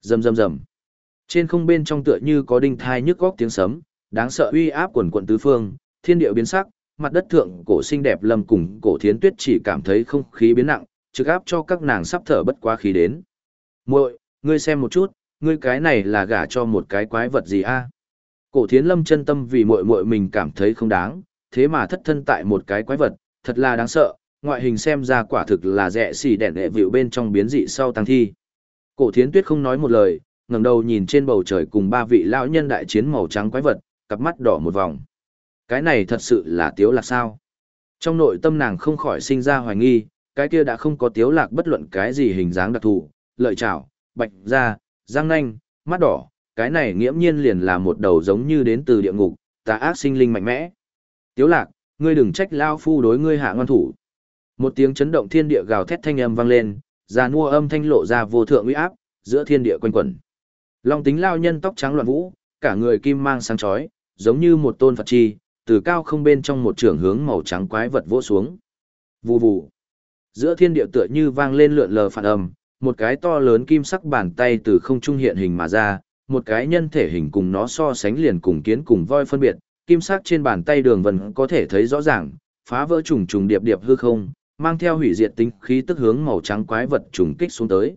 Rầm rầm rầm. Trên không bên trong tựa như có đinh thai nhức góc tiếng sấm, đáng sợ uy áp quần quận tứ phương, thiên địa biến sắc, mặt đất thượng cổ xinh đẹp lâm cùng cổ thiến tuyết chỉ cảm thấy không khí biến nặng, trực áp cho các nàng sắp thở bất quá khí đến. Muội, ngươi xem một chút, ngươi cái này là gả cho một cái quái vật gì a? Cổ thiến lâm chân tâm vì muội muội mình cảm thấy không đáng, thế mà thất thân tại một cái quái vật, thật là đáng sợ, ngoại hình xem ra quả thực là rẻ xỉ đèn đệ vịu bên trong biến dị sau tăng thi. Cổ thiến tuyết không nói một lời, ngẩng đầu nhìn trên bầu trời cùng ba vị lão nhân đại chiến màu trắng quái vật, cặp mắt đỏ một vòng. Cái này thật sự là tiếu lạc sao? Trong nội tâm nàng không khỏi sinh ra hoài nghi, cái kia đã không có tiếu lạc bất luận cái gì hình dáng đặc thù, lợi chảo, bạch da, răng nanh, mắt đỏ, cái này nghiễm nhiên liền là một đầu giống như đến từ địa ngục, tà ác sinh linh mạnh mẽ. Tiếu lạc, ngươi đừng trách lao phu đối ngươi hạ ngoan thủ. Một tiếng chấn động thiên địa gào thét thanh âm vang lên, già nua âm thanh lộ ra vô thượng uy áp, giữa thiên địa quanh quẩn. Long tính lao nhân tóc trắng loạn vũ, cả người kim mang sáng chói, giống như một tôn Phật chi, từ cao không bên trong một trường hướng màu trắng quái vật vỗ xuống. Vù vù. Giữa thiên địa tựa như vang lên lượn lờ phản âm, một cái to lớn kim sắc bàn tay từ không trung hiện hình mà ra, một cái nhân thể hình cùng nó so sánh liền cùng kiến cùng voi phân biệt, kim sắc trên bàn tay đường vân có thể thấy rõ ràng, phá vỡ trùng trùng điệp điệp hư không, mang theo hủy diệt tính khí tức hướng màu trắng quái vật trùng kích xuống tới.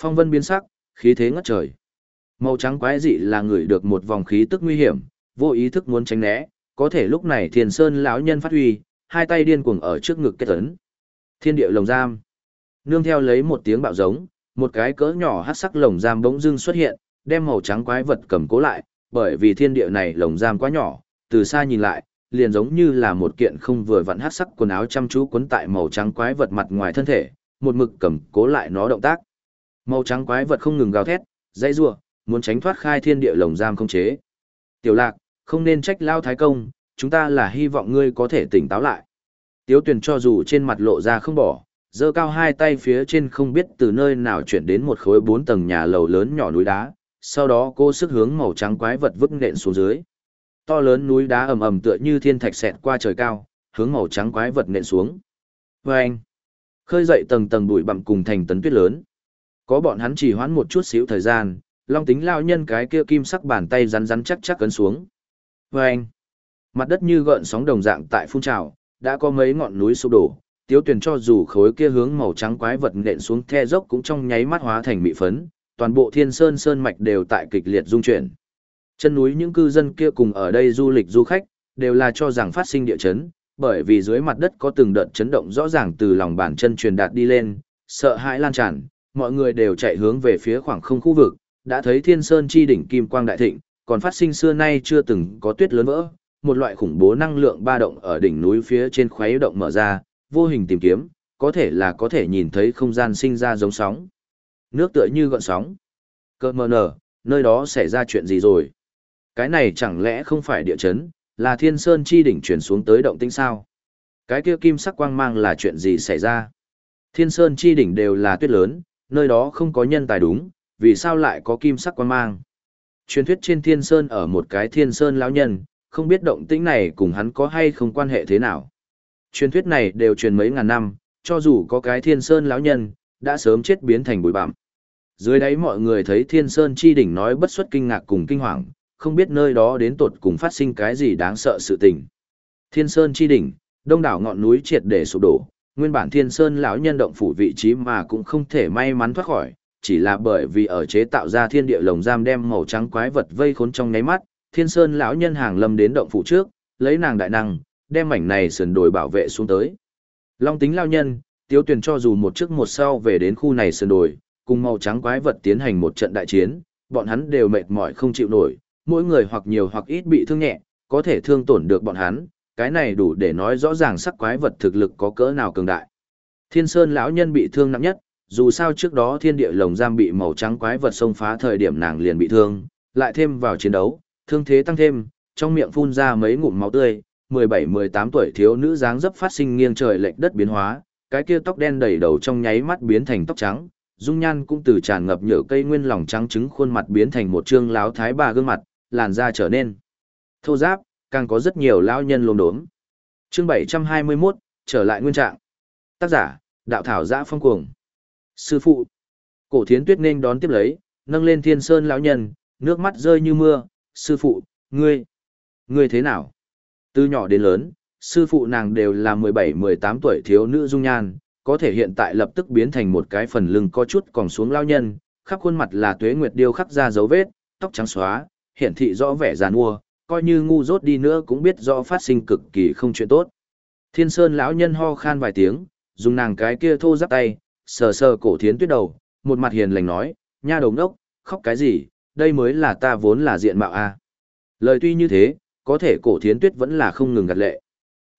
Phong vân biến sắc, khí thế ngất trời. Màu trắng quái dị là người được một vòng khí tức nguy hiểm, vô ý thức muốn tránh né, có thể lúc này Thiên Sơn lão nhân phát huy, hai tay điên cuồng ở trước ngực kết ấn. Thiên địa lồng giam. Nương theo lấy một tiếng bạo giống, một cái cỡ nhỏ hắc sắc lồng giam bỗng dưng xuất hiện, đem màu trắng quái vật cầm cố lại, bởi vì thiên địa này lồng giam quá nhỏ, từ xa nhìn lại, liền giống như là một kiện không vừa vặn hát sắc quần áo chăm chú quấn tại màu trắng quái vật mặt ngoài thân thể, một mực cầm cố lại nó động tác. Màu trắng quái vật không ngừng gào thét, dãy rủa, muốn tránh thoát khai thiên địa lồng giam không chế. Tiểu Lạc, không nên trách lao thái công, chúng ta là hy vọng ngươi có thể tỉnh táo lại. Tiếu tuyển cho dù trên mặt lộ ra không bỏ, dơ cao hai tay phía trên không biết từ nơi nào chuyển đến một khối bốn tầng nhà lầu lớn nhỏ núi đá, sau đó cô sức hướng màu trắng quái vật vứt nện xuống dưới. To lớn núi đá ầm ầm tựa như thiên thạch xẹt qua trời cao, hướng màu trắng quái vật nện xuống. Và khơi dậy tầng tầng bụi bặm cùng thành tấn tuyết lớn. Có bọn hắn chỉ hoãn một chút xíu thời gian, long tính lao nhân cái kia kim sắc bàn tay rắn rắn chắc chắc cấn xuống. Và mặt đất như gợn sóng đồng dạng tại phun trào, đã có mấy ngọn núi sụp đổ, tiếu tuyển cho dù khối kia hướng màu trắng quái vật nện xuống the dốc cũng trong nháy mắt hóa thành mị phấn, toàn bộ thiên sơn sơn mạch đều tại kịch liệt dung chuyển. Chân núi những cư dân kia cùng ở đây du lịch du khách, đều là cho rằng phát sinh địa chấn, bởi vì dưới mặt đất có từng đợt chấn động rõ ràng từ lòng bàn chân truyền đạt đi lên, sợ hãi lan tràn, mọi người đều chạy hướng về phía khoảng không khu vực, đã thấy thiên sơn chi đỉnh kim quang đại thịnh, còn phát sinh xưa nay chưa từng có tuyết lớn vỡ, một loại khủng bố năng lượng ba động ở đỉnh núi phía trên khuấy động mở ra, vô hình tìm kiếm, có thể là có thể nhìn thấy không gian sinh ra giống sóng. Nước tựa như gọn sóng. Cơ mờ nở, nơi đó xảy ra chuyện gì rồi? Cái này chẳng lẽ không phải địa chấn, là thiên sơn chi đỉnh chuyển xuống tới động tĩnh sao? Cái kia kim sắc quang mang là chuyện gì xảy ra? Thiên sơn chi đỉnh đều là tuyết lớn, nơi đó không có nhân tài đúng, vì sao lại có kim sắc quang mang? Truyền thuyết trên thiên sơn ở một cái thiên sơn lão nhân, không biết động tĩnh này cùng hắn có hay không quan hệ thế nào. Truyền thuyết này đều truyền mấy ngàn năm, cho dù có cái thiên sơn lão nhân, đã sớm chết biến thành bụi bặm. Dưới đáy mọi người thấy thiên sơn chi đỉnh nói bất xuất kinh ngạc cùng kinh hoàng, không biết nơi đó đến tột cùng phát sinh cái gì đáng sợ sự tình. Thiên sơn chi đỉnh, đông đảo ngọn núi triệt để sụp đổ, nguyên bản thiên sơn lão nhân động phủ vị trí mà cũng không thể may mắn thoát khỏi, chỉ là bởi vì ở chế tạo ra thiên địa lồng giam đem màu trắng quái vật vây khốn trong nháy mắt, thiên sơn lão nhân hàng lâm đến động phủ trước, lấy nàng đại năng, đem mảnh này sườn đồi bảo vệ xuống tới. Long tính lão nhân, tiếu tuyển cho dù một trước một sau về đến khu này sườn đồi, cùng màu trắng quái vật tiến hành một trận đại chiến, bọn hắn đều mệt mỏi không chịu nổi, mỗi người hoặc nhiều hoặc ít bị thương nhẹ, có thể thương tổn được bọn hắn, cái này đủ để nói rõ ràng sắc quái vật thực lực có cỡ nào cường đại. Thiên Sơn lão nhân bị thương nặng nhất, dù sao trước đó thiên địa lồng giam bị màu trắng quái vật xông phá thời điểm nàng liền bị thương, lại thêm vào chiến đấu, thương thế tăng thêm, trong miệng phun ra mấy ngụm máu tươi, 17-18 tuổi thiếu nữ dáng dấp phát sinh nghiêng trời lệch đất biến hóa, cái kia tóc đen đầy đầu trong nháy mắt biến thành tóc trắng, dung nhan cũng từ tràn ngập nhựa cây nguyên lòng trắng trứng khuôn mặt biến thành một trương láo thái bà gương mặt, làn da trở nên thô giáp, càng có rất nhiều lão nhân lồm đốm. Chương 721, trở lại nguyên trạng. Tác giả, đạo thảo giã phong cuồng. Sư phụ. Cổ thiến tuyết nên đón tiếp lấy, nâng lên thiên sơn lão nhân, nước mắt rơi như mưa, sư phụ, ngươi, ngươi thế nào? Từ nhỏ đến lớn, sư phụ nàng đều là 17-18 tuổi thiếu nữ dung nhan, có thể hiện tại lập tức biến thành một cái phần lưng có chút còn xuống lao nhân, khắp khuôn mặt là tuế nguyệt điêu khắc ra dấu vết, tóc trắng xóa, hiển thị rõ vẻ giàn mua, coi như ngu dốt đi nữa cũng biết rõ phát sinh cực kỳ không chuyện tốt. Thiên Sơn lão nhân ho khan vài tiếng, dùng nàng cái kia thô giáp tay, sờ sờ cổ thiến tuyết đầu, một mặt hiền lành nói, nha đầu ngốc, khóc cái gì, đây mới là ta vốn là diện mạo a. Lời tuy như thế, có thể cổ thiến tuyết vẫn là không ngừng gật lệ.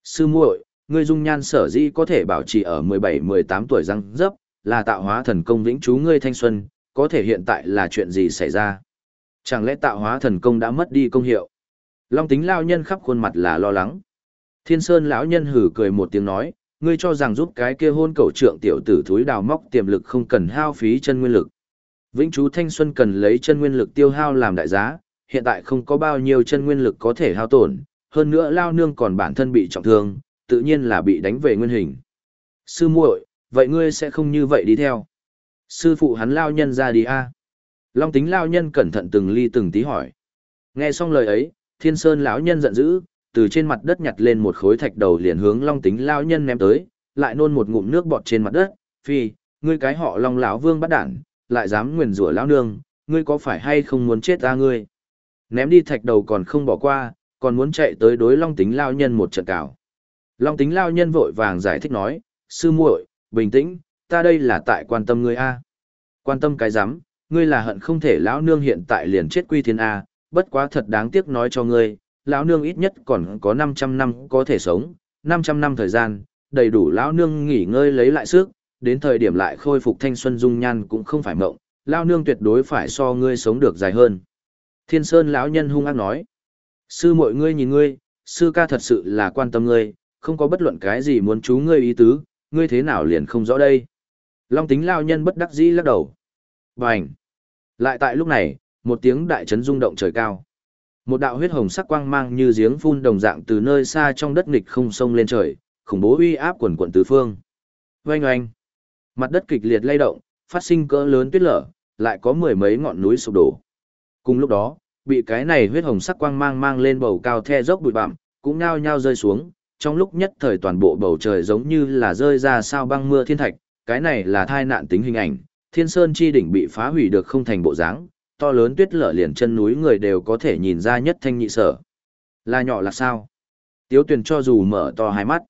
Sư muội, ngươi dung nhan sở dĩ có thể bảo trì ở 17-18 tuổi răng dấp, là tạo hóa thần công vĩnh chú ngươi thanh xuân, có thể hiện tại là chuyện gì xảy ra? Chẳng lẽ tạo hóa thần công đã mất đi công hiệu? Long tính lao nhân khắp khuôn mặt là lo lắng. Thiên Sơn lão nhân hử cười một tiếng nói, ngươi cho rằng giúp cái kia hôn cầu trượng tiểu tử thúi đào móc tiềm lực không cần hao phí chân nguyên lực. Vĩnh chú thanh xuân cần lấy chân nguyên lực tiêu hao làm đại giá, hiện tại không có bao nhiêu chân nguyên lực có thể hao tổn, hơn nữa lao nương còn bản thân bị trọng thương, tự nhiên là bị đánh về nguyên hình. Sư muội, vậy ngươi sẽ không như vậy đi theo. Sư phụ hắn lao nhân ra đi a Long tính lao nhân cẩn thận từng ly từng tí hỏi. Nghe xong lời ấy, thiên sơn lão nhân giận dữ, từ trên mặt đất nhặt lên một khối thạch đầu liền hướng long tính lao nhân ném tới, lại nôn một ngụm nước bọt trên mặt đất, phi, ngươi cái họ long lão vương bắt đản, lại dám nguyền rủa lão nương, ngươi có phải hay không muốn chết ra ngươi? Ném đi thạch đầu còn không bỏ qua, còn muốn chạy tới đối long tính lao nhân một trận cào. Long tính lao nhân vội vàng giải thích nói, sư muội, bình tĩnh, ta đây là tại quan tâm ngươi a. Quan tâm cái rắm ngươi là hận không thể lão nương hiện tại liền chết quy thiên a, bất quá thật đáng tiếc nói cho ngươi, lão nương ít nhất còn có 500 năm có thể sống, 500 năm thời gian, đầy đủ lão nương nghỉ ngơi lấy lại sức, đến thời điểm lại khôi phục thanh xuân dung nhan cũng không phải mộng, lão nương tuyệt đối phải so ngươi sống được dài hơn. Thiên Sơn lão nhân hung ác nói, sư muội ngươi nhìn ngươi, sư ca thật sự là quan tâm ngươi, không có bất luận cái gì muốn chú ngươi ý tứ, ngươi thế nào liền không rõ đây. Long tính lão nhân bất đắc dĩ lắc đầu. Bành! Lại tại lúc này, một tiếng đại chấn rung động trời cao. Một đạo huyết hồng sắc quang mang như giếng phun đồng dạng từ nơi xa trong đất nghịch không sông lên trời, khủng bố uy áp quần quận tứ phương. Oanh oanh! Mặt đất kịch liệt lay động, phát sinh cỡ lớn tuyết lở, lại có mười mấy ngọn núi sụp đổ. Cùng lúc đó, bị cái này huyết hồng sắc quang mang mang lên bầu cao the dốc bụi bặm, cũng nhao nhao rơi xuống, trong lúc nhất thời toàn bộ bầu trời giống như là rơi ra sao băng mưa thiên thạch, cái này là thai nạn tính hình ảnh, thiên sơn chi đỉnh bị phá hủy được không thành bộ dáng, to lớn tuyết lở liền chân núi người đều có thể nhìn ra nhất thanh nhị sở. Là nhỏ là sao? Tiếu tuyển cho dù mở to hai mắt.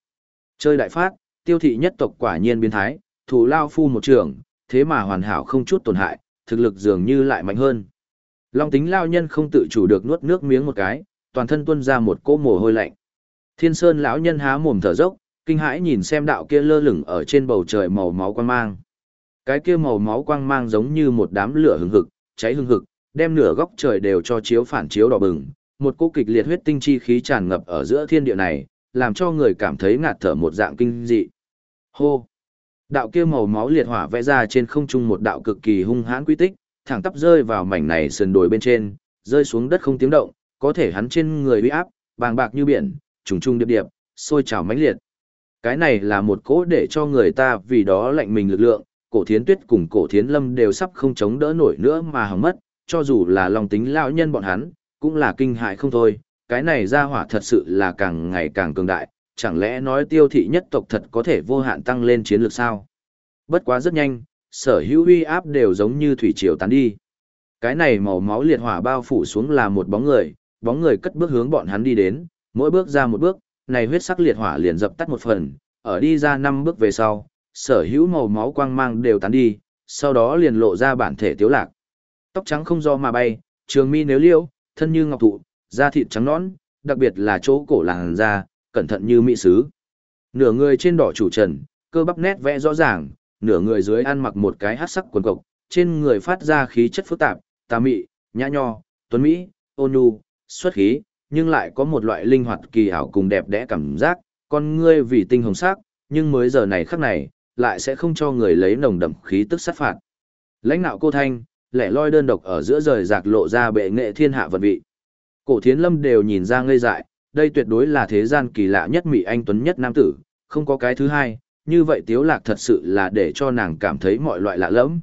Chơi đại phát, tiêu thị nhất tộc quả nhiên biến thái, thủ lao phu một trường, thế mà hoàn hảo không chút tổn hại, thực lực dường như lại mạnh hơn. Long tính lao nhân không tự chủ được nuốt nước miếng một cái, toàn thân tuôn ra một cỗ mồ hôi lạnh. Thiên Sơn lão nhân há mồm thở dốc, kinh hãi nhìn xem đạo kia lơ lửng ở trên bầu trời màu máu quan mang. Cái kia màu máu quang mang giống như một đám lửa hừng hực, cháy hừng hực, đem nửa góc trời đều cho chiếu phản chiếu đỏ bừng, một cỗ kịch liệt huyết tinh chi khí tràn ngập ở giữa thiên địa này, làm cho người cảm thấy ngạt thở một dạng kinh dị. Hô! Đạo kia màu máu liệt hỏa vẽ ra trên không trung một đạo cực kỳ hung hãn quy tích, thẳng tắp rơi vào mảnh này sườn đồi bên trên, rơi xuống đất không tiếng động, có thể hắn trên người uy áp, bàng bạc như biển, trùng trùng điệp điệp, sôi trào mãnh liệt. Cái này là một cỗ để cho người ta vì đó lạnh mình lực lượng, cổ thiến tuyết cùng cổ thiến lâm đều sắp không chống đỡ nổi nữa mà hỏng mất, cho dù là lòng tính lão nhân bọn hắn, cũng là kinh hại không thôi, cái này ra hỏa thật sự là càng ngày càng cường đại, chẳng lẽ nói tiêu thị nhất tộc thật có thể vô hạn tăng lên chiến lược sao? Bất quá rất nhanh, sở hữu uy áp đều giống như thủy triều tán đi. Cái này màu máu liệt hỏa bao phủ xuống là một bóng người, bóng người cất bước hướng bọn hắn đi đến, mỗi bước ra một bước, này huyết sắc liệt hỏa liền dập tắt một phần, ở đi ra năm bước về sau, sở hữu màu máu quang mang đều tán đi, sau đó liền lộ ra bản thể tiếu lạc. Tóc trắng không do mà bay, trường mi nếu liêu, thân như ngọc thụ, da thịt trắng nõn, đặc biệt là chỗ cổ làn da, cẩn thận như mỹ sứ. Nửa người trên đỏ chủ trần, cơ bắp nét vẽ rõ ràng, nửa người dưới ăn mặc một cái hắc sắc quần cộc, trên người phát ra khí chất phức tạp, tà mị, nhã nho, tuấn mỹ, ôn nhu, xuất khí, nhưng lại có một loại linh hoạt kỳ ảo cùng đẹp đẽ cảm giác, con ngươi vì tinh hồng sắc, nhưng mới giờ này khắc này, lại sẽ không cho người lấy nồng đậm khí tức sát phạt. Lãnh nạo cô thanh, lẻ loi đơn độc ở giữa rời rạc lộ ra bệ nghệ thiên hạ vật vị. Cổ thiến lâm đều nhìn ra ngây dại, đây tuyệt đối là thế gian kỳ lạ nhất mỹ anh tuấn nhất nam tử, không có cái thứ hai, như vậy tiếu lạc thật sự là để cho nàng cảm thấy mọi loại lạ lẫm.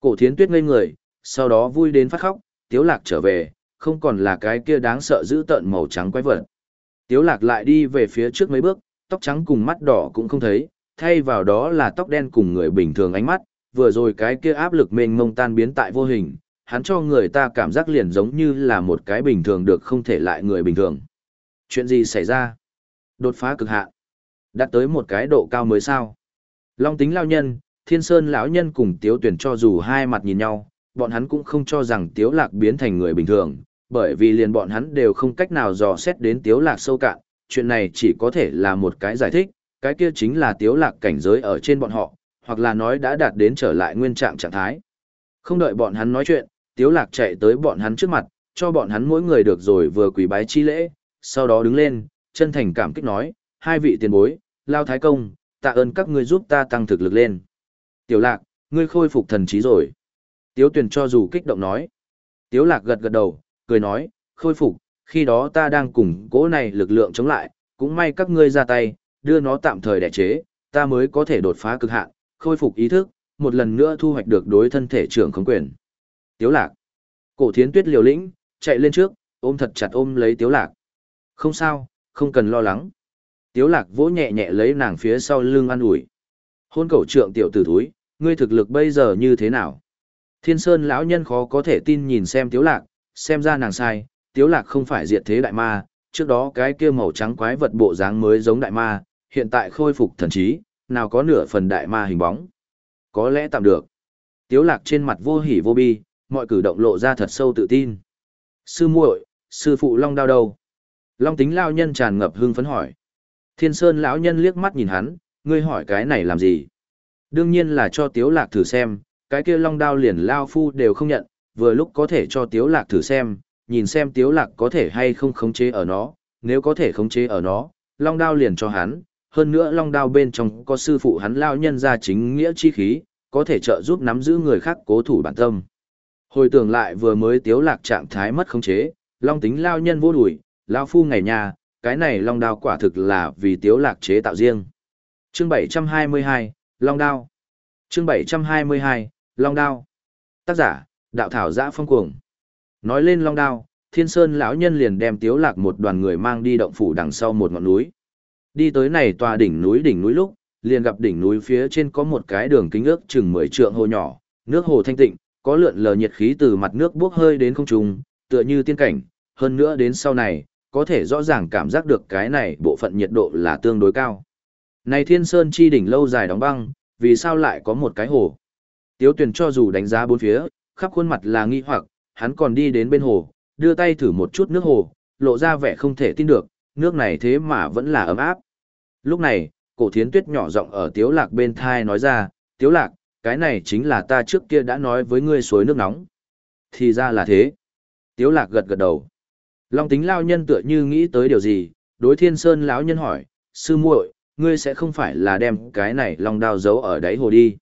Cổ thiến tuyết ngây người, sau đó vui đến phát khóc, tiếu lạc trở về, không còn là cái kia đáng sợ giữ tợn màu trắng quái vật. Tiếu lạc lại đi về phía trước mấy bước, tóc trắng cùng mắt đỏ cũng không thấy, thay vào đó là tóc đen cùng người bình thường ánh mắt, vừa rồi cái kia áp lực mênh mông tan biến tại vô hình, hắn cho người ta cảm giác liền giống như là một cái bình thường được không thể lại người bình thường. Chuyện gì xảy ra? Đột phá cực hạn. Đạt tới một cái độ cao mới sao? Long tính lao nhân, thiên sơn lão nhân cùng tiếu tuyển cho dù hai mặt nhìn nhau, bọn hắn cũng không cho rằng tiếu lạc biến thành người bình thường, bởi vì liền bọn hắn đều không cách nào dò xét đến tiếu lạc sâu cạn, chuyện này chỉ có thể là một cái giải thích, cái kia chính là tiếu lạc cảnh giới ở trên bọn họ, hoặc là nói đã đạt đến trở lại nguyên trạng trạng thái. Không đợi bọn hắn nói chuyện, tiếu lạc chạy tới bọn hắn trước mặt, cho bọn hắn mỗi người được rồi vừa quỳ bái chi lễ, sau đó đứng lên, chân thành cảm kích nói, hai vị tiền bối, lao thái công, tạ ơn các ngươi giúp ta tăng thực lực lên. Tiểu lạc, ngươi khôi phục thần trí rồi. Tiếu tuyển cho dù kích động nói. Tiếu lạc gật gật đầu, cười nói, khôi phục, khi đó ta đang cùng cố này lực lượng chống lại, cũng may các ngươi ra tay, đưa nó tạm thời đẻ chế, ta mới có thể đột phá cực hạn, khôi phục ý thức, một lần nữa thu hoạch được đối thân thể trưởng khống quyền. Tiếu lạc. Cổ thiến tuyết liều lĩnh, chạy lên trước, ôm thật chặt ôm lấy tiếu lạc. Không sao, không cần lo lắng. Tiếu lạc vỗ nhẹ nhẹ lấy nàng phía sau lưng an ủi. Hôn cầu trượng tiểu tử thúi, ngươi thực lực bây giờ như thế nào? Thiên Sơn lão nhân khó có thể tin nhìn xem Tiếu Lạc, xem ra nàng sai, Tiếu Lạc không phải diệt thế đại ma, trước đó cái kia màu trắng quái vật bộ dáng mới giống đại ma, hiện tại khôi phục thần trí, nào có nửa phần đại ma hình bóng. Có lẽ tạm được. Tiếu Lạc trên mặt vô hỉ vô bi, mọi cử động lộ ra thật sâu tự tin. Sư muội, sư phụ Long đao đâu? Long tính lão nhân tràn ngập hưng phấn hỏi. Thiên Sơn lão nhân liếc mắt nhìn hắn, ngươi hỏi cái này làm gì? Đương nhiên là cho Tiếu Lạc thử xem, cái kia long đao liền lao phu đều không nhận, vừa lúc có thể cho Tiếu Lạc thử xem, nhìn xem Tiếu Lạc có thể hay không khống chế ở nó, nếu có thể khống chế ở nó, long đao liền cho hắn, hơn nữa long đao bên trong có sư phụ hắn lao nhân ra chính nghĩa chi khí, có thể trợ giúp nắm giữ người khác cố thủ bản tâm. Hồi tưởng lại vừa mới Tiếu Lạc trạng thái mất khống chế, long tính lao nhân vô đuổi, lao phu ngày nhà, cái này long đao quả thực là vì Tiếu Lạc chế tạo riêng. Chương 722, Long đao. Chương 722, Long đao. Tác giả, đạo thảo giã phong cuồng. Nói lên Long đao, Thiên Sơn lão nhân liền đem Tiếu Lạc một đoàn người mang đi động phủ đằng sau một ngọn núi. Đi tới này tòa đỉnh núi đỉnh núi lúc, liền gặp đỉnh núi phía trên có một cái đường kính ước chừng 10 trượng hồ nhỏ, nước hồ thanh tịnh, có lượn lờ nhiệt khí từ mặt nước bốc hơi đến không trung, tựa như tiên cảnh, hơn nữa đến sau này, có thể rõ ràng cảm giác được cái này bộ phận nhiệt độ là tương đối cao. Này Thiên Sơn chi đỉnh lâu dài đóng băng, vì sao lại có một cái hồ? Tiếu Tuyền cho dù đánh giá bốn phía, khắp khuôn mặt là nghi hoặc, hắn còn đi đến bên hồ, đưa tay thử một chút nước hồ, lộ ra vẻ không thể tin được, nước này thế mà vẫn là ấm áp. Lúc này, cổ thiến tuyết nhỏ giọng ở Tiếu Lạc bên thai nói ra, Tiếu Lạc, cái này chính là ta trước kia đã nói với ngươi suối nước nóng. Thì ra là thế. Tiếu Lạc gật gật đầu. Long tính lao nhân tựa như nghĩ tới điều gì, đối thiên sơn lão nhân hỏi, sư muội, ngươi sẽ không phải là đem cái này long đao giấu ở đáy hồ đi.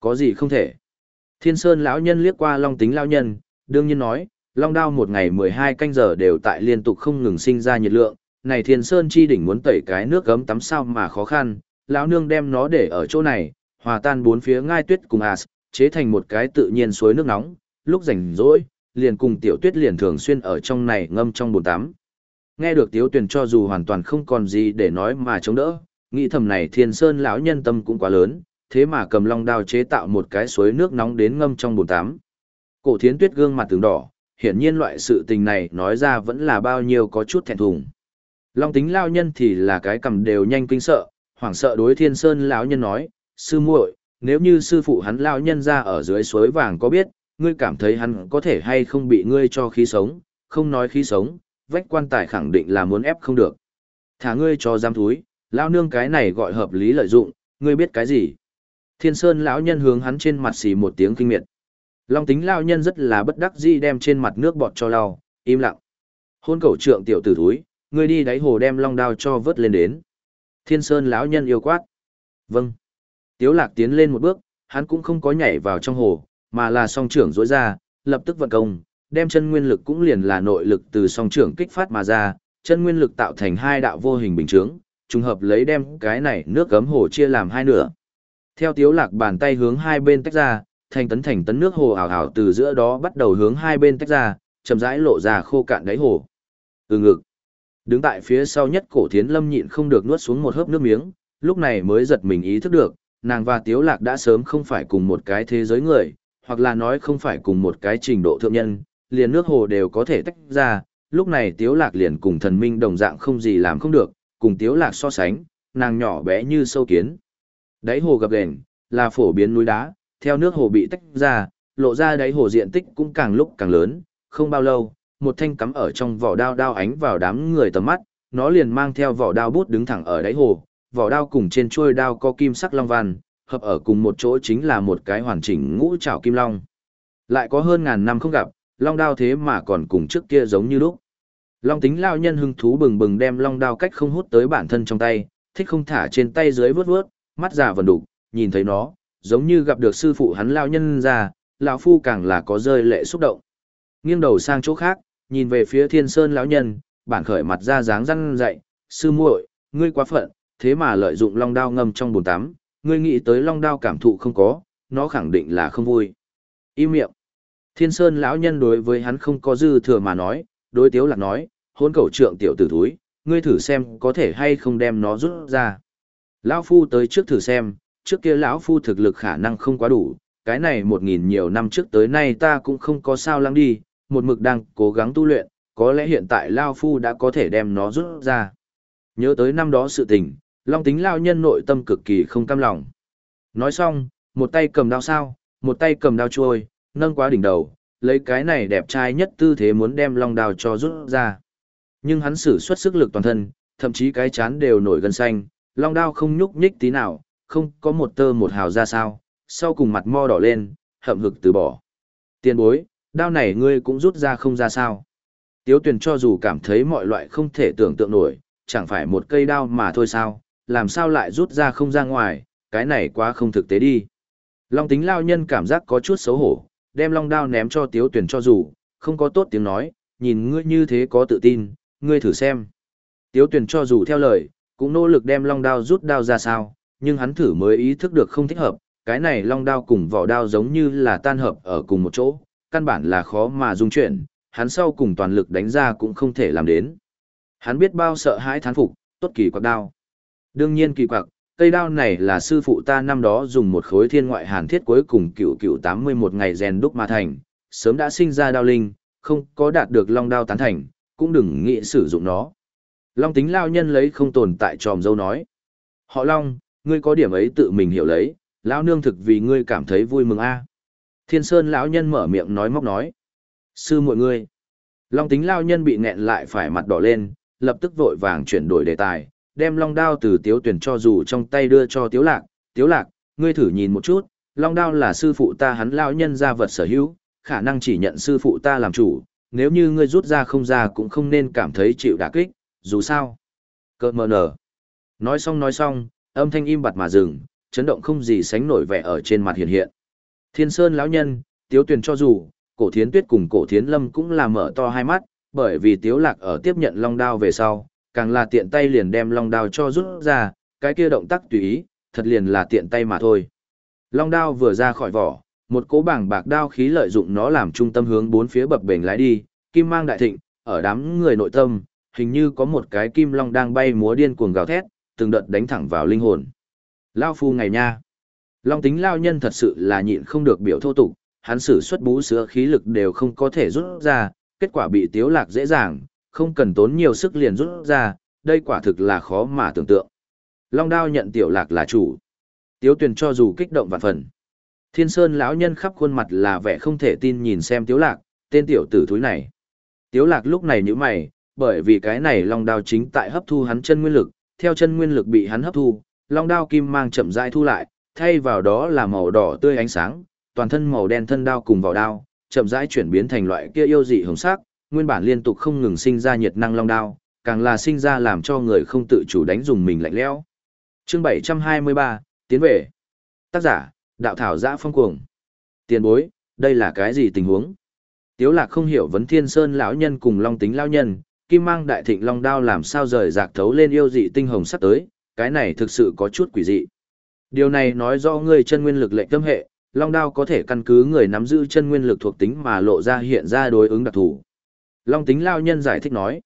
Có gì không thể. Thiên Sơn lão nhân liếc qua long tính lão nhân, đương nhiên nói, long đao một ngày 12 canh giờ đều tại liên tục không ngừng sinh ra nhiệt lượng, này Thiên Sơn chi đỉnh muốn tẩy cái nước gấm tắm sao mà khó khăn, lão nương đem nó để ở chỗ này, hòa tan bốn phía ngai tuyết cùng as, chế thành một cái tự nhiên suối nước nóng, lúc rảnh rỗi, liền cùng tiểu tuyết liền thường xuyên ở trong này ngâm trong bồn tắm. Nghe được tiếu tuyển cho dù hoàn toàn không còn gì để nói mà chống đỡ, Nghĩ thầm này thiên sơn lão nhân tâm cũng quá lớn, thế mà cầm long đao chế tạo một cái suối nước nóng đến ngâm trong bồn tắm. Cổ thiến tuyết gương mặt tướng đỏ, hiển nhiên loại sự tình này nói ra vẫn là bao nhiêu có chút thẹn thùng. Long tính lão nhân thì là cái cầm đều nhanh kinh sợ, hoảng sợ đối thiên sơn lão nhân nói, sư muội, nếu như sư phụ hắn lão nhân ra ở dưới suối vàng có biết, ngươi cảm thấy hắn có thể hay không bị ngươi cho khí sống, không nói khí sống, vách quan tài khẳng định là muốn ép không được. Thả ngươi cho giam thúi, Lao nương cái này gọi hợp lý lợi dụng, ngươi biết cái gì? Thiên Sơn lão nhân hướng hắn trên mặt xì một tiếng kinh miệt. Long tính lão nhân rất là bất đắc dĩ đem trên mặt nước bọt cho lau, im lặng. Hôn cầu trượng tiểu tử thúi, ngươi đi đáy hồ đem long đao cho vớt lên đến. Thiên Sơn lão nhân yêu quát. Vâng. Tiếu lạc tiến lên một bước, hắn cũng không có nhảy vào trong hồ, mà là song trưởng rỗi ra, lập tức vận công, đem chân nguyên lực cũng liền là nội lực từ song trưởng kích phát mà ra, chân nguyên lực tạo thành hai đạo vô hình bình chướng, trùng hợp lấy đem cái này nước gấm hồ chia làm hai nửa. Theo tiếu lạc bàn tay hướng hai bên tách ra, thành tấn thành tấn nước hồ ảo ảo từ giữa đó bắt đầu hướng hai bên tách ra, chậm rãi lộ ra khô cạn đáy hồ. Ừ ngực. Đứng tại phía sau nhất cổ thiến lâm nhịn không được nuốt xuống một hớp nước miếng, lúc này mới giật mình ý thức được, nàng và Tiếu Lạc đã sớm không phải cùng một cái thế giới người, hoặc là nói không phải cùng một cái trình độ thượng nhân, liền nước hồ đều có thể tách ra, lúc này Tiếu Lạc liền cùng thần minh đồng dạng không gì làm không được, cùng Tiếu Lạc so sánh, nàng nhỏ bé như sâu kiến. Đáy hồ gập ghềnh, là phổ biến núi đá, theo nước hồ bị tách ra, lộ ra đáy hồ diện tích cũng càng lúc càng lớn, không bao lâu, một thanh cắm ở trong vỏ đao đao ánh vào đám người tầm mắt, nó liền mang theo vỏ đao bút đứng thẳng ở đáy hồ, vỏ đao cùng trên chuôi đao có kim sắc long văn, hợp ở cùng một chỗ chính là một cái hoàn chỉnh ngũ trảo kim long. Lại có hơn ngàn năm không gặp, long đao thế mà còn cùng trước kia giống như lúc. Long tính lao nhân hưng thú bừng bừng đem long đao cách không hút tới bản thân trong tay, thích không thả trên tay dưới vướt vướt, mắt già vần đục, nhìn thấy nó, giống như gặp được sư phụ hắn lao nhân ra, lão phu càng là có rơi lệ xúc động. Nghiêng đầu sang chỗ khác, nhìn về phía Thiên Sơn lão nhân, bản khởi mặt ra dáng răn dậy, sư muội, ngươi quá phận, thế mà lợi dụng long đao ngâm trong bồn tắm, ngươi nghĩ tới long đao cảm thụ không có, nó khẳng định là không vui. Im miệng. Thiên Sơn lão nhân đối với hắn không có dư thừa mà nói, đối tiếu lạc nói, hôn cầu trượng tiểu tử thúi, ngươi thử xem có thể hay không đem nó rút ra. Lão phu tới trước thử xem, trước kia lão phu thực lực khả năng không quá đủ, cái này một nghìn nhiều năm trước tới nay ta cũng không có sao lắng đi, một mực đang cố gắng tu luyện, có lẽ hiện tại lão phu đã có thể đem nó rút ra. Nhớ tới năm đó sự tình, Long tính lao nhân nội tâm cực kỳ không cam lòng. Nói xong, một tay cầm đao sao, một tay cầm đao trôi, nâng quá đỉnh đầu, lấy cái này đẹp trai nhất tư thế muốn đem long đao cho rút ra. Nhưng hắn sử xuất sức lực toàn thân, thậm chí cái chán đều nổi gân xanh, long đao không nhúc nhích tí nào, không có một tơ một hào ra sao, sau cùng mặt mo đỏ lên, hậm hực từ bỏ. Tiên bối, đao này ngươi cũng rút ra không ra sao. Tiếu tuyển cho dù cảm thấy mọi loại không thể tưởng tượng nổi, chẳng phải một cây đao mà thôi sao, làm sao lại rút ra không ra ngoài, cái này quá không thực tế đi. Long tính lao nhân cảm giác có chút xấu hổ, đem long đao ném cho tiếu tuyển cho dù, không có tốt tiếng nói, nhìn ngươi như thế có tự tin, ngươi thử xem. Tiếu tuyển cho dù theo lời, cũng nỗ lực đem long đao rút đao ra sao, nhưng hắn thử mới ý thức được không thích hợp, cái này long đao cùng vỏ đao giống như là tan hợp ở cùng một chỗ, căn bản là khó mà dung chuyển, hắn sau cùng toàn lực đánh ra cũng không thể làm đến. Hắn biết bao sợ hãi thán phục, tốt kỳ quặc đao. Đương nhiên kỳ quặc, cây đao này là sư phụ ta năm đó dùng một khối thiên ngoại hàn thiết cuối cùng cựu cựu 81 ngày rèn đúc mà thành, sớm đã sinh ra đao linh, không có đạt được long đao tán thành, cũng đừng nghĩ sử dụng nó. Long tính lao nhân lấy không tồn tại tròm dâu nói. Họ long, ngươi có điểm ấy tự mình hiểu lấy, lão nương thực vì ngươi cảm thấy vui mừng a. Thiên Sơn lão nhân mở miệng nói móc nói. Sư muội ngươi. Long tính lao nhân bị nghẹn lại phải mặt đỏ lên, lập tức vội vàng chuyển đổi đề tài, đem long đao từ tiếu tuyển cho dù trong tay đưa cho tiếu lạc, tiếu lạc, ngươi thử nhìn một chút, long đao là sư phụ ta hắn lao nhân ra vật sở hữu, khả năng chỉ nhận sư phụ ta làm chủ, nếu như ngươi rút ra không ra cũng không nên cảm thấy chịu đả kích, dù sao. Cơ mờ nở. Nói xong nói xong, âm thanh im bặt mà dừng, chấn động không gì sánh nổi vẻ ở trên mặt hiện hiện. Thiên Sơn lão nhân, Tiếu Tuyền cho dù, Cổ Thiến Tuyết cùng Cổ Thiến Lâm cũng là mở to hai mắt, bởi vì Tiếu Lạc ở tiếp nhận long đao về sau, càng là tiện tay liền đem long đao cho rút ra, cái kia động tác tùy ý, thật liền là tiện tay mà thôi. Long đao vừa ra khỏi vỏ, một cỗ bảng bạc đao khí lợi dụng nó làm trung tâm hướng bốn phía bập bềnh lái đi, kim mang đại thịnh, ở đám người nội tâm, hình như có một cái kim long đang bay múa điên cuồng gào thét, từng đợt đánh thẳng vào linh hồn. Lao phu ngày nha. Long tính lao nhân thật sự là nhịn không được biểu thô tục, hắn sử xuất bú sữa khí lực đều không có thể rút ra, kết quả bị tiếu lạc dễ dàng, không cần tốn nhiều sức liền rút ra, đây quả thực là khó mà tưởng tượng. Long đao nhận tiểu lạc là chủ. Tiếu tuyển cho dù kích động vạn phần. Thiên sơn lão nhân khắp khuôn mặt là vẻ không thể tin nhìn xem tiếu lạc, tên tiểu tử thúi này. Tiếu lạc lúc này nhíu mày, bởi vì cái này long đao chính tại hấp thu hắn chân nguyên lực, theo chân nguyên lực bị hắn hấp thu, long đao kim mang chậm rãi thu lại, thay vào đó là màu đỏ tươi ánh sáng, toàn thân màu đen thân đao cùng vào đao, chậm rãi chuyển biến thành loại kia yêu dị hồng sắc, nguyên bản liên tục không ngừng sinh ra nhiệt năng long đao, càng là sinh ra làm cho người không tự chủ đánh dùng mình lạnh lẽo. Chương 723, tiến về. Tác giả, đạo thảo giã phong cuồng. Tiền bối, đây là cái gì tình huống? Tiếu lạc không hiểu vấn thiên sơn lão nhân cùng long tính lão nhân, kim mang đại thịnh long đao làm sao rời rạc thấu lên yêu dị tinh hồng sắp tới, cái này thực sự có chút quỷ dị. Điều này nói do ngươi chân nguyên lực lệnh tâm hệ, Long đao có thể căn cứ người nắm giữ chân nguyên lực thuộc tính mà lộ ra hiện ra đối ứng đặc thù. Long tính lao nhân giải thích nói.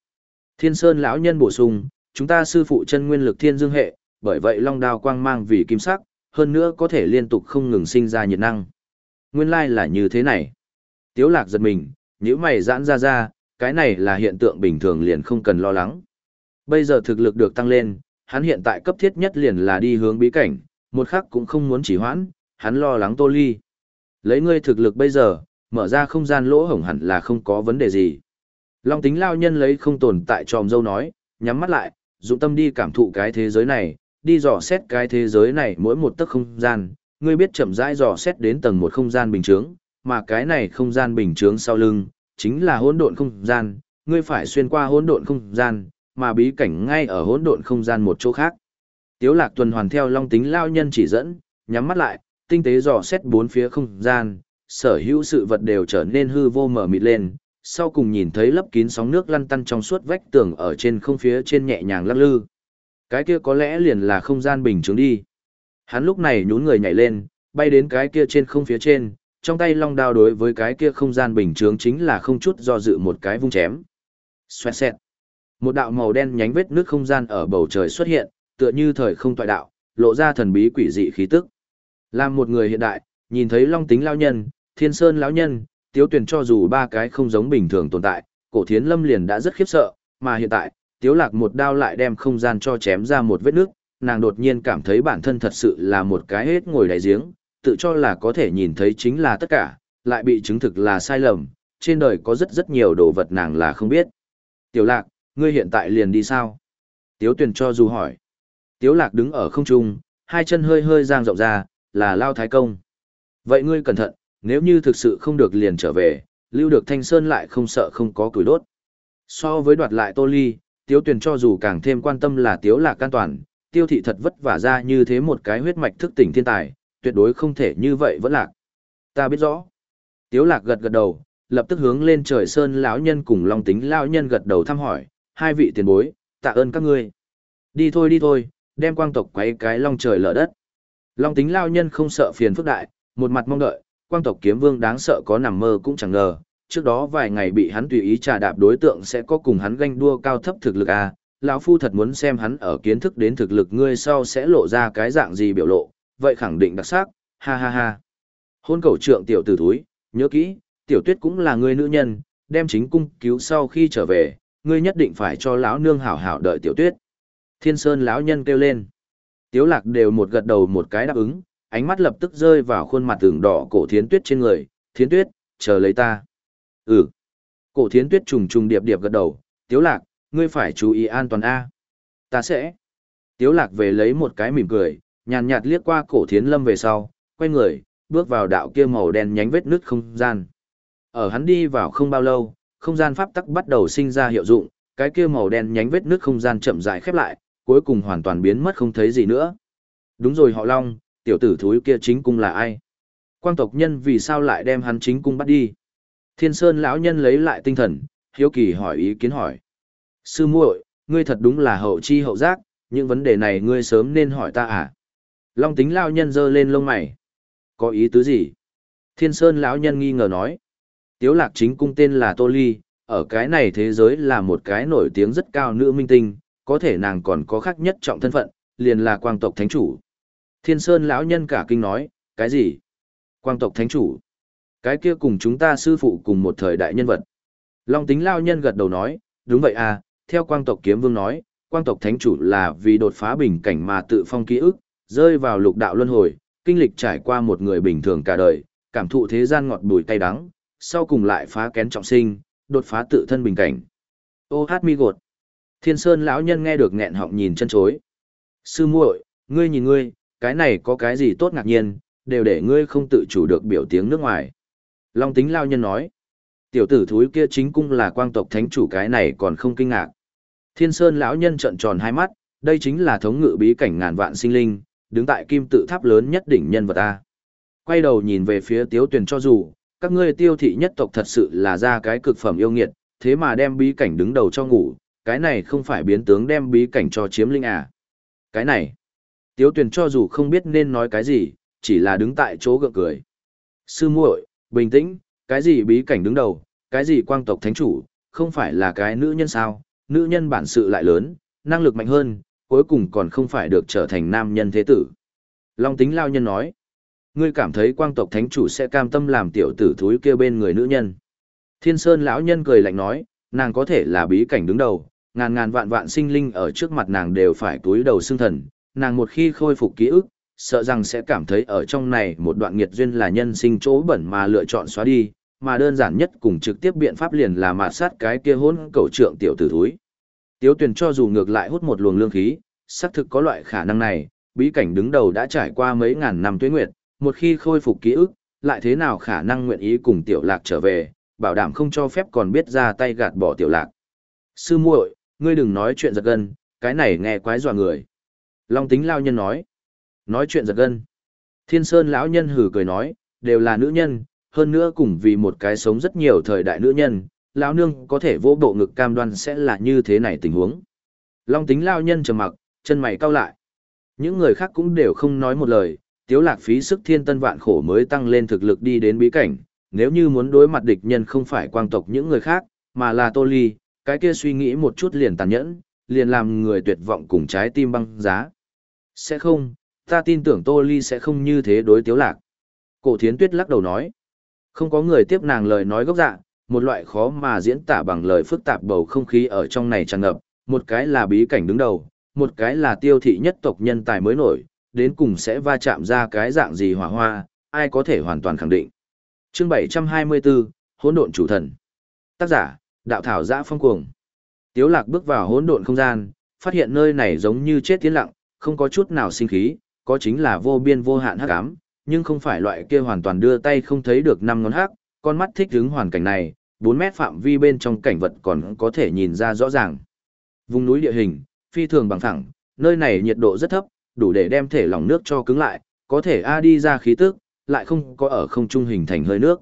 Thiên Sơn lão nhân bổ sung, chúng ta sư phụ chân nguyên lực thiên dương hệ, bởi vậy long đao quang mang vì kim sắc, hơn nữa có thể liên tục không ngừng sinh ra nhiệt năng. Nguyên lai là như thế này. Tiếu lạc giật mình, nếu mày giãn ra ra, cái này là hiện tượng bình thường liền không cần lo lắng. Bây giờ thực lực được tăng lên, hắn hiện tại cấp thiết nhất liền là đi hướng bí cảnh, một khắc cũng không muốn chỉ hoãn, hắn lo lắng Tô Ly. Lấy ngươi thực lực bây giờ, mở ra không gian lỗ hổng hẳn là không có vấn đề gì. Long tính lao nhân lấy không tồn tại tròm dâu nói, nhắm mắt lại, dụng tâm đi cảm thụ cái thế giới này, đi dò xét cái thế giới này mỗi một tấc không gian, ngươi biết chậm rãi dò xét đến tầng một không gian bình chướng, mà cái này không gian bình chướng sau lưng, chính là hỗn độn không gian, ngươi phải xuyên qua hỗn độn không gian, mà bí cảnh ngay ở hỗn độn không gian một chỗ khác. Tiếu Lạc tuần hoàn theo Long Tính lao nhân chỉ dẫn, nhắm mắt lại, tinh tế dò xét bốn phía không gian, sở hữu sự vật đều trở nên hư vô mở mịt lên, sau cùng nhìn thấy lấp kín sóng nước lăn tăn trong suốt vách tường ở trên không phía trên nhẹ nhàng lắc lư. Cái kia có lẽ liền là không gian bình chứng đi. Hắn lúc này nhún người nhảy lên, bay đến cái kia trên không phía trên, trong tay long đao đối với cái kia không gian bình chướng chính là không chút do dự một cái vung chém. Xoẹt xẹt. Một đạo màu đen nhánh vết nước không gian ở bầu trời xuất hiện, tựa như thời không toại đạo, lộ ra thần bí quỷ dị khí tức. Làm một người hiện đại, nhìn thấy long tính Lão nhân, thiên sơn lão nhân, tiếu Tuyền cho dù ba cái không giống bình thường tồn tại, cổ thiến lâm liền đã rất khiếp sợ, mà hiện tại, tiếu lạc một đao lại đem không gian cho chém ra một vết nước, nàng đột nhiên cảm thấy bản thân thật sự là một cái hết ngồi đại giếng, tự cho là có thể nhìn thấy chính là tất cả, lại bị chứng thực là sai lầm, trên đời có rất rất nhiều đồ vật nàng là không biết. Tiểu lạc, ngươi hiện tại liền đi sao? Tiếu Tuyền cho dù hỏi. Tiếu lạc đứng ở không trung, hai chân hơi hơi giang rộng ra, là lao thái công. Vậy ngươi cẩn thận, nếu như thực sự không được liền trở về, lưu được thanh sơn lại không sợ không có củi đốt. So với đoạt lại tô ly, tiếu tuyển cho dù càng thêm quan tâm là tiếu lạc an toàn, tiêu thị thật vất vả ra như thế một cái huyết mạch thức tỉnh thiên tài, tuyệt đối không thể như vậy vẫn lạc. Ta biết rõ. Tiếu lạc gật gật đầu, lập tức hướng lên trời sơn lão nhân cùng long tính lão nhân gật đầu thăm hỏi, hai vị tiền bối, tạ ơn các ngươi. Đi thôi đi thôi, đem quang tộc quấy cái long trời lở đất. Long tính lao nhân không sợ phiền phức đại, một mặt mong đợi, quang tộc kiếm vương đáng sợ có nằm mơ cũng chẳng ngờ, trước đó vài ngày bị hắn tùy ý trà đạp đối tượng sẽ có cùng hắn ganh đua cao thấp thực lực à, lão phu thật muốn xem hắn ở kiến thức đến thực lực ngươi sau sẽ lộ ra cái dạng gì biểu lộ, vậy khẳng định đặc sắc, ha ha ha. Hôn cầu trượng tiểu tử thúi, nhớ kỹ, tiểu tuyết cũng là người nữ nhân, đem chính cung cứu sau khi trở về, ngươi nhất định phải cho lão nương hảo hảo đợi tiểu tuyết. Thiên Sơn lão nhân kêu lên. Tiếu lạc đều một gật đầu một cái đáp ứng, ánh mắt lập tức rơi vào khuôn mặt tường đỏ cổ thiến tuyết trên người, thiến tuyết, chờ lấy ta. Ừ. Cổ thiến tuyết trùng trùng điệp điệp gật đầu, tiếu lạc, ngươi phải chú ý an toàn A. Ta sẽ. Tiếu lạc về lấy một cái mỉm cười, nhàn nhạt liếc qua cổ thiến lâm về sau, quay người, bước vào đạo kia màu đen nhánh vết nứt không gian. Ở hắn đi vào không bao lâu, không gian pháp tắc bắt đầu sinh ra hiệu dụng, cái kia màu đen nhánh vết nứt không gian chậm rãi khép lại, cuối cùng hoàn toàn biến mất không thấy gì nữa. Đúng rồi họ Long, tiểu tử thúi kia chính cung là ai? Quang tộc nhân vì sao lại đem hắn chính cung bắt đi? Thiên Sơn lão nhân lấy lại tinh thần, hiếu kỳ hỏi ý kiến hỏi. Sư muội, ngươi thật đúng là hậu chi hậu giác, những vấn đề này ngươi sớm nên hỏi ta à? Long tính lão nhân giơ lên lông mày. Có ý tứ gì? Thiên Sơn lão nhân nghi ngờ nói. Tiếu lạc chính cung tên là Tô Ly, ở cái này thế giới là một cái nổi tiếng rất cao nữ minh tinh, có thể nàng còn có khác nhất trọng thân phận, liền là quang tộc thánh chủ. Thiên Sơn lão nhân cả kinh nói, cái gì? Quang tộc thánh chủ? Cái kia cùng chúng ta sư phụ cùng một thời đại nhân vật. Long tính lão nhân gật đầu nói, đúng vậy à, theo quang tộc kiếm vương nói, quang tộc thánh chủ là vì đột phá bình cảnh mà tự phong ký ức, rơi vào lục đạo luân hồi, kinh lịch trải qua một người bình thường cả đời, cảm thụ thế gian ngọt bùi cay đắng, sau cùng lại phá kén trọng sinh, đột phá tự thân bình cảnh. Ô hát mi gột. Thiên Sơn lão nhân nghe được nghẹn họng nhìn chân chối. Sư muội, ngươi nhìn ngươi, cái này có cái gì tốt ngạc nhiên, đều để ngươi không tự chủ được biểu tiếng nước ngoài. Long tính lão nhân nói. Tiểu tử thúi kia chính cung là quang tộc thánh chủ cái này còn không kinh ngạc. Thiên Sơn lão nhân trợn tròn hai mắt, đây chính là thống ngự bí cảnh ngàn vạn sinh linh, đứng tại kim tự tháp lớn nhất đỉnh nhân vật ta. Quay đầu nhìn về phía tiếu tuyền cho dù, các ngươi tiêu thị nhất tộc thật sự là ra cái cực phẩm yêu nghiệt, thế mà đem bí cảnh đứng đầu cho ngủ, cái này không phải biến tướng đem bí cảnh cho chiếm linh à. Cái này, tiếu tuyền cho dù không biết nên nói cái gì, chỉ là đứng tại chỗ gượng cười. Sư muội, bình tĩnh, cái gì bí cảnh đứng đầu, cái gì quang tộc thánh chủ, không phải là cái nữ nhân sao, nữ nhân bản sự lại lớn, năng lực mạnh hơn, cuối cùng còn không phải được trở thành nam nhân thế tử. Long tính lao nhân nói, ngươi cảm thấy quang tộc thánh chủ sẽ cam tâm làm tiểu tử thúi kia bên người nữ nhân. Thiên Sơn lão nhân cười lạnh nói, nàng có thể là bí cảnh đứng đầu, ngàn ngàn vạn vạn sinh linh ở trước mặt nàng đều phải túi đầu xương thần, nàng một khi khôi phục ký ức, sợ rằng sẽ cảm thấy ở trong này một đoạn nghiệt duyên là nhân sinh chỗ bẩn mà lựa chọn xóa đi, mà đơn giản nhất cùng trực tiếp biện pháp liền là mạt sát cái kia hỗn cầu trượng tiểu tử thúi. Tiếu tuyển cho dù ngược lại hút một luồng lương khí, xác thực có loại khả năng này, bí cảnh đứng đầu đã trải qua mấy ngàn năm tuế nguyệt, một khi khôi phục ký ức, lại thế nào khả năng nguyện ý cùng tiểu lạc trở về, bảo đảm không cho phép còn biết ra tay gạt bỏ tiểu lạc. Sư muội, ngươi đừng nói chuyện giật gân, cái này nghe quái dọa người. Long tính lao nhân nói, nói chuyện giật gân. Thiên Sơn lão nhân hử cười nói, đều là nữ nhân, hơn nữa cùng vì một cái sống rất nhiều thời đại nữ nhân, lão nương có thể vỗ bộ ngực cam đoan sẽ là như thế này tình huống. Long tính lao nhân trầm mặc, chân mày cau lại. Những người khác cũng đều không nói một lời, tiếu lạc phí sức thiên tân vạn khổ mới tăng lên thực lực đi đến bí cảnh, nếu như muốn đối mặt địch nhân không phải quang tộc những người khác, mà là Tô Ly, cái kia suy nghĩ một chút liền tàn nhẫn, liền làm người tuyệt vọng cùng trái tim băng giá. Sẽ không, ta tin tưởng Tô Ly sẽ không như thế đối tiếu lạc. Cổ thiến tuyết lắc đầu nói, không có người tiếp nàng lời nói gốc dạ, một loại khó mà diễn tả bằng lời phức tạp bầu không khí ở trong này tràn ngập, một cái là bí cảnh đứng đầu, một cái là tiêu thị nhất tộc nhân tài mới nổi, đến cùng sẽ va chạm ra cái dạng gì hỏa hoa, ai có thể hoàn toàn khẳng định. Chương 724, Hỗn độn chủ thần. Tác giả, Đạo thảo Giã Phong Cuồng. Tiếu Lạc bước vào hỗn độn không gian, phát hiện nơi này giống như chết tiến lặng, không có chút nào sinh khí, có chính là vô biên vô hạn hắc ám, nhưng không phải loại kia hoàn toàn đưa tay không thấy được năm ngón hắc, con mắt thích ứng hoàn cảnh này, 4 mét phạm vi bên trong cảnh vật còn có thể nhìn ra rõ ràng. Vùng núi địa hình, phi thường bằng phẳng, nơi này nhiệt độ rất thấp, đủ để đem thể lỏng nước cho cứng lại, có thể A đi ra khí tức, lại không có ở không trung hình thành hơi nước.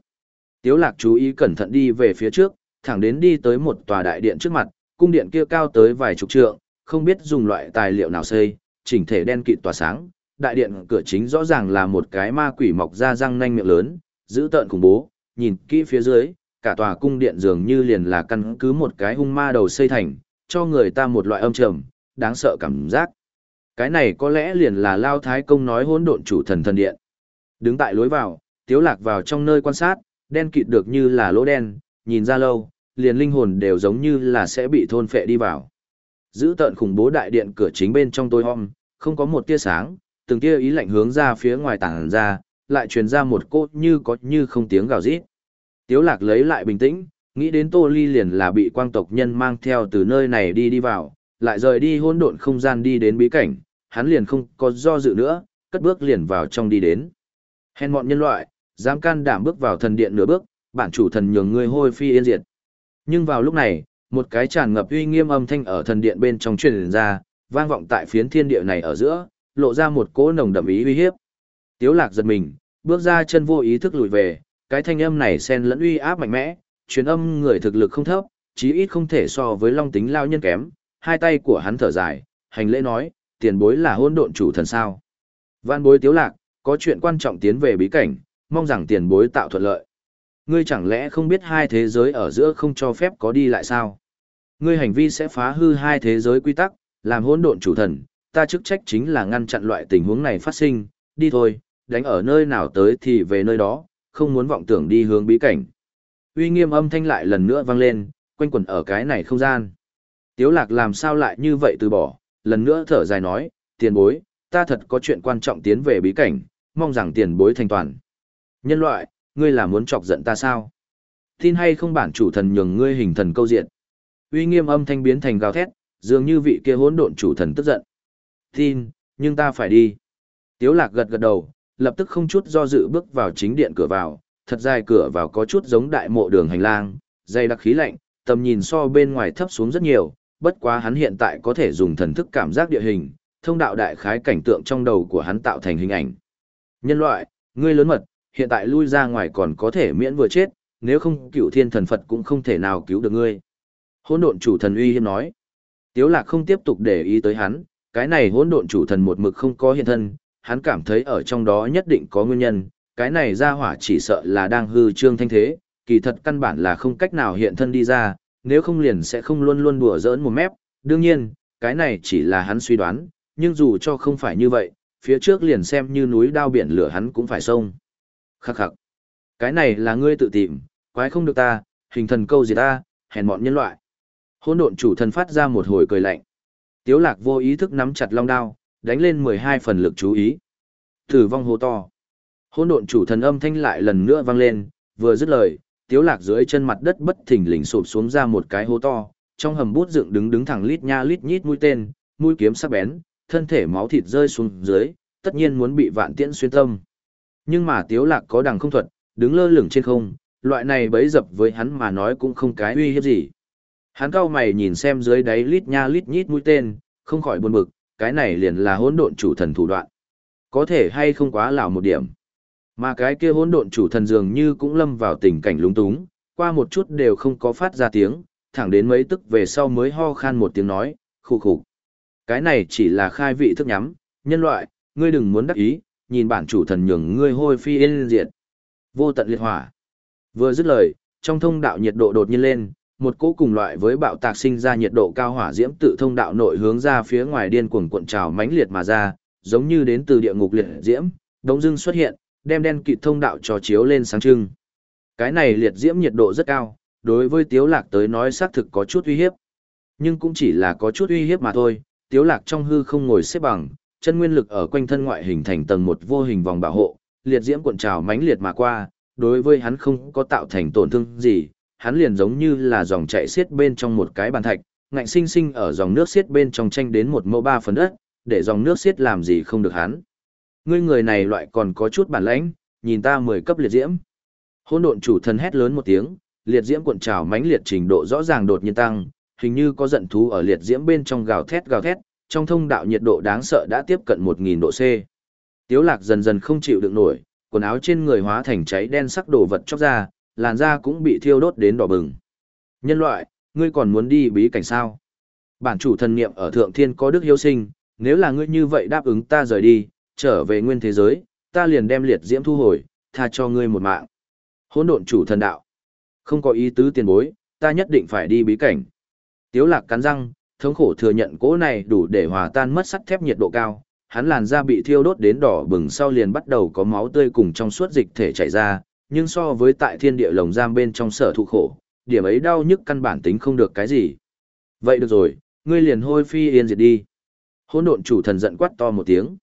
Tiếu lạc chú ý cẩn thận đi về phía trước, thẳng đến đi tới một tòa đại điện trước mặt, cung điện kia cao tới vài chục trượng, không biết dùng loại tài liệu nào xây, chỉnh thể đen kịt tỏa sáng. Đại điện cửa chính rõ ràng là một cái ma quỷ mọc ra răng nanh miệng lớn, giữ tợn khủng bố, nhìn kỹ phía dưới, cả tòa cung điện dường như liền là căn cứ một cái hung ma đầu xây thành, cho người ta một loại âm trầm, đáng sợ cảm giác. Cái này có lẽ liền là Lao Thái Công nói hỗn độn chủ thần thần điện. Đứng tại lối vào, Tiếu Lạc vào trong nơi quan sát, đen kịt được như là lỗ đen, nhìn ra lâu, liền linh hồn đều giống như là sẽ bị thôn phệ đi vào. Giữ tận khủng bố đại điện cửa chính bên trong tôi om, không có một tia sáng, từng tia ý lạnh hướng ra phía ngoài tảng ra, lại truyền ra một cốt như có như không tiếng gào rít. Tiếu lạc lấy lại bình tĩnh, nghĩ đến Tô Ly liền là bị quang tộc nhân mang theo từ nơi này đi đi vào, lại rời đi hỗn độn không gian đi đến bí cảnh, hắn liền không có do dự nữa, cất bước liền vào trong đi đến. Hèn mọn nhân loại, dám can đảm bước vào thần điện nửa bước, bản chủ thần nhường ngươi hôi phi yên diệt. Nhưng vào lúc này, một cái tràn ngập uy nghiêm âm thanh ở thần điện bên trong truyền ra, vang vọng tại phiến thiên địa này ở giữa, lộ ra một cỗ nồng đậm ý uy hiếp. Tiếu lạc giật mình, bước ra chân vô ý thức lùi về, cái thanh âm này xen lẫn uy áp mạnh mẽ, truyền âm người thực lực không thấp, chí ít không thể so với long tính lao nhân kém, hai tay của hắn thở dài, hành lễ nói, tiền bối là hôn độn chủ thần sao. Vạn bối tiếu lạc, có chuyện quan trọng tiến về bí cảnh, mong rằng tiền bối tạo thuận lợi. Ngươi chẳng lẽ không biết hai thế giới ở giữa không cho phép có đi lại sao? Ngươi hành vi sẽ phá hư hai thế giới quy tắc, làm hỗn độn chủ thần, ta chức trách chính là ngăn chặn loại tình huống này phát sinh, đi thôi, đánh ở nơi nào tới thì về nơi đó, không muốn vọng tưởng đi hướng bí cảnh. Uy nghiêm âm thanh lại lần nữa vang lên, quanh quẩn ở cái này không gian. Tiếu lạc làm sao lại như vậy từ bỏ, lần nữa thở dài nói, tiền bối, ta thật có chuyện quan trọng tiến về bí cảnh, mong rằng tiền bối thành toàn. Nhân loại, ngươi là muốn chọc giận ta sao? Tin hay không bản chủ thần nhường ngươi hình thần câu diện. Uy nghiêm âm thanh biến thành gào thét, dường như vị kia hỗn độn chủ thần tức giận. Tin, nhưng ta phải đi. Tiếu lạc gật gật đầu, lập tức không chút do dự bước vào chính điện cửa vào, thật dài cửa vào có chút giống đại mộ đường hành lang, dày đặc khí lạnh, tầm nhìn so bên ngoài thấp xuống rất nhiều, bất quá hắn hiện tại có thể dùng thần thức cảm giác địa hình, thông đạo đại khái cảnh tượng trong đầu của hắn tạo thành hình ảnh. Nhân loại, ngươi lớn mật, hiện tại lui ra ngoài còn có thể miễn vừa chết, nếu không cựu thiên thần Phật cũng không thể nào cứu được ngươi. Hỗn độn chủ thần uy hiếp nói. Tiếu lạc không tiếp tục để ý tới hắn, cái này hỗn độn chủ thần một mực không có hiện thân, hắn cảm thấy ở trong đó nhất định có nguyên nhân, cái này ra hỏa chỉ sợ là đang hư trương thanh thế, kỳ thật căn bản là không cách nào hiện thân đi ra, nếu không liền sẽ không luôn luôn đùa giỡn một mép, đương nhiên, cái này chỉ là hắn suy đoán, nhưng dù cho không phải như vậy, phía trước liền xem như núi đao biển lửa hắn cũng phải sông. Khắc khắc. Cái này là ngươi tự tìm, quái không được ta, hình thần câu gì ta, hèn mọn nhân loại. Hôn độn chủ thần phát ra một hồi cười lạnh. Tiếu lạc vô ý thức nắm chặt long đao, đánh lên 12 phần lực chú ý. Tử vong hô to. Hôn độn chủ thần âm thanh lại lần nữa vang lên, vừa dứt lời, tiếu lạc dưới chân mặt đất bất thình lình sụp xuống ra một cái hố to, trong hầm bút dựng đứng đứng thẳng lít nha lít nhít mũi tên, mũi kiếm sắc bén, thân thể máu thịt rơi xuống dưới, tất nhiên muốn bị vạn tiễn xuyên tâm. Nhưng mà tiếu lạc có đằng không thuật, đứng lơ lửng trên không, loại này bấy dập với hắn mà nói cũng không cái uy hiếp gì. Hắn cao mày nhìn xem dưới đáy lít nha lít nhít mũi tên, không khỏi buồn bực, cái này liền là hỗn độn chủ thần thủ đoạn. Có thể hay không quá lão một điểm. Mà cái kia hỗn độn chủ thần dường như cũng lâm vào tình cảnh lúng túng, qua một chút đều không có phát ra tiếng, thẳng đến mấy tức về sau mới ho khan một tiếng nói, khụ khụ. Cái này chỉ là khai vị thức nhắm, nhân loại, ngươi đừng muốn đắc ý, nhìn bản chủ thần nhường ngươi hôi phi yên diệt. Vô tận liệt hỏa. Vừa dứt lời, trong thông đạo nhiệt độ đột nhiên lên, một cỗ cùng loại với bạo tạc sinh ra nhiệt độ cao hỏa diễm tự thông đạo nội hướng ra phía ngoài điên cuồng cuộn trào mãnh liệt mà ra, giống như đến từ địa ngục liệt diễm, đống dưng xuất hiện, đem đen kịt thông đạo cho chiếu lên sáng trưng. Cái này liệt diễm nhiệt độ rất cao, đối với Tiếu Lạc tới nói xác thực có chút uy hiếp. Nhưng cũng chỉ là có chút uy hiếp mà thôi, Tiếu Lạc trong hư không ngồi xếp bằng, chân nguyên lực ở quanh thân ngoại hình thành tầng một vô hình vòng bảo hộ, liệt diễm cuộn trào mãnh liệt mà qua, đối với hắn không có tạo thành tổn thương gì, hắn liền giống như là dòng chảy xiết bên trong một cái bàn thạch, ngạnh sinh sinh ở dòng nước xiết bên trong tranh đến một mẫu ba phần đất, để dòng nước xiết làm gì không được hắn. Ngươi người này loại còn có chút bản lãnh, nhìn ta mười cấp liệt diễm. hỗn độn chủ thần hét lớn một tiếng, liệt diễm cuộn trào mãnh liệt trình độ rõ ràng đột nhiên tăng, hình như có giận thú ở liệt diễm bên trong gào thét gào thét, trong thông đạo nhiệt độ đáng sợ đã tiếp cận 1000 độ C. Tiếu Lạc dần dần không chịu được nổi, quần áo trên người hóa thành cháy đen sắc đồ vật chóc ra, làn da cũng bị thiêu đốt đến đỏ bừng. Nhân loại, ngươi còn muốn đi bí cảnh sao? Bản chủ thần niệm ở thượng thiên có đức hiếu sinh, nếu là ngươi như vậy đáp ứng ta rời đi, trở về nguyên thế giới, ta liền đem liệt diễm thu hồi, tha cho ngươi một mạng. Hỗn độn chủ thần đạo. Không có ý tứ tiền bối, ta nhất định phải đi bí cảnh. Tiếu lạc cắn răng, thống khổ thừa nhận cỗ này đủ để hòa tan mất sắt thép nhiệt độ cao. Hắn làn da bị thiêu đốt đến đỏ bừng sau liền bắt đầu có máu tươi cùng trong suốt dịch thể chảy ra, nhưng so với tại thiên địa lồng giam bên trong sở thụ khổ, điểm ấy đau nhức căn bản tính không được cái gì. Vậy được rồi, ngươi liền hôi phi yên diệt đi. Hỗn độn chủ thần giận quát to một tiếng.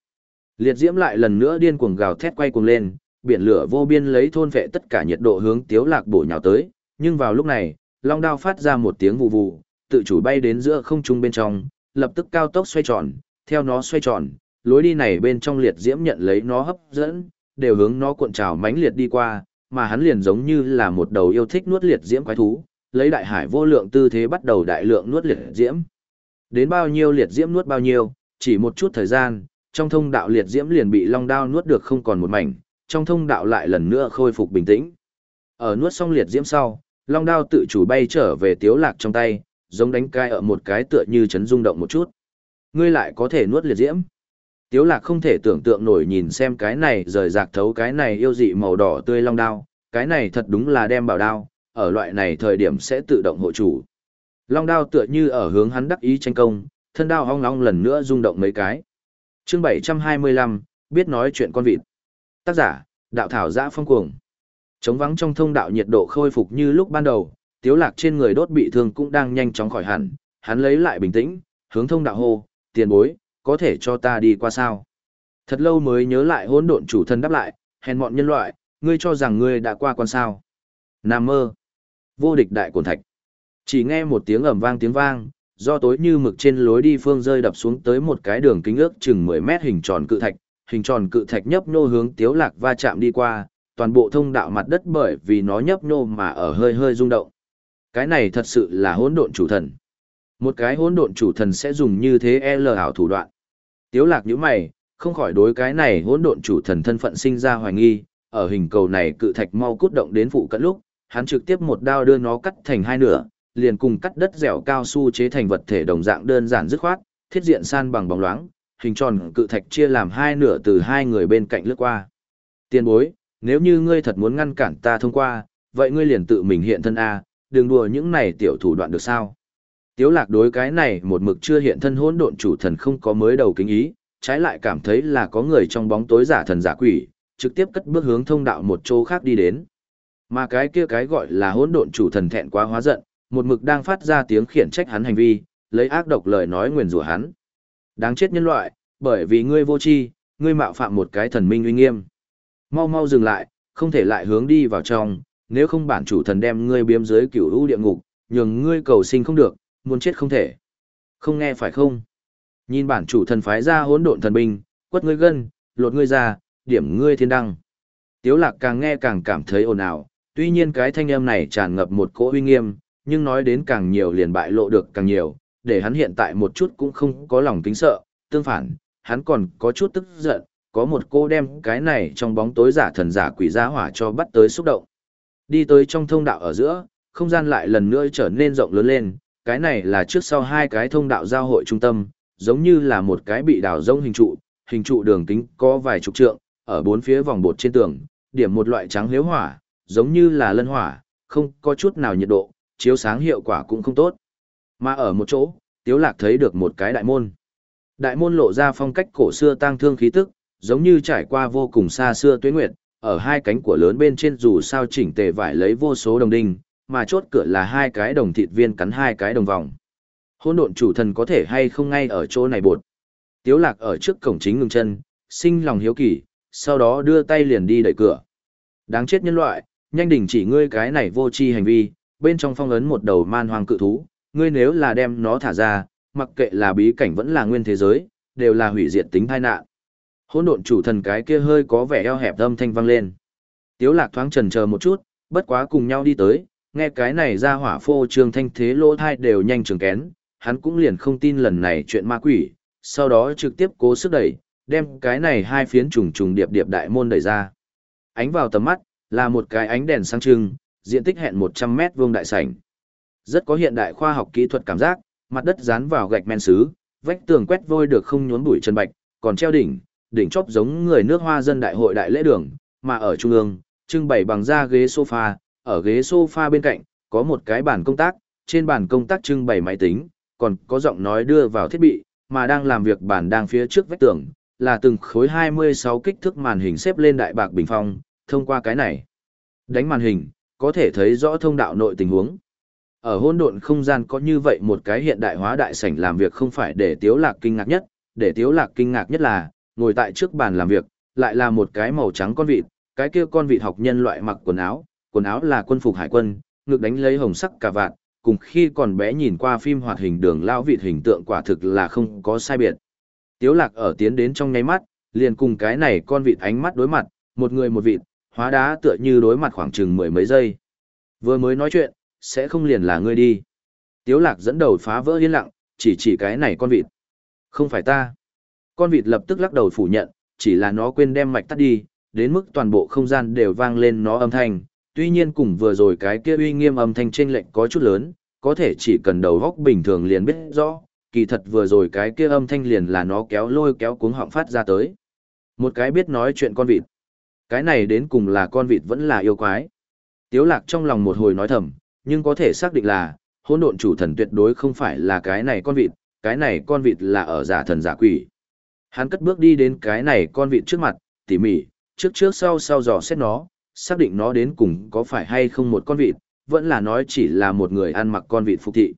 Liệt diễm lại lần nữa điên cuồng gào thét quay cuồng lên, biển lửa vô biên lấy thôn vệ tất cả nhiệt độ hướng tiếu lạc bổ nhào tới, nhưng vào lúc này, long đao phát ra một tiếng vù vù, tự chủ bay đến giữa không trung bên trong, lập tức cao tốc xoay tròn, theo nó xoay tròn, lối đi này bên trong liệt diễm nhận lấy nó hấp dẫn, đều hướng nó cuộn trào mãnh liệt đi qua, mà hắn liền giống như là một đầu yêu thích nuốt liệt diễm quái thú, lấy đại hải vô lượng tư thế bắt đầu đại lượng nuốt liệt diễm. Đến bao nhiêu liệt diễm nuốt bao nhiêu, chỉ một chút thời gian, trong thông đạo liệt diễm liền bị long đao nuốt được không còn một mảnh, trong thông đạo lại lần nữa khôi phục bình tĩnh. Ở nuốt xong liệt diễm sau, long đao tự chủ bay trở về tiếu lạc trong tay, giống đánh cai ở một cái tựa như chấn rung động một chút. Ngươi lại có thể nuốt liệt diễm. Tiếu lạc không thể tưởng tượng nổi nhìn xem cái này rời rạc thấu cái này yêu dị màu đỏ tươi long đao, cái này thật đúng là đem bảo đao, ở loại này thời điểm sẽ tự động hộ chủ. Long đao tựa như ở hướng hắn đắc ý tranh công, thân đao hong long lần nữa rung động mấy cái. Chương 725, biết nói chuyện con vịt. Tác giả, đạo thảo giã phong cuồng. Trống vắng trong thông đạo nhiệt độ khôi phục như lúc ban đầu, tiếu lạc trên người đốt bị thương cũng đang nhanh chóng khỏi hẳn, hắn lấy lại bình tĩnh, hướng thông đạo hô, tiền bối, có thể cho ta đi qua sao? Thật lâu mới nhớ lại hỗn độn chủ thân đáp lại, hèn mọn nhân loại, ngươi cho rằng ngươi đã qua quan sao? Nam mơ. Vô địch đại cổn thạch. Chỉ nghe một tiếng ầm vang tiếng vang, do tối như mực trên lối đi phương rơi đập xuống tới một cái đường kính ước chừng 10 mét hình tròn cự thạch, hình tròn cự thạch nhấp nhô hướng tiếu lạc va chạm đi qua, toàn bộ thông đạo mặt đất bởi vì nó nhấp nhô mà ở hơi hơi rung động. Cái này thật sự là hỗn độn chủ thần. Một cái hỗn độn chủ thần sẽ dùng như thế L ảo thủ đoạn. Tiếu lạc nhíu mày, không khỏi đối cái này hỗn độn chủ thần thân phận sinh ra hoài nghi, ở hình cầu này cự thạch mau cút động đến phụ cận lúc, hắn trực tiếp một đao đưa nó cắt thành hai nửa, liền cùng cắt đất dẻo cao su chế thành vật thể đồng dạng đơn giản dứt khoát, thiết diện san bằng bóng loáng, hình tròn cự thạch chia làm hai nửa từ hai người bên cạnh lướt qua. Tiên bối, nếu như ngươi thật muốn ngăn cản ta thông qua, vậy ngươi liền tự mình hiện thân A, đừng đùa những này tiểu thủ đoạn được sao. Tiếu lạc đối cái này một mực chưa hiện thân hỗn độn chủ thần không có mới đầu kính ý, trái lại cảm thấy là có người trong bóng tối giả thần giả quỷ, trực tiếp cất bước hướng thông đạo một chỗ khác đi đến. Mà cái kia cái gọi là hỗn độn chủ thần thẹn quá hóa giận, một mực đang phát ra tiếng khiển trách hắn hành vi, lấy ác độc lời nói nguyền rủa hắn. Đáng chết nhân loại, bởi vì ngươi vô tri, ngươi mạo phạm một cái thần minh uy nghiêm. Mau mau dừng lại, không thể lại hướng đi vào trong, nếu không bản chủ thần đem ngươi biếm dưới cửu u địa ngục, nhường ngươi cầu sinh không được, muốn chết không thể. Không nghe phải không? Nhìn bản chủ thần phái ra hỗn độn thần binh, quất ngươi gân, lột ngươi ra, điểm ngươi thiên đăng. Tiếu lạc càng nghe càng cảm thấy ồn ào, tuy nhiên cái thanh âm này tràn ngập một cỗ uy nghiêm, nhưng nói đến càng nhiều liền bại lộ được càng nhiều, để hắn hiện tại một chút cũng không có lòng kính sợ, tương phản, hắn còn có chút tức giận, có một cô đem cái này trong bóng tối giả thần giả quỷ ra hỏa cho bắt tới xúc động. Đi tới trong thông đạo ở giữa, không gian lại lần nữa trở nên rộng lớn lên, cái này là trước sau hai cái thông đạo giao hội trung tâm, giống như là một cái bị đào rông hình trụ, hình trụ đường kính có vài chục trượng, ở bốn phía vòng bột trên tường, điểm một loại trắng liếu hỏa, giống như là lân hỏa, không có chút nào nhiệt độ, chiếu sáng hiệu quả cũng không tốt. Mà ở một chỗ, Tiếu Lạc thấy được một cái đại môn. Đại môn lộ ra phong cách cổ xưa tang thương khí tức, giống như trải qua vô cùng xa xưa tuyết nguyệt, ở hai cánh của lớn bên trên dù sao chỉnh tề vải lấy vô số đồng đinh, mà chốt cửa là hai cái đồng thịt viên cắn hai cái đồng vòng. hỗn độn chủ thần có thể hay không ngay ở chỗ này bột. Tiếu lạc ở trước cổng chính ngừng chân, sinh lòng hiếu kỳ, sau đó đưa tay liền đi đẩy cửa. Đáng chết nhân loại, nhanh đỉnh chỉ ngươi cái này vô tri hành vi, bên trong phong ấn một đầu man hoang cự thú, ngươi nếu là đem nó thả ra, mặc kệ là bí cảnh vẫn là nguyên thế giới, đều là hủy diệt tính tai nạn. Hỗn độn chủ thần cái kia hơi có vẻ eo hẹp âm thanh vang lên. Tiếu lạc thoáng chần chờ một chút, bất quá cùng nhau đi tới, nghe cái này ra hỏa phô trương thanh thế lỗ thai đều nhanh trường kén, hắn cũng liền không tin lần này chuyện ma quỷ, sau đó trực tiếp cố sức đẩy, đem cái này hai phiến trùng trùng điệp điệp đại môn đẩy ra. Ánh vào tầm mắt, là một cái ánh đèn sáng trưng, diện tích hẹn 100 mét vuông đại sảnh. Rất có hiện đại khoa học kỹ thuật cảm giác, mặt đất dán vào gạch men sứ, vách tường quét vôi được không nhốn bụi chân bạch, còn treo đỉnh, đỉnh chóp giống người nước hoa dân đại hội đại lễ đường, mà ở trung ương, trưng bày bằng da ghế sofa, ở ghế sofa bên cạnh, có một cái bàn công tác, trên bàn công tác trưng bày máy tính, còn có giọng nói đưa vào thiết bị, mà đang làm việc bàn đang phía trước vách tường, là từng khối 26 kích thước màn hình xếp lên đại bạc bình phong, thông qua cái này. Đánh màn hình, có thể thấy rõ thông đạo nội tình huống. Ở hôn độn không gian có như vậy một cái hiện đại hóa đại sảnh làm việc không phải để Tiếu Lạc kinh ngạc nhất, để Tiếu Lạc kinh ngạc nhất là, ngồi tại trước bàn làm việc, lại là một cái màu trắng con vịt, cái kia con vịt học nhân loại mặc quần áo, quần áo là quân phục hải quân, ngực đánh lấy hồng sắc cà vạt, cùng khi còn bé nhìn qua phim hoạt hình đường lao vịt hình tượng quả thực là không có sai biệt. Tiếu lạc ở tiến đến trong nháy mắt, liền cùng cái này con vịt ánh mắt đối mặt, một người một vịt, hóa đá tựa như đối mặt khoảng chừng mười mấy giây. Vừa mới nói chuyện, sẽ không liền là ngươi đi. Tiếu lạc dẫn đầu phá vỡ yên lặng, chỉ chỉ cái này con vịt. Không phải ta. Con vịt lập tức lắc đầu phủ nhận, chỉ là nó quên đem mạch tắt đi, đến mức toàn bộ không gian đều vang lên nó âm thanh. Tuy nhiên cùng vừa rồi cái kia uy nghiêm âm thanh trên lệnh có chút lớn, có thể chỉ cần đầu góc bình thường liền biết rõ, kỳ thật vừa rồi cái kia âm thanh liền là nó kéo lôi kéo cuống họng phát ra tới. Một cái biết nói chuyện con vịt. Cái này đến cùng là con vịt vẫn là yêu quái. Tiếu lạc trong lòng một hồi nói thầm, nhưng có thể xác định là, hỗn độn chủ thần tuyệt đối không phải là cái này con vịt, cái này con vịt là ở giả thần giả quỷ. Hắn cất bước đi đến cái này con vịt trước mặt, tỉ mỉ, trước trước sau sau dò xét nó, xác định nó đến cùng có phải hay không một con vịt, vẫn là nói chỉ là một người ăn mặc con vịt phục thị.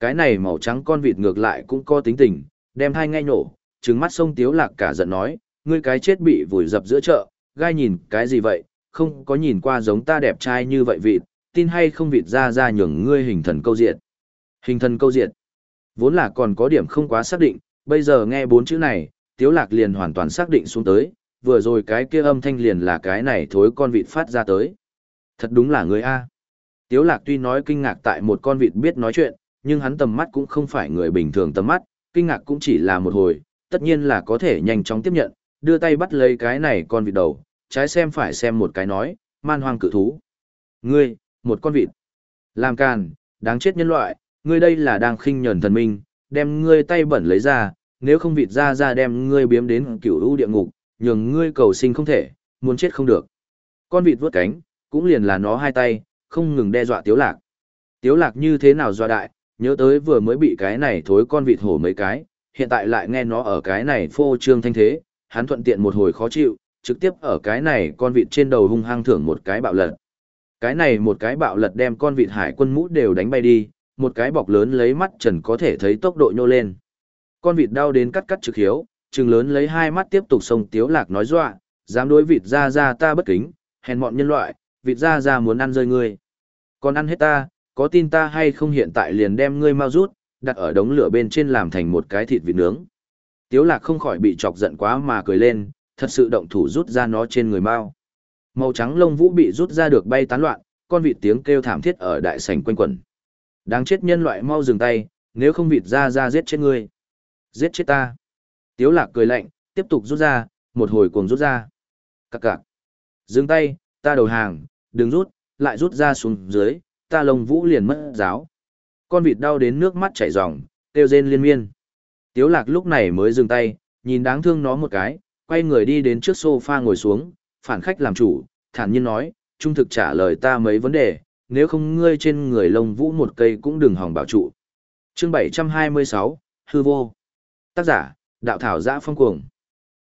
Cái này màu trắng con vịt ngược lại cũng có tính tình, đem hai ngay nổ, trừng mắt sông tiếu lạc cả giận nói, ngươi cái chết bị vùi dập giữa chợ, gai nhìn cái gì vậy, không có nhìn qua giống ta đẹp trai như vậy vịt, tin hay không vịt ra ra nhường ngươi hình thần câu diệt. Hình thần câu diệt. Vốn là còn có điểm không quá xác định, bây giờ nghe bốn chữ này, tiếu lạc liền hoàn toàn xác định xuống tới, vừa rồi cái kia âm thanh liền là cái này thối con vịt phát ra tới. Thật đúng là người A. Tiếu lạc tuy nói kinh ngạc tại một con vịt biết nói chuyện, nhưng hắn tầm mắt cũng không phải người bình thường tầm mắt, kinh ngạc cũng chỉ là một hồi, tất nhiên là có thể nhanh chóng tiếp nhận, đưa tay bắt lấy cái này con vịt đầu, trái xem phải xem một cái nói, man hoang cự thú. Ngươi, một con vịt. Làm càn, đáng chết nhân loại, ngươi đây là đang khinh nhẫn thần minh, đem ngươi tay bẩn lấy ra, nếu không vịt ra ra đem ngươi biếm đến cửu u địa ngục, nhường ngươi cầu sinh không thể, muốn chết không được. Con vịt vướt cánh, cũng liền là nó hai tay, không ngừng đe dọa tiếu lạc. Tiếu lạc như thế nào dọa đại, nhớ tới vừa mới bị cái này thối con vịt hổ mấy cái, hiện tại lại nghe nó ở cái này phô trương thanh thế, hắn thuận tiện một hồi khó chịu, trực tiếp ở cái này con vịt trên đầu hung hăng thưởng một cái bạo lật. Cái này một cái bạo lật đem con vịt hải quân mũ đều đánh bay đi, một cái bọc lớn lấy mắt trần có thể thấy tốc độ nhô lên. Con vịt đau đến cắt cắt trực hiếu, trừng lớn lấy hai mắt tiếp tục sông tiếu lạc nói dọa, dám đối vịt ra ra ta bất kính, hèn mọn nhân loại, vịt ra ra muốn ăn rơi ngươi. Còn ăn hết ta, có tin ta hay không hiện tại liền đem ngươi mau rút, đặt ở đống lửa bên trên làm thành một cái thịt vịt nướng. Tiếu lạc không khỏi bị chọc giận quá mà cười lên, thật sự động thủ rút ra nó trên người mau. Màu trắng lông vũ bị rút ra được bay tán loạn, con vịt tiếng kêu thảm thiết ở đại sảnh quanh quẩn. Đáng chết nhân loại mau dừng tay, nếu không vịt ra ra giết chết ngươi. Giết chết ta. Tiếu lạc cười lạnh, tiếp tục rút ra, một hồi cuồng rút ra. Cạc cạc. Dừng tay, ta đầu hàng, đừng rút, lại rút ra xuống dưới, ta lông vũ liền mất giáo. Con vịt đau đến nước mắt chảy ròng, kêu rên liên miên. Tiếu lạc lúc này mới dừng tay, nhìn đáng thương nó một cái, quay người đi đến trước sofa ngồi xuống, phản khách làm chủ, thản nhiên nói, trung thực trả lời ta mấy vấn đề, nếu không ngươi trên người lông vũ một cây cũng đừng hòng bảo trụ. Chương 726, Hư vô. Tác giả, đạo thảo giã phong cuồng.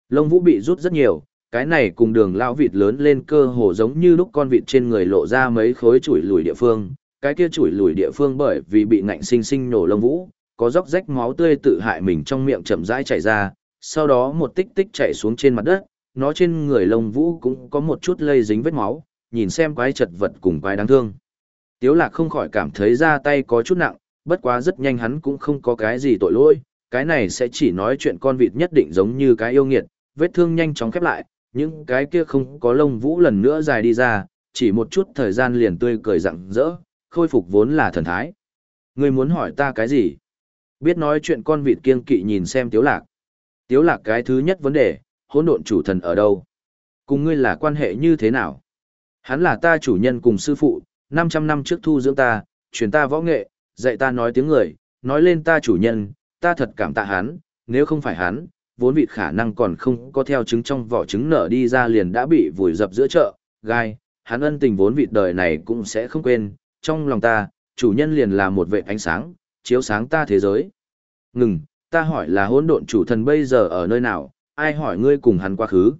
Lông vũ bị rút rất nhiều, cái này cùng đường lao vịt lớn lên cơ hồ giống như lúc con vịt trên người lộ ra mấy khối chuỗi lùi địa phương, cái kia chuỗi lùi địa phương bởi vì bị ngạnh sinh sinh nổ lông vũ, có róc rách máu tươi tự hại mình trong miệng chậm rãi chảy ra, sau đó một tích tích chảy xuống trên mặt đất, nó trên người lông vũ cũng có một chút lây dính vết máu, nhìn xem quái chật vật cùng quái đáng thương. Tiếu lạc không khỏi cảm thấy ra tay có chút nặng, bất quá rất nhanh hắn cũng không có cái gì tội lỗi, cái này sẽ chỉ nói chuyện con vịt nhất định giống như cái yêu nghiệt, vết thương nhanh chóng khép lại, những cái kia không có lông vũ lần nữa dài đi ra, chỉ một chút thời gian liền tươi cười rạng rỡ, khôi phục vốn là thần thái. Ngươi muốn hỏi ta cái gì? Biết nói chuyện con vịt kiêng kỵ nhìn xem tiếu lạc. Tiếu lạc cái thứ nhất vấn đề, hỗn độn chủ thần ở đâu? Cùng ngươi là quan hệ như thế nào? Hắn là ta chủ nhân cùng sư phụ, 500 năm trước thu dưỡng ta, truyền ta võ nghệ, dạy ta nói tiếng người, nói lên ta chủ nhân, ta thật cảm tạ hắn, nếu không phải hắn, vốn vịt khả năng còn không có theo trứng trong vỏ trứng nở đi ra liền đã bị vùi dập giữa chợ, gai, hắn ân tình vốn vịt đời này cũng sẽ không quên, trong lòng ta, chủ nhân liền là một vệ ánh sáng, chiếu sáng ta thế giới. Ngừng, ta hỏi là hỗn độn chủ thần bây giờ ở nơi nào, ai hỏi ngươi cùng hắn quá khứ.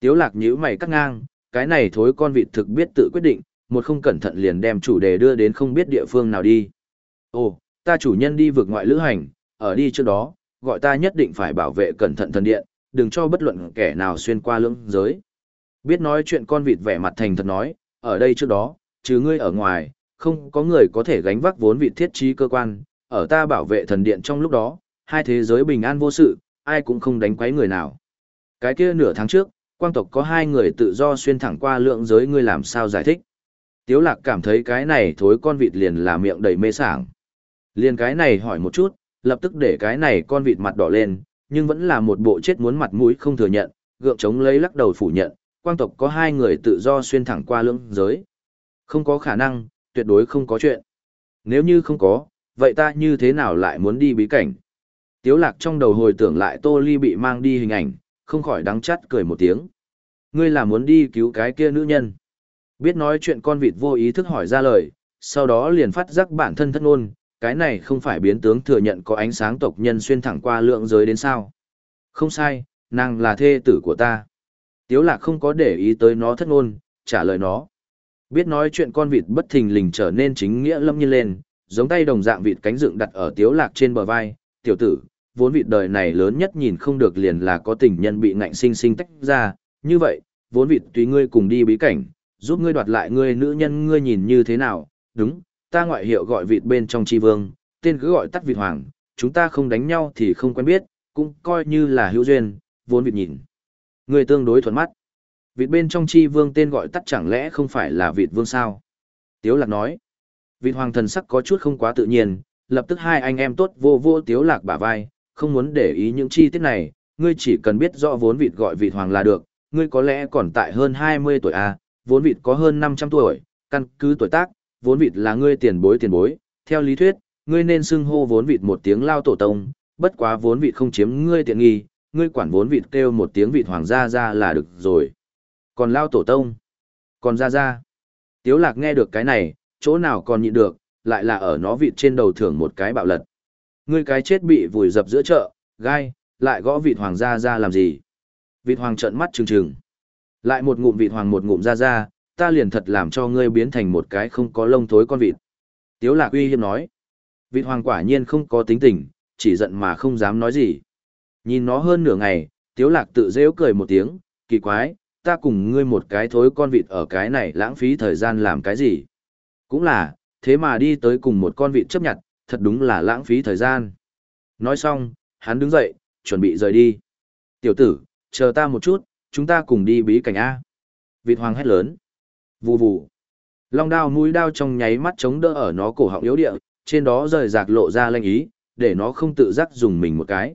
Tiếu lạc nhíu mày cắt ngang, cái này thối con vịt thực biết tự quyết định, một không cẩn thận liền đem chủ đề đưa đến không biết địa phương nào đi. Ồ, ta chủ nhân đi vượt ngoại lữ hành, ở đi trước đó, gọi ta nhất định phải bảo vệ cẩn thận thần điện, đừng cho bất luận kẻ nào xuyên qua lưỡng giới. Biết nói chuyện con vịt vẻ mặt thành thật nói, ở đây trước đó, trừ ngươi ở ngoài, không có người có thể gánh vác vốn vị thiết trí cơ quan, ở ta bảo vệ thần điện trong lúc đó, hai thế giới bình an vô sự, ai cũng không đánh quấy người nào. Cái kia nửa tháng trước, quang tộc có hai người tự do xuyên thẳng qua lượng giới ngươi làm sao giải thích. Tiếu lạc cảm thấy cái này thối con vịt liền là miệng đầy mê sảng. Liền cái này hỏi một chút, lập tức để cái này con vịt mặt đỏ lên, nhưng vẫn là một bộ chết muốn mặt mũi không thừa nhận, gượng chống lấy lắc đầu phủ nhận, quang tộc có hai người tự do xuyên thẳng qua lưỡng giới. Không có khả năng, tuyệt đối không có chuyện. Nếu như không có, vậy ta như thế nào lại muốn đi bí cảnh? Tiếu lạc trong đầu hồi tưởng lại Tô Ly bị mang đi hình ảnh, không khỏi đắng chát cười một tiếng. Ngươi là muốn đi cứu cái kia nữ nhân. Biết nói chuyện con vịt vô ý thức hỏi ra lời, sau đó liền phát giác bản thân thất ngôn, cái này không phải biến tướng thừa nhận có ánh sáng tộc nhân xuyên thẳng qua lượng giới đến sao. Không sai, nàng là thê tử của ta. Tiếu lạc không có để ý tới nó thất ngôn, trả lời nó. Biết nói chuyện con vịt bất thình lình trở nên chính nghĩa lâm nhiên lên, giống tay đồng dạng vịt cánh dựng đặt ở tiếu lạc trên bờ vai, tiểu tử, vốn vịt đời này lớn nhất nhìn không được liền là có tình nhân bị ngạnh sinh sinh tách ra, như vậy, vốn vịt tùy ngươi cùng đi bí cảnh, giúp ngươi đoạt lại ngươi nữ nhân ngươi nhìn như thế nào, đúng, ta ngoại hiệu gọi vịt bên trong tri vương, tên cứ gọi tắt vịt hoàng, chúng ta không đánh nhau thì không quen biết, cũng coi như là hữu duyên, vốn vịt nhìn. người tương đối thuận mắt. Vịt bên trong chi vương tên gọi tắt chẳng lẽ không phải là vịt vương sao? Tiếu lạc nói. Vịt hoàng thần sắc có chút không quá tự nhiên, lập tức hai anh em tốt vô vô tiếu lạc bả vai, không muốn để ý những chi tiết này, ngươi chỉ cần biết rõ vốn vịt gọi vịt hoàng là được, ngươi có lẽ còn tại hơn 20 tuổi à, vốn vịt có hơn 500 tuổi, căn cứ tuổi tác, vốn vịt là ngươi tiền bối tiền bối, theo lý thuyết, ngươi nên xưng hô vốn vịt một tiếng lao tổ tông, bất quá vốn vịt không chiếm ngươi tiện nghi, ngươi quản vốn vịt kêu một tiếng vịt hoàng gia ra là được rồi. Còn lao tổ tông, Còn ra ra. Tiếu lạc nghe được cái này, chỗ nào còn nhịn được, lại là ở nó vịt trên đầu thưởng một cái bạo lật. Ngươi cái chết bị vùi dập giữa chợ, gai, lại gõ vịt hoàng gia ra làm gì? Vịt hoàng trợn mắt trừng trừng. Lại một ngụm vịt hoàng một ngụm ra ra, ta liền thật làm cho ngươi biến thành một cái không có lông thối con vịt. Tiếu lạc uy hiếp nói. Vịt hoàng quả nhiên không có tính tình, chỉ giận mà không dám nói gì. Nhìn nó hơn nửa ngày, tiếu lạc tự dễ cười một tiếng, kỳ quái, ta cùng ngươi một cái thối con vịt ở cái này lãng phí thời gian làm cái gì. Cũng là, thế mà đi tới cùng một con vịt chấp nhận, thật đúng là lãng phí thời gian. Nói xong, hắn đứng dậy, chuẩn bị rời đi. Tiểu tử, chờ ta một chút, chúng ta cùng đi bí cảnh A. Vịt hoàng hét lớn. Vù vù. Long đao mũi đao trong nháy mắt chống đỡ ở nó cổ họng yếu địa, trên đó rời rạc lộ ra lanh ý, để nó không tự giác dùng mình một cái.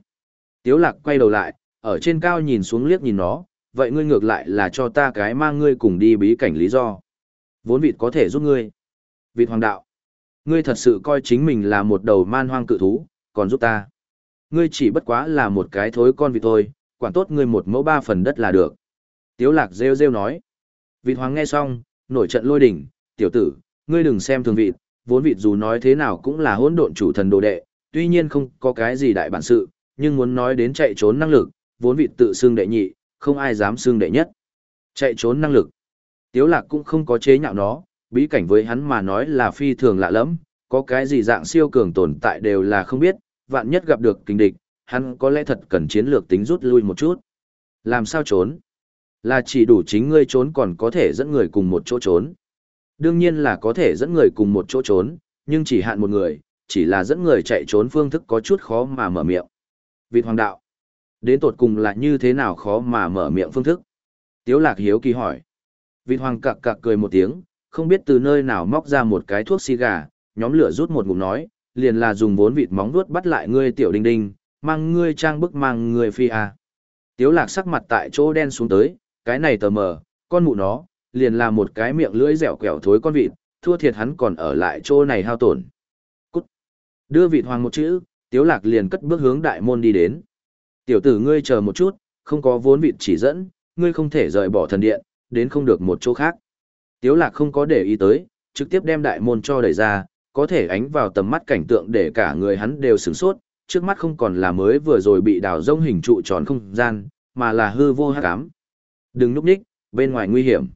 Tiếu lạc quay đầu lại, ở trên cao nhìn xuống liếc nhìn nó, vậy ngươi ngược lại là cho ta cái mang ngươi cùng đi bí cảnh lý do. Vốn vịt có thể giúp ngươi. Vịt hoàng đạo. Ngươi thật sự coi chính mình là một đầu man hoang cự thú, còn giúp ta. Ngươi chỉ bất quá là một cái thối con vịt thôi, quản tốt ngươi một mẫu ba phần đất là được. Tiếu lạc rêu rêu nói. Vịt hoàng nghe xong, nổi trận lôi đỉnh, tiểu tử, ngươi đừng xem thường vịt, vốn vịt dù nói thế nào cũng là hỗn độn chủ thần đồ đệ, tuy nhiên không có cái gì đại bản sự, nhưng muốn nói đến chạy trốn năng lực, vốn vịt tự xưng đệ nhị, không ai dám xưng đệ nhất. Chạy trốn năng lực. Tiếu lạc cũng không có chế nhạo nó, bí cảnh với hắn mà nói là phi thường lạ lắm, có cái gì dạng siêu cường tồn tại đều là không biết, vạn nhất gặp được kinh địch, hắn có lẽ thật cần chiến lược tính rút lui một chút. Làm sao trốn? Là chỉ đủ chính ngươi trốn còn có thể dẫn người cùng một chỗ trốn. Đương nhiên là có thể dẫn người cùng một chỗ trốn, nhưng chỉ hạn một người, chỉ là dẫn người chạy trốn phương thức có chút khó mà mở miệng. Vịt hoàng đạo. Đến tột cùng là như thế nào khó mà mở miệng phương thức? Tiếu lạc hiếu kỳ hỏi. Vịt hoàng cặc cặc cười một tiếng, không biết từ nơi nào móc ra một cái thuốc xì gà, nhóm lửa rút một ngụm nói, liền là dùng vốn vịt móng vuốt bắt lại ngươi tiểu đinh đinh, mang ngươi trang bức mang ngươi phi à. Tiếu lạc sắc mặt tại chỗ đen xuống tới, cái này tờ mờ, con mụ nó, liền là một cái miệng lưỡi dẻo quẹo thối con vịt, thua thiệt hắn còn ở lại chỗ này hao tổn. Cút. Đưa vịt hoàng một chữ, tiếu lạc liền cất bước hướng đại môn đi đến. Tiểu tử ngươi chờ một chút, không có vốn vịt chỉ dẫn, ngươi không thể rời bỏ thần điện, đến không được một chỗ khác. Tiếu lạc không có để ý tới, trực tiếp đem đại môn cho đẩy ra, có thể ánh vào tầm mắt cảnh tượng để cả người hắn đều sửng sốt, trước mắt không còn là mới vừa rồi bị đào rông hình trụ tròn không gian, mà là hư vô hắc ám. Đừng núp ních bên ngoài nguy hiểm.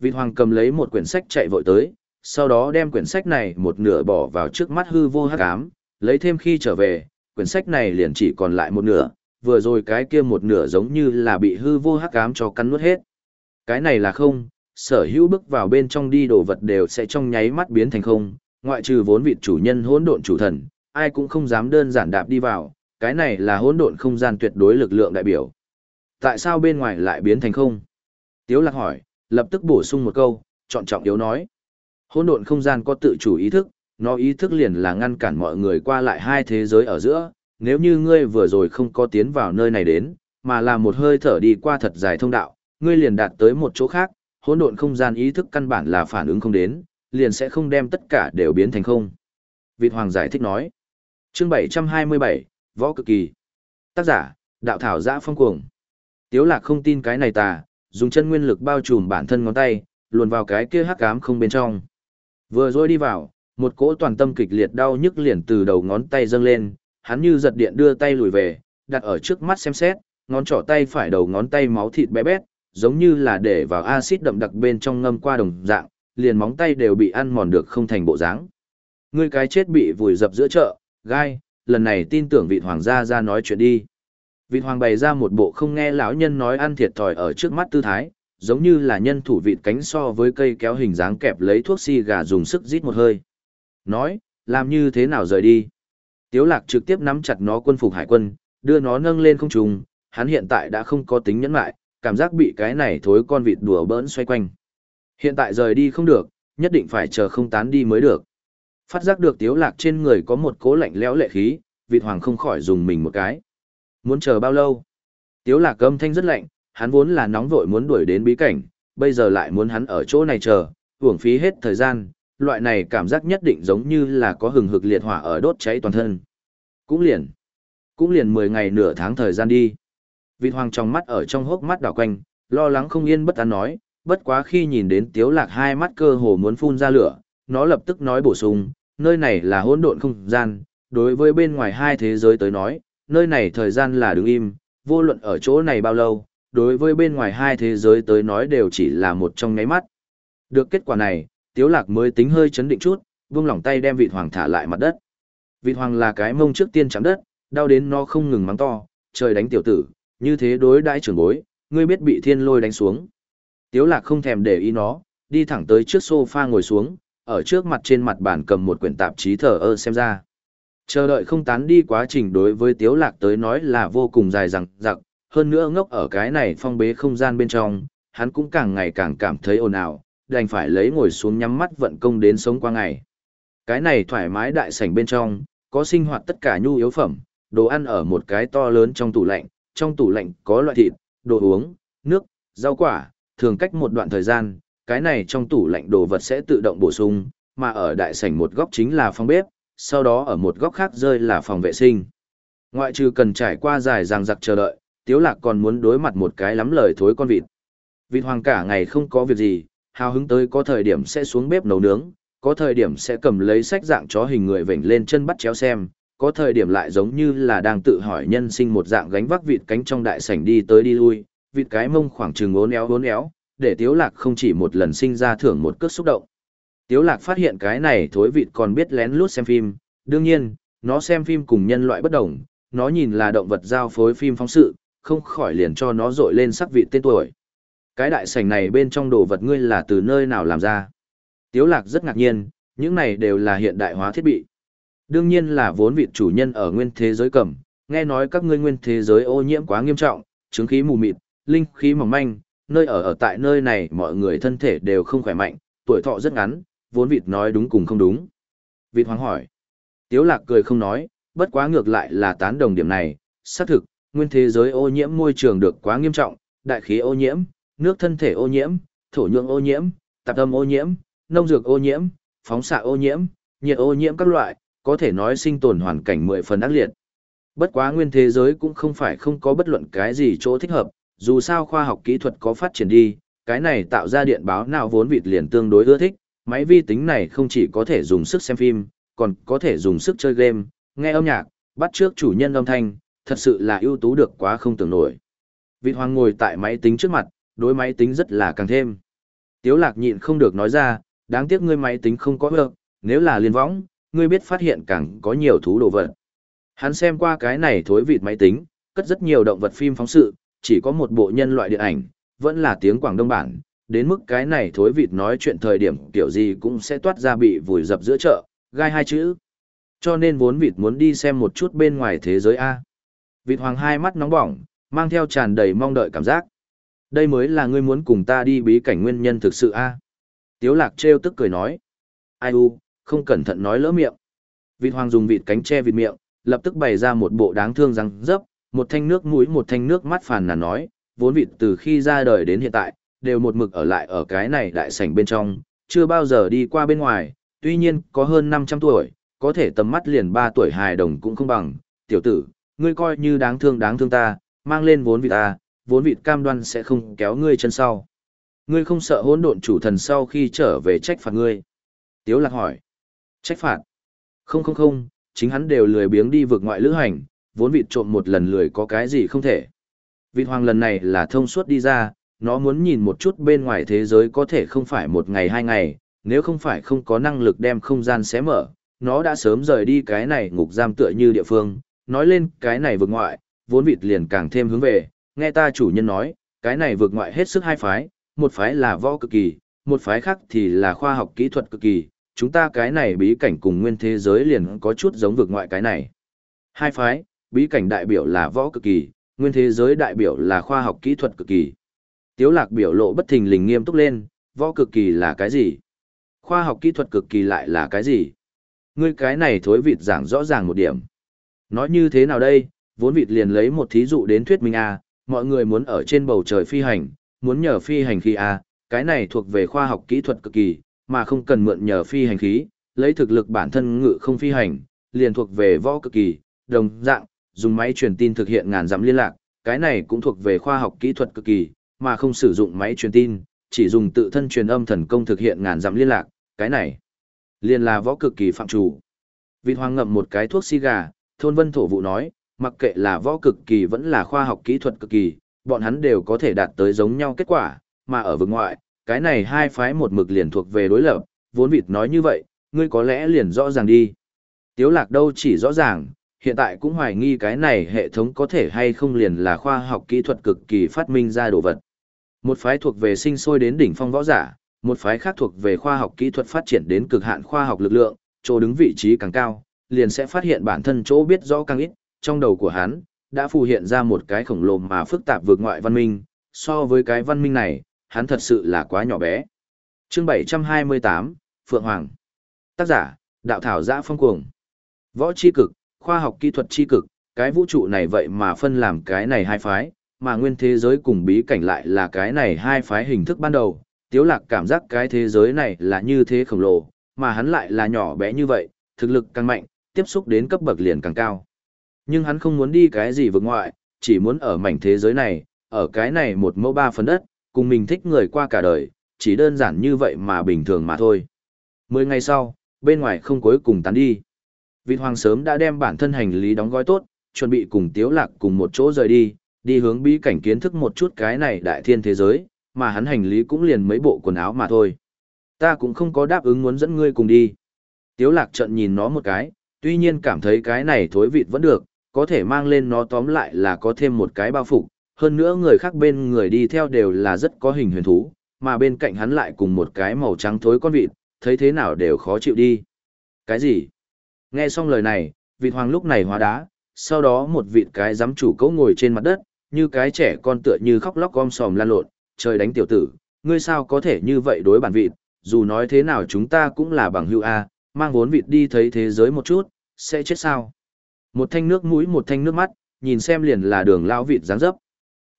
Vịt hoàng cầm lấy một quyển sách chạy vội tới, sau đó đem quyển sách này một nửa bỏ vào trước mắt hư vô hắc ám, lấy thêm khi trở về, quyển sách này liền chỉ còn lại một nửa, vừa rồi cái kia một nửa giống như là bị hư vô hắc ám cho cắn nuốt hết. Cái này là không, sở hữu bước vào bên trong đi đồ vật đều sẽ trong nháy mắt biến thành không, ngoại trừ vốn vị chủ nhân hỗn độn chủ thần, ai cũng không dám đơn giản đạp đi vào, cái này là hỗn độn không gian tuyệt đối lực lượng đại biểu. Tại sao bên ngoài lại biến thành không? Tiếu lạc hỏi, lập tức bổ sung một câu, chọn trọng yếu nói. Hỗn độn không gian có tự chủ ý thức, nó ý thức liền là ngăn cản mọi người qua lại hai thế giới ở giữa, nếu như ngươi vừa rồi không có tiến vào nơi này đến, mà là một hơi thở đi qua thật dài thông đạo, ngươi liền đạt tới một chỗ khác, hỗn độn không gian ý thức căn bản là phản ứng không đến, liền sẽ không đem tất cả đều biến thành không. Vịt Hoàng giải thích nói. Chương 727, Võ Cực Kỳ. Tác giả, Đạo Thảo Giã Phong Cuồng. Tiếu lạc không tin cái này tà, dùng chân nguyên lực bao trùm bản thân ngón tay, luồn vào cái kia hắc ám không bên trong. Vừa rồi đi vào, một cỗ toàn tâm kịch liệt đau nhức liền từ đầu ngón tay dâng lên, hắn như giật điện đưa tay lùi về, đặt ở trước mắt xem xét, ngón trỏ tay phải đầu ngón tay máu thịt bé bét, giống như là để vào axit đậm đặc bên trong ngâm qua đồng dạng, liền móng tay đều bị ăn mòn được không thành bộ dáng. Ngươi cái chết bị vùi dập giữa chợ, gai, lần này tin tưởng vị hoàng gia ra nói chuyện đi. Vị hoàng bày ra một bộ không nghe lão nhân nói ăn thiệt thòi ở trước mắt tư thái, giống như là nhân thủ vịt cánh so với cây kéo hình dáng kẹp lấy thuốc si gà dùng sức rít một hơi. Nói, làm như thế nào rời đi? Tiếu lạc trực tiếp nắm chặt nó quân phục hải quân, đưa nó nâng lên không trung, hắn hiện tại đã không có tính nhẫn lại, cảm giác bị cái này thối con vịt đùa bỡn xoay quanh. Hiện tại rời đi không được, nhất định phải chờ không tán đi mới được. Phát giác được tiếu lạc trên người có một cố lạnh lẽo lệ khí, vịt hoàng không khỏi dùng mình một cái. Muốn chờ bao lâu? Tiếu lạc âm thanh rất lạnh, hắn vốn là nóng vội muốn đuổi đến bí cảnh, bây giờ lại muốn hắn ở chỗ này chờ, uổng phí hết thời gian, loại này cảm giác nhất định giống như là có hừng hực liệt hỏa ở đốt cháy toàn thân. Cũng liền, cũng liền 10 ngày nửa tháng thời gian đi. Vịt hoàng trong mắt ở trong hốc mắt đảo quanh, lo lắng không yên bất an nói, bất quá khi nhìn đến tiếu lạc hai mắt cơ hồ muốn phun ra lửa, nó lập tức nói bổ sung, nơi này là hỗn độn không gian, đối với bên ngoài hai thế giới tới nói, nơi này thời gian là đứng im, vô luận ở chỗ này bao lâu, đối với bên ngoài hai thế giới tới nói đều chỉ là một trong ngáy mắt. Được kết quả này, tiếu lạc mới tính hơi chấn định chút, buông lỏng tay đem vị hoàng thả lại mặt đất. Vị hoàng là cái mông trước tiên chạm đất, đau đến nó không ngừng mắng to, trời đánh tiểu tử, như thế đối đãi trưởng bối, ngươi biết bị thiên lôi đánh xuống. Tiếu lạc không thèm để ý nó, đi thẳng tới trước sofa ngồi xuống, ở trước mặt trên mặt bàn cầm một quyển tạp chí thở ơ xem ra. Chờ đợi không tán đi quá trình đối với tiếu lạc tới nói là vô cùng dài dằng dặc, hơn nữa ngốc ở cái này phong bế không gian bên trong, hắn cũng càng ngày càng cảm thấy ồn ào, đành phải lấy ngồi xuống nhắm mắt vận công đến sống qua ngày. Cái này thoải mái đại sảnh bên trong, có sinh hoạt tất cả nhu yếu phẩm, đồ ăn ở một cái to lớn trong tủ lạnh, trong tủ lạnh có loại thịt, đồ uống, nước, rau quả, thường cách một đoạn thời gian, cái này trong tủ lạnh đồ vật sẽ tự động bổ sung, mà ở đại sảnh một góc chính là phòng bếp, sau đó ở một góc khác rơi là phòng vệ sinh. Ngoại trừ cần trải qua dài ràng giặc chờ đợi, Tiếu Lạc còn muốn đối mặt một cái lắm lời thối con vịt. Vịt hoàng cả ngày không có việc gì, hào hứng tới có thời điểm sẽ xuống bếp nấu nướng, có thời điểm sẽ cầm lấy sách dạng chó hình người vểnh lên chân bắt chéo xem, có thời điểm lại giống như là đang tự hỏi nhân sinh một dạng gánh vác vịt cánh trong đại sảnh đi tới đi lui, vịt cái mông khoảng trừng ốn éo ốn éo, để Tiếu Lạc không chỉ một lần sinh ra thưởng một cước xúc động. Tiếu Lạc phát hiện cái này thối vịt còn biết lén lút xem phim, đương nhiên, nó xem phim cùng nhân loại bất đồng, nó nhìn là động vật giao phối phim phóng sự, không khỏi liền cho nó dội lên sắc vị tên tuổi. Cái đại sảnh này bên trong đồ vật ngươi là từ nơi nào làm ra? Tiếu lạc rất ngạc nhiên, những này đều là hiện đại hóa thiết bị. Đương nhiên là vốn vị chủ nhân ở nguyên thế giới cầm, nghe nói các ngươi nguyên thế giới ô nhiễm quá nghiêm trọng, chứng khí mù mịt, linh khí mỏng manh, nơi ở ở tại nơi này mọi người thân thể đều không khỏe mạnh, tuổi thọ rất ngắn, vốn vịt nói đúng cùng không đúng. Vịt hoàng hỏi. Tiếu lạc cười không nói, bất quá ngược lại là tán đồng điểm này, xác thực, nguyên thế giới ô nhiễm môi trường được quá nghiêm trọng, đại khí ô nhiễm, nước thân thể ô nhiễm, thổ nhưỡng ô nhiễm, tạp âm ô nhiễm, nông dược ô nhiễm, phóng xạ ô nhiễm, nhiệt ô nhiễm các loại, có thể nói sinh tồn hoàn cảnh mười phần ác liệt. Bất quá nguyên thế giới cũng không phải không có bất luận cái gì chỗ thích hợp, dù sao khoa học kỹ thuật có phát triển đi, cái này tạo ra điện báo nào vốn vịt liền tương đối ưa thích, máy vi tính này không chỉ có thể dùng sức xem phim, còn có thể dùng sức chơi game, nghe âm nhạc, bắt trước chủ nhân âm thanh, thật sự là ưu tú được quá không tưởng nổi. Vị hoàng ngồi tại máy tính trước mặt, đối máy tính rất là càng thêm. Tiếu lạc nhịn không được nói ra, đáng tiếc ngươi máy tính không có được, nếu là liên võng, ngươi biết phát hiện càng có nhiều thú đồ vật. Hắn xem qua cái này thối vịt máy tính, cất rất nhiều động vật phim phóng sự, chỉ có một bộ nhân loại điện ảnh, vẫn là tiếng Quảng Đông bản, đến mức cái này thối vịt nói chuyện thời điểm kiểu gì cũng sẽ toát ra bị vùi dập giữa chợ, gai hai chữ. Cho nên vốn vịt muốn đi xem một chút bên ngoài thế giới A. Vịt hoàng hai mắt nóng bỏng, mang theo tràn đầy mong đợi cảm giác. Đây mới là ngươi muốn cùng ta đi bí cảnh nguyên nhân thực sự A. Tiếu lạc treo tức cười nói. Ai u, không cẩn thận nói lỡ miệng. Vịt hoàng dùng vịt cánh che vịt miệng, lập tức bày ra một bộ đáng thương răng dấp, một thanh nước mũi một thanh nước mắt phàn nàn nói, vốn vịt từ khi ra đời đến hiện tại, đều một mực ở lại ở cái này đại sảnh bên trong, chưa bao giờ đi qua bên ngoài, tuy nhiên có hơn 500 tuổi, có thể tầm mắt liền 3 tuổi hài đồng cũng không bằng, tiểu tử, ngươi coi như đáng thương đáng thương ta, mang lên vốn vịt ta, vốn vịt cam đoan sẽ không kéo ngươi chân sau. Ngươi không sợ hỗn độn chủ thần sau khi trở về trách phạt ngươi. Tiếu lạc hỏi. Trách phạt? Không không không, chính hắn đều lười biếng đi vượt ngoại lữ hành, vốn vịt trộm một lần lười có cái gì không thể. Vịt hoàng lần này là thông suốt đi ra, nó muốn nhìn một chút bên ngoài thế giới có thể không phải một ngày hai ngày, nếu không phải không có năng lực đem không gian xé mở, nó đã sớm rời đi cái này ngục giam tựa như địa phương, nói lên cái này vượt ngoại, vốn vịt liền càng thêm hướng về, nghe ta chủ nhân nói, cái này vượt ngoại hết sức hai phái, một phái là võ cực kỳ, một phái khác thì là khoa học kỹ thuật cực kỳ, chúng ta cái này bí cảnh cùng nguyên thế giới liền có chút giống vượt ngoại cái này. Hai phái, bí cảnh đại biểu là võ cực kỳ, nguyên thế giới đại biểu là khoa học kỹ thuật cực kỳ. Tiếu lạc biểu lộ bất thình lình nghiêm túc lên, võ cực kỳ là cái gì? Khoa học kỹ thuật cực kỳ lại là cái gì? Ngươi cái này thối vịt giảng rõ ràng một điểm. Nói như thế nào đây, vốn vịt liền lấy một thí dụ đến thuyết minh A, mọi người muốn ở trên bầu trời phi hành, muốn nhờ phi hành khí A, cái này thuộc về khoa học kỹ thuật cực kỳ, mà không cần mượn nhờ phi hành khí, lấy thực lực bản thân ngự không phi hành, liền thuộc về võ cực kỳ, đồng dạng, dùng máy truyền tin thực hiện ngàn dặm liên lạc, cái này cũng thuộc về khoa học kỹ thuật cực kỳ, mà không sử dụng máy truyền tin, chỉ dùng tự thân truyền âm thần công thực hiện ngàn dặm liên lạc, cái này liền là võ cực kỳ phạm chủ. Vịt hoàng ngậm một cái thuốc xì gà, thôn vân thổ vụ nói, mặc kệ là võ cực kỳ vẫn là khoa học kỹ thuật cực kỳ, bọn hắn đều có thể đạt tới giống nhau kết quả, mà ở vực ngoại, cái này hai phái một mực liền thuộc về đối lập, vốn vịt nói như vậy, ngươi có lẽ liền rõ ràng đi. Tiếu lạc đâu chỉ rõ ràng, hiện tại cũng hoài nghi cái này hệ thống có thể hay không liền là khoa học kỹ thuật cực kỳ phát minh ra đồ vật. Một phái thuộc về sinh sôi đến đỉnh phong võ giả, một phái khác thuộc về khoa học kỹ thuật phát triển đến cực hạn khoa học lực lượng, chỗ đứng vị trí càng cao, liền sẽ phát hiện bản thân chỗ biết rõ càng ít, trong đầu của hắn đã phù hiện ra một cái khổng lồ mà phức tạp vượt ngoại văn minh, so với cái văn minh này, hắn thật sự là quá nhỏ bé. Chương 728, Phượng Hoàng. Tác giả, Đạo Thảo Dã Phong Cuồng. Võ chi cực, khoa học kỹ thuật tri cực, cái vũ trụ này vậy mà phân làm cái này hai phái, mà nguyên thế giới cùng bí cảnh lại là cái này hai phái hình thức ban đầu. Tiếu lạc cảm giác cái thế giới này là như thế khổng lồ, mà hắn lại là nhỏ bé như vậy, thực lực càng mạnh, tiếp xúc đến cấp bậc liền càng cao. Nhưng hắn không muốn đi cái gì vượt ngoại, chỉ muốn ở mảnh thế giới này, ở cái này một mẫu ba phần đất, cùng mình thích người qua cả đời, chỉ đơn giản như vậy mà bình thường mà thôi. Mười ngày sau, bên ngoài không cuối cùng tán đi. Vịt hoàng sớm đã đem bản thân hành lý đóng gói tốt, chuẩn bị cùng tiếu lạc cùng một chỗ rời đi, đi hướng bí cảnh kiến thức một chút cái này đại thiên thế giới, mà hắn hành lý cũng liền mấy bộ quần áo mà thôi. Ta cũng không có đáp ứng muốn dẫn ngươi cùng đi. Tiếu lạc trận nhìn nó một cái, tuy nhiên cảm thấy cái này thối vịt vẫn được, có thể mang lên nó tóm lại là có thêm một cái bao phục, hơn nữa người khác bên người đi theo đều là rất có hình huyền thú, mà bên cạnh hắn lại cùng một cái màu trắng thối con vịt, thấy thế nào đều khó chịu đi. Cái gì? Nghe xong lời này, vịt hoàng lúc này hóa đá, sau đó một vịt cái giám chủ cấu ngồi trên mặt đất, như cái trẻ con tựa như khóc lóc gom sòm lan lộn, trời đánh tiểu tử, ngươi sao có thể như vậy đối bản vịt, dù nói thế nào chúng ta cũng là bằng hữu A, mang vốn vịt đi thấy thế giới một chút, sẽ chết sao? Một thanh nước mũi một thanh nước mắt, nhìn xem liền là đường lao vịt dáng dấp.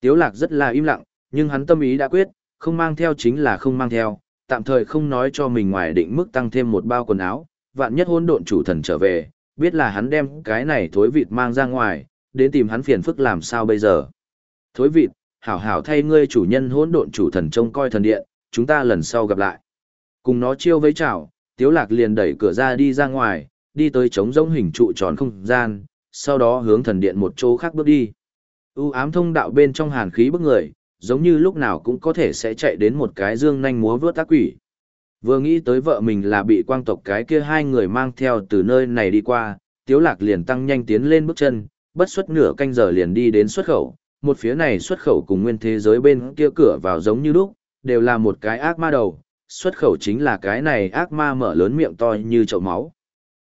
Tiếu lạc rất là im lặng, nhưng hắn tâm ý đã quyết, không mang theo chính là không mang theo, tạm thời không nói cho mình ngoài định mức tăng thêm một bao quần áo, vạn nhất hôn độn chủ thần trở về, biết là hắn đem cái này thối vịt mang ra ngoài, đến tìm hắn phiền phức làm sao bây giờ. Thối vịt, hảo hảo thay ngươi chủ nhân hôn độn chủ thần trông coi thần điện, chúng ta lần sau gặp lại. Cùng nó chiêu với chào, tiếu lạc liền đẩy cửa ra đi ra ngoài, đi tới trống rỗng hình trụ tròn không gian, sau đó hướng thần điện một chỗ khác bước đi. U ám thông đạo bên trong hàn khí bức người, giống như lúc nào cũng có thể sẽ chạy đến một cái dương nhanh múa vướt tác quỷ. Vừa nghĩ tới vợ mình là bị quang tộc cái kia hai người mang theo từ nơi này đi qua, tiếu lạc liền tăng nhanh tiến lên bước chân, bất suất nửa canh giờ liền đi đến xuất khẩu, một phía này xuất khẩu cùng nguyên thế giới bên kia cửa vào giống như lúc, đều là một cái ác ma đầu, xuất khẩu chính là cái này ác ma mở lớn miệng to như chậu máu.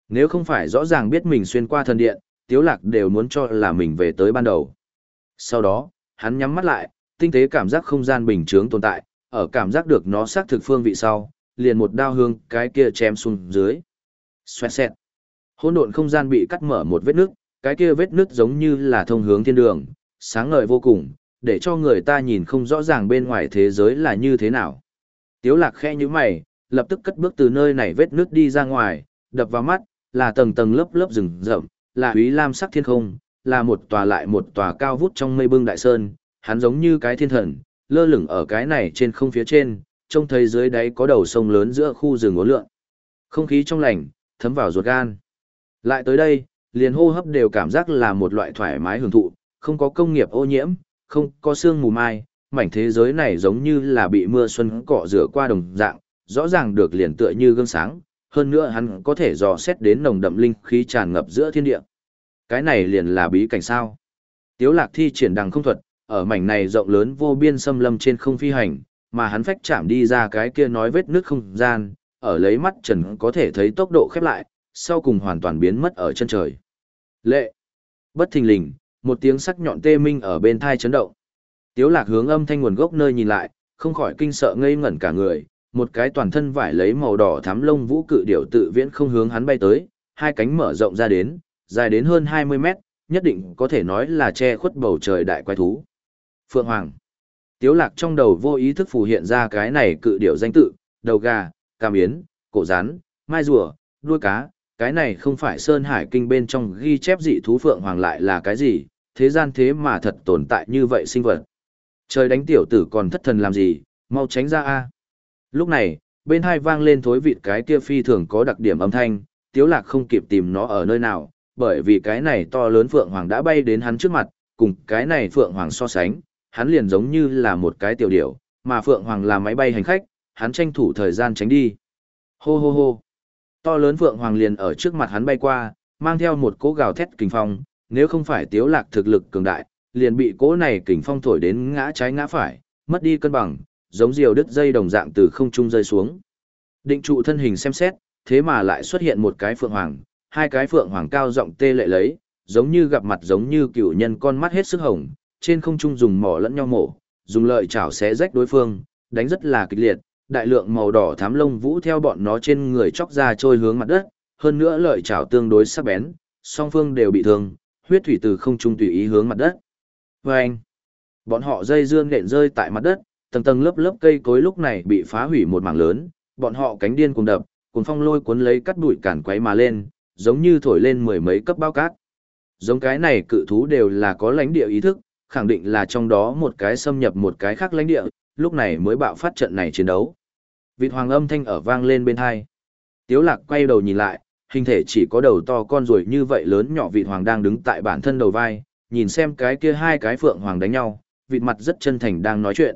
Nếu không phải rõ ràng biết mình xuyên qua thần điện, tiếu lạc đều muốn cho là mình về tới ban đầu. Sau đó, hắn nhắm mắt lại, tinh tế cảm giác không gian bình thường tồn tại, ở cảm giác được nó xác thực phương vị sau, liền một đao hương cái kia chém xuống dưới. Xoẹt xẹt. Hỗn độn không gian bị cắt mở một vết nứt, cái kia vết nứt giống như là thông hướng thiên đường, sáng ngời vô cùng, để cho người ta nhìn không rõ ràng bên ngoài thế giới là như thế nào. Tiếu lạc khẽ như mày, lập tức cất bước từ nơi này vết nứt đi ra ngoài, đập vào mắt, là tầng tầng lớp lớp rừng rậm, là úy lam sắc thiên không, là một tòa lại một tòa cao vút trong mây bưng đại sơn, hắn giống như cái thiên thần, lơ lửng ở cái này trên không phía trên, trông thấy dưới đáy có đầu sông lớn giữa khu rừng ngố lượn. Không khí trong lành, thấm vào ruột gan. Lại tới đây, liền hô hấp đều cảm giác là một loại thoải mái hưởng thụ, không có công nghiệp ô nhiễm, không có sương mù mai, mảnh thế giới này giống như là bị mưa xuân cọ rửa qua đồng dạng, rõ ràng được liền tựa như gương sáng, hơn nữa hắn có thể dò xét đến nồng đậm linh khí tràn ngập giữa thiên địa. Cái này liền là bí cảnh sao. Tiếu lạc thi triển đằng không thuật, ở mảnh này rộng lớn vô biên xâm lâm trên không phi hành, mà hắn phách chạm đi ra cái kia nói vết nước không gian, ở lấy mắt trần có thể thấy tốc độ khép lại, sau cùng hoàn toàn biến mất ở chân trời. Lệ! Bất thình lình, một tiếng sắc nhọn tê minh ở bên thai chấn động. Tiếu lạc hướng âm thanh nguồn gốc nơi nhìn lại, không khỏi kinh sợ ngây ngẩn cả người, một cái toàn thân vải lấy màu đỏ thắm lông vũ cự điểu tự viễn không hướng hắn bay tới, hai cánh mở rộng ra đến, dài đến hơn 20 mét, nhất định có thể nói là che khuất bầu trời đại quái thú. Phượng Hoàng. Tiếu lạc trong đầu vô ý thức phù hiện ra cái này cự điểu danh tự, đầu gà, cam yến, cổ rắn, mai rùa, đuôi cá, cái này không phải Sơn Hải Kinh bên trong ghi chép dị thú Phượng Hoàng lại là cái gì, thế gian thế mà thật tồn tại như vậy sinh vật. Trời đánh tiểu tử còn thất thần làm gì, Mau tránh ra a. Lúc này, bên hai vang lên thối vịt cái kia phi thường có đặc điểm âm thanh, Tiếu Lạc không kịp tìm nó ở nơi nào, bởi vì cái này to lớn Phượng Hoàng đã bay đến hắn trước mặt, cùng cái này Phượng Hoàng so sánh, hắn liền giống như là một cái tiểu điểu, mà Phượng Hoàng là máy bay hành khách, hắn tranh thủ thời gian tránh đi. Hô hô hô. To lớn Phượng Hoàng liền ở trước mặt hắn bay qua, mang theo một cỗ gào thét kình phong, nếu không phải Tiếu Lạc thực lực cường đại, liền bị cỗ này kình phong thổi đến ngã trái ngã phải, mất đi cân bằng, giống diều đứt dây đồng dạng từ không trung rơi xuống. Định trụ thân hình xem xét, thế mà lại xuất hiện một cái phượng hoàng, hai cái phượng hoàng cao rộng tê lệ lấy, giống như gặp mặt giống như cựu nhân con mắt hết sức hồng, trên không trung dùng mỏ lẫn nhau mổ, dùng lợi chảo xé rách đối phương, đánh rất là kịch liệt, đại lượng màu đỏ thám lông vũ theo bọn nó trên người chóc ra trôi hướng mặt đất, hơn nữa lợi chảo tương đối sắc bén, song phương đều bị thương, huyết thủy từ không trung tùy ý hướng mặt đất. Và anh, bọn họ dây dương nện rơi tại mặt đất, tầng tầng lớp lớp cây cối lúc này bị phá hủy một mảng lớn, bọn họ cánh điên cùng đập, cùng phong lôi cuốn lấy cắt đuổi cản quấy mà lên, giống như thổi lên mười mấy cấp bao cát. Giống cái này cự thú đều là có lãnh địa ý thức, khẳng định là trong đó một cái xâm nhập một cái khác lãnh địa, lúc này mới bạo phát trận này chiến đấu. Vịt hoàng âm thanh ở vang lên bên hai. Tiếu lạc quay đầu nhìn lại, hình thể chỉ có đầu to con rồi như vậy lớn nhỏ vịt hoàng đang đứng tại bản thân đầu vai, nhìn xem cái kia hai cái phượng hoàng đánh nhau, vịt mặt rất chân thành đang nói chuyện.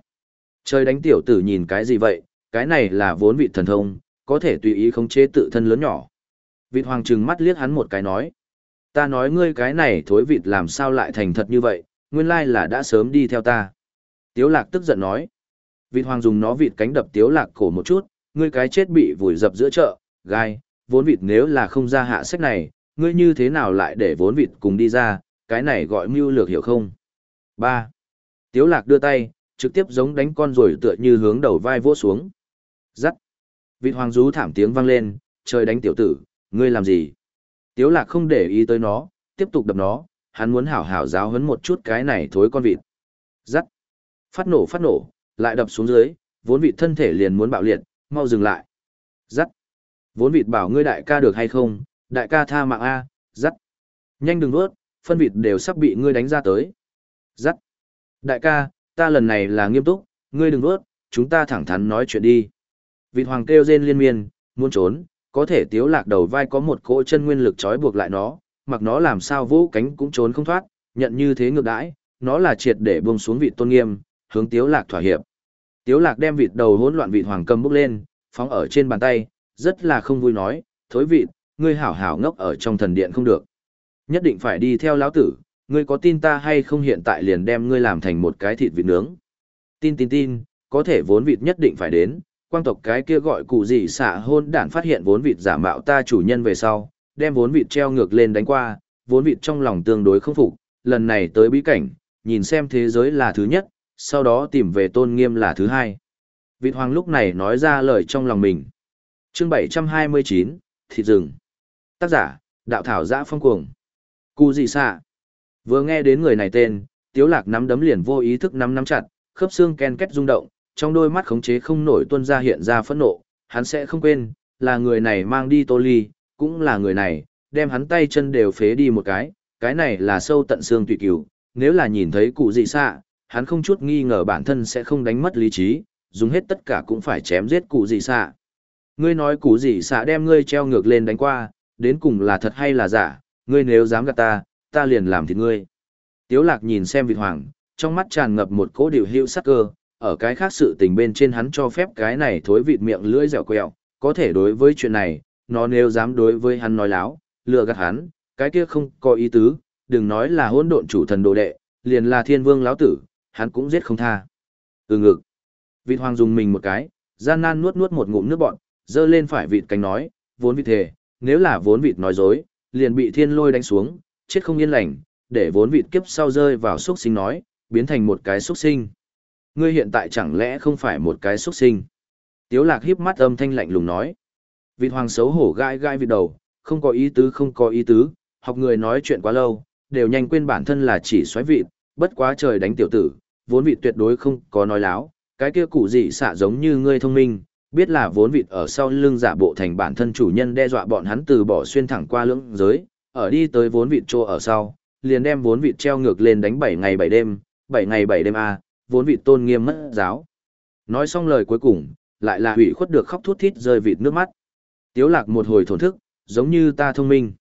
Trời đánh tiểu tử nhìn cái gì vậy, cái này là vốn vị thần thông, có thể tùy ý khống chế tự thân lớn nhỏ. Vịt hoàng trừng mắt liếc hắn một cái nói. Ta nói ngươi cái này thối vịt làm sao lại thành thật như vậy, nguyên lai là đã sớm đi theo ta. Tiếu lạc tức giận nói. Vịt hoàng dùng nó vịt cánh đập tiếu lạc cổ một chút, ngươi cái chết bị vùi dập giữa chợ, gai, vốn vịt nếu là không ra hạ sách này, ngươi như thế nào lại để vốn vịt cùng đi ra, cái này gọi mưu lược hiểu không? 3. Tiếu lạc đưa tay, trực tiếp giống đánh con rồi tựa như hướng đầu vai vỗ xuống. Giắt. Vịt hoàng rú thảm tiếng vang lên, trời đánh tiểu tử, ngươi làm gì? Tiếu lạc không để ý tới nó, tiếp tục đập nó, hắn muốn hảo hảo giáo huấn một chút cái này thối con vịt. Rắc. Phát nổ phát nổ, lại đập xuống dưới, vốn vịt thân thể liền muốn bạo liệt, mau dừng lại. Rắc. Vốn vịt bảo ngươi đại ca được hay không, đại ca tha mạng A, rắc. Nhanh đừng nuốt, phân vịt đều sắp bị ngươi đánh ra tới. Rắc. Đại ca, ta lần này là nghiêm túc, ngươi đừng nuốt, chúng ta thẳng thắn nói chuyện đi. Vịt hoàng kêu rên liên miên, muốn trốn, có thể tiếu lạc đầu vai có một cỗ chân nguyên lực trói buộc lại nó, mặc nó làm sao vũ cánh cũng trốn không thoát, nhận như thế ngược đãi, nó là triệt để buông xuống vị tôn nghiêm, hướng tiếu lạc thỏa hiệp. Tiếu lạc đem vịt đầu hỗn loạn vịt hoàng cầm bốc lên, phóng ở trên bàn tay, rất là không vui nói, thối vịt, ngươi hảo hảo ngốc ở trong thần điện không được. Nhất định phải đi theo lão tử, ngươi có tin ta hay không hiện tại liền đem ngươi làm thành một cái thịt vịt nướng. Tin tin tin, có thể vốn vịt nhất định phải đến, quang tộc cái kia gọi cụ gì xạ hôn đản phát hiện vốn vịt giả mạo ta chủ nhân về sau, đem vốn vịt treo ngược lên đánh qua, vốn vịt trong lòng tương đối không phục, lần này tới bí cảnh, nhìn xem thế giới là thứ nhất, sau đó tìm về tôn nghiêm là thứ hai. Vịt hoàng lúc này nói ra lời trong lòng mình. chương 729, Thịt rừng. Tác giả, Đạo Thảo Giã Phong Cuồng. Cú gì xạ. Vừa nghe đến người này tên, tiếu lạc nắm đấm liền vô ý thức nắm nắm chặt, khớp xương ken két rung động, trong đôi mắt khống chế không nổi tuân ra hiện ra phẫn nộ, hắn sẽ không quên, là người này mang đi tô ly, cũng là người này, đem hắn tay chân đều phế đi một cái, cái này là sâu tận xương tùy cửu, nếu là nhìn thấy cụ dị xạ, hắn không chút nghi ngờ bản thân sẽ không đánh mất lý trí, dùng hết tất cả cũng phải chém giết cụ dị xạ. Ngươi nói cụ dị xạ đem ngươi treo ngược lên đánh qua, đến cùng là thật hay là giả, ngươi nếu dám gạt ta, ta liền làm thịt ngươi. Tiếu lạc nhìn xem vịt hoàng, trong mắt tràn ngập một cỗ điều hữu sắc cơ, ở cái khác sự tình bên trên hắn cho phép cái này thối vịt miệng lưỡi dẻo quẹo, có thể đối với chuyện này, nó nếu dám đối với hắn nói láo, lừa gạt hắn, cái kia không có ý tứ, đừng nói là hỗn độn chủ thần đồ đệ, liền là thiên vương lão tử, hắn cũng giết không tha. Ừ ngực, vịt hoàng dùng mình một cái, gian nan nuốt nuốt một ngụm nước bọn, dơ lên phải vịt cánh nói, vốn vịt thề, nếu là vốn vịt nói dối, liền bị thiên lôi đánh xuống, chết không yên lành, để vốn vịt kiếp sau rơi vào xuất sinh nói, biến thành một cái xuất sinh. Ngươi hiện tại chẳng lẽ không phải một cái xuất sinh? Tiếu lạc híp mắt âm thanh lạnh lùng nói. Vịt hoàng xấu hổ gai gai vịt đầu, không có ý tứ không có ý tứ, học người nói chuyện quá lâu, đều nhanh quên bản thân là chỉ xoáy vịt, bất quá trời đánh tiểu tử, vốn vịt tuyệt đối không có nói láo, cái kia cụ gì xạ giống như ngươi thông minh, biết là vốn vịt ở sau lưng giả bộ thành bản thân chủ nhân đe dọa bọn hắn từ bỏ xuyên thẳng qua lưỡng giới, ở đi tới vốn vịt trô ở sau, liền đem vốn vịt treo ngược lên đánh 7 ngày 7 đêm, 7 ngày 7 đêm A, vốn vịt tôn nghiêm mất giáo. Nói xong lời cuối cùng, lại là hủy khuất được khóc thút thít rơi vịt nước mắt. Tiếu lạc một hồi thổn thức, giống như ta thông minh.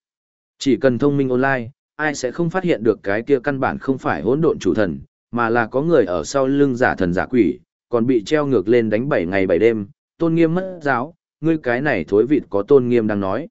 Chỉ cần thông minh online, ai sẽ không phát hiện được cái kia căn bản không phải hỗn độn chủ thần, mà là có người ở sau lưng giả thần giả quỷ, còn bị treo ngược lên đánh 7 ngày 7 đêm, tôn nghiêm mất giáo, ngươi cái này thối vịt có tôn nghiêm đang nói.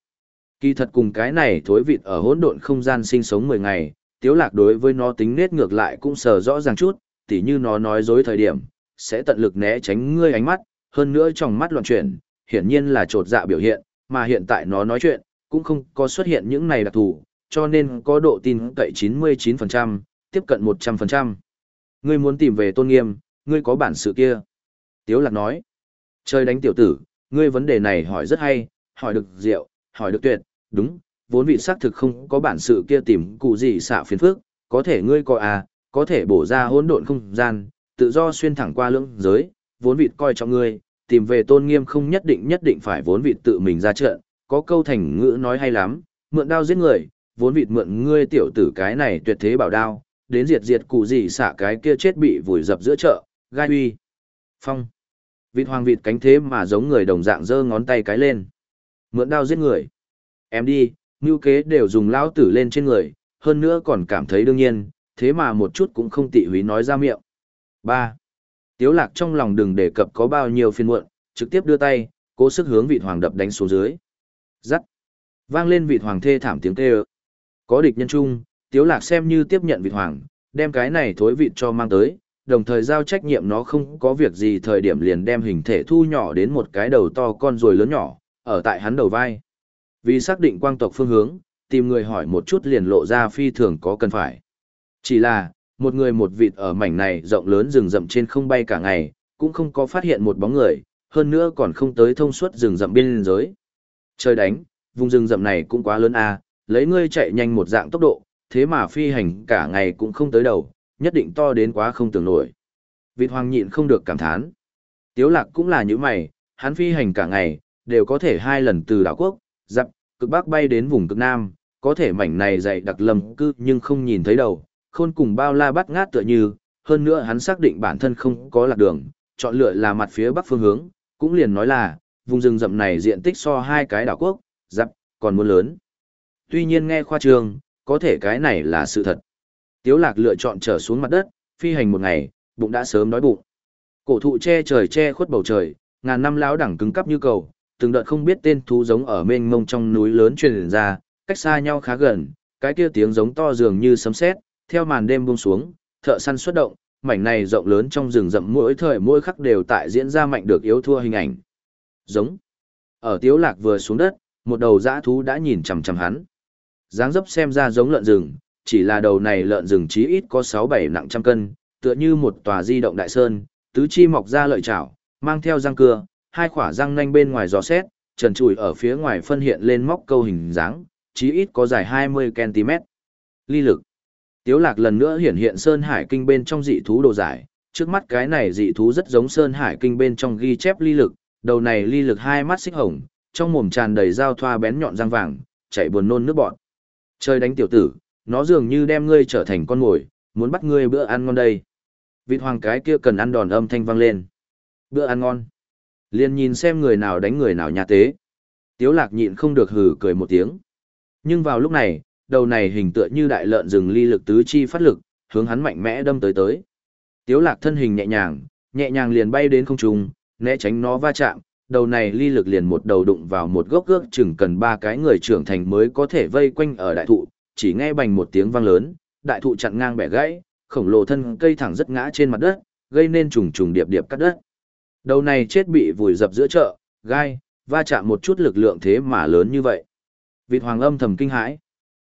Kỳ thật cùng cái này thối vịt ở hỗn độn không gian sinh sống 10 ngày, tiếu lạc đối với nó tính nết ngược lại cũng sờ rõ ràng chút, tỉ như nó nói dối thời điểm, sẽ tận lực né tránh ngươi ánh mắt, hơn nữa trong mắt loạn chuyển, hiển nhiên là trột dạ biểu hiện, mà hiện tại nó nói chuyện, cũng không có xuất hiện những này đặc thù, cho nên có độ tin cậy 99%, tiếp cận 100%. Ngươi muốn tìm về tôn nghiêm, ngươi có bản sự kia. Tiếu lạc nói, chơi đánh tiểu tử, ngươi vấn đề này hỏi rất hay, hỏi được diệu, hỏi được tuyệt, đúng, vốn vị xác thực không có bản sự kia tìm cụ gì xạ phiền phức, có thể ngươi coi à, có thể bổ ra hỗn độn không gian, tự do xuyên thẳng qua lưỡng giới, vốn vị coi trọng ngươi, tìm về tôn nghiêm không nhất định nhất định phải vốn vị tự mình ra trận, có câu thành ngữ nói hay lắm, mượn đao giết người, vốn vị mượn ngươi tiểu tử cái này tuyệt thế bảo đao, đến diệt diệt cụ gì xả cái kia chết bị vùi dập giữa chợ, gai uy. Phong. Vịt hoàng vịt cánh thế mà giống người đồng dạng giơ ngón tay cái lên. Mượn đao giết người. Em đi, mưu kế đều dùng lão tử lên trên người, hơn nữa còn cảm thấy đương nhiên, thế mà một chút cũng không tị húy nói ra miệng. 3. Tiếu lạc trong lòng đừng đề cập có bao nhiêu phiên muộn, trực tiếp đưa tay, cố sức hướng vị hoàng đập đánh xuống dưới. Rắc. Vang lên vị hoàng thê thảm tiếng kêu. Có địch nhân chung, tiếu lạc xem như tiếp nhận vị hoàng, đem cái này thối vị cho mang tới, đồng thời giao trách nhiệm nó không có việc gì thời điểm liền đem hình thể thu nhỏ đến một cái đầu to con rồi lớn nhỏ, ở tại hắn đầu vai. Vì xác định quang tộc phương hướng, tìm người hỏi một chút liền lộ ra phi thường có cần phải. Chỉ là, một người một vịt ở mảnh này rộng lớn rừng rậm trên không bay cả ngày, cũng không có phát hiện một bóng người, hơn nữa còn không tới thông suốt rừng rậm biên giới. Trời đánh, vùng rừng rậm này cũng quá lớn à, lấy ngươi chạy nhanh một dạng tốc độ, thế mà phi hành cả ngày cũng không tới đầu, nhất định to đến quá không tưởng nổi. Vịt hoàng nhịn không được cảm thán. Tiếu lạc cũng là như mày, hắn phi hành cả ngày, đều có thể hai lần từ đảo quốc, dặm, cực bắc bay đến vùng cực nam, có thể mảnh này dày đặc lầm cư nhưng không nhìn thấy đầu, khôn cùng bao la bắt ngát tựa như, hơn nữa hắn xác định bản thân không có lạc đường, chọn lựa là mặt phía bắc phương hướng, cũng liền nói là, vùng rừng rậm này diện tích so hai cái đảo quốc, dặm, còn muốn lớn. Tuy nhiên nghe khoa trương, có thể cái này là sự thật. Tiếu lạc lựa chọn trở xuống mặt đất, phi hành một ngày, bụng đã sớm đói bụng. Cổ thụ che trời che khuất bầu trời, ngàn năm lão đẳng cứng cắp như cầu, từng đợt không biết tên thú giống ở mênh mông trong núi lớn truyền ra, cách xa nhau khá gần, cái kia tiếng giống to dường như sấm sét, theo màn đêm buông xuống, thợ săn xuất động, mảnh này rộng lớn trong rừng rậm mỗi thời mỗi khắc đều tại diễn ra mạnh được yếu thua hình ảnh. Giống. Ở Tiếu Lạc vừa xuống đất, một đầu dã thú đã nhìn chằm chằm hắn. Dáng dấp xem ra giống lợn rừng, chỉ là đầu này lợn rừng chí ít có 6-7 nặng trăm cân, tựa như một tòa di động đại sơn, tứ chi mọc ra lợi chảo, mang theo răng cưa, hai khỏa răng nanh bên ngoài giò xét, trần trụi ở phía ngoài phân hiện lên móc câu hình dáng, chí ít có dài 20cm. Ly lực. Tiếu lạc lần nữa hiển hiện Sơn Hải Kinh bên trong dị thú đồ giải, trước mắt cái này dị thú rất giống Sơn Hải Kinh bên trong ghi chép ly lực, đầu này ly lực hai mắt xích hồng, trong mồm tràn đầy dao thoa bén nhọn răng vàng, chảy buồn nôn nước bọt. Chơi đánh tiểu tử, nó dường như đem ngươi trở thành con mồi, muốn bắt ngươi bữa ăn ngon đây. Vịt hoàng cái kia cần ăn đòn âm thanh vang lên. Bữa ăn ngon. Liên nhìn xem người nào đánh người nào nhà tế. Tiếu lạc nhịn không được hừ cười một tiếng. Nhưng vào lúc này, đầu này hình tựa như đại lợn rừng ly lực tứ chi phát lực, hướng hắn mạnh mẽ đâm tới tới. Tiếu lạc thân hình nhẹ nhàng, nhẹ nhàng liền bay đến không trung, né tránh nó va chạm, đầu này ly lực liền một đầu đụng vào một gốc gước chừng cần ba cái người trưởng thành mới có thể vây quanh ở đại thụ, chỉ nghe bành một tiếng vang lớn, đại thụ chặn ngang bẻ gãy, khổng lồ thân cây thẳng rất ngã trên mặt đất, gây nên trùng trùng điệp điệp cắt đất. Đầu này chết bị vùi dập giữa chợ, gai, va chạm một chút lực lượng thế mà lớn như vậy. Vịt hoàng âm thầm kinh hãi.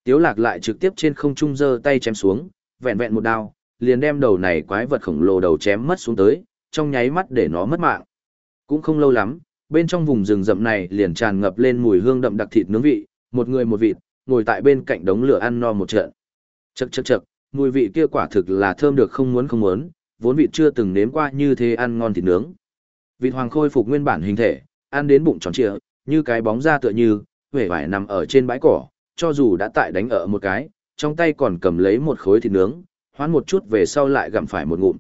Tiếu lạc lại trực tiếp trên không trung giơ tay chém xuống, vẹn vẹn một đao, liền đem đầu này quái vật khổng lồ đầu chém mất xuống tới, trong nháy mắt để nó mất mạng. Cũng không lâu lắm, bên trong vùng rừng rậm này liền tràn ngập lên mùi hương đậm đặc thịt nướng vị, một người một vịt, ngồi tại bên cạnh đống lửa ăn no một trận. Chậc chậc chậc, mùi vị kia quả thực là thơm được không muốn không muốn, vốn vịt chưa từng nếm qua như thế ăn ngon thịt nướng. Vịt hoàng khôi phục nguyên bản hình thể, ăn đến bụng tròn trịa, như cái bóng da tựa như, vẻ vải nằm ở trên bãi cỏ, cho dù đã tại đánh ở một cái, trong tay còn cầm lấy một khối thịt nướng, hoán một chút về sau lại gặm phải một ngụm.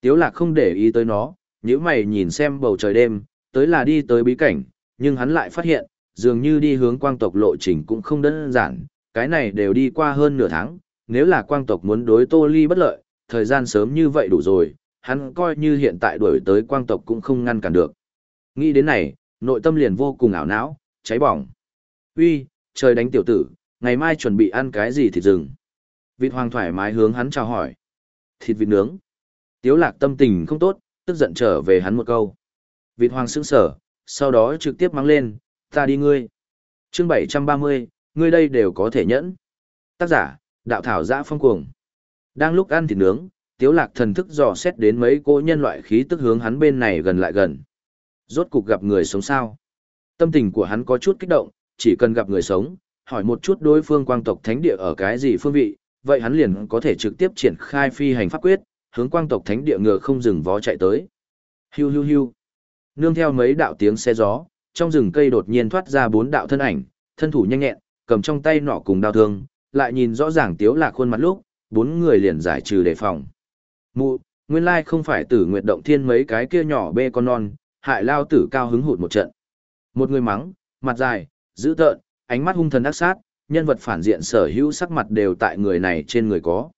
Tiếu lạc không để ý tới nó, nếu mày nhìn xem bầu trời đêm, tới là đi tới bí cảnh, nhưng hắn lại phát hiện, dường như đi hướng quang tộc lộ trình cũng không đơn giản, cái này đều đi qua hơn nửa tháng, nếu là quang tộc muốn đối Tô Ly bất lợi, thời gian sớm như vậy đủ rồi, hắn coi như hiện tại đuổi tới quang tộc cũng không ngăn cản được. Nghĩ đến này, nội tâm liền vô cùng ảo não, cháy bỏng. Uy, trời đánh tiểu tử, ngày mai chuẩn bị ăn cái gì thịt rừng. Vịt hoàng thoải mái hướng hắn chào hỏi. Thịt vịt nướng. Tiếu lạc tâm tình không tốt, tức giận trở về hắn một câu. Vịt hoàng sững sờ sau đó trực tiếp mang lên, ta đi ngươi. Chương 730, ngươi đây đều có thể nhẫn. Tác giả, đạo thảo giã phong cuồng. Đang lúc ăn thịt nướng, tiếu lạc thần thức dò xét đến mấy cô nhân loại khí tức hướng hắn bên này gần lại gần. Rốt cục gặp người sống sao. Tâm tình của hắn có chút kích động, chỉ cần gặp người sống, hỏi một chút đối phương quang tộc thánh địa ở cái gì phương vị, vậy hắn liền có thể trực tiếp triển khai phi hành pháp quyết, hướng quang tộc thánh địa ngựa không dừng vó chạy tới. Hiu hiu hiu. Nương theo mấy đạo tiếng xe gió, trong rừng cây đột nhiên thoát ra bốn đạo thân ảnh, thân thủ nhanh nhẹn, cầm trong tay nỏ cùng đao thương, lại nhìn rõ ràng tiếu lạc khuôn mặt lúc, bốn người liền giải trừ đề phòng. Mụ, nguyên lai không phải tử nguyệt động thiên mấy cái kia nhỏ bê con non, hại lao tử cao hứng hụt một trận. Một người mắng, mặt dài, dữ tợn, ánh mắt hung thần ác sát, nhân vật phản diện sở hữu sắc mặt đều tại người này trên người có.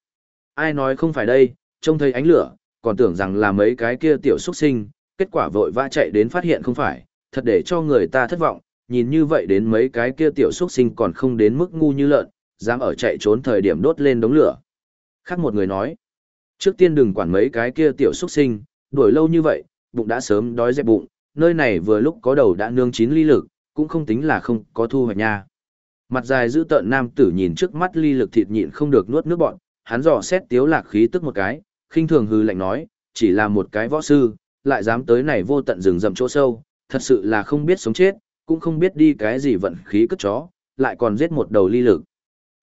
Ai nói không phải đây, trông thấy ánh lửa, còn tưởng rằng là mấy cái kia tiểu xuất sinh, kết quả vội vã chạy đến phát hiện không phải, thật để cho người ta thất vọng, nhìn như vậy đến mấy cái kia tiểu xuất sinh còn không đến mức ngu như lợn, dám ở chạy trốn thời điểm đốt lên đống lửa. Khác một người nói, trước tiên đừng quản mấy cái kia tiểu xuất sinh, đuổi lâu như vậy, bụng đã sớm đói dẹp bụng, nơi này vừa lúc có đầu đã nương chín ly lực, cũng không tính là không có thu hoạch nha. Mặt dài giữ tợn nam tử nhìn trước mắt ly lực thịt nhịn không được nuốt nước bọn, hắn dò xét tiếu lạc khí tức một cái, khinh thường hư lạnh nói, chỉ là một cái võ sư, lại dám tới này vô tận rừng rậm chỗ sâu, thật sự là không biết sống chết, cũng không biết đi cái gì vận khí cất chó, lại còn giết một đầu ly lực.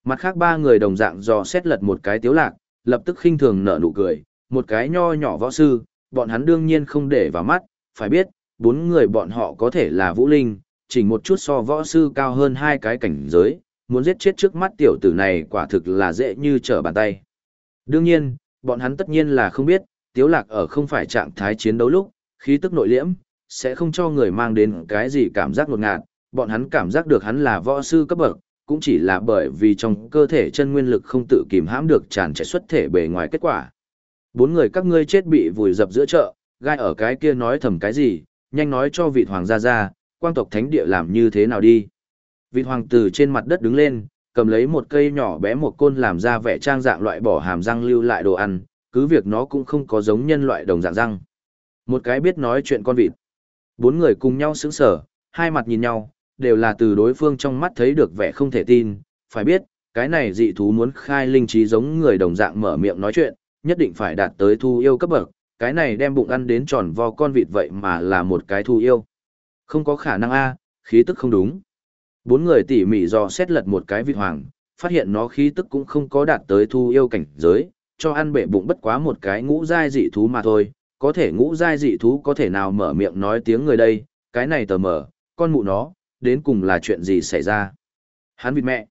Mặt khác ba người đồng dạng dò xét lật một cái tiếu lạc, lập tức khinh thường nở nụ cười, một cái nho nhỏ võ sư, bọn hắn đương nhiên không để vào mắt, phải biết, bốn người bọn họ có thể là vũ linh, chỉ một chút so võ sư cao hơn hai cái cảnh giới, muốn giết chết trước mắt tiểu tử này quả thực là dễ như trở bàn tay. Đương nhiên, bọn hắn tất nhiên là không biết, tiếu lạc ở không phải trạng thái chiến đấu lúc, khí tức nội liễm, sẽ không cho người mang đến cái gì cảm giác ngột ngạt, bọn hắn cảm giác được hắn là võ sư cấp bậc, cũng chỉ là bởi vì trong cơ thể chân nguyên lực không tự kìm hãm được tràn trề xuất thể bề ngoài kết quả. Bốn người các ngươi chết bị vùi dập giữa chợ, gai ở cái kia nói thầm cái gì, nhanh nói cho vị hoàng gia ra, quang tộc thánh địa làm như thế nào đi. Vị hoàng tử trên mặt đất đứng lên, cầm lấy một cây nhỏ bé một côn làm ra vẻ trang dạng loại bỏ hàm răng lưu lại đồ ăn, cứ việc nó cũng không có giống nhân loại đồng dạng răng. Một cái biết nói chuyện con vịt. Bốn người cùng nhau sững sở, hai mặt nhìn nhau, đều là từ đối phương trong mắt thấy được vẻ không thể tin, phải biết, cái này dị thú muốn khai linh trí giống người đồng dạng mở miệng nói chuyện, nhất định phải đạt tới thu yêu cấp bậc, cái này đem bụng ăn đến tròn vo con vịt vậy mà là một cái thu yêu. Không có khả năng a, khí tức không đúng. Bốn người tỉ mỉ dò xét lật một cái vị hoàng, phát hiện nó khí tức cũng không có đạt tới thu yêu cảnh giới, cho ăn bể bụng bất quá một cái ngũ giai dị thú mà thôi, có thể ngũ giai dị thú có thể nào mở miệng nói tiếng người đây, cái này tờ mở, con mụ nó, đến cùng là chuyện gì xảy ra. Hắn vịt mẹ.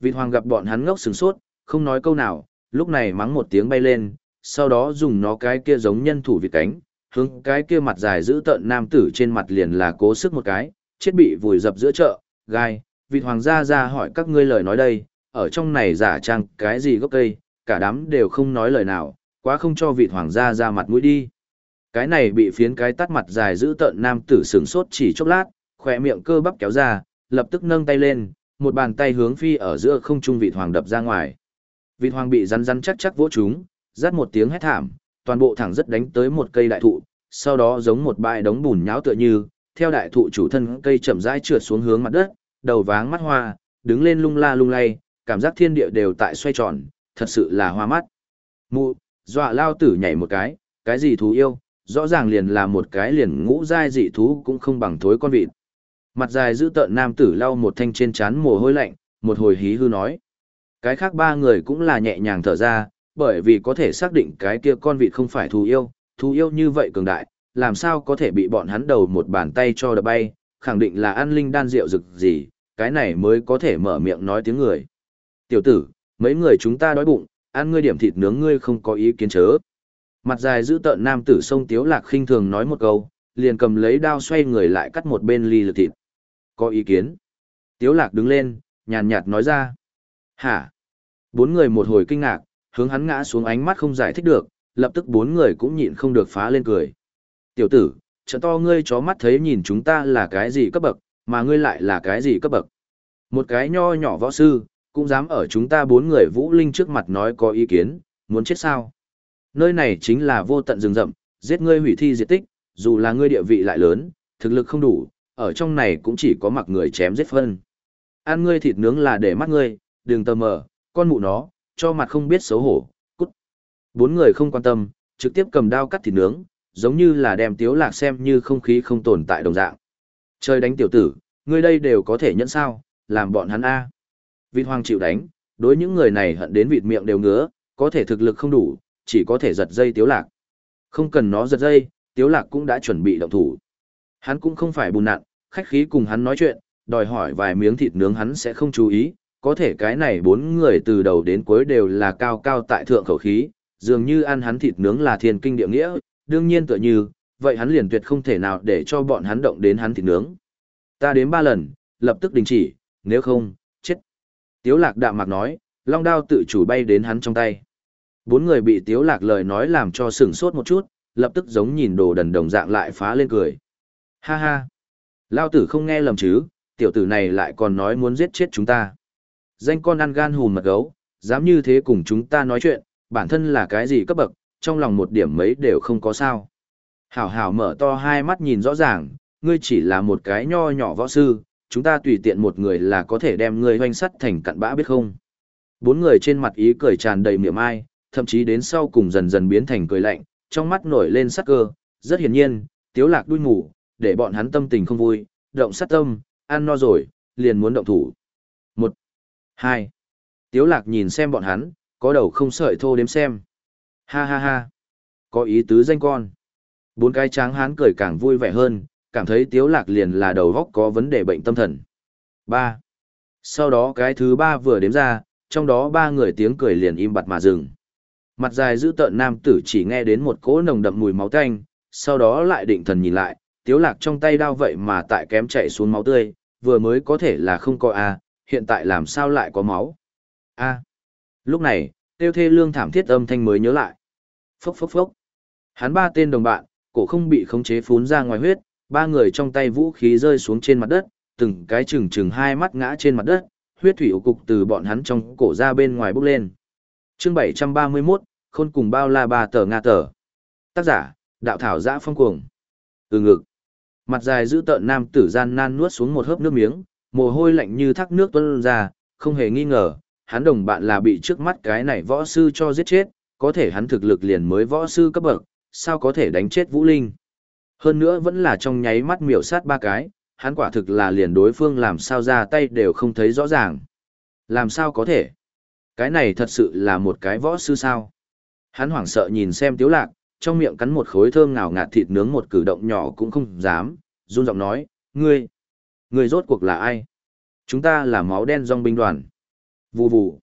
Vịt hoàng gặp bọn hắn ngốc sừng sốt, không nói câu nào, lúc này mắng một tiếng bay lên, sau đó dùng nó cái kia giống nhân thủ vịt cánh, hướng cái kia mặt dài giữ tợn nam tử trên mặt liền là cố sức một cái, chết bị vùi dập giữa chợ, gai, vị hoàng gia ra hỏi các ngươi lời nói đây, ở trong này giả trang cái gì gốc cây, cả đám đều không nói lời nào, quá không cho vị hoàng gia ra mặt mũi đi. Cái này bị phiến cái tắt mặt dài giữ tợn nam tử sừng sốt chỉ chốc lát, khỏe miệng cơ bắp kéo ra, lập tức nâng tay lên, một bàn tay hướng phi ở giữa không trung vị hoàng đập ra ngoài. vị hoàng bị rắn rắn chắc chắc vỗ chúng, rát một tiếng hét thảm, toàn bộ thẳng rất đánh tới một cây đại thụ, sau đó giống một bãi đống bùn nháo tựa như, theo đại thụ chủ thân cây chậm rãi trượt xuống hướng mặt đất, đầu váng mắt hoa, đứng lên lung la lung lay, cảm giác thiên địa đều tại xoay tròn, thật sự là hoa mắt. Mụ, dọa lao tử nhảy một cái, cái gì thú yêu, rõ ràng liền là một cái liền ngũ giai dị thú cũng không bằng thối con vịt. Mặt dài giữ tợn nam tử lau một thanh trên chán mồ hôi lạnh, một hồi hí hư nói. Cái khác ba người cũng là nhẹ nhàng thở ra, bởi vì có thể xác định cái kia con vịt không phải thú yêu, thú yêu như vậy cường đại, làm sao có thể bị bọn hắn đầu một bàn tay cho đập bay, khẳng định là an linh đan rượu rực gì, cái này mới có thể mở miệng nói tiếng người. Tiểu tử, mấy người chúng ta đói bụng, ăn ngươi điểm thịt nướng ngươi không có ý kiến chớ. Mặt dài giữ tợn nam tử sông Tiếu Lạc khinh thường nói một câu, liền cầm lấy đao xoay người lại cắt một bên ly lực thịt. Có ý kiến? Tiếu Lạc đứng lên, nhàn nhạt nói ra. Hả? Bốn người một hồi kinh ngạc, hướng hắn ngã xuống ánh mắt không giải thích được, lập tức bốn người cũng nhịn không được phá lên cười. Tiểu tử, trận to ngươi chó mắt thấy nhìn chúng ta là cái gì cấp bậc, mà ngươi lại là cái gì cấp bậc. Một cái nho nhỏ võ sư, cũng dám ở chúng ta bốn người vũ linh trước mặt nói có ý kiến, muốn chết sao. Nơi này chính là vô tận rừng rậm, giết ngươi hủy thi diệt tích, dù là ngươi địa vị lại lớn, thực lực không đủ, ở trong này cũng chỉ có mặc người chém giết phân. Ăn ngươi thịt nướng là để mắt ngươi, đừng tầm mờ, con mụ nó, cho mặt không biết xấu hổ, cút. Bốn người không quan tâm, trực tiếp cầm đao cắt thịt nướng, giống như là đem tiếu lạc xem như không khí không tồn tại đồng dạng. Chơi đánh tiểu tử, ngươi đây đều có thể nhận sao, làm bọn hắn A. Vịt hoang chịu đánh, đối những người này hận đến vịt miệng đều ngứa, có thể thực lực không đủ, chỉ có thể giật dây tiếu lạc. Không cần nó giật dây, tiếu lạc cũng đã chuẩn bị động thủ. Hắn cũng không phải bùn nặn, khách khí cùng hắn nói chuyện, đòi hỏi vài miếng thịt nướng hắn sẽ không chú ý, có thể cái này bốn người từ đầu đến cuối đều là cao cao tại thượng khẩu khí, dường như ăn hắn thịt nướng là thiên kinh địa nghĩa, đương nhiên tựa như, vậy hắn liền tuyệt không thể nào để cho bọn hắn động đến hắn thịt nướng. Ta đến ba lần, lập tức đình chỉ, nếu không, chết. Tiếu lạc đạm mạc nói, long đao tự chủ bay đến hắn trong tay. Bốn người bị tiếu lạc lời nói làm cho sừng sốt một chút, lập tức giống nhìn đồ đần đồng dạng lại phá lên cười. Ha ha! Lao tử không nghe lầm chứ, tiểu tử này lại còn nói muốn giết chết chúng ta. Danh con ăn gan hùn mật gấu, dám như thế cùng chúng ta nói chuyện, bản thân là cái gì cấp bậc, trong lòng một điểm mấy đều không có sao. Hảo hảo mở to hai mắt nhìn rõ ràng, ngươi chỉ là một cái nho nhỏ võ sư, chúng ta tùy tiện một người là có thể đem ngươi hoanh sắt thành cặn bã biết không. Bốn người trên mặt ý cười tràn đầy miệng ai, thậm chí đến sau cùng dần dần biến thành cười lạnh, trong mắt nổi lên sắc cơ, rất hiển nhiên, tiếu lạc đuôi ngủ, để bọn hắn tâm tình không vui, động sát tâm, ăn no rồi, liền muốn động thủ. Hai, tiếu lạc nhìn xem bọn hắn, có đầu không sợi thô đếm xem. Ha ha ha, có ý tứ danh con. Bốn cái tráng hán cười càng vui vẻ hơn, cảm thấy tiếu lạc liền là đầu góc có vấn đề bệnh tâm thần. Ba. Sau đó cái thứ ba vừa đếm ra, trong đó ba người tiếng cười liền im bặt mà dừng. Mặt dài giữ tợn nam tử chỉ nghe đến một cỗ nồng đậm mùi máu tanh, sau đó lại định thần nhìn lại, tiếu lạc trong tay đao vậy mà tại kém chạy xuống máu tươi, vừa mới có thể là không có A, hiện tại làm sao lại có máu. A. Lúc này, tiêu thê lương thảm thiết âm thanh mới nhớ lại. Phốc phốc phốc. Hắn ba tên đồng bạn, cổ không bị khống chế phún ra ngoài huyết, ba người trong tay vũ khí rơi xuống trên mặt đất, từng cái chừng chừng hai mắt ngã trên mặt đất, huyết thủy ổ cục từ bọn hắn trong cổ ra bên ngoài bốc lên chương 731, khôn cùng bao la ba tờ nga tờ. Tác giả, đạo thảo giã phong cuồng. Từ ngực. Mặt dài giữ tợn nam tử gian nan nuốt xuống một hớp nước miếng, mồ hôi lạnh như thác nước tuôn ra, không hề nghi ngờ, hắn đồng bạn là bị trước mắt cái này võ sư cho giết chết, có thể hắn thực lực liền mới võ sư cấp bậc, sao có thể đánh chết Vũ Linh. Hơn nữa vẫn là trong nháy mắt miểu sát ba cái, hắn quả thực là liền đối phương làm sao ra tay đều không thấy rõ ràng. Làm sao có thể? Cái này thật sự là một cái võ sư sao. Hắn hoảng sợ nhìn xem tiếu lạc, trong miệng cắn một khối thơm ngào ngạt thịt nướng một cử động nhỏ cũng không dám, run giọng nói, ngươi, Người rốt cuộc là ai? Chúng ta là máu đen dòng binh đoàn. Vù vù.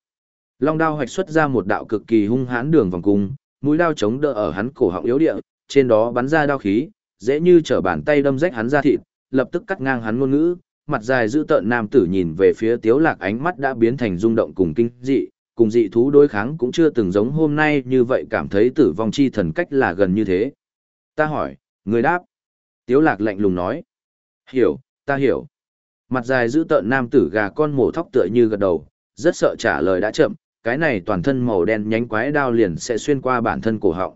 Long đao hoạch xuất ra một đạo cực kỳ hung hãn đường vòng cung, mũi đao chống đỡ ở hắn cổ họng yếu địa, trên đó bắn ra đao khí, dễ như trở bàn tay đâm rách hắn ra thịt, lập tức cắt ngang hắn ngôn ngữ, mặt dài dữ tợn nam tử nhìn về phía tiếu lạc ánh mắt đã biến thành rung động cùng kinh dị, cùng dị thú đối kháng cũng chưa từng giống hôm nay như vậy cảm thấy tử vong chi thần cách là gần như thế. Ta hỏi, người đáp. Tiếu lạc lạnh lùng nói. Hiểu, ta hiểu. Mặt dài giữ tợn nam tử gà con mổ thóc tựa như gật đầu, rất sợ trả lời đã chậm, cái này toàn thân màu đen nhánh quái đao liền sẽ xuyên qua bản thân cổ họng.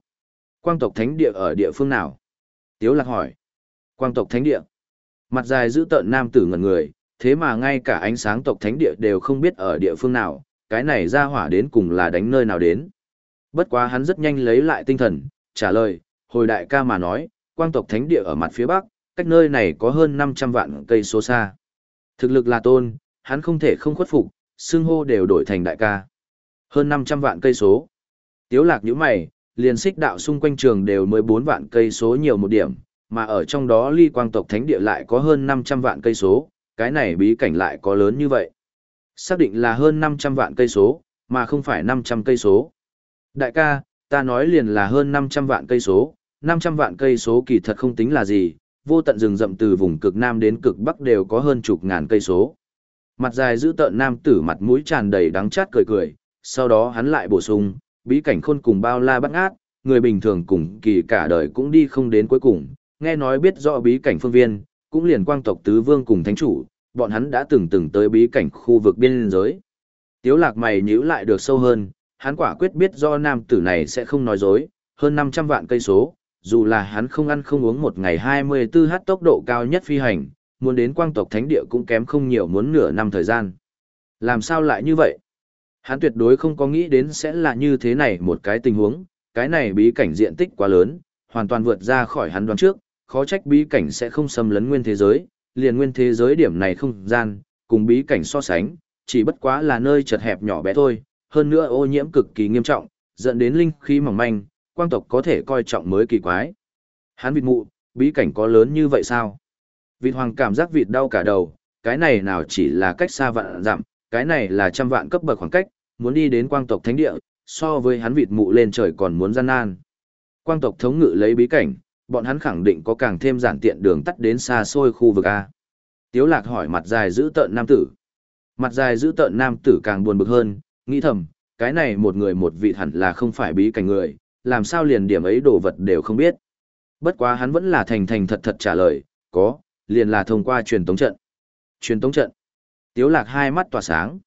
Quang tộc thánh địa ở địa phương nào? Tiếu lạc hỏi. Quang tộc thánh địa. Mặt dài giữ tợn nam tử ngẩn người, thế mà ngay cả ánh sáng tộc thánh địa đều không biết ở địa phương nào, cái này ra hỏa đến cùng là đánh nơi nào đến. Bất quá hắn rất nhanh lấy lại tinh thần, trả lời, hồi đại ca mà nói, quang tộc thánh địa ở mặt phía bắc, cách nơi này có hơn 500 vạn cây số xa. Thực lực là tôn, hắn không thể không khuất phục, xưng hô đều đổi thành đại ca. Hơn 500 vạn cây số. Tiếu lạc những mày, liền xích đạo xung quanh trường đều mới 4 vạn cây số nhiều một điểm, mà ở trong đó ly quang tộc thánh địa lại có hơn 500 vạn cây số, cái này bí cảnh lại có lớn như vậy. Xác định là hơn 500 vạn cây số, mà không phải 500 cây số. Đại ca, ta nói liền là hơn 500 vạn cây số, 500 vạn cây số kỳ thật không tính là gì, vô tận rừng rậm từ vùng cực nam đến cực bắc đều có hơn chục ngàn cây số. Mặt dài giữ tợn nam tử mặt mũi tràn đầy đắng chát cười cười, sau đó hắn lại bổ sung, bí cảnh khôn cùng bao la bắt ngát, người bình thường cùng kỳ cả đời cũng đi không đến cuối cùng, nghe nói biết rõ bí cảnh phương viên, cũng liền quang tộc tứ vương cùng thánh chủ, bọn hắn đã từng từng tới bí cảnh khu vực biên giới. Tiếu lạc mày nhíu lại được sâu hơn, hắn quả quyết biết do nam tử này sẽ không nói dối, hơn 500 vạn cây số, dù là hắn không ăn không uống một ngày 24h tốc độ cao nhất phi hành, muốn đến quang tộc thánh địa cũng kém không nhiều muốn nửa năm thời gian. Làm sao lại như vậy? Hắn tuyệt đối không có nghĩ đến sẽ là như thế này một cái tình huống, cái này bí cảnh diện tích quá lớn, hoàn toàn vượt ra khỏi hắn đoán trước, khó trách bí cảnh sẽ không xâm lấn nguyên thế giới, liền nguyên thế giới điểm này không gian, cùng bí cảnh so sánh, chỉ bất quá là nơi chật hẹp nhỏ bé thôi, hơn nữa ô nhiễm cực kỳ nghiêm trọng, dẫn đến linh khí mỏng manh, quang tộc có thể coi trọng mới kỳ quái. Hắn vịt mụ, bí cảnh có lớn như vậy sao? Vịt hoàng cảm giác vịt đau cả đầu, cái này nào chỉ là cách xa vạn dặm, cái này là trăm vạn cấp bậc khoảng cách, muốn đi đến quang tộc thánh địa, so với hắn vịt mụ lên trời còn muốn gian nan. Quang tộc thống ngự lấy bí cảnh, bọn hắn khẳng định có càng thêm giản tiện đường tắt đến xa xôi khu vực A. Tiếu lạc hỏi mặt dài giữ tợn nam tử. Mặt dài giữ tợn nam tử càng buồn bực hơn, nghĩ thầm, cái này một người một vị hẳn là không phải bí cảnh người, làm sao liền điểm ấy đồ vật đều không biết. Bất quá hắn vẫn là thành thành thật thật trả lời, có, liền là thông qua truyền tống trận. Truyền tống trận. Tiếu lạc hai mắt tỏa sáng.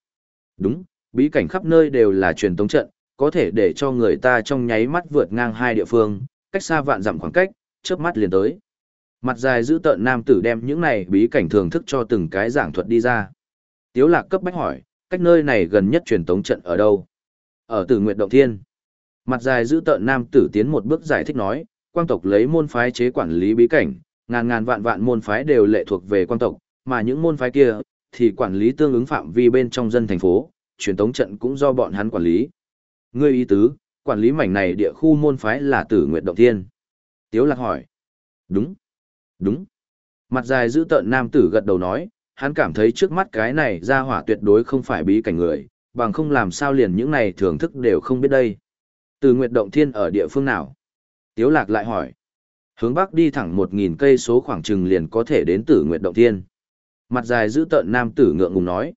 Đúng, bí cảnh khắp nơi đều là truyền tống trận, có thể để cho người ta trong nháy mắt vượt ngang hai địa phương, cách xa vạn dặm khoảng cách, chớp mắt liền tới. Mặt dài giữ tợn nam tử đem những này bí cảnh thường thức cho từng cái giảng thuật đi ra. Tiếu lạc cấp bách hỏi, cách nơi này gần nhất truyền tống trận ở đâu? Ở tử nguyệt động thiên. Mặt dài giữ tợn nam tử tiến một bước giải thích nói, quang tộc lấy môn phái chế quản lý bí cảnh, ngàn ngàn vạn vạn môn phái đều lệ thuộc về quang tộc, mà những môn phái kia, thì quản lý tương ứng phạm vi bên trong dân thành phố, truyền tống trận cũng do bọn hắn quản lý. Ngươi ý tứ, quản lý mảnh này địa khu môn phái là tử nguyệt động thiên. Tiếu lạc hỏi. Đúng. Đúng. Mặt dài giữ tợn nam tử gật đầu nói, hắn cảm thấy trước mắt cái này ra hỏa tuyệt đối không phải bí cảnh người, bằng không làm sao liền những này thưởng thức đều không biết đây. Từ Nguyệt Động Thiên ở địa phương nào? Tiếu Lạc lại hỏi. Hướng Bắc đi thẳng 1.000 cây số khoảng chừng liền có thể đến Tử Nguyệt Động Thiên. Mặt dài giữ tợn nam tử ngượng ngùng nói.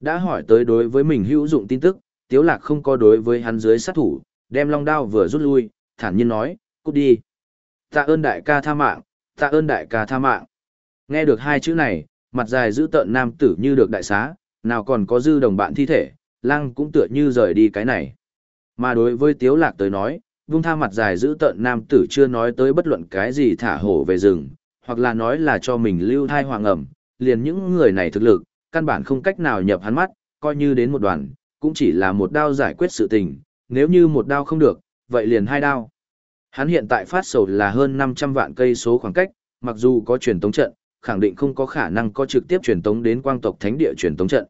Đã hỏi tới đối với mình hữu dụng tin tức, Tiếu Lạc không có đối với hắn dưới sát thủ, đem long đao vừa rút lui, thản nhiên nói, cút đi. Tạ ơn đại ca tha mạng, tạ ơn đại ca tha mạng. Nghe được hai chữ này, mặt dài giữ tợn nam tử như được đại xá, nào còn có dư đồng bạn thi thể, lăng cũng tựa như rời đi cái này. Mà đối với Tiếu Lạc tới nói, vung tha mặt dài giữ tợn nam tử chưa nói tới bất luận cái gì thả hổ về rừng, hoặc là nói là cho mình lưu thai hoàng ẩm, liền những người này thực lực, căn bản không cách nào nhập hắn mắt, coi như đến một đoàn, cũng chỉ là một đao giải quyết sự tình, nếu như một đao không được, vậy liền hai đao. Hắn hiện tại phát sầu là hơn 500 vạn cây số khoảng cách, mặc dù có truyền tống trận, khẳng định không có khả năng có trực tiếp truyền tống đến quang tộc thánh địa truyền tống trận.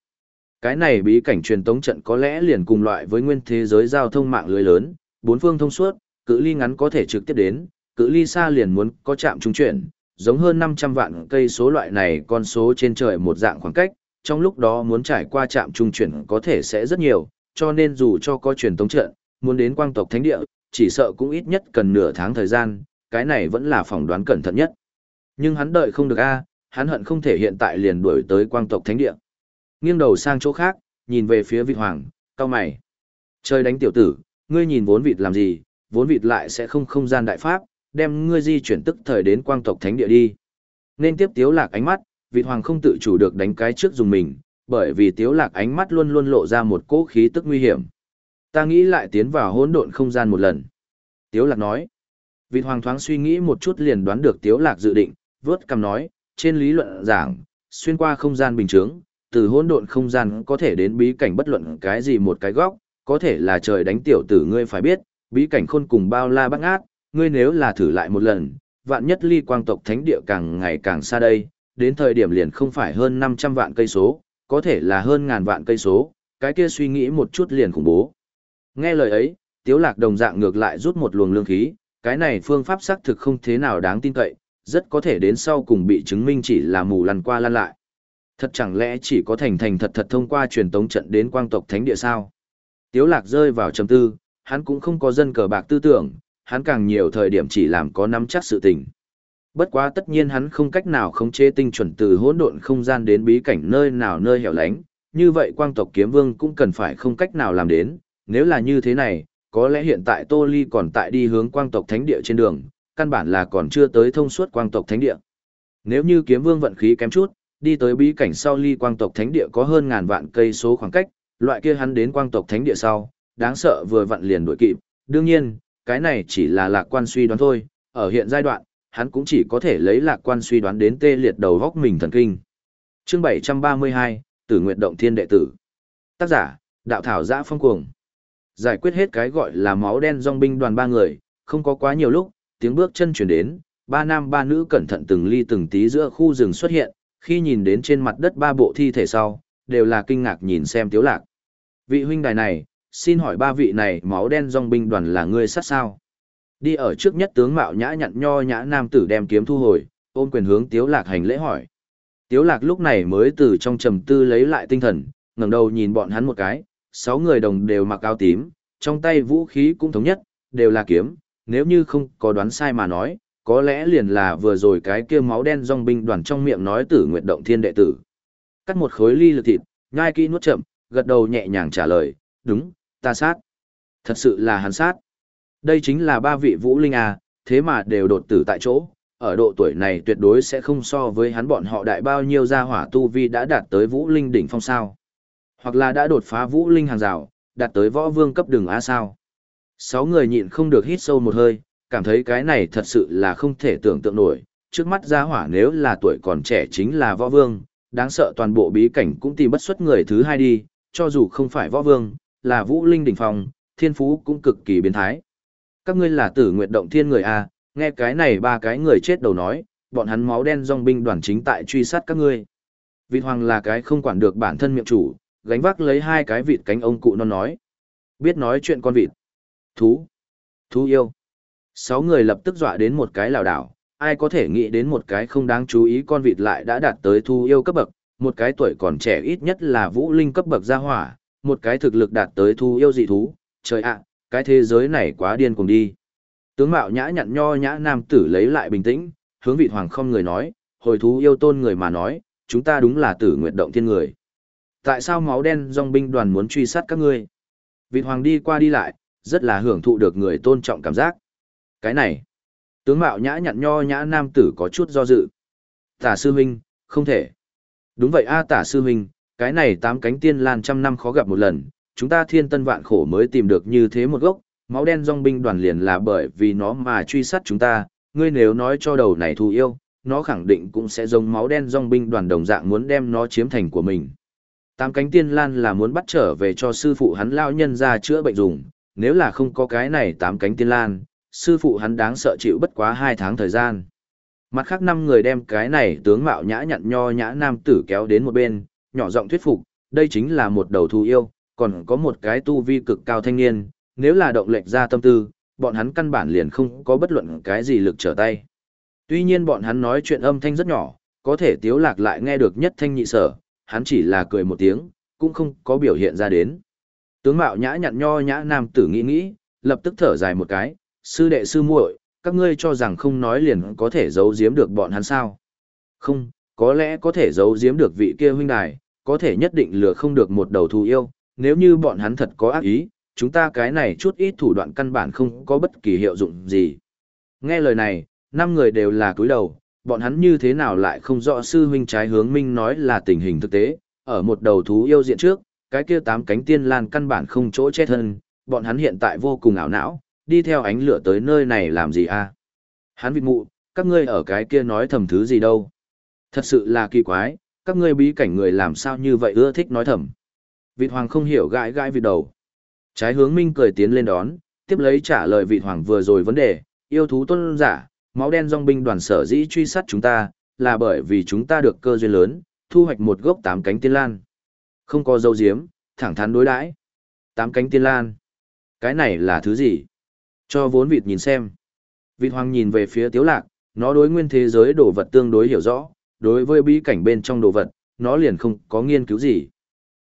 Cái này bí cảnh truyền tống trận có lẽ liền cùng loại với nguyên thế giới giao thông mạng lưới lớn, bốn phương thông suốt, cự ly ngắn có thể trực tiếp đến, cự ly xa liền muốn có trạm trung chuyển, giống hơn 500 vạn cây số loại này con số trên trời một dạng khoảng cách, trong lúc đó muốn trải qua trạm trung chuyển có thể sẽ rất nhiều, cho nên dù cho có truyền tống trận, muốn đến quang tộc thánh địa, chỉ sợ cũng ít nhất cần nửa tháng thời gian, cái này vẫn là phỏng đoán cẩn thận nhất. Nhưng hắn đợi không được a, hắn hận không thể hiện tại liền đuổi tới quang tộc thánh địa. Nghiêng đầu sang chỗ khác, nhìn về phía vị hoàng, cao mày. Chơi đánh tiểu tử, ngươi nhìn vốn vịt làm gì, vốn vịt lại sẽ không không gian đại pháp, đem ngươi di chuyển tức thời đến quang tộc thánh địa đi. Nên tiếp tiếu lạc ánh mắt, vịt hoàng không tự chủ được đánh cái trước dùng mình, bởi vì tiếu lạc ánh mắt luôn luôn lộ ra một cỗ khí tức nguy hiểm. Ta nghĩ lại tiến vào hỗn độn không gian một lần. Tiếu lạc nói. Vịt hoàng thoáng suy nghĩ một chút liền đoán được tiếu lạc dự định, vớt cầm nói, trên lý luận giảng, xuyên qua không gian bình thường, từ hỗn độn không gian có thể đến bí cảnh bất luận cái gì một cái góc, có thể là trời đánh tiểu tử ngươi phải biết, bí cảnh khôn cùng bao la bác ác, ngươi nếu là thử lại một lần, vạn nhất ly quang tộc thánh địa càng ngày càng xa đây, đến thời điểm liền không phải hơn 500 vạn cây số, có thể là hơn ngàn vạn cây số, cái kia suy nghĩ một chút liền khủng bố. Nghe lời ấy, Tiếu Lạc đồng dạng ngược lại rút một luồng lương khí, cái này phương pháp xác thực không thế nào đáng tin cậy, rất có thể đến sau cùng bị chứng minh chỉ là mù lăn qua lăn lại. Thật chẳng lẽ chỉ có thành thành thật thật thông qua truyền tống trận đến quang tộc thánh địa sao? Tiếu lạc rơi vào trầm tư, hắn cũng không có dân cờ bạc tư tưởng, hắn càng nhiều thời điểm chỉ làm có nắm chắc sự tình. Bất quá tất nhiên hắn không cách nào khống chế tinh chuẩn từ hỗn độn không gian đến bí cảnh nơi nào nơi hẻo lánh, như vậy quang tộc kiếm vương cũng cần phải không cách nào làm đến, nếu là như thế này, có lẽ hiện tại Tô Ly còn tại đi hướng quang tộc thánh địa trên đường, căn bản là còn chưa tới thông suốt quang tộc thánh địa. Nếu như kiếm vương vận khí kém chút, đi tới bí cảnh sau ly quang tộc thánh địa có hơn ngàn vạn cây số khoảng cách, loại kia hắn đến quang tộc thánh địa sau, đáng sợ vừa vặn liền đuổi kịp. Đương nhiên, cái này chỉ là lạc quan suy đoán thôi, ở hiện giai đoạn, hắn cũng chỉ có thể lấy lạc quan suy đoán đến tê liệt đầu góc mình thần kinh. Chương 732, Tử Nguyệt Động Thiên Đệ Tử Tác giả, Đạo Thảo Giã Phong Cuồng Giải quyết hết cái gọi là máu đen dòng binh đoàn ba người, không có quá nhiều lúc, tiếng bước chân chuyển đến, ba nam ba nữ cẩn thận từng ly từng tí giữa khu rừng xuất hiện, khi nhìn đến trên mặt đất ba bộ thi thể sau, đều là kinh ngạc nhìn xem tiếu lạc. Vị huynh đài này, xin hỏi ba vị này máu đen dòng binh đoàn là ngươi sát sao? Đi ở trước nhất tướng mạo nhã nhặn nho nhã nam tử đem kiếm thu hồi, ôm quyền hướng tiếu lạc hành lễ hỏi. Tiếu lạc lúc này mới từ trong trầm tư lấy lại tinh thần, ngẩng đầu nhìn bọn hắn một cái, sáu người đồng đều mặc áo tím, trong tay vũ khí cũng thống nhất, đều là kiếm, nếu như không có đoán sai mà nói, có lẽ liền là vừa rồi cái kia máu đen dòng binh đoàn trong miệng nói tử nguyện động thiên đệ tử. Cắt một khối ly lực thịt, ngai kỹ nuốt chậm, gật đầu nhẹ nhàng trả lời, đúng, ta sát. Thật sự là hắn sát. Đây chính là ba vị vũ linh à, thế mà đều đột tử tại chỗ, ở độ tuổi này tuyệt đối sẽ không so với hắn bọn họ đại bao nhiêu gia hỏa tu vi đã đạt tới vũ linh đỉnh phong sao. Hoặc là đã đột phá vũ linh hàng rào, đạt tới võ vương cấp đường A sao. Sáu người nhịn không được hít sâu một hơi, cảm thấy cái này thật sự là không thể tưởng tượng nổi. Trước mắt gia hỏa nếu là tuổi còn trẻ chính là võ vương, đáng sợ toàn bộ bí cảnh cũng tìm bất xuất người thứ hai đi, cho dù không phải võ vương, là vũ linh đỉnh phong, thiên phú cũng cực kỳ biến thái. Các ngươi là tử nguyện động thiên người A, nghe cái này ba cái người chết đầu nói, bọn hắn máu đen dòng binh đoàn chính tại truy sát các ngươi. Vịt hoàng là cái không quản được bản thân miệng chủ, gánh vác lấy hai cái vịt cánh ông cụ non nói. Biết nói chuyện con vịt. Thú. Thú yêu. Sáu người lập tức dọa đến một cái lảo đảo, ai có thể nghĩ đến một cái không đáng chú ý con vịt lại đã đạt tới thu yêu cấp bậc, một cái tuổi còn trẻ ít nhất là vũ linh cấp bậc gia hỏa, một cái thực lực đạt tới thu yêu dị thú, trời ạ, cái thế giới này quá điên cùng đi. Tướng mạo nhã nhặn nho nhã nam tử lấy lại bình tĩnh, hướng vị hoàng không người nói, hồi thú yêu tôn người mà nói, chúng ta đúng là tử nguyệt động thiên người. Tại sao máu đen dòng binh đoàn muốn truy sát các ngươi? Vị hoàng đi qua đi lại, rất là hưởng thụ được người tôn trọng cảm giác. Cái này, tướng mạo nhã nhặn nho nhã nam tử có chút do dự. Tả sư huynh, không thể. Đúng vậy a tả sư huynh, cái này tám cánh tiên lan trăm năm khó gặp một lần, chúng ta thiên tân vạn khổ mới tìm được như thế một gốc, máu đen dong binh đoàn liền là bởi vì nó mà truy sát chúng ta, ngươi nếu nói cho đầu này thù yêu, nó khẳng định cũng sẽ giống máu đen dong binh đoàn đồng dạng muốn đem nó chiếm thành của mình. Tám cánh tiên lan là muốn bắt trở về cho sư phụ hắn lao nhân ra chữa bệnh dùng, nếu là không có cái này tám cánh tiên lan, sư phụ hắn đáng sợ chịu bất quá hai tháng thời gian. Mặt khác năm người đem cái này tướng mạo nhã nhặn nho nhã nam tử kéo đến một bên, nhỏ giọng thuyết phục, đây chính là một đầu thù yêu, còn có một cái tu vi cực cao thanh niên, nếu là động lệch ra tâm tư, bọn hắn căn bản liền không có bất luận cái gì lực trở tay. Tuy nhiên bọn hắn nói chuyện âm thanh rất nhỏ, có thể tiếu lạc lại nghe được nhất thanh nhị sở, hắn chỉ là cười một tiếng, cũng không có biểu hiện ra đến. Tướng mạo nhã nhặn nho nhã nam tử nghĩ nghĩ, lập tức thở dài một cái, sư đệ sư muội, các ngươi cho rằng không nói liền có thể giấu giếm được bọn hắn sao. Không, có lẽ có thể giấu giếm được vị kia huynh đài, có thể nhất định lừa không được một đầu thù yêu, nếu như bọn hắn thật có ác ý, chúng ta cái này chút ít thủ đoạn căn bản không có bất kỳ hiệu dụng gì. Nghe lời này, năm người đều là cúi đầu, bọn hắn như thế nào lại không rõ sư huynh trái hướng minh nói là tình hình thực tế, ở một đầu thú yêu diện trước, cái kia tám cánh tiên lan căn bản không chỗ chết thân, bọn hắn hiện tại vô cùng ảo não, đi theo ánh lửa tới nơi này làm gì a? Hắn vịt mụ, các ngươi ở cái kia nói thầm thứ gì đâu? Thật sự là kỳ quái, các ngươi bí cảnh người làm sao như vậy ưa thích nói thầm. Vịt hoàng không hiểu gãi gãi vịt đầu. Trái hướng minh cười tiến lên đón, tiếp lấy trả lời vịt hoàng vừa rồi vấn đề, yêu thú tôn giả, máu đen dòng binh đoàn sở dĩ truy sát chúng ta, là bởi vì chúng ta được cơ duyên lớn, thu hoạch một gốc tám cánh tiên lan. Không có dâu diếm, thẳng thắn đối đãi. Tám cánh tiên lan. Cái này là thứ gì? Cho vốn vịt nhìn xem. Vịt hoàng nhìn về phía tiếu lạc, nó đối nguyên thế giới đồ vật tương đối hiểu rõ, đối với bí cảnh bên trong đồ vật, nó liền không có nghiên cứu gì.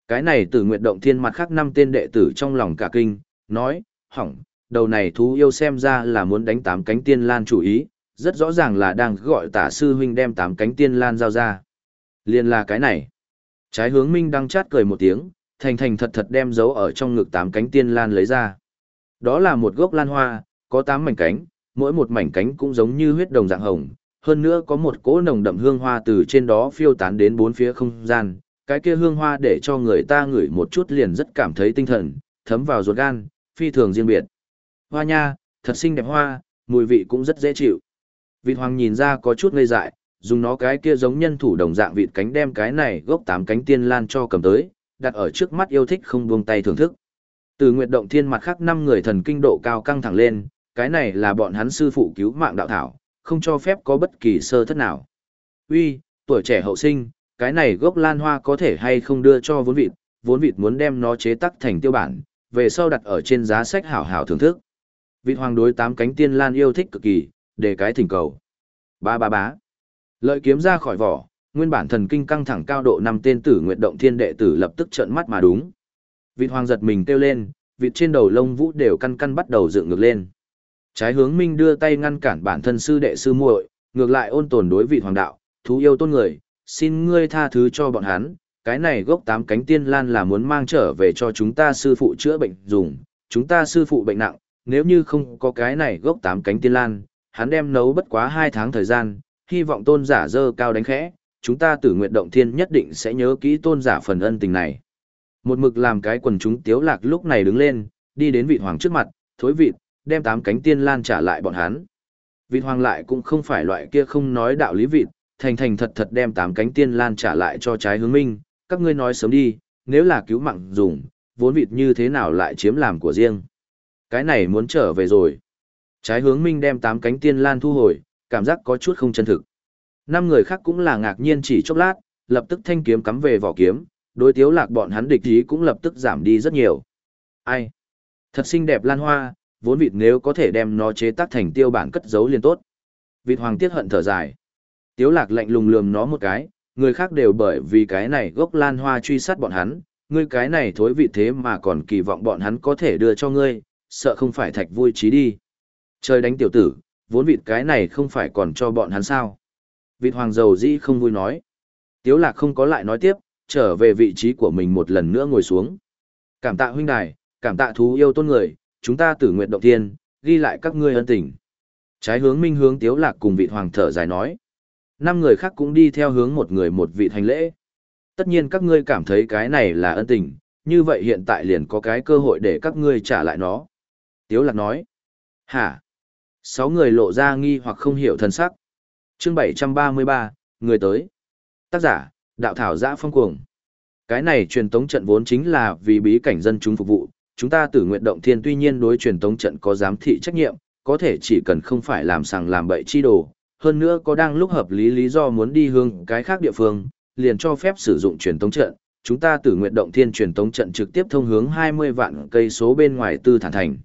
Cái này từ nguyện động thiên mặt khác năm tên đệ tử trong lòng cả kinh, nói, hỏng, đầu này thú yêu xem ra là muốn đánh tám cánh tiên lan chủ ý, rất rõ ràng là đang gọi tả sư huynh đem tám cánh tiên lan giao ra. liền là cái này. Trái hướng minh đang chát cười một tiếng, thành thành thật thật đem giấu ở trong ngực tám cánh tiên lan lấy ra. Đó là một gốc lan hoa, có tám mảnh cánh, mỗi một mảnh cánh cũng giống như huyết đồng dạng hồng, hơn nữa có một cỗ nồng đậm hương hoa từ trên đó phiêu tán đến bốn phía không gian, cái kia hương hoa để cho người ta ngửi một chút liền rất cảm thấy tinh thần, thấm vào ruột gan, phi thường riêng biệt. Hoa nha, thật xinh đẹp hoa, mùi vị cũng rất dễ chịu. Vịt hoàng nhìn ra có chút ngây dại, dùng nó cái kia giống nhân thủ đồng dạng vịt cánh đem cái này gốc tám cánh tiên lan cho cầm tới, đặt ở trước mắt yêu thích không buông tay thưởng thức. Từ nguyệt động thiên mặt khác năm người thần kinh độ cao căng thẳng lên, cái này là bọn hắn sư phụ cứu mạng đạo thảo, không cho phép có bất kỳ sơ thất nào. Uy, tuổi trẻ hậu sinh, cái này gốc lan hoa có thể hay không đưa cho vốn vịt, vốn vịt muốn đem nó chế tắc thành tiêu bản, về sau đặt ở trên giá sách hảo hảo thưởng thức. Vịt hoàng đối tám cánh tiên lan yêu thích cực kỳ, để cái thỉnh cầu. Ba ba bá. Lợi kiếm ra khỏi vỏ, nguyên bản thần kinh căng thẳng cao độ năm tên tử nguyệt động thiên đệ tử lập tức trợn mắt mà đúng. Vịt hoàng giật mình kêu lên, vịt trên đầu lông vũ đều căn căn bắt đầu dựng ngược lên. Trái hướng minh đưa tay ngăn cản bản thân sư đệ sư muội, ngược lại ôn tồn đối vị hoàng đạo, thú yêu tôn người, xin ngươi tha thứ cho bọn hắn, cái này gốc tám cánh tiên lan là muốn mang trở về cho chúng ta sư phụ chữa bệnh dùng, chúng ta sư phụ bệnh nặng, nếu như không có cái này gốc tám cánh tiên lan, hắn đem nấu bất quá hai tháng thời gian, hy vọng tôn giả dơ cao đánh khẽ, chúng ta tử nguyện động thiên nhất định sẽ nhớ kỹ tôn giả phần ân tình này. Một mực làm cái quần chúng tiếu lạc lúc này đứng lên, đi đến vị hoàng trước mặt, thối vịt, đem tám cánh tiên lan trả lại bọn hắn. Vịt hoàng lại cũng không phải loại kia không nói đạo lý vịt, thành thành thật thật đem tám cánh tiên lan trả lại cho trái hướng minh, các ngươi nói sớm đi, nếu là cứu mạng dùng, vốn vịt như thế nào lại chiếm làm của riêng. Cái này muốn trở về rồi. Trái hướng minh đem tám cánh tiên lan thu hồi, cảm giác có chút không chân thực. Năm người khác cũng là ngạc nhiên chỉ chốc lát, lập tức thanh kiếm cắm về vỏ kiếm, đối tiếu lạc bọn hắn địch ý cũng lập tức giảm đi rất nhiều. Ai? Thật xinh đẹp lan hoa, vốn vịt nếu có thể đem nó chế tác thành tiêu bản cất giấu liền tốt. Vịt hoàng tiết hận thở dài. Tiếu lạc lạnh lùng lườm nó một cái, người khác đều bởi vì cái này gốc lan hoa truy sát bọn hắn, ngươi cái này thối vị thế mà còn kỳ vọng bọn hắn có thể đưa cho ngươi, sợ không phải thạch vui trí đi. Trời đánh tiểu tử, vốn vịt cái này không phải còn cho bọn hắn sao. Vịt hoàng dầu dĩ không vui nói. Tiếu lạc không có lại nói tiếp, trở về vị trí của mình một lần nữa ngồi xuống. Cảm tạ huynh đài, cảm tạ thú yêu tôn người, chúng ta tử nguyện động thiên, ghi lại các ngươi ân tình. Trái hướng minh hướng tiếu lạc cùng vị hoàng thở dài nói. Năm người khác cũng đi theo hướng một người một vị hành lễ. Tất nhiên các ngươi cảm thấy cái này là ân tình, như vậy hiện tại liền có cái cơ hội để các ngươi trả lại nó. Tiếu lạc nói. Hả? Sáu người lộ ra nghi hoặc không hiểu thân sắc. Chương 733, người tới. Tác giả, đạo thảo giã phong cuồng. Cái này truyền tống trận vốn chính là vì bí cảnh dân chúng phục vụ, chúng ta tử nguyện động thiên tuy nhiên đối truyền tống trận có giám thị trách nhiệm, có thể chỉ cần không phải làm sàng làm bậy chi đồ, hơn nữa có đang lúc hợp lý lý do muốn đi hướng cái khác địa phương, liền cho phép sử dụng truyền tống trận. Chúng ta tử nguyện động thiên truyền tống trận trực tiếp thông hướng 20 vạn cây số bên ngoài tư thản thành.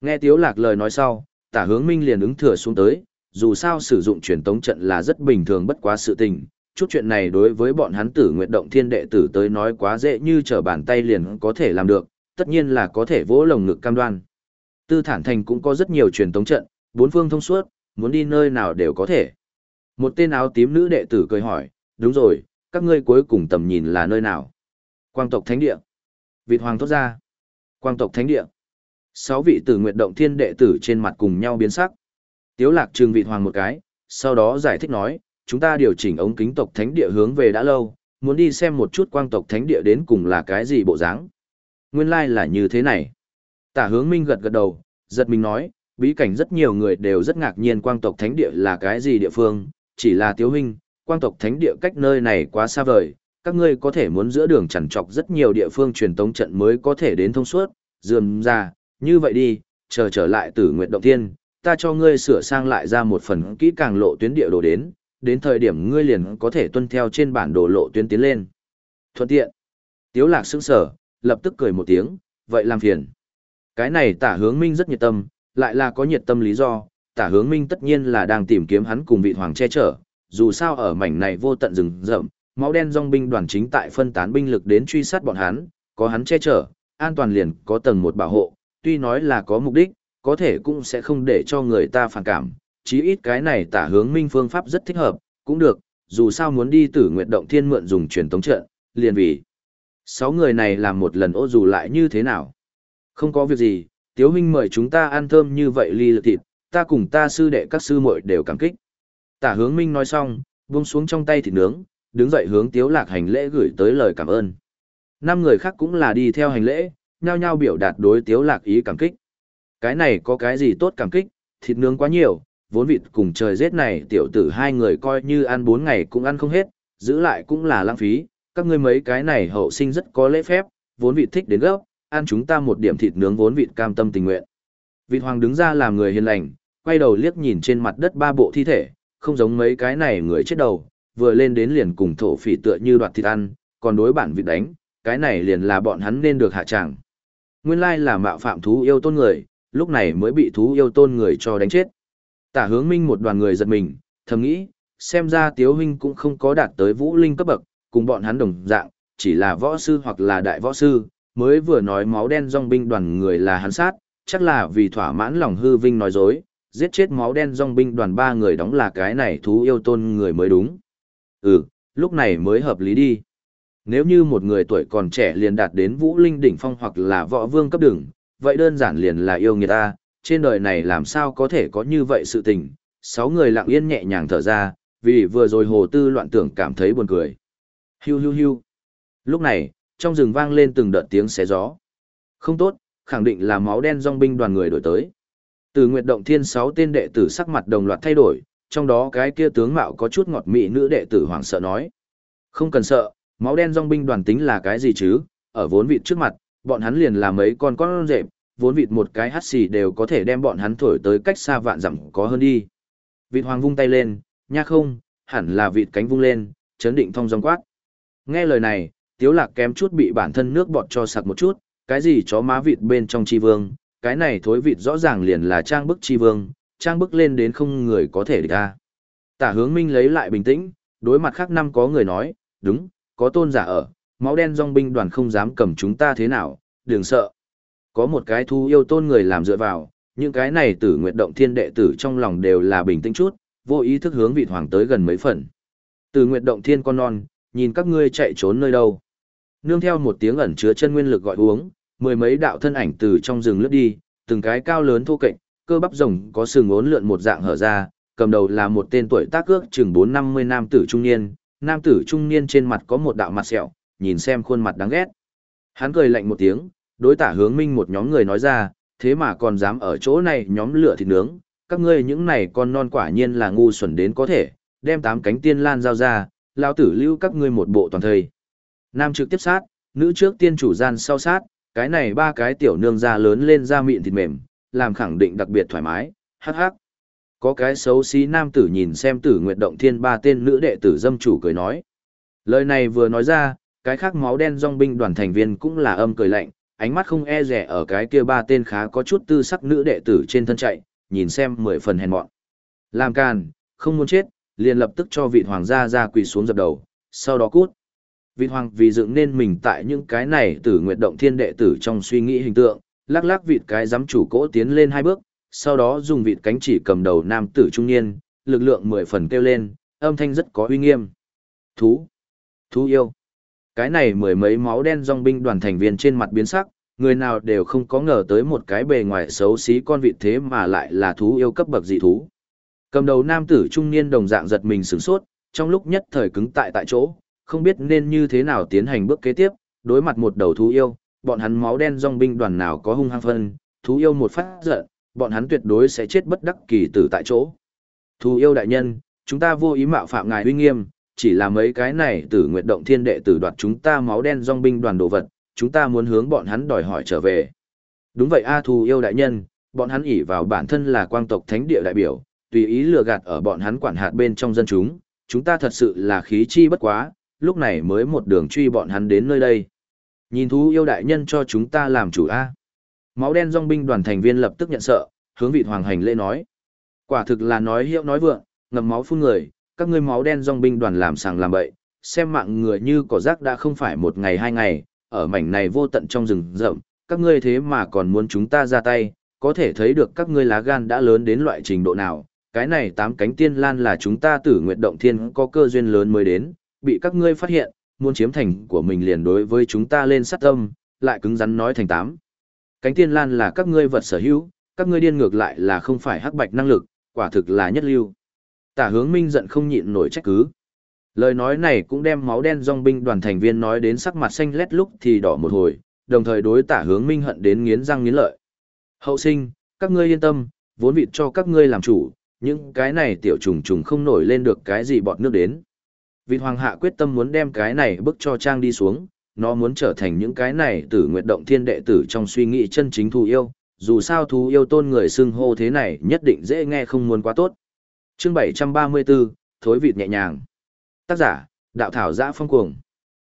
Nghe Tiếu Lạc lời nói sau, tả hướng minh liền ứng thừa xuống tới, dù sao sử dụng truyền tống trận là rất bình thường bất quá sự tình, chút chuyện này đối với bọn hắn tử nguyện động thiên đệ tử tới nói quá dễ như trở bàn tay liền có thể làm được, tất nhiên là có thể vỗ lồng ngực cam đoan. Tư thản thành cũng có rất nhiều truyền tống trận, bốn phương thông suốt, muốn đi nơi nào đều có thể. Một tên áo tím nữ đệ tử cười hỏi, đúng rồi, các ngươi cuối cùng tầm nhìn là nơi nào? Quang tộc thánh địa. Vịt hoàng thốt ra. Quang tộc thánh địa. Sáu vị tử nguyện động thiên đệ tử trên mặt cùng nhau biến sắc. Tiếu lạc trừng vịt hoàng một cái, sau đó giải thích nói, chúng ta điều chỉnh ống kính tộc thánh địa hướng về đã lâu, muốn đi xem một chút quang tộc thánh địa đến cùng là cái gì bộ dáng. Nguyên lai like là như thế này. Tả hướng minh gật gật đầu, giật mình nói, bí cảnh rất nhiều người đều rất ngạc nhiên quang tộc thánh địa là cái gì địa phương, chỉ là tiếu huynh, quang tộc thánh địa cách nơi này quá xa vời, các ngươi có thể muốn giữa đường chằn trọc rất nhiều địa phương truyền tống trận mới có thể đến thông suốt, dườm ra, như vậy đi, chờ trở lại tử nguyện động tiên, ta cho ngươi sửa sang lại ra một phần kỹ càng lộ tuyến địa đồ đến, đến thời điểm ngươi liền có thể tuân theo trên bản đồ lộ tuyến tiến lên. Thuận tiện. Tiếu lạc sững sờ lập tức cười một tiếng, vậy làm phiền. Cái này tả hướng minh rất nhiệt tâm, lại là có nhiệt tâm lý do, tả hướng minh tất nhiên là đang tìm kiếm hắn cùng vị hoàng che chở, dù sao ở mảnh này vô tận rừng rậm, máu đen dòng binh đoàn chính tại phân tán binh lực đến truy sát bọn hắn, có hắn che chở, an toàn liền có tầng một bảo hộ, tuy nói là có mục đích, có thể cũng sẽ không để cho người ta phản cảm, chí ít cái này tả hướng minh phương pháp rất thích hợp, cũng được, dù sao muốn đi tử nguyện động thiên mượn dùng truyền tống trận, liền vì. Sáu người này làm một lần ô dù lại như thế nào? Không có việc gì, Tiếu huynh mời chúng ta ăn thơm như vậy ly lực thịt, ta cùng ta sư đệ các sư muội đều cảm kích. Tả hướng minh nói xong, buông xuống trong tay thịt nướng, đứng dậy hướng Tiếu lạc hành lễ gửi tới lời cảm ơn. Năm người khác cũng là đi theo hành lễ, nhao nhao biểu đạt đối Tiếu lạc ý cảm kích. Cái này có cái gì tốt cảm kích, thịt nướng quá nhiều, vốn vịt cùng trời rét này tiểu tử hai người coi như ăn bốn ngày cũng ăn không hết, giữ lại cũng là lãng phí, các ngươi mấy cái này hậu sinh rất có lễ phép, vốn vịt thích đến gấp, ăn chúng ta một điểm thịt nướng vốn vịt cam tâm tình nguyện. Vịt hoàng đứng ra làm người hiền lành, quay đầu liếc nhìn trên mặt đất ba bộ thi thể, không giống mấy cái này người chết đầu, vừa lên đến liền cùng thổ phỉ tựa như đoạt thịt ăn, còn đối bản vịt đánh, cái này liền là bọn hắn nên được hạ tràng. Nguyên lai là mạo phạm thú yêu tôn người, lúc này mới bị thú yêu tôn người cho đánh chết. Tả hướng minh một đoàn người giật mình, thầm nghĩ, xem ra tiếu huynh cũng không có đạt tới vũ linh cấp bậc, cùng bọn hắn đồng dạng, chỉ là võ sư hoặc là đại võ sư, mới vừa nói máu đen dòng binh đoàn người là hắn sát, chắc là vì thỏa mãn lòng hư vinh nói dối, giết chết máu đen dòng binh đoàn ba người đóng là cái này thú yêu tôn người mới đúng. Ừ, lúc này mới hợp lý đi. Nếu như một người tuổi còn trẻ liền đạt đến vũ linh đỉnh phong hoặc là võ vương cấp đường, vậy đơn giản liền là yêu người ta, trên đời này làm sao có thể có như vậy sự tình. Sáu người lặng yên nhẹ nhàng thở ra, vì vừa rồi hồ tư loạn tưởng cảm thấy buồn cười. Hiu hiu hiu. Lúc này, trong rừng vang lên từng đợt tiếng xé gió. Không tốt, khẳng định là máu đen dòng binh đoàn người đổi tới. Từ Nguyệt Động Thiên sáu tên đệ tử sắc mặt đồng loạt thay đổi, trong đó cái kia tướng mạo có chút ngọt mị nữ đệ tử hoảng sợ nói. Không cần sợ, máu đen dòng binh đoàn tính là cái gì chứ, ở vốn vịt trước mặt, bọn hắn liền là mấy con con rệp, vốn vịt một cái hắt xì đều có thể đem bọn hắn thổi tới cách xa vạn dặm có hơn đi. Vịt hoàng vung tay lên, nha không, hẳn là vịt cánh vung lên, chấn định thông dòng quát. Nghe lời này, tiếu lạc kém chút bị bản thân nước bọt cho sặc một chút, cái gì chó má vịt bên trong chi vương, cái này thối vịt rõ ràng liền là trang bức chi vương, trang bức lên đến không người có thể địch ra. Tả hướng minh lấy lại bình tĩnh, đối mặt khác năm có người nói, đúng, có tôn giả ở, máu đen dòng binh đoàn không dám cầm chúng ta thế nào, đừng sợ. Có một cái thu yêu tôn người làm dựa vào, những cái này tử nguyện động thiên đệ tử trong lòng đều là bình tĩnh chút, vô ý thức hướng vị hoàng tới gần mấy phần. Tử nguyện động thiên con non, nhìn các ngươi chạy trốn nơi đâu. Nương theo một tiếng ẩn chứa chân nguyên lực gọi uống, mười mấy đạo thân ảnh từ trong rừng lướt đi, từng cái cao lớn thô kệch, cơ bắp rồng có sừng ốn lượn một dạng hở ra, cầm đầu là một tên tuổi tác ước chừng bốn năm mươi nam tử trung niên, nam tử trung niên trên mặt có một đạo mặt sẹo, nhìn xem khuôn mặt đáng ghét. Hắn cười lạnh một tiếng, đối tả hướng minh một nhóm người nói ra, thế mà còn dám ở chỗ này nhóm lửa thịt nướng, các ngươi những này con non quả nhiên là ngu xuẩn đến có thể, đem tám cánh tiên lan giao ra, lao tử lưu các ngươi một bộ toàn thời. Nam trực tiếp sát, nữ trước tiên chủ gian sau sát, cái này ba cái tiểu nương ra lớn lên da mịn thịt mềm, làm khẳng định đặc biệt thoải mái, hắc hắc. Có cái xấu xí nam tử nhìn xem tử nguyệt động thiên ba tên nữ đệ tử dâm chủ cười nói. Lời này vừa nói ra, cái khác máu đen dòng binh đoàn thành viên cũng là âm cười lạnh, ánh mắt không e rẻ ở cái kia ba tên khá có chút tư sắc nữ đệ tử trên thân chạy, nhìn xem mười phần hèn mọn. Làm càn, không muốn chết, liền lập tức cho vị hoàng gia ra quỳ xuống dập đầu, sau đó cút. Vị hoàng vì dựng nên mình tại những cái này tử nguyệt động thiên đệ tử trong suy nghĩ hình tượng, lắc lắc vịt cái giám chủ cỗ tiến lên hai bước, sau đó dùng vịt cánh chỉ cầm đầu nam tử trung niên, lực lượng mười phần kêu lên, âm thanh rất có uy nghiêm. Thú! Thú yêu! Cái này mười mấy máu đen dòng binh đoàn thành viên trên mặt biến sắc, người nào đều không có ngờ tới một cái bề ngoài xấu xí con vịt thế mà lại là thú yêu cấp bậc dị thú. Cầm đầu nam tử trung niên đồng dạng giật mình sửng sốt, trong lúc nhất thời cứng tại tại chỗ, không biết nên như thế nào tiến hành bước kế tiếp, đối mặt một đầu thú yêu, bọn hắn máu đen dòng binh đoàn nào có hung hăng phân, thú yêu một phát giận, bọn hắn tuyệt đối sẽ chết bất đắc kỳ tử tại chỗ. Thú yêu đại nhân, chúng ta vô ý mạo phạm ngài uy nghiêm, chỉ là mấy cái này tử nguyệt động thiên đệ tử đoạt chúng ta máu đen dòng binh đoàn đồ vật, chúng ta muốn hướng bọn hắn đòi hỏi trở về. Đúng vậy A thù yêu đại nhân, bọn hắn ỷ vào bản thân là quang tộc thánh địa đại biểu, tùy ý lừa gạt ở bọn hắn quản hạt bên trong dân chúng, chúng ta thật sự là khí chi bất quá, lúc này mới một đường truy bọn hắn đến nơi đây. Nhìn thú yêu đại nhân cho chúng ta làm chủ A. Máu đen dòng binh đoàn thành viên lập tức nhận sợ, hướng vị hoàng hành lễ nói. Quả thực là nói hiệu nói vượng, ngầm máu phun người, các ngươi máu đen dòng binh đoàn làm sàng làm bậy, xem mạng người như cỏ rác đã không phải một ngày hai ngày, ở mảnh này vô tận trong rừng rậm, các ngươi thế mà còn muốn chúng ta ra tay, có thể thấy được các ngươi lá gan đã lớn đến loại trình độ nào. Cái này tám cánh tiên lan là chúng ta tử nguyện động thiên có cơ duyên lớn mới đến, bị các ngươi phát hiện, muốn chiếm thành của mình liền đối với chúng ta lên sát tâm, lại cứng rắn nói thành tám. Cánh tiên lan là các ngươi vật sở hữu, các ngươi điên ngược lại là không phải hắc bạch năng lực, quả thực là nhất lưu. Tả hướng minh giận không nhịn nổi trách cứ. Lời nói này cũng đem máu đen dòng binh đoàn thành viên nói đến sắc mặt xanh lét lúc thì đỏ một hồi, đồng thời đối tả hướng minh hận đến nghiến răng nghiến lợi. Hậu sinh, các ngươi yên tâm, vốn vịt cho các ngươi làm chủ, những cái này tiểu trùng trùng không nổi lên được cái gì bọt nước đến. Vịt hoàng hạ quyết tâm muốn đem cái này bức cho trang đi xuống, nó muốn trở thành những cái này tử nguyện động thiên đệ tử trong suy nghĩ chân chính thù yêu, dù sao thú yêu tôn người xưng hô thế này nhất định dễ nghe không muốn quá tốt. Chương 734, Thối vịt nhẹ nhàng. Tác giả, Đạo Thảo Giã Phong Cuồng.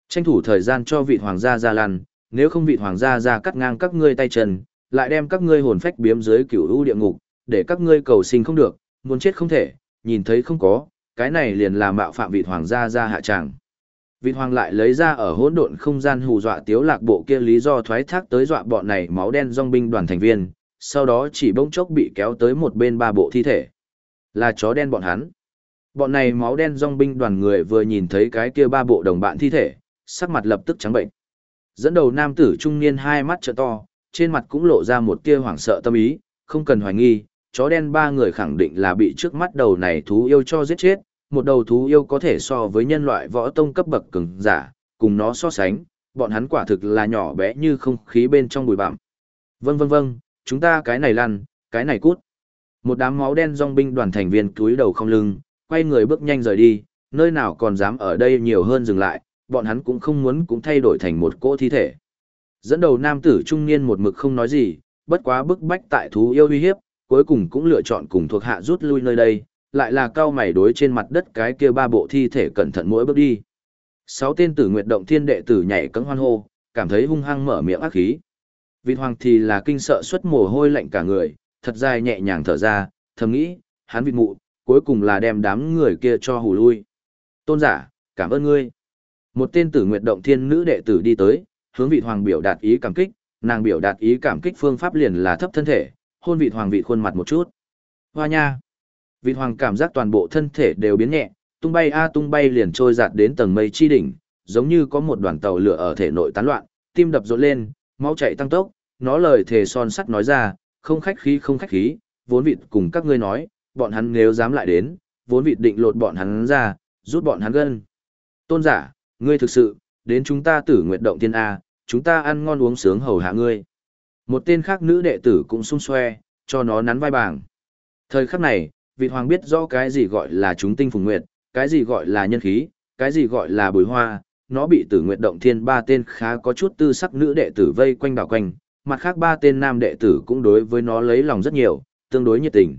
Tranh thủ thời gian cho vị hoàng gia ra lăn, nếu không vị hoàng gia ra cắt ngang các ngươi tay chân, lại đem các ngươi hồn phách biếm dưới cửu u địa ngục, để các ngươi cầu sinh không được, muốn chết không thể, nhìn thấy không có, cái này liền là mạo phạm vị hoàng gia ra hạ tràng. Vị hoàng lại lấy ra ở hỗn độn không gian hù dọa tiếu lạc bộ kia lý do thoái thác tới dọa bọn này máu đen dòng binh đoàn thành viên, sau đó chỉ bỗng chốc bị kéo tới một bên ba bộ thi thể. Là chó đen bọn hắn. Bọn này máu đen dòng binh đoàn người vừa nhìn thấy cái kia ba bộ đồng bạn thi thể, sắc mặt lập tức trắng bệnh. Dẫn đầu nam tử trung niên hai mắt trợ to, trên mặt cũng lộ ra một tia hoảng sợ tâm ý, không cần hoài nghi, chó đen ba người khẳng định là bị trước mắt đầu này thú yêu cho giết chết, một đầu thú yêu có thể so với nhân loại võ tông cấp bậc cường giả, cùng nó so sánh, bọn hắn quả thực là nhỏ bé như không khí bên trong bụi bặm. Vâng vâng vâng, chúng ta cái này lăn, cái này cút. Một đám máu đen dòng binh đoàn thành viên cúi đầu không lưng, quay người bước nhanh rời đi, nơi nào còn dám ở đây nhiều hơn dừng lại, bọn hắn cũng không muốn cũng thay đổi thành một cỗ thi thể. Dẫn đầu nam tử trung niên một mực không nói gì, bất quá bức bách tại thú yêu uy hiếp, cuối cùng cũng lựa chọn cùng thuộc hạ rút lui nơi đây, lại là cao mày đối trên mặt đất cái kia ba bộ thi thể cẩn thận mỗi bước đi. Sáu tên tử nguyệt động thiên đệ tử nhảy cẫng hoan hô, cảm thấy hung hăng mở miệng ác khí. Vịt hoàng thì là kinh sợ xuất mồ hôi lạnh cả người, thật dài nhẹ nhàng thở ra, thầm nghĩ, hắn vịt mụ, cuối cùng là đem đám người kia cho hù lui. Tôn giả, cảm ơn ngươi. Một tên tử nguyệt động thiên nữ đệ tử đi tới, hướng vị hoàng biểu đạt ý cảm kích, nàng biểu đạt ý cảm kích phương pháp liền là thấp thân thể, hôn vị hoàng vị khuôn mặt một chút. Hoa nha. Vị hoàng cảm giác toàn bộ thân thể đều biến nhẹ, tung bay a à, tung bay liền trôi giạt đến tầng mây chi đỉnh, giống như có một đoàn tàu lửa ở thể nội tán loạn, tim đập rộn lên, máu chảy tăng tốc, nó lời thề son sắt nói ra, không khách khí không khách khí, vốn vịt cùng các ngươi nói, bọn hắn nếu dám lại đến, vốn vịt định lột bọn hắn ra, rút bọn hắn gân. Tôn giả, ngươi thực sự, đến chúng ta tử nguyện động tiên A, chúng ta ăn ngon uống sướng hầu hạ ngươi. Một tên khác nữ đệ tử cũng sung xoe, cho nó nắn vai bảng. Thời khắc này, vị hoàng biết rõ cái gì gọi là chúng tinh phùng nguyệt, cái gì gọi là nhân khí, cái gì gọi là bùi hoa, nó bị tử nguyện động thiên ba tên khá có chút tư sắc nữ đệ tử vây quanh đảo quanh, mặt khác ba tên nam đệ tử cũng đối với nó lấy lòng rất nhiều, tương đối nhiệt tình.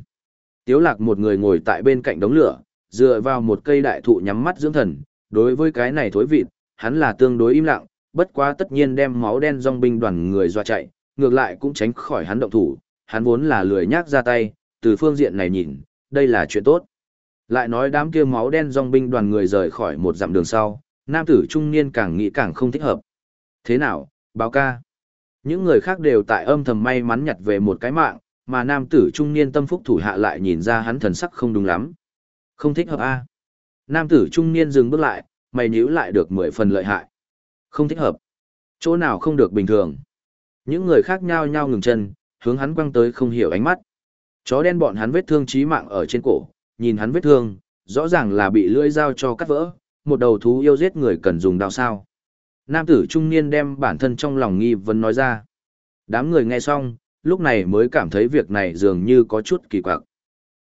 Tiếu lạc một người ngồi tại bên cạnh đống lửa, dựa vào một cây đại thụ nhắm mắt dưỡng thần, đối với cái này thối vịt, hắn là tương đối im lặng, bất quá tất nhiên đem máu đen dòng binh đoàn người dọa chạy, ngược lại cũng tránh khỏi hắn động thủ, hắn vốn là lười nhác ra tay, từ phương diện này nhìn, đây là chuyện tốt. Lại nói đám kia máu đen dòng binh đoàn người rời khỏi một dặm đường sau, nam tử trung niên càng nghĩ càng không thích hợp. Thế nào, báo ca? Những người khác đều tại âm thầm may mắn nhặt về một cái mạng, mà nam tử trung niên tâm phúc thủ hạ lại nhìn ra hắn thần sắc không đúng lắm. Không thích hợp a Nam tử trung niên dừng bước lại, mày nhíu lại được mười phần lợi hại. Không thích hợp. Chỗ nào không được bình thường. Những người khác nhao nhao ngừng chân, hướng hắn quăng tới không hiểu ánh mắt. Chó đen bọn hắn vết thương chí mạng ở trên cổ, nhìn hắn vết thương, rõ ràng là bị lưỡi dao cho cắt vỡ, một đầu thú yêu giết người cần dùng đao sao. Nam tử trung niên đem bản thân trong lòng nghi vấn nói ra. Đám người nghe xong, lúc này mới cảm thấy việc này dường như có chút kỳ quặc.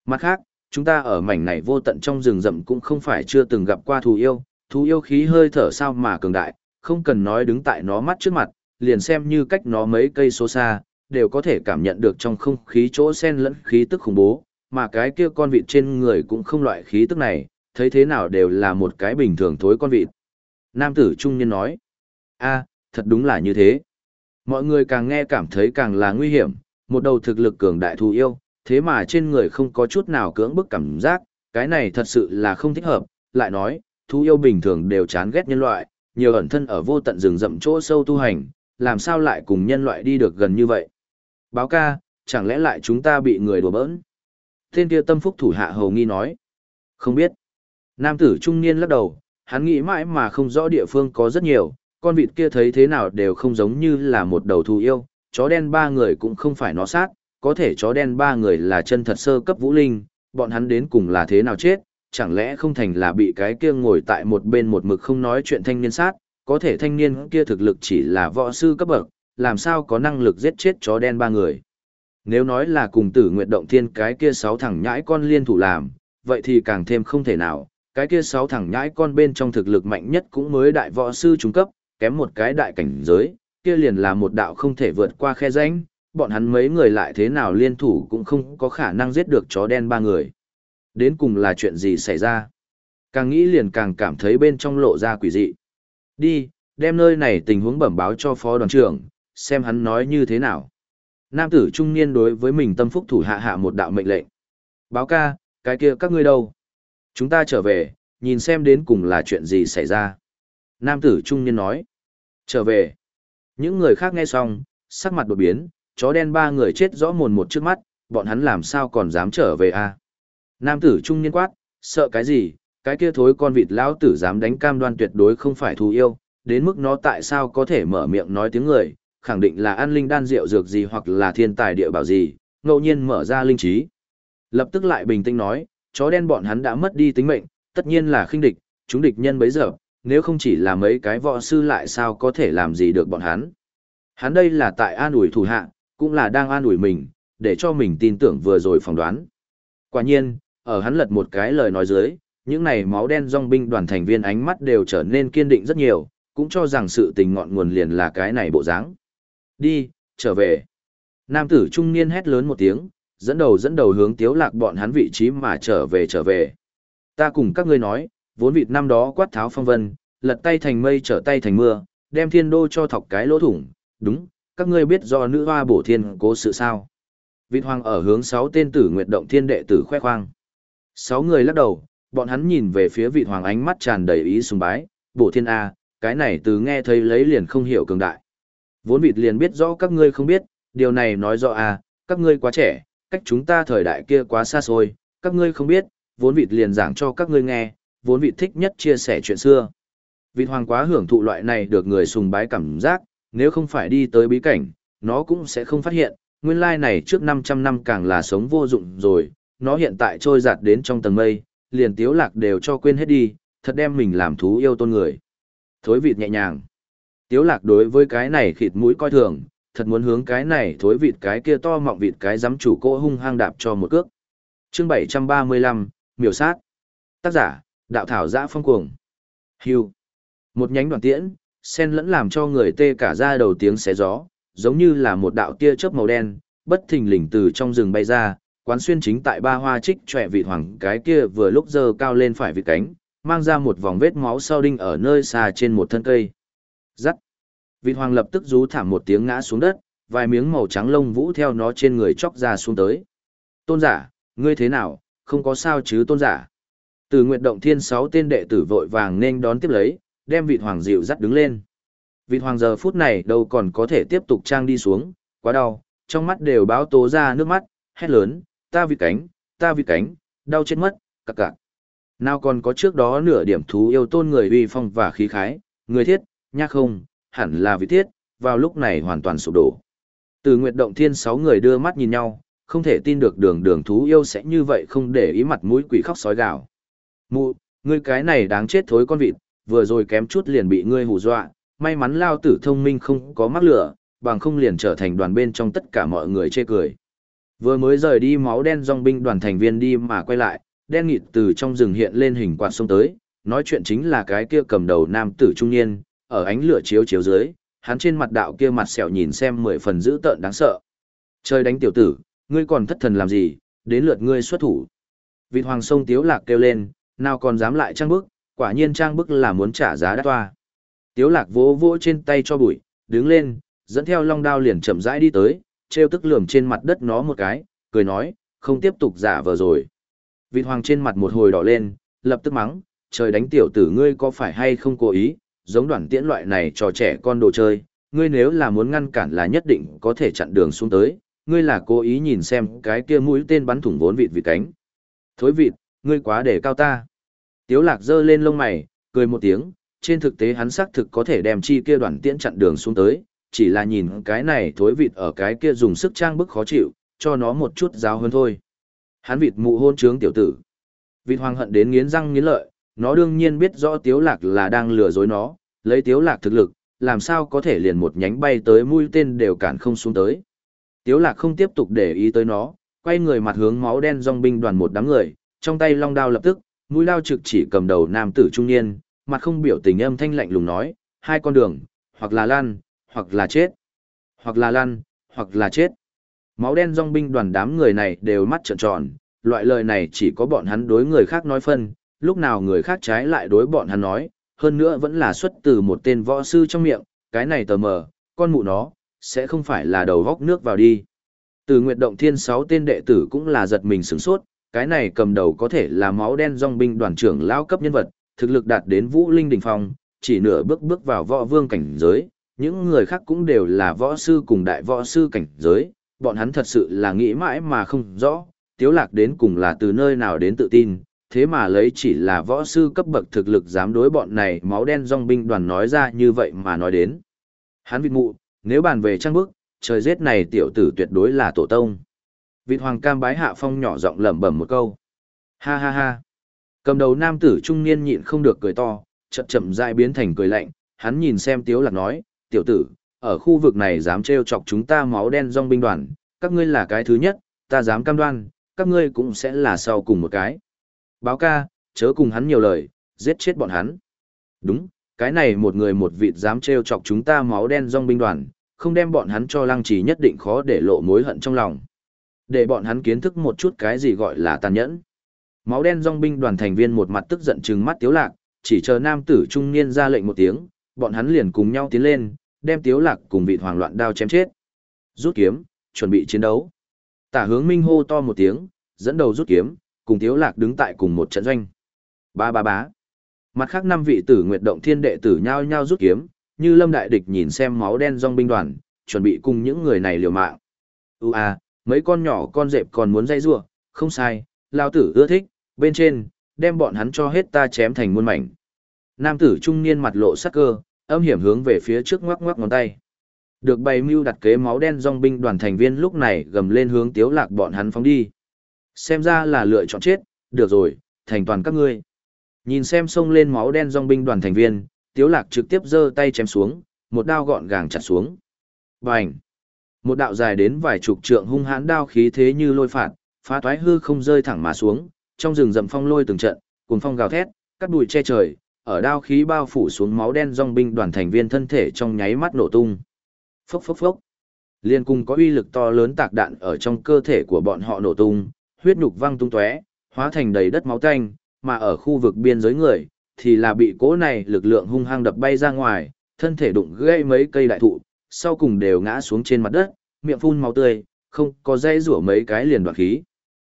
Mặt khác, chúng ta ở mảnh này vô tận trong rừng rậm cũng không phải chưa từng gặp qua thú yêu, thú yêu khí hơi thở sao mà cường đại, không cần nói đứng tại nó mắt trước mặt, liền xem như cách nó mấy cây số xa, đều có thể cảm nhận được trong không khí chỗ xen lẫn khí tức khủng bố, mà cái kia con vịt trên người cũng không loại khí tức này, thấy thế nào đều là một cái bình thường thối con vịt. Nam tử trung niên nói, a thật đúng là như thế. Mọi người càng nghe cảm thấy càng là nguy hiểm, một đầu thực lực cường đại thù yêu, thế mà trên người không có chút nào cưỡng bức cảm giác, cái này thật sự là không thích hợp, lại nói, thú yêu bình thường đều chán ghét nhân loại, nhiều ẩn thân ở vô tận rừng rậm chỗ sâu tu hành, làm sao lại cùng nhân loại đi được gần như vậy? Báo ca, chẳng lẽ lại chúng ta bị người đùa bỡn? Tên kia tâm phúc thủ hạ hầu nghi nói. Không biết. Nam tử trung niên lắc đầu, hắn nghĩ mãi mà không rõ địa phương có rất nhiều, con vịt kia thấy thế nào đều không giống như là một đầu thù yêu, chó đen ba người cũng không phải nó sát, có thể chó đen ba người là chân thật sơ cấp vũ linh, bọn hắn đến cùng là thế nào chết, chẳng lẽ không thành là bị cái kia ngồi tại một bên một mực không nói chuyện thanh niên sát, có thể thanh niên kia thực lực chỉ là võ sư cấp bậc, làm sao có năng lực giết chết chó đen ba người. Nếu nói là cùng tử nguyệt động thiên cái kia sáu thằng nhãi con liên thủ làm, vậy thì càng thêm không thể nào, cái kia sáu thằng nhãi con bên trong thực lực mạnh nhất cũng mới đại võ sư trung cấp, kém một cái đại cảnh giới, kia liền là một đạo không thể vượt qua khe rãnh, bọn hắn mấy người lại thế nào liên thủ cũng không có khả năng giết được chó đen ba người. Đến cùng là chuyện gì xảy ra? Càng nghĩ liền càng cảm thấy bên trong lộ ra quỷ dị. Đi, đem nơi này tình huống bẩm báo cho phó đoàn trưởng, xem hắn nói như thế nào. Nam tử trung niên đối với mình tâm phúc thủ hạ hạ một đạo mệnh lệnh. Báo ca, cái kia các ngươi đâu? Chúng ta trở về, nhìn xem đến cùng là chuyện gì xảy ra. Nam tử trung niên nói. Trở về. Những người khác nghe xong, sắc mặt đột biến, chó đen ba người chết rõ mồn một trước mắt, bọn hắn làm sao còn dám trở về a? À? Nam tử trung niên quát, sợ cái gì, cái kia thối con vịt lão tử dám đánh cam đoan tuyệt đối không phải thù yêu, đến mức nó tại sao có thể mở miệng nói tiếng người, khẳng định là an linh đan rượu dược gì hoặc là thiên tài địa bảo gì, ngẫu nhiên mở ra linh trí. Lập tức lại bình tĩnh nói, chó đen bọn hắn đã mất đi tính mệnh, tất nhiên là khinh địch, chúng địch nhân bấy giờ, nếu không chỉ là mấy cái võ sư lại sao có thể làm gì được bọn hắn. Hắn đây là tại an ủi thủ hạ, cũng là đang an ủi mình, để cho mình tin tưởng vừa rồi phỏng đoán. Quả nhiên, ở hắn lật một cái lời nói dưới, những này máu đen dòng binh đoàn thành viên ánh mắt đều trở nên kiên định rất nhiều, cũng cho rằng sự tình ngọn nguồn liền là cái này bộ dáng. Đi, trở về. Nam tử trung niên hét lớn một tiếng, dẫn đầu dẫn đầu hướng tiếu lạc bọn hắn vị trí mà trở về trở về. Ta cùng các ngươi nói, vốn vịt năm đó quát tháo phong vân, lật tay thành mây trở tay thành mưa, đem thiên đô cho thọc cái lỗ thủng, đúng, các ngươi biết do nữ hoa bổ thiên cố sự sao. Vịt hoàng ở hướng sáu tên tử nguyệt động thiên đệ tử khoe khoang. Sáu người lắc đầu, bọn hắn nhìn về phía vị hoàng ánh mắt tràn đầy ý sùng bái, bổ thiên A, cái này từ nghe thấy lấy liền không hiểu cường đại. Vốn vịt liền biết rõ các ngươi không biết, điều này nói rõ A, các ngươi quá trẻ, cách chúng ta thời đại kia quá xa xôi, các ngươi không biết, vốn vịt liền giảng cho các ngươi nghe, vốn vị thích nhất chia sẻ chuyện xưa. vị hoàng quá hưởng thụ loại này được người sùng bái cảm giác, nếu không phải đi tới bí cảnh, nó cũng sẽ không phát hiện, nguyên lai này trước 500 năm càng là sống vô dụng rồi, nó hiện tại trôi giạt đến trong tầng mây, liền tiếu lạc đều cho quên hết đi, thật đem mình làm thú yêu tôn người. Thối vịt nhẹ nhàng. Tiếu lạc đối với cái này khịt mũi coi thường, thật muốn hướng cái này thối vịt cái kia to mọng vịt cái giám chủ cô hung hăng đạp cho một cước. Chương 735, miểu sát. Tác giả, đạo thảo giã phong cuồng. Hưu. Một nhánh đoạn tiễn, sen lẫn làm cho người tê cả da đầu tiếng xé gió, giống như là một đạo tia chớp màu đen, bất thình lình từ trong rừng bay ra, quán xuyên chính tại ba hoa trích trẻ vị hoàng cái kia vừa lúc giờ cao lên phải vị cánh, mang ra một vòng vết máu sau đinh ở nơi xa trên một thân cây. Rắc. Vị hoàng lập tức rú thảm một tiếng ngã xuống đất, vài miếng màu trắng lông vũ theo nó trên người chóc ra xuống tới. Tôn giả, ngươi thế nào, không có sao chứ tôn giả. Từ nguyện động thiên sáu tên đệ tử vội vàng nên đón tiếp lấy, đem vị hoàng dịu dắt đứng lên. Vị hoàng giờ phút này đâu còn có thể tiếp tục trang đi xuống, quá đau, trong mắt đều báo tố ra nước mắt, hét lớn, ta vịt cánh, ta vịt cánh, đau chết mất, cặc cặc. Nào còn có trước đó nửa điểm thú yêu tôn người uy phong và khí khái, người thiết, nhắc không, hẳn là vị thiết, vào lúc này hoàn toàn sụp đổ. Từ Nguyệt Động Thiên sáu người đưa mắt nhìn nhau, không thể tin được đường đường thú yêu sẽ như vậy không để ý mặt mũi quỷ khóc sói gào. Mụ, ngươi cái này đáng chết thối con vịt, vừa rồi kém chút liền bị ngươi hù dọa, may mắn lao tử thông minh không có mắc lửa, bằng không liền trở thành đoàn bên trong tất cả mọi người chê cười. Vừa mới rời đi máu đen dòng binh đoàn thành viên đi mà quay lại, đen nghịt từ trong rừng hiện lên hình quạt sông tới, nói chuyện chính là cái kia cầm đầu nam tử trung niên, ở ánh lửa chiếu chiếu dưới, hắn trên mặt đạo kia mặt sẹo nhìn xem mười phần dữ tợn đáng sợ. Trời đánh tiểu tử, ngươi còn thất thần làm gì, đến lượt ngươi xuất thủ. Vịt hoàng sông tiếu lạc kêu lên, nào còn dám lại trang bức, quả nhiên trang bức là muốn trả giá đắt toa. Tiếu lạc vỗ vỗ trên tay cho bụi, đứng lên, dẫn theo long đao liền chậm rãi đi tới, treo tức lườm trên mặt đất nó một cái, cười nói, không tiếp tục giả vờ rồi. Vịt hoàng trên mặt một hồi đỏ lên, lập tức mắng, trời đánh tiểu tử ngươi có phải hay không cố ý, giống đoạn tiễn loại này trò trẻ con đồ chơi, ngươi nếu là muốn ngăn cản là nhất định có thể chặn đường xuống tới, ngươi là cố ý nhìn xem cái kia mũi tên bắn thủng vốn vịt vịt cánh. Thối vịt, ngươi quá để cao ta. Tiếu lạc giơ lên lông mày, cười một tiếng, trên thực tế hắn xác thực có thể đem chi kia đoạn tiễn chặn đường xuống tới, chỉ là nhìn cái này thối vịt ở cái kia dùng sức trang bức khó chịu, cho nó một chút giáo hơn thôi. Hắn vịt mụ hôn trướng tiểu tử. Vịt hoàng hận đến nghiến răng nghiến lợi, nó đương nhiên biết rõ tiếu lạc là đang lừa dối nó, lấy tiếu lạc thực lực, làm sao có thể liền một nhánh bay tới mũi tên đều cản không xuống tới. Tiếu lạc không tiếp tục để ý tới nó, quay người mặt hướng máu đen dòng binh đoàn một đám người, trong tay long đao lập tức, mũi đao trực chỉ cầm đầu nam tử trung niên, mặt không biểu tình âm thanh lạnh lùng nói, hai con đường, hoặc là lan, hoặc là chết, hoặc là lan, hoặc là chết. Máu đen dòng binh đoàn đám người này đều mắt trợn tròn, loại lời này chỉ có bọn hắn đối người khác nói phân, lúc nào người khác trái lại đối bọn hắn nói, hơn nữa vẫn là xuất từ một tên võ sư trong miệng, cái này tờ mờ, con mụ nó, sẽ không phải là đầu góc nước vào đi. Từ Nguyệt Động Thiên sáu tên đệ tử cũng là giật mình sửng sốt, cái này cầm đầu có thể là máu đen dòng binh đoàn trưởng lao cấp nhân vật, thực lực đạt đến vũ linh đỉnh phong, chỉ nửa bước bước vào võ vương cảnh giới, những người khác cũng đều là võ sư cùng đại võ sư cảnh giới, bọn hắn thật sự là nghĩ mãi mà không rõ, tiếu lạc đến cùng là từ nơi nào đến tự tin, thế mà lấy chỉ là võ sư cấp bậc thực lực dám đối bọn này máu đen dòng binh đoàn nói ra như vậy mà nói đến. Hắn vịt mụ, nếu bàn về trang bức, trời giết này tiểu tử tuyệt đối là tổ tông. Vịt hoàng cam bái hạ phong nhỏ giọng lẩm bẩm một câu. Ha ha ha. Cầm đầu nam tử trung niên nhịn không được cười to, chậm chậm dại biến thành cười lạnh, hắn nhìn xem tiếu lạc nói, tiểu tử, ở khu vực này dám trêu chọc chúng ta máu đen dòng binh đoàn, các ngươi là cái thứ nhất, ta dám cam đoan, các ngươi cũng sẽ là sau cùng một cái. Báo ca, chớ cùng hắn nhiều lời, giết chết bọn hắn. Đúng, cái này một người một vịt dám trêu chọc chúng ta máu đen dòng binh đoàn, không đem bọn hắn cho lăng trì nhất định khó để lộ mối hận trong lòng. Để bọn hắn kiến thức một chút cái gì gọi là tàn nhẫn. Máu đen dòng binh đoàn thành viên một mặt tức giận trừng mắt tiếu lạc, chỉ chờ nam tử trung niên ra lệnh một tiếng, bọn hắn liền cùng nhau tiến lên, đem tiếu lạc cùng vị hoàng loạn đao chém chết. Rút kiếm, chuẩn bị chiến đấu. Tả hướng minh hô to một tiếng, dẫn đầu rút kiếm, cùng tiếu lạc đứng tại cùng một trận doanh. Ba ba bá. Mặt khác năm vị tử nguyệt động thiên đệ tử nhao nhao rút kiếm, như lâm đại địch nhìn xem máu đen dòng binh đoàn, chuẩn bị cùng những người này liều mạng. Ua. à, mấy con nhỏ con dẹp còn muốn dây rua, không sai, lao tử ưa thích, bên trên, đem bọn hắn cho hết ta chém thành muôn mảnh. Nam tử trung niên mặt lộ sắc cơ, âm hiểm hướng về phía trước ngoắc ngoắc ngón tay. Được bày mưu đặt kế máu đen dòng binh đoàn thành viên lúc này gầm lên hướng tiếu lạc bọn hắn phóng đi. Xem ra là lựa chọn chết, được rồi, thành toàn các ngươi. Nhìn xem sông lên máu đen dòng binh đoàn thành viên, tiếu lạc trực tiếp giơ tay chém xuống, một đao gọn gàng chặt xuống. Bành! Một đạo dài đến vài chục trượng hung hãn đao khí thế như lôi phạt, phá toái hư không rơi thẳng mà xuống, trong rừng rậm phong lôi từng trận, cuồng phong gào thét, cắt bụi che trời, ở đao khí bao phủ xuống máu đen dòng binh đoàn thành viên thân thể trong nháy mắt nổ tung. Phốc phốc phốc. Liên cùng có uy lực to lớn tạc đạn ở trong cơ thể của bọn họ nổ tung, huyết nhục văng tung tóe, hóa thành đầy đất máu tanh, mà ở khu vực biên giới người, thì là bị cỗ này lực lượng hung hăng đập bay ra ngoài, thân thể đụng gãy mấy cây đại thụ, sau cùng đều ngã xuống trên mặt đất, miệng phun máu tươi, không có dây rủa mấy cái liền đoạn khí.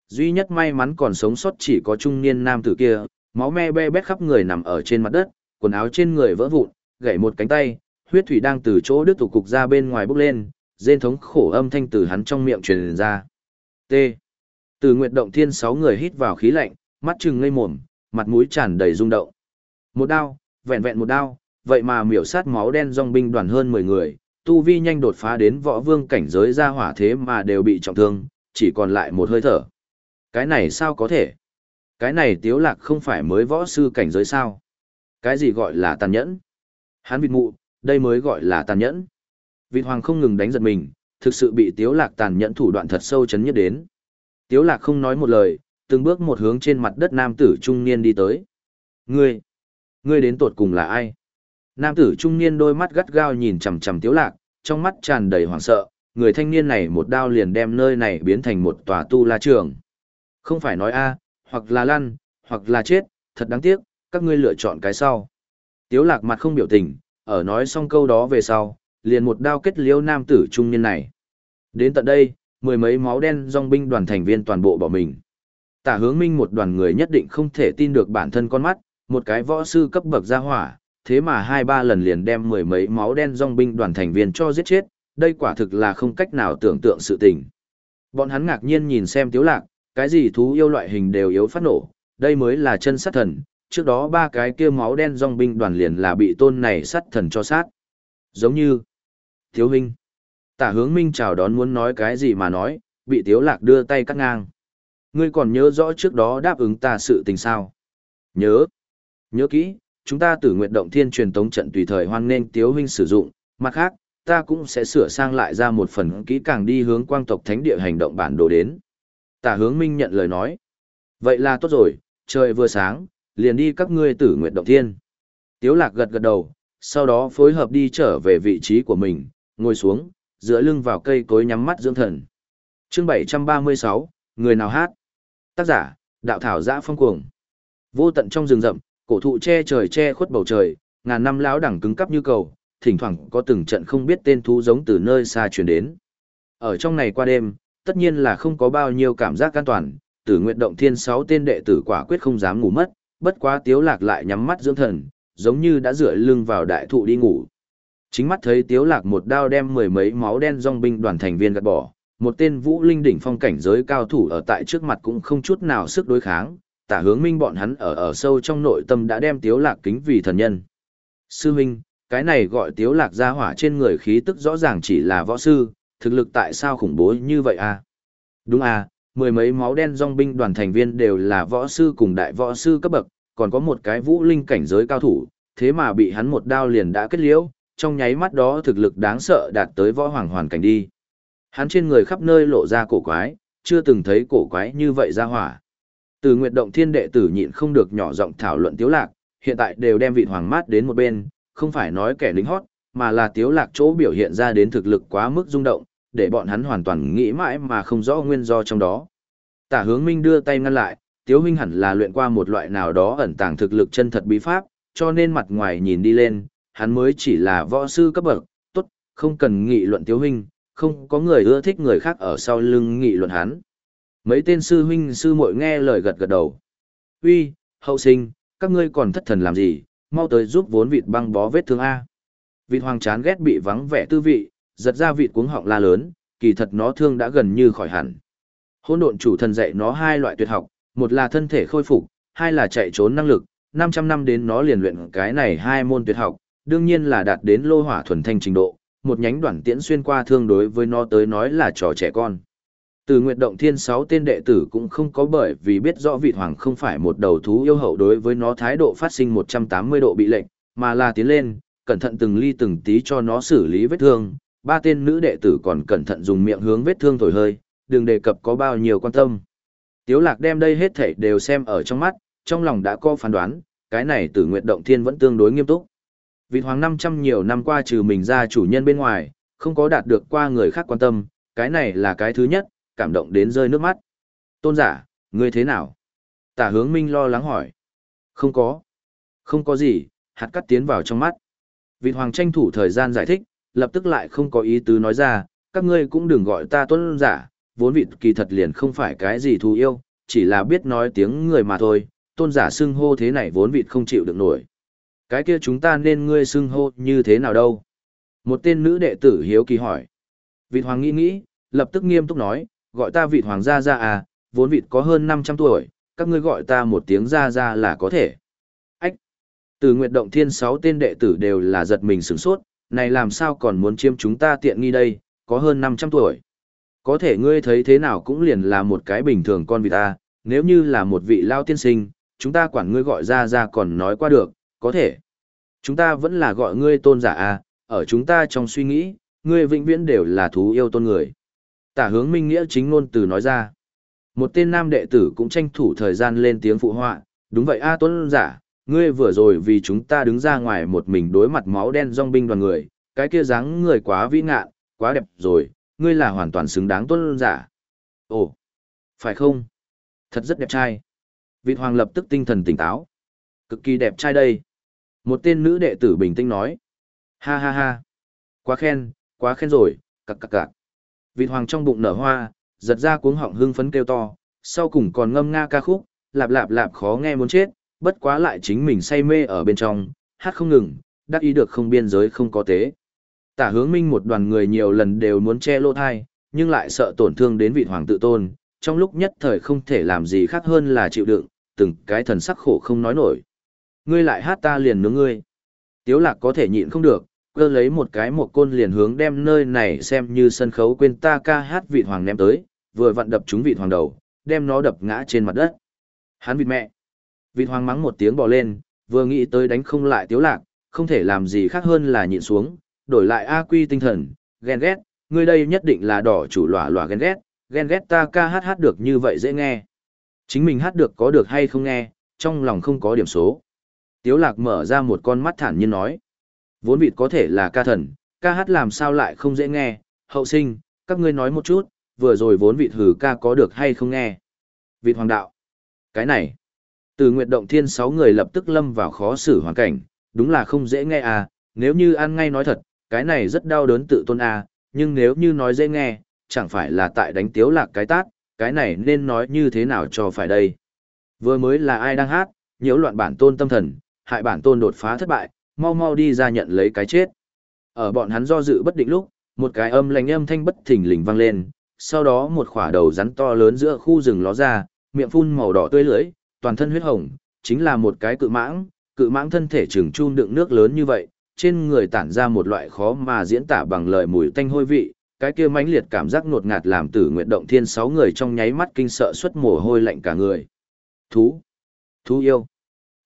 Duy nhất may mắn còn sống sót chỉ có trung niên nam tử kia, máu me be bét khắp người nằm ở trên mặt đất, quần áo trên người vỡ vụn, gãy một cánh tay, huyết thủy đang từ chỗ đứt tụ cục ra bên ngoài bốc lên, rên thống khổ âm thanh từ hắn trong miệng truyền ra. T. Từ Nguyệt Động Thiên sáu người hít vào khí lạnh, mắt trừng ngây mồm, mặt mũi tràn đầy rung động. Một đao, vẹn vẹn một đao, vậy mà miểu sát máu đen dòng binh đoàn hơn 10 người, tu vi nhanh đột phá đến võ vương cảnh giới ra hỏa thế mà đều bị trọng thương, chỉ còn lại một hơi thở. Cái này sao có thể? Cái này tiếu lạc không phải mới võ sư cảnh giới sao? Cái gì gọi là tàn nhẫn? Hắn vịt mụ, đây mới gọi là tàn nhẫn. Vịt hoàng không ngừng đánh giật mình, thực sự bị tiếu lạc tàn nhẫn thủ đoạn thật sâu chấn nhất đến. Tiếu lạc không nói một lời, từng bước một hướng trên mặt đất nam tử trung niên đi tới. Ngươi, ngươi đến tột cùng là ai? Nam tử trung niên đôi mắt gắt gao nhìn chằm chằm tiếu lạc, trong mắt tràn đầy hoảng sợ, người thanh niên này một đao liền đem nơi này biến thành một tòa tu la trường. Không phải nói a, hoặc là lăn, hoặc là chết, thật đáng tiếc, các ngươi lựa chọn cái sau. Tiếu lạc mặt không biểu tình, ở nói xong câu đó về sau, liền một đao kết liễu nam tử trung niên này. Đến tận đây, mười mấy máu đen dòng binh đoàn thành viên toàn bộ bỏ mình. Tả hướng minh một đoàn người nhất định không thể tin được bản thân con mắt, một cái võ sư cấp bậc gia hỏa, thế mà hai ba lần liền đem mười mấy máu đen dòng binh đoàn thành viên cho giết chết, đây quả thực là không cách nào tưởng tượng sự tình. Bọn hắn ngạc nhiên nhìn xem tiếu lạc, cái gì thú yêu loại hình đều yếu phát nổ, đây mới là chân sát thần, trước đó ba cái kia máu đen dòng binh đoàn liền là bị tôn này sát thần cho sát. Giống như, thiếu huynh, tả hướng minh chào đón muốn nói cái gì mà nói, bị tiếu lạc đưa tay cắt ngang. Ngươi còn nhớ rõ trước đó đáp ứng ta sự tình sao? Nhớ. Nhớ kỹ, chúng ta tử nguyện động thiên truyền tống trận tùy thời hoan nên tiếu huynh sử dụng, mặt khác, ta cũng sẽ sửa sang lại ra một phần kỹ càng đi hướng quang tộc thánh địa hành động bản đồ đến. Tả hướng minh nhận lời nói. Vậy là tốt rồi, trời vừa sáng, liền đi các ngươi tử nguyện động thiên. Tiếu lạc gật gật đầu, sau đó phối hợp đi trở về vị trí của mình, ngồi xuống, dựa lưng vào cây cối nhắm mắt dưỡng thần. Chương 736, người nào hát? Tác giả, đạo thảo giã phong cuồng. Vô tận trong rừng rậm, cổ thụ che trời che khuất bầu trời, ngàn năm lão đẳng cứng cắp như cầu, thỉnh thoảng có từng trận không biết tên thú giống từ nơi xa truyền đến. Ở trong này qua đêm, tất nhiên là không có bao nhiêu cảm giác an toàn, tử nguyện động thiên sáu tên đệ tử quả quyết không dám ngủ mất, bất quá tiếu lạc lại nhắm mắt dưỡng thần, giống như đã dựa lưng vào đại thụ đi ngủ. Chính mắt thấy tiếu lạc một đao đem mười mấy máu đen dòng binh đoàn thành viên gạt bỏ, một tên vũ linh đỉnh phong cảnh giới cao thủ ở tại trước mặt cũng không chút nào sức đối kháng, tả hướng minh bọn hắn ở ở sâu trong nội tâm đã đem tiếu lạc kính vì thần nhân. Sư minh, cái này gọi tiếu lạc ra hỏa trên người khí tức rõ ràng chỉ là võ sư, thực lực tại sao khủng bố như vậy à? Đúng à, mười mấy máu đen dòng binh đoàn thành viên đều là võ sư cùng đại võ sư cấp bậc, còn có một cái vũ linh cảnh giới cao thủ, thế mà bị hắn một đao liền đã kết liễu, trong nháy mắt đó thực lực đáng sợ đạt tới võ hoàng hoàn cảnh đi. Hắn trên người khắp nơi lộ ra cổ quái, chưa từng thấy cổ quái như vậy ra hỏa. Từ Nguyệt Động Thiên đệ tử nhịn không được nhỏ giọng thảo luận Tiếu Lạc, hiện tại đều đem vị hoàng mát đến một bên, không phải nói kẻ lính hót, mà là Tiếu Lạc chỗ biểu hiện ra đến thực lực quá mức rung động, để bọn hắn hoàn toàn nghĩ mãi mà không rõ nguyên do trong đó. Tả Hướng Minh đưa tay ngăn lại, Tiếu Huynh hẳn là luyện qua một loại nào đó ẩn tàng thực lực chân thật bí pháp, cho nên mặt ngoài nhìn đi lên, hắn mới chỉ là võ sư cấp bậc, tốt, không cần nghị luận Tiếu Huynh, không có người ưa thích người khác ở sau lưng nghị luận hắn. Mấy tên sư huynh sư muội nghe lời gật gật đầu. Uy, hậu sinh, các ngươi còn thất thần làm gì, mau tới giúp vốn vịt băng bó vết thương A. Vịt hoàng chán ghét bị vắng vẻ tư vị, giật ra vịt cuống họng la lớn, kỳ thật nó thương đã gần như khỏi hẳn. Hôn độn chủ thần dạy nó hai loại tuyệt học, một là thân thể khôi phục, hai là chạy trốn năng lực, 500 năm đến nó liền luyện cái này hai môn tuyệt học, đương nhiên là đạt đến lô hỏa thuần thanh trình độ, một nhánh đoạn tiễn xuyên qua thương đối với nó tới nói là trò trẻ con. Từ Nguyệt Động Thiên sáu tên đệ tử cũng không có bởi vì biết rõ vị hoàng không phải một đầu thú yêu hậu đối với nó thái độ phát sinh 180 độ bị lệnh, mà là tiến lên, cẩn thận từng ly từng tí cho nó xử lý vết thương. Ba tên nữ đệ tử còn cẩn thận dùng miệng hướng vết thương thổi hơi, đừng đề cập có bao nhiêu quan tâm. Tiếu lạc đem đây hết thảy đều xem ở trong mắt, trong lòng đã có phán đoán, cái này Tử Nguyệt Động Thiên vẫn tương đối nghiêm túc. Vị hoàng 500 nhiều năm qua trừ mình ra chủ nhân bên ngoài, không có đạt được qua người khác quan tâm, cái này là cái thứ nhất, cảm động đến rơi nước mắt. Tôn giả, ngươi thế nào? Tả hướng minh lo lắng hỏi. Không có. Không có gì, hạt cắt tiến vào trong mắt. Vịt hoàng tranh thủ thời gian giải thích, lập tức lại không có ý tứ nói ra, các ngươi cũng đừng gọi ta tôn giả, vốn vị kỳ thật liền không phải cái gì thù yêu, chỉ là biết nói tiếng người mà thôi, tôn giả xưng hô thế này vốn vị không chịu được nổi. Cái kia chúng ta nên ngươi xưng hô như thế nào đâu? Một tên nữ đệ tử hiếu kỳ hỏi. Vịt hoàng nghĩ nghĩ, lập tức nghiêm túc nói, gọi ta vị hoàng gia gia à, vốn vịt có hơn 500 tuổi, các ngươi gọi ta một tiếng gia gia là có thể. Ách! Từ Nguyệt Động Thiên 6 tên đệ tử đều là giật mình sửng sốt, này làm sao còn muốn chiếm chúng ta tiện nghi đây, có hơn 500 tuổi. Có thể ngươi thấy thế nào cũng liền là một cái bình thường con vịt ta, nếu như là một vị lao tiên sinh, chúng ta quản ngươi gọi ra ra còn nói qua được, có thể. Chúng ta vẫn là gọi ngươi tôn giả à, ở chúng ta trong suy nghĩ, ngươi vĩnh viễn đều là thú yêu tôn người. Tả hướng minh nghĩa chính ngôn từ nói ra. Một tên nam đệ tử cũng tranh thủ thời gian lên tiếng phụ họa, đúng vậy a tuấn giả, ngươi vừa rồi vì chúng ta đứng ra ngoài một mình đối mặt máu đen dòng binh đoàn người, cái kia dáng người quá vĩ ngạn, quá đẹp rồi, ngươi là hoàn toàn xứng đáng tuấn giả. Ồ, phải không? Thật rất đẹp trai. Vị hoàng lập tức tinh thần tỉnh táo. Cực kỳ đẹp trai đây. Một tên nữ đệ tử bình tĩnh nói. Ha ha ha. Quá khen, quá khen rồi, cặc cặc cặc. Vịt hoàng trong bụng nở hoa, giật ra cuống họng hưng phấn kêu to, sau cùng còn ngâm nga ca khúc, lạp lạp lạp khó nghe muốn chết, bất quá lại chính mình say mê ở bên trong, hát không ngừng, đắc ý được không biên giới không có tế. Tả hướng minh một đoàn người nhiều lần đều muốn che lô thai, nhưng lại sợ tổn thương đến vị hoàng tự tôn, trong lúc nhất thời không thể làm gì khác hơn là chịu đựng, từng cái thần sắc khổ không nói nổi. Ngươi lại hát ta liền nướng ngươi. Tiếu lạc có thể nhịn không được, cơ lấy một cái một côn liền hướng đem nơi này xem như sân khấu quên ta ca hát vị hoàng ném tới, vừa vặn đập trúng vị hoàng đầu, đem nó đập ngã trên mặt đất. Hắn vịt mẹ. Vị hoàng mắng một tiếng bò lên, vừa nghĩ tới đánh không lại tiếu lạc, không thể làm gì khác hơn là nhịn xuống, đổi lại A quy tinh thần, ghen ghét, ngươi đây nhất định là đỏ chủ lỏa lỏa ghen ghét, ghen ghét ta ca hát hát được như vậy dễ nghe. Chính mình hát được có được hay không nghe, trong lòng không có điểm số. Tiếu lạc mở ra một con mắt thản nhiên nói. Vốn vịt có thể là ca thần, ca hát làm sao lại không dễ nghe, hậu sinh, các ngươi nói một chút, vừa rồi vốn vịt hử ca có được hay không nghe. Vịt hoàng đạo. Cái này. Từ nguyệt động thiên sáu người lập tức lâm vào khó xử hoàn cảnh, đúng là không dễ nghe à, nếu như ăn ngay nói thật, cái này rất đau đớn tự tôn à, nhưng nếu như nói dễ nghe, chẳng phải là tại đánh tiếu lạc cái tát, cái này nên nói như thế nào cho phải đây. Vừa mới là ai đang hát, nhiễu loạn bản tôn tâm thần, hại bản tôn đột phá thất bại, mau mau đi ra nhận lấy cái chết. Ở bọn hắn do dự bất định lúc, một cái âm lành âm thanh bất thình lình vang lên, sau đó một khỏa đầu rắn to lớn giữa khu rừng ló ra, miệng phun màu đỏ tươi lưỡi, toàn thân huyết hồng, chính là một cái cự mãng, cự mãng thân thể trừng chun đựng nước lớn như vậy, trên người tản ra một loại khó mà diễn tả bằng lời mùi tanh hôi vị, cái kia mãnh liệt cảm giác ngột ngạt làm Tử Nguyệt Động Thiên sáu người trong nháy mắt kinh sợ xuất mồ hôi lạnh cả người. Thú, thú yêu,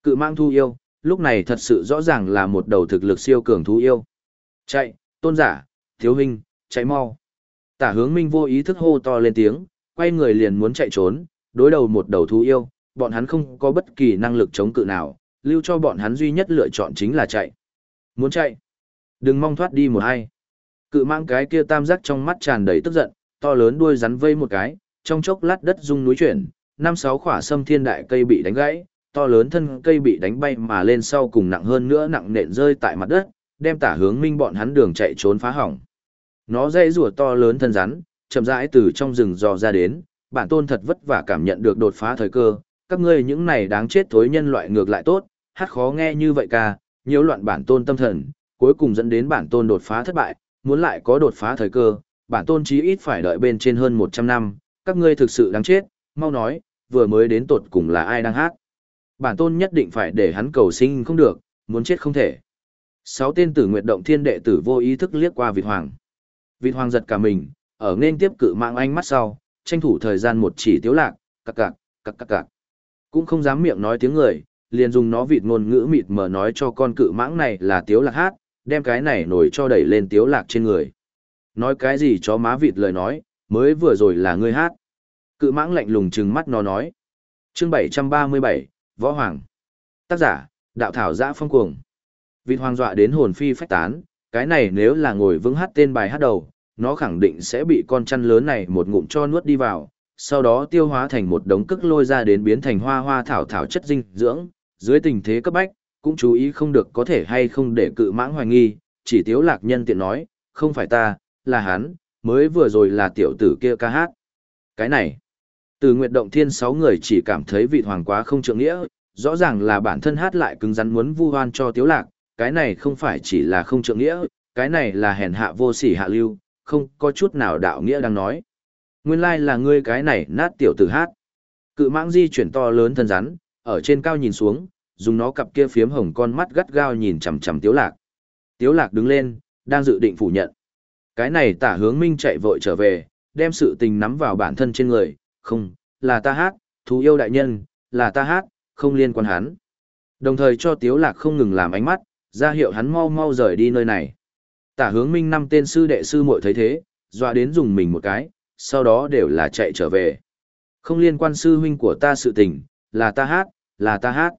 cự mãng thú yêu, lúc này thật sự rõ ràng là một đầu thực lực siêu cường thú yêu. Chạy, tôn giả, thiếu huynh, chạy mau. Tả hướng minh vô ý thức hô to lên tiếng, quay người liền muốn chạy trốn, đối đầu một đầu thú yêu, bọn hắn không có bất kỳ năng lực chống cự nào, lưu cho bọn hắn duy nhất lựa chọn chính là chạy. Muốn chạy, đừng mong thoát đi một hai. Cự mang cái kia tam giác trong mắt tràn đầy tức giận, to lớn đuôi rắn vây một cái, trong chốc lát đất rung núi chuyển, năm sáu khỏa sâm thiên đại cây bị đánh gãy, to lớn thân cây bị đánh bay mà lên sau cùng nặng hơn nữa nặng nện rơi tại mặt đất, đem tả hướng minh bọn hắn đường chạy trốn phá hỏng. Nó dây rùa to lớn thân rắn, chậm rãi từ trong rừng dò ra đến, bản tôn thật vất vả cảm nhận được đột phá thời cơ, các ngươi những này đáng chết thối nhân loại ngược lại tốt, hát khó nghe như vậy ca, nhiễu loạn bản tôn tâm thần, cuối cùng dẫn đến bản tôn đột phá thất bại, muốn lại có đột phá thời cơ, bản tôn chí ít phải đợi bên trên hơn 100 năm, các ngươi thực sự đáng chết, mau nói, vừa mới đến tột cùng là ai đang hát. Bản tôn nhất định phải để hắn cầu sinh không được, muốn chết không thể. Sáu tên tử nguyệt động thiên đệ tử vô ý thức liếc qua Vịt Hoàng. Vịt Hoàng giật cả mình, ở nên tiếp cự mạng anh mắt sau, tranh thủ thời gian một chỉ tiếu lạc, cặc cặc, cặc cặc cặc. Cũng không dám miệng nói tiếng người, liền dùng nó vịt ngôn ngữ mịt mờ nói cho con cự mãng này là tiếu lạc hát, đem cái này nổi cho đẩy lên tiếu lạc trên người. Nói cái gì chó má vịt lời nói, mới vừa rồi là ngươi hát. Cự mãng lạnh lùng trừng mắt nó nói. Chương 737, Võ Hoàng. Tác giả, Đạo Thảo Giã Phong Cuồng. Vịt hoàng dọa đến hồn phi phách tán, cái này nếu là ngồi vững hát tên bài hát đầu, nó khẳng định sẽ bị con chăn lớn này một ngụm cho nuốt đi vào, sau đó tiêu hóa thành một đống cức lôi ra đến biến thành hoa hoa thảo thảo chất dinh dưỡng, dưới tình thế cấp bách, cũng chú ý không được có thể hay không để cự mãng hoài nghi, chỉ tiếu lạc nhân tiện nói, không phải ta, là hắn, mới vừa rồi là tiểu tử kia ca hát. Cái này, từ nguyệt động thiên sáu người chỉ cảm thấy vị hoàng quá không trượng nghĩa, rõ ràng là bản thân hát lại cứng rắn muốn vu hoan cho tiếu lạc, cái này không phải chỉ là không trượng nghĩa, cái này là hèn hạ vô sỉ hạ lưu, không có chút nào đạo nghĩa đang nói. Nguyên lai like là ngươi cái này nát tiểu tử hát. Cự mãng di chuyển to lớn thân rắn, ở trên cao nhìn xuống, dùng nó cặp kia phiếm hồng con mắt gắt gao nhìn chằm chằm Tiếu Lạc. Tiếu Lạc đứng lên, đang dự định phủ nhận. Cái này tả hướng minh chạy vội trở về, đem sự tình nắm vào bản thân trên người, không, là ta hát, thú yêu đại nhân, là ta hát, không liên quan hắn. Đồng thời cho Tiếu Lạc không ngừng làm ánh mắt, ra hiệu hắn mau mau rời đi nơi này. Tả hướng minh năm tên sư đệ sư muội thấy thế, dọa đến dùng mình một cái, sau đó đều là chạy trở về. Không liên quan sư huynh của ta sự tình, là ta hát, là ta hát.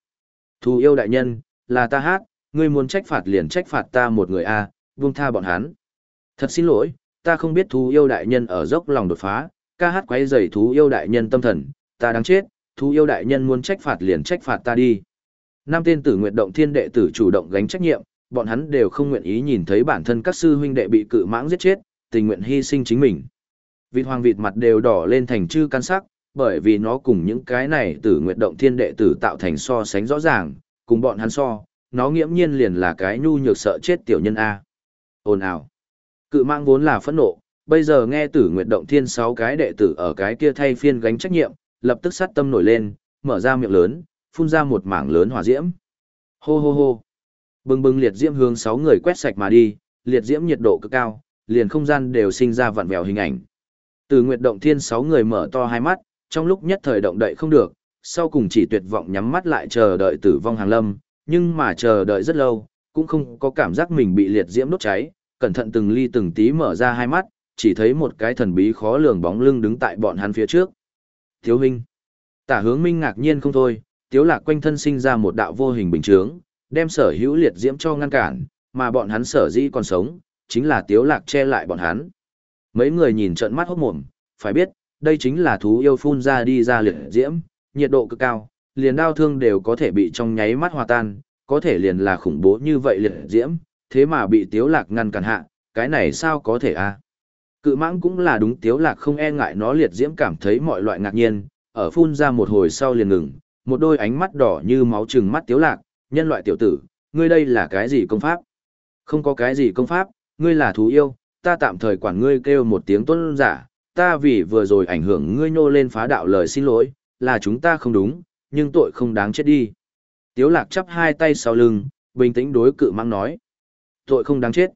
Thù yêu đại nhân, là ta hát, ngươi muốn trách phạt liền trách phạt ta một người a, à, buông tha bọn hắn. Thật xin lỗi, ta không biết thù yêu đại nhân ở dốc lòng đột phá, ca hát quấy rầy thú yêu đại nhân tâm thần, ta đáng chết, thú yêu đại nhân muốn trách phạt liền trách phạt ta đi. Năm tên tử nguyện động thiên đệ tử chủ động gánh trách nhiệm, bọn hắn đều không nguyện ý nhìn thấy bản thân các sư huynh đệ bị cự mãng giết chết, tình nguyện hy sinh chính mình. Vịt hoàng vịt mặt đều đỏ lên thành chư can sắc, bởi vì nó cùng những cái này tử nguyện động thiên đệ tử tạo thành so sánh rõ ràng, cùng bọn hắn so, nó nghiễm nhiên liền là cái nhu nhược sợ chết tiểu nhân A. Ồn ào. Cự mãng vốn là phẫn nộ, bây giờ nghe tử nguyệt động thiên sáu cái đệ tử ở cái kia thay phiên gánh trách nhiệm, lập tức sát tâm nổi lên, mở ra miệng lớn, phun ra một mảng lớn hỏa diễm. Hô hô hô. Bừng bừng liệt diễm hướng sáu người quét sạch mà đi, liệt diễm nhiệt độ cực cao, liền không gian đều sinh ra vặn vẹo hình ảnh. Từ Nguyệt Động Thiên sáu người mở to hai mắt, trong lúc nhất thời động đậy không được, sau cùng chỉ tuyệt vọng nhắm mắt lại chờ đợi tử vong hàng lâm, nhưng mà chờ đợi rất lâu, cũng không có cảm giác mình bị liệt diễm đốt cháy, cẩn thận từng ly từng tí mở ra hai mắt, chỉ thấy một cái thần bí khó lường bóng lưng đứng tại bọn hắn phía trước. Thiếu huynh. Tả hướng minh ngạc nhiên không thôi, tiếu lạc quanh thân sinh ra một đạo vô hình bình chướng, đem sở hữu liệt diễm cho ngăn cản, mà bọn hắn sở dĩ còn sống, chính là tiếu lạc che lại bọn hắn. Mấy người nhìn trợn mắt hốt mồm, phải biết, đây chính là thú yêu phun ra đi ra liệt diễm, nhiệt độ cực cao, liền đao thương đều có thể bị trong nháy mắt hòa tan, có thể liền là khủng bố như vậy liệt diễm, thế mà bị tiếu lạc ngăn cản hạ, cái này sao có thể a? À? Cự mãng cũng là đúng tiếu lạc không e ngại nó liệt diễm cảm thấy mọi loại ngạc nhiên, ở phun ra một hồi sau liền ngừng, một đôi ánh mắt đỏ như máu trừng mắt tiếu lạc, nhân loại tiểu tử, ngươi đây là cái gì công pháp? Không có cái gì công pháp, ngươi là thú yêu, ta tạm thời quản ngươi kêu một tiếng tôn giả, ta vì vừa rồi ảnh hưởng ngươi nô lên phá đạo lời xin lỗi, là chúng ta không đúng, nhưng tội không đáng chết đi. Tiếu lạc chắp hai tay sau lưng, bình tĩnh đối cự mãng nói. Tội không đáng chết.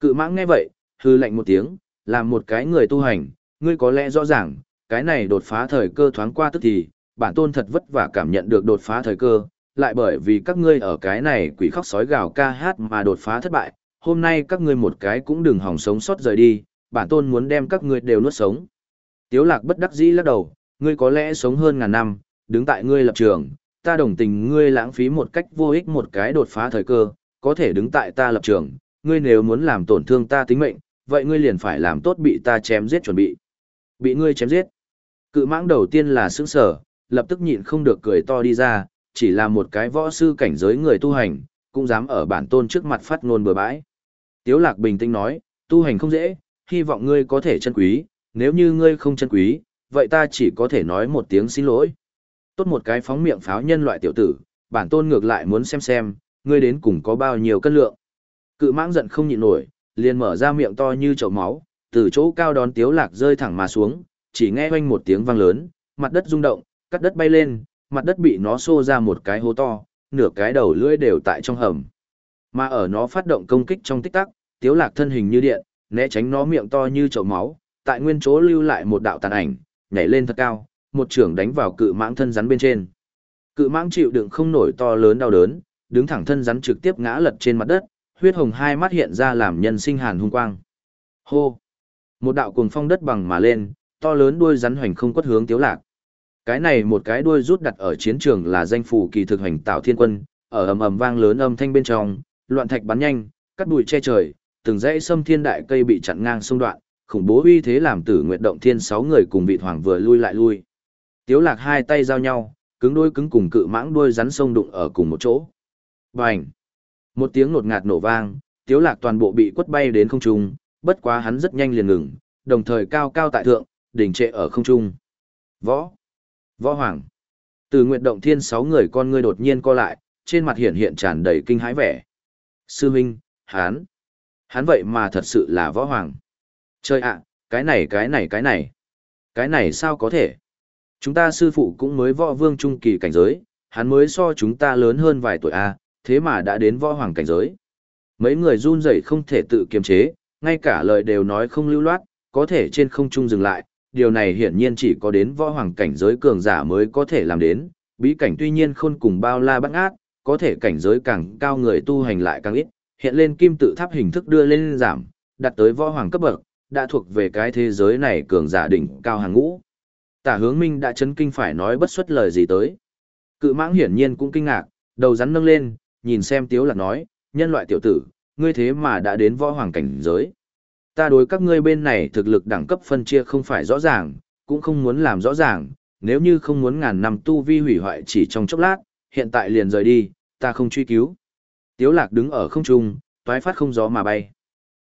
Cự mãng nghe vậy, hư lạnh một tiếng, làm một cái người tu hành, ngươi có lẽ rõ ràng, cái này đột phá thời cơ thoáng qua tức thì, bản tôn thật vất vả cảm nhận được đột phá thời cơ, lại bởi vì các ngươi ở cái này quỷ khóc sói gào ca hát mà đột phá thất bại, hôm nay các ngươi một cái cũng đừng hỏng sống sót rời đi, bản tôn muốn đem các ngươi đều nuốt sống. Tiếu lạc bất đắc dĩ lắc đầu, ngươi có lẽ sống hơn ngàn năm, đứng tại ngươi lập trường, ta đồng tình ngươi lãng phí một cách vô ích một cái đột phá thời cơ, có thể đứng tại ta lập trường, ngươi nếu muốn làm tổn thương ta tính mệnh, vậy ngươi liền phải làm tốt bị ta chém giết chuẩn bị. Bị ngươi chém giết. Cự mãng đầu tiên là sững sở, lập tức nhịn không được cười to đi ra, chỉ là một cái võ sư cảnh giới người tu hành, cũng dám ở bản tôn trước mặt phát ngôn bừa bãi. Tiếu lạc bình tĩnh nói, tu hành không dễ, hy vọng ngươi có thể chân quý, nếu như ngươi không chân quý, vậy ta chỉ có thể nói một tiếng xin lỗi. Tốt một cái phóng miệng pháo nhân loại tiểu tử, bản tôn ngược lại muốn xem xem, ngươi đến cùng có bao nhiêu cân lượng. Cự mãng giận không nhịn nổi, liền mở ra miệng to như chậu máu, từ chỗ cao đón tiếu lạc rơi thẳng mà xuống, chỉ nghe oanh một tiếng vang lớn, mặt đất rung động, cắt đất bay lên, mặt đất bị nó xô ra một cái hố to, nửa cái đầu lưỡi đều tại trong hầm. Mà ở nó phát động công kích trong tích tắc, tiếu lạc thân hình như điện, né tránh nó miệng to như chậu máu, tại nguyên chỗ lưu lại một đạo tàn ảnh, nhảy lên thật cao, một trưởng đánh vào cự mãng thân rắn bên trên. Cự mãng chịu đựng không nổi to lớn đau đớn, đứng thẳng thân rắn trực tiếp ngã lật trên mặt đất, huyết hồng hai mắt hiện ra làm nhân sinh hàn hung quang. Hô! Một đạo cuồng phong đất bằng mà lên, to lớn đuôi rắn hoành không quất hướng tiếu lạc. Cái này một cái đuôi rút đặt ở chiến trường là danh phủ kỳ thực hành tạo thiên quân, ở ầm ầm vang lớn âm thanh bên trong, loạn thạch bắn nhanh, cắt bụi che trời, từng dãy sâm thiên đại cây bị chặn ngang xung đoạn, khủng bố uy thế làm tử nguyện động thiên sáu người cùng vị hoàng vừa lui lại lui. Tiếu lạc hai tay giao nhau, cứng đôi cứng cùng cự mãng đuôi rắn sông đụng ở cùng một chỗ. Bành! Một tiếng nột ngạt nổ vang, tiếu lạc toàn bộ bị quất bay đến không trung, bất quá hắn rất nhanh liền ngừng, đồng thời cao cao tại thượng, đỉnh trệ ở không trung. Võ! Võ Hoàng! Từ nguyện động thiên sáu người con ngươi đột nhiên co lại, trên mặt hiện hiện tràn đầy kinh hãi vẻ. Sư Minh, hắn, Hắn vậy mà thật sự là Võ Hoàng! Trời ạ, cái này cái này cái này! Cái này sao có thể? Chúng ta sư phụ cũng mới võ vương trung kỳ cảnh giới, hắn mới so chúng ta lớn hơn vài tuổi A, thế mà đã đến võ hoàng cảnh giới. Mấy người run rẩy không thể tự kiềm chế, ngay cả lời đều nói không lưu loát, có thể trên không trung dừng lại, điều này hiển nhiên chỉ có đến võ hoàng cảnh giới cường giả mới có thể làm đến, bí cảnh tuy nhiên khôn cùng bao la bắt ác, có thể cảnh giới càng cao người tu hành lại càng ít, hiện lên kim tự tháp hình thức đưa lên giảm, đặt tới võ hoàng cấp bậc, đã thuộc về cái thế giới này cường giả đỉnh cao hàng ngũ. Tả hướng minh đã chấn kinh phải nói bất xuất lời gì tới. Cự mãng hiển nhiên cũng kinh ngạc, đầu rắn nâng lên, nhìn xem tiếu lạc nói, nhân loại tiểu tử, ngươi thế mà đã đến võ hoàng cảnh giới. Ta đối các ngươi bên này thực lực đẳng cấp phân chia không phải rõ ràng, cũng không muốn làm rõ ràng, nếu như không muốn ngàn năm tu vi hủy hoại chỉ trong chốc lát, hiện tại liền rời đi, ta không truy cứu. Tiếu lạc đứng ở không trung, toái phát không gió mà bay.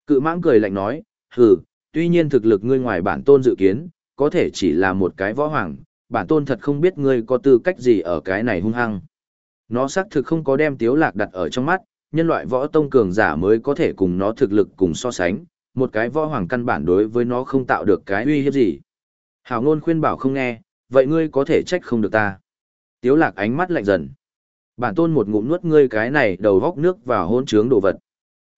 Cự mãng cười lạnh nói, hừ, tuy nhiên thực lực ngươi ngoài bản tôn dự kiến, có thể chỉ là một cái võ hoàng, bản tôn thật không biết ngươi có tư cách gì ở cái này hung hăng. Nó xác thực không có đem tiếu lạc đặt ở trong mắt, nhân loại võ tông cường giả mới có thể cùng nó thực lực cùng so sánh, một cái võ hoàng căn bản đối với nó không tạo được cái uy hiếp gì. Hảo ngôn khuyên bảo không nghe, vậy ngươi có thể trách không được ta. Tiếu lạc ánh mắt lạnh dần. Bản tôn một ngụm nuốt ngươi cái này đầu góc nước vào hôn trướng đồ vật.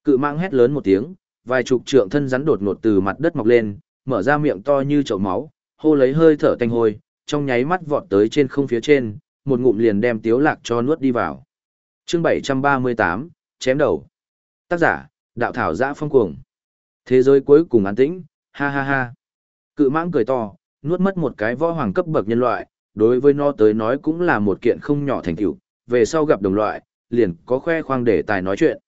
Cự mạng hét lớn một tiếng, vài chục trượng thân rắn đột ngột từ mặt đất mọc lên, mở ra miệng to như chậu máu, hô lấy hơi thở tanh hôi, trong nháy mắt vọt tới trên không phía trên, một ngụm liền đem tiếu lạc cho nuốt đi vào. Chương 738, chém đầu. Tác giả, đạo thảo giã phong cuồng. Thế giới cuối cùng an tĩnh, ha ha ha. Cự mãng cười to, nuốt mất một cái võ hoàng cấp bậc nhân loại, đối với nó tới nói cũng là một kiện không nhỏ thành tựu, về sau gặp đồng loại, liền có khoe khoang để tài nói chuyện.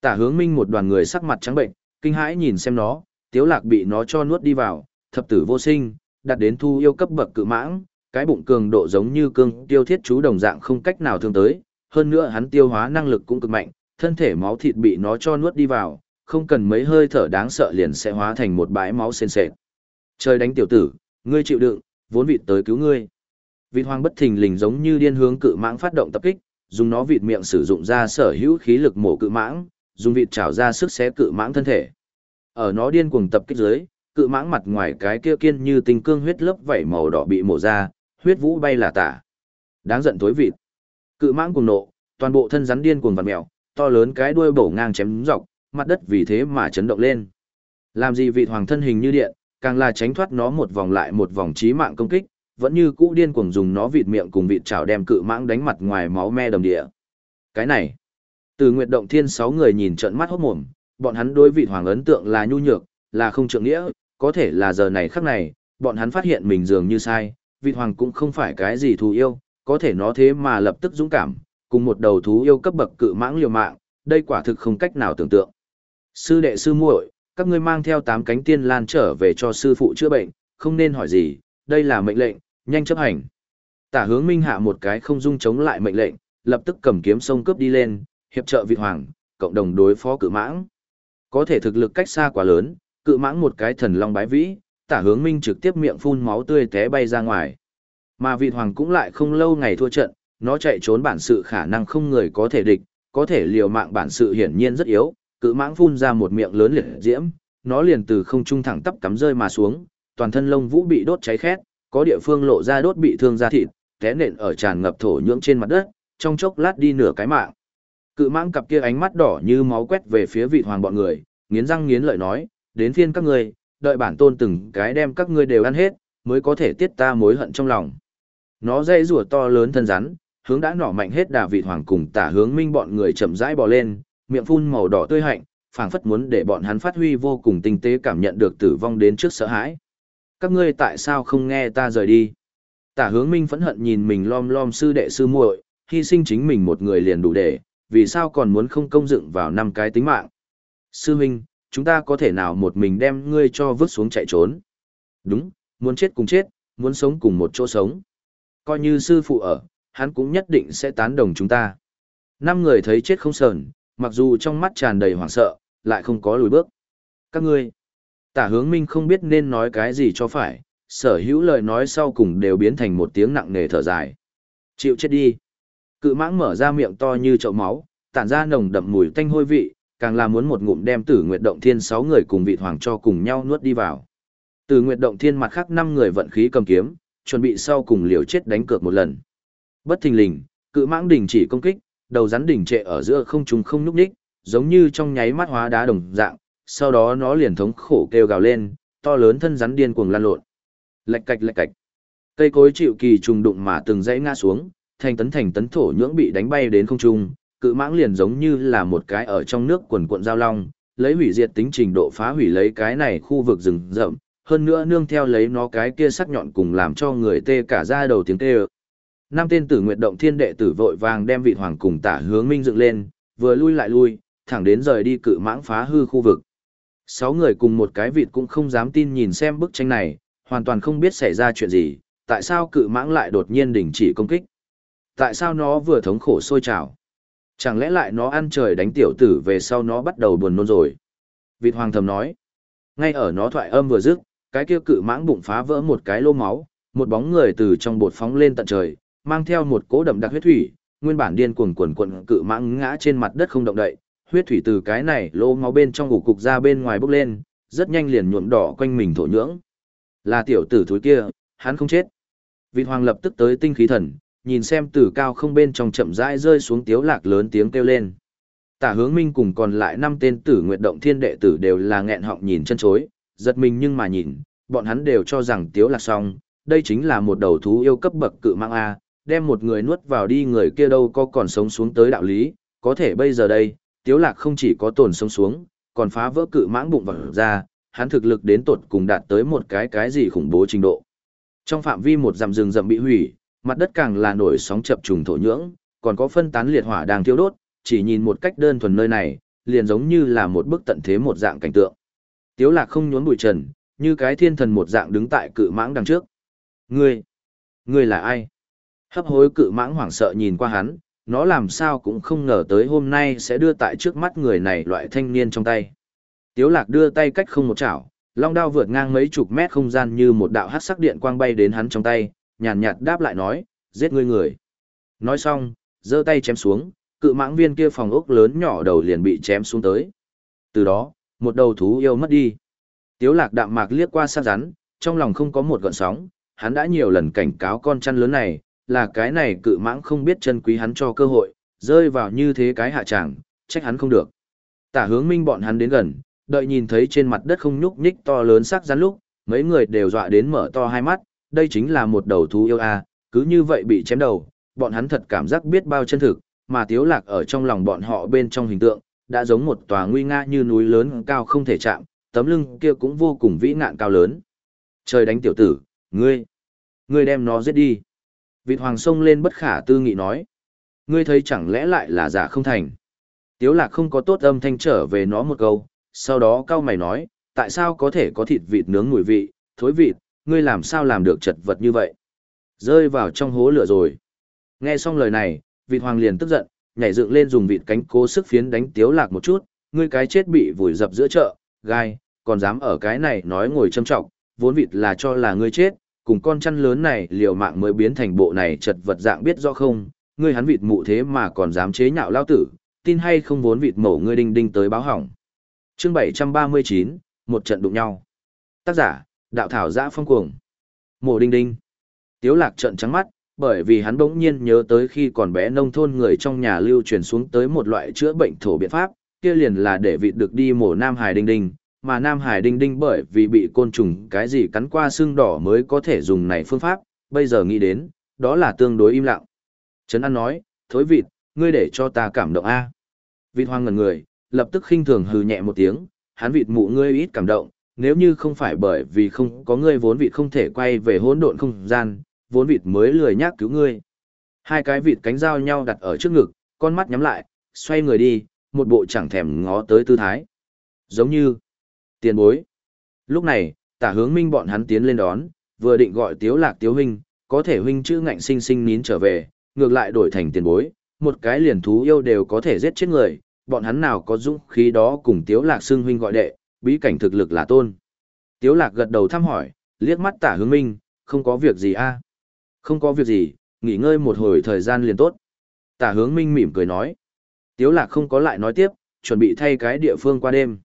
Tả hướng minh một đoàn người sắc mặt trắng bệnh, kinh hãi nhìn xem nó, tiếu lạc bị nó cho nuốt đi vào, thập tử vô sinh, đặt đến thu yêu cấp bậc cự mãng, cái bụng cường độ giống như cương tiêu thiết chú đồng dạng không cách nào thương tới, hơn nữa hắn tiêu hóa năng lực cũng cực mạnh, thân thể máu thịt bị nó cho nuốt đi vào, không cần mấy hơi thở đáng sợ liền sẽ hóa thành một bãi máu sền sệt. Trời đánh tiểu tử, ngươi chịu đựng, vốn vịt tới cứu ngươi. Vịt hoang bất thình lình giống như điên hướng cự mãng phát động tập kích, dùng nó vịt miệng sử dụng ra sở hữu khí lực mổ cự mãng, dùng vịt trảo ra sức xé cự mãng thân thể. Ở nó điên cuồng tập kích dưới, cự mãng mặt ngoài cái kia kiên như tinh cương huyết lớp vảy màu đỏ bị mổ ra, huyết vũ bay là tả. Đáng giận tối vịt. Cự mãng cuồng nộ, toàn bộ thân rắn điên cuồng vặn mèo, to lớn cái đuôi bổ ngang chém dọc, mặt đất vì thế mà chấn động lên. Làm gì vị hoàng thân hình như điện, càng là tránh thoát nó một vòng lại một vòng chí mạng công kích, vẫn như cũ điên cuồng dùng nó vịt miệng cùng vịt chảo đem cự mãng đánh mặt ngoài máu me đầm địa. Cái này, từ Nguyệt Động Thiên sáu người nhìn trợn mắt hốt mồm, bọn hắn đối vị hoàng ấn tượng là nhu nhược, là không trượng nghĩa, có thể là giờ này khắc này, bọn hắn phát hiện mình dường như sai, vị hoàng cũng không phải cái gì thú yêu, có thể nó thế mà lập tức dũng cảm, cùng một đầu thú yêu cấp bậc cự mãng liều mạng, đây quả thực không cách nào tưởng tượng. Sư đệ sư muội, các ngươi mang theo tám cánh tiên lan trở về cho sư phụ chữa bệnh, không nên hỏi gì, đây là mệnh lệnh, nhanh chấp hành. Tả hướng minh hạ một cái không dung chống lại mệnh lệnh, lập tức cầm kiếm sông cướp đi lên, hiệp trợ vị hoàng, cộng đồng đối phó cự mãng. Có thể thực lực cách xa quá lớn, cự mãng một cái thần long bái vĩ, tả hướng minh trực tiếp miệng phun máu tươi té bay ra ngoài. Mà vị hoàng cũng lại không lâu ngày thua trận, nó chạy trốn bản sự khả năng không người có thể địch, có thể liều mạng bản sự hiển nhiên rất yếu, cự mãng phun ra một miệng lớn liệt diễm, nó liền từ không trung thẳng tắp cắm rơi mà xuống, toàn thân lông vũ bị đốt cháy khét, có địa phương lộ ra đốt bị thương da thịt, té nện ở tràn ngập thổ nhưỡng trên mặt đất, trong chốc lát đi nửa cái mạng. Cự mãng cặp kia ánh mắt đỏ như máu quét về phía vị hoàng bọn người, nghiến răng nghiến lợi nói, đến phiên các ngươi, đợi bản tôn từng cái đem các ngươi đều ăn hết, mới có thể tiết ta mối hận trong lòng. Nó dây rùa to lớn thân rắn, hướng đã nỏ mạnh hết đà vị hoàng cùng tả hướng minh bọn người chậm rãi bò lên, miệng phun màu đỏ tươi hạnh, phảng phất muốn để bọn hắn phát huy vô cùng tinh tế cảm nhận được tử vong đến trước sợ hãi. Các ngươi tại sao không nghe ta rời đi? Tả hướng minh phẫn hận nhìn mình lom lom sư đệ sư muội, hy sinh chính mình một người liền đủ để, vì sao còn muốn không công dựng vào năm cái tính mạng? Sư huynh chúng ta có thể nào một mình đem ngươi cho vứt xuống chạy trốn? Đúng, muốn chết cùng chết, muốn sống cùng một chỗ sống. Coi như sư phụ ở, hắn cũng nhất định sẽ tán đồng chúng ta. Năm người thấy chết không sờn, mặc dù trong mắt tràn đầy hoảng sợ, lại không có lùi bước. Các ngươi, tả hướng minh không biết nên nói cái gì cho phải, sở hữu lời nói sau cùng đều biến thành một tiếng nặng nề thở dài. Chịu chết đi. Cự mãng mở ra miệng to như chậu máu, tản ra nồng đậm mùi tanh hôi vị, càng là muốn một ngụm đem tử nguyệt động thiên sáu người cùng vị hoàng cho cùng nhau nuốt đi vào. Tử nguyệt động thiên mặt khác năm người vận khí cầm kiếm, chuẩn bị sau cùng liều chết đánh cược một lần. Bất thình lình, cự mãng đình chỉ công kích, đầu rắn đỉnh trệ ở giữa không trung không nhúc nhích, giống như trong nháy mắt hóa đá đồng dạng, sau đó nó liền thống khổ kêu gào lên, to lớn thân rắn điên cuồng lan lộn. Lạch cạch lạch cạch. Cây cối chịu kỳ trùng đụng mà từng dãy ngã xuống, thành tấn thành tấn thổ nhưỡng bị đánh bay đến không trung, cự mãng liền giống như là một cái ở trong nước quần cuộn giao long, lấy hủy diệt tính trình độ phá hủy lấy cái này khu vực rừng rậm, hơn nữa nương theo lấy nó cái kia sắc nhọn cùng làm cho người tê cả da đầu tiếng tê năm tên tử nguyệt động thiên đệ tử vội vàng đem vị hoàng cùng tả hướng minh dựng lên, vừa lui lại lui, thẳng đến rời đi cự mãng phá hư khu vực. Sáu người cùng một cái vịt cũng không dám tin nhìn xem bức tranh này, hoàn toàn không biết xảy ra chuyện gì, tại sao cự mãng lại đột nhiên đình chỉ công kích. Tại sao nó vừa thống khổ sôi trào. Chẳng lẽ lại nó ăn trời đánh tiểu tử về sau nó bắt đầu buồn nôn rồi. Vịt hoàng thầm nói. Ngay ở nó thoại âm vừa dứt, cái kia cự mãng bụng phá vỡ một cái lô máu, một bóng người từ trong bột phóng lên tận trời, mang theo một cỗ đậm đặc huyết thủy, nguyên bản điên cuồng cuồn cuộn cự mãng ngã trên mặt đất không động đậy, huyết thủy từ cái này lô máu bên trong ủ cục ra bên ngoài bốc lên, rất nhanh liền nhuộm đỏ quanh mình thổ nhưỡng. Là tiểu tử thúi kia, hắn không chết. Vịt hoàng lập tức tới tinh khí thần, nhìn xem từ cao không bên trong chậm rãi rơi xuống tiếu lạc lớn tiếng kêu lên. Tả hướng minh cùng còn lại năm tên tử nguyệt động thiên đệ tử đều là nghẹn họng nhìn chân chối, giật mình nhưng mà nhìn, bọn hắn đều cho rằng tiếu lạc xong, đây chính là một đầu thú yêu cấp bậc cự mang A, đem một người nuốt vào đi người kia đâu có còn sống xuống tới đạo lý, có thể bây giờ đây, tiếu lạc không chỉ có tồn sống xuống, còn phá vỡ cự mãng bụng vào ra, hắn thực lực đến tột cùng đạt tới một cái cái gì khủng bố trình độ. Trong phạm vi một dặm rừng rậm bị hủy, mặt đất càng là nổi sóng chập trùng thổ nhưỡng, còn có phân tán liệt hỏa đang thiêu đốt, chỉ nhìn một cách đơn thuần nơi này, liền giống như là một bức tận thế một dạng cảnh tượng. Tiếu lạc không nhốn bụi trần, như cái thiên thần một dạng đứng tại cự mãng đằng trước. Ngươi, ngươi là ai? Hấp hối cự mãng hoảng sợ nhìn qua hắn, nó làm sao cũng không ngờ tới hôm nay sẽ đưa tại trước mắt người này loại thanh niên trong tay. Tiếu lạc đưa tay cách không một chảo, long đao vượt ngang mấy chục mét không gian như một đạo hắc sắc điện quang bay đến hắn trong tay, nhàn nhạt đáp lại nói, giết ngươi người. Nói xong, giơ tay chém xuống, cự mãng viên kia phòng ốc lớn nhỏ đầu liền bị chém xuống tới. Từ đó, một đầu thú yêu mất đi. Tiếu lạc đạm mạc liếc qua sát rắn, trong lòng không có một gợn sóng, hắn đã nhiều lần cảnh cáo con chăn lớn này, là cái này cự mãng không biết chân quý hắn cho cơ hội, rơi vào như thế cái hạ trạng trách hắn không được. Tả hướng minh bọn hắn đến gần, đợi nhìn thấy trên mặt đất không nhúc nhích to lớn sắc rắn lúc, mấy người đều dọa đến mở to hai mắt, đây chính là một đầu thú yêu a, cứ như vậy bị chém đầu, bọn hắn thật cảm giác biết bao chân thực, mà tiếu lạc ở trong lòng bọn họ bên trong hình tượng, đã giống một tòa nguy nga như núi lớn cao không thể chạm, tấm lưng kia cũng vô cùng vĩ ngạn cao lớn. Trời đánh tiểu tử, ngươi, ngươi đem nó giết đi. Vịt hoàng sông lên bất khả tư nghị nói. Ngươi thấy chẳng lẽ lại là giả không thành. Tiếu lạc không có tốt âm thanh trở về nó một câu, sau đó cao mày nói, tại sao có thể có thịt vịt nướng mùi vị, thối vịt, ngươi làm sao làm được chật vật như vậy. Rơi vào trong hố lửa rồi. Nghe xong lời này, vịt hoàng liền tức giận, nhảy dựng lên dùng vịt cánh cố sức phiến đánh tiếu lạc một chút, ngươi cái chết bị vùi dập giữa chợ, gai, còn dám ở cái này nói ngồi châm trọng, vốn vịt là cho là ngươi chết, cùng con chăn lớn này liều mạng mới biến thành bộ này chật vật dạng biết rõ không, ngươi hắn vịt mụ thế mà còn dám chế nhạo lao tử, tin hay không vốn vịt mổ ngươi đinh đinh tới báo hỏng. Chương 739, một trận đụng nhau. Tác giả, đạo thảo giã phong cuồng. Mổ đinh đinh. Tiếu lạc trận trắng mắt, bởi vì hắn bỗng nhiên nhớ tới khi còn bé nông thôn người trong nhà lưu truyền xuống tới một loại chữa bệnh thổ biện pháp, kia liền là để vịt được đi mổ Nam Hải Đinh Đinh, mà Nam Hải Đinh Đinh bởi vì bị côn trùng cái gì cắn qua xương đỏ mới có thể dùng này phương pháp, bây giờ nghĩ đến, đó là tương đối im lặng. Trấn An nói, thối vịt, ngươi để cho ta cảm động a. Vịt hoang ngần người, lập tức khinh thường hừ nhẹ một tiếng, hắn vịt mụ ngươi ít cảm động, nếu như không phải bởi vì không có ngươi vốn vịt không thể quay về hỗn độn không gian, vốn vịt mới lười nhác cứu ngươi. Hai cái vịt cánh dao nhau đặt ở trước ngực, con mắt nhắm lại, xoay người đi, một bộ chẳng thèm ngó tới tư thái. Giống như tiền bối. Lúc này, tả hướng minh bọn hắn tiến lên đón, vừa định gọi tiếu lạc tiếu huynh, có thể huynh chữ ngạnh sinh sinh nín trở về, ngược lại đổi thành tiền bối, một cái liền thú yêu đều có thể giết chết người, bọn hắn nào có dũng khí đó cùng tiếu lạc xưng huynh gọi đệ, bí cảnh thực lực là tôn. Tiếu lạc gật đầu thăm hỏi, liếc mắt tả hướng minh, không có việc gì a Không có việc gì, nghỉ ngơi một hồi thời gian liền tốt. Tả hướng minh mỉm cười nói. Tiếu lạc không có lại nói tiếp, chuẩn bị thay cái địa phương qua đêm.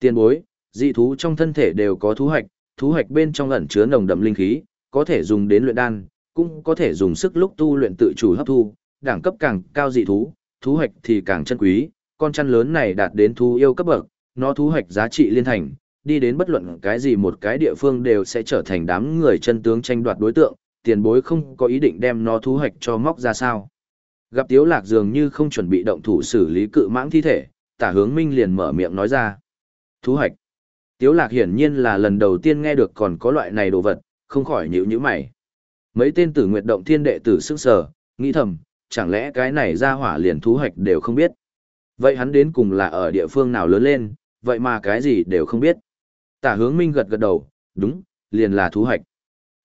Tiền bối, dị thú trong thân thể đều có thú hạch, thú hạch bên trong ẩn chứa nồng đậm linh khí, có thể dùng đến luyện đan, cũng có thể dùng sức lúc tu luyện tự chủ hấp thu, đẳng cấp càng cao dị thú, thú hạch thì càng chân quý, con chăn lớn này đạt đến thú yêu cấp bậc, nó thú hoạch giá trị liên thành, đi đến bất luận cái gì một cái địa phương đều sẽ trở thành đám người chân tướng tranh đoạt đối tượng, tiền bối không có ý định đem nó thú hoạch cho móc ra sao. Gặp Tiếu Lạc dường như không chuẩn bị động thủ xử lý cự mãng thi thể, tả hướng minh liền mở miệng nói ra. Thú hoạch. Tiếu Lạc hiển nhiên là lần đầu tiên nghe được còn có loại này đồ vật, không khỏi nhíu nhíu mày. Mấy tên tử nguyệt động thiên đệ tử sức sở, nghĩ thầm, chẳng lẽ cái này ra hỏa liền thú hoạch đều không biết. Vậy hắn đến cùng là ở địa phương nào lớn lên, vậy mà cái gì đều không biết. Tả hướng minh gật gật đầu, đúng, liền là thú hoạch.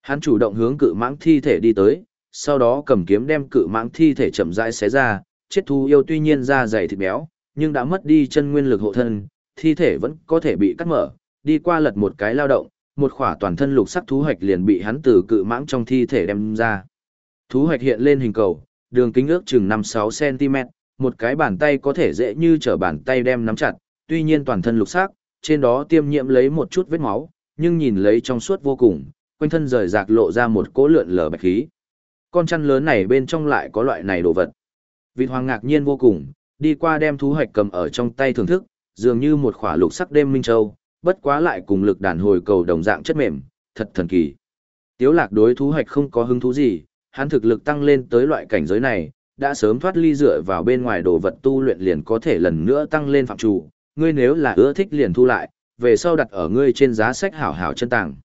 Hắn chủ động hướng cự mãng thi thể đi tới, sau đó cầm kiếm đem cự mãng thi thể chậm rãi xé ra, chết thú yêu tuy nhiên da dày thịt béo, nhưng đã mất đi chân nguyên lực hộ thân, thi thể vẫn có thể bị cắt mở, đi qua lật một cái lao động, một khỏa toàn thân lục sắc thú hoạch liền bị hắn từ cự mãng trong thi thể đem ra. Thú hoạch hiện lên hình cầu, đường kính ước chừng 5-6 cm, một cái bàn tay có thể dễ như trở bàn tay đem nắm chặt, tuy nhiên toàn thân lục sắc, trên đó tiêm nhiễm lấy một chút vết máu, nhưng nhìn lấy trong suốt vô cùng, quanh thân rời rạc lộ ra một cỗ lượn lờ bạch khí. Con chăn lớn này bên trong lại có loại này đồ vật. Vịt hoàng ngạc nhiên vô cùng, đi qua đem thú hoạch cầm ở trong tay thưởng thức, dường như một khỏa lục sắc đêm minh châu, bất quá lại cùng lực đàn hồi cầu đồng dạng chất mềm, thật thần kỳ. Tiếu lạc đối thú hoạch không có hứng thú gì, hắn thực lực tăng lên tới loại cảnh giới này, đã sớm thoát ly dựa vào bên ngoài đồ vật tu luyện liền có thể lần nữa tăng lên phạm chủ, ngươi nếu là ưa thích liền thu lại, về sau đặt ở ngươi trên giá sách hảo hảo chân tàng.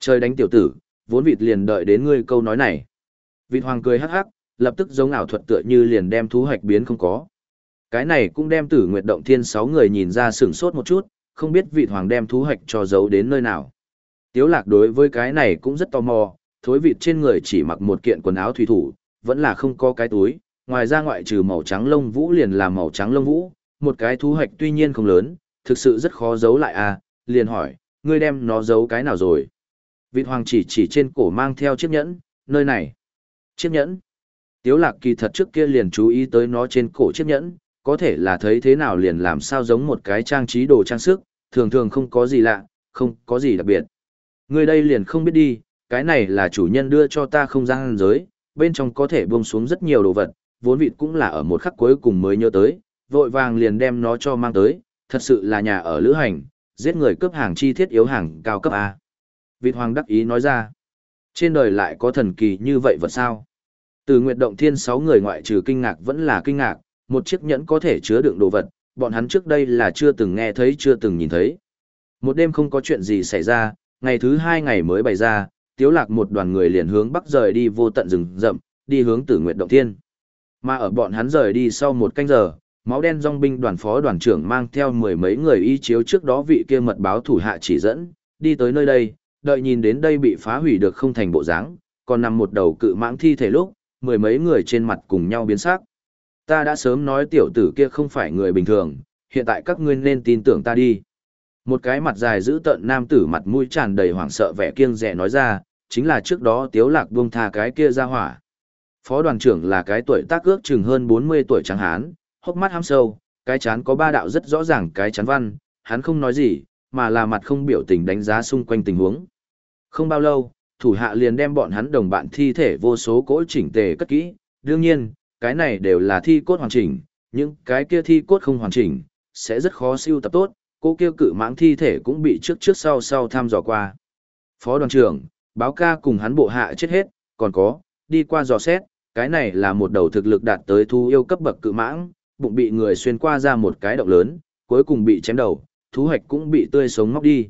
Trời đánh tiểu tử, vốn vịt liền đợi đến ngươi câu nói này. Vịt hoàng cười hắc hắc, lập tức giống ảo thuật tựa như liền đem thú hoạch biến không có. Cái này cũng đem tử nguyệt động thiên sáu người nhìn ra sửng sốt một chút, không biết vịt hoàng đem thú hoạch cho giấu đến nơi nào. Tiếu lạc đối với cái này cũng rất tò mò, thối vịt trên người chỉ mặc một kiện quần áo thủy thủ, vẫn là không có cái túi, ngoài ra ngoại trừ màu trắng lông vũ liền là màu trắng lông vũ, một cái thú hoạch tuy nhiên không lớn, thực sự rất khó giấu lại à, liền hỏi, ngươi đem nó giấu cái nào rồi? Vịt hoàng chỉ chỉ trên cổ mang theo chiếc nhẫn, nơi này. Chiếc nhẫn. Tiếu lạc kỳ thật trước kia liền chú ý tới nó trên cổ chiếc nhẫn, có thể là thấy thế nào liền làm sao giống một cái trang trí đồ trang sức, thường thường không có gì lạ, không có gì đặc biệt. Ngươi đây liền không biết đi, cái này là chủ nhân đưa cho ta không gian giới, bên trong có thể buông xuống rất nhiều đồ vật, vốn vịt cũng là ở một khắc cuối cùng mới nhớ tới, vội vàng liền đem nó cho mang tới, thật sự là nhà ở lữ hành, giết người cướp hàng chi thiết yếu hàng cao cấp A. Vịt hoàng đắc ý nói ra, trên đời lại có thần kỳ như vậy vật sao? Từ Nguyệt Động Thiên sáu người ngoại trừ kinh ngạc vẫn là kinh ngạc, một chiếc nhẫn có thể chứa đựng đồ vật, bọn hắn trước đây là chưa từng nghe thấy chưa từng nhìn thấy. Một đêm không có chuyện gì xảy ra, ngày thứ hai ngày mới bày ra, tiếu lạc một đoàn người liền hướng bắc rời đi vô tận rừng rậm, đi hướng tử nguyệt động thiên. Mà ở bọn hắn rời đi sau một canh giờ, máu đen dòng binh đoàn phó đoàn trưởng mang theo mười mấy người y chiếu trước đó vị kia mật báo thủ hạ chỉ dẫn, đi tới nơi đây, đợi nhìn đến đây bị phá hủy được không thành bộ dáng, còn nằm một đầu cự mãng thi thể lúc, mười mấy người trên mặt cùng nhau biến sắc. Ta đã sớm nói tiểu tử kia không phải người bình thường, hiện tại các ngươi nên tin tưởng ta đi. Một cái mặt dài giữ tợn nam tử mặt mũi tràn đầy hoảng sợ vẻ kiêng rẻ nói ra, chính là trước đó tiếu lạc buông tha cái kia ra hỏa. Phó đoàn trưởng là cái tuổi tác ước chừng hơn 40 tuổi trắng hán, hốc mắt hăm sâu, cái chán có ba đạo rất rõ ràng cái chán văn, hắn không nói gì, mà là mặt không biểu tình đánh giá xung quanh tình huống. Không bao lâu, thủ hạ liền đem bọn hắn đồng bạn thi thể vô số cỗ chỉnh tề cất kỹ, đương nhiên, cái này đều là thi cốt hoàn chỉnh, những cái kia thi cốt không hoàn chỉnh, sẽ rất khó siêu tập tốt, cô kêu cự mãng thi thể cũng bị trước trước sau sau tham dò qua. Phó đoàn trưởng, báo ca cùng hắn bộ hạ chết hết, còn có, đi qua dò xét, cái này là một đầu thực lực đạt tới thu yêu cấp bậc cự mãng, bụng bị người xuyên qua ra một cái động lớn, cuối cùng bị chém đầu, thú hoạch cũng bị tươi sống móc đi.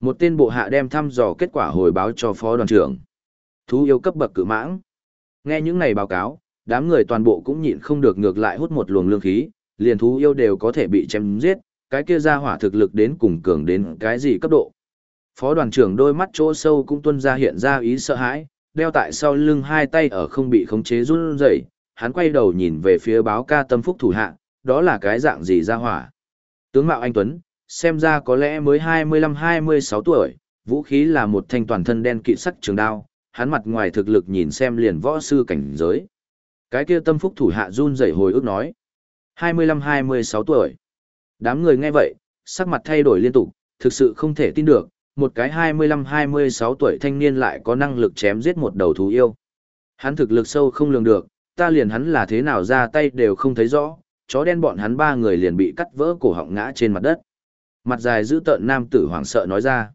Một tên bộ hạ đem thăm dò kết quả hồi báo cho phó đoàn trưởng. Thú yêu cấp bậc cự mãng. Nghe những này báo cáo, đám người toàn bộ cũng nhịn không được ngược lại hút một luồng lương khí, liền thú yêu đều có thể bị chém giết, cái kia ra hỏa thực lực đến cùng cường đến cái gì cấp độ. Phó đoàn trưởng đôi mắt chỗ sâu cũng tuân ra hiện ra ý sợ hãi, đeo tại sau lưng hai tay ở không bị khống chế run rẩy, hắn quay đầu nhìn về phía báo ca tâm phúc thủ hạ, đó là cái dạng gì ra hỏa. Tướng mạo anh Tuấn, xem ra có lẽ mới 25-26 tuổi, vũ khí là một thanh toàn thân đen kỵ sắc trường đao, hắn mặt ngoài thực lực nhìn xem liền võ sư cảnh giới. Cái kia tâm phúc thủ hạ run rẩy hồi ức nói. 25-26 tuổi. Đám người nghe vậy, sắc mặt thay đổi liên tục, thực sự không thể tin được, một cái 25-26 tuổi thanh niên lại có năng lực chém giết một đầu thú yêu. Hắn thực lực sâu không lường được, ta liền hắn là thế nào ra tay đều không thấy rõ, chó đen bọn hắn ba người liền bị cắt vỡ cổ họng ngã trên mặt đất. Mặt dài giữ tợn nam tử hoảng sợ nói ra.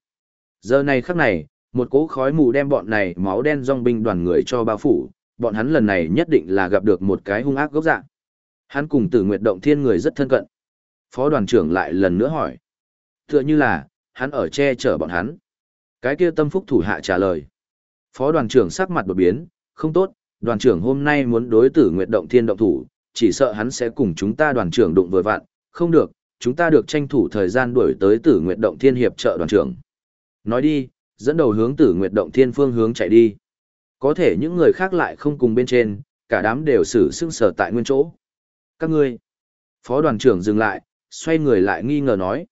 Giờ này khắc này, một cỗ khói mù đem bọn này máu đen dòng binh đoàn người cho bao phủ, bọn hắn lần này nhất định là gặp được một cái hung ác gốc dạng. Hắn cùng tử nguyệt động thiên người rất thân cận. Phó đoàn trưởng lại lần nữa hỏi. Tựa như là, hắn ở che chở bọn hắn. Cái kia tâm phúc thủ hạ trả lời. Phó đoàn trưởng sắc mặt đột biến, không tốt, đoàn trưởng hôm nay muốn đối tử nguyệt động thiên động thủ, chỉ sợ hắn sẽ cùng chúng ta đoàn trưởng đụng vừa vặn, không được, chúng ta được tranh thủ thời gian đuổi tới tử nguyệt động thiên hiệp trợ đoàn trưởng. Nói đi, dẫn đầu hướng tử nguyệt động thiên phương hướng chạy đi. Có thể những người khác lại không cùng bên trên, cả đám đều xử sưng sở tại nguyên chỗ. Các ngươi. Phó đoàn trưởng dừng lại, xoay người lại nghi ngờ nói.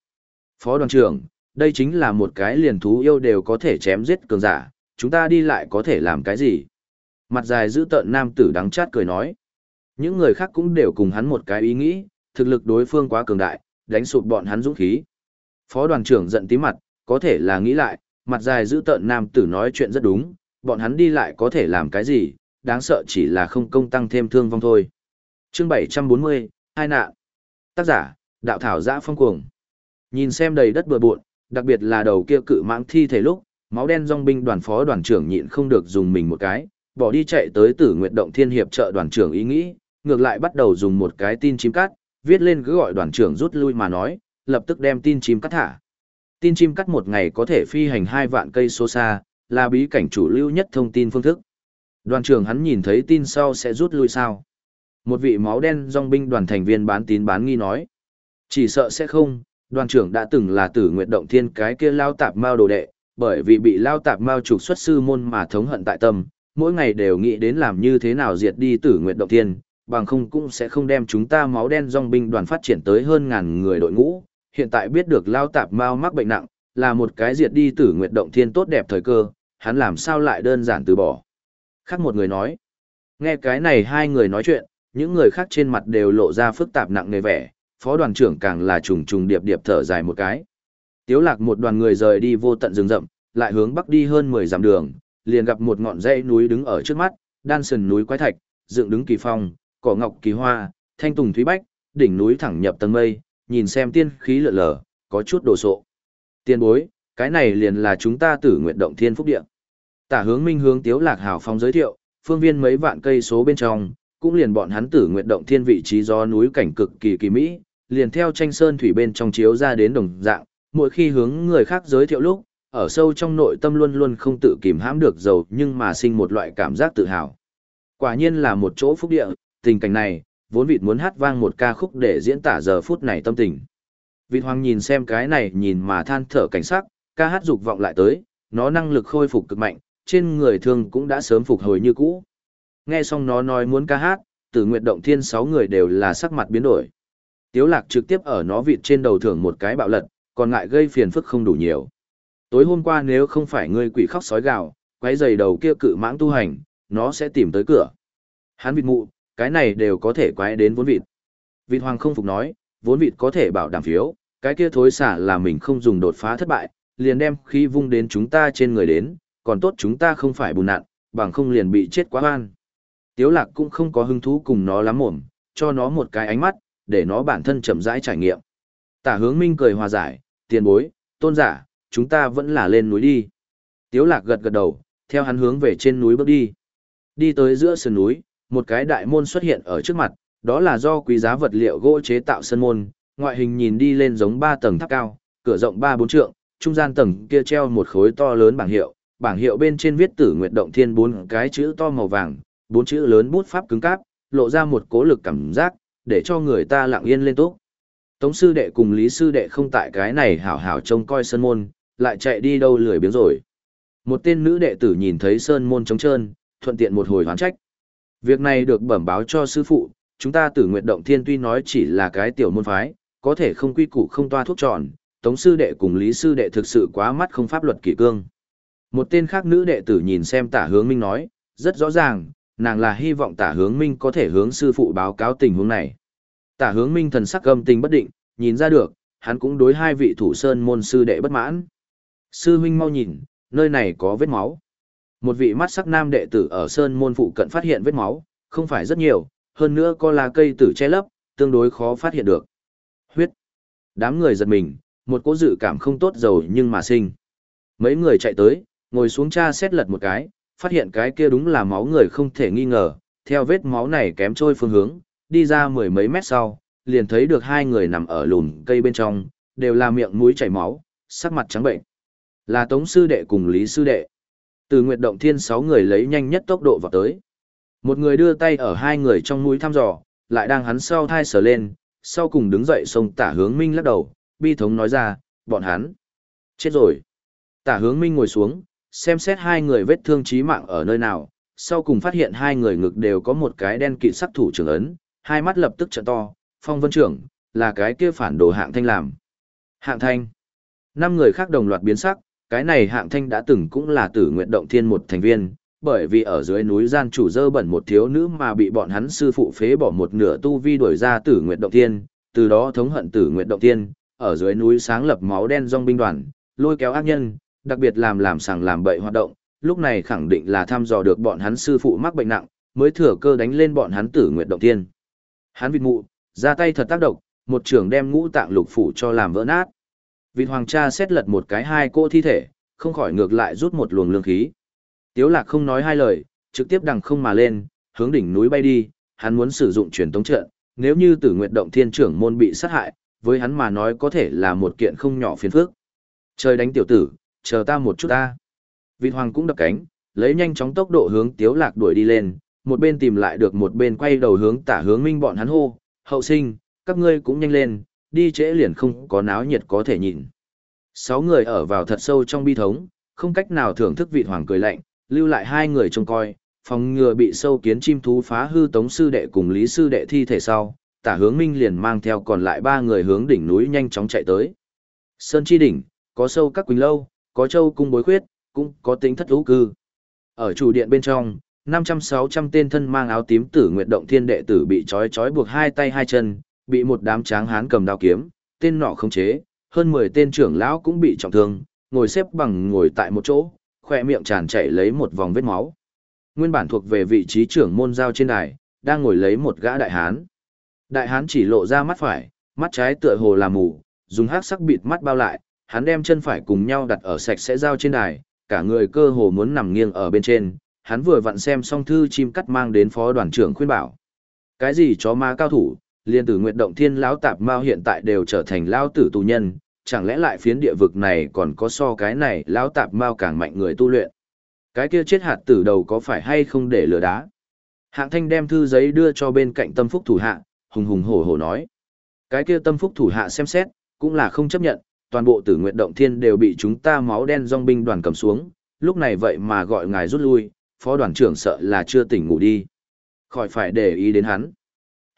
Phó đoàn trưởng, đây chính là một cái liền thú yêu đều có thể chém giết cường giả, chúng ta đi lại có thể làm cái gì? Mặt dài giữ tợn nam tử đắng chát cười nói. Những người khác cũng đều cùng hắn một cái ý nghĩ, thực lực đối phương quá cường đại, đánh sụp bọn hắn dũng khí. Phó đoàn trưởng giận tí mặt, có thể là nghĩ lại, mặt dài giữ tợn nam tử nói chuyện rất đúng, bọn hắn đi lại có thể làm cái gì, đáng sợ chỉ là không công tăng thêm thương vong thôi. Chương 740, hai nạn. Tác giả, đạo thảo giã phong cuồng. Nhìn xem đầy đất bừa bộn, đặc biệt là đầu kia cự mãng thi thể lúc, máu đen dòng binh đoàn phó đoàn trưởng nhịn không được dùng mình một cái, bỏ đi chạy tới tử nguyện động thiên hiệp trợ đoàn trưởng ý nghĩ, ngược lại bắt đầu dùng một cái tin chim cắt, viết lên cứ gọi đoàn trưởng rút lui mà nói, lập tức đem tin chim cắt thả. Tin chim cắt một ngày có thể phi hành hai vạn cây số xa, là bí cảnh chủ lưu nhất thông tin phương thức. Đoàn trưởng hắn nhìn thấy tin sau sẽ rút lui sao? Một vị máu đen dòng binh đoàn thành viên bán tín bán nghi nói. Chỉ sợ sẽ không, đoàn trưởng đã từng là tử nguyện động thiên cái kia lao tạp mao đồ đệ, bởi vì bị lao tạp mao trục xuất sư môn mà thống hận tại tâm, mỗi ngày đều nghĩ đến làm như thế nào diệt đi tử nguyệt động thiên, bằng không cũng sẽ không đem chúng ta máu đen dòng binh đoàn phát triển tới hơn ngàn người đội ngũ. Hiện tại biết được lao tạp mao mắc bệnh nặng, là một cái diệt đi tử nguyệt động thiên tốt đẹp thời cơ, hắn làm sao lại đơn giản từ bỏ. Khác một người nói, nghe cái này hai người nói chuyện, những người khác trên mặt đều lộ ra phức tạp nặng nề vẻ, phó đoàn trưởng càng là trùng trùng điệp điệp thở dài một cái. Tiếu lạc một đoàn người rời đi vô tận rừng rậm, lại hướng bắc đi hơn 10 dặm đường, liền gặp một ngọn dãy núi đứng ở trước mắt, đan sườn núi quái thạch, dựng đứng kỳ phong, cỏ ngọc kỳ hoa, thanh tùng thúy bách, đỉnh núi thẳng nhập tầng mây, nhìn xem tiên khí lượn lờ, có chút đồ sộ. Tiên bối, cái này liền là chúng ta tử nguyện động thiên phúc địa. Tả hướng minh hướng tiếu lạc hào phong giới thiệu, phương viên mấy vạn cây số bên trong, cũng liền bọn hắn tử nguyện động thiên vị trí do núi cảnh cực kỳ kỳ mỹ, liền theo tranh sơn thủy bên trong chiếu ra đến đồng dạng, mỗi khi hướng người khác giới thiệu lúc, ở sâu trong nội tâm luôn luôn không tự kìm hãm được giàu nhưng mà sinh một loại cảm giác tự hào. Quả nhiên là một chỗ phúc địa, tình cảnh này, vốn vịt muốn hát vang một ca khúc để diễn tả giờ phút này tâm tình. Vịt hoàng nhìn xem cái này nhìn mà than thở cảnh sắc, ca hát dục vọng lại tới, nó năng lực khôi phục cực mạnh, trên người thường cũng đã sớm phục hồi như cũ. Nghe xong nó nói muốn ca hát, từ nguyện động thiên sáu người đều là sắc mặt biến đổi. Tiếu lạc trực tiếp ở nó vịt trên đầu thưởng một cái bạo lật, còn ngại gây phiền phức không đủ nhiều. Tối hôm qua nếu không phải ngươi quỷ khóc sói gào, quấy giày đầu kia cự mãng tu hành, nó sẽ tìm tới cửa. Hắn vịt mụ, cái này đều có thể quái đến vốn vịt. Vịt hoàng không phục nói, vốn vịt có thể bảo đảm phiếu, cái kia thối xả là mình không dùng đột phá thất bại, liền đem khí vung đến chúng ta trên người đến, còn tốt chúng ta không phải bùn nạn, bằng không liền bị chết quá oan. Tiếu lạc cũng không có hứng thú cùng nó lắm mồm, cho nó một cái ánh mắt, để nó bản thân chậm rãi trải nghiệm. Tả hướng minh cười hòa giải, tiền bối, tôn giả, chúng ta vẫn là lên núi đi. Tiếu lạc gật gật đầu, theo hắn hướng về trên núi bước đi. Đi tới giữa sườn núi, một cái đại môn xuất hiện ở trước mặt, đó là do quý giá vật liệu gỗ chế tạo sân môn, ngoại hình nhìn đi lên giống ba tầng tháp cao, cửa rộng ba bốn trượng, trung gian tầng kia treo một khối to lớn bảng hiệu, bảng hiệu bên trên viết tử nguyệt động thiên bốn cái chữ to màu vàng, bốn chữ lớn bút pháp cứng cáp, lộ ra một cố lực cảm giác, để cho người ta lặng yên lên túc. Tống sư đệ cùng Lý sư đệ không tại cái này hảo hảo trông coi sân môn, lại chạy đi đâu lười biếng rồi. Một tên nữ đệ tử nhìn thấy sơn môn trống trơn, thuận tiện một hồi hoán trách. Việc này được bẩm báo cho sư phụ, chúng ta tử nguyện động thiên tuy nói chỉ là cái tiểu môn phái, có thể không quy củ không toa thuốc tròn, tống sư đệ cùng lý sư đệ thực sự quá mắt không pháp luật kỷ cương. Một tên khác nữ đệ tử nhìn xem tả hướng minh nói, rất rõ ràng, nàng là hy vọng tả hướng minh có thể hướng sư phụ báo cáo tình huống này. Tả hướng minh thần sắc âm tình bất định, nhìn ra được, hắn cũng đối hai vị thủ sơn môn sư đệ bất mãn. Sư huynh mau nhìn, nơi này có vết máu. Một vị mắt sắc nam đệ tử ở sơn môn phụ cận phát hiện vết máu, không phải rất nhiều, hơn nữa có lá cây tử che lấp, tương đối khó phát hiện được. Huyết. Đám người giật mình, một cỗ dự cảm không tốt dầu nhưng mà sinh. Mấy người chạy tới, ngồi xuống tra xét lật một cái, phát hiện cái kia đúng là máu người không thể nghi ngờ, theo vết máu này kém trôi phương hướng, đi ra mười mấy mét sau, liền thấy được hai người nằm ở lùn cây bên trong, đều là miệng mũi chảy máu, sắc mặt trắng bệnh. Là Tống sư đệ cùng Lý sư đệ. Từ Nguyệt Động Thiên sáu người lấy nhanh nhất tốc độ vào tới. Một người đưa tay ở hai người trong mũi thăm dò, lại đang hắn sau thai sờ lên, sau cùng đứng dậy xông tả hướng minh lắc đầu, bi thống nói ra, bọn hắn. Chết rồi. Tả hướng minh ngồi xuống, xem xét hai người vết thương chí mạng ở nơi nào, sau cùng phát hiện hai người ngực đều có một cái đen kịt sắc thủ trưởng ấn, hai mắt lập tức trợ to, phong vân trưởng, là cái kia phản đồ hạng thanh làm. Hạng thanh. Năm người khác đồng loạt biến sắc, cái này hạng thanh đã từng cũng là tử nguyện động thiên một thành viên, bởi vì ở dưới núi gian chủ dơ bẩn một thiếu nữ mà bị bọn hắn sư phụ phế bỏ một nửa tu vi đuổi ra tử nguyện động thiên, từ đó thống hận tử nguyện động thiên, ở dưới núi sáng lập máu đen dòng binh đoàn, lôi kéo ác nhân, đặc biệt làm làm sàng làm bậy hoạt động, lúc này khẳng định là thăm dò được bọn hắn sư phụ mắc bệnh nặng, mới thừa cơ đánh lên bọn hắn tử nguyện động thiên. Hắn vịt mụ, ra tay thật tác động, một trưởng đem ngũ tạng lục phủ cho làm vỡ nát. Vịt hoàng cha xét lật một cái hai cỗ thi thể, không khỏi ngược lại rút một luồng lương khí. Tiếu lạc không nói hai lời, trực tiếp đằng không mà lên, hướng đỉnh núi bay đi, hắn muốn sử dụng truyền tống trận, nếu như tử nguyệt động thiên trưởng môn bị sát hại, với hắn mà nói có thể là một kiện không nhỏ phiền phức. Trời đánh tiểu tử, chờ ta một chút ta. Vịt hoàng cũng đập cánh, lấy nhanh chóng tốc độ hướng tiếu lạc đuổi đi lên, một bên tìm lại được một bên quay đầu hướng tả hướng minh bọn hắn hô, hậu sinh, các ngươi cũng nhanh lên, đi trễ liền không có náo nhiệt có thể nhìn. Sáu người ở vào thật sâu trong bi thống, không cách nào thưởng thức vị hoàng cười lạnh, lưu lại hai người trông coi, phòng ngừa bị sâu kiến chim thú phá hư tống sư đệ cùng lý sư đệ thi thể sau, tả hướng minh liền mang theo còn lại ba người hướng đỉnh núi nhanh chóng chạy tới. Sơn chi đỉnh, có sâu các quỳnh lâu, có châu cung bối khuyết, cũng có tính thất lũ cư. Ở chủ điện bên trong, 500-600 tên thân mang áo tím tử nguyệt động thiên đệ tử bị trói trói buộc hai tay hai chân, bị một đám tráng hán cầm đao kiếm, tên nọ không chế, hơn 10 tên trưởng lão cũng bị trọng thương, ngồi xếp bằng ngồi tại một chỗ, khỏe miệng tràn chảy lấy một vòng vết máu. Nguyên bản thuộc về vị trí trưởng môn giao trên đài, đang ngồi lấy một gã đại hán. Đại hán chỉ lộ ra mắt phải, mắt trái tựa hồ là mù, dùng hắc sắc bịt mắt bao lại, hắn đem chân phải cùng nhau đặt ở sạch sẽ giao trên đài, cả người cơ hồ muốn nằm nghiêng ở bên trên, hắn vừa vặn xem xong thư chim cắt mang đến phó đoàn trưởng khuyên bảo. Cái gì chó ma cao thủ, liên tử nguyệt động thiên lão tạp mao hiện tại đều trở thành lão tử tù nhân, chẳng lẽ lại phiến địa vực này còn có so cái này lão tạp mao càng mạnh người tu luyện. Cái kia chết hạt tử đầu có phải hay không để lừa đá? Hạng thanh đem thư giấy đưa cho bên cạnh tâm phúc thủ hạ, hùng hùng hổ hổ nói. Cái kia tâm phúc thủ hạ xem xét, cũng là không chấp nhận, toàn bộ tử nguyện động thiên đều bị chúng ta máu đen dòng binh đoàn cầm xuống, lúc này vậy mà gọi ngài rút lui, phó đoàn trưởng sợ là chưa tỉnh ngủ đi. Khỏi phải để ý đến hắn.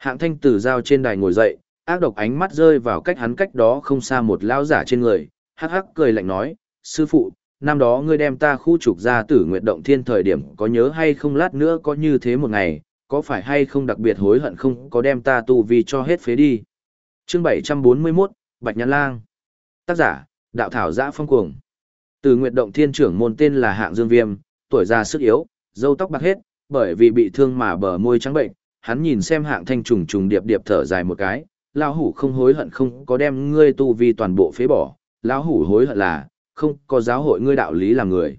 Hạng thanh tử giao trên đài ngồi dậy, ác độc ánh mắt rơi vào cách hắn cách đó không xa một lao giả trên người, hắc hắc cười lạnh nói, sư phụ, năm đó ngươi đem ta khu trục ra tử Nguyệt động thiên thời điểm có nhớ hay không? Lát nữa có như thế một ngày, có phải hay không đặc biệt hối hận không? Có đem ta tu vi cho hết phế đi. Chương 741, Bạch Nhãn Lang. Tác giả, Đạo Thảo Giã Phong Cuồng. Từ Nguyệt Động Thiên trưởng môn tên là Hạng Dương Viêm, tuổi già sức yếu, dâu tóc bạc hết, bởi vì bị thương mà bờ môi trắng bệnh, hắn nhìn xem hạng thanh trùng trùng điệp điệp thở dài một cái, lão hủ không hối hận không có đem ngươi tu vi toàn bộ phế bỏ, lão hủ hối hận là, không có giáo hội ngươi đạo lý làm người.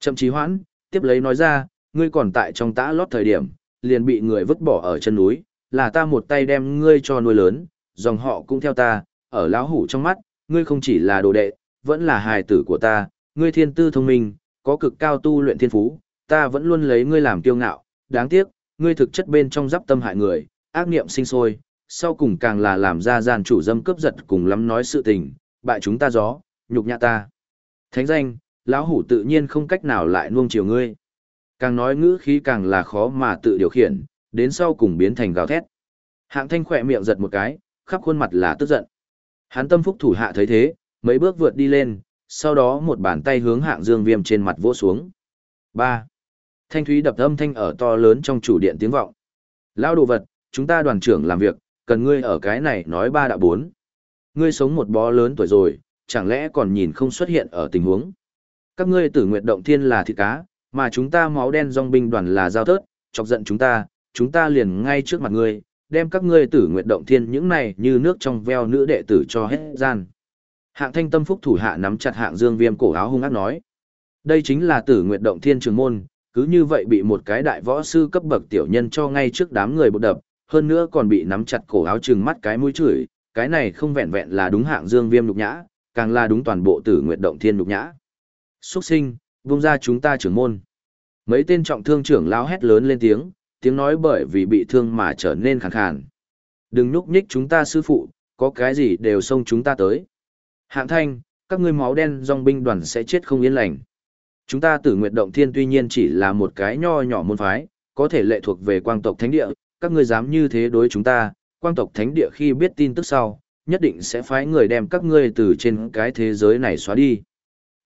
Chậm chí hoãn, tiếp lấy nói ra, ngươi còn tại trong tã lót thời điểm, liền bị người vứt bỏ ở chân núi, là ta một tay đem ngươi cho nuôi lớn, dòng họ cũng theo ta, ở lão hủ trong mắt, ngươi không chỉ là đồ đệ, vẫn là hài tử của ta, ngươi thiên tư thông minh, có cực cao tu luyện thiên phú, ta vẫn luôn lấy ngươi làm kiêu ngạo, đáng tiếc, ngươi thực chất bên trong giáp tâm hại người, ác niệm sinh sôi, sau cùng càng là làm ra gian chủ dâm cướp giật cùng lắm nói sự tình, bại chúng ta gió, nhục nhã ta. Thánh danh, lão hủ tự nhiên không cách nào lại nuông chiều ngươi. Càng nói ngữ khí càng là khó mà tự điều khiển, đến sau cùng biến thành gào thét. Hạng thanh khỏe miệng giật một cái, khắp khuôn mặt là tức giận. Hắn tâm phúc thủ hạ thấy thế, mấy bước vượt đi lên, sau đó một bàn tay hướng hạng dương viêm trên mặt vỗ xuống. 3. Thanh thúy đập âm thanh ở to lớn trong chủ điện tiếng vọng. Lão đồ vật, chúng ta đoàn trưởng làm việc, cần ngươi ở cái này nói ba đạo bốn. Ngươi sống một bó lớn tuổi rồi, chẳng lẽ còn nhìn không xuất hiện ở tình huống. Các ngươi tử nguyệt động thiên là thịt cá, mà chúng ta máu đen dòng binh đoàn là giao tớt, chọc giận chúng ta, chúng ta liền ngay trước mặt ngươi, đem các ngươi tử nguyệt động thiên những này như nước trong veo nữ đệ tử cho hết gian. Hạng thanh tâm phúc thủ hạ nắm chặt hạng dương viêm cổ áo hung ác nói. Đây chính là tử nguyệt động thiên trường môn, cứ như vậy bị một cái đại võ sư cấp bậc tiểu nhân cho ngay trước đám người bột đập, hơn nữa còn bị nắm chặt cổ áo trừng mắt cái mũi chửi, cái này không vẹn vẹn là đúng hạng dương viêm nhục nhã, càng là đúng toàn bộ tử nguyệt động thiên nhục nhã. Xuất sinh, vung ra chúng ta trưởng môn. Mấy tên trọng thương trưởng lao hét lớn lên tiếng, tiếng nói bởi vì bị thương mà trở nên khàn khàn. Đừng núp nhích chúng ta sư phụ, có cái gì đều xông chúng ta tới. Hạng thanh, các ngươi máu đen dòng binh đoàn sẽ chết không yên lành. Chúng ta tử nguyện động thiên tuy nhiên chỉ là một cái nho nhỏ môn phái, có thể lệ thuộc về quang tộc thánh địa, các ngươi dám như thế đối chúng ta, quang tộc thánh địa khi biết tin tức sau, nhất định sẽ phái người đem các ngươi từ trên cái thế giới này xóa đi.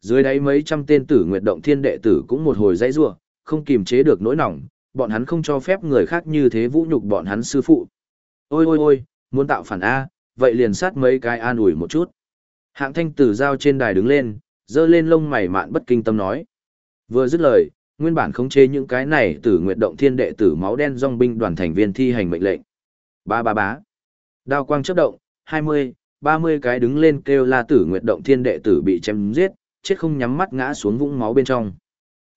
Dưới đáy mấy trăm tên tử nguyệt động thiên đệ tử cũng một hồi dãy rủa, không kiềm chế được nỗi nỏng, bọn hắn không cho phép người khác như thế vũ nhục bọn hắn sư phụ. Ôi ôi ôi, muốn tạo phản A, vậy liền sát mấy cái an ủi một chút. Hạng thanh tử giao trên đài đứng lên, dơ lên lông mày mạn bất kinh tâm nói. Vừa dứt lời, nguyên bản khống chế những cái này tử nguyệt động thiên đệ tử máu đen dòng binh đoàn thành viên thi hành mệnh lệnh. Ba ba bá. Đao quang chớp động, 20, 30 cái đứng lên kêu la tử nguyệt động thiên đệ tử bị chém giết, chết không nhắm mắt ngã xuống vũng máu bên trong.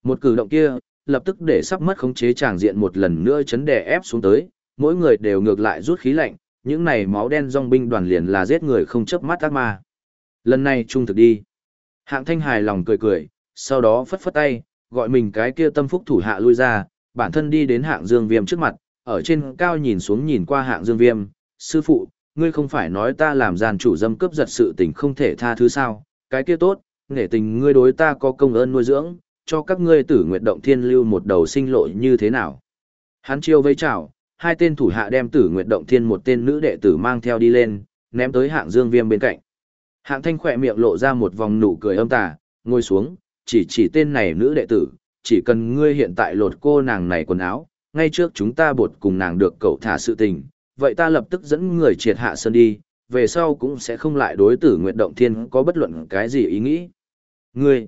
Một cử động kia, lập tức để sắp mất khống chế tràng diện một lần nữa chấn đè ép xuống tới, mỗi người đều ngược lại rút khí lạnh, những này máu đen dòng binh đoàn liền là giết người không chớp mắt ác ma. Lần này trung thực đi. Hạng thanh hài lòng cười cười, sau đó phất phất tay, gọi mình cái kia tâm phúc thủ hạ lui ra, bản thân đi đến hạng dương viêm trước mặt, ở trên cao nhìn xuống nhìn qua hạng dương viêm, sư phụ, ngươi không phải nói ta làm gian chủ dâm cướp giật sự tình không thể tha thứ sao, cái kia tốt, nghệ tình ngươi đối ta có công ơn nuôi dưỡng, cho các ngươi tử nguyện động thiên lưu một đầu sinh lộ như thế nào. Hắn chiêu vây chào, hai tên thủ hạ đem tử nguyện động thiên một tên nữ đệ tử mang theo đi lên, ném tới hạng dương viêm bên cạnh. Hạng thanh khỏe miệng lộ ra một vòng nụ cười âm tà, ngồi xuống, chỉ chỉ tên này nữ đệ tử, chỉ cần ngươi hiện tại lột cô nàng này quần áo, ngay trước chúng ta bột cùng nàng được cậu thả sự tình, vậy ta lập tức dẫn người triệt hạ sơn đi, về sau cũng sẽ không lại đối tử nguyện động thiên có bất luận cái gì ý nghĩ. Ngươi,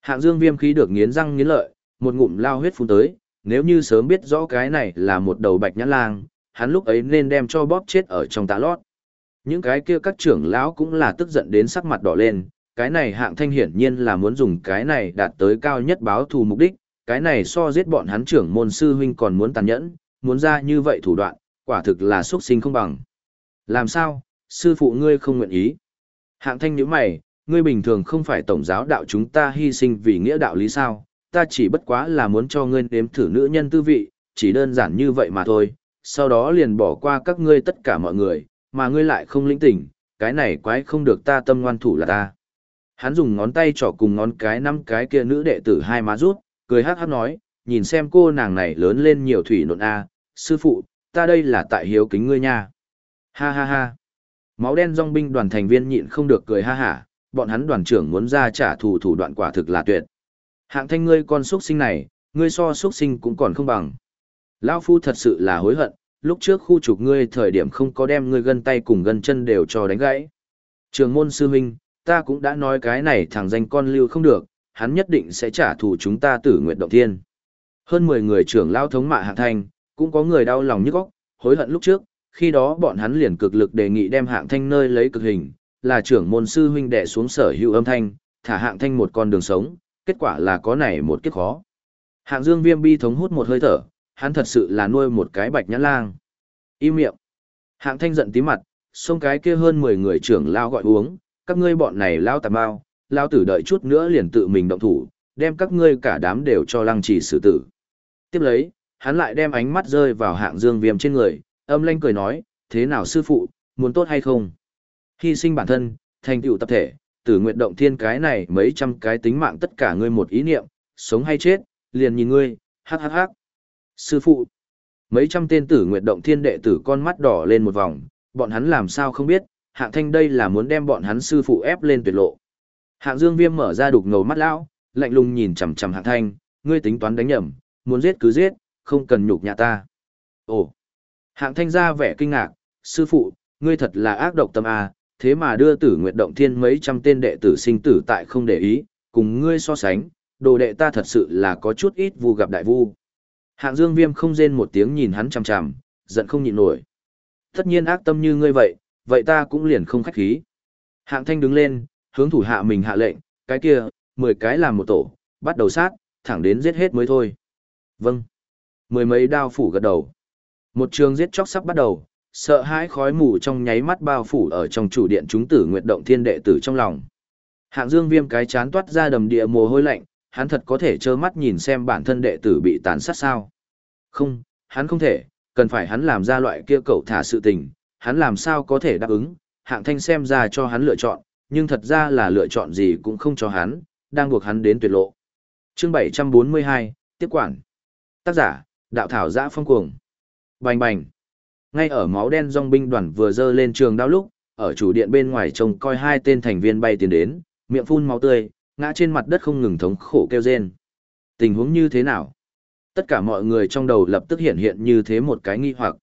hạng dương viêm khí được nghiến răng nghiến lợi, một ngụm lao huyết phun tới, nếu như sớm biết rõ cái này là một đầu bạch nhãn lang, hắn lúc ấy nên đem cho bóp chết ở trong tá lót. Những cái kia các trưởng lão cũng là tức giận đến sắc mặt đỏ lên, cái này hạng thanh hiển nhiên là muốn dùng cái này đạt tới cao nhất báo thù mục đích, cái này so giết bọn hắn trưởng môn sư huynh còn muốn tàn nhẫn, muốn ra như vậy thủ đoạn, quả thực là xuất sinh không bằng. Làm sao, sư phụ ngươi không nguyện ý? Hạng thanh nhíu mày, ngươi bình thường không phải tổng giáo đạo chúng ta hy sinh vì nghĩa đạo lý sao, ta chỉ bất quá là muốn cho ngươi nếm thử nữ nhân tư vị, chỉ đơn giản như vậy mà thôi, sau đó liền bỏ qua các ngươi tất cả mọi người, mà ngươi lại không lĩnh tỉnh, cái này quái không được ta tâm ngoan thủ là ta. Hắn dùng ngón tay trỏ cùng ngón cái năm cái kia nữ đệ tử hai má rút, cười hát hát nói, nhìn xem cô nàng này lớn lên nhiều thủy nộn a, sư phụ, ta đây là tại hiếu kính ngươi nha. Ha ha ha. Máu đen dòng binh đoàn thành viên nhịn không được cười ha hả, bọn hắn đoàn trưởng muốn ra trả thù thủ đoạn quả thực là tuyệt. Hạng thanh ngươi con xuất sinh này, ngươi so xuất sinh cũng còn không bằng. Lão phu thật sự là hối hận, lúc trước khu trục ngươi thời điểm không có đem ngươi gân tay cùng gân chân đều cho đánh gãy. Trường môn sư huynh, ta cũng đã nói cái này thằng danh con lưu không được, hắn nhất định sẽ trả thù chúng ta tử nguyện động thiên. Hơn 10 người trưởng lao thống mạ hạng thanh, cũng có người đau lòng nhức óc, hối hận lúc trước, khi đó bọn hắn liền cực lực đề nghị đem hạng thanh nơi lấy cực hình, là trưởng môn sư huynh đệ xuống sở hữu âm thanh, thả hạng thanh một con đường sống, kết quả là có này một kiếp khó. Hạng dương viêm bi thống hút một hơi thở, hắn thật sự là nuôi một cái bạch nhãn lang. Im miệng. Hạng thanh giận tí mặt, xông cái kia hơn 10 người trưởng lao gọi uống, các ngươi bọn này lao tà mao, lao tử đợi chút nữa liền tự mình động thủ, đem các ngươi cả đám đều cho lăng trì xử tử. Tiếp lấy, hắn lại đem ánh mắt rơi vào hạng dương viêm trên người, âm lanh cười nói, thế nào sư phụ, muốn tốt hay không? Hy sinh bản thân, thành tựu tập thể, tử nguyện động thiên cái này mấy trăm cái tính mạng tất cả ngươi một ý niệm, sống hay chết, liền nhìn ngươi, hát hát hát. Sư phụ, mấy trăm tên tử nguyện động thiên đệ tử con mắt đỏ lên một vòng, bọn hắn làm sao không biết, hạng thanh đây là muốn đem bọn hắn sư phụ ép lên tuyệt lộ. Hạng dương viêm mở ra đục ngầu mắt lão, lạnh lùng nhìn chằm chằm hạng thanh, ngươi tính toán đánh nhầm, muốn giết cứ giết, không cần nhục nhã ta. Ồ, hạng thanh ra vẻ kinh ngạc, sư phụ, ngươi thật là ác độc tâm a, thế mà đưa tử nguyện động thiên mấy trăm tên đệ tử sinh tử tại không để ý, cùng ngươi so sánh, đồ đệ ta thật sự là có chút ít vu gặp đại vu. Hạng dương viêm không rên một tiếng nhìn hắn chằm chằm, giận không nhịn nổi. Tất nhiên ác tâm như ngươi vậy, vậy ta cũng liền không khách khí. Hạng thanh đứng lên, hướng thủ hạ mình hạ lệnh, cái kia, 10 cái làm một tổ, bắt đầu sát, thẳng đến giết hết mới thôi. Vâng. Mười mấy đao phủ gật đầu. Một trường giết chóc sắp bắt đầu, sợ hãi khói mù trong nháy mắt bao phủ ở trong chủ điện chúng tử nguyệt động thiên đệ tử trong lòng. Hạng Dương Viêm cái chán toát ra đầm địa mồ hôi lạnh, hắn thật có thể trơ mắt nhìn xem bản thân đệ tử bị tàn sát sao? Không, hắn không thể, cần phải hắn làm ra loại kia cậu thả sự tình, hắn làm sao có thể đáp ứng, hạng thanh xem ra cho hắn lựa chọn, nhưng thật ra là lựa chọn gì cũng không cho hắn, đang buộc hắn đến tuyệt lộ. Chương 742, tiếp quản. Tác giả, đạo thảo giã phong cuồng. Bành bành. Ngay ở máu đen dòng binh đoàn vừa dơ lên trường đao lúc, ở chủ điện bên ngoài trông coi hai tên thành viên bay tiến đến, miệng phun máu tươi, ngã trên mặt đất không ngừng thống khổ kêu rên. Tình huống như thế nào? Tất cả mọi người trong đầu lập tức hiện hiện như thế một cái nghi hoặc.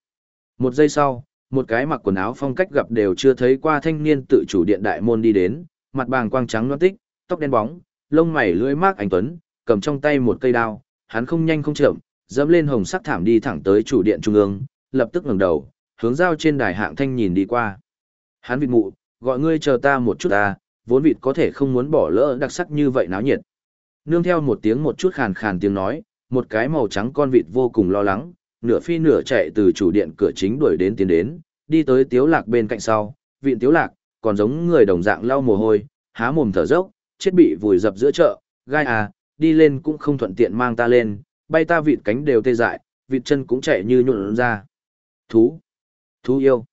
Một giây sau, một cái mặc quần áo phong cách gặp đều chưa thấy qua thanh niên tự chủ điện đại môn đi đến, mặt bàng quang trắng loan tích, tóc đen bóng, lông mày lưỡi mác anh tuấn, cầm trong tay một cây đao, hắn không nhanh không chậm, dẫm lên hồng sắc thảm đi thẳng tới chủ điện trung ương, lập tức ngẩng đầu, hướng giao trên đài hạng thanh nhìn đi qua. Hắn vịt mụ, gọi ngươi chờ ta một chút ta, vốn vịt có thể không muốn bỏ lỡ đặc sắc như vậy náo nhiệt. Nương theo một tiếng một chút khàn khàn tiếng nói, một cái màu trắng con vịt vô cùng lo lắng, nửa phi nửa chạy từ chủ điện cửa chính đuổi đến tiến đến, đi tới tiếu lạc bên cạnh sau, vịn tiếu lạc, còn giống người đồng dạng lau mồ hôi, há mồm thở dốc, chết bị vùi dập giữa chợ, gai à, đi lên cũng không thuận tiện mang ta lên, bay ta vịt cánh đều tê dại, vịt chân cũng chạy như nhuộn ra. Thú, thú yêu.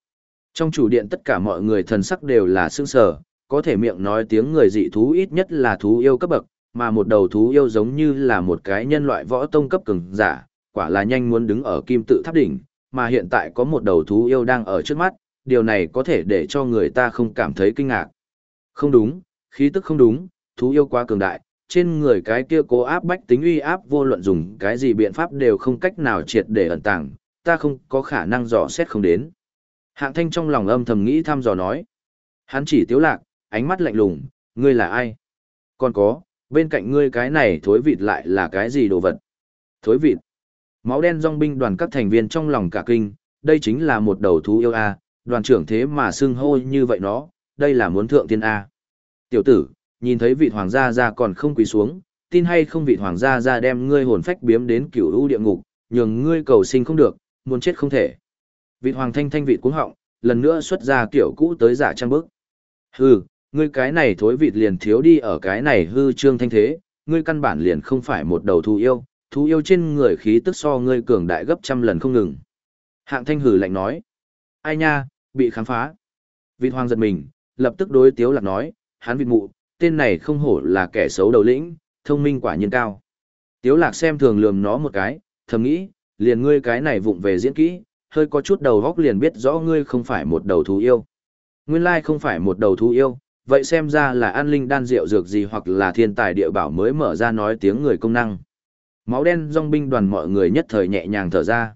Trong chủ điện tất cả mọi người thần sắc đều là sương sở, có thể miệng nói tiếng người dị thú ít nhất là thú yêu cấp bậc, mà một đầu thú yêu giống như là một cái nhân loại võ tông cấp cường giả, quả là nhanh muốn đứng ở kim tự tháp đỉnh, mà hiện tại có một đầu thú yêu đang ở trước mắt, điều này có thể để cho người ta không cảm thấy kinh ngạc. Không đúng, khí tức không đúng, thú yêu quá cường đại, trên người cái kia cố áp bách tính uy áp vô luận dùng cái gì biện pháp đều không cách nào triệt để ẩn tàng, ta không có khả năng dò xét không đến. Hạng thanh trong lòng âm thầm nghĩ thăm dò nói. Hắn chỉ tiếu lạc, ánh mắt lạnh lùng, ngươi là ai? Còn có, bên cạnh ngươi cái này thối vịt lại là cái gì đồ vật? Thối vịt. Máu đen dòng binh đoàn các thành viên trong lòng cả kinh, đây chính là một đầu thú yêu A, đoàn trưởng thế mà xưng hô như vậy nó, đây là muốn thượng tiên A. Tiểu tử, nhìn thấy vị hoàng gia gia còn không quỳ xuống, tin hay không vị hoàng gia gia đem ngươi hồn phách biếm đến cửu u địa ngục, nhường ngươi cầu sinh không được, muốn chết không thể. Vị hoàng thanh thanh vị cuống họng, lần nữa xuất ra kiểu cũ tới giả trang bức. Hừ, ngươi cái này thối vịt liền thiếu đi ở cái này hư trương thanh thế, ngươi căn bản liền không phải một đầu thú yêu, thú yêu trên người khí tức so ngươi cường đại gấp trăm lần không ngừng. Hạng thanh hử lạnh nói, ai nha, bị khám phá. Vịt hoàng giật mình, lập tức đối tiếu lạc nói, hắn vịt mụ, tên này không hổ là kẻ xấu đầu lĩnh, thông minh quả nhiên cao. Tiếu lạc xem thường lườm nó một cái, thầm nghĩ, liền ngươi cái này vụng về diễn kỹ, hơi có chút đầu góc liền biết rõ ngươi không phải một đầu thú yêu. Nguyên lai không phải một đầu thú yêu, vậy xem ra là an linh đan rượu dược gì hoặc là thiên tài địa bảo mới mở ra nói tiếng người công năng. Máu đen dòng binh đoàn mọi người nhất thời nhẹ nhàng thở ra.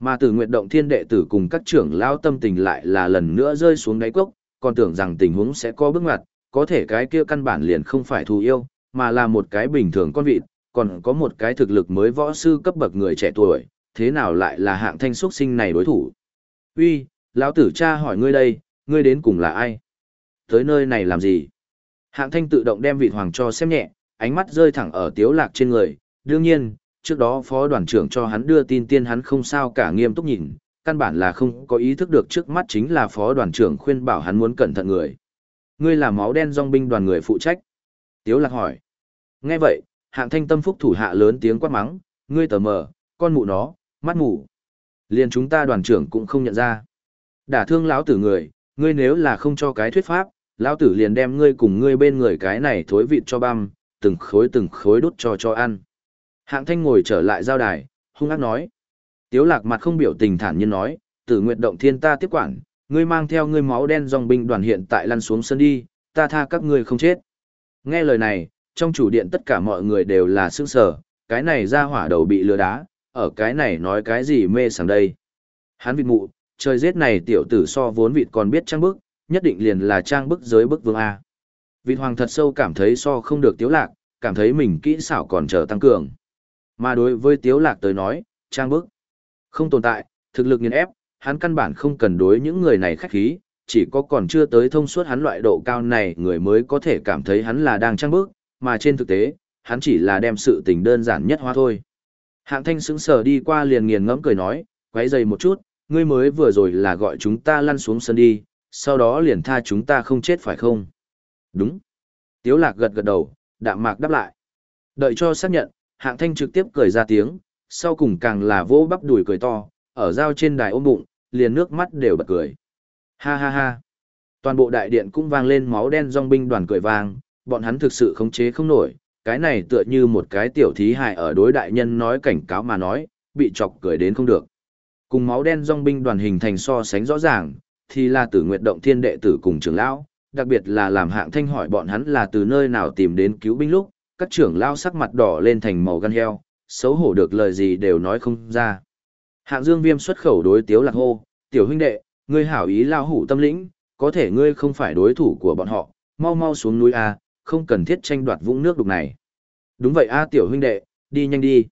Mà từ nguyện động thiên đệ tử cùng các trưởng lao tâm tình lại là lần nữa rơi xuống đáy cốc, còn tưởng rằng tình huống sẽ có bước ngoặt, có thể cái kia căn bản liền không phải thù yêu, mà là một cái bình thường con vịt, còn có một cái thực lực mới võ sư cấp bậc người trẻ tuổi, thế nào lại là hạng thanh xuất sinh này đối thủ. Uy, lão tử cha hỏi ngươi đây, ngươi đến cùng là ai? Tới nơi này làm gì? Hạng thanh tự động đem vịt hoàng cho xem nhẹ, ánh mắt rơi thẳng ở tiếu lạc trên người, đương nhiên, trước đó phó đoàn trưởng cho hắn đưa tin tiên hắn không sao cả nghiêm túc nhìn, căn bản là không có ý thức được trước mắt chính là phó đoàn trưởng khuyên bảo hắn muốn cẩn thận người. Ngươi là máu đen dòng binh đoàn người phụ trách. Tiếu lạc hỏi. Nghe vậy, hạng thanh tâm phúc thủ hạ lớn tiếng quát mắng, ngươi tờ mờ, con mụ nó, mắt mù. Liền chúng ta đoàn trưởng cũng không nhận ra. Đả thương lão tử người, ngươi nếu là không cho cái thuyết pháp, lão tử liền đem ngươi cùng ngươi bên người cái này thối vịt cho băm, từng khối từng khối đốt cho cho ăn. Hạng thanh ngồi trở lại giao đài, hung ác nói. Tiếu lạc mặt không biểu tình thản nhiên nói, tử nguyện động thiên ta tiếp quản, ngươi mang theo ngươi máu đen dòng binh đoàn hiện tại lăn xuống sân đi, ta tha các ngươi không chết. Nghe lời này, trong chủ điện tất cả mọi người đều là sững sờ, cái này ra hỏa đầu bị lừa đá, ở cái này nói cái gì mê sảng đây. Hắn vịt mụ, trời giết này tiểu tử so vốn vịt còn biết trang bức, nhất định liền là trang bức giới bức vương A. Vịt hoàng thật sâu cảm thấy so không được tiếu lạc, cảm thấy mình kỹ xảo còn chờ tăng cường. Mà đối với tiếu lạc tới nói, trang bức không tồn tại, thực lực nghiền ép, hắn căn bản không cần đối những người này khách khí, chỉ có còn chưa tới thông suốt hắn loại độ cao này người mới có thể cảm thấy hắn là đang trang bức, mà trên thực tế, hắn chỉ là đem sự tình đơn giản nhất hóa thôi. Hạng thanh sững sờ đi qua liền nghiền ngẫm cười nói, quấy dày một chút, ngươi mới vừa rồi là gọi chúng ta lăn xuống sân đi, sau đó liền tha chúng ta không chết phải không? Đúng. Tiếu lạc gật gật đầu, đạm mạc đáp lại. Đợi cho xác nhận, hạng thanh trực tiếp cười ra tiếng, sau cùng càng là vỗ bắp đùi cười to, ở giao trên đài ôm bụng, liền nước mắt đều bật cười. Ha ha ha. Toàn bộ đại điện cũng vang lên máu đen dòng binh đoàn cười vang, bọn hắn thực sự khống chế không nổi, cái này tựa như một cái tiểu thí hại ở đối đại nhân nói cảnh cáo mà nói, bị chọc cười đến không được. Cùng máu đen dòng binh đoàn hình thành so sánh rõ ràng, thì là tử nguyện động thiên đệ tử cùng trưởng lão, đặc biệt là làm hạng thanh hỏi bọn hắn là từ nơi nào tìm đến cứu binh lúc, các trưởng lao sắc mặt đỏ lên thành màu gan heo, xấu hổ được lời gì đều nói không ra. Hạng Dương Viêm xuất khẩu đối Tiếu Lạc hô, "Tiểu huynh đệ, ngươi hảo ý lao hủ tâm lĩnh, có thể ngươi không phải đối thủ của bọn họ, mau mau xuống núi a, không cần thiết tranh đoạt vũng nước đục này." "Đúng vậy a tiểu huynh đệ, đi nhanh đi."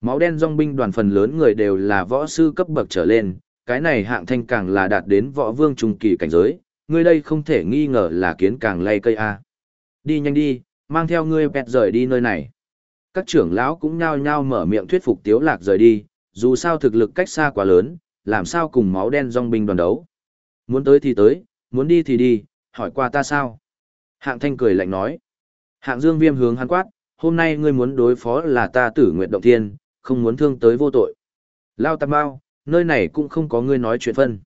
Máu đen dòng binh đoàn phần lớn người đều là võ sư cấp bậc trở lên, cái này hạng thanh càng là đạt đến võ vương trung kỳ cảnh giới, ngươi đây không thể nghi ngờ là kiến càng lay cây a. Đi nhanh đi, mang theo ngươi bẹt rời đi nơi này. Các trưởng lão cũng nhao nhao mở miệng thuyết phục Tiếu Lạc rời đi, dù sao thực lực cách xa quá lớn, làm sao cùng máu đen dòng binh đoàn đấu. Muốn tới thì tới, muốn đi thì đi, hỏi qua ta sao? Hạng thanh cười lạnh nói. Hạng dương viêm hướng hắn quát, hôm nay ngươi muốn đối phó là ta tử nguyện động thiên, không muốn thương tới vô tội. Lao tạp bao, nơi này cũng không có ngươi nói chuyện phân.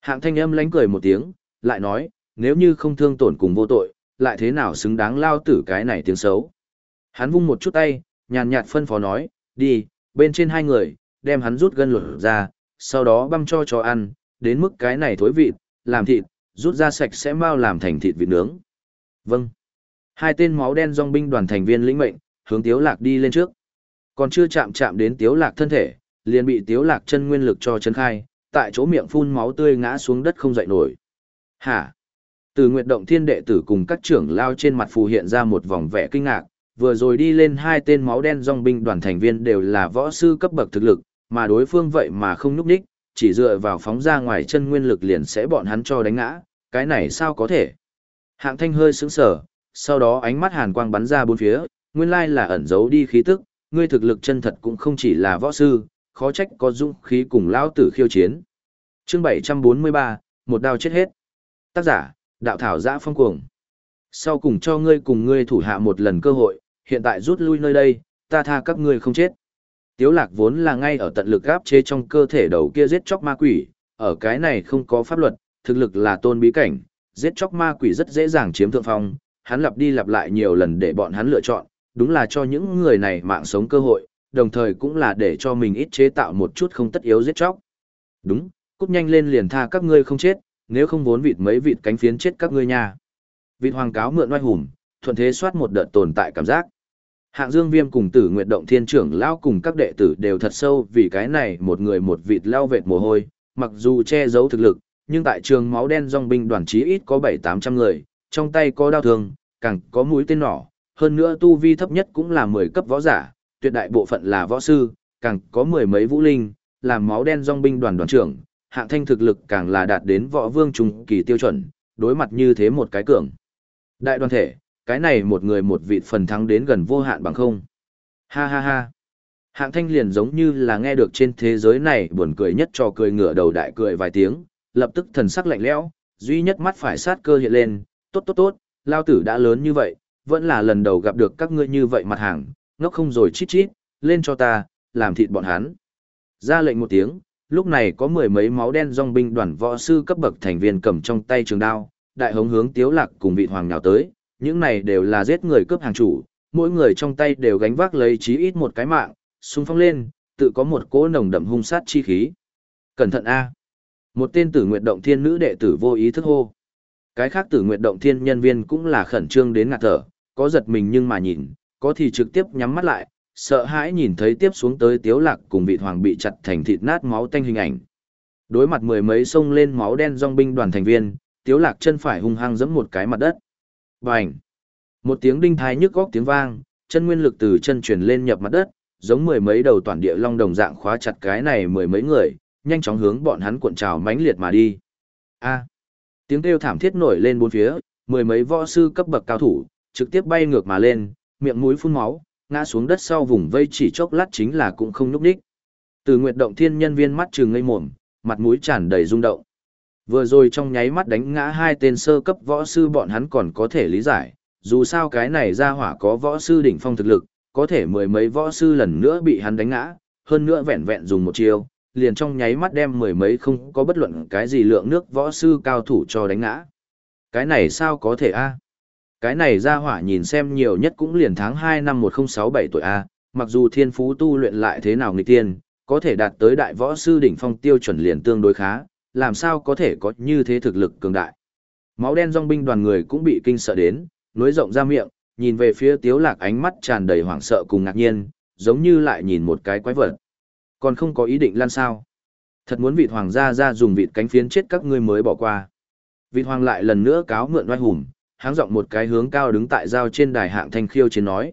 Hạng thanh âm lánh cười một tiếng, lại nói, nếu như không thương tổn cùng vô tội, lại thế nào xứng đáng lao tử cái này tiếng xấu. Hắn vung một chút tay, nhàn nhạt phân phó nói, đi, bên trên hai người, đem hắn rút gân lột ra, sau đó băm cho chó ăn, đến mức cái này thối vịt, làm thịt, rút ra sạch sẽ mau làm thành thịt vịt nướng. Vâng. Hai tên máu đen dòng binh đoàn thành viên lĩnh mệnh, hướng Tiếu Lạc đi lên trước. Còn chưa chạm chạm đến Tiếu Lạc thân thể, liền bị Tiếu Lạc chân nguyên lực cho chân khai, tại chỗ miệng phun máu tươi ngã xuống đất không dậy nổi. Hả? Từ Nguyệt Động Thiên đệ tử cùng các trưởng lao trên mặt phù hiện ra một vòng vẻ kinh ngạc, vừa rồi đi lên hai tên máu đen dòng binh đoàn thành viên đều là võ sư cấp bậc thực lực, mà đối phương vậy mà không núp đích, chỉ dựa vào phóng ra ngoài chân nguyên lực liền sẽ bọn hắn cho đánh ngã, cái này sao có thể? Hạng thanh hơi sững sờ, sau đó ánh mắt hàn quang bắn ra bốn phía, nguyên lai là ẩn giấu đi khí tức, ngươi thực lực chân thật cũng không chỉ là võ sư, khó trách có dũng khí cùng lão tử khiêu chiến. Chương 743, một đao chết hết. Tác giả, đạo thảo giã phong cuồng. Sau cùng cho ngươi cùng ngươi thủ hạ một lần cơ hội, hiện tại rút lui nơi đây, ta tha các ngươi không chết. Tiếu lạc vốn là ngay ở tận lực gáp chế trong cơ thể đầu kia giết chóc ma quỷ, ở cái này không có pháp luật, thực lực là tôn bí cảnh, giết chóc ma quỷ rất dễ dàng chiếm thượng phong, hắn lặp đi lặp lại nhiều lần để bọn hắn lựa chọn, đúng là cho những người này mạng sống cơ hội, đồng thời cũng là để cho mình ít chế tạo một chút không tất yếu giết chóc. Đúng, cút nhanh lên liền tha các ngươi không chết, nếu không vốn vịt mấy vịt cánh phiến chết các ngươi nha. Vịt hoàng cáo mượn oai hùng, thuận thế soát một đợt tồn tại cảm giác. Hạng Dương Viêm cùng Tử Nguyệt Động Thiên trưởng lão cùng các đệ tử đều thật sâu vì cái này một người một vịt lao vệt mồ hôi, mặc dù che giấu thực lực, nhưng tại trường máu đen dòng binh đoàn chí ít có 7-800 người, trong tay có đao thương, càng có mũi tên nỏ, hơn nữa tu vi thấp nhất cũng là 10 cấp võ giả, tuyệt đại bộ phận là võ sư, càng có mười mấy vũ linh, làm máu đen dòng binh đoàn đoàn trưởng, hạng thanh thực lực càng là đạt đến võ vương trung kỳ tiêu chuẩn, đối mặt như thế một cái cường. Đại đoàn thể, cái này một người một vị phần thắng đến gần vô hạn bằng không. Ha ha ha. Hạng thanh liền giống như là nghe được trên thế giới này buồn cười nhất cho cười ngửa đầu đại cười vài tiếng, lập tức thần sắc lạnh lẽo, duy nhất mắt phải sát cơ hiện lên, tốt tốt tốt, lao tử đã lớn như vậy, vẫn là lần đầu gặp được các ngươi như vậy mặt hàng, ngốc không rồi chít chít, lên cho ta, làm thịt bọn hắn. Ra lệnh một tiếng, lúc này có mười mấy máu đen dòng binh đoàn võ sư cấp bậc thành viên cầm trong tay trường đao, đại hống hướng tiếu lạc cùng vị hoàng nhào tới, những này đều là giết người cướp hàng chủ, mỗi người trong tay đều gánh vác lấy chí ít một cái mạng, xung phong lên, tự có một cỗ nồng đậm hung sát chi khí. Cẩn thận A. Một tên tử nguyệt động thiên nữ đệ tử vô ý thức hô. Cái khác tử nguyệt động thiên nhân viên cũng là khẩn trương đến ngạt thở, có giật mình nhưng mà nhìn, có thì trực tiếp nhắm mắt lại, sợ hãi nhìn thấy tiếp xuống tới tiếu lạc cùng vị hoàng bị chặt thành thịt nát máu tanh hình ảnh. Đối mặt mười mấy sông lên máu đen dòng binh đoàn thành viên, tiếu lạc chân phải hung hăng giẫm một cái mặt đất. Bành! Một tiếng đinh thái nhức góc tiếng vang, chân nguyên lực từ chân truyền lên nhập mặt đất, giống mười mấy đầu toàn địa long đồng dạng khóa chặt cái này mười mấy người, nhanh chóng hướng bọn hắn cuộn trào mãnh liệt mà đi. A! Tiếng kêu thảm thiết nổi lên bốn phía, mười mấy võ sư cấp bậc cao thủ, trực tiếp bay ngược mà lên, miệng mũi phun máu, ngã xuống đất sau vùng vây chỉ chốc lát chính là cũng không nhúc đích. Từ Nguyệt Động Thiên nhân viên mắt trừng ngây mồm, mặt mũi tràn đầy rung động. Vừa rồi trong nháy mắt đánh ngã hai tên sơ cấp võ sư bọn hắn còn có thể lý giải, dù sao cái này ra hỏa có võ sư đỉnh phong thực lực, có thể mười mấy võ sư lần nữa bị hắn đánh ngã, hơn nữa vẹn vẹn dùng một chiêu, liền trong nháy mắt đem mười mấy không có bất luận cái gì lượng nước võ sư cao thủ cho đánh ngã. Cái này sao có thể a? Cái này ra hỏa nhìn xem nhiều nhất cũng liền tháng 2 năm 1067 tuổi A, mặc dù thiên phú tu luyện lại thế nào nghịch tiên, có thể đạt tới đại võ sư đỉnh phong tiêu chuẩn liền tương đối khá, làm sao có thể có như thế thực lực cường đại. Máu đen dòng binh đoàn người cũng bị kinh sợ đến, nối rộng ra miệng, nhìn về phía tiếu lạc ánh mắt tràn đầy hoảng sợ cùng ngạc nhiên, giống như lại nhìn một cái quái vật. Còn không có ý định lan sao. Thật muốn vịt hoàng gia ra dùng vịt cánh phiến chết các ngươi mới bỏ qua. Vịt hoàng lại lần nữa cáo mượn oai hùng, háng giọng một cái hướng cao đứng tại giao trên đài hạng thanh khiêu chiến nói.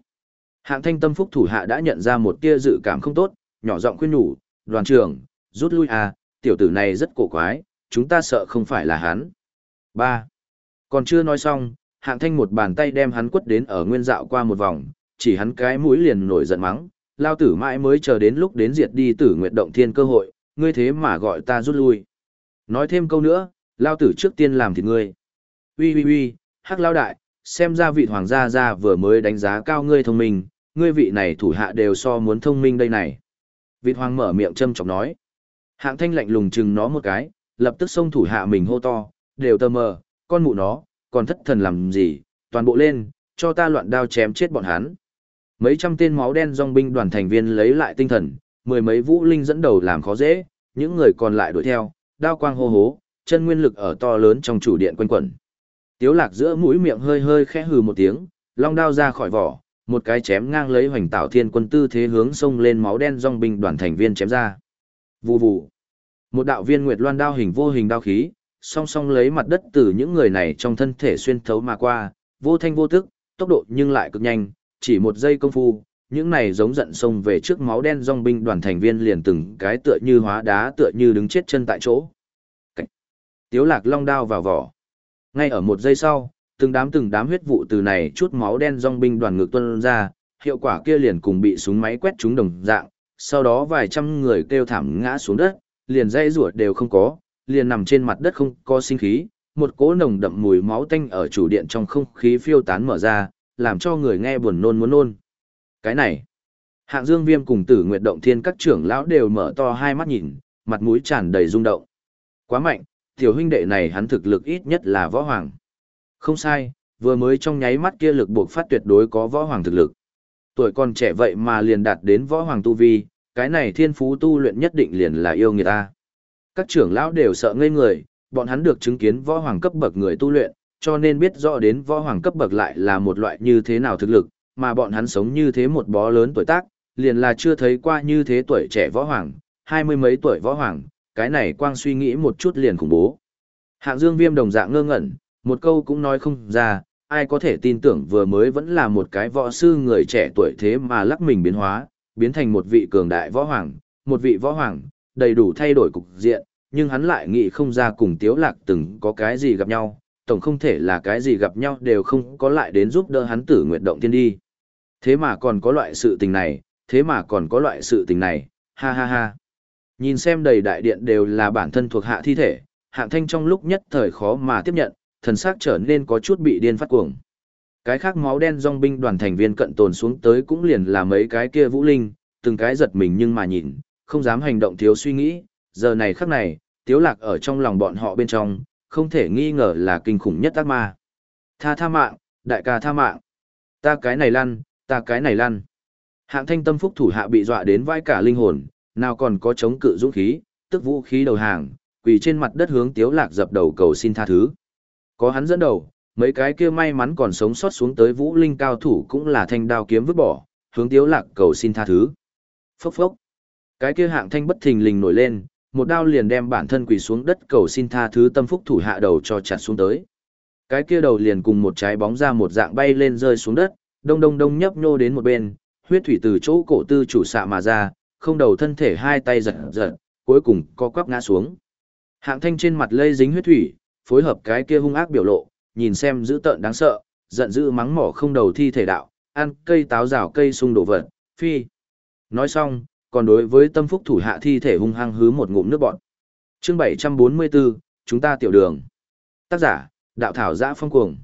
Hạng thanh tâm phúc thủ hạ đã nhận ra một tia dự cảm không tốt, nhỏ giọng khuyên nhủ, đoàn trưởng, rút lui à, tiểu tử này rất cổ quái, chúng ta sợ không phải là hắn. ba Còn chưa nói xong, hạng thanh một bàn tay đem hắn quất đến ở nguyên dạo qua một vòng, chỉ hắn cái mũi liền nổi giận mắng, lao tử mãi mới chờ đến lúc đến diệt đi tử nguyện động thiên cơ hội, ngươi thế mà gọi ta rút lui. Nói thêm câu nữa, lao tử trước tiên làm thịt ngươi. Ui ui ui, hắc lao đại, xem ra vị hoàng gia gia vừa mới đánh giá cao ngươi thông minh, ngươi vị này thủ hạ đều so muốn thông minh đây này. Vị hoàng mở miệng châm chọc nói. Hạng thanh lạnh lùng chừng nó một cái, lập tức xông thủ hạ mình hô to, đều tơ mờ, con mụ nó, còn thất thần làm gì, toàn bộ lên, cho ta loạn đao chém chết bọn hắn. Mấy trăm tên máu đen dòng binh đoàn thành viên lấy lại tinh thần, mười mấy vũ linh dẫn đầu làm khó dễ, những người còn lại đuổi theo, đao quang hô hố, chân nguyên lực ở to lớn trong chủ điện quanh quẩn. Tiếu lạc giữa mũi miệng hơi hơi khẽ hừ một tiếng, long đao ra khỏi vỏ, một cái chém ngang lấy hoành tạo thiên quân tư thế hướng sông lên máu đen dòng binh đoàn thành viên chém ra. Vù vù. Một đạo viên nguyệt loan đao hình vô hình đao khí, song song lấy mặt đất từ những người này trong thân thể xuyên thấu mà qua, vô thanh vô tức, tốc độ nhưng lại cực nhanh, chỉ một giây công phu, những này giống giận sông về trước máu đen dòng binh đoàn thành viên liền từng cái tựa như hóa đá tựa như đứng chết chân tại chỗ. Cách. Tiếu lạc long đao vào vỏ. Ngay ở một giây sau, từng đám từng đám huyết vụ từ này chút máu đen dòng binh đoàn ngược tuân ra, hiệu quả kia liền cùng bị súng máy quét trúng đồng dạng, sau đó vài trăm người kêu thảm ngã xuống đất, liền dây ruột đều không có, liền nằm trên mặt đất không có sinh khí, một cỗ nồng đậm mùi máu tanh ở chủ điện trong không khí phiêu tán mở ra, làm cho người nghe buồn nôn muốn nôn. Cái này, hạng dương viêm cùng tử nguyệt động thiên các trưởng lão đều mở to hai mắt nhìn, mặt mũi tràn đầy rung động. Quá mạnh, tiểu huynh đệ này hắn thực lực ít nhất là võ hoàng. Không sai, vừa mới trong nháy mắt kia lực buộc phát tuyệt đối có võ hoàng thực lực. Tuổi còn trẻ vậy mà liền đạt đến võ hoàng tu vi, cái này thiên phú tu luyện nhất định liền là yêu người ta. Các trưởng lão đều sợ ngây người, bọn hắn được chứng kiến võ hoàng cấp bậc người tu luyện, cho nên biết rõ đến võ hoàng cấp bậc lại là một loại như thế nào thực lực, mà bọn hắn sống như thế một bó lớn tuổi tác, liền là chưa thấy qua như thế tuổi trẻ võ hoàng, hai mươi mấy tuổi võ hoàng, cái này quang suy nghĩ một chút liền khủng bố. Hạng Dương Viêm đồng dạng ngơ ngẩn, một câu cũng nói không ra, ai có thể tin tưởng vừa mới vẫn là một cái võ sư người trẻ tuổi thế mà lắc mình biến hóa, biến thành một vị cường đại võ hoàng, một vị võ hoàng, đầy đủ thay đổi cục diện, nhưng hắn lại nghĩ không ra cùng Tiếu Lạc từng có cái gì gặp nhau, tổng không thể là cái gì gặp nhau đều không có lại đến giúp đỡ hắn tử nguyện động tiên đi. Thế mà còn có loại sự tình này, thế mà còn có loại sự tình này, ha ha ha. Nhìn xem đầy đại điện đều là bản thân thuộc hạ thi thể, hạng thanh trong lúc nhất thời khó mà tiếp nhận, thần sắc trở nên có chút bị điên phát cuồng. Cái khác máu đen dòng binh đoàn thành viên cận tồn xuống tới cũng liền là mấy cái kia vũ linh, từng cái giật mình nhưng mà nhìn, không dám hành động thiếu suy nghĩ, giờ này khắc này, tiếu lạc ở trong lòng bọn họ bên trong, không thể nghi ngờ là kinh khủng nhất ác ma. Tha tha mạng, đại ca tha mạng. Ta cái này lăn, ta cái này lăn. Hạng thanh tâm phúc thủ hạ bị dọa đến vai cả linh hồn, nào còn có chống cự dũng khí, tức vũ khí đầu hàng, quỳ trên mặt đất hướng tiếu lạc dập đầu cầu xin tha thứ. Có hắn dẫn đầu, mấy cái kia may mắn còn sống sót xuống tới vũ linh cao thủ cũng là thanh đao kiếm vứt bỏ, hướng tiếu lạc cầu xin tha thứ. Phốc phốc. Cái kia hạng thanh bất thình lình nổi lên, một đao liền đem bản thân quỳ xuống đất cầu xin tha thứ tâm phúc thủ hạ đầu cho chặt xuống tới. Cái kia đầu liền cùng một trái bóng ra một dạng bay lên rơi xuống đất, đông đông đông nhấp nhô đến một bên, huyết thủy từ chỗ cổ tư chủ xạ mà ra, không đầu thân thể hai tay giật giật, cuối cùng co quắp ngã xuống. Hạng thanh trên mặt lây dính huyết thủy, phối hợp cái kia hung ác biểu lộ, nhìn xem dữ tợn đáng sợ, giận dữ mắng mỏ không đầu thi thể đạo, ăn cây táo rào cây sung đổ vật, phi. Nói xong, còn đối với tâm phúc thủ hạ thi thể hung hăng hứ một ngụm nước bọn. Chương 744, chúng ta tiểu đường. Tác giả, đạo thảo giã phong cuồng.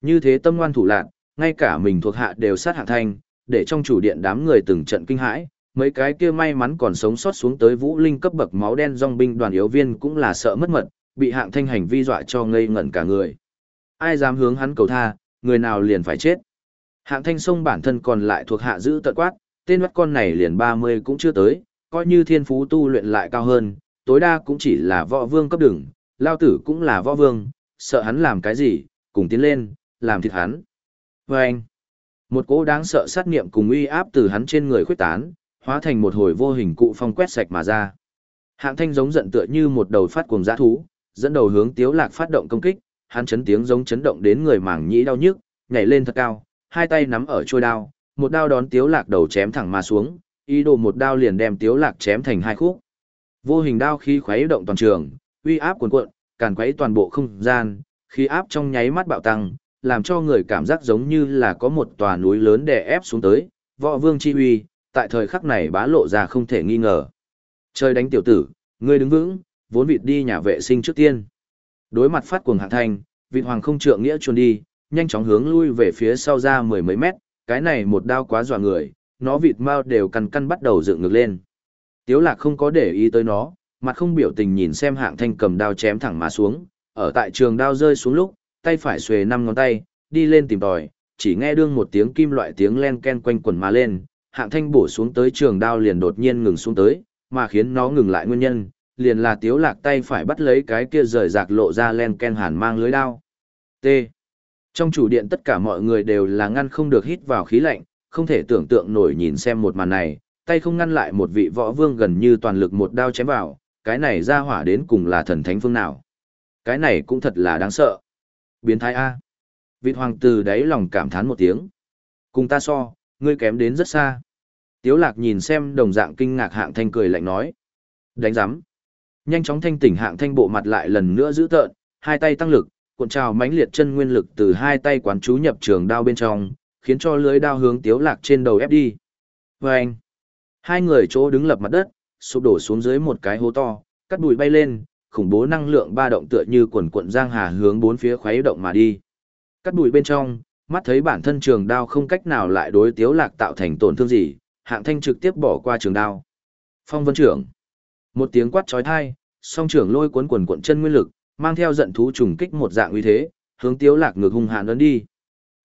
Như thế tâm ngoan thủ lạc, ngay cả mình thuộc hạ đều sát hạng thanh, để trong chủ điện đám người từng trận kinh hãi, mấy cái kia may mắn còn sống sót xuống tới vũ linh cấp bậc máu đen dòng binh đoàn yếu viên cũng là sợ mất mật, bị hạng thanh hành vi dọa cho ngây ngẩn cả người. Ai dám hướng hắn cầu tha, người nào liền phải chết. Hạng thanh sông bản thân còn lại thuộc hạ giữ tận quát, tên mắt con này liền 30 cũng chưa tới, coi như thiên phú tu luyện lại cao hơn, tối đa cũng chỉ là võ vương cấp đường, lao tử cũng là võ vương, sợ hắn làm cái gì, cùng tiến lên, làm thịt hắn. Và anh, Một cỗ đáng sợ sát niệm cùng uy áp từ hắn trên người khuếch tán, hóa thành một hồi vô hình cụ phong quét sạch mà ra. Hạng thanh giống giận tựa như một đầu phát cuồng dã thú, dẫn đầu hướng Tiếu Lạc phát động công kích, hắn chấn tiếng giống chấn động đến người mảng nhĩ đau nhức, nhảy lên thật cao, hai tay nắm ở chuôi đao, một đao đón Tiếu Lạc đầu chém thẳng mà xuống, ý đồ một đao liền đem Tiếu Lạc chém thành hai khúc. Vô hình đao khí khuấy động toàn trường, uy áp cuồn cuộn, càn quấy toàn bộ không gian, khí áp trong nháy mắt bạo tăng, làm cho người cảm giác giống như là có một tòa núi lớn đè ép xuống tới, võ vương chi uy, tại thời khắc này bá lộ ra không thể nghi ngờ. Trời đánh tiểu tử, ngươi đứng vững, vốn vịt đi nhà vệ sinh trước tiên. Đối mặt phát cuồng hạng thanh, vịt hoàng không trượng nghĩa chuồn đi, nhanh chóng hướng lui về phía sau ra mười mấy mét, cái này một đao quá dọa người, nó vịt mau đều căn căn bắt đầu dựng ngược lên. Tiếu lạc không có để ý tới nó, mặt không biểu tình nhìn xem hạng thanh cầm đao chém thẳng mà xuống, ở tại trường đao rơi xuống lúc, tay phải xuề năm ngón tay, đi lên tìm tòi, chỉ nghe đương một tiếng kim loại tiếng len ken quanh quần mà lên, hạng thanh bổ xuống tới trường đao liền đột nhiên ngừng xuống tới, mà khiến nó ngừng lại nguyên nhân, liền là tiếu lạc tay phải bắt lấy cái kia rời rạc lộ ra len ken hàn mang lưới đao. T. Trong chủ điện tất cả mọi người đều là ngăn không được hít vào khí lạnh, không thể tưởng tượng nổi nhìn xem một màn này, tay không ngăn lại một vị võ vương gần như toàn lực một đao chém vào, cái này ra hỏa đến cùng là thần thánh phương nào. Cái này cũng thật là đáng sợ. Biến thái A. Vị hoàng tử đáy lòng cảm thán một tiếng. Cùng ta so, ngươi kém đến rất xa. Tiếu lạc nhìn xem đồng dạng kinh ngạc hạng thanh cười lạnh nói. Đánh giắm. Nhanh chóng thanh tỉnh hạng thanh bộ mặt lại lần nữa giữ tợn, hai tay tăng lực, cuộn trào mãnh liệt chân nguyên lực từ hai tay quán chú nhập trường đao bên trong, khiến cho lưới đao hướng tiếu lạc trên đầu ép đi. Vâng! anh, hai người chỗ đứng lập mặt đất, sụp đổ xuống dưới một cái hố to, cắt bụi bay lên, khủng bố năng lượng ba động tựa như quần cuộn giang hà hướng bốn phía khuấy động mà đi. Cắt bụi bên trong, mắt thấy bản thân trường đao không cách nào lại đối tiếu lạc tạo thành tổn thương gì, hạng thanh trực tiếp bỏ qua trường đao. Phong vân trưởng. Một tiếng quát trói thai, song trưởng lôi cuốn quần cuộn chân nguyên lực, mang theo giận thú trùng kích một dạng uy thế, hướng tiếu lạc ngược hung hãn ấn đi.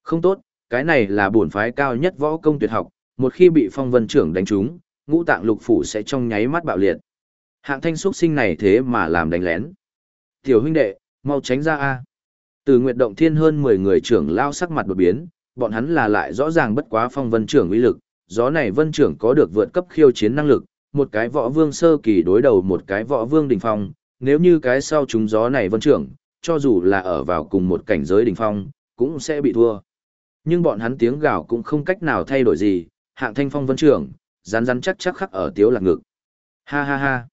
Không tốt, cái này là bổn phái cao nhất võ công tuyệt học, một khi bị phong vân trưởng đánh trúng, ngũ tạng lục phủ sẽ trong nháy mắt bạo liệt. Hạng thanh xuất sinh này thế mà làm đánh lén. Tiểu huynh đệ, mau tránh ra a. Từ Nguyệt Động Thiên hơn 10 người trưởng lao sắc mặt đột biến, bọn hắn là lại rõ ràng bất quá phong vân trưởng uy lực, gió này vân trưởng có được vượt cấp khiêu chiến năng lực, một cái võ vương sơ kỳ đối đầu một cái võ vương đỉnh phong, nếu như cái sau chúng gió này vân trưởng, cho dù là ở vào cùng một cảnh giới đỉnh phong, cũng sẽ bị thua. Nhưng bọn hắn tiếng gào cũng không cách nào thay đổi gì, hạng thanh phong vân trưởng, rắn rắn chắc chắc khắc ở tiếu lạc ngực. Ha ha ha.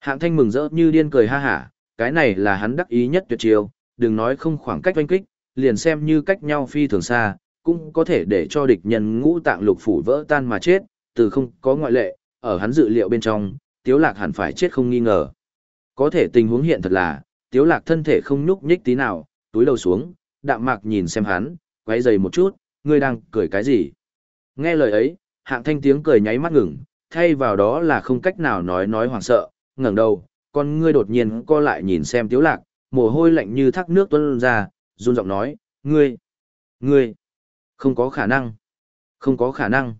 Hạng thanh mừng rỡ như điên cười ha hả, cái này là hắn đắc ý nhất tuyệt chiêu, đừng nói không khoảng cách oanh kích, liền xem như cách nhau phi thường xa, cũng có thể để cho địch nhân ngũ tạng lục phủ vỡ tan mà chết, từ không có ngoại lệ, ở hắn dự liệu bên trong, tiếu lạc hẳn phải chết không nghi ngờ. Có thể tình huống hiện thật là, tiếu lạc thân thể không nhúc nhích tí nào, túi đầu xuống, đạm mạc nhìn xem hắn, quay dày một chút, ngươi đang cười cái gì? Nghe lời ấy, hạng thanh tiếng cười nháy mắt ngừng, thay vào đó là không cách nào nói nói hoảng sợ, ngẩng đầu, con ngươi đột nhiên co lại nhìn xem tiếu lạc, mồ hôi lạnh như thác nước tuôn ra, run giọng nói, ngươi, ngươi, không có khả năng, không có khả năng.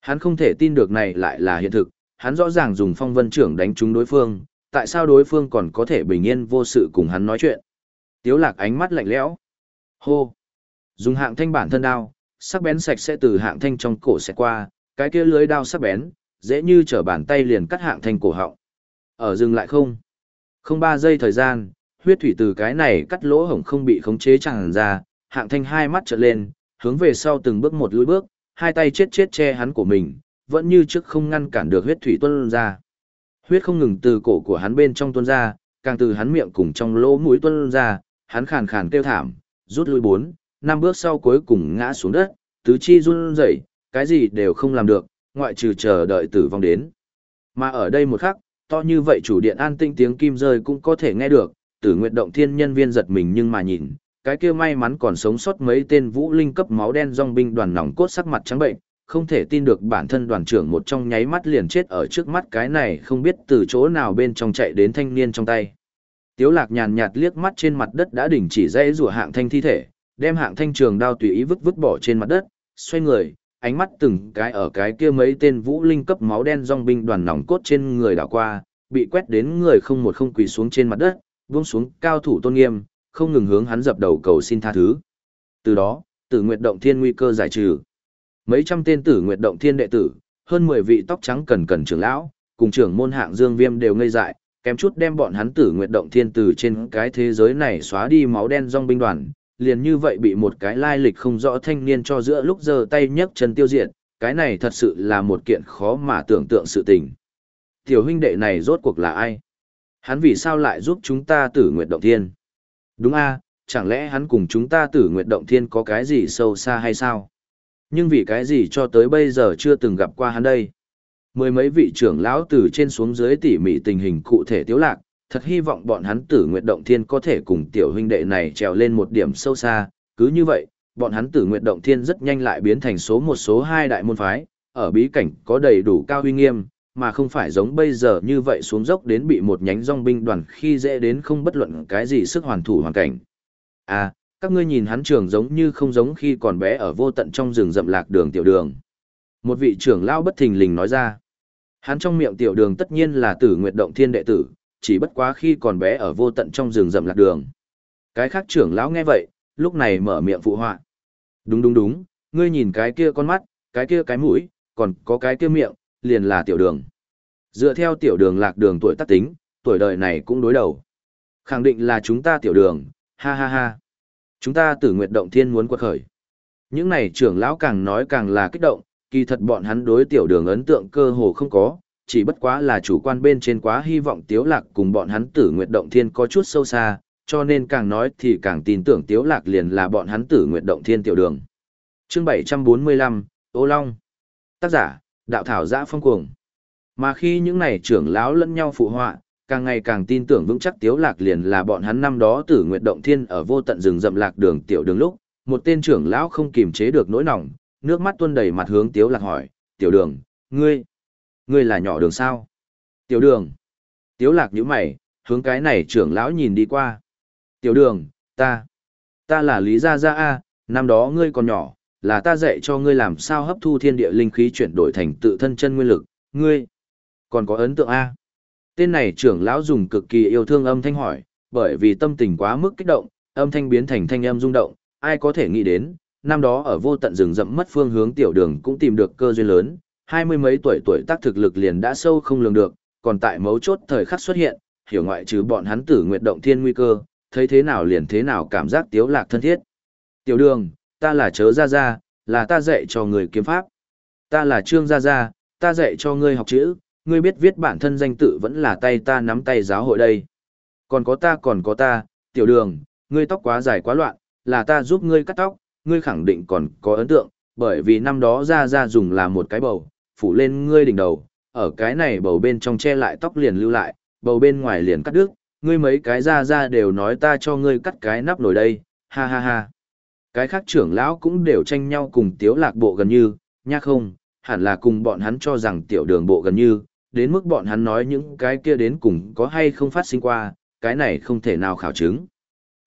Hắn không thể tin được này lại là hiện thực, hắn rõ ràng dùng phong vân trưởng đánh trúng đối phương, tại sao đối phương còn có thể bình yên vô sự cùng hắn nói chuyện. Tiếu lạc ánh mắt lạnh lẽo. Hô. Dùng hạng thanh bản thân đao, sắc bén sạch sẽ từ hạng thanh trong cổ sẽ qua, cái kia lưới đao sắc bén, dễ như trở bàn tay liền cắt hạng thanh cổ họng. Ở dừng lại không? Không ba giây thời gian, huyết thủy từ cái này cắt lỗ hổng không bị khống chế tràn ra, hạng thanh hai mắt trợn lên, hướng về sau từng bước một lùi bước, hai tay chết chết che hắn của mình, vẫn như trước không ngăn cản được huyết thủy tuôn ra. Huyết không ngừng từ cổ của hắn bên trong tuôn ra, càng từ hắn miệng cùng trong lỗ mũi tuôn ra, hắn khàn khàn kêu thảm, rút lui bốn, năm bước sau cuối cùng ngã xuống đất, tứ chi run rẩy, cái gì đều không làm được, ngoại trừ chờ đợi tử vong đến. Mà ở đây một khắc, to như vậy chủ điện an tinh tiếng kim rơi cũng có thể nghe được, tử nguyệt động thiên nhân viên giật mình nhưng mà nhìn, cái kia may mắn còn sống sót mấy tên vũ linh cấp máu đen dòng binh đoàn nòng cốt sắc mặt trắng bệnh, không thể tin được bản thân đoàn trưởng một trong nháy mắt liền chết ở trước mắt cái này không biết từ chỗ nào bên trong chạy đến thanh niên trong tay. Tiếu lạc nhàn nhạt liếc mắt trên mặt đất đã đỉnh chỉ dây rùa hạng thanh thi thể, đem hạng thanh trường đao tùy ý vứt vứt bỏ trên mặt đất, xoay người, ánh mắt từng cái ở cái kia mấy tên vũ linh cấp máu đen dòng binh đoàn nòng cốt trên người đảo qua, bị quét đến người không một không quỳ xuống trên mặt đất, buông xuống cao thủ tôn nghiêm, không ngừng hướng hắn dập đầu cầu xin tha thứ. Từ đó, tử nguyệt động thiên nguy cơ giải trừ. Mấy trăm tên tử nguyệt động thiên đệ tử, hơn 10 vị tóc trắng cần cần trưởng lão, cùng trưởng môn hạng Dương Viêm đều ngây dại, kém chút đem bọn hắn tử nguyệt động thiên từ trên cái thế giới này xóa đi máu đen dòng binh đoàn, liền như vậy bị một cái lai lịch không rõ thanh niên cho giữa lúc giờ tay nhấc chân tiêu diệt, cái này thật sự là một kiện khó mà tưởng tượng sự tình. Tiểu huynh đệ này rốt cuộc là ai? Hắn vì sao lại giúp chúng ta tử nguyệt động thiên? Đúng a, chẳng lẽ hắn cùng chúng ta tử nguyệt động thiên có cái gì sâu xa hay sao? Nhưng vì cái gì cho tới bây giờ chưa từng gặp qua hắn đây? Mười mấy vị trưởng lão từ trên xuống dưới tỉ mỉ tình hình cụ thể tiếu lạc, thật hy vọng bọn hắn tử nguyệt động thiên có thể cùng tiểu huynh đệ này trèo lên một điểm sâu xa, cứ như vậy, bọn hắn tử nguyệt động thiên rất nhanh lại biến thành số một số hai đại môn phái, ở bí cảnh có đầy đủ cao uy nghiêm, mà không phải giống bây giờ như vậy xuống dốc đến bị một nhánh dòng binh đoàn khi dễ đến không bất luận cái gì sức hoàn thủ hoàn cảnh. À, các ngươi nhìn hắn trường giống như không giống khi còn bé ở vô tận trong rừng rậm lạc đường tiểu đường. Một vị trưởng lao bất thình lình nói ra. Hắn trong miệng tiểu đường tất nhiên là tử nguyệt động thiên đệ tử, chỉ bất quá khi còn bé ở vô tận trong rừng rậm lạc đường. Cái khác trưởng lão nghe vậy, lúc này mở miệng phụ họa. Đúng đúng đúng, ngươi nhìn cái kia con mắt, cái kia cái mũi, còn có cái kia miệng, liền là tiểu đường. Dựa theo tiểu đường lạc đường tuổi tác tính, tuổi đời này cũng đối đầu. Khẳng định là chúng ta tiểu đường, ha ha ha. Chúng ta tử nguyệt động thiên muốn quật khởi. Những này trưởng lão càng nói càng là kích động, kỳ thật bọn hắn đối tiểu đường ấn tượng cơ hồ không có, chỉ bất quá là chủ quan bên trên quá hy vọng tiếu lạc cùng bọn hắn tử nguyệt động thiên có chút sâu xa, cho nên càng nói thì càng tin tưởng tiếu lạc liền là bọn hắn tử nguyệt động thiên tiểu đường. Chương 745, Ô Long Tác giả, Đạo Thảo Giã Phong Cuồng Mà khi những này trưởng lão lẫn nhau phụ họa, càng ngày càng tin tưởng vững chắc tiếu lạc liền là bọn hắn năm đó tử nguyệt động thiên ở vô tận rừng rậm lạc đường tiểu đường lúc, một tên trưởng lão không kiềm chế được nỗi lòng, nước mắt tuôn đầy mặt hướng tiếu lạc hỏi, tiểu đường, ngươi, ngươi là nhỏ đường sao? Tiểu đường, tiếu lạc nhíu mày, hướng cái này trưởng lão nhìn đi qua. Tiểu đường, ta, ta là Lý Gia Gia A, năm đó ngươi còn nhỏ, là ta dạy cho ngươi làm sao hấp thu thiên địa linh khí chuyển đổi thành tự thân chân nguyên lực, ngươi, còn có ấn tượng A. Tên này trưởng lão dùng cực kỳ yêu thương âm thanh hỏi, bởi vì tâm tình quá mức kích động, âm thanh biến thành thanh âm rung động, ai có thể nghĩ đến, năm đó ở vô tận rừng rậm mất phương hướng tiểu đường cũng tìm được cơ duyên lớn, hai mươi mấy tuổi tuổi tác thực lực liền đã sâu không lường được, còn tại mấu chốt thời khắc xuất hiện, hiểu ngoại trừ bọn hắn tử nguyệt động thiên nguy cơ, thấy thế nào liền thế nào cảm giác tiếu lạc thân thiết. Tiểu đường, ta là chớ Ra Ra, là ta dạy cho người kiếm pháp. Ta là trương gia gia, ta dạy cho ngươi học chữ, ngươi biết viết bản thân danh tự vẫn là tay ta nắm tay giáo hội đây. Còn có ta còn có ta, tiểu đường, ngươi tóc quá dài quá loạn, là ta giúp ngươi cắt tóc, ngươi khẳng định còn có ấn tượng, bởi vì năm đó ra ra dùng là một cái bầu, phủ lên ngươi đỉnh đầu, ở cái này bầu bên trong che lại tóc liền lưu lại, bầu bên ngoài liền cắt đứt, ngươi mấy cái ra ra đều nói ta cho ngươi cắt cái nắp nổi đây, ha ha ha. Cái khác trưởng lão cũng đều tranh nhau cùng tiếu lạc bộ gần như, nha không, hẳn là cùng bọn hắn cho rằng tiểu đường bộ gần như, đến mức bọn hắn nói những cái kia đến cùng có hay không phát sinh qua, cái này không thể nào khảo chứng.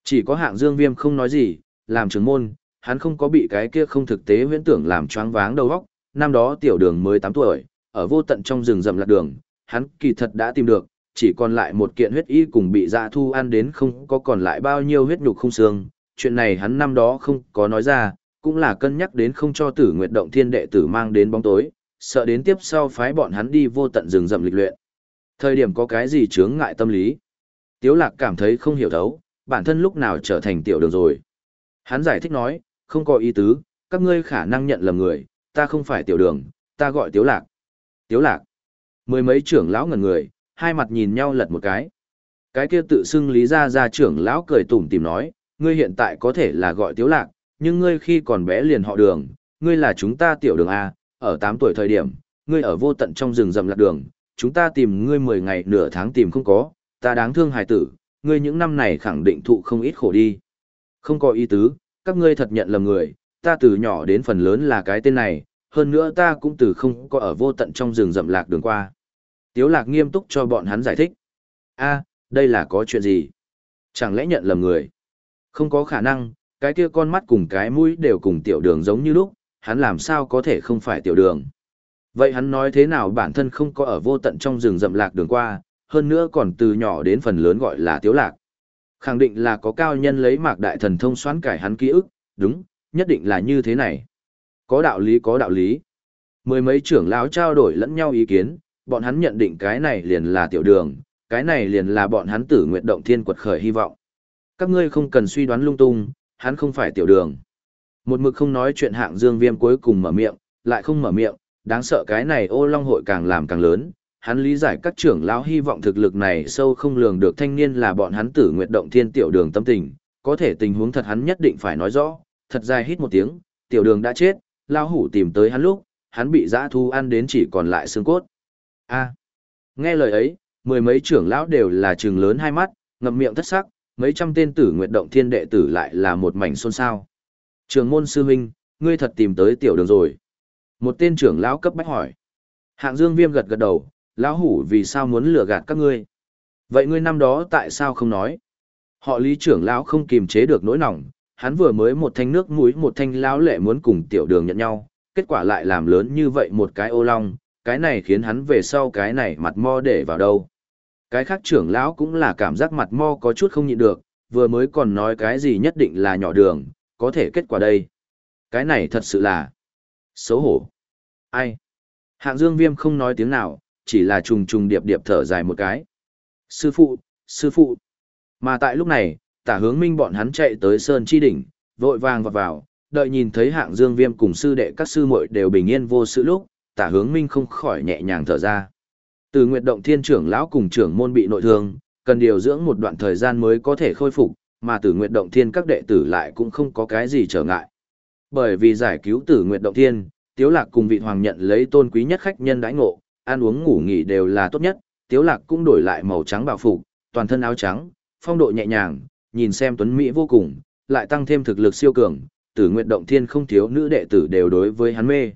Chỉ có hạng dương viêm không nói gì, làm trưởng môn, hắn không có bị cái kia không thực tế huyễn tưởng làm choáng váng đầu óc. Năm đó tiểu đường mới 8 tuổi, ở vô tận trong rừng rậm lạc đường, hắn kỳ thật đã tìm được, chỉ còn lại một kiện huyết y cùng bị dạ thu ăn đến không có còn lại bao nhiêu huyết nhục không xương. Chuyện này hắn năm đó không có nói ra, cũng là cân nhắc đến không cho tử nguyệt động thiên đệ tử mang đến bóng tối, sợ đến tiếp sau phái bọn hắn đi vô tận rừng rậm lịch luyện. Thời điểm có cái gì chướng ngại tâm lý. Tiếu lạc cảm thấy không hiểu thấu, bản thân lúc nào trở thành tiểu đường rồi. Hắn giải thích nói, không có ý tứ, các ngươi khả năng nhận lầm người, ta không phải tiểu đường, ta gọi tiếu lạc. Tiếu lạc. Mười mấy trưởng lão ngẩn người, hai mặt nhìn nhau lật một cái. Cái kia tự xưng lý ra ra trưởng lão cười tủm tỉm nói, ngươi hiện tại có thể là gọi tiếu lạc, nhưng ngươi khi còn bé liền họ đường, ngươi là chúng ta tiểu đường A, ở 8 tuổi thời điểm, ngươi ở vô tận trong rừng rậm lạc đường, chúng ta tìm ngươi 10 ngày nửa tháng tìm không có, ta đáng thương hài tử, ngươi những năm này khẳng định thụ không ít khổ đi. Không có ý tứ, các ngươi thật nhận lầm người, ta từ nhỏ đến phần lớn là cái tên này, hơn nữa ta cũng từ không có ở vô tận trong rừng rậm lạc đường qua. Tiếu lạc nghiêm túc cho bọn hắn giải thích. a đây là có chuyện gì? Chẳng lẽ nhận lầm người? Không có khả năng, cái kia con mắt cùng cái mũi đều cùng tiểu đường giống như lúc, hắn làm sao có thể không phải tiểu đường. Vậy hắn nói thế nào bản thân không có ở vô tận trong rừng rậm lạc đường qua, hơn nữa còn từ nhỏ đến phần lớn gọi là tiếu lạc. Khẳng định là có cao nhân lấy mạc đại thần thông xoán cải hắn ký ức, đúng, nhất định là như thế này. Có đạo lý có đạo lý. Mười mấy trưởng lão trao đổi lẫn nhau ý kiến, bọn hắn nhận định cái này liền là tiểu đường, cái này liền là bọn hắn tử nguyện động thiên quật khởi hy vọng. Các ngươi không cần suy đoán lung tung, hắn không phải tiểu đường. Một mực không nói chuyện hạng dương viêm cuối cùng mở miệng, lại không mở miệng, đáng sợ cái này ô long hội càng làm càng lớn. Hắn lý giải các trưởng lão hy vọng thực lực này sâu không lường được thanh niên là bọn hắn tử nguyện động thiên tiểu đường tâm tình, có thể tình huống thật hắn nhất định phải nói rõ, thật dài hít một tiếng, tiểu đường đã chết, lao hủ tìm tới hắn lúc, hắn bị dã thu ăn đến chỉ còn lại xương cốt. A. Nghe lời ấy, mười mấy trưởng lão đều là trừng lớn hai mắt, ngậm miệng thất sắc, mấy trăm tên tử nguyện động thiên đệ tử lại là một mảnh xôn xao. Trường môn sư huynh, ngươi thật tìm tới tiểu đường rồi. Một tên trưởng lão cấp bách hỏi. Hạng Dương Viêm gật gật đầu, lão hủ vì sao muốn lừa gạt các ngươi? Vậy ngươi năm đó tại sao không nói? Họ Lý trưởng lão không kiềm chế được nỗi lòng, hắn vừa mới một thanh nước mũi một thanh lão lệ muốn cùng tiểu đường nhận nhau, kết quả lại làm lớn như vậy một cái ô long, cái này khiến hắn về sau cái này mặt mo để vào đâu. Cái khác trưởng lão cũng là cảm giác mặt mo có chút không nhịn được, vừa mới còn nói cái gì nhất định là nhỏ đường, có thể kết quả đây. Cái này thật sự là xấu hổ. Ai? Hạng dương viêm không nói tiếng nào, chỉ là trùng trùng điệp điệp thở dài một cái. Sư phụ, sư phụ. Mà tại lúc này, tả hướng minh bọn hắn chạy tới Sơn Chi Đỉnh, vội vàng vọt vào, đợi nhìn thấy hạng dương viêm cùng sư đệ các sư muội đều bình yên vô sự lúc, tả hướng minh không khỏi nhẹ nhàng thở ra. Từ nguyệt động thiên trưởng lão cùng trưởng môn bị nội thương, cần điều dưỡng một đoạn thời gian mới có thể khôi phục, mà tử nguyệt động thiên các đệ tử lại cũng không có cái gì trở ngại. Bởi vì giải cứu tử nguyệt động thiên, tiếu lạc cùng vị hoàng nhận lấy tôn quý nhất khách nhân đãi ngộ, ăn uống ngủ nghỉ đều là tốt nhất, tiếu lạc cũng đổi lại màu trắng bảo phục, toàn thân áo trắng, phong độ nhẹ nhàng, nhìn xem tuấn mỹ vô cùng, lại tăng thêm thực lực siêu cường, tử nguyệt động thiên không thiếu nữ đệ tử đều đối với hắn mê.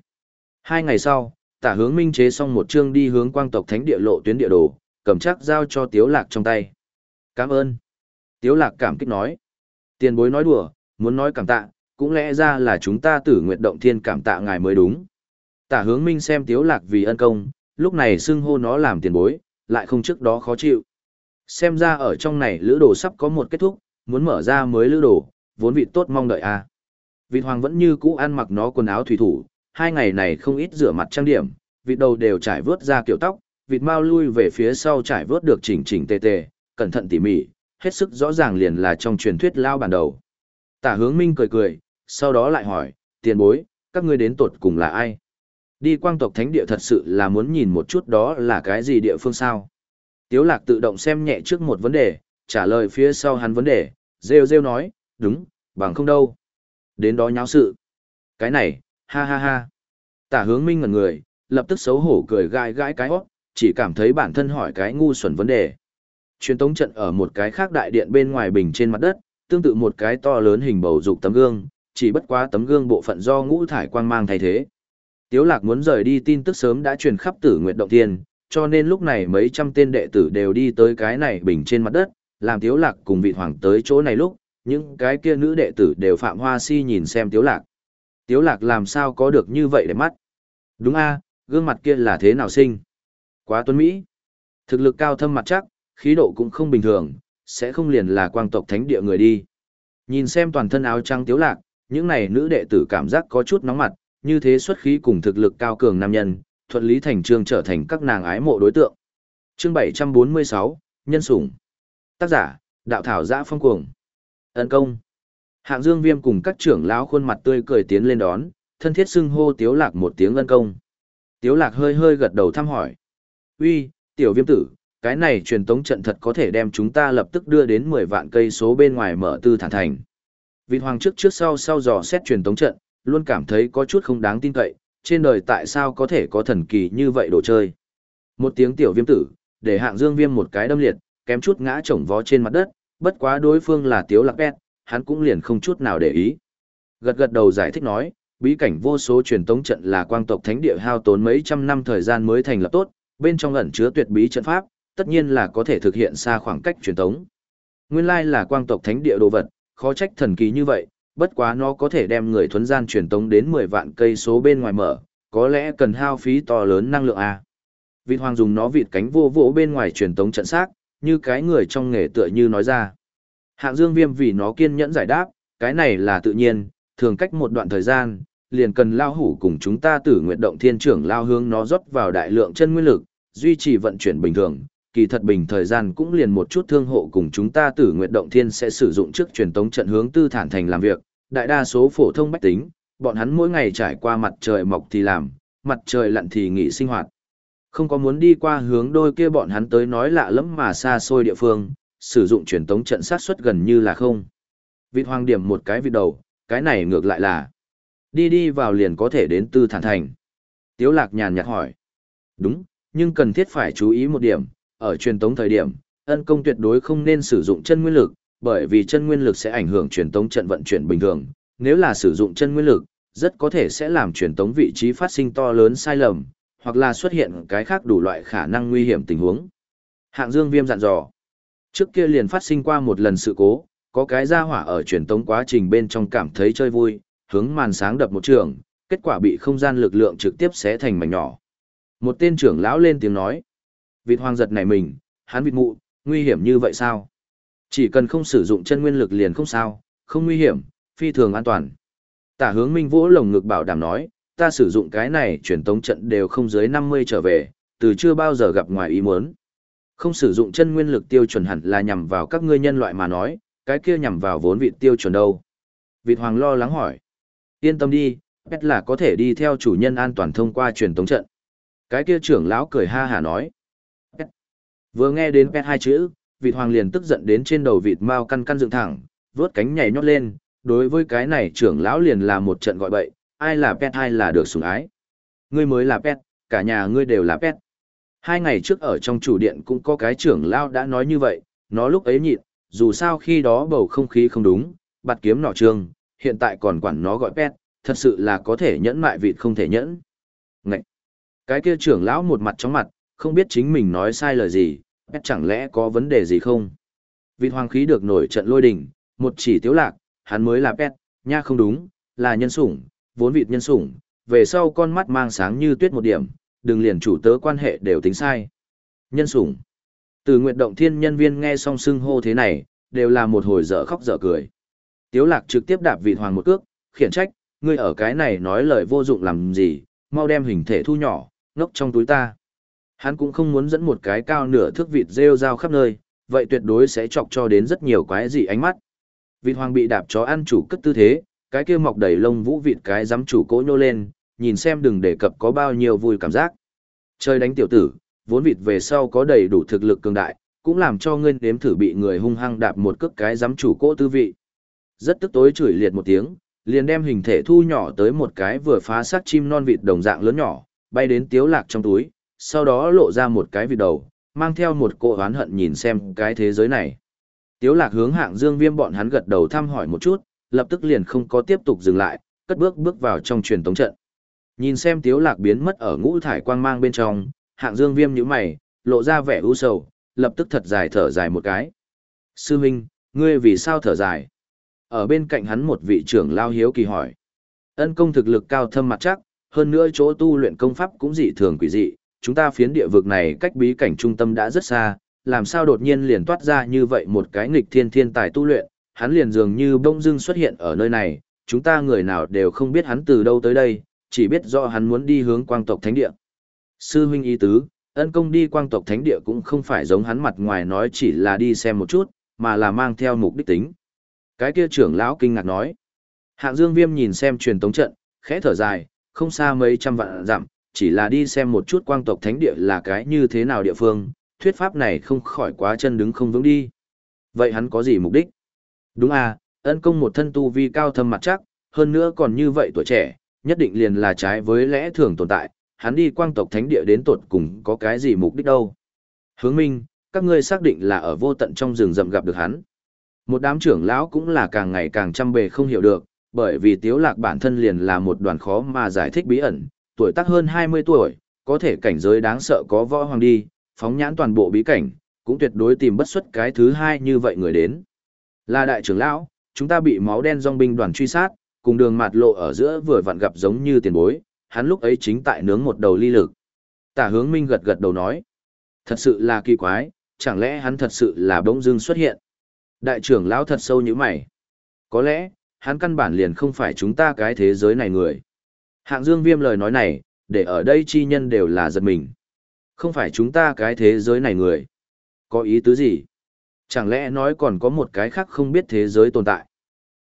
Hai ngày sau, tả hướng minh chế xong một chương đi hướng quang tộc thánh địa lộ tuyến địa đồ, cầm chắc giao cho tiếu lạc trong tay. Cảm ơn. Tiếu lạc cảm kích nói. Tiền bối nói đùa, muốn nói cảm tạ, cũng lẽ ra là chúng ta tử nguyệt động thiên cảm tạ ngài mới đúng. Tả hướng minh xem tiếu lạc vì ân công, lúc này xưng hô nó làm tiền bối, lại không trước đó khó chịu. Xem ra ở trong này lữ đồ sắp có một kết thúc, muốn mở ra mới lữ đồ, vốn vị tốt mong đợi a. À. Vịt hoàng vẫn như cũ ăn mặc nó quần áo thủy thủ, hai ngày này không ít rửa mặt trang điểm, vịt đầu đều trải vớt ra kiểu tóc, vịt mau lui về phía sau trải vớt được chỉnh chỉnh tề tề, cẩn thận tỉ mỉ, hết sức rõ ràng liền là trong truyền thuyết lao bản đầu. Tả hướng minh cười cười, sau đó lại hỏi, tiền bối, các ngươi đến tột cùng là ai? Đi quang tộc thánh địa thật sự là muốn nhìn một chút đó là cái gì địa phương sao? Tiếu lạc tự động xem nhẹ trước một vấn đề, trả lời phía sau hắn vấn đề, rêu rêu nói, đúng, bằng không đâu. Đến đó nháo sự. Cái này, ha ha ha. Tả hướng minh ngần người, lập tức xấu hổ cười gai gãi cái hót, chỉ cảm thấy bản thân hỏi cái ngu xuẩn vấn đề. Truyền tống trận ở một cái khác đại điện bên ngoài bình trên mặt đất, tương tự một cái to lớn hình bầu dục tấm gương, chỉ bất quá tấm gương bộ phận do ngũ thải quang mang thay thế. Tiếu lạc muốn rời đi tin tức sớm đã truyền khắp tử nguyệt động thiên, cho nên lúc này mấy trăm tên đệ tử đều đi tới cái này bình trên mặt đất, làm tiếu lạc cùng vị hoàng tới chỗ này lúc, những cái kia nữ đệ tử đều phạm hoa si nhìn xem tiếu lạc. Tiếu lạc làm sao có được như vậy để mắt? Đúng a, gương mặt kia là thế nào sinh? Quá tuấn Mỹ. Thực lực cao thâm mặt chắc, khí độ cũng không bình thường, sẽ không liền là quang tộc thánh địa người đi. Nhìn xem toàn thân áo trắng tiếu lạc, những này nữ đệ tử cảm giác có chút nóng mặt, như thế xuất khí cùng thực lực cao cường nam nhân, thuận lý thành trương trở thành các nàng ái mộ đối tượng. Chương 746, Nhân sủng. Tác giả, Đạo Thảo Giã Phong Cuồng. Ấn công. Hạng Dương Viêm cùng các trưởng lão khuôn mặt tươi cười tiến lên đón, thân thiết xưng hô Tiếu Lạc một tiếng ân công. Tiếu Lạc hơi hơi gật đầu thăm hỏi. Uy, Tiểu Viêm tử, cái này truyền tống trận thật có thể đem chúng ta lập tức đưa đến 10 vạn cây số bên ngoài mở tư thản thành. Vịt hoàng trước trước sau sau dò xét truyền tống trận, luôn cảm thấy có chút không đáng tin cậy, trên đời tại sao có thể có thần kỳ như vậy đồ chơi. Một tiếng tiểu viêm tử, để hạng dương viêm một cái đâm liệt, kém chút ngã chổng vó trên mặt đất, bất quá đối phương là tiếu lạc bét, hắn cũng liền không chút nào để ý. Gật gật đầu giải thích nói, bí cảnh vô số truyền tống trận là quang tộc thánh địa hao tốn mấy trăm năm thời gian mới thành lập tốt, bên trong ẩn chứa tuyệt bí trận pháp, tất nhiên là có thể thực hiện xa khoảng cách truyền tống. Nguyên lai là quang tộc thánh địa đồ vật, khó trách thần kỳ như vậy, bất quá nó có thể đem người thuấn gian truyền tống đến 10 vạn cây số bên ngoài mở, có lẽ cần hao phí to lớn năng lượng a. Vịt hoàng dùng nó vịt cánh vô vỗ bên ngoài truyền tống trận xác, như cái người trong nghề tựa như nói ra. Hạng Dương Viêm vì nó kiên nhẫn giải đáp, cái này là tự nhiên, thường cách một đoạn thời gian, liền cần lao hủ cùng chúng ta tử nguyện động thiên trưởng lao hướng nó rót vào đại lượng chân nguyên lực, duy trì vận chuyển bình thường. Kỳ thật bình thời gian cũng liền một chút thương hộ cùng chúng ta tử nguyện động thiên sẽ sử dụng trước truyền tống trận hướng tư thản thành làm việc, đại đa số phổ thông bách tính, bọn hắn mỗi ngày trải qua mặt trời mọc thì làm, mặt trời lặn thì nghỉ sinh hoạt. Không có muốn đi qua hướng đôi kia bọn hắn tới nói lạ lắm mà xa xôi địa phương, sử dụng truyền tống trận sát suất gần như là không. Vịt hoàng điểm một cái vịt đầu, cái này ngược lại là đi đi vào liền có thể đến tư thản thành. Tiếu lạc nhàn nhạt hỏi. Đúng, nhưng cần thiết phải chú ý một điểm, ở truyền tống thời điểm, ân công tuyệt đối không nên sử dụng chân nguyên lực, bởi vì chân nguyên lực sẽ ảnh hưởng truyền tống trận vận chuyển bình thường. Nếu là sử dụng chân nguyên lực, rất có thể sẽ làm truyền tống vị trí phát sinh to lớn sai lầm, hoặc là xuất hiện cái khác đủ loại khả năng nguy hiểm tình huống. Hạng Dương Viêm dặn dò. Trước kia liền phát sinh qua một lần sự cố, có cái gia hỏa ở truyền tống quá trình bên trong cảm thấy chơi vui, hướng màn sáng đập một trường, kết quả bị không gian lực lượng trực tiếp xé thành mảnh nhỏ. Một tên trưởng lão lên tiếng nói. Vịt hoang giật này mình, hắn vịt mụ, nguy hiểm như vậy sao? Chỉ cần không sử dụng chân nguyên lực liền không sao, không nguy hiểm, phi thường an toàn. Tả hướng minh vỗ lồng ngực bảo đảm nói, ta sử dụng cái này truyền tống trận đều không dưới 50 trở về, từ chưa bao giờ gặp ngoài ý muốn. Không sử dụng chân nguyên lực tiêu chuẩn hẳn là nhằm vào các ngươi nhân loại mà nói, cái kia nhằm vào vốn vị tiêu chuẩn đâu. Vịt hoàng lo lắng hỏi. Yên tâm đi, Pet là có thể đi theo chủ nhân an toàn thông qua truyền tống trận. Cái kia trưởng lão cười ha hả nói. Pet. Vừa nghe đến Pet hai chữ, vịt hoàng liền tức giận đến trên đầu vịt Mao căn căn dựng thẳng, vướt cánh nhảy nhót lên. Đối với cái này trưởng lão liền là một trận gọi bậy, ai là Pet ai là được sủng ái. Ngươi mới là Pet, cả nhà ngươi đều là Pet. Hai ngày trước ở trong chủ điện cũng có cái trưởng lão đã nói như vậy, nó lúc ấy nhịn, dù sao khi đó bầu không khí không đúng, bạt kiếm nọ trường, hiện tại còn quản nó gọi pet, thật sự là có thể nhẫn mại vịt không thể nhẫn. Ngậy! Cái kia trưởng lão một mặt chóng mặt, không biết chính mình nói sai lời gì, pet chẳng lẽ có vấn đề gì không? Vịt hoàng khí được nổi trận lôi đỉnh, một chỉ tiếu lạc, hắn mới là pet, nha không đúng, là nhân sủng, vốn vịt nhân sủng, về sau con mắt mang sáng như tuyết một điểm, đừng liền chủ tớ quan hệ đều tính sai. Nhân sủng. Từ nguyện động thiên nhân viên nghe xong xưng hô thế này, đều là một hồi dở khóc dở cười. Tiếu lạc trực tiếp đạp vị hoàng một cước, khiển trách, ngươi ở cái này nói lời vô dụng làm gì, mau đem hình thể thu nhỏ, ngốc trong túi ta. Hắn cũng không muốn dẫn một cái cao nửa thước vịt rêu rao khắp nơi, vậy tuyệt đối sẽ chọc cho đến rất nhiều quái dị ánh mắt. Vịt hoàng bị đạp chó ăn chủ cất tư thế, cái kia mọc đầy lông vũ vịt cái giám chủ cỗ nhô lên, nhìn xem đừng đề cập có bao nhiêu vui cảm giác. Chơi đánh tiểu tử, vốn vịt về sau có đầy đủ thực lực cường đại, cũng làm cho ngươi nếm thử bị người hung hăng đạp một cước cái giám chủ cỗ tư vị. Rất tức tối chửi liệt một tiếng, liền đem hình thể thu nhỏ tới một cái vừa phá xác chim non vịt đồng dạng lớn nhỏ, bay đến tiếu lạc trong túi, sau đó lộ ra một cái vịt đầu, mang theo một cỗ oán hận nhìn xem cái thế giới này. Tiếu lạc hướng hạng dương viêm bọn hắn gật đầu thăm hỏi một chút, lập tức liền không có tiếp tục dừng lại, cất bước bước vào trong truyền tống trận. Nhìn xem tiếu lạc biến mất ở ngũ thải quang mang bên trong, hạng dương viêm nhíu mày, lộ ra vẻ u sầu, lập tức thật dài thở dài một cái. Sư Minh, ngươi vì sao thở dài? Ở bên cạnh hắn một vị trưởng lao hiếu kỳ hỏi. Ân công thực lực cao thâm mặt chắc, hơn nữa chỗ tu luyện công pháp cũng dị thường quỷ dị, chúng ta phiến địa vực này cách bí cảnh trung tâm đã rất xa, làm sao đột nhiên liền toát ra như vậy một cái nghịch thiên thiên tài tu luyện, hắn liền dường như bông dưng xuất hiện ở nơi này, chúng ta người nào đều không biết hắn từ đâu tới đây, chỉ biết do hắn muốn đi hướng quang tộc thánh địa. Sư huynh ý tứ, ân công đi quang tộc thánh địa cũng không phải giống hắn mặt ngoài nói chỉ là đi xem một chút, mà là mang theo mục đích tính. Cái kia trưởng lão kinh ngạc nói. Hạng Dương Viêm nhìn xem truyền tống trận, khẽ thở dài, không xa mấy trăm vạn dặm, chỉ là đi xem một chút quang tộc thánh địa là cái như thế nào địa phương, thuyết pháp này không khỏi quá chân đứng không vững đi. Vậy hắn có gì mục đích? Đúng à, ân công một thân tu vi cao thâm mặt chắc, hơn nữa còn như vậy tuổi trẻ, nhất định liền là trái với lẽ thường tồn tại, hắn đi quang tộc thánh địa đến tột cùng có cái gì mục đích đâu. Hướng minh, các ngươi xác định là ở vô tận trong rừng rậm gặp được hắn. Một đám trưởng lão cũng là càng ngày càng chăm bề không hiểu được, bởi vì tiếu lạc bản thân liền là một đoàn khó mà giải thích bí ẩn, tuổi tác hơn 20 tuổi, có thể cảnh giới đáng sợ có võ hoàng đi, phóng nhãn toàn bộ bí cảnh, cũng tuyệt đối tìm bất xuất cái thứ hai như vậy người đến. Là đại trưởng lão, chúng ta bị máu đen dòng binh đoàn truy sát, cùng đường mạt lộ ở giữa vừa vặn gặp giống như tiền bối, hắn lúc ấy chính tại nướng một đầu ly lực. Tả hướng minh gật gật đầu nói. Thật sự là kỳ quái, chẳng lẽ hắn thật sự là bỗng dưng xuất hiện. Đại trưởng lão thật sâu như mày. Có lẽ, hắn căn bản liền không phải chúng ta cái thế giới này người. Hạng dương viêm lời nói này, để ở đây chi nhân đều là giật mình. Không phải chúng ta cái thế giới này người. Có ý tứ gì? Chẳng lẽ nói còn có một cái khác không biết thế giới tồn tại?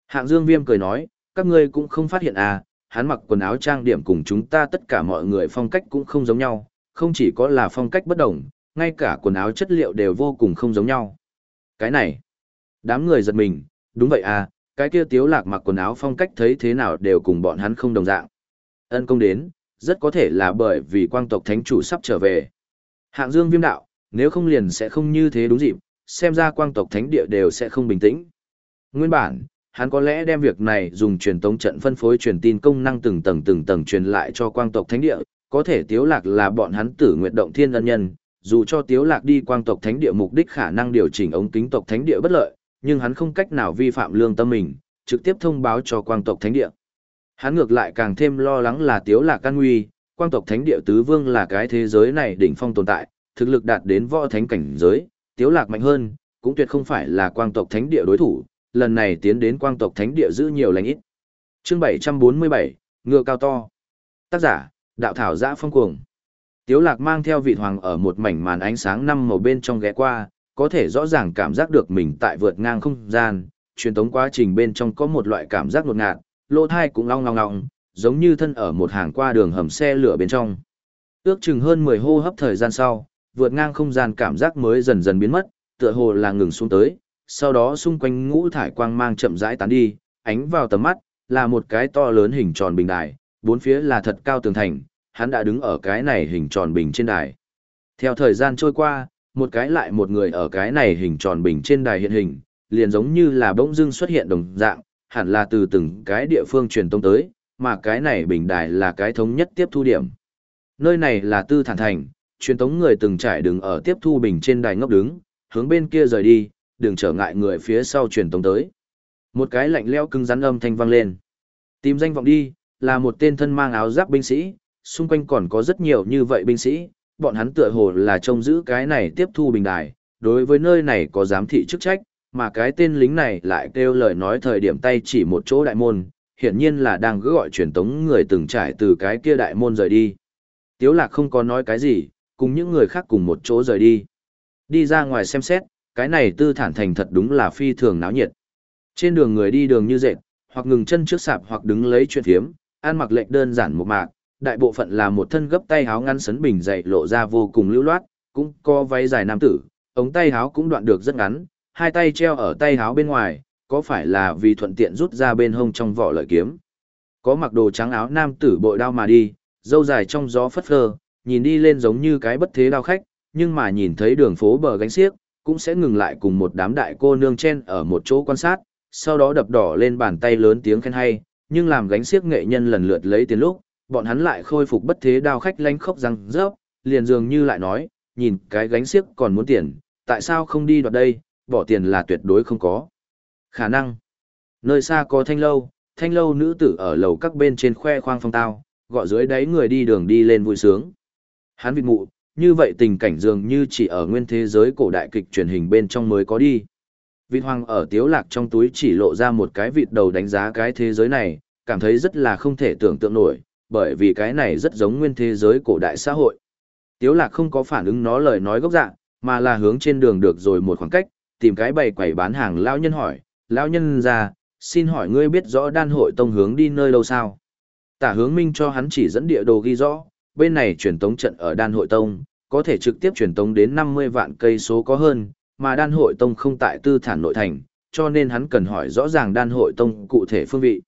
Hạng dương viêm cười nói, các ngươi cũng không phát hiện à, hắn mặc quần áo trang điểm cùng chúng ta tất cả mọi người phong cách cũng không giống nhau, không chỉ có là phong cách bất đồng, ngay cả quần áo chất liệu đều vô cùng không giống nhau. Cái này, đám người giật mình, đúng vậy à, cái kia tiếu lạc mặc quần áo phong cách thấy thế nào đều cùng bọn hắn không đồng dạng. Ân công đến, rất có thể là bởi vì quang tộc thánh chủ sắp trở về. Hạng dương viêm đạo, nếu không liền sẽ không như thế đúng dịp, xem ra quang tộc thánh địa đều sẽ không bình tĩnh. Nguyên bản, hắn có lẽ đem việc này dùng truyền tống trận phân phối truyền tin công năng từng tầng từng tầng truyền lại cho quang tộc thánh địa, có thể tiếu lạc là bọn hắn tử nguyện động thiên ân nhân, dù cho tiếu lạc đi quang tộc thánh địa mục đích khả năng điều chỉnh ống kính tộc thánh địa bất lợi, nhưng hắn không cách nào vi phạm lương tâm mình, trực tiếp thông báo cho quang tộc thánh địa. Hắn ngược lại càng thêm lo lắng là tiếu lạc can nguy, quang tộc thánh địa tứ vương là cái thế giới này đỉnh phong tồn tại, thực lực đạt đến võ thánh cảnh giới, tiếu lạc mạnh hơn, cũng tuyệt không phải là quang tộc thánh địa đối thủ, lần này tiến đến quang tộc thánh địa giữ nhiều lành ít. Chương 747, ngựa cao to. Tác giả, đạo thảo giã phong cuồng. Tiếu lạc mang theo vị hoàng ở một mảnh màn ánh sáng năm màu bên trong ghé qua, có thể rõ ràng cảm giác được mình tại vượt ngang không gian, truyền tống quá trình bên trong có một loại cảm giác ngột ngạt, lỗ thai cũng long long long, giống như thân ở một hàng qua đường hầm xe lửa bên trong. Ước chừng hơn 10 hô hấp thời gian sau, vượt ngang không gian cảm giác mới dần dần biến mất, tựa hồ là ngừng xuống tới, sau đó xung quanh ngũ thải quang mang chậm rãi tán đi, ánh vào tầm mắt, là một cái to lớn hình tròn bình đài, bốn phía là thật cao tường thành, hắn đã đứng ở cái này hình tròn bình trên đài. Theo thời gian trôi qua, một cái lại một người ở cái này hình tròn bình trên đài hiện hình, liền giống như là bỗng dưng xuất hiện đồng dạng, hẳn là từ từng cái địa phương truyền tông tới, mà cái này bình đài là cái thống nhất tiếp thu điểm. Nơi này là tư thản thành, truyền tống người từng trải đứng ở tiếp thu bình trên đài ngốc đứng, hướng bên kia rời đi, đừng trở ngại người phía sau truyền tống tới. Một cái lạnh lẽo cứng rắn âm thanh vang lên. Tìm danh vọng đi, là một tên thân mang áo giáp binh sĩ, xung quanh còn có rất nhiều như vậy binh sĩ, bọn hắn tựa hồ là trông giữ cái này tiếp thu bình đài, đối với nơi này có giám thị chức trách, mà cái tên lính này lại kêu lời nói thời điểm tay chỉ một chỗ đại môn, hiển nhiên là đang gỡ gọi truyền tống người từng trải từ cái kia đại môn rời đi. Tiếu lạc không có nói cái gì, cùng những người khác cùng một chỗ rời đi. Đi ra ngoài xem xét, cái này tư thản thành thật đúng là phi thường náo nhiệt. Trên đường người đi đường như dệt, hoặc ngừng chân trước sạp hoặc đứng lấy chuyện thiếm, ăn mặc lệch đơn giản một mạc, đại bộ phận là một thân gấp tay háo ngăn sấn bình dày lộ ra vô cùng lưu loát, cũng có váy dài nam tử, ống tay háo cũng đoạn được rất ngắn, hai tay treo ở tay háo bên ngoài, có phải là vì thuận tiện rút ra bên hông trong vỏ lợi kiếm. Có mặc đồ trắng áo nam tử bội đao mà đi, dâu dài trong gió phất phơ, nhìn đi lên giống như cái bất thế đao khách, nhưng mà nhìn thấy đường phố bờ gánh xiếc, cũng sẽ ngừng lại cùng một đám đại cô nương chen ở một chỗ quan sát, sau đó đập đỏ lên bàn tay lớn tiếng khen hay, nhưng làm gánh xiếc nghệ nhân lần lượt lấy tiền lúc, bọn hắn lại khôi phục bất thế đao khách lánh khóc răng rớp, liền dường như lại nói, nhìn cái gánh xiếc còn muốn tiền, tại sao không đi đoạt đây, bỏ tiền là tuyệt đối không có. Khả năng. Nơi xa có thanh lâu, thanh lâu nữ tử ở lầu các bên trên khoe khoang phong tao, gọi dưới đáy người đi đường đi lên vui sướng. Hắn vịt mụ, như vậy tình cảnh dường như chỉ ở nguyên thế giới cổ đại kịch truyền hình bên trong mới có đi. Vịt hoàng ở tiếu lạc trong túi chỉ lộ ra một cái vịt đầu đánh giá cái thế giới này, cảm thấy rất là không thể tưởng tượng nổi, bởi vì cái này rất giống nguyên thế giới cổ đại xã hội. Tiếu lạc không có phản ứng nó lời nói gốc dạng, mà là hướng trên đường được rồi một khoảng cách, tìm cái bày quầy bán hàng lão nhân hỏi, lão nhân ra, xin hỏi ngươi biết rõ đan hội tông hướng đi nơi đâu sao? Tả hướng minh cho hắn chỉ dẫn địa đồ ghi rõ, bên này truyền tống trận ở đan hội tông, có thể trực tiếp truyền tống đến 50 vạn cây số có hơn, mà đan hội tông không tại tư thản nội thành, cho nên hắn cần hỏi rõ ràng đan hội tông cụ thể phương vị.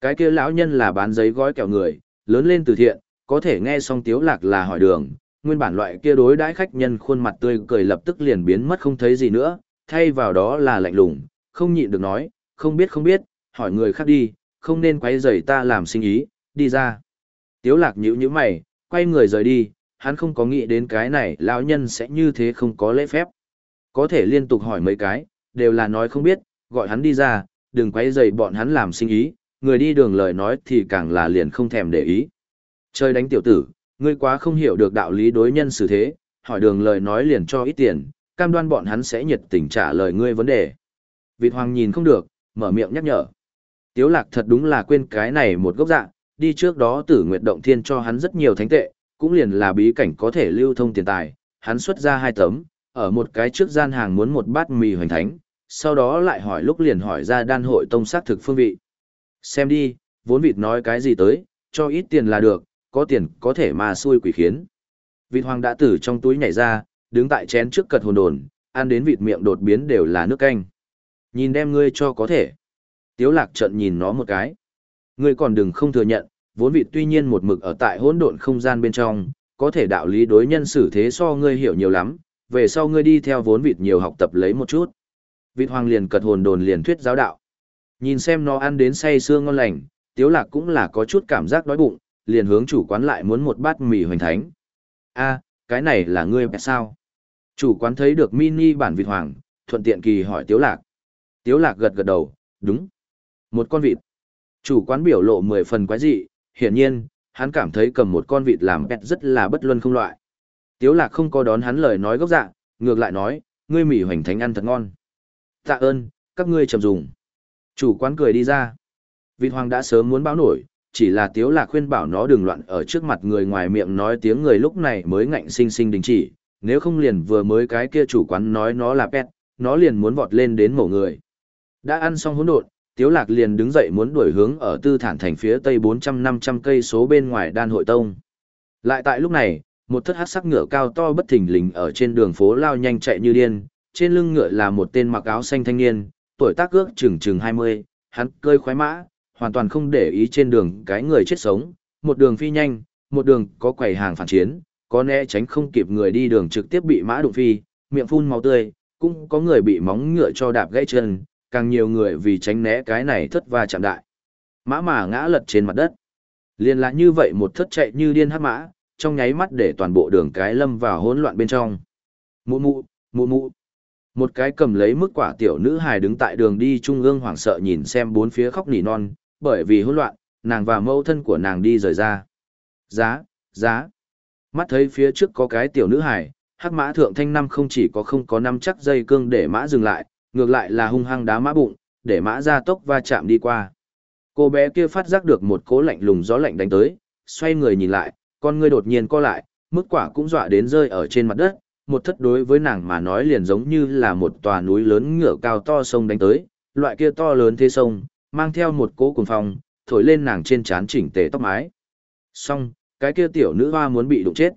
Cái kia lão nhân là bán giấy gói kẹo người, lớn lên từ thiện, có thể nghe xong tiếu lạc là hỏi đường, nguyên bản loại kia đối đãi khách nhân khuôn mặt tươi cười lập tức liền biến mất không thấy gì nữa, thay vào đó là lạnh lùng, không nhịn được nói, không biết không biết, hỏi người khác đi, không nên quấy rầy ta làm sinh ý, đi ra. Tiếu lạc nhíu nhíu mày, quay người rời đi, hắn không có nghĩ đến cái này lão nhân sẽ như thế không có lễ phép. Có thể liên tục hỏi mấy cái, đều là nói không biết, gọi hắn đi ra, đừng quay rầy bọn hắn làm sinh ý, người đi đường lời nói thì càng là liền không thèm để ý. Chơi đánh tiểu tử, ngươi quá không hiểu được đạo lý đối nhân xử thế, hỏi đường lời nói liền cho ít tiền, cam đoan bọn hắn sẽ nhiệt tình trả lời ngươi vấn đề. Vịt hoàng nhìn không được, mở miệng nhắc nhở. Tiếu lạc thật đúng là quên cái này một gốc dạng đi trước đó tử nguyệt động thiên cho hắn rất nhiều thánh tệ, cũng liền là bí cảnh có thể lưu thông tiền tài, hắn xuất ra hai tấm, ở một cái trước gian hàng muốn một bát mì hoành thánh, sau đó lại hỏi lúc liền hỏi ra đan hội tông xác thực phương vị. Xem đi, vốn vịt nói cái gì tới, cho ít tiền là được, có tiền có thể mà xui quỷ khiến. Vịt hoàng đã tử trong túi nhảy ra, đứng tại chén trước cật hồn đồn, ăn đến vịt miệng đột biến đều là nước canh. Nhìn đem ngươi cho có thể. Tiếu lạc trận nhìn nó một cái. Ngươi còn đừng không thừa nhận, vốn vịt tuy nhiên một mực ở tại hỗn độn không gian bên trong, có thể đạo lý đối nhân xử thế so ngươi hiểu nhiều lắm, về sau ngươi đi theo vốn vịt nhiều học tập lấy một chút. Vịt hoàng liền cật hồn đồn liền thuyết giáo đạo. Nhìn xem nó ăn đến say xương ngon lành, tiếu lạc cũng là có chút cảm giác đói bụng, liền hướng chủ quán lại muốn một bát mì hoành thánh. a cái này là ngươi bẹt sao? Chủ quán thấy được mini bản vịt hoàng, thuận tiện kỳ hỏi tiếu lạc. Tiếu lạc gật gật đầu, đúng. Một con vịt. Chủ quán biểu lộ mười phần quái dị, hiển nhiên, hắn cảm thấy cầm một con vịt làm bẹt rất là bất luân không loại. Tiếu lạc không có đón hắn lời nói gốc dạ, ngược lại nói, ngươi mỉ hoành thánh ăn thật ngon. Tạ ơn, các ngươi chậm dùng. Chủ quán cười đi ra. Vịt hoàng đã sớm muốn báo nổi, chỉ là tiếu lạc khuyên bảo nó đừng loạn ở trước mặt người ngoài miệng nói tiếng người lúc này mới ngạnh sinh sinh đình chỉ, nếu không liền vừa mới cái kia chủ quán nói nó là pet, nó liền muốn vọt lên đến mổ người. Đã ăn xong hỗn độn, tiếu lạc liền đứng dậy muốn đuổi hướng ở tư thản thành phía tây 400-500 cây số bên ngoài đan hội tông. Lại tại lúc này, một thất hắc sắc ngựa cao to bất thình lình ở trên đường phố lao nhanh chạy như điên, trên lưng ngựa là một tên mặc áo xanh thanh niên, tuổi tác ước chừng chừng 20, hắn cơi khoái mã, hoàn toàn không để ý trên đường cái người chết sống, một đường phi nhanh, một đường có quầy hàng phản chiến, có né tránh không kịp người đi đường trực tiếp bị mã đụng phi, miệng phun máu tươi, cũng có người bị móng ngựa cho đạp gãy chân, càng nhiều người vì tránh né cái này thất va chạm đại. Mã mà ngã lật trên mặt đất. Liên là như vậy một thất chạy như điên hát mã, trong nháy mắt để toàn bộ đường cái lâm vào hỗn loạn bên trong. Mụ mụ, mụ mụ. Một cái cầm lấy mức quả tiểu nữ hài đứng tại đường đi trung ương hoảng sợ nhìn xem bốn phía khóc nỉ non, bởi vì hỗn loạn, nàng và mẫu thân của nàng đi rời ra. Giá, giá. Mắt thấy phía trước có cái tiểu nữ hài, hắc mã thượng thanh năm không chỉ có không có năm chắc dây cương để mã dừng lại, ngược lại là hung hăng đá mã bụng, để mã ra tốc va chạm đi qua. Cô bé kia phát giác được một cỗ lạnh lùng gió lạnh đánh tới, xoay người nhìn lại, con ngươi đột nhiên co lại, mức quả cũng dọa đến rơi ở trên mặt đất, một thất đối với nàng mà nói liền giống như là một tòa núi lớn ngửa cao to sông đánh tới, loại kia to lớn thế sông, mang theo một cỗ cuồng phong, thổi lên nàng trên trán chỉnh tề tóc mái. Xong, cái kia tiểu nữ hoa muốn bị đụng chết.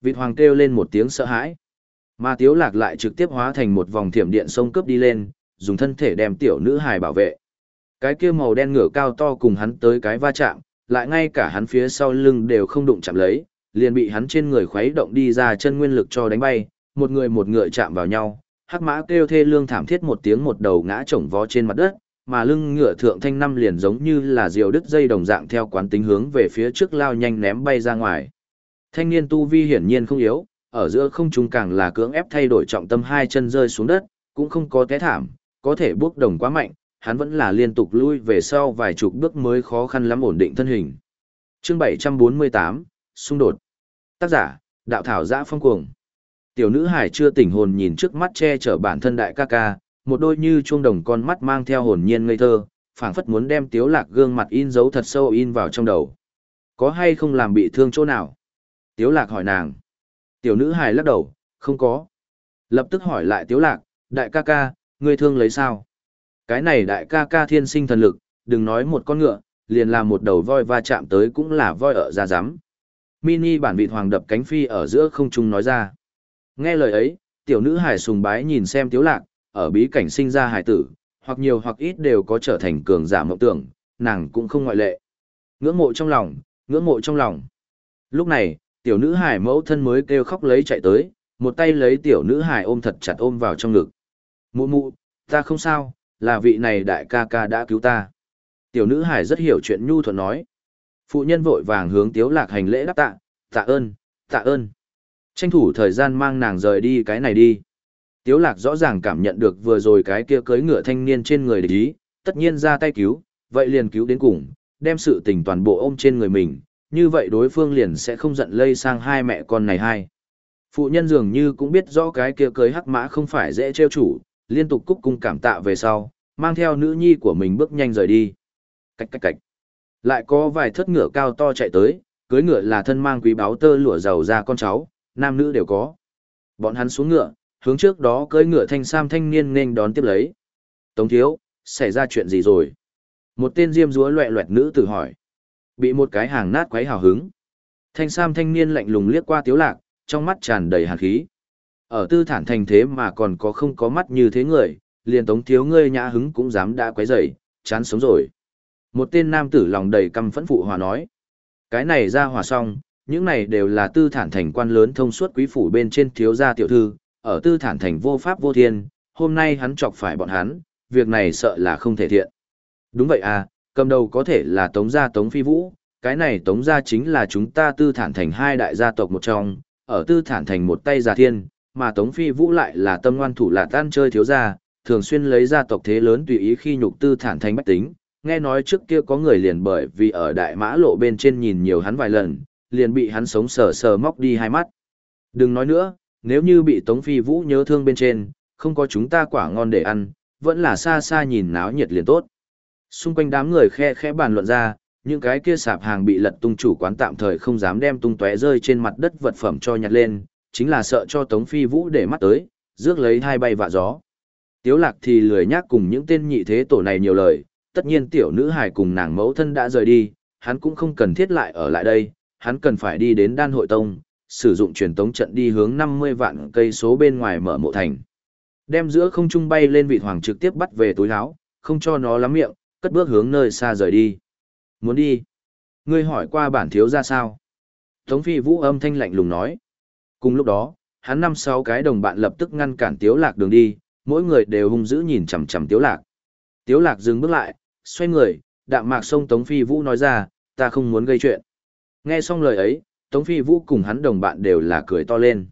Vịt hoàng kêu lên một tiếng sợ hãi. Mà tiếu lạc lại trực tiếp hóa thành một vòng thiểm điện sông cướp đi lên, dùng thân thể đem tiểu nữ hài bảo vệ. Cái kia màu đen ngửa cao to cùng hắn tới cái va chạm, lại ngay cả hắn phía sau lưng đều không đụng chạm lấy, liền bị hắn trên người khuấy động đi ra chân nguyên lực cho đánh bay, một người một ngựa chạm vào nhau, hắc mã kêu thê lương thảm thiết một tiếng một đầu ngã chồng vó trên mặt đất, mà lưng ngựa thượng thanh năm liền giống như là diều đứt dây đồng dạng theo quán tính hướng về phía trước lao nhanh ném bay ra ngoài. Thanh niên tu vi hiển nhiên không yếu, ở giữa không trung càng là cưỡng ép thay đổi trọng tâm hai chân rơi xuống đất, cũng không có té thảm, có thể bước đồng quá mạnh, hắn vẫn là liên tục lui về sau vài chục bước mới khó khăn lắm ổn định thân hình. Chương 748, xung đột. Tác giả, đạo thảo giã phong cuồng. Tiểu nữ hải chưa tỉnh hồn nhìn trước mắt che chở bản thân đại ca ca, một đôi như chuông đồng con mắt mang theo hồn nhiên ngây thơ, phảng phất muốn đem tiếu lạc gương mặt in dấu thật sâu in vào trong đầu. Có hay không làm bị thương chỗ nào? Tiếu lạc hỏi nàng. Tiểu nữ hài lắc đầu, không có. Lập tức hỏi lại tiếu lạc, đại ca ca, ngươi thương lấy sao? Cái này đại ca ca thiên sinh thần lực, đừng nói một con ngựa, liền làm một đầu voi va chạm tới cũng là voi ở ra rắm Mini bản vịt hoàng đập cánh phi ở giữa không trung nói ra. Nghe lời ấy, tiểu nữ hài sùng bái nhìn xem tiếu lạc, ở bí cảnh sinh ra hài tử, hoặc nhiều hoặc ít đều có trở thành cường giả mộng tưởng, nàng cũng không ngoại lệ. Ngưỡng mộ trong lòng, ngưỡng mộ trong lòng. Lúc này, tiểu nữ hải mẫu thân mới kêu khóc lấy chạy tới, một tay lấy tiểu nữ hải ôm thật chặt ôm vào trong ngực. Mụ mụ, ta không sao, là vị này đại ca ca đã cứu ta. Tiểu nữ hải rất hiểu chuyện nhu thuận nói. Phụ nhân vội vàng hướng tiếu lạc hành lễ đáp tạ, tạ ơn, tạ ơn. Tranh thủ thời gian mang nàng rời đi cái này đi. Tiếu lạc rõ ràng cảm nhận được vừa rồi cái kia cưỡi ngựa thanh niên trên người địch ý, tất nhiên ra tay cứu, vậy liền cứu đến cùng, đem sự tình toàn bộ ôm trên người mình, như vậy đối phương liền sẽ không giận lây sang hai mẹ con này hai. Phụ nhân dường như cũng biết rõ cái kia cưới hắc mã không phải dễ trêu chủ, liên tục cúc cung cảm tạ về sau, mang theo nữ nhi của mình bước nhanh rời đi. Cách cách cách. Lại có vài thất ngựa cao to chạy tới, cưới ngựa là thân mang quý báo tơ lụa giàu ra con cháu, nam nữ đều có. Bọn hắn xuống ngựa, hướng trước đó cưới ngựa thanh sam thanh niên nên đón tiếp lấy. Tống thiếu, xảy ra chuyện gì rồi? Một tên diêm dúa loẹ loẹt nữ tử hỏi. Bị một cái hàng nát quấy hào hứng. Thanh sam thanh niên lạnh lùng liếc qua tiếu lạc, trong mắt tràn đầy hàn khí. Ở tư thản thành thế mà còn có không có mắt như thế người, liền tống thiếu ngươi nhã hứng cũng dám đã quấy rầy, chán sống rồi. Một tên nam tử lòng đầy căm phẫn phụ hòa nói. Cái này ra hòa xong, những này đều là tư thản thành quan lớn thông suốt quý phủ bên trên thiếu gia tiểu thư, ở tư thản thành vô pháp vô thiên, hôm nay hắn chọc phải bọn hắn, việc này sợ là không thể thiện. Đúng vậy à, cầm đầu có thể là Tống gia Tống Phi Vũ, cái này Tống gia chính là chúng ta tư thản thành hai đại gia tộc một trong, ở tư thản thành một tay giả thiên, mà Tống Phi Vũ lại là tâm ngoan thủ là tan chơi thiếu gia, thường xuyên lấy gia tộc thế lớn tùy ý khi nhục tư thản thành bách tính. Nghe nói trước kia có người liền bởi vì ở đại mã lộ bên trên nhìn nhiều hắn vài lần, liền bị hắn sống sờ sờ móc đi hai mắt. Đừng nói nữa, nếu như bị Tống Phi Vũ nhớ thương bên trên, không có chúng ta quả ngon để ăn, vẫn là xa xa nhìn náo nhiệt liền tốt. Xung quanh đám người khe khẽ bàn luận ra, những cái kia sạp hàng bị lật tung chủ quán tạm thời không dám đem tung tóe rơi trên mặt đất vật phẩm cho nhặt lên, chính là sợ cho Tống Phi Vũ để mắt tới, rước lấy hai bay vạ gió. Tiếu lạc thì lười nhác cùng những tên nhị thế tổ này nhiều lời, tất nhiên tiểu nữ hài cùng nàng mẫu thân đã rời đi, hắn cũng không cần thiết lại ở lại đây, hắn cần phải đi đến đan hội tông, sử dụng truyền tống trận đi hướng 50 vạn cây số bên ngoài mở mộ thành. Đem giữa không trung bay lên vị hoàng trực tiếp bắt về túi áo, không cho nó lắm miệng, cất bước hướng nơi xa rời đi. Muốn đi? Ngươi hỏi qua bản thiếu ra sao? Tống phi vũ âm thanh lạnh lùng nói. Cùng lúc đó, hắn năm sáu cái đồng bạn lập tức ngăn cản tiếu lạc đường đi, mỗi người đều hung dữ nhìn chằm chằm tiếu lạc. Tiếu lạc dừng bước lại, xoay người, đạm mạc sông Tống phi vũ nói ra, ta không muốn gây chuyện. Nghe xong lời ấy, Tống phi vũ cùng hắn đồng bạn đều là cười to lên.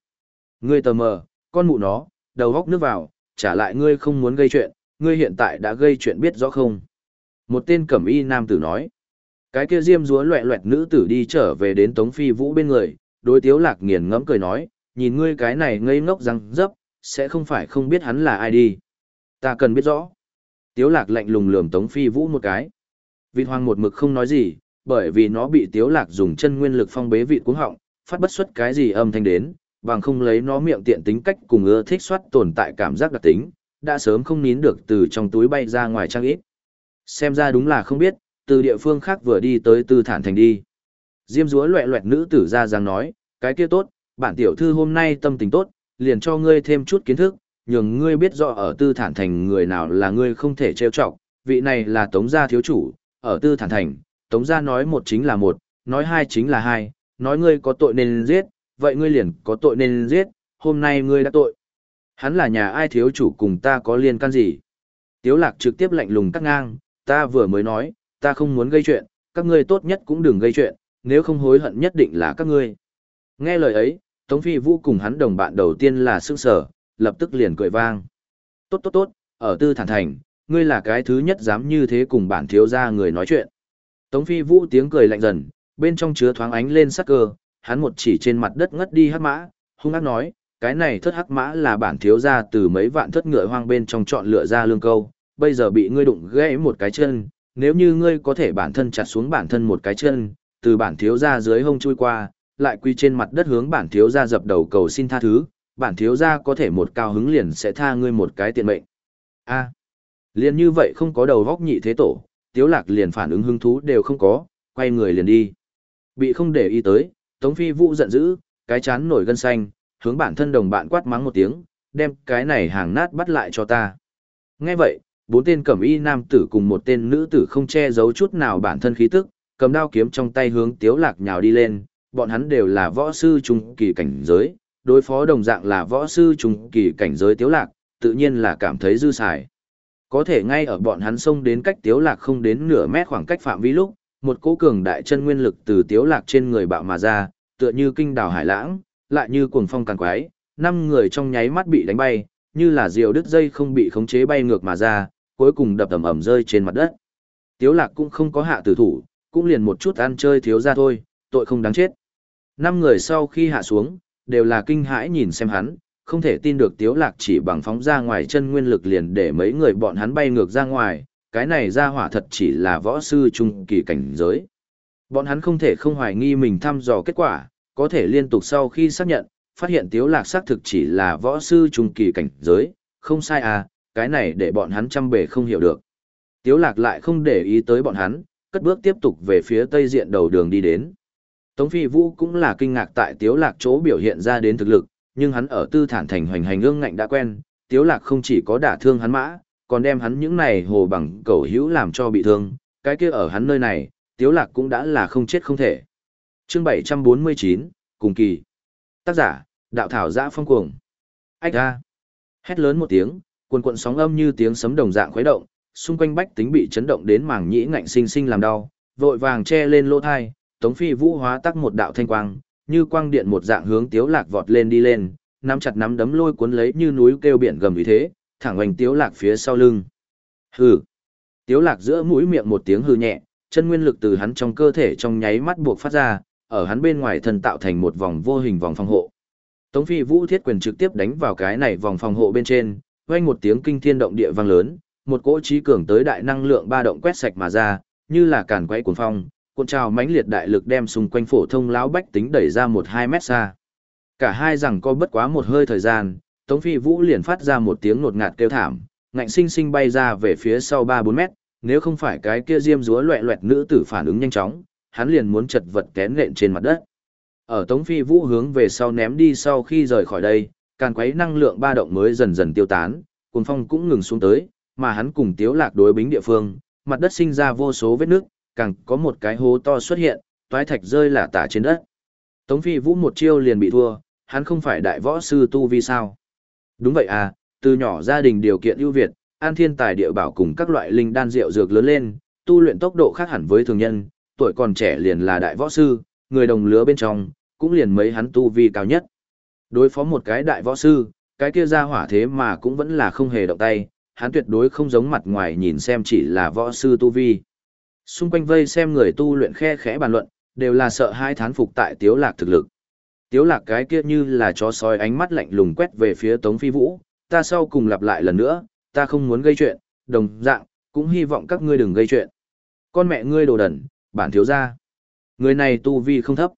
Ngươi tờ mờ, con mụ nó, đầu góc nước vào, trả lại ngươi không muốn gây chuyện, ngươi hiện tại đã gây chuyện biết rõ không? Một tên cẩm y nam tử nói. Cái kia diêm dúa loẹ loẹt nữ tử đi trở về đến Tống Phi Vũ bên người, đối tiếu lạc nghiền ngẫm cười nói, nhìn ngươi cái này ngây ngốc răng dấp, sẽ không phải không biết hắn là ai đi. Ta cần biết rõ. Tiếu lạc lạnh lùng lườm Tống Phi Vũ một cái. Vịt hoang một mực không nói gì, bởi vì nó bị tiếu lạc dùng chân nguyên lực phong bế vịt cuống họng, phát bất xuất cái gì âm thanh đến, bằng không lấy nó miệng tiện tính cách cùng ưa thích soát tồn tại cảm giác đặc tính, đã sớm không nín được từ trong túi bay ra ngoài trang ít. Xem ra đúng là không biết, từ địa phương khác vừa đi tới tư thản thành đi. Diêm dúa loẹ loẹt nữ tử ra rằng nói, cái kia tốt, bản tiểu thư hôm nay tâm tình tốt, liền cho ngươi thêm chút kiến thức, nhường ngươi biết rõ ở tư thản thành người nào là ngươi không thể trêu chọc, vị này là tống gia thiếu chủ, ở tư thản thành, tống gia nói một chính là một, nói hai chính là hai, nói ngươi có tội nên giết, vậy ngươi liền có tội nên giết, hôm nay ngươi đã tội. Hắn là nhà ai thiếu chủ cùng ta có liên can gì? Tiếu lạc trực tiếp lạnh lùng cắt ngang, ta vừa mới nói, ta không muốn gây chuyện, các ngươi tốt nhất cũng đừng gây chuyện, nếu không hối hận nhất định là các ngươi. Nghe lời ấy, Tống Phi Vũ cùng hắn đồng bạn đầu tiên là sức sờ, lập tức liền cười vang. Tốt tốt tốt, ở tư thản thành, ngươi là cái thứ nhất dám như thế cùng bản thiếu gia người nói chuyện. Tống Phi Vũ tiếng cười lạnh dần, bên trong chứa thoáng ánh lên sắc cơ, hắn một chỉ trên mặt đất ngất đi hắc mã, hung ác nói, cái này thất hắc mã là bản thiếu gia từ mấy vạn thất ngựa hoang bên trong chọn lựa ra lương câu, bây giờ bị ngươi đụng gãy một cái chân, nếu như ngươi có thể bản thân chặt xuống bản thân một cái chân, từ bản thiếu gia dưới hông chui qua, lại quy trên mặt đất hướng bản thiếu gia dập đầu cầu xin tha thứ, bản thiếu gia có thể một cao hứng liền sẽ tha ngươi một cái tiện mệnh. A. liền như vậy không có đầu góc nhị thế tổ, tiếu lạc liền phản ứng hứng thú đều không có, quay người liền đi. Bị không để ý tới, Tống Phi Vũ giận dữ, cái chán nổi gân xanh, hướng bản thân đồng bạn quát mắng một tiếng, đem cái này hàng nát bắt lại cho ta. Nghe vậy, bốn tên cẩm y nam tử cùng một tên nữ tử không che giấu chút nào bản thân khí tức, cầm đao kiếm trong tay hướng tiếu lạc nhào đi lên, bọn hắn đều là võ sư trung kỳ cảnh giới, đối phó đồng dạng là võ sư trung kỳ cảnh giới tiếu lạc, tự nhiên là cảm thấy dư xài. Có thể ngay ở bọn hắn xông đến cách tiếu lạc không đến nửa mét khoảng cách phạm vi lúc, một cỗ cường đại chân nguyên lực từ tiếu lạc trên người bạo mà ra, tựa như kinh đảo hải lãng, lại như cuồng phong càng quái, năm người trong nháy mắt bị đánh bay, như là diều đứt dây không bị khống chế bay ngược mà ra, cuối cùng đập ầm ầm rơi trên mặt đất. Tiếu lạc cũng không có hạ tử thủ, cũng liền một chút ăn chơi thiếu ra thôi, tội không đáng chết. Năm người sau khi hạ xuống, đều là kinh hãi nhìn xem hắn, không thể tin được tiếu lạc chỉ bằng phóng ra ngoài chân nguyên lực liền để mấy người bọn hắn bay ngược ra ngoài, cái này ra hỏa thật chỉ là võ sư trung kỳ cảnh giới. Bọn hắn không thể không hoài nghi mình thăm dò kết quả, có thể liên tục sau khi xác nhận, phát hiện tiếu lạc xác thực chỉ là võ sư trung kỳ cảnh giới, không sai à, cái này để bọn hắn chăm bề không hiểu được. Tiếu lạc lại không để ý tới bọn hắn, cất bước tiếp tục về phía tây diện đầu đường đi đến. Tống Phi Vũ cũng là kinh ngạc tại Tiếu Lạc chỗ biểu hiện ra đến thực lực, nhưng hắn ở tư thản thành hoành hành ương ngạnh đã quen, Tiếu Lạc không chỉ có đả thương hắn mã, còn đem hắn những này hồ bằng cầu hữu làm cho bị thương, cái kia ở hắn nơi này, Tiếu Lạc cũng đã là không chết không thể. Chương 749, cùng kỳ. Tác giả, đạo thảo giã phong cuồng. Ách ra. Hét lớn một tiếng, cuồn cuộn sóng âm như tiếng sấm đồng dạng khuấy động, xung quanh bách tính bị chấn động đến màng nhĩ ngạnh sinh sinh làm đau, vội vàng che lên lỗ thai, Tống Phi Vũ hóa tắc một đạo thanh quang, như quang điện một dạng hướng Tiếu Lạc vọt lên đi lên, nắm chặt nắm đấm lôi cuốn lấy như núi kêu biển gầm vì thế, thẳng hoành Tiếu Lạc phía sau lưng. Hừ. Tiếu Lạc giữa mũi miệng một tiếng hừ nhẹ, chân nguyên lực từ hắn trong cơ thể trong nháy mắt buộc phát ra, ở hắn bên ngoài thân tạo thành một vòng vô hình vòng phòng hộ. Tống Phi Vũ thiết quyền trực tiếp đánh vào cái này vòng phòng hộ bên trên, vang một tiếng kinh thiên động địa vang lớn, một cỗ trí cường tới đại năng lượng ba động quét sạch mà ra, như là càn quấy cuồng phong, cuộn trào mãnh liệt đại lực đem xung quanh phổ thông lão bách tính đẩy ra một hai mét xa. Cả hai rằng co bất quá một hơi thời gian, Tống Phi Vũ liền phát ra một tiếng nột ngạt kêu thảm, ngạnh sinh sinh bay ra về phía sau ba bốn mét, nếu không phải cái kia diêm rúa loẹ loẹt nữ tử phản ứng nhanh chóng, hắn liền muốn chật vật té lện trên mặt đất. Ở Tống Phi Vũ hướng về sau ném đi sau khi rời khỏi đây, càn quấy năng lượng ba động mới dần dần tiêu tán, cuồng phong cũng ngừng xuống tới, mà hắn cùng Tiếu Lạc đối bính địa phương, mặt đất sinh ra vô số vết nước, càng có một cái hố to xuất hiện, toái thạch rơi lả tả trên đất. Tống Phi Vũ một chiêu liền bị thua, hắn không phải đại võ sư tu vi sao? Đúng vậy à, từ nhỏ gia đình điều kiện ưu việt, an thiên tài địa bảo cùng các loại linh đan rượu dược lớn lên, tu luyện tốc độ khác hẳn với thường nhân, tuổi còn trẻ liền là đại võ sư, người đồng lứa bên trong, cũng liền mấy hắn tu vi cao nhất. Đối phó một cái đại võ sư, cái kia ra hỏa thế mà cũng vẫn là không hề động tay, hắn tuyệt đối không giống mặt ngoài nhìn xem chỉ là võ sư tu vi. Xung quanh vây xem người tu luyện khe khẽ bàn luận, đều là sợ hai thán phục tại tiếu lạc thực lực. Tiếu lạc cái kia như là chó sói ánh mắt lạnh lùng quét về phía Tống Phi Vũ, ta sau cùng lặp lại lần nữa, ta không muốn gây chuyện, đồng dạng, cũng hy vọng các ngươi đừng gây chuyện. Con mẹ ngươi đồ đần, bản thiếu gia. Người này tu vi không thấp.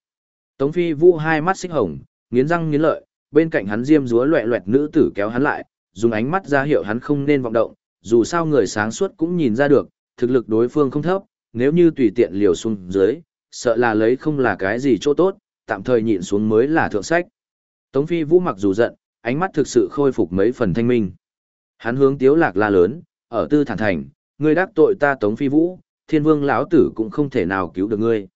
Tống Phi Vũ hai mắt xích hồng, nghiến răng nghiến lợi, bên cạnh hắn diêm dúa loẹ loẹt nữ tử kéo hắn lại, dùng ánh mắt ra hiệu hắn không nên vọng động, dù sao người sáng suốt cũng nhìn ra được, thực lực đối phương không thấp, nếu như tùy tiện liều xuống dưới, sợ là lấy không là cái gì chỗ tốt, tạm thời nhịn xuống mới là thượng sách. Tống Phi Vũ mặc dù giận, ánh mắt thực sự khôi phục mấy phần thanh minh. Hắn hướng Tiếu Lạc la lớn, ở Tư Thản Thành, ngươi đắc tội ta Tống Phi Vũ, Thiên Vương lão tử cũng không thể nào cứu được ngươi.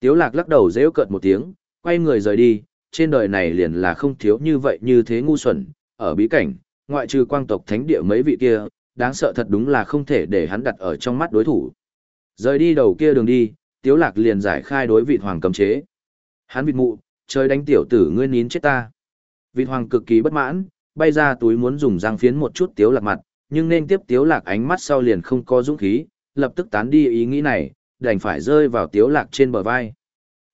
Tiếu Lạc lắc đầu giễu cợt một tiếng, quay người rời đi, trên đời này liền là không thiếu như vậy như thế ngu xuẩn, ở bí cảnh, ngoại trừ quang tộc thánh địa mấy vị kia, đáng sợ thật đúng là không thể để hắn đặt ở trong mắt đối thủ. Rời đi đầu kia đường đi, Tiếu Lạc liền giải khai đối vị hoàng cấm chế. Hắn vịt mụ, trời đánh tiểu tử ngươi nín chết ta. vị hoàng cực kỳ bất mãn, bay ra túi muốn dùng răng phiến một chút Tiếu Lạc mặt, nhưng nên tiếp Tiếu Lạc ánh mắt sau liền không có dũng khí, lập tức tán đi ý nghĩ này, đành phải rơi vào Tiếu Lạc trên bờ vai.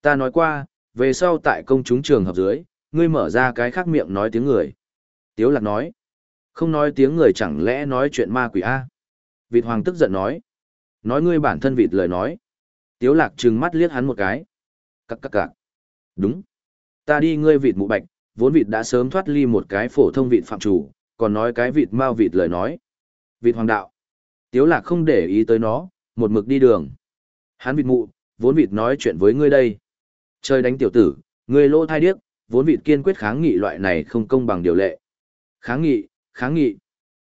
Ta nói qua, về sau tại công chúng trường hợp dưới, ngươi mở ra cái khác miệng nói tiếng người. Tiếu Lạc nói, không nói tiếng người chẳng lẽ nói chuyện ma quỷ A. Vịt hoàng tức giận nói. Nói ngươi bản thân vịt lời nói. Tiếu lạc trừng mắt liếc hắn một cái. Cắc cắc cạc. Đúng. Ta đi ngươi vịt mụ bạch, vốn vịt đã sớm thoát ly một cái phổ thông vịt phạm chủ, còn nói cái vịt mau vịt lời nói. Vịt hoàng đạo. Tiếu lạc không để ý tới nó, một mực đi đường. Hắn vịt mụ, vốn vịt nói chuyện với ngươi đây. Trời đánh tiểu tử, ngươi lô thai điếc, vốn vịt kiên quyết kháng nghị loại này không công bằng điều lệ. Kháng nghị, kháng nghị.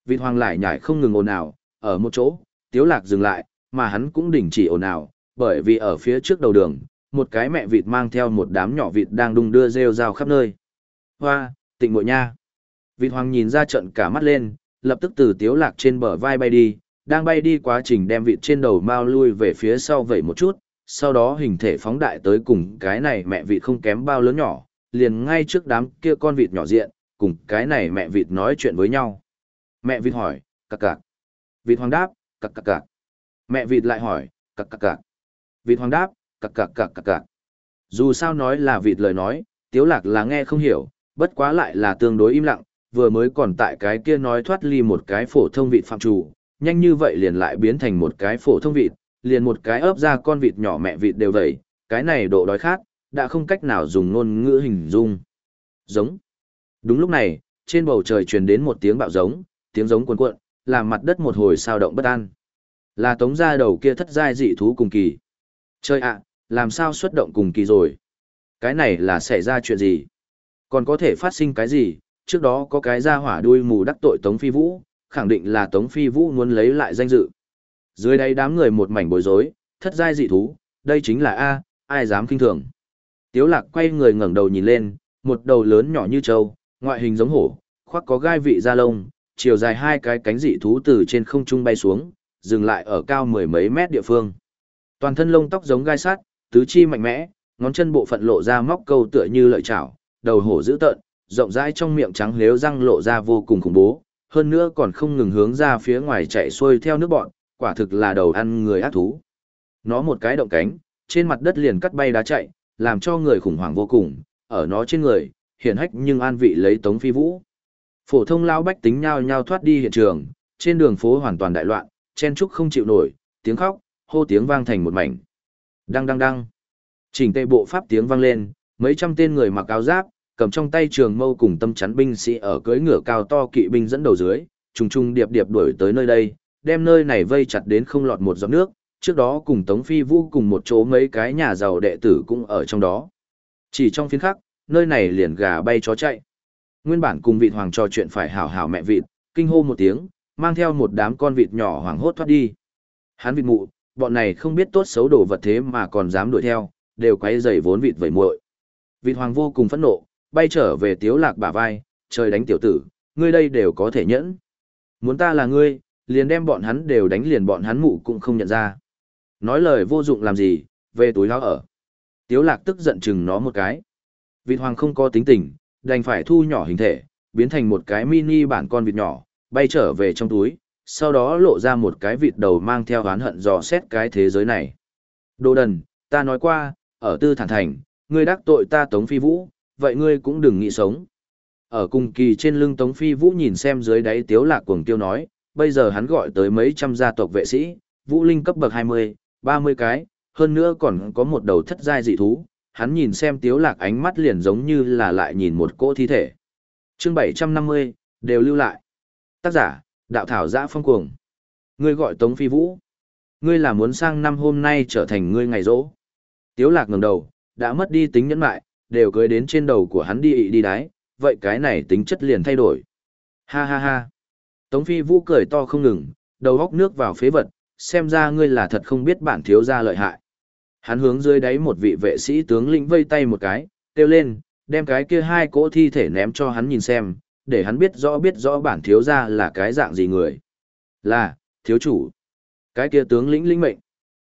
Vịt hoàng lại nhảy không ngừng ồn ào, ở một chỗ, tiếu lạc dừng lại, mà hắn cũng đình chỉ ồn ào, bởi vì ở phía trước đầu đường, một cái mẹ vịt mang theo một đám nhỏ vịt đang đung đưa rêu rao khắp nơi. Hoa, tịnh muội nha. Vịt hoàng nhìn ra trận cả mắt lên, lập tức từ tiếu lạc trên bờ vai bay đi, đang bay đi quá trình đem vịt trên đầu mau lui về phía sau vậy một chút, sau đó hình thể phóng đại tới cùng cái này mẹ vịt không kém bao lớn nhỏ, liền ngay trước đám kia con vịt nhỏ diện, cùng cái này mẹ vịt nói chuyện với nhau. Mẹ vịt hỏi, cặc cặc. Vịt hoàng đáp, cặc cặc cặc. Mẹ vịt lại hỏi, cặc cặc cặc. Vịt hoàng đáp, cặc cặc cặc cặc cặc. Dù sao nói là vịt lời nói, tiếu lạc là nghe không hiểu, bất quá lại là tương đối im lặng, vừa mới còn tại cái kia nói thoát ly một cái phổ thông vịt phạm chủ, nhanh như vậy liền lại biến thành một cái phổ thông vịt, liền một cái ấp ra con vịt nhỏ mẹ vịt đều vậy, cái này độ đói khát, đã không cách nào dùng ngôn ngữ hình dung. Giống. Đúng lúc này, trên bầu trời truyền đến một tiếng bạo giống, tiếng giống cuồn cuộn, làm mặt đất một hồi sao động bất an. Là tống gia đầu kia thất giai dị thú cùng kỳ. Chơi ạ, làm sao xuất động cùng kỳ rồi? Cái này là xảy ra chuyện gì? Còn có thể phát sinh cái gì? Trước đó có cái ra hỏa đuôi mù đắc tội Tống Phi Vũ, khẳng định là Tống Phi Vũ muốn lấy lại danh dự. Dưới đây đám người một mảnh bối rối, thất giai dị thú, đây chính là A, ai dám kinh thường. Tiếu lạc quay người ngẩng đầu nhìn lên, một đầu lớn nhỏ như trâu, ngoại hình giống hổ, khoác có gai vị da lông, chiều dài hai cái cánh dị thú từ trên không trung bay xuống, dừng lại ở cao mười mấy mét địa phương. Toàn thân lông tóc giống gai sắt, tứ chi mạnh mẽ, ngón chân bộ phận lộ ra móc câu tựa như lợi chảo, đầu hổ dữ tợn, rộng rãi trong miệng trắng lếu răng lộ ra vô cùng khủng bố, hơn nữa còn không ngừng hướng ra phía ngoài chạy xuôi theo nước bọn, quả thực là đầu ăn người ác thú. Nó một cái động cánh, trên mặt đất liền cắt bay đá chạy, làm cho người khủng hoảng vô cùng, ở nó trên người, hiển hách nhưng an vị lấy Tống Phi Vũ. Phổ thông lao bách tính nhao nhao thoát đi hiện trường, trên đường phố hoàn toàn đại loạn, chen trúc không chịu nổi, tiếng khóc, hô tiếng vang thành một mảnh. Đăng đăng đăng. Chỉnh tề bộ pháp tiếng vang lên, mấy trăm tên người mặc áo giáp, cầm trong tay trường mâu cùng tâm chắn binh sĩ ở cưỡi ngựa cao to kỵ binh dẫn đầu dưới, trùng trùng điệp điệp đuổi tới nơi đây, đem nơi này vây chặt đến không lọt một giọt nước, trước đó cùng Tống Phi Vũ cùng một chỗ mấy cái nhà giàu đệ tử cũng ở trong đó. Chỉ trong phiên khắc, nơi này liền gà bay chó chạy. Nguyên bản cùng vịt hoàng trò chuyện phải hảo hảo mẹ vịt, kinh hô một tiếng, mang theo một đám con vịt nhỏ hoàng hốt thoát đi. Hán vịt mụ, bọn này không biết tốt xấu đồ vật thế mà còn dám đuổi theo, đều quay dày vốn vịt vẩy muội. Vịt hoàng vô cùng phẫn nộ, bay trở về tiếu lạc bả vai, trời đánh tiểu tử, ngươi đây đều có thể nhẫn. Muốn ta là ngươi, liền đem bọn hắn đều đánh liền bọn hắn mụ cũng không nhận ra. Nói lời vô dụng làm gì, về túi lao ở. Tiếu lạc tức giận chừng nó một cái. Vịt hoàng không có tính tình, đành phải thu nhỏ hình thể, biến thành một cái mini bản con vịt nhỏ, bay trở về trong túi, sau đó lộ ra một cái vịt đầu mang theo oán hận dò xét cái thế giới này. Đồ đần, ta nói qua, ở tư thản thành, ngươi đắc tội ta Tống Phi Vũ, vậy ngươi cũng đừng nghĩ sống. Ở cùng kỳ trên lưng Tống Phi Vũ nhìn xem dưới đáy tiếu lạc cuồng tiêu nói, bây giờ hắn gọi tới mấy trăm gia tộc vệ sĩ, Vũ Linh cấp bậc 20, 30 cái, hơn nữa còn có một đầu thất giai dị thú, hắn nhìn xem tiếu lạc ánh mắt liền giống như là lại nhìn một cỗ thi thể. Chương 750, đều lưu lại. Tác giả, đạo thảo giã phong cuồng. Ngươi gọi Tống Phi Vũ. Ngươi là muốn sang năm hôm nay trở thành ngươi ngày rỗ. Tiếu lạc ngẩng đầu, đã mất đi tính nhẫn mại, đều cưới đến trên đầu của hắn đi ị đi đái, vậy cái này tính chất liền thay đổi. Ha ha ha. Tống Phi Vũ cười to không ngừng, đầu góc nước vào phế vật, xem ra ngươi là thật không biết bản thiếu gia lợi hại. Hắn hướng dưới đáy một vị vệ sĩ tướng lĩnh vây tay một cái, kêu lên, đem cái kia hai cỗ thi thể ném cho hắn nhìn xem, để hắn biết rõ biết rõ bản thiếu gia là cái dạng gì người. Là, thiếu chủ. Cái kia tướng lĩnh lĩnh mệnh.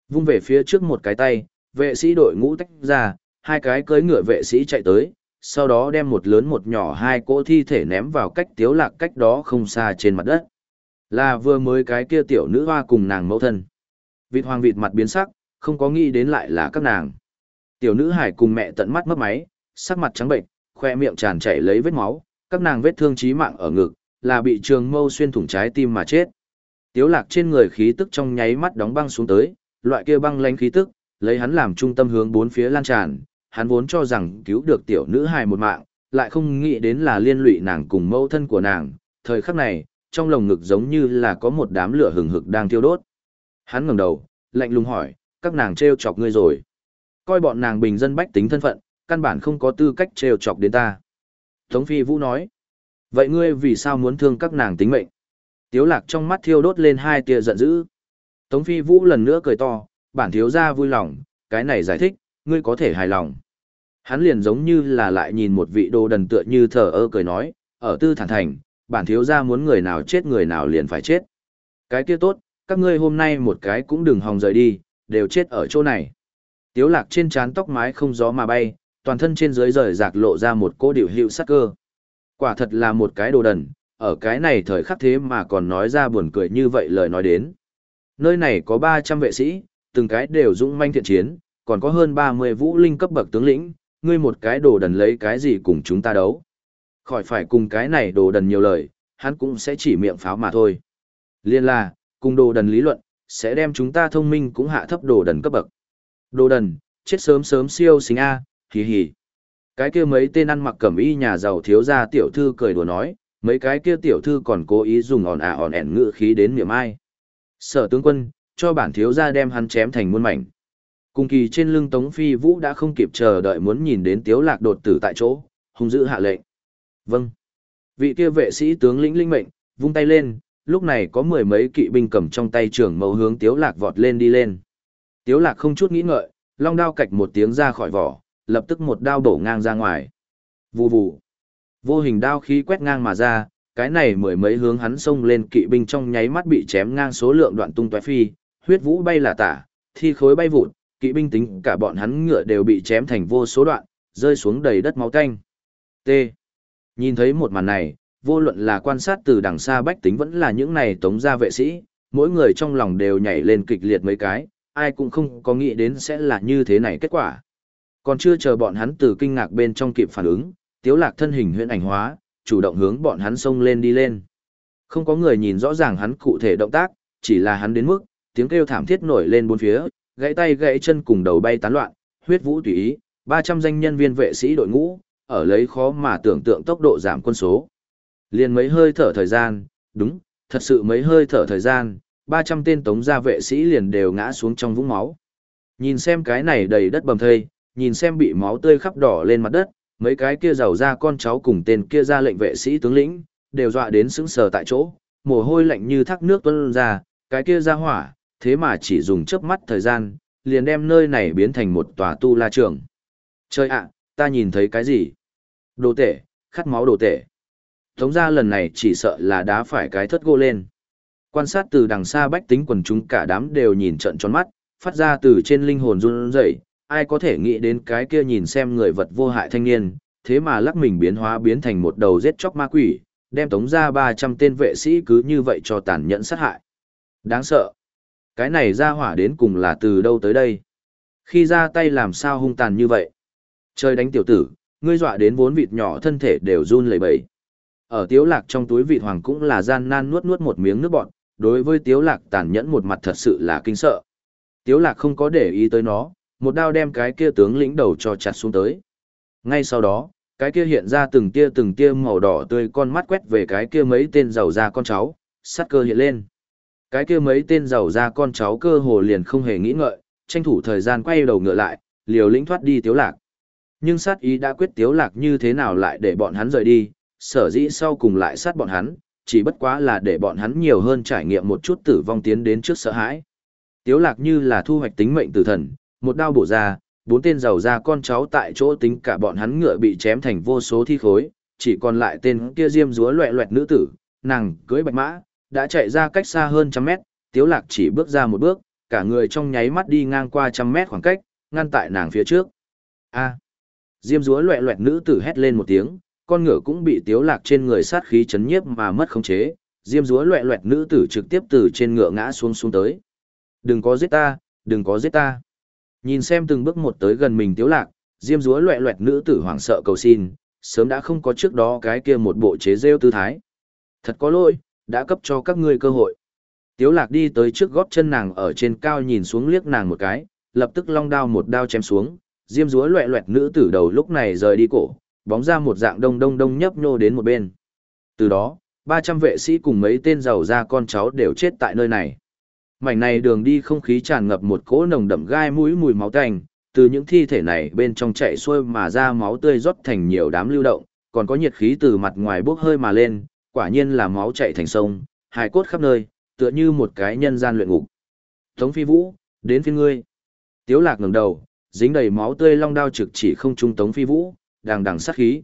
Vung về phía trước một cái tay, vệ sĩ đội ngũ tách ra, hai cái cưỡi ngựa vệ sĩ chạy tới, sau đó đem một lớn một nhỏ hai cỗ thi thể ném vào cách tiếu lạc cách đó không xa trên mặt đất. Là vừa mới cái kia tiểu nữ hoa cùng nàng mẫu thân. Vịt hoàng vịt mặt biến sắc, không có nghĩ đến lại là các nàng. Tiểu nữ hải cùng mẹ tận mắt mất máy, sắc mặt trắng bệnh, khoe miệng tràn chảy lấy vết máu, các nàng vết thương chí mạng ở ngực, là bị trường mâu xuyên thủng trái tim mà chết. Tiếu lạc trên người khí tức trong nháy mắt đóng băng xuống tới, loại kia băng lãnh khí tức, lấy hắn làm trung tâm hướng bốn phía lan tràn, hắn vốn cho rằng cứu được tiểu nữ hài một mạng, lại không nghĩ đến là liên lụy nàng cùng mẫu thân của nàng, thời khắc này, trong lồng ngực giống như là có một đám lửa hừng hực đang thiêu đốt. Hắn ngẩng đầu, lạnh lùng hỏi, các nàng trêu chọc ngươi rồi. Coi bọn nàng bình dân bách tính thân phận, căn bản không có tư cách trêu chọc đến ta. Tống Phi Vũ nói, vậy ngươi vì sao muốn thương các nàng tính mệnh? Tiếu lạc trong mắt thiêu đốt lên hai tia giận dữ. Tống Phi Vũ lần nữa cười to, bản thiếu gia vui lòng, cái này giải thích, ngươi có thể hài lòng. Hắn liền giống như là lại nhìn một vị đồ đần tựa như thờ ơ cười nói, ở tư thản thành, bản thiếu gia muốn người nào chết người nào liền phải chết. Cái kia tốt, các ngươi hôm nay một cái cũng đừng hòng rời đi, đều chết ở chỗ này. Tiếu lạc trên trán tóc mái không gió mà bay, toàn thân trên dưới rời rạc lộ ra một cô điều hiệu sắc cơ. Quả thật là một cái đồ đần, ở cái này thời khắc thế mà còn nói ra buồn cười như vậy lời nói đến. Nơi này có 300 vệ sĩ, từng cái đều dũng manh thiện chiến, còn có hơn 30 vũ linh cấp bậc tướng lĩnh, ngươi một cái đồ đần lấy cái gì cùng chúng ta đấu. Khỏi phải cùng cái này đồ đần nhiều lời, hắn cũng sẽ chỉ miệng pháo mà thôi. Liên là, cùng đồ đần lý luận, sẽ đem chúng ta thông minh cũng hạ thấp đồ đần cấp bậc. Đồ đần, chết sớm sớm siêu sinh A, hì hì. Cái kia mấy tên ăn mặc cẩm y nhà giàu thiếu gia tiểu thư cười đùa nói, mấy cái kia tiểu thư còn cố ý dùng ỏn ả ỏn ẻn ngự khí đến miệng ai. Sở tướng quân, cho bản thiếu gia đem hắn chém thành muôn mảnh. Cùng kỳ trên lưng Tống Phi Vũ đã không kịp chờ đợi muốn nhìn đến tiếu lạc đột tử tại chỗ, hung dữ hạ lệnh. Vâng. Vị kia vệ sĩ tướng lĩnh linh mệnh, vung tay lên, lúc này có mười mấy kỵ binh cầm trong tay trưởng mâu hướng tiếu lạc vọt lên đi lên. Tiếu lạc không chút nghĩ ngợi, long đao cạch một tiếng ra khỏi vỏ, lập tức một đao bổ ngang ra ngoài. Vù vù. Vô hình đao khí quét ngang mà ra, cái này mười mấy hướng hắn xông lên kỵ binh trong nháy mắt bị chém ngang số lượng đoạn tung tóe phi, huyết vũ bay là tả, thi khối bay vụt, kỵ binh tính cả bọn hắn ngựa đều bị chém thành vô số đoạn, rơi xuống đầy đất máu tanh. T. Nhìn thấy một màn này, vô luận là quan sát từ đằng xa bách tính vẫn là những này tống gia vệ sĩ, mỗi người trong lòng đều nhảy lên kịch liệt mấy cái, ai cũng không có nghĩ đến sẽ là như thế này kết quả. Còn chưa chờ bọn hắn từ kinh ngạc bên trong kịp phản ứng, tiếu lạc thân hình huyện ảnh hóa, chủ động hướng bọn hắn xông lên đi lên. Không có người nhìn rõ ràng hắn cụ thể động tác, chỉ là hắn đến mức, tiếng kêu thảm thiết nổi lên bốn phía, gãy tay gãy chân cùng đầu bay tán loạn, huyết vũ tùy ý, 300 danh nhân viên vệ sĩ đội ngũ, ở lấy khó mà tưởng tượng tốc độ giảm quân số. Liền mấy hơi thở thời gian, đúng, thật sự mấy hơi thở thời gian, 300 tên tống gia vệ sĩ liền đều ngã xuống trong vũng máu. Nhìn xem cái này đầy đất bầm thây, nhìn xem bị máu tươi khắp đỏ lên mặt đất, mấy cái kia giàu ra con cháu cùng tên kia ra lệnh vệ sĩ tướng lĩnh, đều dọa đến sững sờ tại chỗ, mồ hôi lạnh như thác nước tuôn ra, cái kia ra hỏa, thế mà chỉ dùng chớp mắt thời gian, liền đem nơi này biến thành một tòa tu la trường. Trời ạ, ta nhìn thấy cái gì? Đồ tể, khát máu đồ tể. Tống ra lần này chỉ sợ là đá phải cái thất gỗ lên. Quan sát từ đằng xa bách tính quần chúng cả đám đều nhìn trận tròn mắt, phát ra từ trên linh hồn run rẩy, ai có thể nghĩ đến cái kia nhìn xem người vật vô hại thanh niên, thế mà lắc mình biến hóa biến thành một đầu giết chóc ma quỷ, đem tống ra 300 tên vệ sĩ cứ như vậy cho tàn nhẫn sát hại. Đáng sợ. Cái này ra hỏa đến cùng là từ đâu tới đây? Khi ra tay làm sao hung tàn như vậy? Chơi đánh tiểu tử, ngươi dọa đến vốn vịt nhỏ thân thể đều run lẩy bẩy. Ở tiếu lạc trong túi vịt hoàng cũng là gian nan nuốt nuốt một miếng nước bọt, đối với tiếu lạc tàn nhẫn một mặt thật sự là kinh sợ. Tiếu lạc không có để ý tới nó, một đao đem cái kia tướng lĩnh đầu cho chặt xuống tới. Ngay sau đó, cái kia hiện ra từng tia từng tia màu đỏ tươi con mắt quét về cái kia mấy tên giàu ra con cháu, sát cơ hiện lên. Cái kia mấy tên giàu ra con cháu cơ hồ liền không hề nghĩ ngợi, tranh thủ thời gian quay đầu ngựa lại, liều lĩnh thoát đi tiếu lạc. Nhưng sát ý đã quyết tiếu lạc như thế nào lại để bọn hắn rời đi, sở dĩ sau cùng lại sát bọn hắn, chỉ bất quá là để bọn hắn nhiều hơn trải nghiệm một chút tử vong tiến đến trước sợ hãi. Tiếu lạc như là thu hoạch tính mệnh tử thần, một đao bổ ra, bốn tên giàu ra con cháu tại chỗ tính cả bọn hắn ngựa bị chém thành vô số thi khối, chỉ còn lại tên kia diêm rúa loẹ loẹt nữ tử, nàng cưới bạch mã, đã chạy ra cách xa hơn trăm mét, tiếu lạc chỉ bước ra một bước, cả người trong nháy mắt đi ngang qua trăm mét khoảng cách, ngăn tại nàng phía trước. A. Diêm Dúa loẹ loẹt nữ tử hét lên một tiếng, con ngựa cũng bị tiếu lạc trên người sát khí chấn nhiếp mà mất khống chế, diêm Dúa loẹ loẹt nữ tử trực tiếp từ trên ngựa ngã xuống xuống tới. Đừng có giết ta, đừng có giết ta. Nhìn xem từng bước một tới gần mình tiếu lạc, diêm Dúa loẹ loẹt nữ tử hoảng sợ cầu xin, sớm đã không có trước đó cái kia một bộ chế rêu tư thái. Thật có lỗi, đã cấp cho các ngươi cơ hội. Tiếu lạc đi tới trước gót chân nàng ở trên cao nhìn xuống liếc nàng một cái, lập tức long đao một đao chém xuống, diêm rúa loẹ loẹt nữ tử đầu lúc này rời đi cổ, bóng ra một dạng đông đông đông nhấp nhô đến một bên. Từ đó, 300 vệ sĩ cùng mấy tên giàu ra con cháu đều chết tại nơi này. Mảnh này đường đi không khí tràn ngập một cỗ nồng đậm gai mũi mùi máu tanh, từ những thi thể này bên trong chạy xuôi mà ra máu tươi rót thành nhiều đám lưu động, còn có nhiệt khí từ mặt ngoài bốc hơi mà lên, quả nhiên là máu chạy thành sông, hài cốt khắp nơi, tựa như một cái nhân gian luyện ngục. Tống Phi Vũ, đến phiên ngươi. Tiếu Lạc ngẩng đầu, dính đầy máu tươi long đao trực chỉ không trung Tống Phi Vũ, đang đằng sát khí.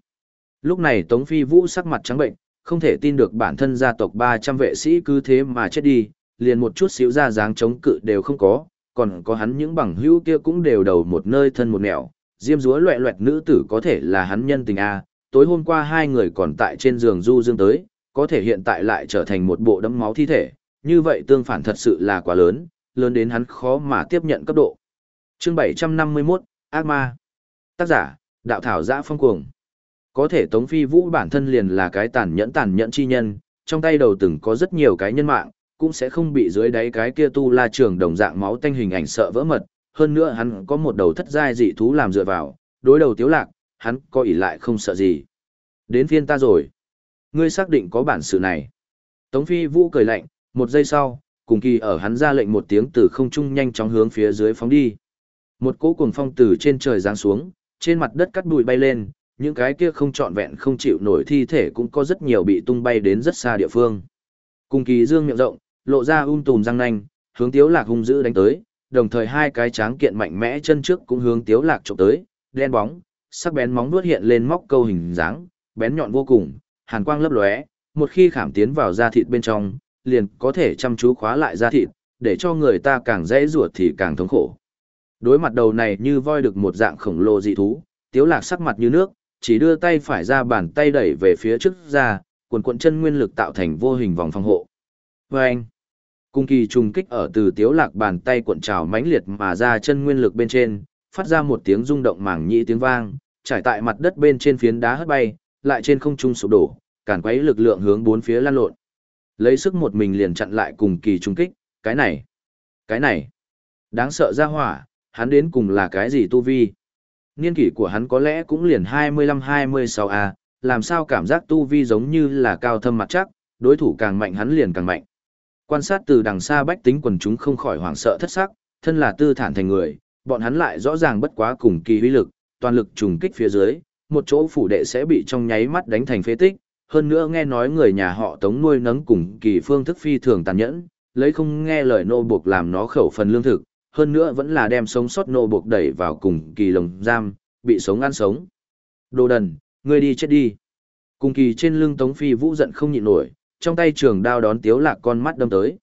Lúc này Tống Phi Vũ sắc mặt trắng bệnh, không thể tin được bản thân gia tộc 300 vệ sĩ cứ thế mà chết đi, liền một chút xíu ra dáng chống cự đều không có, còn có hắn những bằng hữu kia cũng đều đầu một nơi thân một nẻo, diêm dúa loẹ loẹt nữ tử có thể là hắn nhân tình A, tối hôm qua hai người còn tại trên giường du dương tới, có thể hiện tại lại trở thành một bộ đẫm máu thi thể, như vậy tương phản thật sự là quá lớn, lớn đến hắn khó mà tiếp nhận cấp độ. Chương 751, Ác Ma Tác giả, Đạo Thảo Giã Phong Cuồng Có thể Tống Phi Vũ bản thân liền là cái tàn nhẫn tàn nhẫn chi nhân, trong tay đầu từng có rất nhiều cái nhân mạng, cũng sẽ không bị dưới đáy cái kia tu la trường đồng dạng máu tanh hình ảnh sợ vỡ mật, hơn nữa hắn có một đầu thất giai dị thú làm dựa vào, đối đầu tiếu lạc, hắn có ỷ lại không sợ gì. Đến phiên ta rồi. Ngươi xác định có bản sự này. Tống Phi Vũ cười lạnh, một giây sau, cùng kỳ ở hắn ra lệnh một tiếng từ không trung nhanh chóng hướng phía dưới phóng đi. Một cỗ cuồng phong từ trên trời giáng xuống, trên mặt đất cắt bụi bay lên, những cái kia không trọn vẹn không chịu nổi thi thể cũng có rất nhiều bị tung bay đến rất xa địa phương. Cùng kỳ dương miệng rộng, lộ ra um tùm răng nanh, hướng tiếu lạc hung dữ đánh tới, đồng thời hai cái tráng kiện mạnh mẽ chân trước cũng hướng tiếu lạc trộm tới, đen bóng, sắc bén móng vuốt hiện lên móc câu hình dáng, bén nhọn vô cùng, hàn quang lấp lóe, một khi khảm tiến vào da thịt bên trong, liền có thể chăm chú khóa lại da thịt, để cho người ta càng dễ ruột thì càng thống khổ. Đối mặt đầu này như voi được một dạng khổng lồ dị thú, tiếu lạc sắc mặt như nước, chỉ đưa tay phải ra bàn tay đẩy về phía trước ra, cuộn cuộn chân nguyên lực tạo thành vô hình vòng phòng hộ. Và anh, cung kỳ trùng kích ở từ tiếu lạc bàn tay cuộn trào mãnh liệt mà ra chân nguyên lực bên trên, phát ra một tiếng rung động mảng nhĩ tiếng vang, trải tại mặt đất bên trên phiến đá hất bay, lại trên không trung sụp đổ, cản quấy lực lượng hướng bốn phía lan lộn. Lấy sức một mình liền chặn lại cùng kỳ trung kích, cái này, cái này, đáng sợ ra hỏa, hắn đến cùng là cái gì tu vi. Niên kỷ của hắn có lẽ cũng liền 25-26 a, à, làm sao cảm giác tu vi giống như là cao thâm mặt chắc, đối thủ càng mạnh hắn liền càng mạnh. Quan sát từ đằng xa bách tính quần chúng không khỏi hoảng sợ thất sắc, thân là tư thản thành người, bọn hắn lại rõ ràng bất quá cùng kỳ huy lực, toàn lực trùng kích phía dưới, một chỗ phủ đệ sẽ bị trong nháy mắt đánh thành phế tích, hơn nữa nghe nói người nhà họ tống nuôi nấng cùng kỳ phương thức phi thường tàn nhẫn, lấy không nghe lời nô buộc làm nó khẩu phần lương thực, hơn nữa vẫn là đem sống sót nô buộc đẩy vào cùng kỳ lồng giam, bị sống ăn sống. Đồ đần, ngươi đi chết đi. Cùng kỳ trên lưng tống phi vũ giận không nhịn nổi, trong tay trường đao đón tiếu lạc con mắt đâm tới.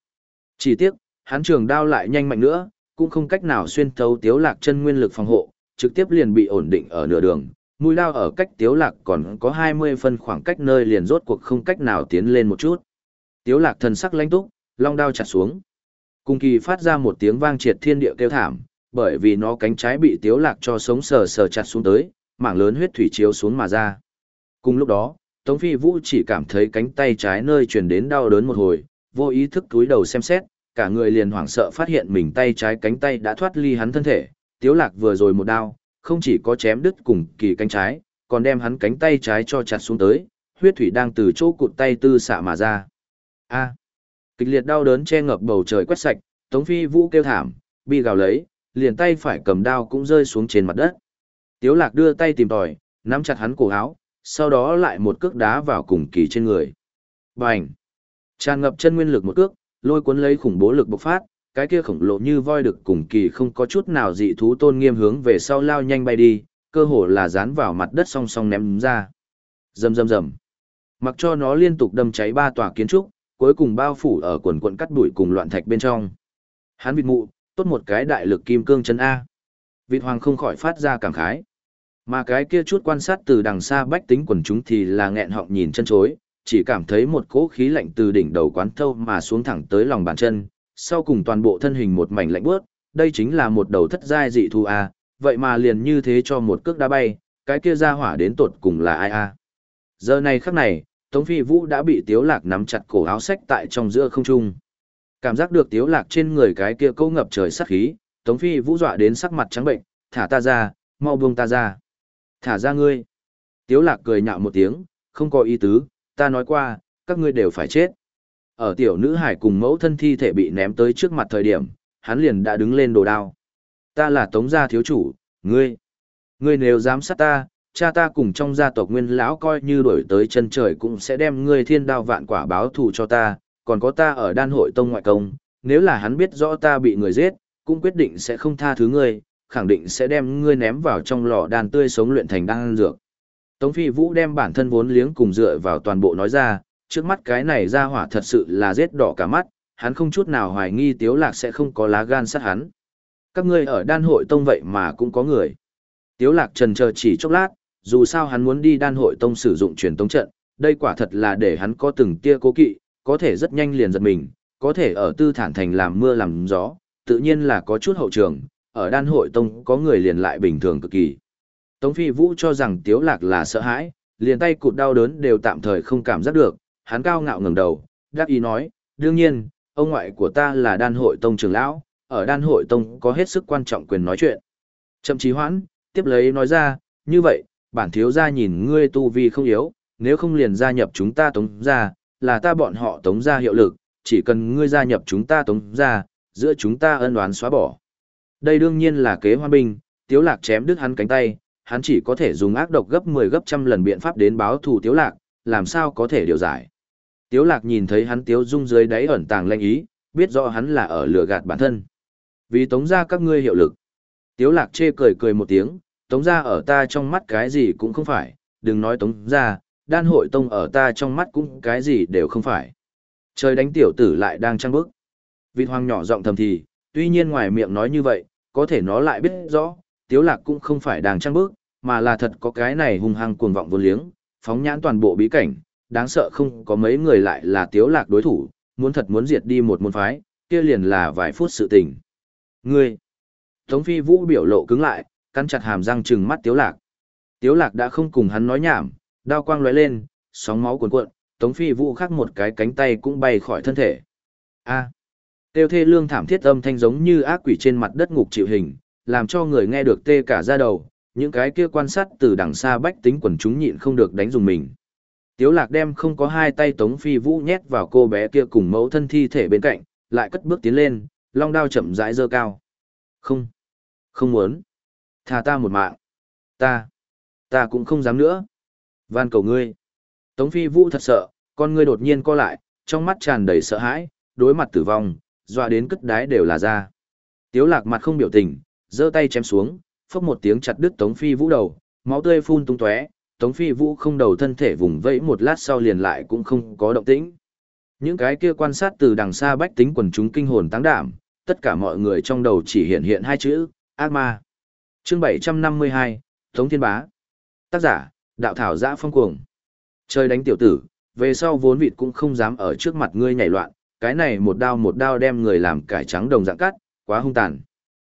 Chỉ tiếc, hắn trường đao lại nhanh mạnh nữa, cũng không cách nào xuyên thấu tiếu lạc chân nguyên lực phòng hộ, trực tiếp liền bị ổn định ở nửa đường, mũi lao ở cách tiếu lạc còn có 20 phân khoảng cách nơi liền rốt cuộc không cách nào tiến lên một chút. Tiếu lạc thần sắc lãnh túc, long đao chặt xuống. Cùng kỳ phát ra một tiếng vang triệt thiên địa kêu thảm, bởi vì nó cánh trái bị tiếu lạc cho sống sờ sờ chặt xuống tới, mảng lớn huyết thủy chiếu xuống mà ra. Cùng lúc đó, Tống Phi Vũ chỉ cảm thấy cánh tay trái nơi truyền đến đau đớn một hồi, vô ý thức cúi đầu xem xét, cả người liền hoảng sợ phát hiện mình tay trái cánh tay đã thoát ly hắn thân thể, tiếu lạc vừa rồi một đao, không chỉ có chém đứt cùng kỳ cánh trái, còn đem hắn cánh tay trái cho chặt xuống tới, huyết thủy đang từ chỗ cụt tay tư xạ mà ra. A. Kịch liệt đau đớn che ngập bầu trời quét sạch, Tống Phi Vũ kêu thảm, bị gào lấy, liền tay phải cầm đao cũng rơi xuống trên mặt đất. Tiếu Lạc đưa tay tìm tòi, nắm chặt hắn cổ áo, sau đó lại một cước đá vào cùng kỳ trên người. Bành! Tràn ngập chân nguyên lực một cước, lôi cuốn lấy khủng bố lực bộc phát, cái kia khổng lồ như voi được cùng kỳ không có chút nào dị thú tôn nghiêm hướng về sau lao nhanh bay đi, cơ hồ là dán vào mặt đất song song ném ra. Rầm rầm rầm. Mặc cho nó liên tục đâm cháy ba tòa kiến trúc, cuối cùng bao phủ ở quần quần cắt bụi cùng loạn thạch bên trong. Hắn vịt mụ, tốt một cái đại lực kim cương chân A. Vịt hoàng không khỏi phát ra cảm khái. Mà cái kia chút quan sát từ đằng xa bách tính quần chúng thì là nghẹn họng nhìn chân chối, chỉ cảm thấy một cỗ khí lạnh từ đỉnh đầu quán thâu mà xuống thẳng tới lòng bàn chân, sau cùng toàn bộ thân hình một mảnh lạnh bước, đây chính là một đầu thất giai dị thu a, vậy mà liền như thế cho một cước đá bay, cái kia ra hỏa đến tột cùng là ai a. Giờ này khắc này, Tống Phi Vũ đã bị Tiếu Lạc nắm chặt cổ áo sách tại trong giữa không trung. Cảm giác được Tiếu Lạc trên người cái kia câu ngập trời sát khí, Tống Phi Vũ dọa đến sắc mặt trắng bệnh, thả ta ra, mau buông ta ra. Thả ra ngươi. Tiếu Lạc cười nhạo một tiếng, không có ý tứ, ta nói qua, các ngươi đều phải chết. Ở tiểu nữ hải cùng mẫu thân thi thể bị ném tới trước mặt thời điểm, hắn liền đã đứng lên đồ đao. Ta là tống gia thiếu chủ, ngươi. Ngươi nếu dám sát ta, cha ta cùng trong gia tộc nguyên lão coi như đổi tới chân trời cũng sẽ đem ngươi thiên đao vạn quả báo thù cho ta, còn có ta ở đan hội tông ngoại công, nếu là hắn biết rõ ta bị người giết, cũng quyết định sẽ không tha thứ ngươi, khẳng định sẽ đem ngươi ném vào trong lò đan tươi sống luyện thành đan dược. Tống Phi Vũ đem bản thân vốn liếng cùng dựa vào toàn bộ nói ra, trước mắt cái này ra hỏa thật sự là rết đỏ cả mắt, hắn không chút nào hoài nghi Tiếu Lạc sẽ không có lá gan sát hắn. Các ngươi ở đan hội tông vậy mà cũng có người. Tiếu Lạc trần chờ chỉ chốc lát, dù sao hắn muốn đi đan hội tông sử dụng truyền tống trận, đây quả thật là để hắn có từng tia cố kỵ, có thể rất nhanh liền giật mình, có thể ở tư thản thành làm mưa làm gió, tự nhiên là có chút hậu trường, ở đan hội tông có người liền lại bình thường cực kỳ. Tống Phi Vũ cho rằng Tiếu Lạc là sợ hãi, liền tay cụt đau đớn đều tạm thời không cảm giác được, hắn cao ngạo ngẩng đầu, đáp ý nói, đương nhiên, ông ngoại của ta là đan hội tông trưởng lão, ở đan hội tông có hết sức quan trọng quyền nói chuyện. Chậm chí hoãn, tiếp lấy nói ra, như vậy, bản thiếu gia nhìn ngươi tu vi không yếu, nếu không liền gia nhập chúng ta tống gia, là ta bọn họ tống gia hiệu lực, chỉ cần ngươi gia nhập chúng ta tống gia, giữa chúng ta ân oán xóa bỏ. Đây đương nhiên là kế hoa binh, tiếu lạc chém đứt hắn cánh tay, hắn chỉ có thể dùng ác độc gấp 10 gấp trăm lần biện pháp đến báo thù tiếu lạc, làm sao có thể điều giải. Tiếu lạc nhìn thấy hắn tiếu dung dưới đáy ẩn tàng lanh ý, biết rõ hắn là ở lừa gạt bản thân. Vì tống ra các ngươi hiệu lực. Tiếu lạc chê cười cười một tiếng, tống ra ở ta trong mắt cái gì cũng không phải, đừng nói tống ra, đan hội tông ở ta trong mắt cũng cái gì đều không phải. Trời đánh tiểu tử lại đang trăng bức. Vịt hoàng nhỏ giọng thầm thì, tuy nhiên ngoài miệng nói như vậy, có thể nó lại biết rõ, tiếu lạc cũng không phải đang trăng bức, mà là thật có cái này hung hăng cuồng vọng vô liếng, phóng nhãn toàn bộ bí cảnh, đáng sợ không có mấy người lại là tiếu lạc đối thủ, muốn thật muốn diệt đi một môn phái, kia liền là vài phút sự tình. Ngươi! Tống phi vũ biểu lộ cứng lại, cắn chặt hàm răng trừng mắt tiếu lạc. Tiếu lạc đã không cùng hắn nói nhảm, đao quang lóe lên, sóng máu cuồn cuộn, tống phi vũ khắc một cái cánh tay cũng bay khỏi thân thể. A! Tiêu thê lương thảm thiết âm thanh giống như ác quỷ trên mặt đất ngục chịu hình, làm cho người nghe được tê cả da đầu, những cái kia quan sát từ đằng xa bách tính quần chúng nhịn không được đánh dùng mình. Tiếu lạc đem không có hai tay tống phi vũ nhét vào cô bé kia cùng mẫu thân thi thể bên cạnh, lại cất bước tiến lên, long đao chậm rãi dơ cao. Không, không muốn. Thà ta một mạng. Ta, ta cũng không dám nữa. Van cầu ngươi. Tống phi vũ thật sợ, con ngươi đột nhiên co lại, trong mắt tràn đầy sợ hãi, đối mặt tử vong, dọa đến cất đái đều là ra. Tiếu lạc mặt không biểu tình, giơ tay chém xuống, phốc một tiếng chặt đứt Tống Phi Vũ đầu, máu tươi phun tung tóe, Tống Phi Vũ không đầu thân thể vùng vẫy một lát sau liền lại cũng không có động tĩnh. Những cái kia quan sát từ đằng xa bách tính quần chúng kinh hồn tăng đảm, tất cả mọi người trong đầu chỉ hiện hiện hai chữ, ác ma. Chương 752, Tống Thiên Bá. Tác giả, Đạo Thảo Giã Phong Cuồng. Chơi đánh tiểu tử, về sau vốn vịt cũng không dám ở trước mặt ngươi nhảy loạn, cái này một đao một đao đem người làm cải trắng đồng dạng cắt, quá hung tàn.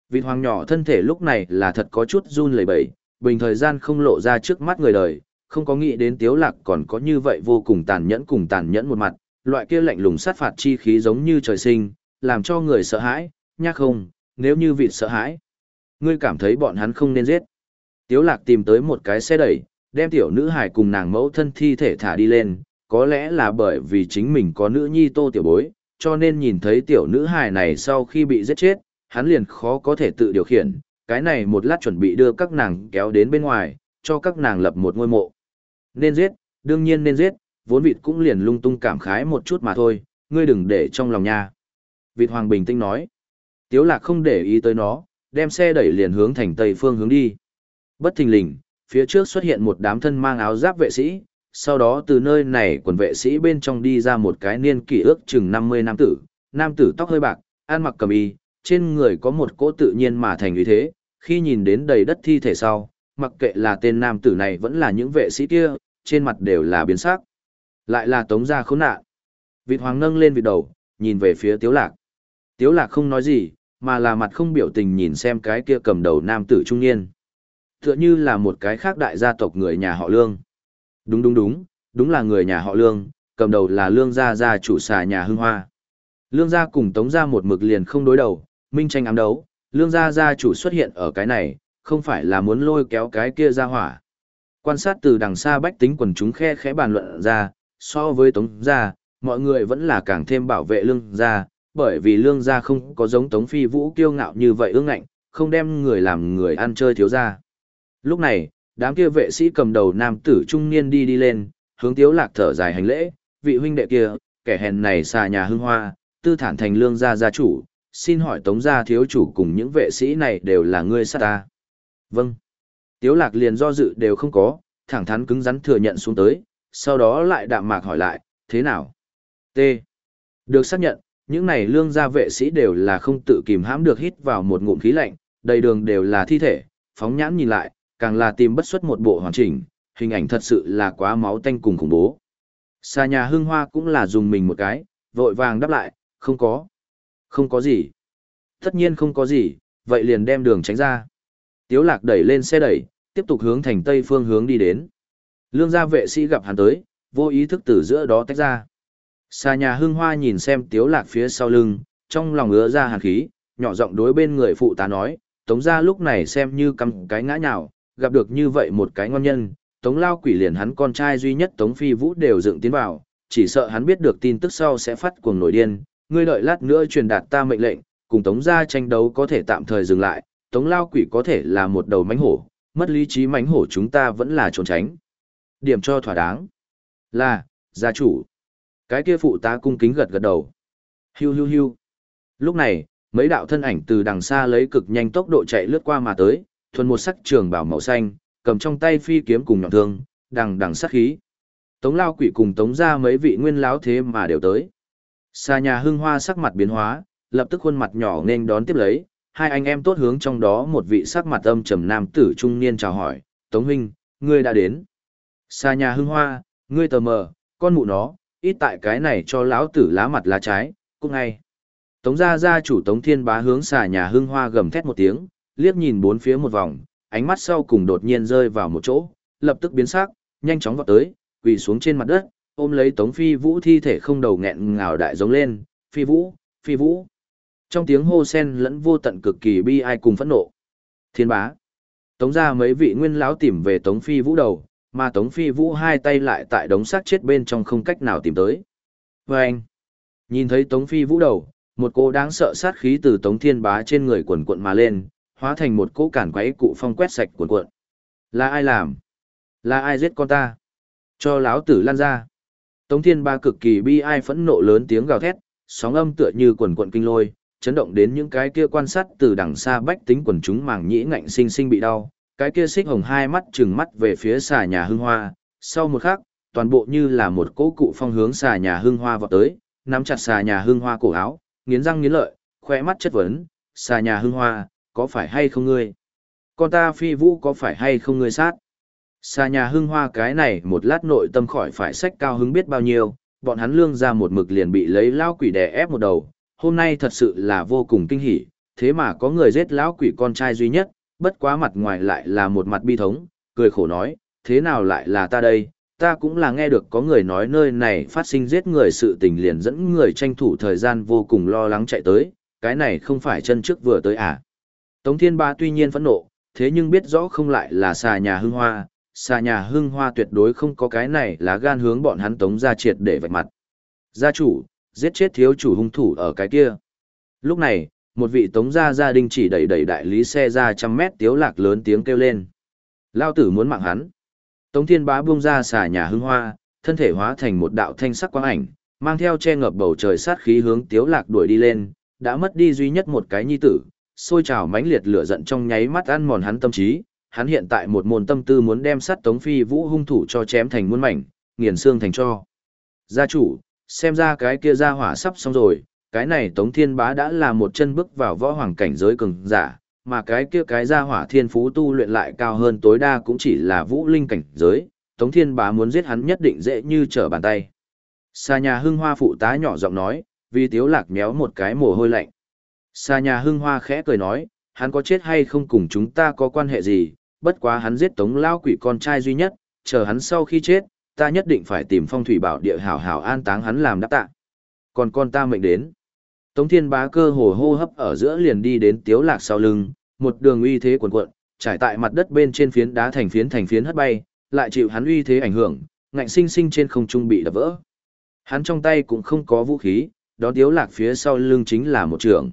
Vịt hoàng nhỏ thân thể lúc này là thật có chút run lẩy bẩy, bình thời gian không lộ ra trước mắt người đời, không có nghĩ đến tiếu lạc còn có như vậy vô cùng tàn nhẫn cùng tàn nhẫn một mặt, loại kia lạnh lùng sát phạt chi khí giống như trời sinh, làm cho người sợ hãi, nhắc không, nếu như vịt sợ hãi. Ngươi cảm thấy bọn hắn không nên giết. Tiếu lạc tìm tới một cái xe đẩy, đem tiểu nữ hải cùng nàng mẫu thân thi thể thả đi lên, có lẽ là bởi vì chính mình có nữ nhi tô tiểu bối, cho nên nhìn thấy tiểu nữ hải này sau khi bị giết chết, hắn liền khó có thể tự điều khiển, cái này một lát chuẩn bị đưa các nàng kéo đến bên ngoài, cho các nàng lập một ngôi mộ. Nên giết, đương nhiên nên giết, vốn vịt cũng liền lung tung cảm khái một chút mà thôi, ngươi đừng để trong lòng nha. Vịt hoàng bình tĩnh nói. Tiếu lạc không để ý tới nó, đem xe đẩy liền hướng thành tây phương hướng đi. Bất thình lình, phía trước xuất hiện một đám thân mang áo giáp vệ sĩ, sau đó từ nơi này quần vệ sĩ bên trong đi ra một cái niên kỷ ước chừng 50 nam tử, nam tử tóc hơi bạc, ăn mặc cầm y, trên người có một cỗ tự nhiên mà thành uy thế, khi nhìn đến đầy đất thi thể sau, mặc kệ là tên nam tử này vẫn là những vệ sĩ kia, trên mặt đều là biến sắc. Lại là tống gia khốn nạn. Vịt hoàng nâng lên vịt đầu, nhìn về phía tiếu lạc. Tiếu lạc không nói gì, mà là mặt không biểu tình nhìn xem cái kia cầm đầu nam tử trung niên. Tựa như là một cái khác đại gia tộc người nhà họ lương. Đúng đúng đúng, đúng là người nhà họ lương, cầm đầu là lương gia gia chủ xà nhà hưng hoa. Lương gia cùng tống gia một mực liền không đối đầu, minh tranh ám đấu, lương gia gia chủ xuất hiện ở cái này, không phải là muốn lôi kéo cái kia ra hỏa. Quan sát từ đằng xa bách tính quần chúng khe khẽ bàn luận ra, so với tống gia, mọi người vẫn là càng thêm bảo vệ lương gia, bởi vì lương gia không có giống tống phi vũ kiêu ngạo như vậy ương ngạnh, không đem người làm người ăn chơi thiếu gia. Lúc này, đám kia vệ sĩ cầm đầu nam tử trung niên đi đi lên, hướng tiếu lạc thở dài hành lễ, vị huynh đệ kia, kẻ hèn này xà nhà hương hoa, tư thản thành lương gia gia chủ, xin hỏi tống gia thiếu chủ cùng những vệ sĩ này đều là ngươi sát ta. Vâng. Tiếu lạc liền do dự đều không có, thẳng thắn cứng rắn thừa nhận xuống tới, sau đó lại đạm mạc hỏi lại, thế nào? T. Được xác nhận, những này lương gia vệ sĩ đều là không tự kìm hãm được hít vào một ngụm khí lạnh, đầy đường đều là thi thể, phóng nhãn nhìn lại, càng là tìm bất xuất một bộ hoàn chỉnh, hình ảnh thật sự là quá máu tanh cùng khủng bố. Xa nhà hương hoa cũng là dùng mình một cái, vội vàng đáp lại, không có. Không có gì. Tất nhiên không có gì, vậy liền đem đường tránh ra. Tiếu lạc đẩy lên xe đẩy, tiếp tục hướng thành tây phương hướng đi đến. Lương gia vệ sĩ gặp hắn tới, vô ý thức từ giữa đó tách ra. Xa nhà Hương hoa nhìn xem tiếu lạc phía sau lưng, trong lòng ứa ra hàn khí, nhỏ giọng đối bên người phụ tá nói, tống gia lúc này xem như cầm cái ngã nhào, gặp được như vậy một cái ngon nhân, tống lao quỷ liền hắn con trai duy nhất tống phi vũ đều dựng tiến vào, chỉ sợ hắn biết được tin tức sau sẽ phát cuồng nổi điên, ngươi đợi lát nữa truyền đạt ta mệnh lệnh, cùng tống gia tranh đấu có thể tạm thời dừng lại, tống lao quỷ có thể là một đầu mánh hổ, mất lý trí mánh hổ chúng ta vẫn là trốn tránh. Điểm cho thỏa đáng. Là, gia chủ. Cái kia phụ tá cung kính gật gật đầu. Hiu hiu hiu. Lúc này, mấy đạo thân ảnh từ đằng xa lấy cực nhanh tốc độ chạy lướt qua mà tới, thuần một sắc trường bảo màu xanh, cầm trong tay phi kiếm cùng nhọn thương, đằng đằng sát khí. Tống lao quỷ cùng tống ra mấy vị nguyên láo thế mà đều tới. Xa nhà hưng hoa sắc mặt biến hóa, lập tức khuôn mặt nhỏ nên đón tiếp lấy, hai anh em tốt hướng trong đó một vị sắc mặt âm trầm nam tử trung niên chào hỏi, Tống huynh, ngươi đã đến. Xa nhà hưng hoa, ngươi tờ mờ, con mụ nó, ít tại cái này cho lão tử lá mặt lá trái, cũng ngay. Tống gia gia chủ Tống Thiên Bá hướng xà nhà hưng hoa gầm thét một tiếng, liếc nhìn bốn phía một vòng, ánh mắt sau cùng đột nhiên rơi vào một chỗ, lập tức biến sắc, nhanh chóng vọt tới, quỳ xuống trên mặt đất, ôm lấy Tống Phi Vũ thi thể không đầu nghẹn ngào đại giống lên, "Phi Vũ, Phi Vũ." Trong tiếng hô sen lẫn vô tận cực kỳ bi ai cùng phẫn nộ. Thiên Bá. Tống gia mấy vị nguyên lão tìm về Tống Phi Vũ đầu, mà Tống Phi Vũ hai tay lại tại đống xác chết bên trong không cách nào tìm tới. Và anh, nhìn thấy Tống Phi Vũ đầu, một cô đáng sợ sát khí từ Tống Thiên Bá trên người quần cuộn mà lên, hóa thành một cỗ cản quấy cụ phong quét sạch quần cuộn. Là ai làm? Là ai giết con ta? Cho láo tử lan ra. Tống Thiên ba cực kỳ bi ai phẫn nộ lớn tiếng gào thét, sóng âm tựa như quần cuộn kinh lôi, chấn động đến những cái kia quan sát từ đằng xa bách tính quần chúng màng nhĩ ngạnh sinh sinh bị đau, cái kia xích hồng hai mắt trừng mắt về phía xà nhà hưng hoa, sau một khắc, toàn bộ như là một cỗ cụ phong hướng xà nhà hưng hoa vọt tới, nắm chặt xà nhà hưng hoa cổ áo, nghiến răng nghiến lợi, khoe mắt chất vấn, xà nhà hưng hoa, có phải hay không ngươi? Con ta phi vũ có phải hay không ngươi sát? Xà nhà hưng hoa cái này một lát nội tâm khỏi phải sách cao hứng biết bao nhiêu, bọn hắn lương ra một mực liền bị lấy lao quỷ đè ép một đầu, hôm nay thật sự là vô cùng kinh hỉ, thế mà có người giết lão quỷ con trai duy nhất, bất quá mặt ngoài lại là một mặt bi thống, cười khổ nói, thế nào lại là ta đây, ta cũng là nghe được có người nói nơi này phát sinh giết người sự tình liền dẫn người tranh thủ thời gian vô cùng lo lắng chạy tới, cái này không phải chân trước vừa tới à. Tống Thiên Ba tuy nhiên phẫn nộ, thế nhưng biết rõ không lại là xà nhà hưng hoa, xà nhà hưng hoa tuyệt đối không có cái này là gan hướng bọn hắn tống ra triệt để vạch mặt. Gia chủ, giết chết thiếu chủ hung thủ ở cái kia. Lúc này, một vị tống gia gia đình chỉ đẩy đẩy đại lý xe ra trăm mét tiếu lạc lớn tiếng kêu lên. Lao tử muốn mạng hắn. Tống thiên bá buông ra xà nhà hưng hoa, thân thể hóa thành một đạo thanh sắc quang ảnh, mang theo che ngập bầu trời sát khí hướng tiếu lạc đuổi đi lên, đã mất đi duy nhất một cái nhi tử, sôi trào mãnh liệt lửa giận trong nháy mắt ăn mòn hắn tâm trí, hắn hiện tại một môn tâm tư muốn đem sát tống phi vũ hung thủ cho chém thành muôn mảnh, nghiền xương thành cho. Gia chủ, xem ra cái kia gia hỏa sắp xong rồi, cái này Tống Thiên Bá đã là một chân bước vào võ hoàng cảnh giới cường giả, mà cái kia cái gia hỏa thiên phú tu luyện lại cao hơn tối đa cũng chỉ là vũ linh cảnh giới, Tống Thiên Bá muốn giết hắn nhất định dễ như trở bàn tay. Sa nhà hưng hoa phụ tá nhỏ giọng nói, vì tiếu lạc méo một cái mồ hôi lạnh. Sa nhà hưng hoa khẽ cười nói, hắn có chết hay không cùng chúng ta có quan hệ gì, bất quá hắn giết tống lao quỷ con trai duy nhất, chờ hắn sau khi chết, ta nhất định phải tìm phong thủy bảo địa hảo hảo an táng hắn làm đáp tạ. Còn con ta mệnh đến. Tống Thiên Bá cơ hồ hô hấp ở giữa liền đi đến Tiếu Lạc sau lưng, một đường uy thế cuồn cuộn, trải tại mặt đất bên trên phiến đá thành phiến thành phiến hất bay, lại chịu hắn uy thế ảnh hưởng, ngạnh sinh sinh trên không trung bị đập vỡ. Hắn trong tay cũng không có vũ khí, đó Tiếu Lạc phía sau lưng chính là một trường.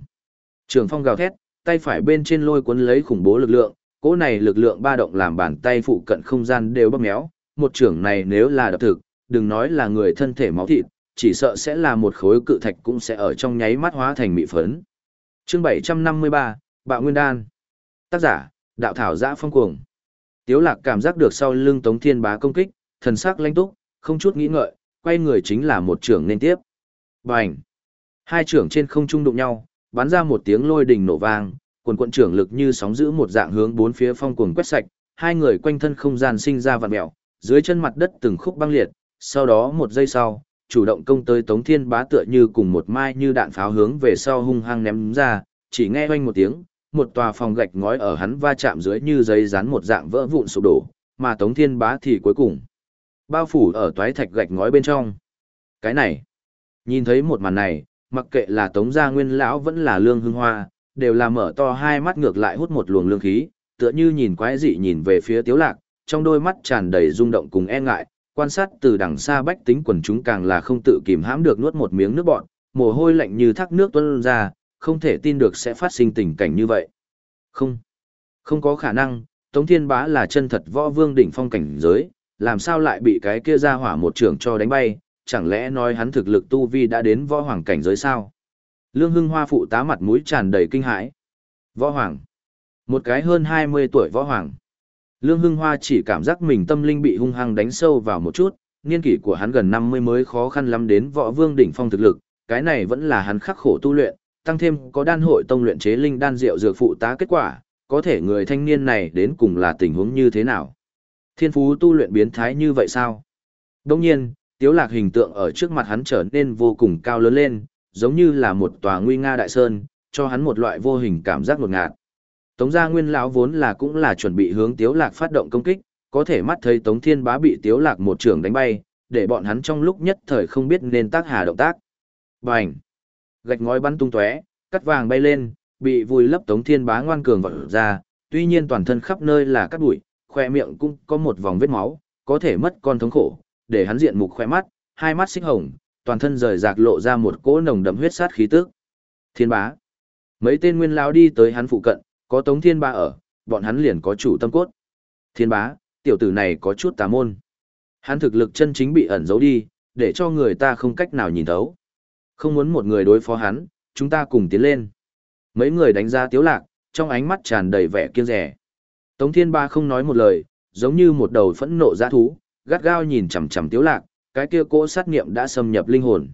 Trường phong gào thét, tay phải bên trên lôi cuốn lấy khủng bố lực lượng, cỗ này lực lượng ba động làm bàn tay phụ cận không gian đều bóp méo, một trưởng này nếu là đập thực, đừng nói là người thân thể máu thịt, chỉ sợ sẽ là một khối cự thạch cũng sẽ ở trong nháy mắt hóa thành mị phấn. Chương 753, Bạo Nguyên Đan. Tác giả, Đạo Thảo Giã Phong Cuồng. Tiếu lạc cảm giác được sau lưng Tống Thiên Bá công kích, thần sắc lãnh túc, không chút nghĩ ngợi, quay người chính là một trưởng nên tiếp. Bành! Hai trưởng trên không trung đụng nhau, bắn ra một tiếng lôi đình nổ vang, quần quận trưởng lực như sóng giữ một dạng hướng bốn phía phong cuồng quét sạch, hai người quanh thân không gian sinh ra vặn mèo, dưới chân mặt đất từng khúc băng liệt, sau đó một giây sau, chủ động công tới Tống Thiên Bá tựa như cùng một mai như đạn pháo hướng về sau hung hăng ném ra, chỉ nghe oanh một tiếng, một tòa phòng gạch ngói ở hắn va chạm dưới như giấy rán một dạng vỡ vụn sụp đổ, mà Tống Thiên Bá thì cuối cùng bao phủ ở toái thạch gạch ngói bên trong. Cái này, Nhìn thấy một màn này, mặc kệ là Tống Gia Nguyên lão vẫn là Lương Hưng Hoa, đều là mở to hai mắt ngược lại hút một luồng lương khí, tựa như nhìn quái dị nhìn về phía Tiếu Lạc, trong đôi mắt tràn đầy rung động cùng e ngại, quan sát từ đằng xa bách tính quần chúng càng là không tự kìm hãm được nuốt một miếng nước bọt, mồ hôi lạnh như thác nước tuôn ra, không thể tin được sẽ phát sinh tình cảnh như vậy. Không, không có khả năng, Tống Thiên Bá là chân thật võ vương đỉnh phong cảnh giới, làm sao lại bị cái kia ra hỏa một trưởng cho đánh bay, chẳng lẽ nói hắn thực lực tu vi đã đến võ hoàng cảnh giới sao? Lương Hưng Hoa phụ tá mặt mũi tràn đầy kinh hãi. Võ hoàng. Một cái hơn 20 tuổi võ hoàng. Lương Hưng Hoa chỉ cảm giác mình tâm linh bị hung hăng đánh sâu vào một chút, niên kỷ của hắn gần 50 mới khó khăn lắm đến võ vương đỉnh phong thực lực, cái này vẫn là hắn khắc khổ tu luyện, tăng thêm có đan hội tông luyện chế linh đan rượu dược phụ tá kết quả, có thể người thanh niên này đến cùng là tình huống như thế nào. Thiên phú tu luyện biến thái như vậy sao? Đồng nhiên, tiếu lạc hình tượng ở trước mặt hắn trở nên vô cùng cao lớn lên, giống như là một tòa nguy nga đại sơn, cho hắn một loại vô hình cảm giác ngột ngạt. Tống gia nguyên lão vốn là cũng là chuẩn bị hướng tiếu lạc phát động công kích, có thể mắt thấy Tống Thiên Bá bị tiếu lạc một trường đánh bay, để bọn hắn trong lúc nhất thời không biết nên tác hà động tác. Bành! Gạch ngói bắn tung tóe, cắt vàng bay lên, bị vùi lấp Tống Thiên Bá ngoan cường vọt ra, tuy nhiên toàn thân khắp nơi là cắt bụi, khoe miệng cũng có một vòng vết máu, có thể mất con thống khổ, để hắn diện mục khoe mắt, hai mắt xích hồng, toàn thân rời rạc lộ ra một cỗ nồng đậm huyết sát khí tức. Thiên Bá! Mấy tên nguyên lão đi tới hắn phụ cận, có Tống Thiên Bá ở, bọn hắn liền có chủ tâm cốt. Thiên Bá, tiểu tử này có chút tà môn. Hắn thực lực chân chính bị ẩn giấu đi, để cho người ta không cách nào nhìn thấu. Không muốn một người đối phó hắn, chúng ta cùng tiến lên. Mấy người đánh ra tiếu lạc, trong ánh mắt tràn đầy vẻ kiêng rẻ. Tống Thiên Ba không nói một lời, giống như một đầu phẫn nộ giã thú, gắt gao nhìn chằm chằm tiếu lạc, cái kia cỗ sát nghiệm đã xâm nhập linh hồn.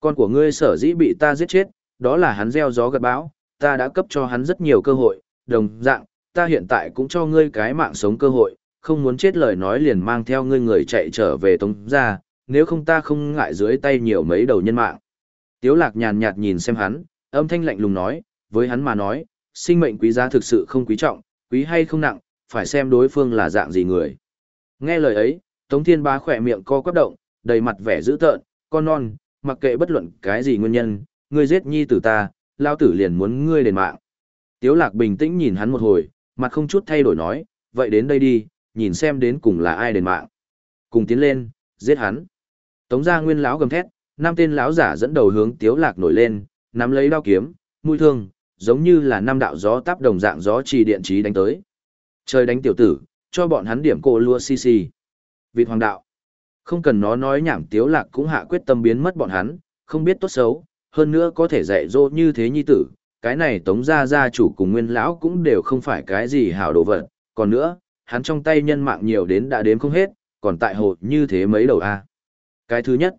Con của ngươi sở dĩ bị ta giết chết, đó là hắn gieo gió gặt bão, ta đã cấp cho hắn rất nhiều cơ hội, đồng dạng, ta hiện tại cũng cho ngươi cái mạng sống cơ hội, không muốn chết lời nói liền mang theo ngươi người chạy trở về tống ra, nếu không ta không ngại dưới tay nhiều mấy đầu nhân mạng. Tiếu lạc nhàn nhạt nhìn xem hắn, âm thanh lạnh lùng nói, với hắn mà nói, sinh mệnh quý giá thực sự không quý trọng, quý hay không nặng, phải xem đối phương là dạng gì người. Nghe lời ấy, Tống Thiên Bá khỏe miệng co quắp động, đầy mặt vẻ dữ tợn, con non, mặc kệ bất luận cái gì nguyên nhân, ngươi giết nhi tử ta, lao tử liền muốn ngươi đền mạng. Tiếu lạc bình tĩnh nhìn hắn một hồi, mặt không chút thay đổi nói, vậy đến đây đi, nhìn xem đến cùng là ai đền mạng. Cùng tiến lên, giết hắn. Tống gia nguyên lão gầm thét, năm tên lão giả dẫn đầu hướng tiếu lạc nổi lên, nắm lấy đao kiếm, mũi thương, giống như là năm đạo gió táp đồng dạng gió trì điện trí đánh tới. Trời đánh tiểu tử, cho bọn hắn điểm cô lua xì xì. Vịt hoàng đạo. Không cần nó nói nhảm tiếu lạc cũng hạ quyết tâm biến mất bọn hắn, không biết tốt xấu, hơn nữa có thể dạy dỗ như thế nhi tử. Cái này tống gia gia chủ cùng nguyên lão cũng đều không phải cái gì hảo đồ vật. Còn nữa, hắn trong tay nhân mạng nhiều đến đã đếm không hết, còn tại hồ như thế mấy đầu a. Cái thứ nhất,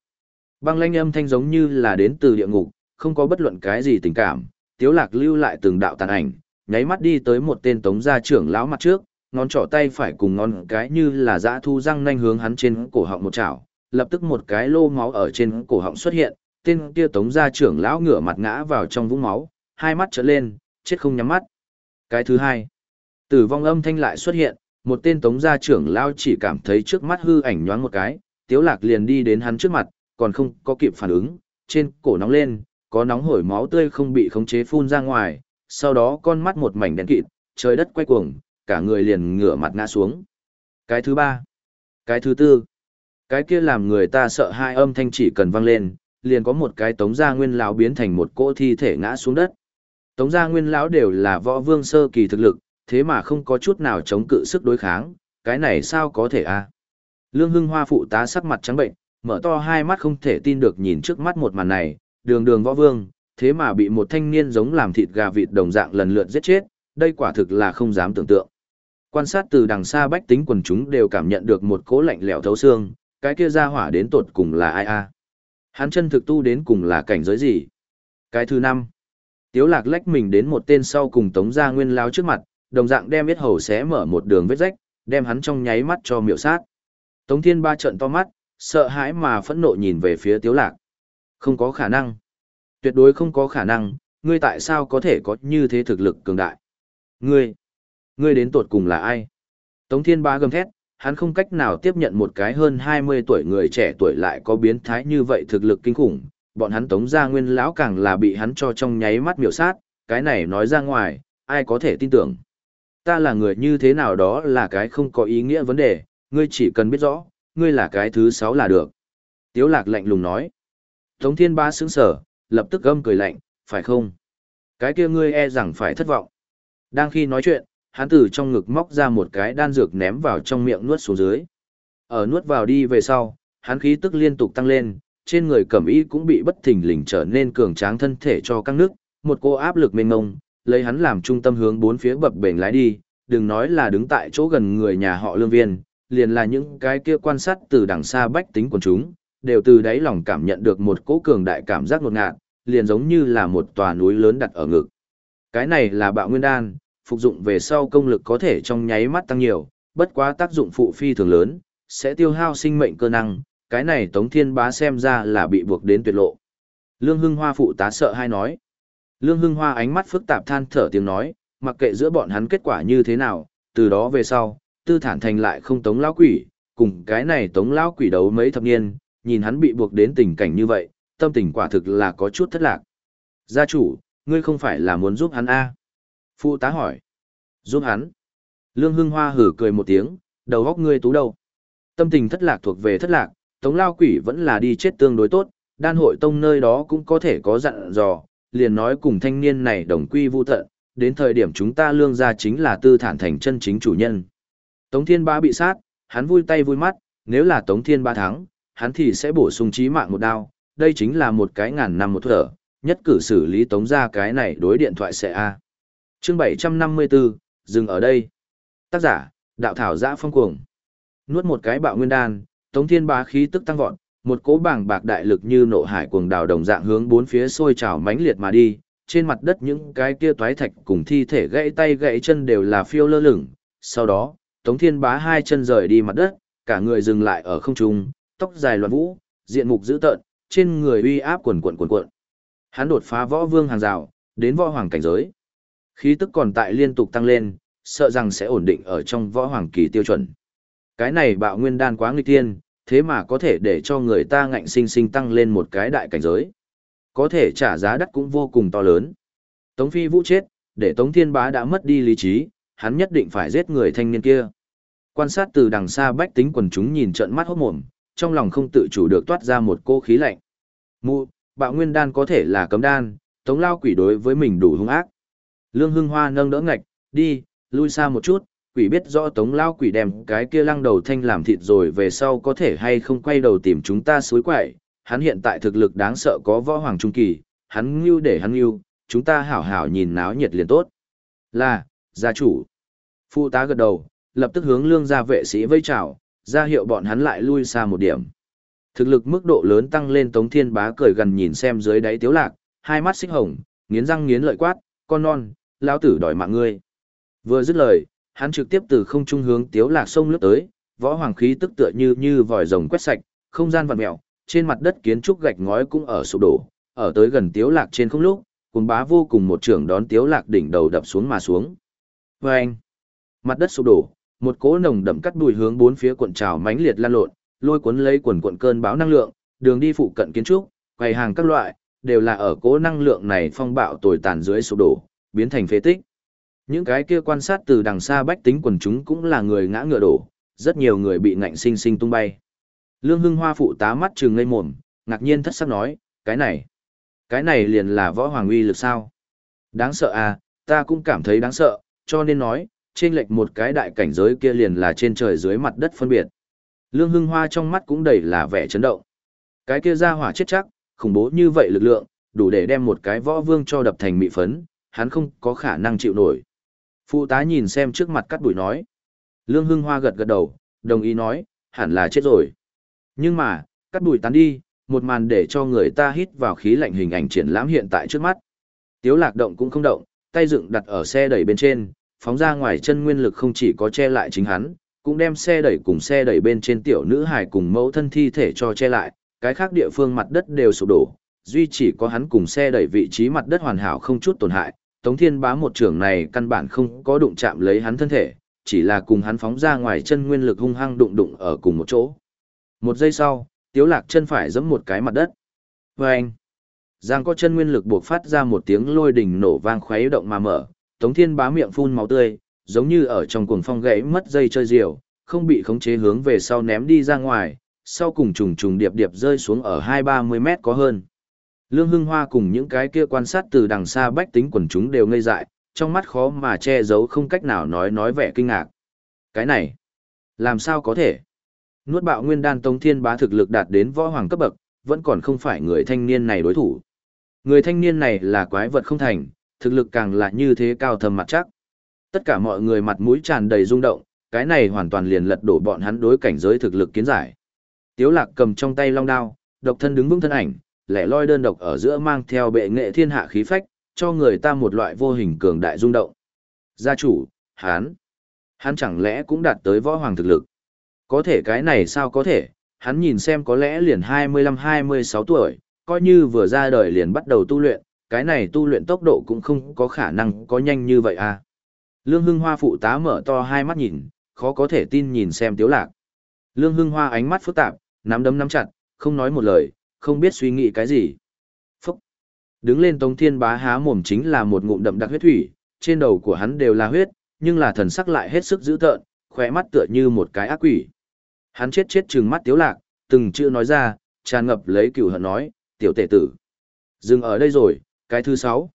băng lanh âm thanh giống như là đến từ địa ngục, không có bất luận cái gì tình cảm, tiếu lạc lưu lại từng đạo tàn ảnh, nháy mắt đi tới một tên tống gia trưởng lão mặt trước, ngón trỏ tay phải cùng ngón cái như là dã thu răng nanh hướng hắn trên cổ họng một chảo, lập tức một cái lô máu ở trên cổ họng xuất hiện, tên kia tống gia trưởng lão ngửa mặt ngã vào trong vũng máu, hai mắt trợn lên, chết không nhắm mắt. Cái thứ hai, tử vong âm thanh lại xuất hiện, một tên tống gia trưởng lão chỉ cảm thấy trước mắt hư ảnh nhoáng một cái, tiếu lạc liền đi đến hắn trước mặt, còn không có kịp phản ứng, trên cổ nóng lên, có nóng hổi máu tươi không bị khống chế phun ra ngoài, sau đó con mắt một mảnh đen kịt, trời đất quay cuồng, cả người liền ngửa mặt ngã xuống. Cái thứ ba, cái thứ tư, cái kia làm người ta sợ hai âm thanh chỉ cần vang lên, liền có một cái tống gia nguyên lão biến thành một cỗ thi thể ngã xuống đất. Tống gia nguyên lão đều là võ vương sơ kỳ thực lực, thế mà không có chút nào chống cự sức đối kháng, cái này sao có thể a? À? Lương Hưng Hoa phụ tá sắc mặt trắng bệnh, mở to hai mắt không thể tin được nhìn trước mắt một màn này, đường đường võ vương, thế mà bị một thanh niên giống làm thịt gà vịt đồng dạng lần lượt giết chết, đây quả thực là không dám tưởng tượng. Quan sát từ đằng xa bách tính quần chúng đều cảm nhận được một cỗ lạnh lẽo thấu xương, cái kia ra hỏa đến tột cùng là ai a? Hắn chân thực tu đến cùng là cảnh giới gì? Cái thứ năm, Tiếu lạc lách mình đến một tên sau cùng tống gia nguyên lao trước mặt, đồng dạng đem biết hầu xé mở một đường vết rách, đem hắn trong nháy mắt cho miểu sát. Tống thiên ba trợn to mắt, sợ hãi mà phẫn nộ nhìn về phía tiếu lạc. Không có khả năng. Tuyệt đối không có khả năng, ngươi tại sao có thể có như thế thực lực cường đại? Ngươi, ngươi đến tột cùng là ai? Tống Thiên Ba gầm thét, hắn không cách nào tiếp nhận một cái hơn 20 tuổi người trẻ tuổi lại có biến thái như vậy thực lực kinh khủng, bọn hắn tống gia nguyên lão càng là bị hắn cho trong nháy mắt miểu sát, cái này nói ra ngoài, ai có thể tin tưởng. Ta là người như thế nào đó là cái không có ý nghĩa vấn đề, ngươi chỉ cần biết rõ, ngươi là cái thứ sáu là được. Tiếu lạc lạnh lùng nói. Tống thiên ba sững sờ, lập tức gâm cười lạnh, phải không? Cái kia ngươi e rằng phải thất vọng. Đang khi nói chuyện, hắn từ trong ngực móc ra một cái đan dược ném vào trong miệng nuốt xuống dưới. Ở nuốt vào đi về sau, hắn khí tức liên tục tăng lên, trên người cẩm y cũng bị bất thình lình trở nên cường tráng thân thể cho căng nước, một cô áp lực mênh mông, lấy hắn làm trung tâm hướng bốn phía bập bềnh lái đi, đừng nói là đứng tại chỗ gần người nhà họ lương viên, liền là những cái kia quan sát từ đằng xa bách tính của chúng, đều từ đáy lòng cảm nhận được một cỗ cường đại cảm giác ngột ngạt, liền giống như là một tòa núi lớn đặt ở ngực. Cái này là bạo nguyên đan, phục dụng về sau công lực có thể trong nháy mắt tăng nhiều, bất quá tác dụng phụ phi thường lớn, sẽ tiêu hao sinh mệnh cơ năng, cái này Tống Thiên Bá xem ra là bị buộc đến tuyệt lộ. Lương Hưng Hoa phụ tá sợ hai nói. Lương Hưng Hoa ánh mắt phức tạp than thở tiếng nói, mặc kệ giữa bọn hắn kết quả như thế nào, từ đó về sau, tư thản thành lại không tống lão quỷ, cùng cái này tống lão quỷ đấu mấy thập niên, nhìn hắn bị buộc đến tình cảnh như vậy, tâm tình quả thực là có chút thất lạc. Gia chủ, ngươi không phải là muốn giúp hắn a? À? Phụ tá hỏi. Giúp hắn. Lương Hưng Hoa hử cười một tiếng, đầu góc ngươi tú đâu. Tâm tình thất lạc thuộc về thất lạc, tống lao quỷ vẫn là đi chết tương đối tốt, đan hội tông nơi đó cũng có thể có dặn dò, liền nói cùng thanh niên này đồng quy vu tận, đến thời điểm chúng ta lương ra chính là tư thản thành chân chính chủ nhân. Tống Thiên Ba bị sát, hắn vui tay vui mắt, nếu là Tống Thiên Ba thắng, hắn thì sẽ bổ sung chí mạng một đao, đây chính là một cái ngàn năm một thở, nhất cử xử lý Tống ra cái này đối điện thoại sẽ A. Chương 754, dừng ở đây. Tác giả, đạo thảo giã phong cuồng. Nuốt một cái bạo nguyên đan, Tống Thiên Bá khí tức tăng vọt, một cỗ bảng bạc đại lực như nộ hải cuồng đào đồng dạng hướng bốn phía sôi trào mãnh liệt mà đi, trên mặt đất những cái kia toái thạch cùng thi thể gãy tay gãy chân đều là phiêu lơ lửng. Sau đó, Tống Thiên Bá hai chân rời đi mặt đất, cả người dừng lại ở không trung, tóc dài loạn vũ, diện mục dữ tợn, trên người uy áp quần quần quần quần. Hắn đột phá võ vương hàng rào, đến võ hoàng cảnh giới. Khí tức còn tại liên tục tăng lên, sợ rằng sẽ ổn định ở trong võ hoàng kỳ tiêu chuẩn. Cái này bạo nguyên đan quá nguy tiên, thế mà có thể để cho người ta ngạnh sinh sinh tăng lên một cái đại cảnh giới. Có thể trả giá đắt cũng vô cùng to lớn. Tống Phi Vũ chết, để Tống Thiên Bá đã mất đi lý trí, hắn nhất định phải giết người thanh niên kia. Quan sát từ đằng xa bách tính quần chúng nhìn trận mắt hốt mồm, trong lòng không tự chủ được toát ra một cô khí lạnh. Mụ, bạo nguyên đan có thể là cấm đan, tống lao quỷ đối với mình đủ hung ác. Lương Hưng Hoa nâng đỡ ngạch, đi, lui xa một chút, quỷ biết rõ tống lao quỷ đem cái kia lăng đầu thanh làm thịt rồi về sau có thể hay không quay đầu tìm chúng ta suối quậy. Hắn hiện tại thực lực đáng sợ có võ hoàng trung kỳ, hắn ngưu để hắn ngưu, chúng ta hảo hảo nhìn náo nhiệt liền tốt. Là, gia chủ. Phụ tá gật đầu, lập tức hướng lương gia vệ sĩ vây chào, ra hiệu bọn hắn lại lui xa một điểm. Thực lực mức độ lớn tăng lên Tống Thiên Bá cười gần nhìn xem dưới đáy tiếu lạc, hai mắt xích hồng, nghiến răng nghiến lợi quát, con non, lão tử đòi mạng ngươi. Vừa dứt lời, hắn trực tiếp từ không trung hướng tiếu lạc sông lướt tới, võ hoàng khí tức tựa như như vòi rồng quét sạch, không gian vặn mèo, trên mặt đất kiến trúc gạch ngói cũng ở sụp đổ, ở tới gần tiếu lạc trên không lúc, cuồng bá vô cùng một trường đón tiếu lạc đỉnh đầu đập xuống mà xuống. Vâng! Mặt đất sụp đổ, một cỗ nồng đậm cắt đùi hướng bốn phía cuộn trào mãnh liệt lan lộn, lôi cuốn lấy quần cuộn cơn bão năng lượng, đường đi phụ cận kiến trúc, quầy hàng các loại, đều là ở cỗ năng lượng này phong bạo tồi tàn dưới sụp đổ, biến thành phế tích. Những cái kia quan sát từ đằng xa bách tính quần chúng cũng là người ngã ngựa đổ, rất nhiều người bị ngạnh sinh sinh tung bay. Lương Hưng Hoa phụ tá mắt trừng ngây mồm, ngạc nhiên thất sắc nói, cái này, cái này liền là võ hoàng uy lực sao? Đáng sợ à, ta cũng cảm thấy đáng sợ, cho nên nói, trên lệch một cái đại cảnh giới kia liền là trên trời dưới mặt đất phân biệt. Lương Hưng Hoa trong mắt cũng đầy là vẻ chấn động. Cái kia ra hỏa chết chắc, khủng bố như vậy lực lượng, đủ để đem một cái võ vương cho đập thành mị phấn, hắn không có khả năng chịu nổi. Phụ tá nhìn xem trước mặt cắt đuổi nói. Lương Hưng Hoa gật gật đầu, đồng ý nói, hẳn là chết rồi. Nhưng mà, cắt đuổi tán đi, một màn để cho người ta hít vào khí lạnh hình ảnh triển lãm hiện tại trước mắt. Tiếu lạc động cũng không động, tay dựng đặt ở xe đẩy bên trên, phóng ra ngoài chân nguyên lực không chỉ có che lại chính hắn, cũng đem xe đẩy cùng xe đẩy bên trên tiểu nữ hài cùng mẫu thân thi thể cho che lại, cái khác địa phương mặt đất đều sụp đổ, duy chỉ có hắn cùng xe đẩy vị trí mặt đất hoàn hảo không chút tổn hại. Tống Thiên Bá một trưởng này căn bản không có đụng chạm lấy hắn thân thể, chỉ là cùng hắn phóng ra ngoài chân nguyên lực hung hăng đụng đụng ở cùng một chỗ. Một giây sau, Tiếu Lạc chân phải giẫm một cái mặt đất. Vâng! Giang có chân nguyên lực buộc phát ra một tiếng lôi đình nổ vang khuấy động mà mở, Tống Thiên bá miệng phun máu tươi, giống như ở trong cuồng phong gãy mất dây chơi diều, không bị khống chế hướng về sau ném đi ra ngoài, sau cùng trùng trùng điệp điệp rơi xuống ở hai ba mươi mét có hơn. Lương Hưng Hoa cùng những cái kia quan sát từ đằng xa bách tính quần chúng đều ngây dại, trong mắt khó mà che giấu không cách nào nói nói vẻ kinh ngạc. Cái này, làm sao có thể? Nuốt bạo nguyên đan tống thiên bá thực lực đạt đến võ hoàng cấp bậc, vẫn còn không phải người thanh niên này đối thủ. Người thanh niên này là quái vật không thành, thực lực càng là như thế cao thầm mặt chắc. Tất cả mọi người mặt mũi tràn đầy rung động, cái này hoàn toàn liền lật đổ bọn hắn đối cảnh giới thực lực kiến giải. Tiếu lạc cầm trong tay long đao, độc thân đứng vững thân ảnh, lẻ loi đơn độc ở giữa mang theo bệ nghệ thiên hạ khí phách, cho người ta một loại vô hình cường đại rung động. Gia chủ, hắn, hắn chẳng lẽ cũng đạt tới võ hoàng thực lực? Có thể cái này sao có thể, hắn nhìn xem có lẽ liền 25-26 tuổi, coi như vừa ra đời liền bắt đầu tu luyện, cái này tu luyện tốc độ cũng không có khả năng có nhanh như vậy à. Lương Hưng Hoa phụ tá mở to hai mắt nhìn, khó có thể tin nhìn xem Tiếu Lạc. Lương Hưng Hoa ánh mắt phức tạp, nắm đấm nắm chặt, không nói một lời, không biết suy nghĩ cái gì. Phúc! Đứng lên Tống Thiên Bá há mồm chính là một ngụm đậm đặc huyết thủy, trên đầu của hắn đều là huyết, nhưng là thần sắc lại hết sức dữ tợn, khỏe mắt tựa như một cái ác quỷ. Hắn chết chết trừng mắt Tiếu Lạc, từng chữ nói ra, tràn ngập lấy cửu hận nói, tiểu tể tử. Dừng ở đây rồi, cái thứ sáu.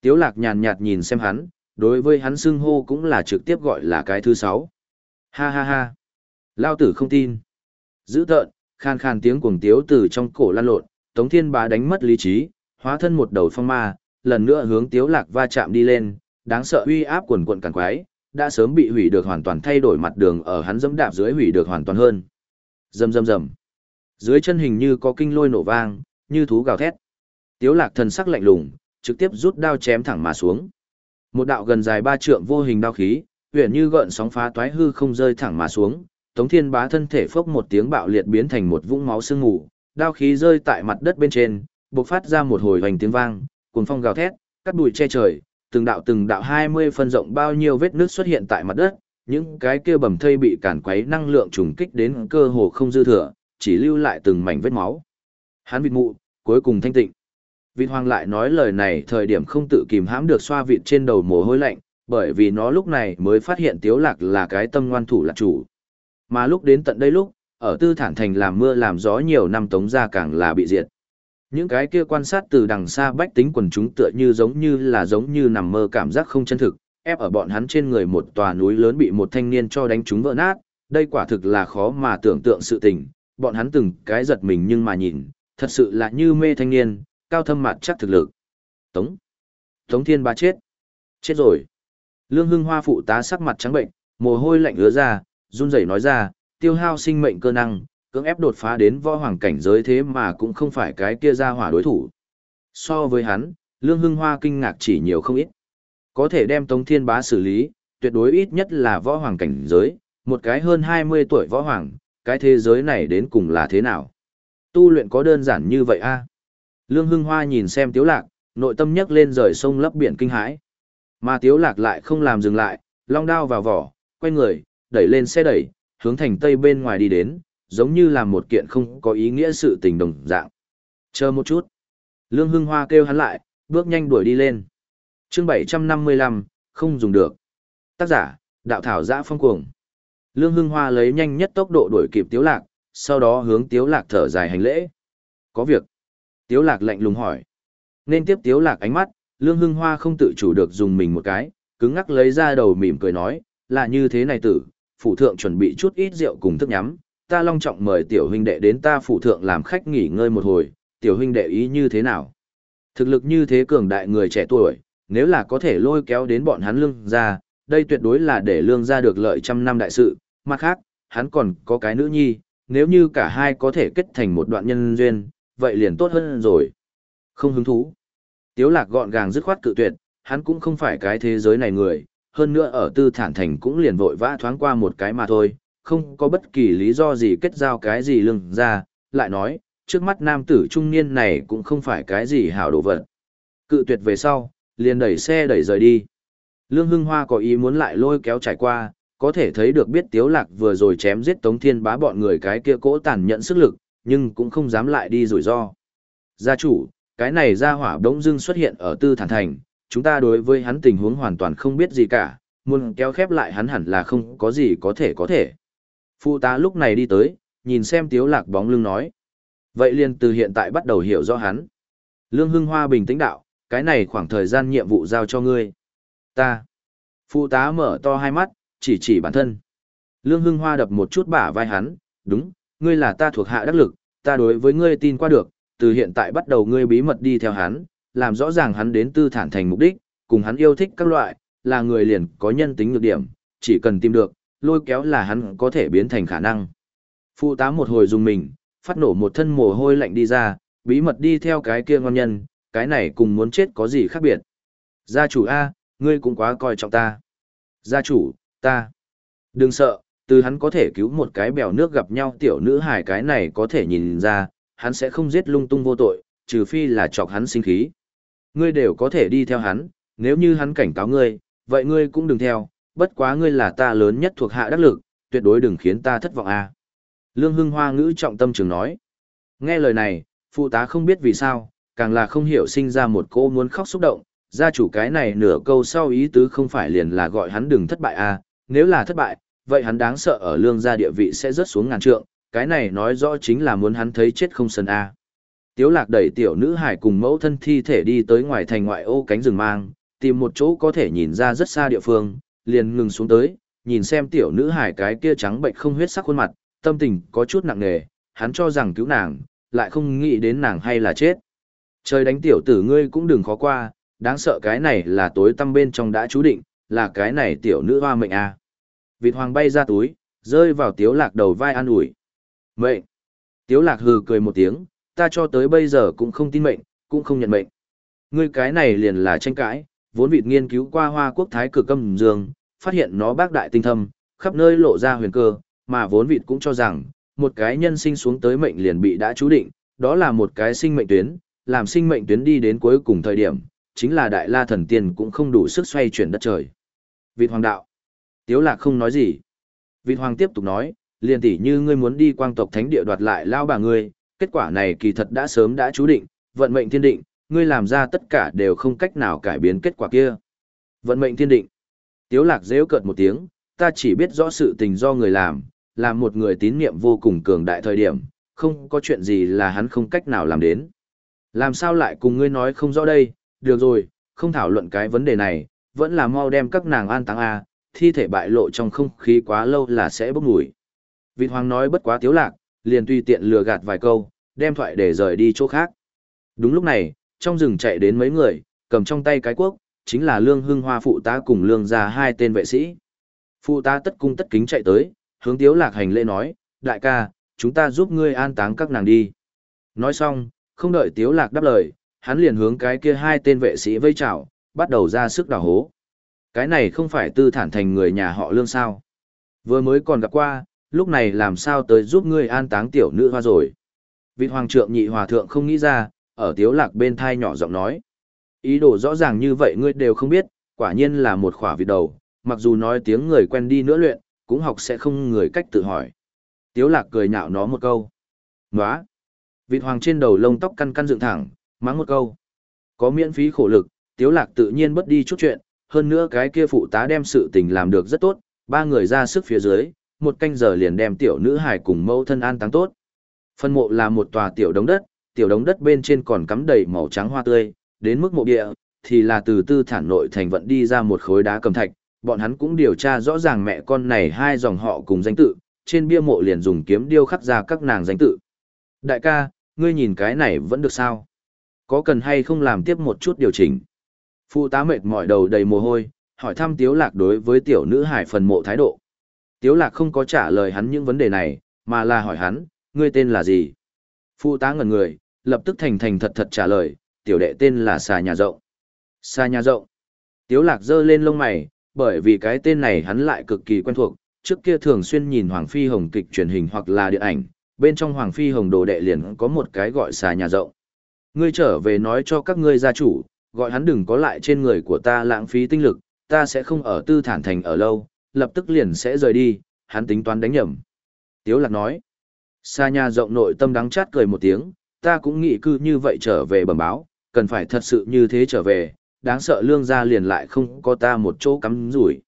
Tiếu Lạc nhàn nhạt nhìn xem hắn, đối với hắn xưng hô cũng là trực tiếp gọi là cái thứ sáu. Ha ha ha. Lao tử không tin. Giữ tợn, khan khan tiếng cuồng tiếu từ trong cổ lan lộn, Tống Thiên Bá đánh mất lý trí, hóa thân một đầu phong ma, lần nữa hướng Tiếu Lạc va chạm đi lên, đáng sợ uy áp quần quần càn quái, đã sớm bị hủy được hoàn toàn thay đổi mặt đường ở hắn dẫm đạp dưới hủy được hoàn toàn hơn. Rầm rầm rầm. Dưới chân hình như có kinh lôi nổ vang, như thú gào thét. Tiếu Lạc thần sắc lạnh lùng, trực tiếp rút đao chém thẳng mà xuống. Một đạo gần dài ba trượng vô hình đao khí, huyền như gợn sóng phá toái hư không rơi thẳng mà xuống, Tống Thiên Bá thân thể phốc một tiếng bạo liệt biến thành một vũng máu sương mù, đao khí rơi tại mặt đất bên trên, bộc phát ra một hồi hoành tiếng vang, cuồng phong gào thét, cắt bụi che trời, từng đạo từng đạo 20 phân rộng bao nhiêu vết nước xuất hiện tại mặt đất, những cái kia bầm thây bị cản quấy năng lượng trùng kích đến cơ hồ không dư thừa, chỉ lưu lại từng mảnh vết máu. Hán vịt mụ, cuối cùng thanh tịnh. Vịt hoàng lại nói lời này thời điểm không tự kìm hãm được xoa vịt trên đầu mồ hôi lạnh, bởi vì nó lúc này mới phát hiện tiếu lạc là cái tâm ngoan thủ lạc chủ. Mà lúc đến tận đây lúc, ở tư thản thành làm mưa làm gió nhiều năm tống gia càng là bị diệt. Những cái kia quan sát từ đằng xa bách tính quần chúng tựa như giống như là giống như nằm mơ cảm giác không chân thực, ép ở bọn hắn trên người một tòa núi lớn bị một thanh niên cho đánh chúng vỡ nát, đây quả thực là khó mà tưởng tượng sự tình, bọn hắn từng cái giật mình nhưng mà nhìn, thật sự là như mê thanh niên, cao thâm mặt chắc thực lực. Tống. Tống thiên ba chết. Chết rồi. Lương Hưng Hoa phụ tá sắc mặt trắng bệnh, mồ hôi lạnh ứa ra, run rẩy nói ra, tiêu hao sinh mệnh cơ năng, cưỡng ép đột phá đến võ hoàng cảnh giới thế mà cũng không phải cái kia ra hỏa đối thủ. So với hắn, Lương Hưng Hoa kinh ngạc chỉ nhiều không ít. Có thể đem Tống Thiên Bá xử lý, tuyệt đối ít nhất là võ hoàng cảnh giới, một cái hơn 20 tuổi võ hoàng, cái thế giới này đến cùng là thế nào? Tu luyện có đơn giản như vậy a? Lương Hưng Hoa nhìn xem Tiếu Lạc, nội tâm nhấc lên rời sông lấp biển kinh hãi. Mà Tiếu Lạc lại không làm dừng lại, long đao vào vỏ, quay người, đẩy lên xe đẩy, hướng thành tây bên ngoài đi đến, giống như là một kiện không có ý nghĩa sự tình đồng dạng. Chờ một chút. Lương Hưng Hoa kêu hắn lại, bước nhanh đuổi đi lên. chương 755, không dùng được. Tác giả, đạo thảo giã phong cuồng. Lương Hưng Hoa lấy nhanh nhất tốc độ đuổi kịp Tiếu Lạc, sau đó hướng Tiếu Lạc thở dài hành lễ. Có việc. Tiếu Lạc lạnh lùng hỏi. Nên tiếp Tiếu Lạc ánh mắt, Lương Hưng Hoa không tự chủ được dùng mình một cái, cứng ngắc lấy ra đầu mỉm cười nói, là như thế này tử, phủ thượng chuẩn bị chút ít rượu cùng thức nhắm, ta long trọng mời tiểu huynh đệ đến ta phủ thượng làm khách nghỉ ngơi một hồi, tiểu huynh đệ ý như thế nào? Thực lực như thế cường đại người trẻ tuổi, nếu là có thể lôi kéo đến bọn hắn lương ra, đây tuyệt đối là để lương ra được lợi trăm năm đại sự, mặt khác, hắn còn có cái nữ nhi, nếu như cả hai có thể kết thành một đoạn nhân duyên, vậy liền tốt hơn rồi. Không hứng thú. Tiếu lạc gọn gàng dứt khoát cự tuyệt, hắn cũng không phải cái thế giới này người, hơn nữa ở tư thản thành cũng liền vội vã thoáng qua một cái mà thôi, không có bất kỳ lý do gì kết giao cái gì lưng ra, lại nói, trước mắt nam tử trung niên này cũng không phải cái gì hảo đồ vật. Cự tuyệt về sau, liền đẩy xe đẩy rời đi. Lương Hưng Hoa có ý muốn lại lôi kéo trải qua, có thể thấy được biết Tiếu Lạc vừa rồi chém giết Tống Thiên bá bọn người cái kia cỗ tàn nhận sức lực, nhưng cũng không dám lại đi rủi ro. Gia chủ, cái này gia hỏa đống dưng xuất hiện ở tư thản thành, chúng ta đối với hắn tình huống hoàn toàn không biết gì cả, muốn kéo khép lại hắn hẳn là không có gì có thể có thể. Phụ tá lúc này đi tới, nhìn xem tiếu lạc bóng lưng nói. Vậy liền từ hiện tại bắt đầu hiểu rõ hắn. Lương Hưng Hoa bình tĩnh đạo, cái này khoảng thời gian nhiệm vụ giao cho ngươi. Ta. Phụ tá mở to hai mắt, chỉ chỉ bản thân. Lương Hưng Hoa đập một chút bả vai hắn, đúng, ngươi là ta thuộc hạ đắc lực, ta đối với ngươi tin qua được, từ hiện tại bắt đầu ngươi bí mật đi theo hắn, làm rõ ràng hắn đến tư thản thành mục đích, cùng hắn yêu thích các loại, là người liền có nhân tính nhược điểm, chỉ cần tìm được, lôi kéo là hắn có thể biến thành khả năng. Phụ tá một hồi dùng mình, phát nổ một thân mồ hôi lạnh đi ra, bí mật đi theo cái kia ngon nhân, cái này cùng muốn chết có gì khác biệt. Gia chủ A, ngươi cũng quá coi trọng ta. Gia chủ, ta. Đừng sợ, từ hắn có thể cứu một cái bèo nước gặp nhau tiểu nữ hài cái này có thể nhìn ra, hắn sẽ không giết lung tung vô tội, trừ phi là chọc hắn sinh khí. Ngươi đều có thể đi theo hắn, nếu như hắn cảnh cáo ngươi, vậy ngươi cũng đừng theo, bất quá ngươi là ta lớn nhất thuộc hạ đắc lực, tuyệt đối đừng khiến ta thất vọng a. Lương Hưng Hoa ngữ trọng tâm trường nói. Nghe lời này, phụ tá không biết vì sao, càng là không hiểu sinh ra một cô muốn khóc xúc động, gia chủ cái này nửa câu sau ý tứ không phải liền là gọi hắn đừng thất bại a, nếu là thất bại, vậy hắn đáng sợ ở lương gia địa vị sẽ rớt xuống ngàn trượng, cái này nói rõ chính là muốn hắn thấy chết không sân a. Tiếu lạc đẩy tiểu nữ hải cùng mẫu thân thi thể đi tới ngoài thành ngoại ô cánh rừng mang, tìm một chỗ có thể nhìn ra rất xa địa phương, liền ngừng xuống tới, nhìn xem tiểu nữ hải cái kia trắng bệnh không huyết sắc khuôn mặt, tâm tình có chút nặng nề, hắn cho rằng cứu nàng, lại không nghĩ đến nàng hay là chết. Trời đánh tiểu tử ngươi cũng đừng khó qua, đáng sợ cái này là tối tâm bên trong đã chú định, là cái này tiểu nữ hoa mệnh à? Vịt hoàng bay ra túi, rơi vào tiếu lạc đầu vai an ủi. Mệnh! Tiếu lạc hừ cười một tiếng, ta cho tới bây giờ cũng không tin mệnh, cũng không nhận mệnh. Ngươi cái này liền là tranh cãi, vốn vịt nghiên cứu qua hoa quốc thái cực âm dương, phát hiện nó bác đại tinh thâm, khắp nơi lộ ra huyền cơ, mà vốn vịt cũng cho rằng, một cái nhân sinh xuống tới mệnh liền bị đã chú định, đó là một cái sinh mệnh tuyến, làm sinh mệnh tuyến đi đến cuối cùng thời điểm, chính là đại la thần tiên cũng không đủ sức xoay chuyển đất trời. Vịt hoàng đạo. Tiếu lạc không nói gì. Vịt hoàng tiếp tục nói, liền tỷ như ngươi muốn đi quang tộc thánh địa đoạt lại lao bà ngươi, kết quả này kỳ thật đã sớm đã chú định, vận mệnh thiên định, ngươi làm ra tất cả đều không cách nào cải biến kết quả kia. Vận mệnh thiên định. Tiếu lạc rêu cợt một tiếng, ta chỉ biết rõ sự tình do người làm, làm một người tín niệm vô cùng cường đại thời điểm, không có chuyện gì là hắn không cách nào làm đến. Làm sao lại cùng ngươi nói không rõ đây, được rồi, không thảo luận cái vấn đề này, vẫn là mau đem các nàng an táng A, thi thể bại lộ trong không khí quá lâu là sẽ bốc mùi. Vịt hoàng nói bất quá tiếu lạc, liền tùy tiện lừa gạt vài câu, đem thoại để rời đi chỗ khác. Đúng lúc này, trong rừng chạy đến mấy người, cầm trong tay cái cuốc, chính là Lương Hưng Hoa phụ tá cùng Lương gia hai tên vệ sĩ. Phụ tá tất cung tất kính chạy tới, hướng Tiếu Lạc hành lễ nói, đại ca, chúng ta giúp ngươi an táng các nàng đi. Nói xong, không đợi Tiếu Lạc đáp lời, hắn liền hướng cái kia hai tên vệ sĩ vây chào, bắt đầu ra sức đào hố. Cái này không phải tư thản thành người nhà họ Lương sao. Vừa mới còn gặp qua, lúc này làm sao tới giúp ngươi an táng tiểu nữ hoa rồi. Vị hoàng trượng nhị hòa thượng không nghĩ ra, ở tiếu lạc bên thai nhỏ giọng nói. Ý đồ rõ ràng như vậy ngươi đều không biết, quả nhiên là một khỏa vịt đầu, mặc dù nói tiếng người quen đi nữa luyện, cũng học sẽ không người cách tự hỏi. Tiếu lạc cười nhạo nó một câu. Nóa! Vịt hoàng trên đầu lông tóc căn căn dựng thẳng, mắng một câu. Có miễn phí khổ lực, tiếu lạc tự nhiên bất đi chút chuyện, hơn nữa cái kia phụ tá đem sự tình làm được rất tốt, ba người ra sức phía dưới, một canh giờ liền đem tiểu nữ hải cùng mẫu thân an táng tốt. Phân mộ là một tòa tiểu đống đất, tiểu đống đất bên trên còn cắm đầy màu trắng hoa tươi, đến mức mộ địa, thì là từ tư thản nội thành vận đi ra một khối đá cầm thạch, bọn hắn cũng điều tra rõ ràng mẹ con này hai dòng họ cùng danh tự, trên bia mộ liền dùng kiếm điêu khắc ra các nàng danh tự. Đại ca, ngươi nhìn cái này vẫn được sao? Có cần hay không làm tiếp một chút điều chỉnh? Phụ tá mệt mỏi đầu đầy mồ hôi, hỏi thăm Tiếu Lạc đối với tiểu nữ hải phần mộ thái độ. Tiếu Lạc không có trả lời hắn những vấn đề này, mà là hỏi hắn, ngươi tên là gì? Phụ tá ngẩn người, lập tức thành thành thật thật trả lời, tiểu đệ tên là Xà Nhà Rộng. Xà Nhà Rộng. Tiếu lạc giơ lên lông mày, bởi vì cái tên này hắn lại cực kỳ quen thuộc, trước kia thường xuyên nhìn Hoàng Phi Hồng kịch truyền hình hoặc là điện ảnh, bên trong Hoàng Phi Hồng đồ đệ liền có một cái gọi Xà Nhà Rộng. Ngươi trở về nói cho các ngươi gia chủ, gọi hắn đừng có lại trên người của ta lãng phí tinh lực, ta sẽ không ở tư thản thành ở lâu, lập tức liền sẽ rời đi, hắn tính toán đánh nhầm. Tiếu lạc nói, Sa nhà rộng nội tâm đắng chát cười một tiếng, ta cũng nghĩ cư như vậy trở về bẩm báo, cần phải thật sự như thế trở về, đáng sợ lương gia liền lại không có ta một chỗ cắm rủi.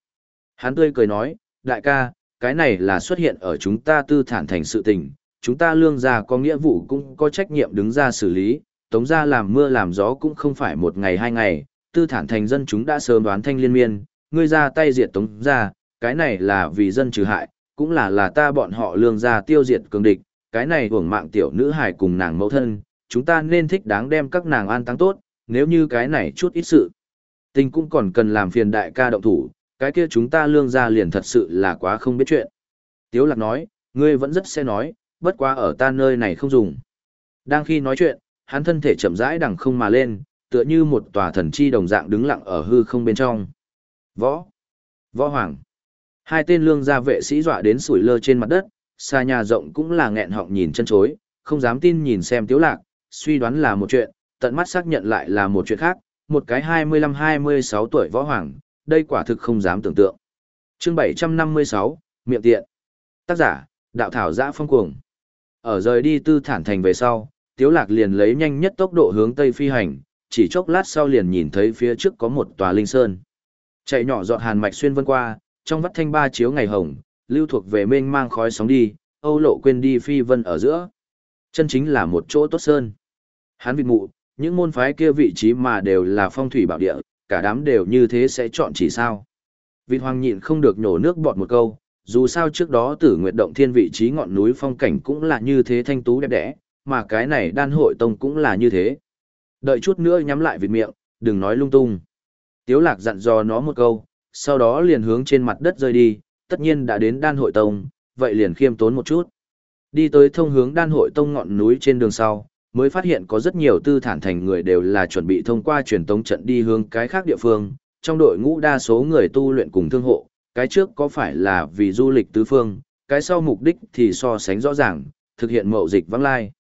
Hắn tươi cười nói, đại ca, cái này là xuất hiện ở chúng ta tư thản thành sự tình, chúng ta lương gia có nghĩa vụ cũng có trách nhiệm đứng ra xử lý, tống gia làm mưa làm gió cũng không phải một ngày hai ngày, tư thản thành dân chúng đã sớm đoán thanh liên miên, ngươi ra tay diệt tống gia, cái này là vì dân trừ hại, cũng là là ta bọn họ lương gia tiêu diệt cường địch, cái này hưởng mạng tiểu nữ hài cùng nàng mẫu thân, chúng ta nên thích đáng đem các nàng an táng tốt, nếu như cái này chút ít sự. Tình cũng còn cần làm phiền đại ca động thủ, cái kia chúng ta lương gia liền thật sự là quá không biết chuyện. Tiếu lạc nói, ngươi vẫn rất sẽ nói, bất quá ở ta nơi này không dùng. Đang khi nói chuyện, hắn thân thể chậm rãi đằng không mà lên, tựa như một tòa thần chi đồng dạng đứng lặng ở hư không bên trong. Võ! Võ Hoàng! Hai tên lương gia vệ sĩ dọa đến sủi lơ trên mặt đất, xa nhà rộng cũng là nghẹn họng nhìn chân chối, không dám tin nhìn xem tiếu lạc, suy đoán là một chuyện, tận mắt xác nhận lại là một chuyện khác, một cái 25-26 tuổi võ hoàng, đây quả thực không dám tưởng tượng. Chương 756, miệng tiện. Tác giả, đạo thảo giã phong cuồng. Ở rời đi tư thản thành về sau, tiếu lạc liền lấy nhanh nhất tốc độ hướng tây phi hành, chỉ chốc lát sau liền nhìn thấy phía trước có một tòa linh sơn. Chạy nhỏ dọn hàn mạch xuyên vân qua, trong vắt thanh ba chiếu ngày hồng, lưu thuộc về mênh mang khói sóng đi, âu lộ quên đi phi vân ở giữa. Chân chính là một chỗ tốt sơn. Hán vịt mụ, những môn phái kia vị trí mà đều là phong thủy bảo địa, cả đám đều như thế sẽ chọn chỉ sao. Vịt hoàng nhịn không được nhổ nước bọt một câu, dù sao trước đó tử nguyệt động thiên vị trí ngọn núi phong cảnh cũng là như thế thanh tú đẹp đẽ, mà cái này đan hội tông cũng là như thế. Đợi chút nữa nhắm lại vịt miệng, đừng nói lung tung. Tiếu lạc dặn dò nó một câu, sau đó liền hướng trên mặt đất rơi đi, tất nhiên đã đến đan hội tông, vậy liền khiêm tốn một chút. Đi tới thông hướng đan hội tông ngọn núi trên đường sau, mới phát hiện có rất nhiều tư thản thành người đều là chuẩn bị thông qua truyền tống trận đi hướng cái khác địa phương, trong đội ngũ đa số người tu luyện cùng thương hộ, cái trước có phải là vì du lịch tứ phương, cái sau mục đích thì so sánh rõ ràng, thực hiện mậu dịch vắng lai.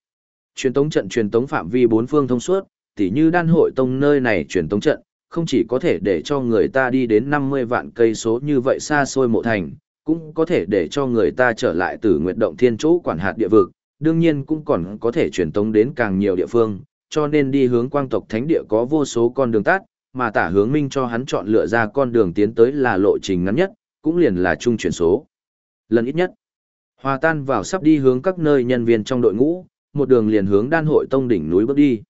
Truyền tống trận truyền tống phạm vi bốn phương thông suốt, tỉ như đan hội tông nơi này truyền tống trận, không chỉ có thể để cho người ta đi đến 50 vạn cây số như vậy xa xôi mộ thành, cũng có thể để cho người ta trở lại từ nguyệt động thiên chỗ quản hạt địa vực, đương nhiên cũng còn có thể truyền tống đến càng nhiều địa phương, cho nên đi hướng quang tộc thánh địa có vô số con đường tắt, mà tả hướng minh cho hắn chọn lựa ra con đường tiến tới là lộ trình ngắn nhất, cũng liền là trung chuyển số. Lần ít nhất, hòa tan vào sắp đi hướng các nơi nhân viên trong đội ngũ, một đường liền hướng đan hội tông đỉnh núi bước đi.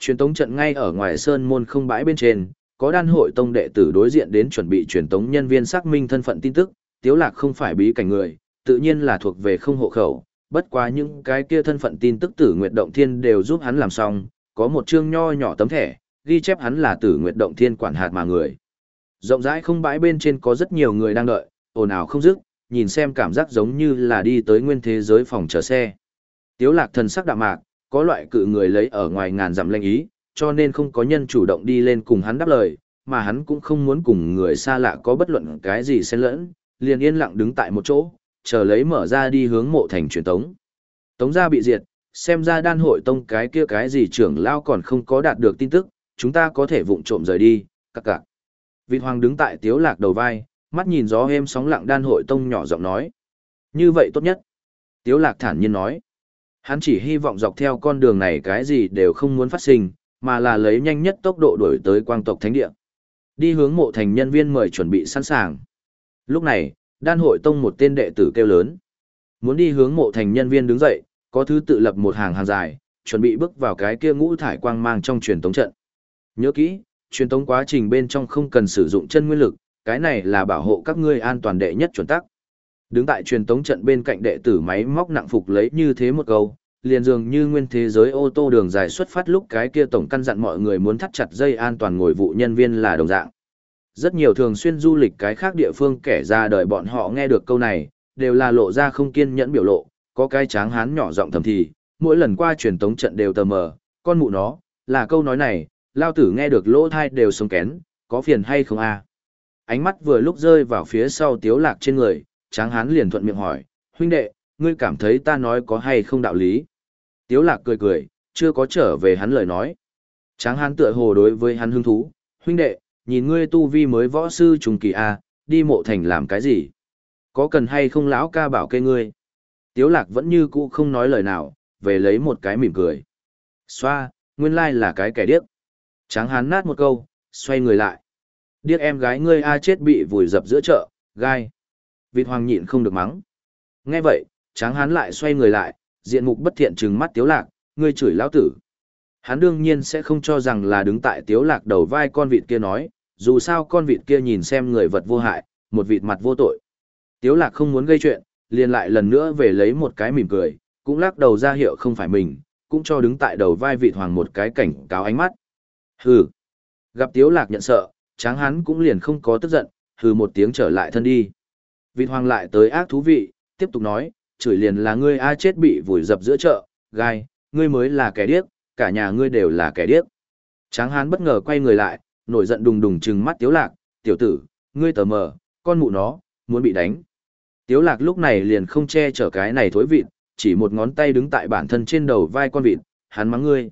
Truyền tống trận ngay ở ngoài sơn môn không bãi bên trên, có đan hội tông đệ tử đối diện đến chuẩn bị truyền tống nhân viên xác minh thân phận tin tức, tiếu lạc không phải bí cảnh người, tự nhiên là thuộc về không hộ khẩu, bất quá những cái kia thân phận tin tức tử nguyệt động thiên đều giúp hắn làm xong, có một chương nho nhỏ tấm thẻ, ghi chép hắn là tử nguyệt động thiên quản hạt mà người. Rộng rãi không bãi bên trên có rất nhiều người đang đợi, ồn ào không dứt, nhìn xem cảm giác giống như là đi tới nguyên thế giới phòng chờ xe. Tiếu lạc thần sắc đạm mạc, có loại cự người lấy ở ngoài ngàn dặm lanh ý, cho nên không có nhân chủ động đi lên cùng hắn đáp lời, mà hắn cũng không muốn cùng người xa lạ có bất luận cái gì xen lẫn, liền yên lặng đứng tại một chỗ, chờ lấy mở ra đi hướng mộ thành truyền tống. Tống gia bị diệt, xem ra đan hội tông cái kia cái gì trưởng lao còn không có đạt được tin tức, chúng ta có thể vụng trộm rời đi, các cặc. Vị hoàng đứng tại tiếu lạc đầu vai, mắt nhìn gió êm sóng lặng đan hội tông nhỏ giọng nói. Như vậy tốt nhất. Tiếu lạc thản nhiên nói. Hắn chỉ hy vọng dọc theo con đường này cái gì đều không muốn phát sinh, mà là lấy nhanh nhất tốc độ đuổi tới quang tộc thánh địa. Đi hướng mộ thành nhân viên mời chuẩn bị sẵn sàng. Lúc này, đan hội tông một tên đệ tử kêu lớn. Muốn đi hướng mộ thành nhân viên đứng dậy, có thứ tự lập một hàng hàng dài, chuẩn bị bước vào cái kia ngũ thải quang mang trong truyền tống trận. Nhớ kỹ, truyền tống quá trình bên trong không cần sử dụng chân nguyên lực, cái này là bảo hộ các ngươi an toàn đệ nhất chuẩn tắc. Đứng tại truyền tống trận bên cạnh đệ tử máy móc nặng phục lấy như thế một câu, liền dường như nguyên thế giới ô tô đường dài xuất phát lúc cái kia tổng căn dặn mọi người muốn thắt chặt dây an toàn ngồi vụ nhân viên là đồng dạng. Rất nhiều thường xuyên du lịch cái khác địa phương kẻ ra đời bọn họ nghe được câu này, đều là lộ ra không kiên nhẫn biểu lộ, có cái tráng hán nhỏ giọng thầm thì, mỗi lần qua truyền tống trận đều tờ mờ, con mụ nó, là câu nói này, lao tử nghe được lỗ thai đều sống kén, có phiền hay không a? Ánh mắt vừa lúc rơi vào phía sau tiếu lạc trên người, tráng hán liền thuận miệng hỏi, huynh đệ, ngươi cảm thấy ta nói có hay không đạo lý? Tiếu lạc cười cười, chưa có trở về hắn lời nói. Tráng hán tựa hồ đối với hắn hứng thú, huynh đệ, nhìn ngươi tu vi mới võ sư trùng kỳ A, đi mộ thành làm cái gì? Có cần hay không lão ca bảo kê ngươi? Tiếu lạc vẫn như cũ không nói lời nào, về lấy một cái mỉm cười. Xoa, nguyên lai là cái kẻ điếc. Tráng hán nát một câu, xoay người lại. Điếc em gái ngươi a chết bị vùi dập giữa chợ, gai. Vịt hoàng nhịn không được mắng. Nghe vậy, tráng hán lại xoay người lại, diện mục bất thiện trừng mắt tiếu lạc, ngươi chửi lão tử. Hắn đương nhiên sẽ không cho rằng là đứng tại tiếu lạc đầu vai con vịt kia nói, dù sao con vịt kia nhìn xem người vật vô hại, một vịt mặt vô tội. Tiếu lạc không muốn gây chuyện, liền lại lần nữa về lấy một cái mỉm cười, cũng lắc đầu ra hiệu không phải mình, cũng cho đứng tại đầu vai vịt hoàng một cái cảnh cáo ánh mắt. Hừ. Gặp tiếu lạc nhận sợ, tráng hắn cũng liền không có tức giận, hừ một tiếng trở lại thân đi. Vịt hoàng lại tới ác thú vị, tiếp tục nói, chửi liền là ngươi a chết bị vùi dập giữa chợ, gai, ngươi mới là kẻ điếc, cả nhà ngươi đều là kẻ điếc. Tráng hán bất ngờ quay người lại, nổi giận đùng đùng trừng mắt tiếu lạc, tiểu tử, ngươi tờ mờ, con mụ nó, muốn bị đánh. Tiếu lạc lúc này liền không che chở cái này thối vịt, chỉ một ngón tay đứng tại bản thân trên đầu vai con vịt, hắn mắng ngươi.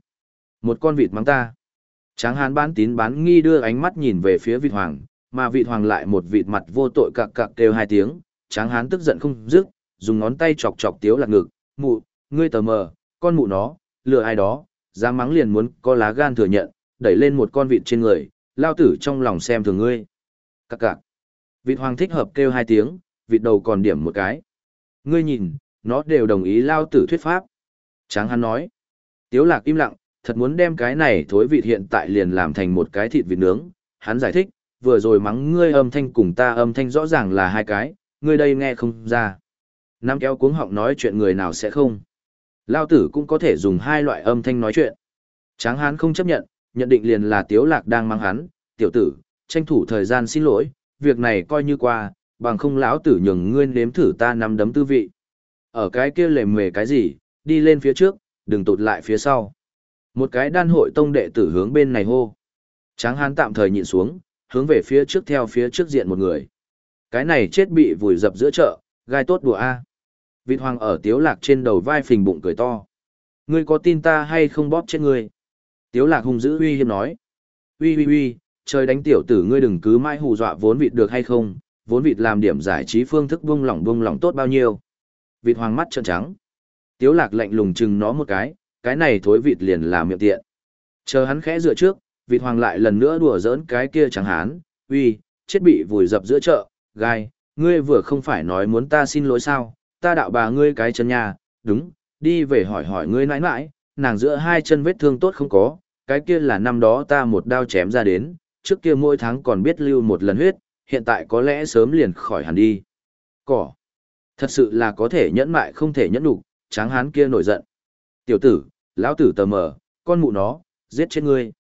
Một con vịt mắng ta. Tráng hán bán tín bán nghi đưa ánh mắt nhìn về phía vịt hoàng, mà vịt hoàng lại một vịt mặt vô tội cặc cặc kêu hai tiếng, tráng hán tức giận không dứt, dùng ngón tay chọc chọc tiếu lạc ngực, mụ, ngươi tờ mờ, con mụ nó, lừa ai đó, dám mắng liền muốn có lá gan thừa nhận, đẩy lên một con vịt trên người, lao tử trong lòng xem thường ngươi. Cặc cặc. Vịt hoàng thích hợp kêu hai tiếng, vịt đầu còn điểm một cái. Ngươi nhìn, nó đều đồng ý lao tử thuyết pháp. Tráng hắn nói. Tiếu lạc im lặng, thật muốn đem cái này thối vịt hiện tại liền làm thành một cái thịt vịt nướng. Hắn giải thích, vừa rồi mắng ngươi âm thanh cùng ta âm thanh rõ ràng là hai cái, ngươi đây nghe không ra. Nam kéo cuống họng nói chuyện người nào sẽ không. Lao tử cũng có thể dùng hai loại âm thanh nói chuyện. Tráng hán không chấp nhận, nhận định liền là tiếu lạc đang mang hắn, tiểu tử, tranh thủ thời gian xin lỗi, việc này coi như qua, bằng không lão tử nhường ngươi nếm thử ta nắm đấm tư vị. Ở cái kia lề mề cái gì, đi lên phía trước, đừng tụt lại phía sau. Một cái đan hội tông đệ tử hướng bên này hô. Tráng hán tạm thời nhịn xuống, hướng về phía trước theo phía trước diện một người. Cái này chết bị vùi dập giữa chợ, gai tốt đùa A. Vịt hoàng ở tiếu lạc trên đầu vai phình bụng cười to. Ngươi có tin ta hay không bóp chết ngươi? Tiếu lạc hung dữ uy hiếp nói. Uy uy uy, trời đánh tiểu tử ngươi đừng cứ mãi hù dọa vốn vịt được hay không, vốn vịt làm điểm giải trí phương thức buông lỏng buông lỏng tốt bao nhiêu. Vịt hoàng mắt trợn trắng. Tiếu lạc lạnh lùng chừng nó một cái, cái này thối vịt liền làm miệng tiện. Chờ hắn khẽ dựa trước, vịt hoàng lại lần nữa đùa giỡn cái kia chẳng hán, uy, chết bị vùi dập giữa chợ, gai, ngươi vừa không phải nói muốn ta xin lỗi sao, ta đạo bà ngươi cái chân nhà, đúng, đi về hỏi hỏi ngươi nãi nãi, nàng giữa hai chân vết thương tốt không có, cái kia là năm đó ta một đao chém ra đến, trước kia mỗi tháng còn biết lưu một lần huyết, hiện tại có lẽ sớm liền khỏi hẳn đi. Cỏ. Thật sự là có thể nhẫn mại không thể nhẫn đủ, tráng hán kia nổi giận. Tiểu tử, lão tử tờ mờ, con mụ nó, giết chết ngươi.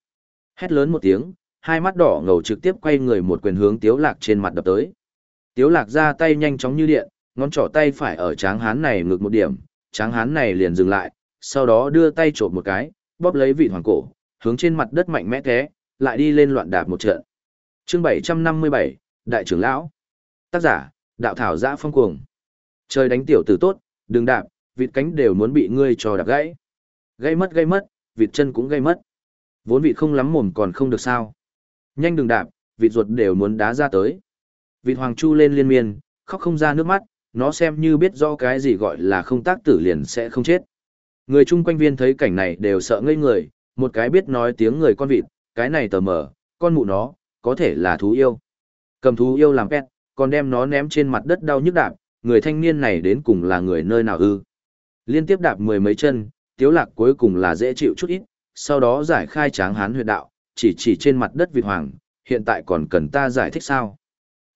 Hét lớn một tiếng, hai mắt đỏ ngầu trực tiếp quay người một quyền hướng tiếu lạc trên mặt đập tới. Tiếu lạc ra tay nhanh chóng như điện, ngón trỏ tay phải ở tráng hán này ngược một điểm, tráng hán này liền dừng lại, sau đó đưa tay trộm một cái, bóp lấy vị hoàng cổ, hướng trên mặt đất mạnh mẽ thế, lại đi lên loạn đạp một trận. Chương 757, Đại trưởng lão. Tác giả, Đạo Thảo Giã Phong Cuồng. Trời đánh tiểu tử tốt, đừng đạp, vịt cánh đều muốn bị ngươi cho đạp gãy. Gây mất gây mất, vịt chân cũng gây mất. Vốn vịt không lắm mồm còn không được sao. Nhanh đừng đạp, vịt ruột đều muốn đá ra tới. Vịt hoàng chu lên liên miên, khóc không ra nước mắt, nó xem như biết do cái gì gọi là không tác tử liền sẽ không chết. Người chung quanh viên thấy cảnh này đều sợ ngây người, một cái biết nói tiếng người con vịt, cái này tờ mở, con mụ nó, có thể là thú yêu. Cầm thú yêu làm pet, còn đem nó ném trên mặt đất đau nhức đạp, người thanh niên này đến cùng là người nơi nào ư. Liên tiếp đạp mười mấy chân, tiếu lạc cuối cùng là dễ chịu chút ít, sau đó giải khai tráng hán huyệt đạo, chỉ chỉ trên mặt đất vịt hoàng, hiện tại còn cần ta giải thích sao.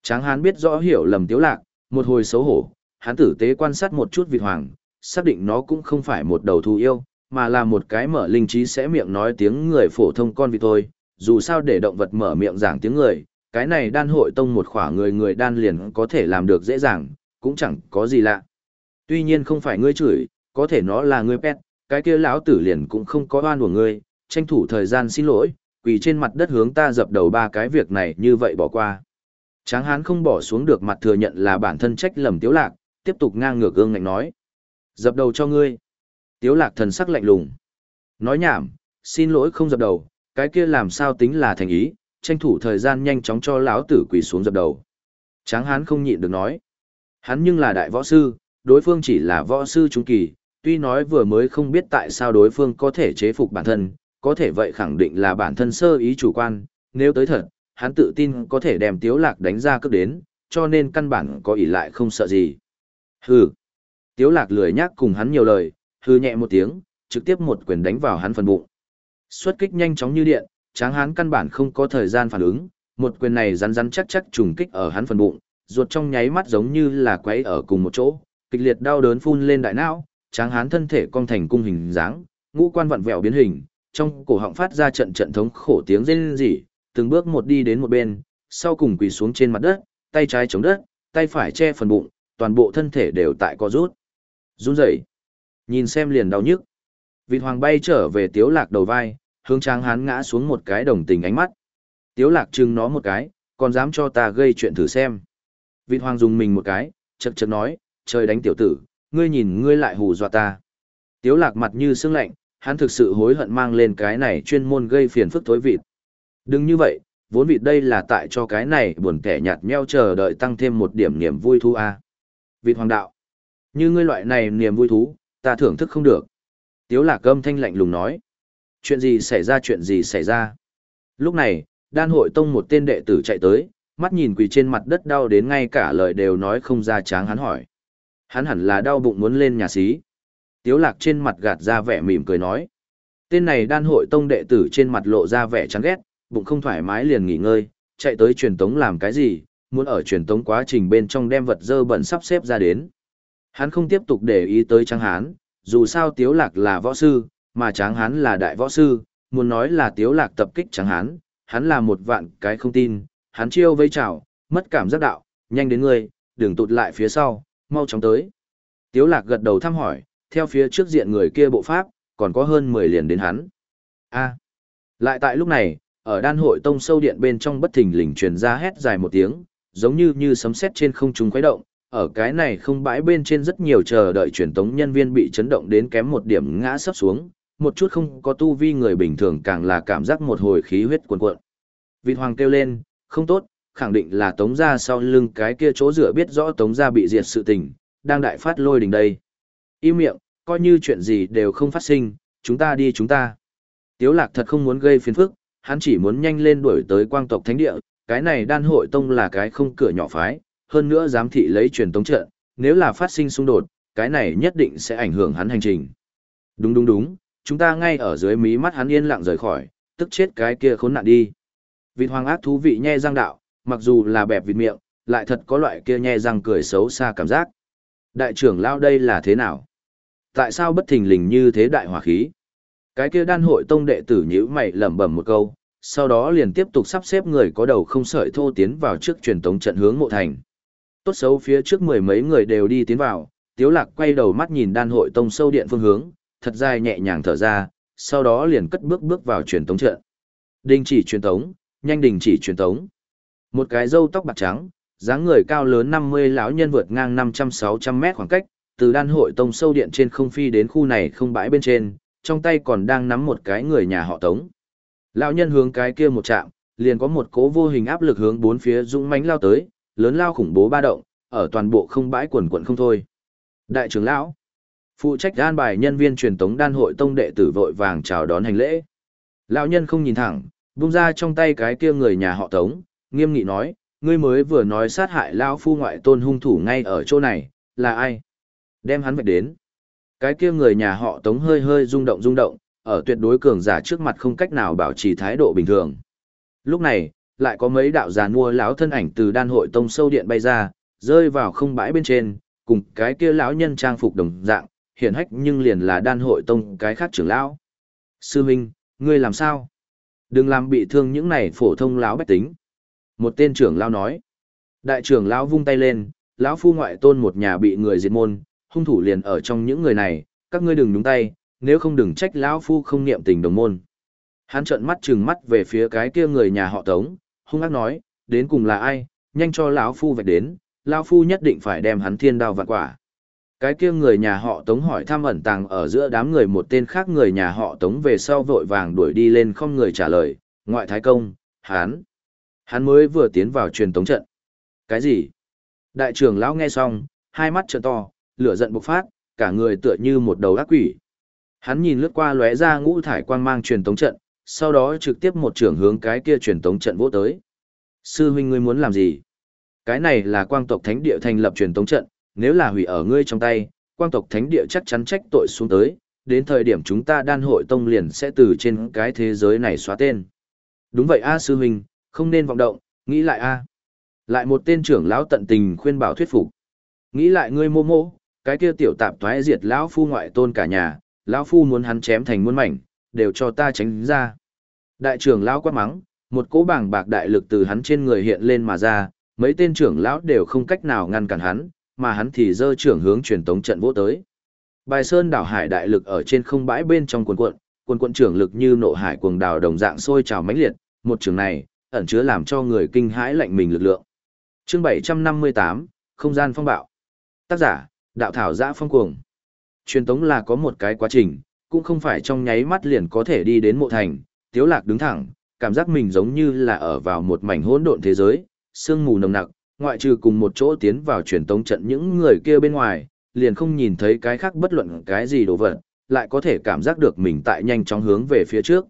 Tráng hán biết rõ hiểu lầm tiếu lạc, một hồi xấu hổ, hắn tử tế quan sát một chút vịt hoàng, xác định nó cũng không phải một đầu thu yêu, mà là một cái mở linh trí sẽ miệng nói tiếng người phổ thông con vịt thôi, dù sao để động vật mở miệng giảng tiếng người, cái này đan hội tông một khỏa người người đan liền có thể làm được dễ dàng, cũng chẳng có gì lạ. Tuy nhiên không phải ngươi chửi, có thể nó là ngươi pet, cái kia lão tử liền cũng không có oan của ngươi, tranh thủ thời gian xin lỗi, quỳ trên mặt đất hướng ta dập đầu ba cái việc này như vậy bỏ qua. Tráng hán không bỏ xuống được mặt thừa nhận là bản thân trách lầm tiếu lạc, tiếp tục ngang ngược gương ngạnh nói. Dập đầu cho ngươi. Tiếu lạc thần sắc lạnh lùng. Nói nhảm, xin lỗi không dập đầu, cái kia làm sao tính là thành ý, tranh thủ thời gian nhanh chóng cho lão tử quỳ xuống dập đầu. Tráng hán không nhịn được nói. Hắn nhưng là đại võ sư, đối phương chỉ là võ sư trung kỳ, tuy nói vừa mới không biết tại sao đối phương có thể chế phục bản thân, có thể vậy khẳng định là bản thân sơ ý chủ quan, nếu tới thật, hắn tự tin có thể đem Tiếu Lạc đánh ra cướp đến, cho nên căn bản có ỷ lại không sợ gì. Hừ. Tiếu Lạc lười nhác cùng hắn nhiều lời, hừ nhẹ một tiếng, trực tiếp một quyền đánh vào hắn phần bụng. Xuất kích nhanh chóng như điện, tráng hắn căn bản không có thời gian phản ứng, một quyền này rắn rắn chắc chắc trùng kích ở hắn phần bụng, ruột trong nháy mắt giống như là quấy ở cùng một chỗ, kịch liệt đau đớn phun lên đại não, tráng hán thân thể cong thành cung hình dáng, ngũ quan vặn vẹo biến hình, trong cổ họng phát ra trận trận thống khổ tiếng rên rỉ, từng bước một đi đến một bên, sau cùng quỳ xuống trên mặt đất, tay trái chống đất, tay phải che phần bụng, toàn bộ thân thể đều tại co rút. Run rẩy. Nhìn xem liền đau nhức. Vịt hoàng bay trở về tiếu lạc đầu vai, hướng tráng hán ngã xuống một cái đồng tình ánh mắt. Tiếu lạc trừng nó một cái, còn dám cho ta gây chuyện thử xem. Vịt hoàng dùng mình một cái, chật chật nói, trời đánh tiểu tử, ngươi nhìn ngươi lại hù dọa ta. Tiếu lạc mặt như sương lạnh, hắn thực sự hối hận mang lên cái này chuyên môn gây phiền phức tối vịt. Đừng như vậy, vốn vịt đây là tại cho cái này buồn kẻ nhạt nheo chờ đợi tăng thêm một điểm niềm vui thú a. Vịt hoàng đạo. Như ngươi loại này niềm vui thú, ta thưởng thức không được. Tiếu lạc âm thanh lạnh lùng nói. Chuyện gì xảy ra chuyện gì xảy ra. Lúc này, đan hội tông một tên đệ tử chạy tới, mắt nhìn quỳ trên mặt đất đau đến ngay cả lời đều nói không ra tráng hắn hỏi. Hắn hẳn là đau bụng muốn lên nhà xí. Tiếu lạc trên mặt gạt ra vẻ mỉm cười nói. Tên này đan hội tông đệ tử trên mặt lộ ra vẻ chán ghét, bụng không thoải mái liền nghỉ ngơi, chạy tới truyền tống làm cái gì, muốn ở truyền tống quá trình bên trong đem vật dơ bẩn sắp xếp ra đến. Hắn không tiếp tục để ý tới tráng hán, dù sao tiếu lạc là võ sư, mà tráng hán là đại võ sư, muốn nói là tiếu lạc tập kích tráng hán, hắn là một vạn cái không tin, hắn chiêu vây chảo, mất cảm giác đạo, nhanh đến ngươi, đừng tụt lại phía sau, mau chóng tới. Tiếu lạc gật đầu thăm hỏi, theo phía trước diện người kia bộ pháp, còn có hơn 10 liền đến hắn. A. Lại tại lúc này, ở đan hội tông sâu điện bên trong bất thình lình truyền ra hét dài một tiếng, giống như như sấm sét trên không trung khuấy động, ở cái này không bãi bên trên rất nhiều chờ đợi truyền tống nhân viên bị chấn động đến kém một điểm ngã sắp xuống, một chút không có tu vi người bình thường càng là cảm giác một hồi khí huyết cuồn cuộn. Vịt hoàng kêu lên, không tốt, khẳng định là tống gia sau lưng cái kia chỗ rửa biết rõ tống gia bị diệt sự tình, đang đại phát lôi đình đây. Im miệng, coi như chuyện gì đều không phát sinh, chúng ta đi chúng ta. Tiếu lạc thật không muốn gây phiền phức, hắn chỉ muốn nhanh lên đuổi tới quang tộc thánh địa, cái này đan hội tông là cái không cửa nhỏ phái, hơn nữa giám thị lấy truyền tống trận, nếu là phát sinh xung đột, cái này nhất định sẽ ảnh hưởng hắn hành trình. Đúng đúng đúng, chúng ta ngay ở dưới mí mắt hắn yên lặng rời khỏi, tức chết cái kia khốn nạn đi. Vịt hoàng ác thú vị nhe răng đạo, mặc dù là bẹp vịt miệng, lại thật có loại kia nhe răng cười xấu xa cảm giác. Đại trưởng lao đây là thế nào? Tại sao bất thình lình như thế đại hỏa khí? Cái kia đan hội tông đệ tử nhíu mày lẩm bẩm một câu, sau đó liền tiếp tục sắp xếp người có đầu không sợi thô tiến vào trước truyền tống trận hướng mộ thành. Tốt xấu phía trước mười mấy người đều đi tiến vào, Tiếu Lạc quay đầu mắt nhìn đan hội tông sâu điện phương hướng, thật dài nhẹ nhàng thở ra, sau đó liền cất bước bước vào truyền tống trận. Đình chỉ truyền tống, nhanh đình chỉ truyền tống. Một cái râu tóc bạc trắng, dáng người cao lớn 50 lão nhân vượt ngang 500-600 mét khoảng cách, từ đan hội tông sâu điện trên không phi đến khu này không bãi bên trên, trong tay còn đang nắm một cái người nhà họ tống. Lão nhân hướng cái kia một chạm, liền có một cố vô hình áp lực hướng bốn phía dũng mãnh lao tới, lớn lao khủng bố ba động, ở toàn bộ không bãi quần quận không thôi. Đại trưởng lão, phụ trách an bài nhân viên truyền tống đan hội tông đệ tử vội vàng chào đón hành lễ. Lão nhân không nhìn thẳng, buông ra trong tay cái kia người nhà họ tống, nghiêm nghị nói, ngươi mới vừa nói sát hại lão phu ngoại tôn hung thủ ngay ở chỗ này, là ai? Đem hắn vạch đến. Cái kia người nhà họ tống hơi hơi rung động rung động, ở tuyệt đối cường giả trước mặt không cách nào bảo trì thái độ bình thường. Lúc này, lại có mấy đạo giàn mua lão thân ảnh từ đan hội tông sâu điện bay ra, rơi vào không bãi bên trên, cùng cái kia lão nhân trang phục đồng dạng, hiển hách nhưng liền là đan hội tông cái khác trưởng lão. Sư Minh, ngươi làm sao? Đừng làm bị thương những này phổ thông lão bách tính. Một tên trưởng lao nói. Đại trưởng lão vung tay lên, lão phu ngoại tôn một nhà bị người diệt môn, hung thủ liền ở trong những người này, các ngươi đừng nhúng tay, nếu không đừng trách lão phu không niệm tình đồng môn. Hắn trợn mắt trừng mắt về phía cái kia người nhà họ Tống, hung ác nói, đến cùng là ai, nhanh cho lão phu vạch đến, lão phu nhất định phải đem hắn thiên đao vạn quả. Cái kia người nhà họ Tống hỏi thăm ẩn tàng ở giữa đám người một tên khác người nhà họ Tống về sau vội vàng đuổi đi lên không người trả lời, ngoại thái công, hắn, hắn mới vừa tiến vào truyền tống trận. Cái gì? Đại trưởng lão nghe xong, hai mắt trợn to, lửa giận bộc phát, cả người tựa như một đầu ác quỷ. Hắn nhìn lướt qua lóe ra ngũ thải quang mang truyền tống trận, sau đó trực tiếp một trưởng hướng cái kia truyền tống trận vỗ tới. Sư huynh ngươi muốn làm gì? Cái này là quang tộc thánh địa thành lập truyền tống trận, nếu là hủy ở ngươi trong tay, quang tộc thánh địa chắc chắn trách tội xuống tới, đến thời điểm chúng ta đan hội tông liền sẽ từ trên cái thế giới này xóa tên. Đúng vậy a sư huynh, không nên vọng động, nghĩ lại a. Lại một tên trưởng lão tận tình khuyên bảo thuyết phục. Nghĩ lại ngươi mô mô, cái kia tiểu tạp thoái diệt lão phu ngoại tôn cả nhà, lão phu muốn hắn chém thành muôn mảnh, đều cho ta tránh ra. Đại trưởng lão quát mắng, một cỗ bảng bạc đại lực từ hắn trên người hiện lên mà ra, mấy tên trưởng lão đều không cách nào ngăn cản hắn, mà hắn thì dơ trưởng hướng truyền tống trận vỗ tới. Bài sơn đảo hải đại lực ở trên không bãi bên trong quần quận, quần quận trưởng lực như nộ hải cuồng đảo đồng dạng sôi trào mãnh liệt, một trường này, ẩn chứa làm cho người kinh hãi lạnh mình lực lượng. Chương 758, không gian phong bạo. Tác giả, đạo thảo giã phong cuồng. Truyền tống là có một cái quá trình, cũng không phải trong nháy mắt liền có thể đi đến mộ thành, tiếu lạc đứng thẳng, cảm giác mình giống như là ở vào một mảnh hỗn độn thế giới, sương mù nồng nặc, ngoại trừ cùng một chỗ tiến vào truyền tống trận những người kia bên ngoài, liền không nhìn thấy cái khác bất luận cái gì đồ vật, lại có thể cảm giác được mình tại nhanh chóng hướng về phía trước.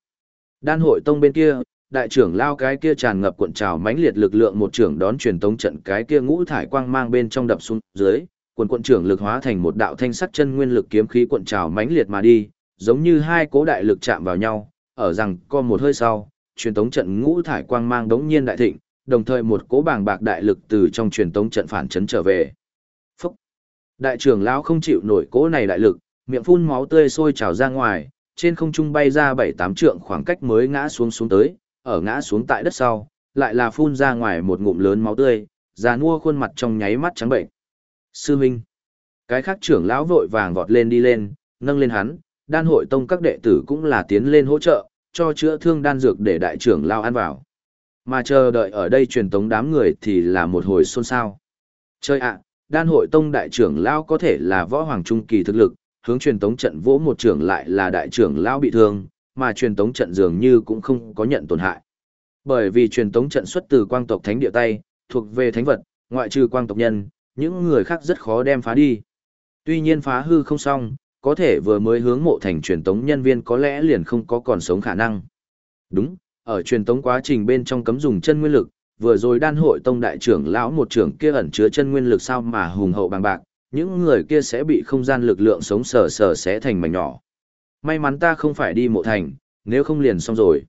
Đan hội tông bên kia, đại trưởng lao cái kia tràn ngập cuộn trào mãnh liệt lực lượng một trưởng đón truyền tống trận cái kia ngũ thải quang mang bên trong đập xuống dưới, quần quận trưởng lực hóa thành một đạo thanh sắc chân nguyên lực kiếm khí cuộn trào mãnh liệt mà đi, giống như hai cố đại lực chạm vào nhau, ở rằng co một hơi sau, truyền tống trận ngũ thải quang mang đống nhiên đại thịnh, đồng thời một cố bàng bạc đại lực từ trong truyền tống trận phản chấn trở về. Phúc! Đại trưởng lão không chịu nổi cố này đại lực, miệng phun máu tươi sôi trào ra ngoài, trên không trung bay ra bảy tám trượng khoảng cách mới ngã xuống xuống tới, ở ngã xuống tại đất sau, lại là phun ra ngoài một ngụm lớn máu tươi, già nua khuôn mặt trong nháy mắt trắng bệnh. Sư Minh! Cái khác trưởng lão vội vàng vọt lên đi lên, nâng lên hắn, đan hội tông các đệ tử cũng là tiến lên hỗ trợ, cho chữa thương đan dược để đại trưởng lao ăn vào. Mà chờ đợi ở đây truyền tống đám người thì là một hồi xôn xao. Chơi ạ, đan hội tông đại trưởng lao có thể là võ hoàng trung kỳ thực lực, hướng truyền tống trận vỗ một trưởng lại là đại trưởng lao bị thương, mà truyền tống trận dường như cũng không có nhận tổn hại. Bởi vì truyền tống trận xuất từ quang tộc thánh địa tay, thuộc về thánh vật, ngoại trừ quang tộc nhân, những người khác rất khó đem phá đi. Tuy nhiên phá hư không xong, có thể vừa mới hướng mộ thành truyền tống nhân viên có lẽ liền không có còn sống khả năng. Đúng, ở truyền tống quá trình bên trong cấm dùng chân nguyên lực, vừa rồi đan hội tông đại trưởng lão một trưởng kia ẩn chứa chân nguyên lực sao mà hùng hậu bằng bạc, những người kia sẽ bị không gian lực lượng sống sờ sờ sẽ thành mảnh nhỏ. May mắn ta không phải đi mộ thành, nếu không liền xong rồi.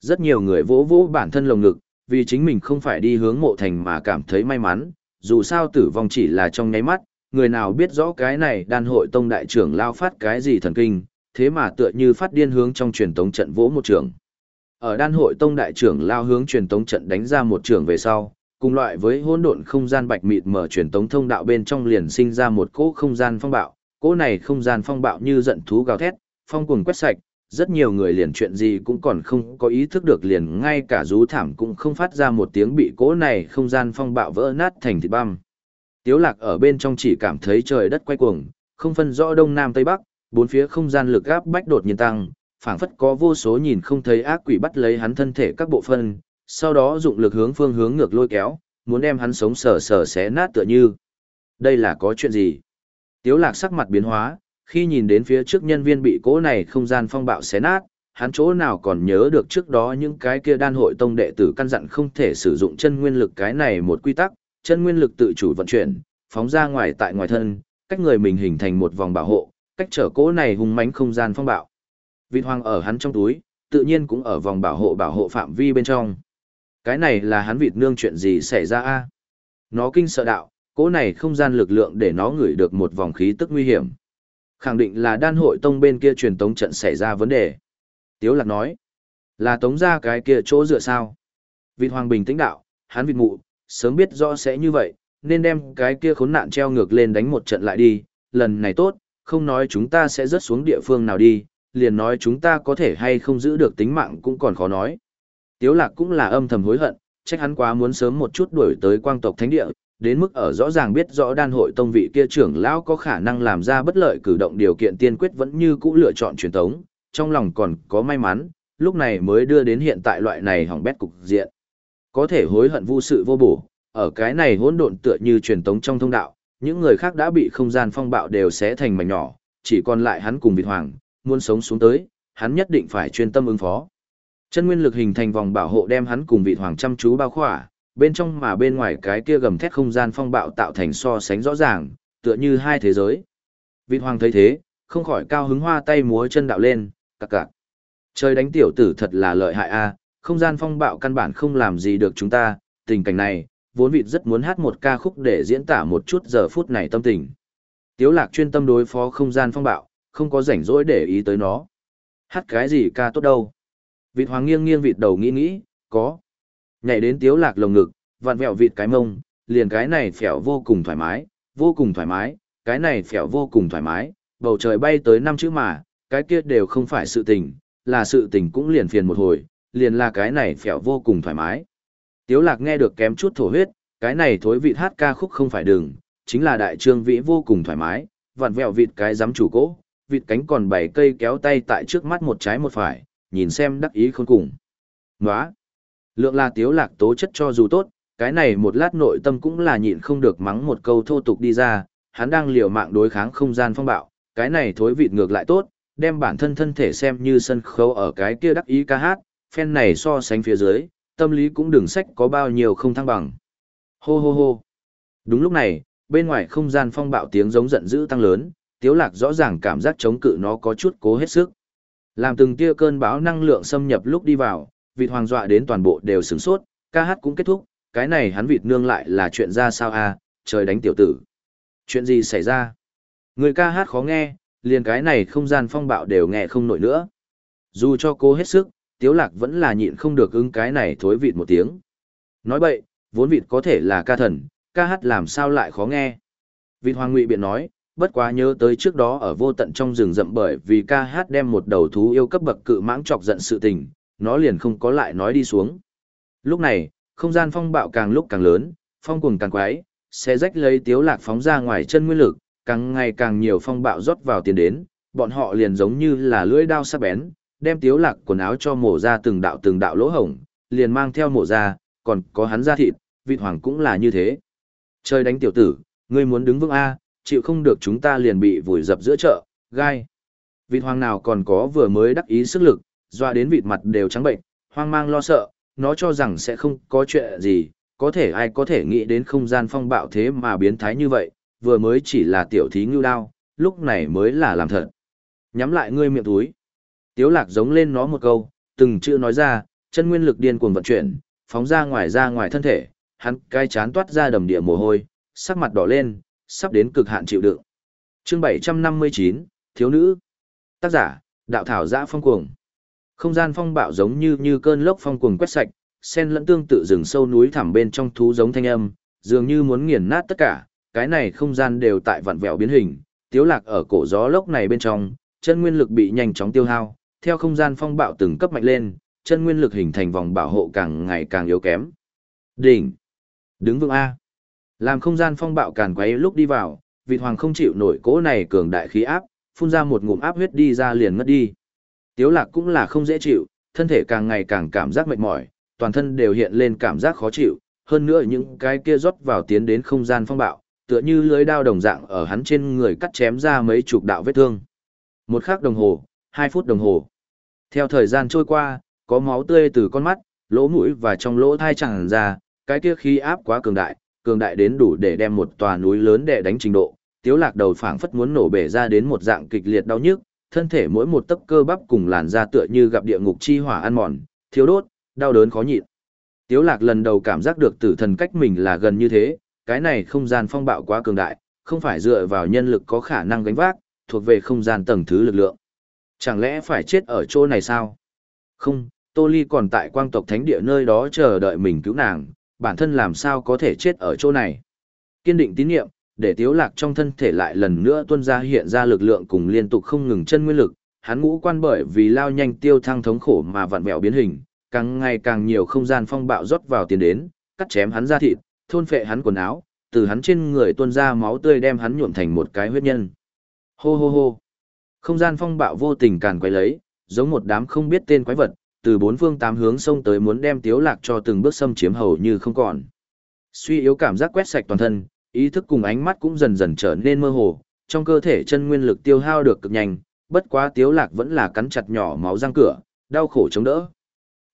Rất nhiều người vỗ vỗ bản thân lồng ngực, vì chính mình không phải đi hướng mộ thành mà cảm thấy may mắn, dù sao tử vong chỉ là trong nháy mắt, người nào biết rõ cái này đan hội tông đại trưởng lao phát cái gì thần kinh, thế mà tựa như phát điên hướng trong truyền tống trận vỗ một trường. Ở đan hội tông đại trưởng lao hướng truyền tống trận đánh ra một trường về sau, cùng loại với hỗn độn không gian bạch mịt mở truyền tống thông đạo bên trong liền sinh ra một cỗ không gian phong bạo, cỗ này không gian phong bạo như giận thú gào thét, phong cuồng quét sạch, rất nhiều người liền chuyện gì cũng còn không có ý thức được liền ngay cả rú thảm cũng không phát ra một tiếng bị cỗ này không gian phong bạo vỡ nát thành thịt băm. Tiếu lạc ở bên trong chỉ cảm thấy trời đất quay cuồng, không phân rõ đông nam tây bắc, bốn phía không gian lực áp bách đột nhiên tăng, phảng phất có vô số nhìn không thấy ác quỷ bắt lấy hắn thân thể các bộ phận, sau đó dụng lực hướng phương hướng ngược lôi kéo, muốn đem hắn sống sờ sờ xé nát tựa như. Đây là có chuyện gì? Tiếu lạc sắc mặt biến hóa, khi nhìn đến phía trước nhân viên bị cố này không gian phong bạo xé nát, hắn chỗ nào còn nhớ được trước đó những cái kia đan hội tông đệ tử căn dặn không thể sử dụng chân nguyên lực cái này một quy tắc, chân nguyên lực tự chủ vận chuyển, phóng ra ngoài tại ngoài thân, cách người mình hình thành một vòng bảo hộ, cách trở cố này hung mãnh không gian phong bạo. Vị hoàng ở hắn trong túi, tự nhiên cũng ở vòng bảo hộ bảo hộ phạm vi bên trong. Cái này là hắn vịt nương chuyện gì xảy ra a? Nó kinh sợ đạo, cố này không gian lực lượng để nó ngửi được một vòng khí tức nguy hiểm. Khẳng định là đan hội tông bên kia truyền tống trận xảy ra vấn đề. Tiếu lạc nói, là tống ra cái kia chỗ dựa sao? Vịt hoàng bình tĩnh đạo, hắn vịt mụ, sớm biết rõ sẽ như vậy, nên đem cái kia khốn nạn treo ngược lên đánh một trận lại đi, lần này tốt, không nói chúng ta sẽ rớt xuống địa phương nào đi, liền nói chúng ta có thể hay không giữ được tính mạng cũng còn khó nói. Tiếu lạc cũng là âm thầm hối hận, trách hắn quá muốn sớm một chút đuổi tới quang tộc thánh địa, đến mức ở rõ ràng biết rõ đan hội tông vị kia trưởng lão có khả năng làm ra bất lợi cử động điều kiện tiên quyết vẫn như cũ lựa chọn truyền thống trong lòng còn có may mắn, lúc này mới đưa đến hiện tại loại này hỏng bét cục diện. Có thể hối hận vô sự vô bổ, ở cái này hỗn độn tựa như truyền thống trong thông đạo, Những người khác đã bị không gian phong bạo đều xé thành mảnh nhỏ, chỉ còn lại hắn cùng vị Hoàng, muốn sống xuống tới, hắn nhất định phải chuyên tâm ứng phó. Chân nguyên lực hình thành vòng bảo hộ đem hắn cùng vị Hoàng chăm chú bao khỏa, bên trong mà bên ngoài cái kia gầm thét không gian phong bạo tạo thành so sánh rõ ràng, tựa như hai thế giới. Vịt Hoàng thấy thế, không khỏi cao hứng hoa tay múa chân đạo lên, cặc cặc. Trời đánh tiểu tử thật là lợi hại a, à, không gian phong bạo căn bản không làm gì được chúng ta, tình cảnh này, vốn vịt rất muốn hát một ca khúc để diễn tả một chút giờ phút này tâm tình. Tiếu lạc chuyên tâm đối phó không gian phong bạo, không có rảnh rỗi để ý tới nó. Hát cái gì ca tốt đâu. Vịt hoàng nghiêng nghiêng vịt đầu nghĩ nghĩ, có. Nhảy đến tiếu lạc lồng ngực, vặn vẹo vịt cái mông, liền cái này phèo vô cùng thoải mái, vô cùng thoải mái, cái này phèo vô cùng thoải mái, bầu trời bay tới năm chữ mà, cái kia đều không phải sự tình, là sự tình cũng liền phiền một hồi, liền là cái này phèo vô cùng thoải mái. Tiếu lạc nghe được kém chút thổ huyết, cái này thối vịt hát ca khúc không phải đường, chính là đại trương vĩ vô cùng thoải mái, vặn vẹo vịt cái giám chủ cỗ, vịt cánh còn bảy cây kéo tay tại trước mắt một trái một phải, nhìn xem đắc ý khôn cùng. Nóa! Lượng là tiếu lạc tố chất cho dù tốt, cái này một lát nội tâm cũng là nhịn không được mắng một câu thô tục đi ra, hắn đang liều mạng đối kháng không gian phong bạo, cái này thối vịt ngược lại tốt, đem bản thân thân thể xem như sân khấu ở cái kia đắc ý ca hát, phen này so sánh phía dưới, tâm lý cũng đừng sách có bao nhiêu không thăng bằng. Hô hô hô. Đúng lúc này, bên ngoài không gian phong bạo tiếng giống giận dữ tăng lớn, tiếu lạc rõ ràng cảm giác chống cự nó có chút cố hết sức. Làm từng tia cơn bão năng lượng xâm nhập lúc đi vào, vịt hoàng dọa đến toàn bộ đều sửng sốt, ca hát cũng kết thúc, cái này hắn vịt nương lại là chuyện ra sao à, trời đánh tiểu tử. Chuyện gì xảy ra? Người ca hát khó nghe, liền cái này không gian phong bạo đều nghe không nổi nữa. Dù cho cô hết sức, tiếu lạc vẫn là nhịn không được ứng cái này thối vịt một tiếng. Nói bậy, vốn vịt có thể là ca thần, ca hát làm sao lại khó nghe. Vịt hoàng ngụy biện nói, bất quá nhớ tới trước đó ở vô tận trong rừng rậm bởi vì ca hát đem một đầu thú yêu cấp bậc cự mãng chọc giận sự tình, nó liền không có lại nói đi xuống. Lúc này, không gian phong bạo càng lúc càng lớn, phong cuồng càng quái, xe rách lấy tiếu lạc phóng ra ngoài chân nguyên lực, càng ngày càng nhiều phong bạo rót vào tiền đến, bọn họ liền giống như là lưỡi dao sắc bén, đem tiếu lạc quần áo cho mổ ra từng đạo từng đạo lỗ hổng, liền mang theo mổ ra, còn có hắn ra thịt, vịt hoàng cũng là như thế. Chơi đánh tiểu tử, ngươi muốn đứng vững A, chịu không được chúng ta liền bị vùi dập giữa chợ, gai. Vịt hoàng nào còn có vừa mới đắc ý sức lực, doa đến vịt mặt đều trắng bệnh, hoang mang lo sợ, nó cho rằng sẽ không có chuyện gì, có thể ai có thể nghĩ đến không gian phong bạo thế mà biến thái như vậy, vừa mới chỉ là tiểu thí ngưu đao, lúc này mới là làm thật. Nhắm lại ngươi miệng túi. Tiếu lạc giống lên nó một câu, từng chữ nói ra, chân nguyên lực điên cuồng vận chuyển, phóng ra ngoài ra ngoài thân thể, hắn cai chán toát ra đầm địa mồ hôi, sắc mặt đỏ lên, sắp đến cực hạn chịu đựng. Chương 759, Thiếu nữ. Tác giả, Đạo Thảo Giã Phong Cuồng. Không gian phong bạo giống như như cơn lốc phong cuồng quét sạch, sen lẫn tương tự rừng sâu núi thẳm bên trong thú giống thanh âm, dường như muốn nghiền nát tất cả, cái này không gian đều tại vặn vẹo biến hình, tiếu lạc ở cổ gió lốc này bên trong, chân nguyên lực bị nhanh chóng tiêu hao, theo không gian phong bạo từng cấp mạnh lên, chân nguyên lực hình thành vòng bảo hộ càng ngày càng yếu kém. Đỉnh! Đứng vững A! Làm không gian phong bạo càn quấy lúc đi vào, vị hoàng không chịu nổi cỗ này cường đại khí áp, phun ra một ngụm áp huyết đi ra liền ngất đi. Tiếu lạc cũng là không dễ chịu, thân thể càng ngày càng cảm giác mệt mỏi, toàn thân đều hiện lên cảm giác khó chịu, hơn nữa những cái kia rót vào tiến đến không gian phong bạo, tựa như lưới đao đồng dạng ở hắn trên người cắt chém ra mấy chục đạo vết thương. Một khắc đồng hồ, hai phút đồng hồ. Theo thời gian trôi qua, có máu tươi từ con mắt, lỗ mũi và trong lỗ thai tràn ra, cái kia khí áp quá cường đại, cường đại đến đủ để đem một tòa núi lớn đè đánh trình độ. Tiếu lạc đầu phảng phất muốn nổ bể ra đến một dạng kịch liệt đau nhức, thân thể mỗi một tấc cơ bắp cùng làn da tựa như gặp địa ngục chi hỏa ăn mòn, thiếu đốt, đau đớn khó nhịn. Tiếu lạc lần đầu cảm giác được tử thần cách mình là gần như thế, cái này không gian phong bạo quá cường đại, không phải dựa vào nhân lực có khả năng gánh vác, thuộc về không gian tầng thứ lực lượng. Chẳng lẽ phải chết ở chỗ này sao? Không, Tô Ly còn tại quang tộc thánh địa nơi đó chờ đợi mình cứu nàng, bản thân làm sao có thể chết ở chỗ này. Kiên định tín nhiệm, để tiếu lạc trong thân thể lại lần nữa tuôn ra hiện ra lực lượng cùng liên tục không ngừng chân nguyên lực, hắn ngũ quan bởi vì lao nhanh tiêu thăng thống khổ mà vặn vẹo biến hình, càng ngày càng nhiều không gian phong bạo rót vào tiền đến, cắt chém hắn ra thịt, thôn phệ hắn quần áo, từ hắn trên người tuôn ra máu tươi đem hắn nhuộm thành một cái huyết nhân. Hô hô hô. Không gian phong bạo vô tình càn quấy lấy, giống một đám không biết tên quái vật, từ bốn phương tám hướng xông tới muốn đem tiếu lạc cho từng bước xâm chiếm hầu như không còn. Suy yếu cảm giác quét sạch toàn thân, ý thức cùng ánh mắt cũng dần dần trở nên mơ hồ, trong cơ thể chân nguyên lực tiêu hao được cực nhanh, bất quá tiếu lạc vẫn là cắn chặt nhỏ máu răng cửa, đau khổ chống đỡ.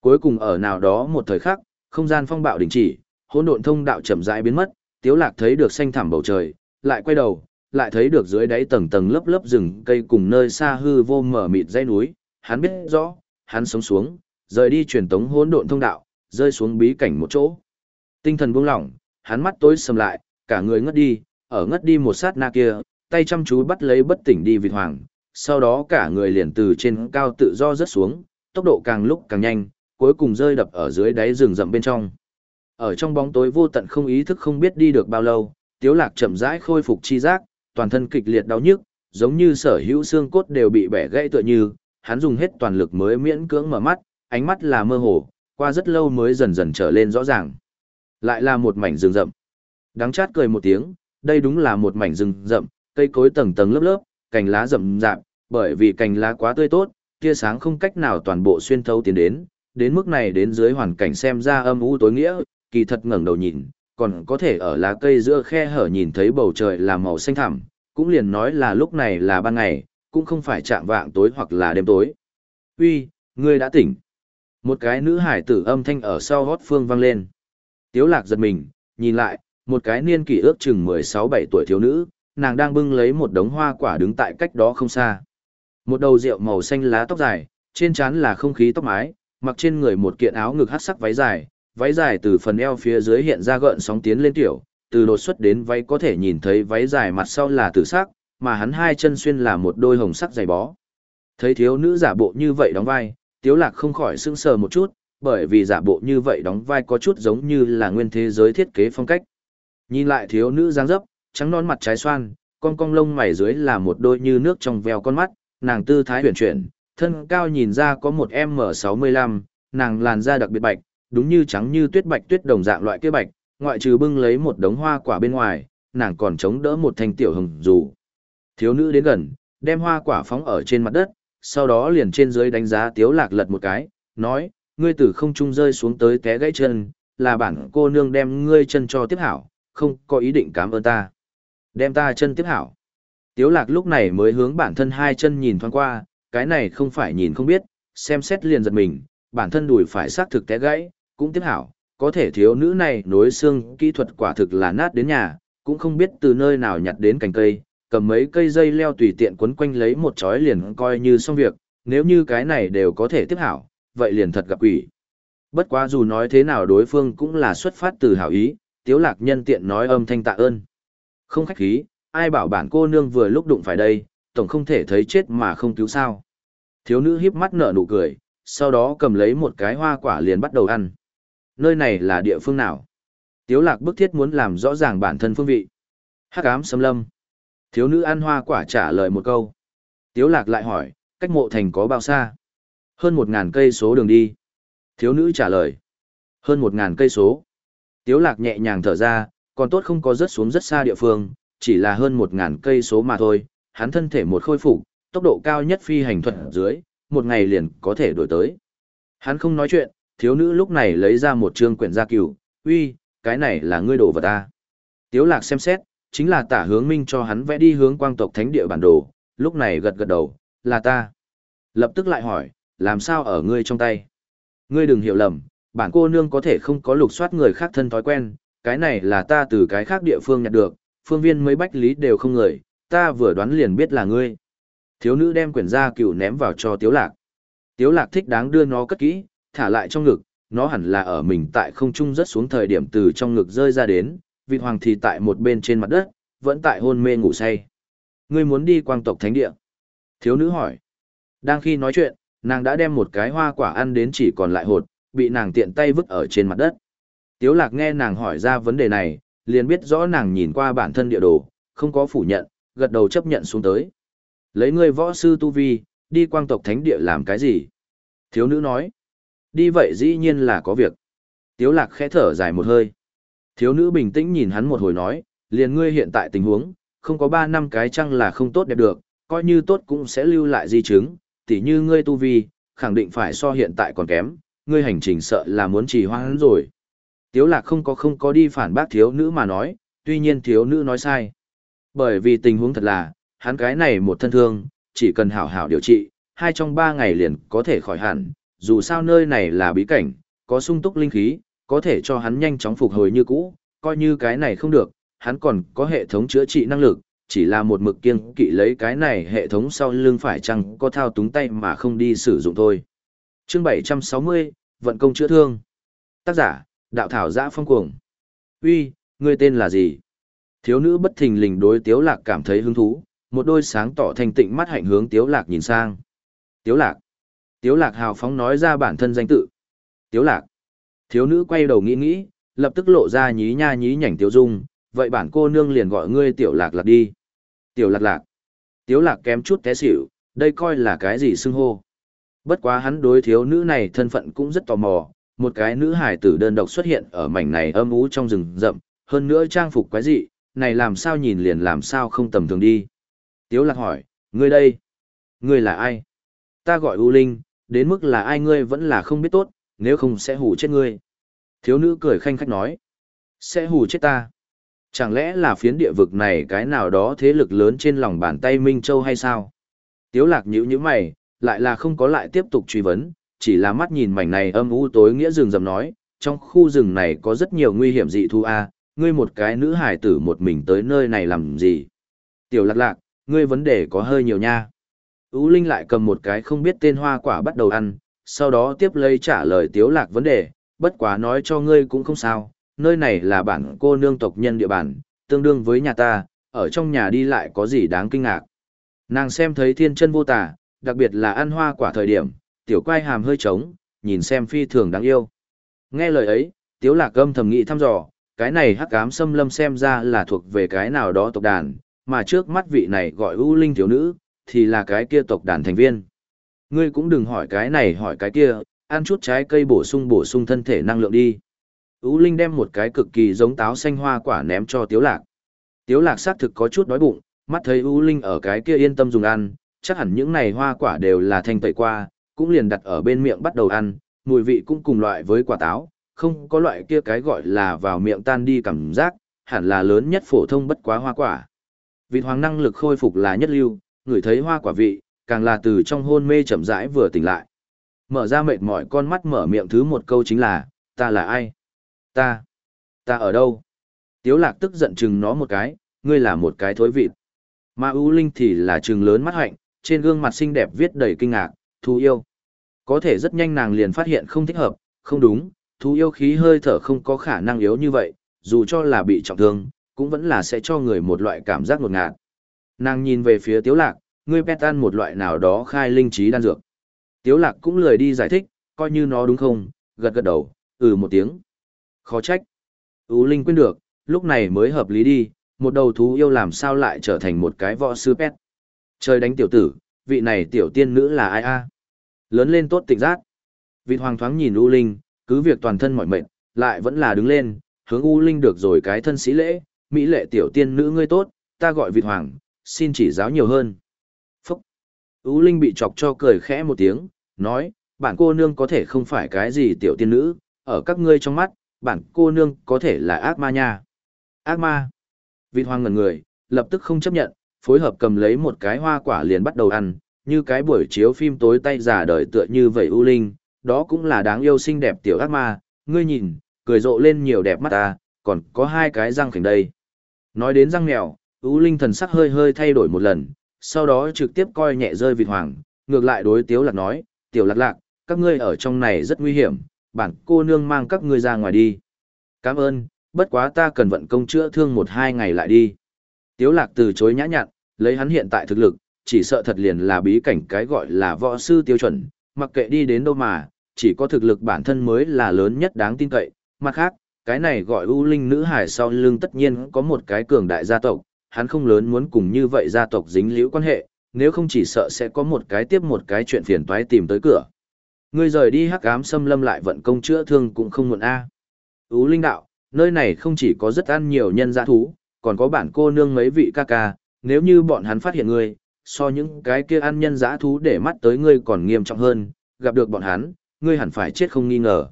Cuối cùng ở nào đó một thời khắc, không gian phong bạo đình chỉ, hỗn độn thông đạo chậm rãi biến mất, tiếu lạc thấy được xanh thẳm bầu trời, lại quay đầu, lại thấy được dưới đáy tầng tầng lớp lớp rừng cây cùng nơi xa hư vô mở mịt dãy núi, hắn biết rõ, hắn sống xuống, rời đi truyền tống hỗn độn thông đạo, rơi xuống bí cảnh một chỗ. Tinh thần buông lỏng, hắn mắt tối sầm lại, cả người ngất đi, ở ngất đi một sát na kia, tay chăm chú bắt lấy bất tỉnh đi vịt hoàng, sau đó cả người liền từ trên cao tự do rớt xuống, tốc độ càng lúc càng nhanh, cuối cùng rơi đập ở dưới đáy rừng rậm bên trong. Ở trong bóng tối vô tận không ý thức không biết đi được bao lâu, Tiếu Lạc chậm rãi khôi phục chi giác, toàn thân kịch liệt đau nhức, giống như sở hữu xương cốt đều bị bẻ gãy tựa như, hắn dùng hết toàn lực mới miễn cưỡng mở mắt, ánh mắt là mơ hồ, qua rất lâu mới dần dần trở lên rõ ràng. Lại là một mảnh rừng rậm đáng chát cười một tiếng, đây đúng là một mảnh rừng rậm, cây cối tầng tầng lớp lớp, cành lá rậm rạp, bởi vì cành lá quá tươi tốt, tia sáng không cách nào toàn bộ xuyên thấu tiến đến, đến mức này đến dưới hoàn cảnh xem ra âm u tối nghĩa, kỳ thật ngẩng đầu nhìn, còn có thể ở lá cây giữa khe hở nhìn thấy bầu trời là màu xanh thẳm, cũng liền nói là lúc này là ban ngày, cũng không phải chạm vạng tối hoặc là đêm tối. Uy, ngươi đã tỉnh. Một cái nữ hải tử âm thanh ở sau hót phương vang lên. Tiếu lạc giật mình, nhìn lại, một cái niên kỷ ước chừng 16-17 tuổi thiếu nữ, nàng đang bưng lấy một đống hoa quả đứng tại cách đó không xa. Một đầu rượu màu xanh lá tóc dài, trên trán là không khí tóc mái, mặc trên người một kiện áo ngực hắc sắc váy dài, váy dài từ phần eo phía dưới hiện ra gợn sóng tiến lên tiểu, từ đột xuất đến váy có thể nhìn thấy váy dài mặt sau là tử sắc, mà hắn hai chân xuyên là một đôi hồng sắc dày bó. Thấy thiếu nữ giả bộ như vậy đóng vai, Tiếu Lạc không khỏi sững sờ một chút, bởi vì giả bộ như vậy đóng vai có chút giống như là nguyên thế giới thiết kế phong cách. Nhìn lại thiếu nữ dáng dấp, trắng non mặt trái xoan, con cong lông mày dưới là một đôi như nước trong veo con mắt, nàng tư thái huyền chuyển, thân cao nhìn ra có một M65, nàng làn da đặc biệt bạch, đúng như trắng như tuyết bạch tuyết đồng dạng loại kia bạch, ngoại trừ bưng lấy một đống hoa quả bên ngoài, nàng còn chống đỡ một thanh tiểu hồng dù. Thiếu nữ đến gần, đem hoa quả phóng ở trên mặt đất, sau đó liền trên dưới đánh giá tiếu lạc lật một cái, nói, ngươi từ không trung rơi xuống tới té gãy chân, là bản cô nương đem ngươi chân cho tiếp hảo, không có ý định cảm ơn ta. Đem ta chân tiếp hảo. Tiếu lạc lúc này mới hướng bản thân hai chân nhìn thoáng qua, cái này không phải nhìn không biết, xem xét liền giật mình, bản thân đùi phải xác thực té gãy, cũng tiếp hảo, có thể thiếu nữ này nối xương kỹ thuật quả thực là nát đến nhà, cũng không biết từ nơi nào nhặt đến cành cây, cầm mấy cây dây leo tùy tiện quấn quanh lấy một chói liền coi như xong việc, nếu như cái này đều có thể tiếp hảo, vậy liền thật gặp quỷ. Bất quá dù nói thế nào đối phương cũng là xuất phát từ hảo ý, tiếu lạc nhân tiện nói âm thanh tạ ơn. Không khách khí, ai bảo bản cô nương vừa lúc đụng phải đây, tổng không thể thấy chết mà không cứu sao. Thiếu nữ híp mắt nở nụ cười, sau đó cầm lấy một cái hoa quả liền bắt đầu ăn. Nơi này là địa phương nào? Tiếu lạc bức thiết muốn làm rõ ràng bản thân phương vị. Hắc ám Sâm lâm. Thiếu nữ ăn hoa quả trả lời một câu. Tiếu lạc lại hỏi, cách mộ thành có bao xa? Hơn một ngàn cây số đường đi. Thiếu nữ trả lời. Hơn một ngàn cây số. Tiếu lạc nhẹ nhàng thở ra, còn tốt không có rớt xuống rất xa địa phương, chỉ là hơn một ngàn cây số mà thôi. Hắn thân thể một khôi phục, tốc độ cao nhất phi hành thuật dưới, một ngày liền có thể đổi tới. Hắn không nói chuyện, thiếu nữ lúc này lấy ra một trương quyển gia cửu, uy, cái này là ngươi đồ vật ta. Tiếu lạc xem xét, chính là tả hướng minh cho hắn vẽ đi hướng quang tộc thánh địa bản đồ, lúc này gật gật đầu, là ta. Lập tức lại hỏi, làm sao ở ngươi trong tay? Ngươi đừng hiểu lầm, bản cô nương có thể không có lục soát người khác thân thói quen, cái này là ta từ cái khác địa phương nhặt được, phương viên mấy bách lý đều không người, ta vừa đoán liền biết là ngươi. Thiếu nữ đem quyển gia cựu ném vào cho Tiếu Lạc. Tiếu Lạc thích đáng đưa nó cất kỹ, thả lại trong ngực, nó hẳn là ở mình tại không trung rất xuống thời điểm từ trong ngực rơi ra đến, vị hoàng thì tại một bên trên mặt đất, vẫn tại hôn mê ngủ say. Ngươi muốn đi quang tộc thánh địa? Thiếu nữ hỏi. Đang khi nói chuyện, nàng đã đem một cái hoa quả ăn đến chỉ còn lại hột, bị nàng tiện tay vứt ở trên mặt đất. Tiếu lạc nghe nàng hỏi ra vấn đề này, liền biết rõ nàng nhìn qua bản thân địa đồ, không có phủ nhận, gật đầu chấp nhận xuống tới. Lấy ngươi võ sư tu vi, đi quang tộc thánh địa làm cái gì? Thiếu nữ nói. Đi vậy dĩ nhiên là có việc. Tiếu lạc khẽ thở dài một hơi. Thiếu nữ bình tĩnh nhìn hắn một hồi nói, liền ngươi hiện tại tình huống, không có 3 năm cái chăng là không tốt đẹp được, coi như tốt cũng sẽ lưu lại di chứng, tỉ như ngươi tu vi, khẳng định phải so hiện tại còn kém, ngươi hành trình sợ là muốn trì hoãn rồi. Tiếu lạc không có không có đi phản bác thiếu nữ mà nói, Tuy nhiên thiếu nữ nói sai. Bởi vì tình huống thật là, hắn cái này một thân thương, chỉ cần hảo hảo điều trị, hai trong ba ngày liền có thể khỏi hẳn, dù sao nơi này là bí cảnh, có sung túc linh khí, có thể cho hắn nhanh chóng phục hồi như cũ, coi như cái này không được, hắn còn có hệ thống chữa trị năng lực, chỉ là một mực kiêng kỵ lấy cái này hệ thống sau lưng phải chăng có thao túng tay mà không đi sử dụng thôi. Chương 760, Vận công chữa thương. Tác giả, Đạo Thảo Giã Phong Cuồng. Uy, ngươi tên là gì? Thiếu nữ bất thình lình đối Tiếu Lạc cảm thấy hứng thú, một đôi sáng tỏ thanh tịnh mắt hạnh hướng Tiếu Lạc nhìn sang. Tiếu Lạc. Tiếu Lạc hào phóng nói ra bản thân danh tự. Tiếu Lạc. Thiếu nữ quay đầu nghĩ nghĩ, lập tức lộ ra nhí nha nhí nhảnh Tiếu Dung, vậy bản cô nương liền gọi ngươi Tiểu Lạc Lạc đi. Tiểu Lạc Lạc. Tiếu Lạc kém chút té xỉu, đây coi là cái gì xưng hô. Bất quá hắn đối thiếu nữ này thân phận cũng rất tò mò, một cái nữ hải tử đơn độc xuất hiện ở mảnh này âm ú trong rừng rậm, hơn nữa trang phục quái dị, này làm sao nhìn liền làm sao không tầm thường đi. Tiếu lạc hỏi, ngươi đây, ngươi là ai? Ta gọi U Linh, đến mức là ai ngươi vẫn là không biết tốt, nếu không sẽ hù chết ngươi. Thiếu nữ cười khanh khách nói, sẽ hù chết ta. Chẳng lẽ là phiến địa vực này cái nào đó thế lực lớn trên lòng bàn tay Minh Châu hay sao? Tiếu lạc nhíu nhíu mày, lại là không có lại tiếp tục truy vấn, chỉ là mắt nhìn mảnh này âm u tối nghĩa rừng rậm nói, trong khu rừng này có rất nhiều nguy hiểm dị thú a, ngươi một cái nữ hải tử một mình tới nơi này làm gì? Tiểu lạc lạc, ngươi vấn đề có hơi nhiều nha. Ú Linh lại cầm một cái không biết tên hoa quả bắt đầu ăn, sau đó tiếp lấy trả lời tiếu lạc vấn đề, bất quá nói cho ngươi cũng không sao, nơi này là bản cô nương tộc nhân địa bàn, tương đương với nhà ta, ở trong nhà đi lại có gì đáng kinh ngạc. Nàng xem thấy thiên chân vô tả, đặc biệt là ăn hoa quả thời điểm, tiểu quai hàm hơi trống, nhìn xem phi thường đáng yêu. Nghe lời ấy, tiếu lạc âm thầm nghĩ thăm dò, cái này hắc ám xâm lâm xem ra là thuộc về cái nào đó tộc đàn, mà trước mắt vị này gọi ưu linh thiếu nữ, thì là cái kia tộc đàn thành viên. Ngươi cũng đừng hỏi cái này hỏi cái kia, ăn chút trái cây bổ sung bổ sung thân thể năng lượng đi. Ú Linh đem một cái cực kỳ giống táo xanh hoa quả ném cho Tiếu Lạc. Tiếu Lạc xác thực có chút đói bụng, mắt thấy Ú Linh ở cái kia yên tâm dùng ăn, chắc hẳn những này hoa quả đều là thanh tẩy qua, cũng liền đặt ở bên miệng bắt đầu ăn, mùi vị cũng cùng loại với quả táo, không có loại kia cái gọi là vào miệng tan đi cảm giác, hẳn là lớn nhất phổ thông bất quá hoa quả. Vịt hoàng năng lực khôi phục là nhất lưu, người thấy hoa quả vị, càng là từ trong hôn mê chậm rãi vừa tỉnh lại. Mở ra mệt mỏi con mắt mở miệng thứ một câu chính là, ta là ai? Ta, ta ở đâu? Tiếu lạc tức giận chừng nó một cái, ngươi là một cái thối vịt. Mà ưu linh thì là trừng lớn mắt hạnh, trên gương mặt xinh đẹp viết đầy kinh ngạc, thú yêu. Có thể rất nhanh nàng liền phát hiện không thích hợp, không đúng, thú yêu khí hơi thở không có khả năng yếu như vậy, dù cho là bị trọng thương, cũng vẫn là sẽ cho người một loại cảm giác ngột ngạt. Nàng nhìn về phía tiếu lạc, ngươi pet ăn một loại nào đó khai linh trí đan dược. Tiếu lạc cũng lười đi giải thích, coi như nó đúng không, gật gật đầu, ừ một tiếng. Khó trách. Ú Linh quên được, lúc này mới hợp lý đi, một đầu thú yêu làm sao lại trở thành một cái võ sư pet. Trời đánh tiểu tử, vị này tiểu tiên nữ là ai a? Lớn lên tốt tịnh giác. Vị hoàng thoáng nhìn U Linh, cứ việc toàn thân mỏi mệt, lại vẫn là đứng lên, hướng U Linh được rồi cái thân sĩ lễ, mỹ lệ tiểu tiên nữ ngươi tốt, ta gọi vị hoàng, xin chỉ giáo nhiều hơn. Phúc! U Linh bị chọc cho cười khẽ một tiếng, nói, bản cô nương có thể không phải cái gì tiểu tiên nữ, ở các ngươi trong mắt, bản cô nương có thể là ác ma nha. Ác ma! Vị hoàng ngần người, lập tức không chấp nhận, phối hợp cầm lấy một cái hoa quả liền bắt đầu ăn, như cái buổi chiếu phim tối tay giả đời tựa như vậy U Linh, đó cũng là đáng yêu xinh đẹp tiểu ác ma, ngươi nhìn, cười rộ lên nhiều đẹp mắt ta, còn có hai cái răng khỉnh đây. Nói đến răng mèo, U Linh thần sắc hơi hơi thay đổi một lần, sau đó trực tiếp coi nhẹ rơi vịt hoàng, ngược lại đối Tiếu Lạc nói, Tiểu Lạc Lạc, các ngươi ở trong này rất nguy hiểm, bản cô nương mang các ngươi ra ngoài đi. Cảm ơn, bất quá ta cần vận công chữa thương một hai ngày lại đi. Tiếu Lạc từ chối nhã nhặn, lấy hắn hiện tại thực lực, chỉ sợ thật liền là bí cảnh cái gọi là võ sư tiêu chuẩn, mặc kệ đi đến đâu mà, chỉ có thực lực bản thân mới là lớn nhất đáng tin cậy. Mặt khác, cái này gọi ưu linh nữ hải sau lưng tất nhiên có một cái cường đại gia tộc, hắn không lớn muốn cùng như vậy gia tộc dính liễu quan hệ, nếu không chỉ sợ sẽ có một cái tiếp một cái chuyện phiền toái tìm tới cửa. Ngươi rời đi hắc ám xâm lâm lại vận công chữa thương cũng không muộn a. Ú linh đạo, nơi này không chỉ có rất ăn nhiều nhân gia thú, còn có bản cô nương mấy vị ca ca, nếu như bọn hắn phát hiện ngươi, so những cái kia ăn nhân dã thú để mắt tới ngươi còn nghiêm trọng hơn, gặp được bọn hắn, ngươi hẳn phải chết không nghi ngờ.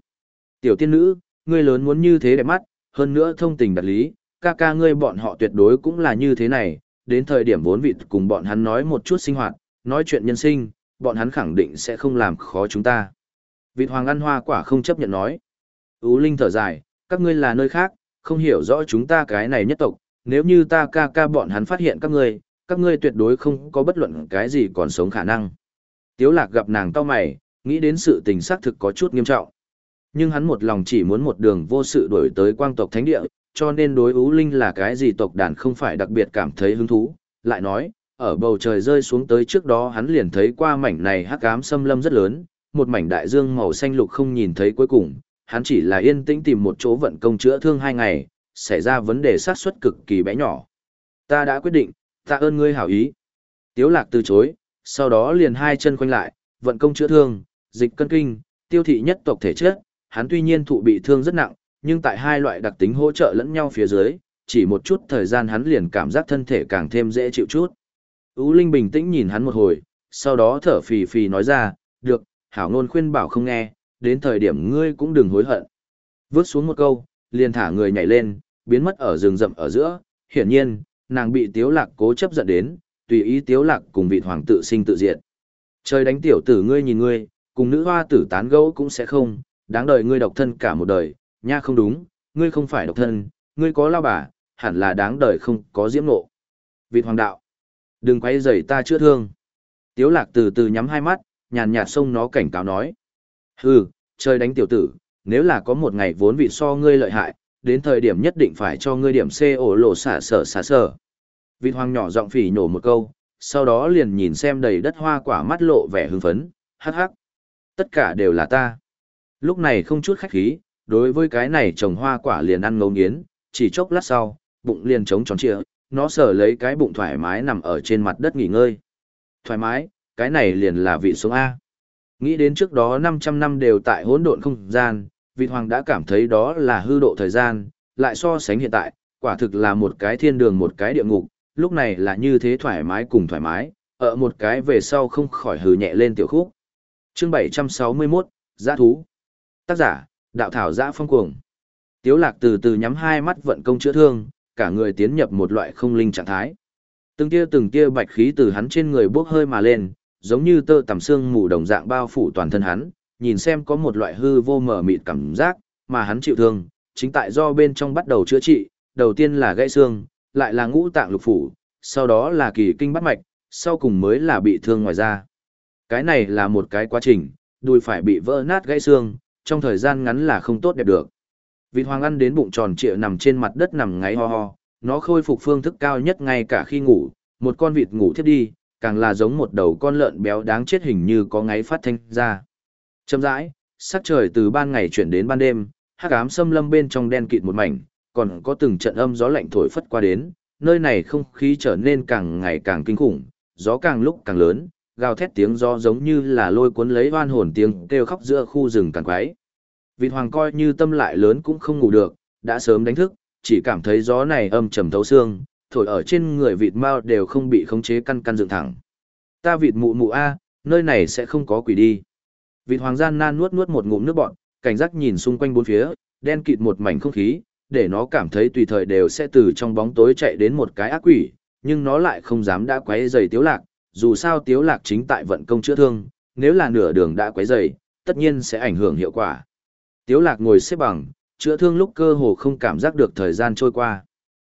Tiểu tiên nữ, ngươi lớn muốn như thế đẹp mắt, hơn nữa thông tình đặt lý, ca ca ngươi bọn họ tuyệt đối cũng là như thế này, đến thời điểm vốn vịt cùng bọn hắn nói một chút sinh hoạt, nói chuyện nhân sinh, bọn hắn khẳng định sẽ không làm khó chúng ta. Vịt hoàng ăn hoa quả không chấp nhận nói. Ú Linh thở dài, các ngươi là nơi khác, không hiểu rõ chúng ta cái này nhất tộc, nếu như ta ca ca bọn hắn phát hiện các ngươi, các ngươi tuyệt đối không có bất luận cái gì còn sống khả năng. Tiếu lạc gặp nàng cao mày, nghĩ đến sự tình xác thực có chút nghiêm trọng. Nhưng hắn một lòng chỉ muốn một đường vô sự đuổi tới quang tộc thánh địa, cho nên đối Ú Linh là cái gì tộc đàn không phải đặc biệt cảm thấy hứng thú. Lại nói, ở bầu trời rơi xuống tới trước đó hắn liền thấy qua mảnh này hắc ám xâm lâm rất lớn, một mảnh đại dương màu xanh lục không nhìn thấy cuối cùng, hắn chỉ là yên tĩnh tìm một chỗ vận công chữa thương hai ngày, xảy ra vấn đề sát suất cực kỳ bé nhỏ. Ta đã quyết định, tạ ơn ngươi hảo ý. Tiếu lạc từ chối, sau đó liền hai chân khoanh lại, vận công chữa thương, dịch cân kinh, tiêu thị nhất tộc thể chất, hắn tuy nhiên thụ bị thương rất nặng, nhưng tại hai loại đặc tính hỗ trợ lẫn nhau phía dưới, chỉ một chút thời gian hắn liền cảm giác thân thể càng thêm dễ chịu chút. Ú Linh bình tĩnh nhìn hắn một hồi, sau đó thở phì phì nói ra, được, hảo ngôn khuyên bảo không nghe, đến thời điểm ngươi cũng đừng hối hận. Vớt xuống một câu, liền thả người nhảy lên, biến mất ở rừng rậm ở giữa, hiển nhiên, nàng bị tiếu lạc cố chấp giận đến, tùy ý tiếu lạc cùng vị hoàng tự sinh tự diệt. Trời đánh tiểu tử ngươi nhìn ngươi, cùng nữ hoa tử tán gẫu cũng sẽ không, đáng đời ngươi độc thân cả một đời, nha không đúng, ngươi không phải độc thân, ngươi có lao bà, hẳn là đáng đời không có diễm nộ. Vị hoàng đạo, đừng quay rầy ta chữa thương. Tiếu lạc từ từ nhắm hai mắt, nhàn nhạt xông nó cảnh cáo nói. Hừ, trời đánh tiểu tử, nếu là có một ngày vốn vị so ngươi lợi hại, đến thời điểm nhất định phải cho ngươi điểm C ổ lộ xả sở xả sở. Vịt hoàng nhỏ giọng phỉ nhổ một câu, sau đó liền nhìn xem đầy đất hoa quả mắt lộ vẻ hưng phấn, hắc hắc. Tất cả đều là ta. Lúc này không chút khách khí, đối với cái này trồng hoa quả liền ăn ngấu nghiến, chỉ chốc lát sau, bụng liền trống tròn trịa, nó sở lấy cái bụng thoải mái nằm ở trên mặt đất nghỉ ngơi. Thoải mái, cái này liền là vị xuống A. Nghĩ đến trước đó 500 năm đều tại hỗn độn không gian, vị hoàng đã cảm thấy đó là hư độ thời gian, lại so sánh hiện tại, quả thực là một cái thiên đường một cái địa ngục, lúc này là như thế thoải mái cùng thoải mái, ở một cái về sau không khỏi hừ nhẹ lên tiểu khúc. Chương 761, Giã Thú Tác giả, Đạo Thảo Giã Phong Cuồng Tiếu lạc từ từ nhắm hai mắt vận công chữa thương, cả người tiến nhập một loại không linh trạng thái. Từng tia từng tia bạch khí từ hắn trên người bốc hơi mà lên, giống như tơ tằm xương mù đồng dạng bao phủ toàn thân hắn, nhìn xem có một loại hư vô mở mịt cảm giác, mà hắn chịu thương, chính tại do bên trong bắt đầu chữa trị, đầu tiên là gãy xương, lại là ngũ tạng lục phủ, sau đó là kỳ kinh bắt mạch, sau cùng mới là bị thương ngoài da. Cái này là một cái quá trình, đùi phải bị vỡ nát gãy xương, trong thời gian ngắn là không tốt đẹp được. Vịt hoàng ăn đến bụng tròn trịa nằm trên mặt đất nằm ngáy ho ho, nó khôi phục phương thức cao nhất ngay cả khi ngủ, một con vịt ngủ thiếp đi, càng là giống một đầu con lợn béo đáng chết hình như có ngáy phát thanh ra. Chậm rãi, sắc trời từ ban ngày chuyển đến ban đêm, hắc ám xâm lâm bên trong đen kịt một mảnh, còn có từng trận âm gió lạnh thổi phất qua đến, nơi này không khí trở nên càng ngày càng kinh khủng, gió càng lúc càng lớn, gào thét tiếng gió giống như là lôi cuốn lấy oan hồn tiếng kêu khóc giữa khu rừng càng quái. Vịt hoàng coi như tâm lại lớn cũng không ngủ được, đã sớm đánh thức, chỉ cảm thấy gió này âm trầm thấu xương, thổi ở trên người vịt mao đều không bị khống chế căn căn dựng thẳng. Ta vịt mụ mụ a, nơi này sẽ không có quỷ đi. Vị hoàng gian nan nuốt nuốt một ngụm nước bọt, cảnh giác nhìn xung quanh bốn phía, đen kịt một mảnh không khí, để nó cảm thấy tùy thời đều sẽ từ trong bóng tối chạy đến một cái ác quỷ, nhưng nó lại không dám đã quấy rầy Tiếu Lạc, dù sao Tiếu Lạc chính tại vận công chữa thương, nếu là nửa đường đã quấy rầy, tất nhiên sẽ ảnh hưởng hiệu quả. Tiếu Lạc ngồi xếp bằng, chữa thương lúc cơ hồ không cảm giác được thời gian trôi qua.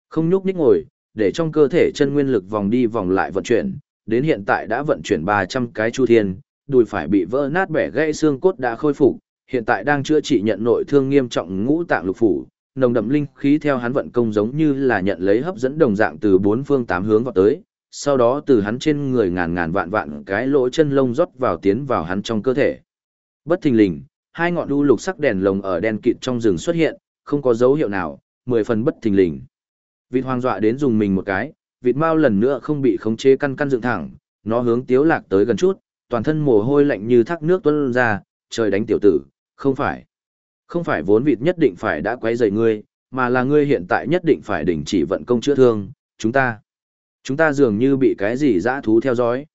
Không nhúc nhích ngồi, để trong cơ thể chân nguyên lực vòng đi vòng lại vận chuyển, đến hiện tại đã vận chuyển 300 cái chu thiên, đùi phải bị vỡ nát bẻ gãy xương cốt đã khôi phục, hiện tại đang chữa trị nhận nội thương nghiêm trọng ngũ tạng lục phủ, nồng đậm linh khí theo hắn vận công giống như là nhận lấy hấp dẫn đồng dạng từ bốn phương tám hướng vào tới, sau đó từ hắn trên người ngàn ngàn vạn vạn cái lỗ chân lông rót vào tiến vào hắn trong cơ thể. Bất thình lình, hai ngọn đu lục sắc đèn lồng ở đen kịt trong rừng xuất hiện, không có dấu hiệu nào, mười phần bất thình lình. Vịt hoang dọa đến dùng mình một cái, vịt mau lần nữa không bị khống chế căn căn dựng thẳng, nó hướng tiếu lạc tới gần chút, toàn thân mồ hôi lạnh như thác nước tuôn ra, trời đánh tiểu tử, không phải. Không phải vốn vịt nhất định phải đã quấy rầy ngươi, mà là ngươi hiện tại nhất định phải đình chỉ vận công chữa thương, chúng ta. Chúng ta dường như bị cái gì dã thú theo dõi.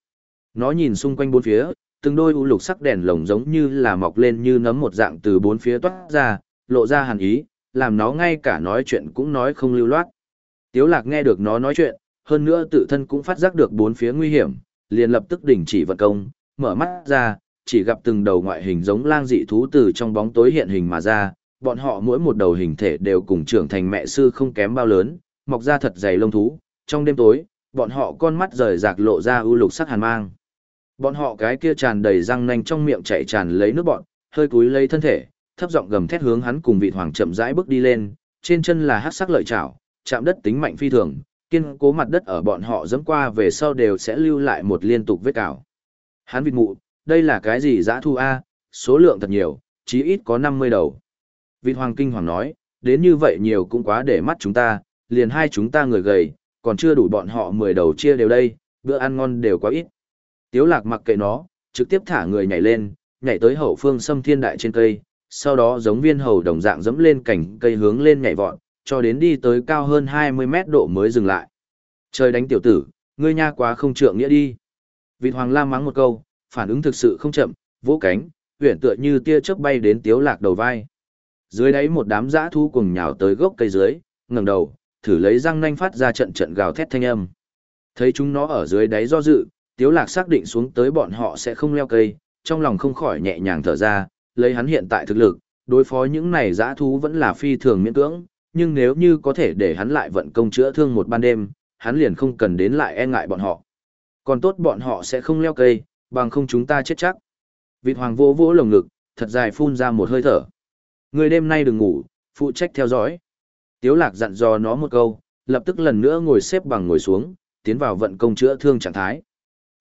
Nó nhìn xung quanh bốn phía, từng đôi u lục sắc đèn lồng giống như là mọc lên như nấm một dạng từ bốn phía toát ra, lộ ra hàn ý, làm nó ngay cả nói chuyện cũng nói không lưu loát. Tiếu lạc nghe được nó nói chuyện, hơn nữa tự thân cũng phát giác được bốn phía nguy hiểm, liền lập tức đình chỉ vận công, mở mắt ra, chỉ gặp từng đầu ngoại hình giống lang dị thú từ trong bóng tối hiện hình mà ra, bọn họ mỗi một đầu hình thể đều cùng trưởng thành mẹ sư không kém bao lớn, mọc ra thật dày lông thú, trong đêm tối, bọn họ con mắt rời rạc lộ ra ưu lục sắc hàn mang. Bọn họ cái kia tràn đầy răng nanh trong miệng chạy tràn lấy nước bọn, hơi cúi lấy thân thể, thấp giọng gầm thét hướng hắn cùng vị hoàng chậm rãi bước đi lên, trên chân là hắc sắc lợi chảo, chạm đất tính mạnh phi thường, kiên cố mặt đất ở bọn họ dẫm qua về sau đều sẽ lưu lại một liên tục vết cào. Hán vịt mụ, đây là cái gì dã thu a, số lượng thật nhiều, chí ít có 50 đầu. Vịt hoàng kinh hoàng nói, đến như vậy nhiều cũng quá để mắt chúng ta, liền hai chúng ta người gầy, còn chưa đủ bọn họ 10 đầu chia đều đây, bữa ăn ngon đều quá ít. Tiếu lạc mặc kệ nó, trực tiếp thả người nhảy lên, nhảy tới hậu phương xâm thiên đại trên cây, sau đó giống viên hầu đồng dạng dẫm lên cành cây hướng lên nhảy vọt, cho đến đi tới cao hơn 20 mét độ mới dừng lại. Trời đánh tiểu tử, ngươi nha quá không trượng nghĩa đi. Vịt hoàng la mắng một câu, phản ứng thực sự không chậm, vỗ cánh, huyền tựa như tia chớp bay đến tiếu lạc đầu vai. Dưới đáy một đám dã thu cùng nhào tới gốc cây dưới, ngẩng đầu, thử lấy răng nanh phát ra trận trận gào thét thanh âm. Thấy chúng nó ở dưới đáy do dự, tiếu lạc xác định xuống tới bọn họ sẽ không leo cây, trong lòng không khỏi nhẹ nhàng thở ra, lấy hắn hiện tại thực lực, đối phó những này dã thú vẫn là phi thường miễn cưỡng, nhưng nếu như có thể để hắn lại vận công chữa thương một ban đêm, hắn liền không cần đến lại e ngại bọn họ. Còn tốt bọn họ sẽ không leo cây, bằng không chúng ta chết chắc. Vịt hoàng vỗ vỗ lồng ngực, thật dài phun ra một hơi thở. Người đêm nay đừng ngủ, phụ trách theo dõi. Tiếu lạc dặn dò nó một câu, lập tức lần nữa ngồi xếp bằng ngồi xuống, tiến vào vận công chữa thương trạng thái.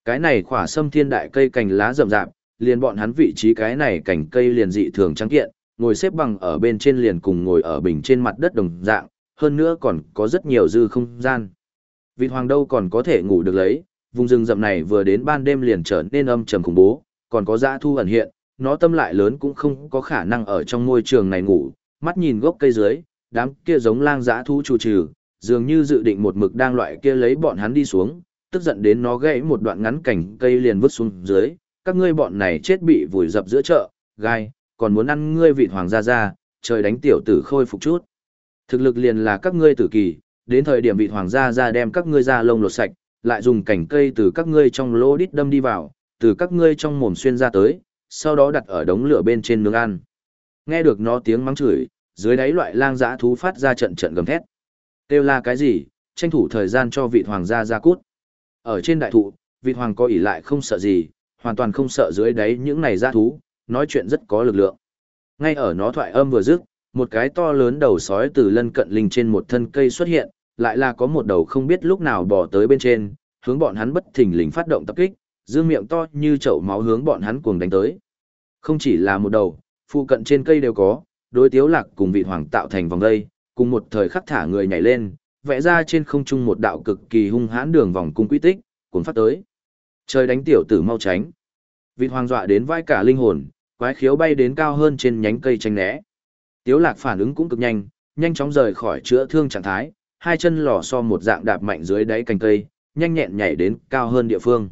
Cái này khỏa sâm thiên đại cây cành lá rậm rạp, liền bọn hắn vị trí cái này cành cây liền dị thường trắng kiện, ngồi xếp bằng ở bên trên liền cùng ngồi ở bình trên mặt đất đồng dạng, hơn nữa còn có rất nhiều dư không gian. Vịt hoàng đâu còn có thể ngủ được lấy, vùng rừng rậm này vừa đến ban đêm liền trở nên âm trầm khủng bố, còn có dã thu ẩn hiện, nó tâm lại lớn cũng không có khả năng ở trong môi trường này ngủ, mắt nhìn gốc cây dưới, đám kia giống lang dã thu chủ trừ, dường như dự định một mực đang loại kia lấy bọn hắn đi xuống, tức giận đến nó gãy một đoạn ngắn cảnh cây liền vứt xuống dưới, các ngươi bọn này chết bị vùi dập giữa chợ, gai, còn muốn ăn ngươi vị hoàng gia gia, trời đánh tiểu tử khôi phục chút. Thực lực liền là các ngươi tử kỳ, đến thời điểm vị hoàng gia gia đem các ngươi ra lông lột sạch, lại dùng cành cây từ các ngươi trong lỗ đít đâm đi vào, từ các ngươi trong mồm xuyên ra tới, sau đó đặt ở đống lửa bên trên nướng ăn. Nghe được nó tiếng mắng chửi, dưới đáy loại lang dã thú phát ra trận trận gầm thét. Kêu là cái gì, tranh thủ thời gian cho vị hoàng gia ra cút. Ở trên đại thụ, vị hoàng có ỷ lại không sợ gì, hoàn toàn không sợ dưới đáy những này dã thú, nói chuyện rất có lực lượng. Ngay ở nó thoại âm vừa dứt, một cái to lớn đầu sói từ lân cận linh trên một thân cây xuất hiện, lại là có một đầu không biết lúc nào bỏ tới bên trên, hướng bọn hắn bất thình lình phát động tập kích, dương miệng to như chậu máu hướng bọn hắn cuồng đánh tới. Không chỉ là một đầu, phụ cận trên cây đều có, đối tiếu lạc cùng vị hoàng tạo thành vòng dây, cùng một thời khắc thả người nhảy lên, vẽ ra trên không trung một đạo cực kỳ hung hãn đường vòng cung quy tích, cuốn phát tới. Trời đánh tiểu tử mau tránh. Vị hoàng dọa đến vai cả linh hồn, quái khiếu bay đến cao hơn trên nhánh cây tranh né. Tiếu lạc phản ứng cũng cực nhanh, nhanh chóng rời khỏi chữa thương trạng thái, hai chân lò so một dạng đạp mạnh dưới đáy cành cây, nhanh nhẹn nhảy đến cao hơn địa phương.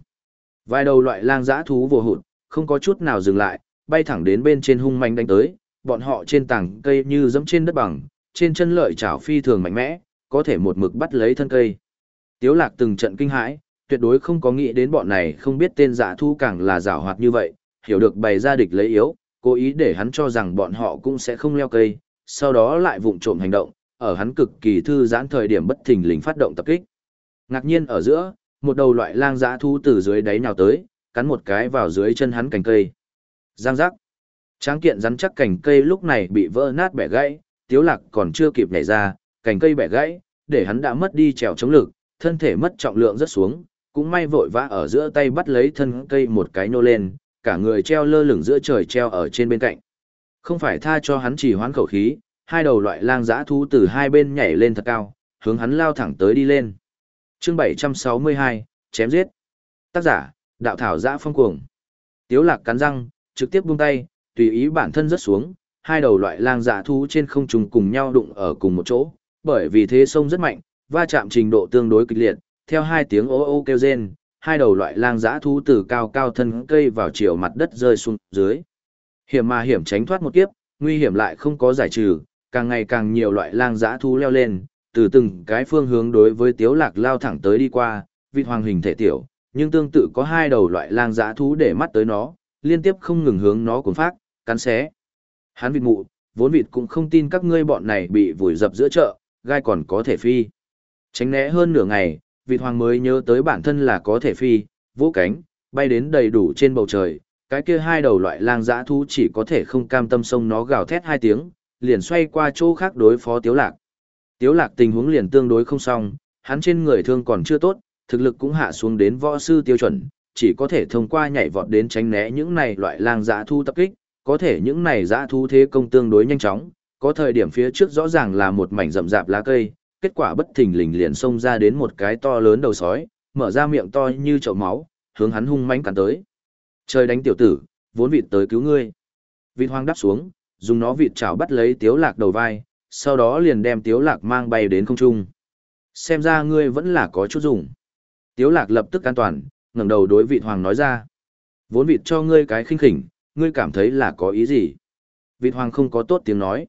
Vài đầu loại lang dã thú vô hụt, không có chút nào dừng lại, bay thẳng đến bên trên hung manh đánh tới, bọn họ trên tảng cây như dẫm trên đất bằng, trên chân lợi chảo phi thường mạnh mẽ, có thể một mực bắt lấy thân cây. Tiếu lạc từng trận kinh hãi, tuyệt đối không có nghĩ đến bọn này không biết tên dã thú càng là giả hoạt như vậy, hiểu được bày ra địch lấy yếu, cố ý để hắn cho rằng bọn họ cũng sẽ không leo cây, sau đó lại vụng trộm hành động, ở hắn cực kỳ thư giãn thời điểm bất thình lình phát động tập kích. Ngạc nhiên ở giữa, một đầu loại lang dã thú từ dưới đáy nhào tới, cắn một cái vào dưới chân hắn cành cây. Giang giác. Tráng kiện rắn chắc cành cây lúc này bị vỡ nát bẻ gãy, Tiếu Lạc còn chưa kịp nhảy ra, cành cây bẻ gãy, để hắn đã mất đi trèo chống lực, thân thể mất trọng lượng rất xuống, cũng may vội vã ở giữa tay bắt lấy thân cây một cái nô lên, cả người treo lơ lửng giữa trời treo ở trên bên cạnh. Không phải tha cho hắn chỉ hoán khẩu khí, hai đầu loại lang dã thú từ hai bên nhảy lên thật cao, hướng hắn lao thẳng tới đi lên. Chương 762, chém giết. Tác giả, đạo thảo dã phong cuồng. Tiếu lạc cắn răng, trực tiếp buông tay, tùy ý bản thân rớt xuống, hai đầu loại lang dã thú trên không trung cùng nhau đụng ở cùng một chỗ, bởi vì thế sông rất mạnh, va chạm trình độ tương đối kịch liệt, theo hai tiếng ô ô kêu rên, hai đầu loại lang dã thú từ cao cao thân cây vào chiều mặt đất rơi xuống dưới. Hiểm mà hiểm tránh thoát một kiếp, nguy hiểm lại không có giải trừ, càng ngày càng nhiều loại lang dã thú leo lên, từ từng cái phương hướng đối với tiếu lạc lao thẳng tới đi qua, vịt hoàng hình thể tiểu, nhưng tương tự có hai đầu loại lang dã thú để mắt tới nó, liên tiếp không ngừng hướng nó cuốn phát, cắn xé. Hắn vịt mụ, vốn vịt cũng không tin các ngươi bọn này bị vùi dập giữa chợ, gai còn có thể phi. Tránh né hơn nửa ngày, vịt hoàng mới nhớ tới bản thân là có thể phi, vỗ cánh, bay đến đầy đủ trên bầu trời, cái kia hai đầu loại lang dã thú chỉ có thể không cam tâm sông nó gào thét hai tiếng, liền xoay qua chỗ khác đối phó Tiếu Lạc. Tiếu Lạc tình huống liền tương đối không xong, hắn trên người thương còn chưa tốt, thực lực cũng hạ xuống đến võ sư tiêu chuẩn, chỉ có thể thông qua nhảy vọt đến tránh né những này loại lang dã thu tập kích, có thể những này dã thu thế công tương đối nhanh chóng, có thời điểm phía trước rõ ràng là một mảnh rậm rạp lá cây, kết quả bất thình lình liền xông ra đến một cái to lớn đầu sói, mở ra miệng to như chậu máu, hướng hắn hung mãnh cắn tới. Trời đánh tiểu tử, vốn vịt tới cứu ngươi. Vịt hoang đắp xuống, dùng nó vịt chảo bắt lấy tiếu lạc đầu vai, sau đó liền đem tiếu lạc mang bay đến không trung. Xem ra ngươi vẫn là có chút dùng. Tiếu lạc lập tức an toàn, ngẩng đầu đối vịt hoàng nói ra. Vốn vịt cho ngươi cái khinh khỉnh, ngươi cảm thấy là có ý gì? Vịt hoàng không có tốt tiếng nói.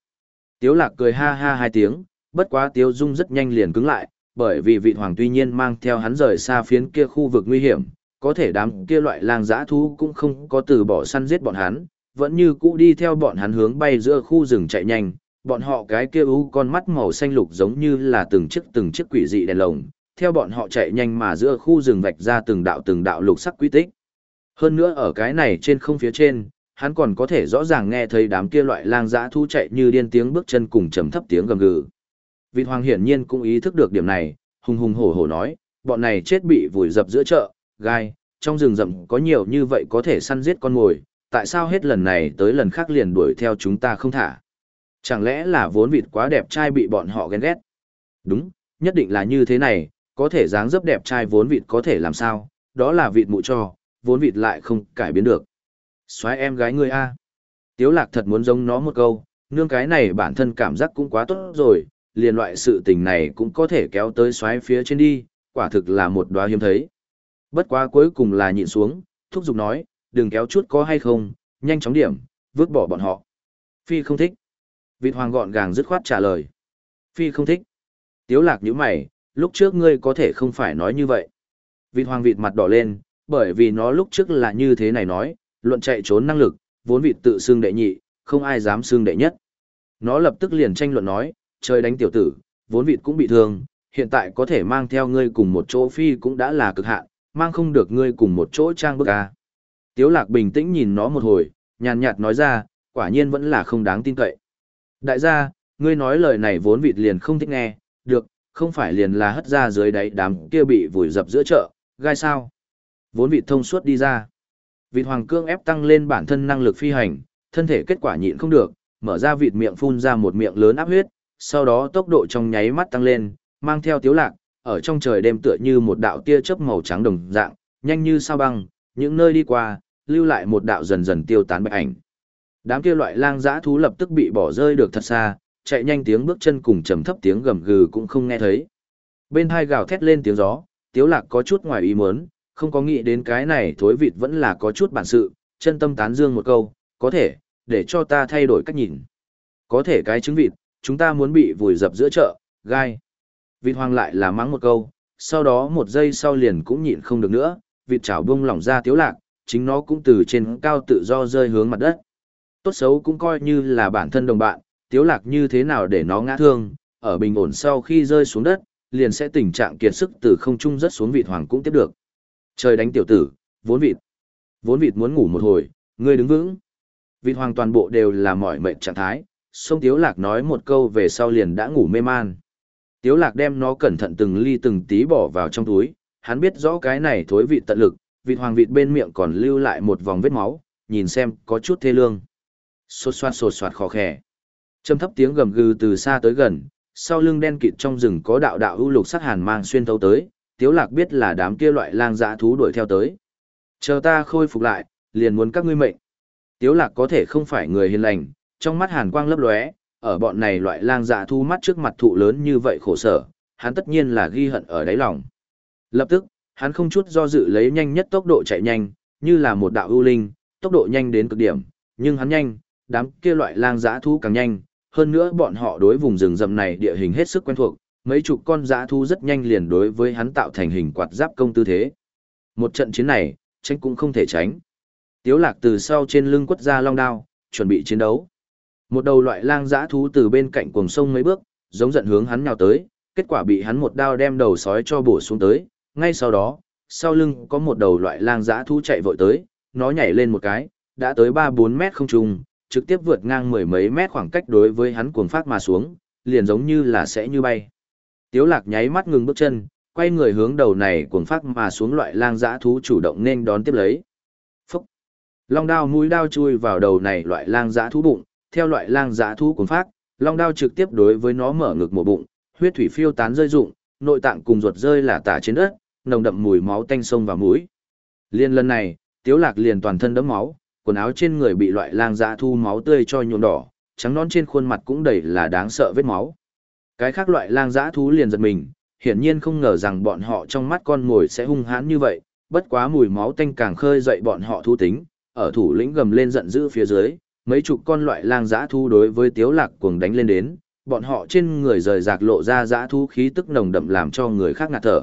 Tiếu lạc cười ha ha hai tiếng, bất quá tiếu dung rất nhanh liền cứng lại, bởi vì vịt hoàng tuy nhiên mang theo hắn rời xa phiến kia khu vực nguy hiểm, có thể đám kia loại lang dã thú cũng không có từ bỏ săn giết bọn hắn, vẫn như cũ đi theo bọn hắn hướng bay giữa khu rừng chạy nhanh, bọn họ cái kia u con mắt màu xanh lục giống như là từng chiếc từng chiếc quỷ dị đèn lồng, theo bọn họ chạy nhanh mà giữa khu rừng vạch ra từng đạo từng đạo lục sắc quy tích. Hơn nữa ở cái này trên không phía trên, hắn còn có thể rõ ràng nghe thấy đám kia loại lang dã thu chạy như điên tiếng bước chân cùng trầm thấp tiếng gầm gừ. Vịt hoàng hiển nhiên cũng ý thức được điểm này, hùng hùng hổ hổ nói, bọn này chết bị vùi dập giữa chợ, gai, trong rừng rậm có nhiều như vậy có thể săn giết con mồi, tại sao hết lần này tới lần khác liền đuổi theo chúng ta không thả? Chẳng lẽ là vốn vịt quá đẹp trai bị bọn họ ghen ghét? Đúng, nhất định là như thế này, có thể dáng dấp đẹp trai vốn vịt có thể làm sao, đó là vịt mụ cho, vốn vịt lại không cải biến được. Xoái em gái ngươi a. Tiếu lạc thật muốn giống nó một câu, nương cái này bản thân cảm giác cũng quá tốt rồi, liền loại sự tình này cũng có thể kéo tới xoái phía trên đi, quả thực là một đóa hiếm thấy. Bất quá cuối cùng là nhịn xuống, thúc giục nói, đừng kéo chút có hay không, nhanh chóng điểm, vứt bỏ bọn họ. Phi không thích. Vịt hoàng gọn gàng dứt khoát trả lời. Phi không thích. Tiếu lạc nhíu mày, lúc trước ngươi có thể không phải nói như vậy. Vịt hoàng vịt mặt đỏ lên, bởi vì nó lúc trước là như thế này nói, luận chạy trốn năng lực, vốn vịt tự xưng đệ nhị, không ai dám xưng đệ nhất. Nó lập tức liền tranh luận nói, trời đánh tiểu tử, vốn vịt cũng bị thương, hiện tại có thể mang theo ngươi cùng một chỗ phi cũng đã là cực hạn, mang không được ngươi cùng một chỗ trang bức à. Tiếu lạc bình tĩnh nhìn nó một hồi, nhàn nhạt nói ra, quả nhiên vẫn là không đáng tin cậy. Đại gia, ngươi nói lời này vốn vịt liền không thích nghe, được, không phải liền là hất ra dưới đáy đám kia bị vùi dập giữa chợ, gai sao. Vốn vịt thông suốt đi ra. Vịt hoàng cương ép tăng lên bản thân năng lực phi hành, thân thể kết quả nhịn không được, mở ra vịt miệng phun ra một miệng lớn áp huyết, sau đó tốc độ trong nháy mắt tăng lên, mang theo tiếu lạc, ở trong trời đêm tựa như một đạo tia chớp màu trắng đồng dạng, nhanh như sao băng, những nơi đi qua, lưu lại một đạo dần dần tiêu tán bạch ảnh. Đám kia loại lang dã thú lập tức bị bỏ rơi được thật xa, chạy nhanh tiếng bước chân cùng trầm thấp tiếng gầm gừ cũng không nghe thấy. Bên hai gào thét lên tiếng gió, Tiếu Lạc có chút ngoài ý muốn, không có nghĩ đến cái này thối vịt vẫn là có chút bản sự, chân tâm tán dương một câu, có thể, để cho ta thay đổi cách nhìn. Có thể cái trứng vịt, chúng ta muốn bị vùi dập giữa chợ, gai. Vịt hoang lại là mắng một câu, sau đó một giây sau liền cũng nhịn không được nữa, vịt chảo bung lỏng ra tiếu lạc, chính nó cũng từ trên cao tự do rơi hướng mặt đất. Tốt xấu cũng coi như là bản thân đồng bạn, tiếu lạc như thế nào để nó ngã thương, ở bình ổn sau khi rơi xuống đất, liền sẽ tình trạng kiệt sức từ không trung rất xuống vịt hoàng cũng tiếp được. Trời đánh tiểu tử, vốn vịt. Vốn vịt muốn ngủ một hồi, ngươi đứng vững. Vịt hoàng toàn bộ đều là mỏi mệt trạng thái, sông tiếu lạc nói một câu về sau liền đã ngủ mê man. Tiếu lạc đem nó cẩn thận từng ly từng tí bỏ vào trong túi, hắn biết rõ cái này thối vị tận lực, vịt hoàng vịt bên miệng còn lưu lại một vòng vết máu, nhìn xem có chút thê lương. Sột soạt sột soạt khó khẻ. Trầm thấp tiếng gầm gừ từ xa tới gần, sau lưng đen kịt trong rừng có đạo đạo ưu lục sắc hàn mang xuyên thấu tới, tiếu lạc biết là đám kia loại lang dã thú đuổi theo tới. Chờ ta khôi phục lại, liền muốn các ngươi mệnh. Tiếu lạc có thể không phải người hiền lành, trong mắt hàn quang lấp lóe, ở bọn này loại lang dã thu mắt trước mặt thụ lớn như vậy khổ sở, hắn tất nhiên là ghi hận ở đáy lòng. Lập tức, hắn không chút do dự lấy nhanh nhất tốc độ chạy nhanh, như là một đạo ưu linh, tốc độ nhanh đến cực điểm, nhưng hắn nhanh, đám kia loại lang dã thú càng nhanh, hơn nữa bọn họ đối vùng rừng rậm này địa hình hết sức quen thuộc, mấy chục con dã thú rất nhanh liền đối với hắn tạo thành hình quạt giáp công tư thế. Một trận chiến này, tránh cũng không thể tránh. Tiếu lạc từ sau trên lưng quất ra long đao, chuẩn bị chiến đấu. Một đầu loại lang dã thú từ bên cạnh cuồng sông mấy bước, giống giận hướng hắn nhào tới, kết quả bị hắn một đao đem đầu sói cho bổ xuống tới, ngay sau đó, sau lưng có một đầu loại lang dã thú chạy vội tới, nó nhảy lên một cái, đã tới 3-4 mét không trung, trực tiếp vượt ngang mười mấy mét khoảng cách đối với hắn cuồng phát mà xuống, liền giống như là sẽ như bay. Tiếu lạc nháy mắt ngừng bước chân, quay người hướng đầu này cuồng phát mà xuống loại lang dã thú chủ động nên đón tiếp lấy. Phúc! Long đao mũi đao chui vào đầu này loại lang dã thú bụng, theo loại lang dã thú cuồng phát, long đao trực tiếp đối với nó mở ngực một bụng, huyết thủy phiêu tán rơi rụng, nội tạng cùng ruột rơi là tả trên đất, nồng đậm mùi máu tanh sông vào mũi. Liên lần này, Tiếu Lạc liền toàn thân đẫm máu, quần áo trên người bị loại lang dã thu máu tươi cho nhuộm đỏ, trắng nón trên khuôn mặt cũng đầy là đáng sợ vết máu. Cái khác loại lang dã thú liền giật mình, hiển nhiên không ngờ rằng bọn họ trong mắt con mồi sẽ hung hãn như vậy, bất quá mùi máu tanh càng khơi dậy bọn họ thu tính, ở thủ lĩnh gầm lên giận dữ phía dưới, mấy chục con loại lang dã thú đối với Tiếu Lạc cuồng đánh lên đến, bọn họ trên người rời rạc lộ ra dã thú khí tức nồng đậm làm cho người khác ngạt thở.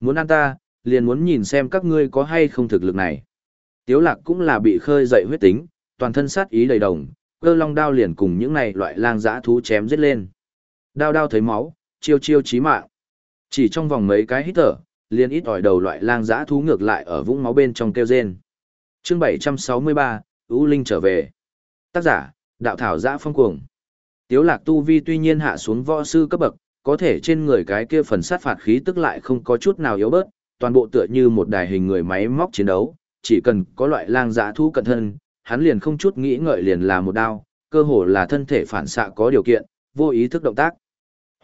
Muốn ăn ta, liền muốn nhìn xem các ngươi có hay không thực lực này. Tiếu lạc cũng là bị khơi dậy huyết tính, toàn thân sát ý đầy đồng, cơ long đao liền cùng những này loại lang dã thú chém giết lên. Đao đao thấy máu, chiêu chiêu chí mạng. Chỉ trong vòng mấy cái hít thở, liền ít ỏi đầu loại lang dã thú ngược lại ở vũng máu bên trong kêu rên. Chương 763, U Linh trở về. Tác giả, đạo thảo giã phong cuồng. Tiếu lạc tu vi tuy nhiên hạ xuống võ sư cấp bậc, có thể trên người cái kia phần sát phạt khí tức lại không có chút nào yếu bớt, toàn bộ tựa như một đài hình người máy móc chiến đấu, chỉ cần có loại lang dã thú cận thân, hắn liền không chút nghĩ ngợi liền là một đao, cơ hồ là thân thể phản xạ có điều kiện, vô ý thức động tác.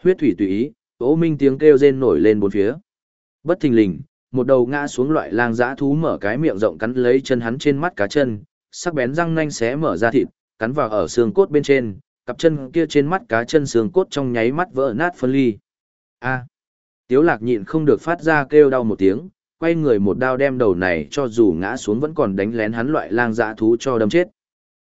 Huyết thủy tùy ý, ố minh tiếng kêu rên nổi lên bốn phía. Bất thình lình, một đầu ngã xuống loại lang dã thú mở cái miệng rộng cắn lấy chân hắn trên mắt cá chân, sắc bén răng nanh xé mở ra thịt, cắn vào ở xương cốt bên trên, cặp chân kia trên mắt cá chân xương cốt trong nháy mắt vỡ nát phân ly. A. Tiếu lạc nhịn không được phát ra kêu đau một tiếng, quay người một đao đem đầu này cho dù ngã xuống vẫn còn đánh lén hắn loại lang dã thú cho đâm chết.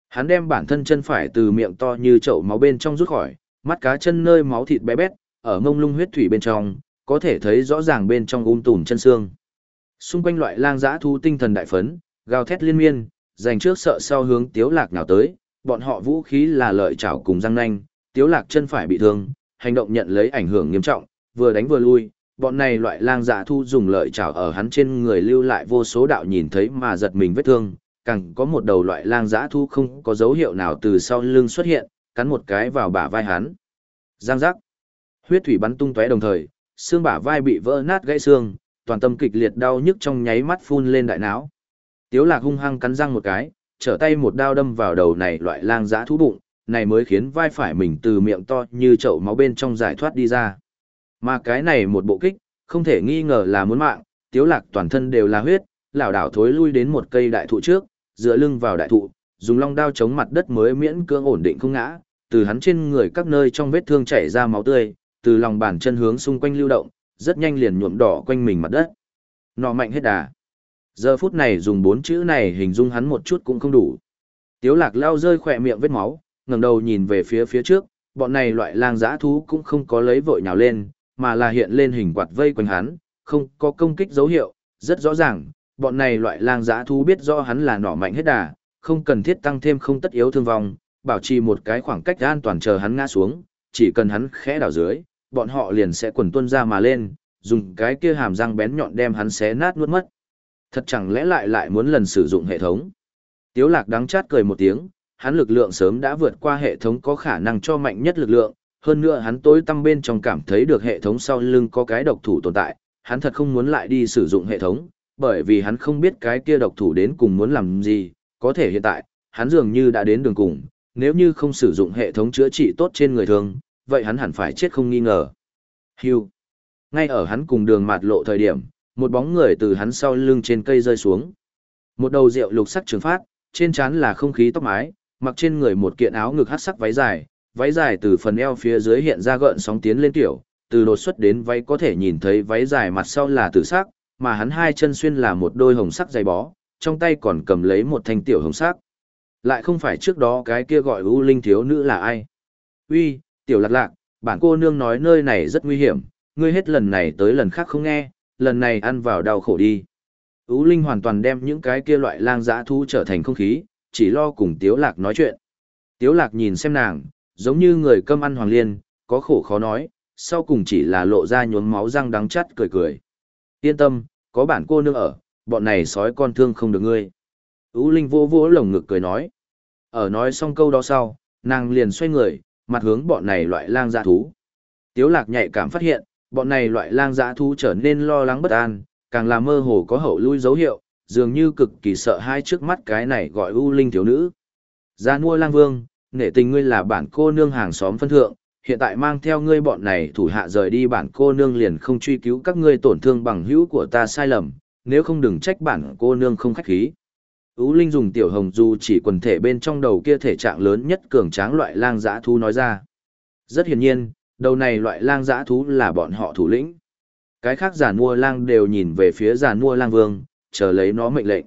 Hắn đem bản thân chân phải từ miệng to như chậu máu bên trong rút khỏi, mắt cá chân nơi máu thịt bé bét, ở mông lung huyết thủy bên trong, có thể thấy rõ ràng bên trong um tùm chân xương. Xung quanh loại lang dã thú tinh thần đại phấn, gào thét liên miên, giành trước sợ sau hướng tiếu lạc nào tới, bọn họ vũ khí là lợi chảo cùng răng nanh, tiếu lạc chân phải bị thương, hành động nhận lấy ảnh hưởng nghiêm trọng, vừa đánh vừa lui, bọn này loại lang dạ thu dùng lợi chảo ở hắn trên người lưu lại vô số đạo nhìn thấy mà giật mình vết thương, càng có một đầu loại lang dạ thu không có dấu hiệu nào từ sau lưng xuất hiện, cắn một cái vào bả vai hắn. Giang giác. Huyết thủy bắn tung tóe đồng thời, xương bả vai bị vỡ nát gãy xương, toàn tâm kịch liệt đau nhức trong nháy mắt phun lên đại não. Tiếu Lạc hung hăng cắn răng một cái, trở tay một đao đâm vào đầu này loại lang dã thú bụng, này mới khiến vai phải mình từ miệng to như chậu máu bên trong giải thoát đi ra. Mà cái này một bộ kích, không thể nghi ngờ là muốn mạng, tiếu lạc toàn thân đều là huyết, lảo đảo thối lui đến một cây đại thụ trước, dựa lưng vào đại thụ, dùng long đao chống mặt đất mới miễn cưỡng ổn định không ngã, từ hắn trên người các nơi trong vết thương chảy ra máu tươi, từ lòng bàn chân hướng xung quanh lưu động, rất nhanh liền nhuộm đỏ quanh mình mặt đất. Nọ mạnh hết đà. Giờ phút này dùng bốn chữ này hình dung hắn một chút cũng không đủ. Tiếu lạc lao rơi khỏe miệng vết máu, ngẩng đầu nhìn về phía phía trước, bọn này loại lang dã thú cũng không có lấy vội nhào lên, mà là hiện lên hình quạt vây quanh hắn, không có công kích dấu hiệu, rất rõ ràng, bọn này loại lang dã thú biết rõ hắn là nỏ mạnh hết đà, không cần thiết tăng thêm không tất yếu thương vong, bảo trì một cái khoảng cách an toàn chờ hắn ngã xuống, chỉ cần hắn khẽ đảo dưới, bọn họ liền sẽ quần tuân ra mà lên, dùng cái kia hàm răng bén nhọn đem hắn xé nát nuốt mất. Thật chẳng lẽ lại lại muốn lần sử dụng hệ thống. Tiếu lạc đắng chát cười một tiếng, hắn lực lượng sớm đã vượt qua hệ thống có khả năng cho mạnh nhất lực lượng, hơn nữa hắn tối tăm bên trong cảm thấy được hệ thống sau lưng có cái độc thủ tồn tại, hắn thật không muốn lại đi sử dụng hệ thống, bởi vì hắn không biết cái kia độc thủ đến cùng muốn làm gì, có thể hiện tại, hắn dường như đã đến đường cùng, nếu như không sử dụng hệ thống chữa trị tốt trên người thường, vậy hắn hẳn phải chết không nghi ngờ. Hưu. Ngay ở hắn cùng đường mạt lộ thời điểm, một bóng người từ hắn sau lưng trên cây rơi xuống. Một đầu rượu lục sắc trường phát, trên trán là không khí tóc mái, mặc trên người một kiện áo ngực hắc sắc váy dài, váy dài từ phần eo phía dưới hiện ra gợn sóng tiến lên tiểu, từ đột xuất đến váy có thể nhìn thấy váy dài mặt sau là tử sắc, mà hắn hai chân xuyên là một đôi hồng sắc dày bó, trong tay còn cầm lấy một thanh tiểu hồng sắc. Lại không phải trước đó cái kia gọi U Linh thiếu nữ là ai. Uy, tiểu lạc lạc, bản cô nương nói nơi này rất nguy hiểm, ngươi hết lần này tới lần khác không nghe, lần này ăn vào đau khổ đi. Ú Linh hoàn toàn đem những cái kia loại lang dã thú trở thành không khí, chỉ lo cùng Tiếu Lạc nói chuyện. Tiếu Lạc nhìn xem nàng, giống như người cơm ăn hoàng liên, có khổ khó nói, sau cùng chỉ là lộ ra nhuốm máu răng đắng chắt cười cười. Yên tâm, có bản cô nương ở, bọn này sói con thương không được ngươi. Ú Linh vô vô lồng ngực cười nói. Ở nói xong câu đó sau, nàng liền xoay người, mặt hướng bọn này loại lang dã thú. Tiếu lạc nhạy cảm phát hiện, bọn này loại lang dã thú trở nên lo lắng bất an, càng là mơ hồ có hậu lui dấu hiệu, dường như cực kỳ sợ hai trước mắt cái này gọi U Linh thiếu nữ. Gia mua lang vương, nể tình ngươi là bản cô nương hàng xóm phân thượng, hiện tại mang theo ngươi bọn này thủ hạ rời đi bản cô nương liền không truy cứu các ngươi tổn thương bằng hữu của ta sai lầm, nếu không đừng trách bản cô nương không khách khí. Ú Linh dùng tiểu hồng dù chỉ quần thể bên trong đầu kia thể trạng lớn nhất cường tráng loại lang dã thú nói ra. Rất hiển nhiên, đầu này loại lang dã thú là bọn họ thủ lĩnh. Cái khác giả mua lang đều nhìn về phía giả mua lang vương, chờ lấy nó mệnh lệnh.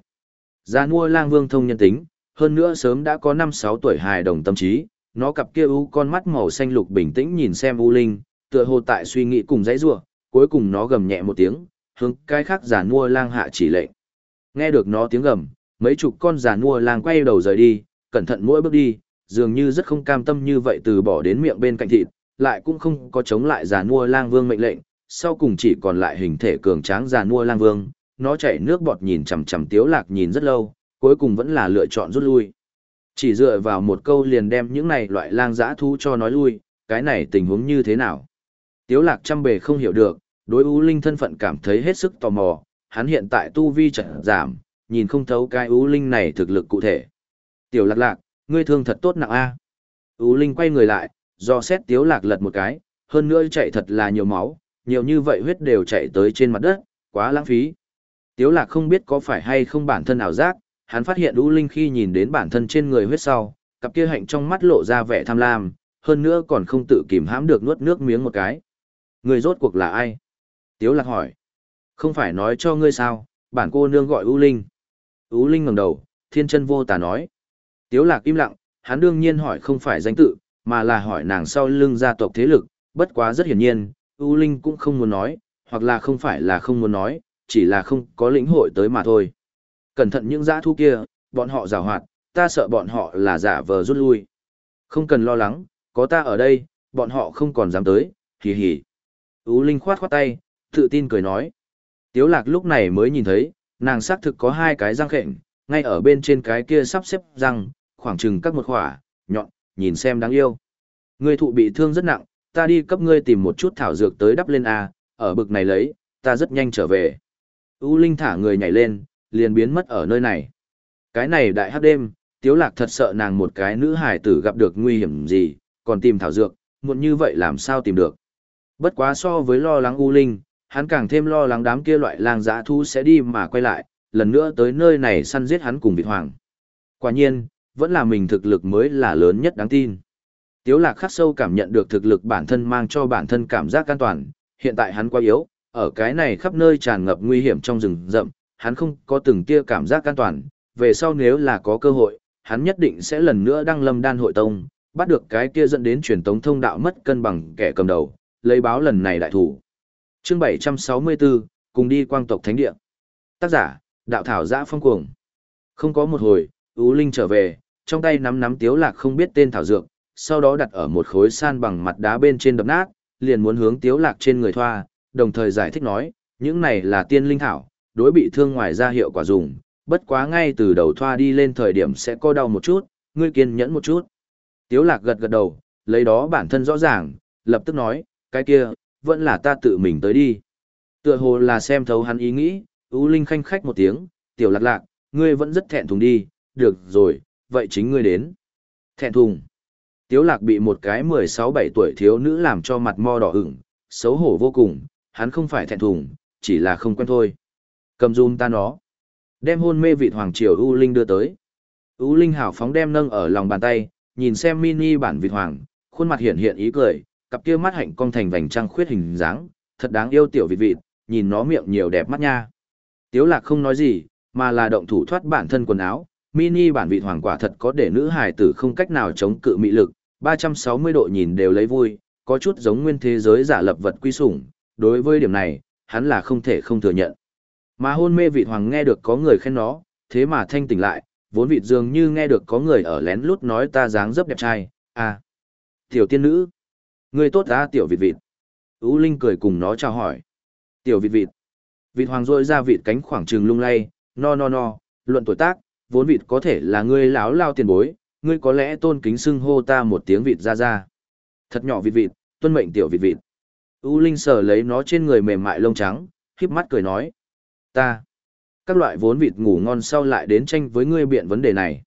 Giả mua lang vương thông nhân tính, hơn nữa sớm đã có 5-6 tuổi hài đồng tâm trí, nó cặp kia u con mắt màu xanh lục bình tĩnh nhìn xem U Linh, tựa hồ tại suy nghĩ cùng dãy rủa, cuối cùng nó gầm nhẹ một tiếng, hướng cái khác giả mua lang hạ chỉ lệnh. Nghe được nó tiếng gầm, mấy chục con giả mua lang quay đầu rời đi, cẩn thận mỗi bước đi, dường như rất không cam tâm như vậy từ bỏ đến miệng bên cạnh thịt, lại cũng không có chống lại giàn mua lang vương mệnh lệnh, sau cùng chỉ còn lại hình thể cường tráng giàn mua lang vương, nó chảy nước bọt nhìn chằm chằm tiếu lạc nhìn rất lâu, cuối cùng vẫn là lựa chọn rút lui. Chỉ dựa vào một câu liền đem những này loại lang dã thú cho nói lui, cái này tình huống như thế nào? Tiếu lạc trăm bề không hiểu được, đối ưu linh thân phận cảm thấy hết sức tò mò, hắn hiện tại tu vi chật giảm, nhìn không thấu cái ưu linh này thực lực cụ thể. Tiểu lạc lạc, ngươi thương thật tốt nặng a. Ưu linh quay người lại, do xét tiếu lạc lật một cái, hơn nữa chạy thật là nhiều máu, nhiều như vậy huyết đều chạy tới trên mặt đất, quá lãng phí. Tiếu lạc không biết có phải hay không bản thân ảo giác, hắn phát hiện U linh khi nhìn đến bản thân trên người huyết sau, cặp kia hạnh trong mắt lộ ra vẻ tham lam, hơn nữa còn không tự kìm hãm được nuốt nước miếng một cái. Người rốt cuộc là ai? Tiếu lạc hỏi. Không phải nói cho ngươi sao, bản cô nương gọi U linh. U linh ngẩng đầu, thiên chân vô tà nói. Tiếu lạc im lặng, hắn đương nhiên hỏi không phải danh tự, mà là hỏi nàng sau lưng gia tộc thế lực, bất quá rất hiển nhiên, ưu linh cũng không muốn nói, hoặc là không phải là không muốn nói, chỉ là không có lĩnh hội tới mà thôi. Cẩn thận những dã thu kia, bọn họ rào hoạt, ta sợ bọn họ là giả vờ rút lui. Không cần lo lắng, có ta ở đây, bọn họ không còn dám tới, hì hì. U Linh khoát khoát tay, tự tin cười nói. Tiếu lạc lúc này mới nhìn thấy, nàng xác thực có hai cái răng khệnh, ngay ở bên trên cái kia sắp xếp răng, khoảng chừng các một khỏa, nhọn, nhìn xem đáng yêu. Ngươi thụ bị thương rất nặng, ta đi cấp ngươi tìm một chút thảo dược tới đắp lên A, ở bực này lấy, ta rất nhanh trở về. U Linh thả người nhảy lên, liền biến mất ở nơi này. Cái này đại hắc đêm, Tiếu Lạc thật sợ nàng một cái nữ hài tử gặp được nguy hiểm gì, còn tìm thảo dược, muộn như vậy làm sao tìm được. Bất quá so với lo lắng U Linh, hắn càng thêm lo lắng đám kia loại lang dã thu sẽ đi mà quay lại, lần nữa tới nơi này săn giết hắn cùng vịt hoàng. Quả nhiên, vẫn là mình thực lực mới là lớn nhất đáng tin. Tiếu lạc khắc sâu cảm nhận được thực lực bản thân mang cho bản thân cảm giác an toàn, hiện tại hắn quá yếu, ở cái này khắp nơi tràn ngập nguy hiểm trong rừng rậm, hắn không có từng tia cảm giác an toàn, về sau nếu là có cơ hội, hắn nhất định sẽ lần nữa đăng lâm đan hội tông, bắt được cái kia dẫn đến truyền tống thông đạo mất cân bằng kẻ cầm đầu, lấy báo lần này đại thủ. Chương 764, cùng đi quang tộc thánh địa. Tác giả, đạo thảo giã phong cuồng. Không có một hồi, Ú Linh trở về, trong tay nắm nắm tiếu lạc không biết tên thảo dược, sau đó đặt ở một khối san bằng mặt đá bên trên đập nát, liền muốn hướng tiếu lạc trên người thoa, đồng thời giải thích nói, những này là tiên linh thảo, đối bị thương ngoài ra hiệu quả dùng, bất quá ngay từ đầu thoa đi lên thời điểm sẽ có đau một chút, ngươi kiên nhẫn một chút. Tiếu lạc gật gật đầu, lấy đó bản thân rõ ràng, lập tức nói, cái kia, vẫn là ta tự mình tới đi. Tựa hồ là xem thấu hắn ý nghĩ, ưu Linh khanh khách một tiếng, tiểu lạc lạc, ngươi vẫn rất thẹn thùng đi, được rồi, vậy chính ngươi đến. Thẹn thùng. Tiếu lạc bị một cái 16-17 tuổi thiếu nữ làm cho mặt mo đỏ ửng, xấu hổ vô cùng, hắn không phải thẹn thùng, chỉ là không quen thôi. Cầm dùm ta nó. Đem hôn mê vị hoàng triều U Linh đưa tới. U Linh hảo phóng đem nâng ở lòng bàn tay, nhìn xem mini bản vị hoàng, khuôn mặt hiện hiện ý cười, cặp kia mắt hạnh cong thành vành trăng khuyết hình dáng, thật đáng yêu tiểu vịt vịt, nhìn nó miệng nhiều đẹp mắt nha. Tiếu lạc không nói gì, mà là động thủ thoát bản thân quần áo, mini bản vị hoàng quả thật có để nữ hài tử không cách nào chống cự mị lực, 360 độ nhìn đều lấy vui, có chút giống nguyên thế giới giả lập vật quy sủng, đối với điểm này, hắn là không thể không thừa nhận. Mà hôn mê vị hoàng nghe được có người khen nó, thế mà thanh tỉnh lại, vốn vịt dường như nghe được có người ở lén lút nói ta dáng dấp đẹp trai, à. Tiểu tiên nữ. Người tốt ta tiểu vịt vịt. Ú Linh cười cùng nó chào hỏi. Tiểu vịt vịt. Vịt hoàng rôi ra vịt cánh khoảng trừng lung lay, no no no, luận tuổi tác, vốn vịt có thể là ngươi láo lao tiền bối, ngươi có lẽ tôn kính xưng hô ta một tiếng vịt ra ra. Thật nhỏ vịt vịt, tuân mệnh tiểu vịt vịt. U Linh sờ lấy nó trên người mềm mại lông trắng, híp mắt cười nói. Ta. Các loại vốn vịt ngủ ngon sau lại đến tranh với ngươi biện vấn đề này.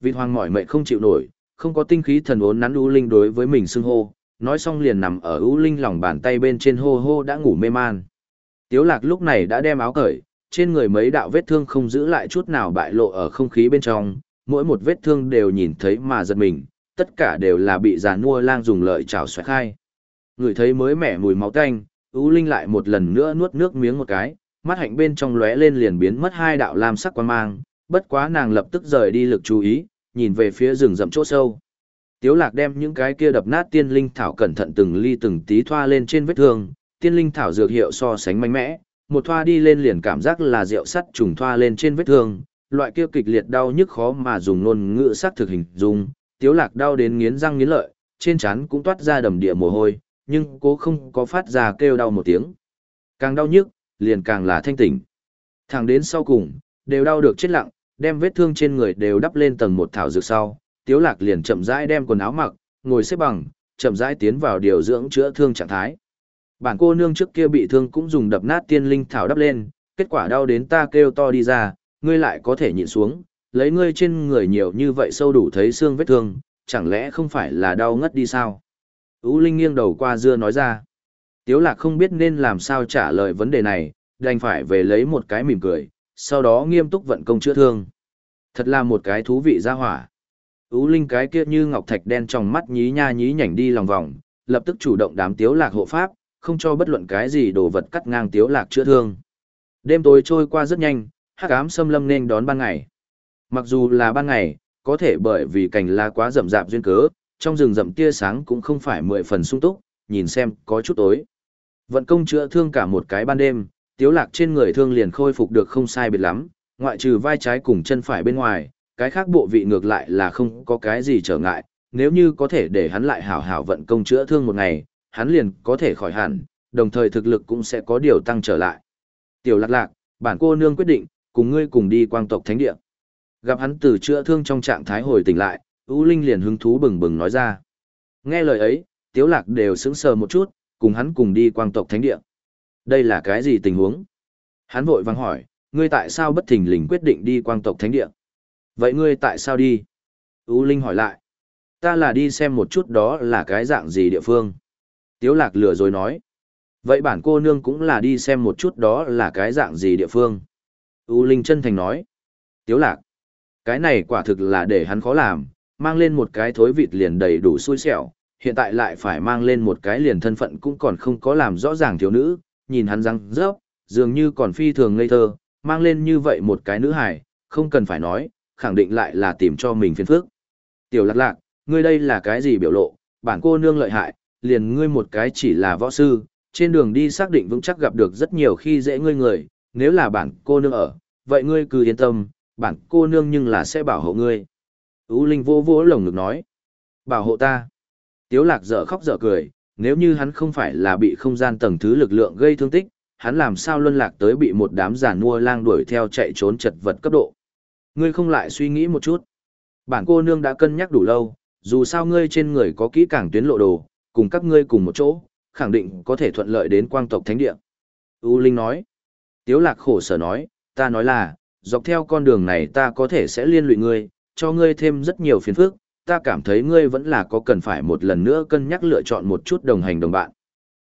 Vịt hoàng mỏi mệnh không chịu nổi, không có tinh khí thần ốn nắn U Linh đối với mình xưng hô, nói xong liền nằm ở U Linh lòng bàn tay bên trên hô hô đã ngủ mê man. Tiếu lạc lúc này đã đem áo cởi, trên người mấy đạo vết thương không giữ lại chút nào bại lộ ở không khí bên trong, mỗi một vết thương đều nhìn thấy mà giật mình, tất cả đều là bị giàn nua lang dùng lợi chảo xoẹt khai. Người thấy mới mẻ mùi máu tanh, U Linh lại một lần nữa nuốt nước miếng một cái, mắt hạnh bên trong lóe lên liền biến mất hai đạo lam sắc quan mang, bất quá nàng lập tức rời đi lực chú ý, nhìn về phía rừng rậm chỗ sâu. Tiếu lạc đem những cái kia đập nát tiên linh thảo cẩn thận từng ly từng tí thoa lên trên vết thương, tiên linh thảo dược hiệu so sánh mạnh mẽ, một thoa đi lên liền cảm giác là rượu sắt trùng thoa lên trên vết thương, loại kia kịch liệt đau nhức khó mà dùng ngôn ngữ sắc thực hình dung, tiếu lạc đau đến nghiến răng nghiến lợi, trên trán cũng toát ra đầm địa mồ hôi, nhưng cố không có phát ra kêu đau một tiếng. Càng đau nhức, liền càng là thanh tỉnh. Thẳng đến sau cùng, đều đau được chết lặng, đem vết thương trên người đều đắp lên tầng một thảo dược sau, tiếu lạc liền chậm rãi đem quần áo mặc, ngồi xếp bằng, chậm rãi tiến vào điều dưỡng chữa thương trạng thái. Bản cô nương trước kia bị thương cũng dùng đập nát tiên linh thảo đắp lên, kết quả đau đến ta kêu to đi ra, ngươi lại có thể nhịn xuống, lấy ngươi trên người nhiều như vậy sâu đủ thấy xương vết thương, chẳng lẽ không phải là đau ngất đi sao? Ú Linh nghiêng đầu qua dưa nói ra. Tiếu lạc không biết nên làm sao trả lời vấn đề này, đành phải về lấy một cái mỉm cười, sau đó nghiêm túc vận công chữa thương. Thật là một cái thú vị ra hỏa. Ú Linh cái kia như ngọc thạch đen trong mắt nhí nha nhí nhảnh đi lòng vòng, lập tức chủ động đám tiếu lạc hộ pháp, không cho bất luận cái gì đồ vật cắt ngang tiếu lạc chữa thương. Đêm tối trôi qua rất nhanh, hắc ám xâm lâm nên đón ban ngày. Mặc dù là ban ngày, có thể bởi vì cành lá quá rậm rạp duyên cớ, trong rừng rậm tia sáng cũng không phải mười phần sung túc, nhìn xem có chút tối. Vận công chữa thương cả một cái ban đêm, tiếu lạc trên người thương liền khôi phục được không sai biệt lắm, ngoại trừ vai trái cùng chân phải bên ngoài, cái khác bộ vị ngược lại là không có cái gì trở ngại, nếu như có thể để hắn lại hảo hảo vận công chữa thương một ngày, hắn liền có thể khỏi hẳn, đồng thời thực lực cũng sẽ có điều tăng trở lại. Tiểu lạc lạc, bản cô nương quyết định, cùng ngươi cùng đi quang tộc thánh địa. Gặp hắn từ chữa thương trong trạng thái hồi tỉnh lại, U Linh liền hứng thú bừng bừng nói ra. Nghe lời ấy, Tiếu Lạc đều sững sờ một chút, cùng hắn cùng đi quang tộc thánh địa. Đây là cái gì tình huống? Hắn vội vang hỏi, ngươi tại sao bất thình lình quyết định đi quang tộc thánh địa? Vậy ngươi tại sao đi? U Linh hỏi lại. Ta là đi xem một chút đó là cái dạng gì địa phương. Tiếu Lạc lừa rồi nói. Vậy bản cô nương cũng là đi xem một chút đó là cái dạng gì địa phương. U Linh chân thành nói. Tiếu Lạc. Cái này quả thực là để hắn khó làm, mang lên một cái thối vịt liền đầy đủ xui xẻo, hiện tại lại phải mang lên một cái liền thân phận cũng còn không có làm rõ ràng thiếu nữ, nhìn hắn răng rớp, dường như còn phi thường ngây thơ, mang lên như vậy một cái nữ hài, không cần phải nói, khẳng định lại là tìm cho mình phiền phức. Tiểu lạc lạc, ngươi đây là cái gì biểu lộ, bản cô nương lợi hại, liền ngươi một cái chỉ là võ sư, trên đường đi xác định vững chắc gặp được rất nhiều khi dễ ngươi người, nếu là bản cô nương ở, vậy ngươi cứ yên tâm, bản cô nương nhưng là sẽ bảo hộ ngươi. Ú Linh vô vô lồng ngực nói. Bảo hộ ta. Tiếu lạc dở khóc dở cười, nếu như hắn không phải là bị không gian tầng thứ lực lượng gây thương tích, hắn làm sao luân lạc tới bị một đám giả nua lang đuổi theo chạy trốn chật vật cấp độ. Ngươi không lại suy nghĩ một chút. Bản cô nương đã cân nhắc đủ lâu, dù sao ngươi trên người có kỹ càng tuyến lộ đồ, cùng các ngươi cùng một chỗ, khẳng định có thể thuận lợi đến quang tộc thánh địa. U Linh nói. Tiếu lạc khổ sở nói, ta nói là, dọc theo con đường này ta có thể sẽ liên lụy ngươi, cho ngươi thêm rất nhiều phiền phức, ta cảm thấy ngươi vẫn là có cần phải một lần nữa cân nhắc lựa chọn một chút đồng hành đồng bạn.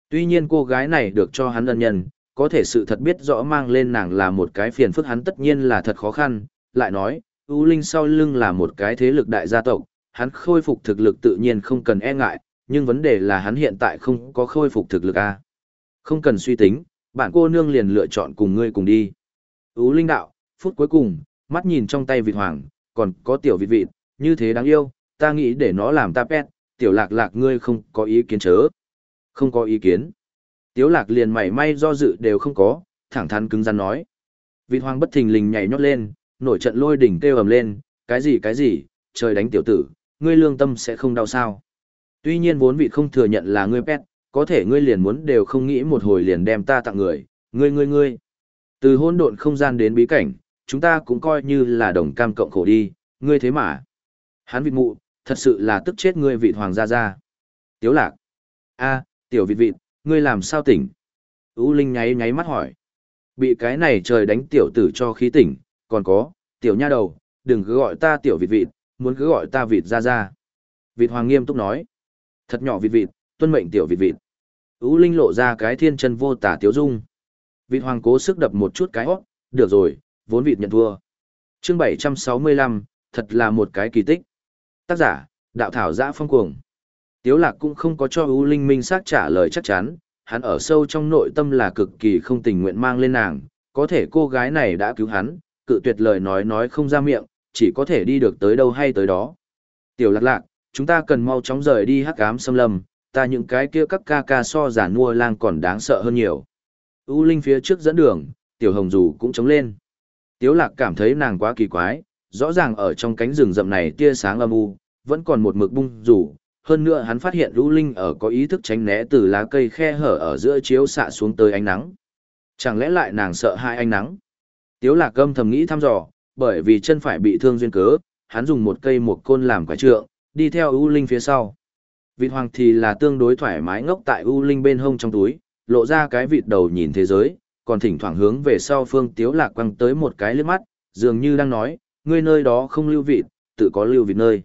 Tuy nhiên cô gái này được cho hắn ân nhân, có thể sự thật biết rõ mang lên nàng là một cái phiền phức hắn tất nhiên là thật khó khăn, lại nói, U Linh sau lưng là một cái thế lực đại gia tộc, hắn khôi phục thực lực tự nhiên không cần e ngại, nhưng vấn đề là hắn hiện tại không có khôi phục thực lực a. À. Không cần suy tính, bạn cô nương liền lựa chọn cùng ngươi cùng đi. U Linh đạo, phút cuối cùng, mắt nhìn trong tay vịt hoàng, còn có tiểu vịt vịt, như thế đáng yêu, ta nghĩ để nó làm ta pet, tiểu lạc lạc ngươi không có ý kiến chớ. Không có ý kiến. Tiếu lạc liền mảy may do dự đều không có, thẳng thắn cứng rắn nói. Vịt hoàng bất thình lình nhảy nhót lên, nổi trận lôi đỉnh kêu ầm lên, cái gì cái gì, trời đánh tiểu tử, ngươi lương tâm sẽ không đau sao. Tuy nhiên vốn vị không thừa nhận là ngươi pet, có thể ngươi liền muốn đều không nghĩ một hồi liền đem ta tặng người, ngươi ngươi ngươi. Từ hôn độn không gian đến bí cảnh, chúng ta cũng coi như là đồng cam cộng khổ đi, ngươi thế mà. Hắn vịt mụ, thật sự là tức chết ngươi vị hoàng gia gia. Tiếu lạc. a tiểu vịt vịt, ngươi làm sao tỉnh? U Linh nháy nháy mắt hỏi. Bị cái này trời đánh tiểu tử cho khí tỉnh, còn có, tiểu nha đầu, đừng cứ gọi ta tiểu vịt vịt, muốn cứ gọi ta vịt ra ra. Vịt hoàng nghiêm túc nói. Thật nhỏ vịt vịt, tuân mệnh tiểu vịt vịt. U Linh lộ ra cái thiên chân vô tả tiếu dung. Vịt hoàng cố sức đập một chút cái hót, được rồi, vốn vịt nhận thua. Chương 765, thật là một cái kỳ tích. Tác giả, đạo thảo giã phong cuồng. Tiếu lạc cũng không có cho U Linh minh xác trả lời chắc chắn, hắn ở sâu trong nội tâm là cực kỳ không tình nguyện mang lên nàng, có thể cô gái này đã cứu hắn, cự tuyệt lời nói nói không ra miệng, chỉ có thể đi được tới đâu hay tới đó. Tiểu lạc lạc, chúng ta cần mau chóng rời đi hắc ám xâm lâm, ta những cái kia các ca ca so giả nua lang còn đáng sợ hơn nhiều. U Linh phía trước dẫn đường, tiểu hồng dù cũng chống lên. Tiếu lạc cảm thấy nàng quá kỳ quái, rõ ràng ở trong cánh rừng rậm này tia sáng âm u, vẫn còn một mực bung rủ, hơn nữa hắn phát hiện u linh ở có ý thức tránh né từ lá cây khe hở ở giữa chiếu xạ xuống tới ánh nắng. Chẳng lẽ lại nàng sợ hai ánh nắng? Tiếu lạc gâm thầm nghĩ thăm dò, bởi vì chân phải bị thương duyên cớ, hắn dùng một cây một côn làm quả trượng, đi theo U Linh phía sau. Vịt hoàng thì là tương đối thoải mái ngốc tại U Linh bên hông trong túi, lộ ra cái vịt đầu nhìn thế giới, còn thỉnh thoảng hướng về sau phương Tiếu lạc quăng tới một cái lướt mắt, dường như đang nói, ngươi nơi đó không lưu vịt, tự có lưu vịt nơi.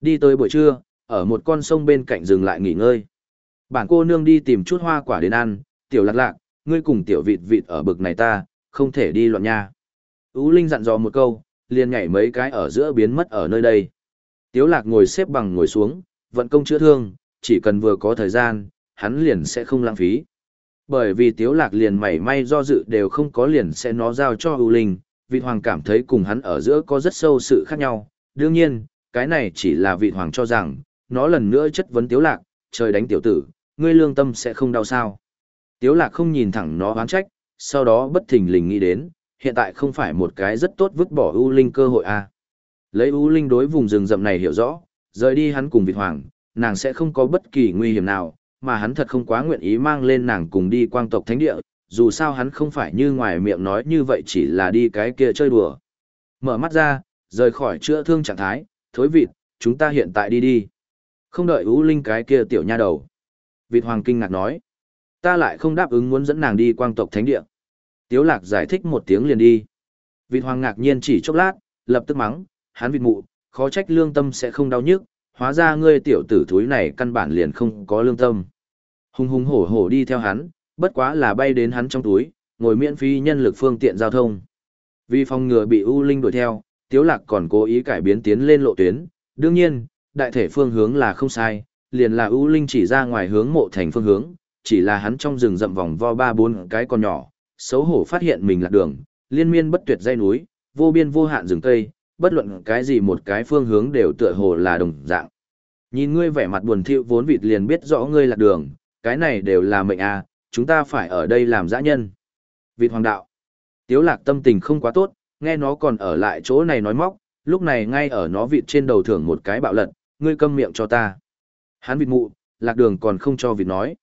Đi tới buổi trưa, ở một con sông bên cạnh dừng lại nghỉ ngơi. Bản cô nương đi tìm chút hoa quả đến ăn, tiểu lạc lạc, ngươi cùng tiểu vịt vịt ở bực này ta, không thể đi loạn nha. Ú Linh dặn dò một câu, liền nhảy mấy cái ở giữa biến mất ở nơi đây. Tiếu lạc ngồi xếp bằng ngồi xuống, vận công chữa thương, chỉ cần vừa có thời gian, hắn liền sẽ không lãng phí. Bởi vì tiếu lạc liền mảy may do dự đều không có liền sẽ nó giao cho ưu linh, vị hoàng cảm thấy cùng hắn ở giữa có rất sâu sự khác nhau. Đương nhiên, cái này chỉ là vị hoàng cho rằng, nó lần nữa chất vấn tiếu lạc, trời đánh tiểu tử, ngươi lương tâm sẽ không đau sao. Tiếu lạc không nhìn thẳng nó oán trách, sau đó bất thình lình nghĩ đến, hiện tại không phải một cái rất tốt vứt bỏ ưu linh cơ hội à. Lấy U linh đối vùng rừng rậm này hiểu rõ, rời đi hắn cùng Việt hoàng, nàng sẽ không có bất kỳ nguy hiểm nào, mà hắn thật không quá nguyện ý mang lên nàng cùng đi quang tộc thánh địa, dù sao hắn không phải như ngoài miệng nói như vậy chỉ là đi cái kia chơi đùa. Mở mắt ra, rời khỏi chữa thương trạng thái, thối vịt, chúng ta hiện tại đi đi. Không đợi U Linh cái kia tiểu nha đầu. Vịt Hoàng kinh ngạc nói, ta lại không đáp ứng muốn dẫn nàng đi quang tộc thánh địa. Tiếu lạc giải thích một tiếng liền đi. Vịt Hoàng ngạc nhiên chỉ chốc lát, lập tức mắng, hắn vịt mụ, khó trách lương tâm sẽ không đau nhức, hóa ra ngươi tiểu tử thúi này căn bản liền không có lương tâm. Hùng hùng hổ hổ đi theo hắn, bất quá là bay đến hắn trong túi, ngồi miễn phí nhân lực phương tiện giao thông. Vì phòng ngừa bị U Linh đuổi theo, Tiếu Lạc còn cố ý cải biến tiến lên lộ tuyến, đương nhiên, đại thể phương hướng là không sai, liền là U Linh chỉ ra ngoài hướng mộ thành phương hướng, chỉ là hắn trong rừng rậm vòng vo ba bốn cái con nhỏ, xấu hổ phát hiện mình lạc đường, liên miên bất tuyệt dây núi, vô biên vô hạn rừng cây, bất luận cái gì một cái phương hướng đều tựa hồ là đồng dạng. Nhìn ngươi vẻ mặt buồn thiu vốn vịt liền biết rõ ngươi là đường, cái này đều là mệnh à, chúng ta phải ở đây làm dã nhân. Vịt hoàng đạo. Tiếu lạc tâm tình không quá tốt, nghe nó còn ở lại chỗ này nói móc, lúc này ngay ở nó vịt trên đầu thưởng một cái bạo lật, ngươi câm miệng cho ta. Hắn vịt mụ, lạc đường còn không cho vịt nói.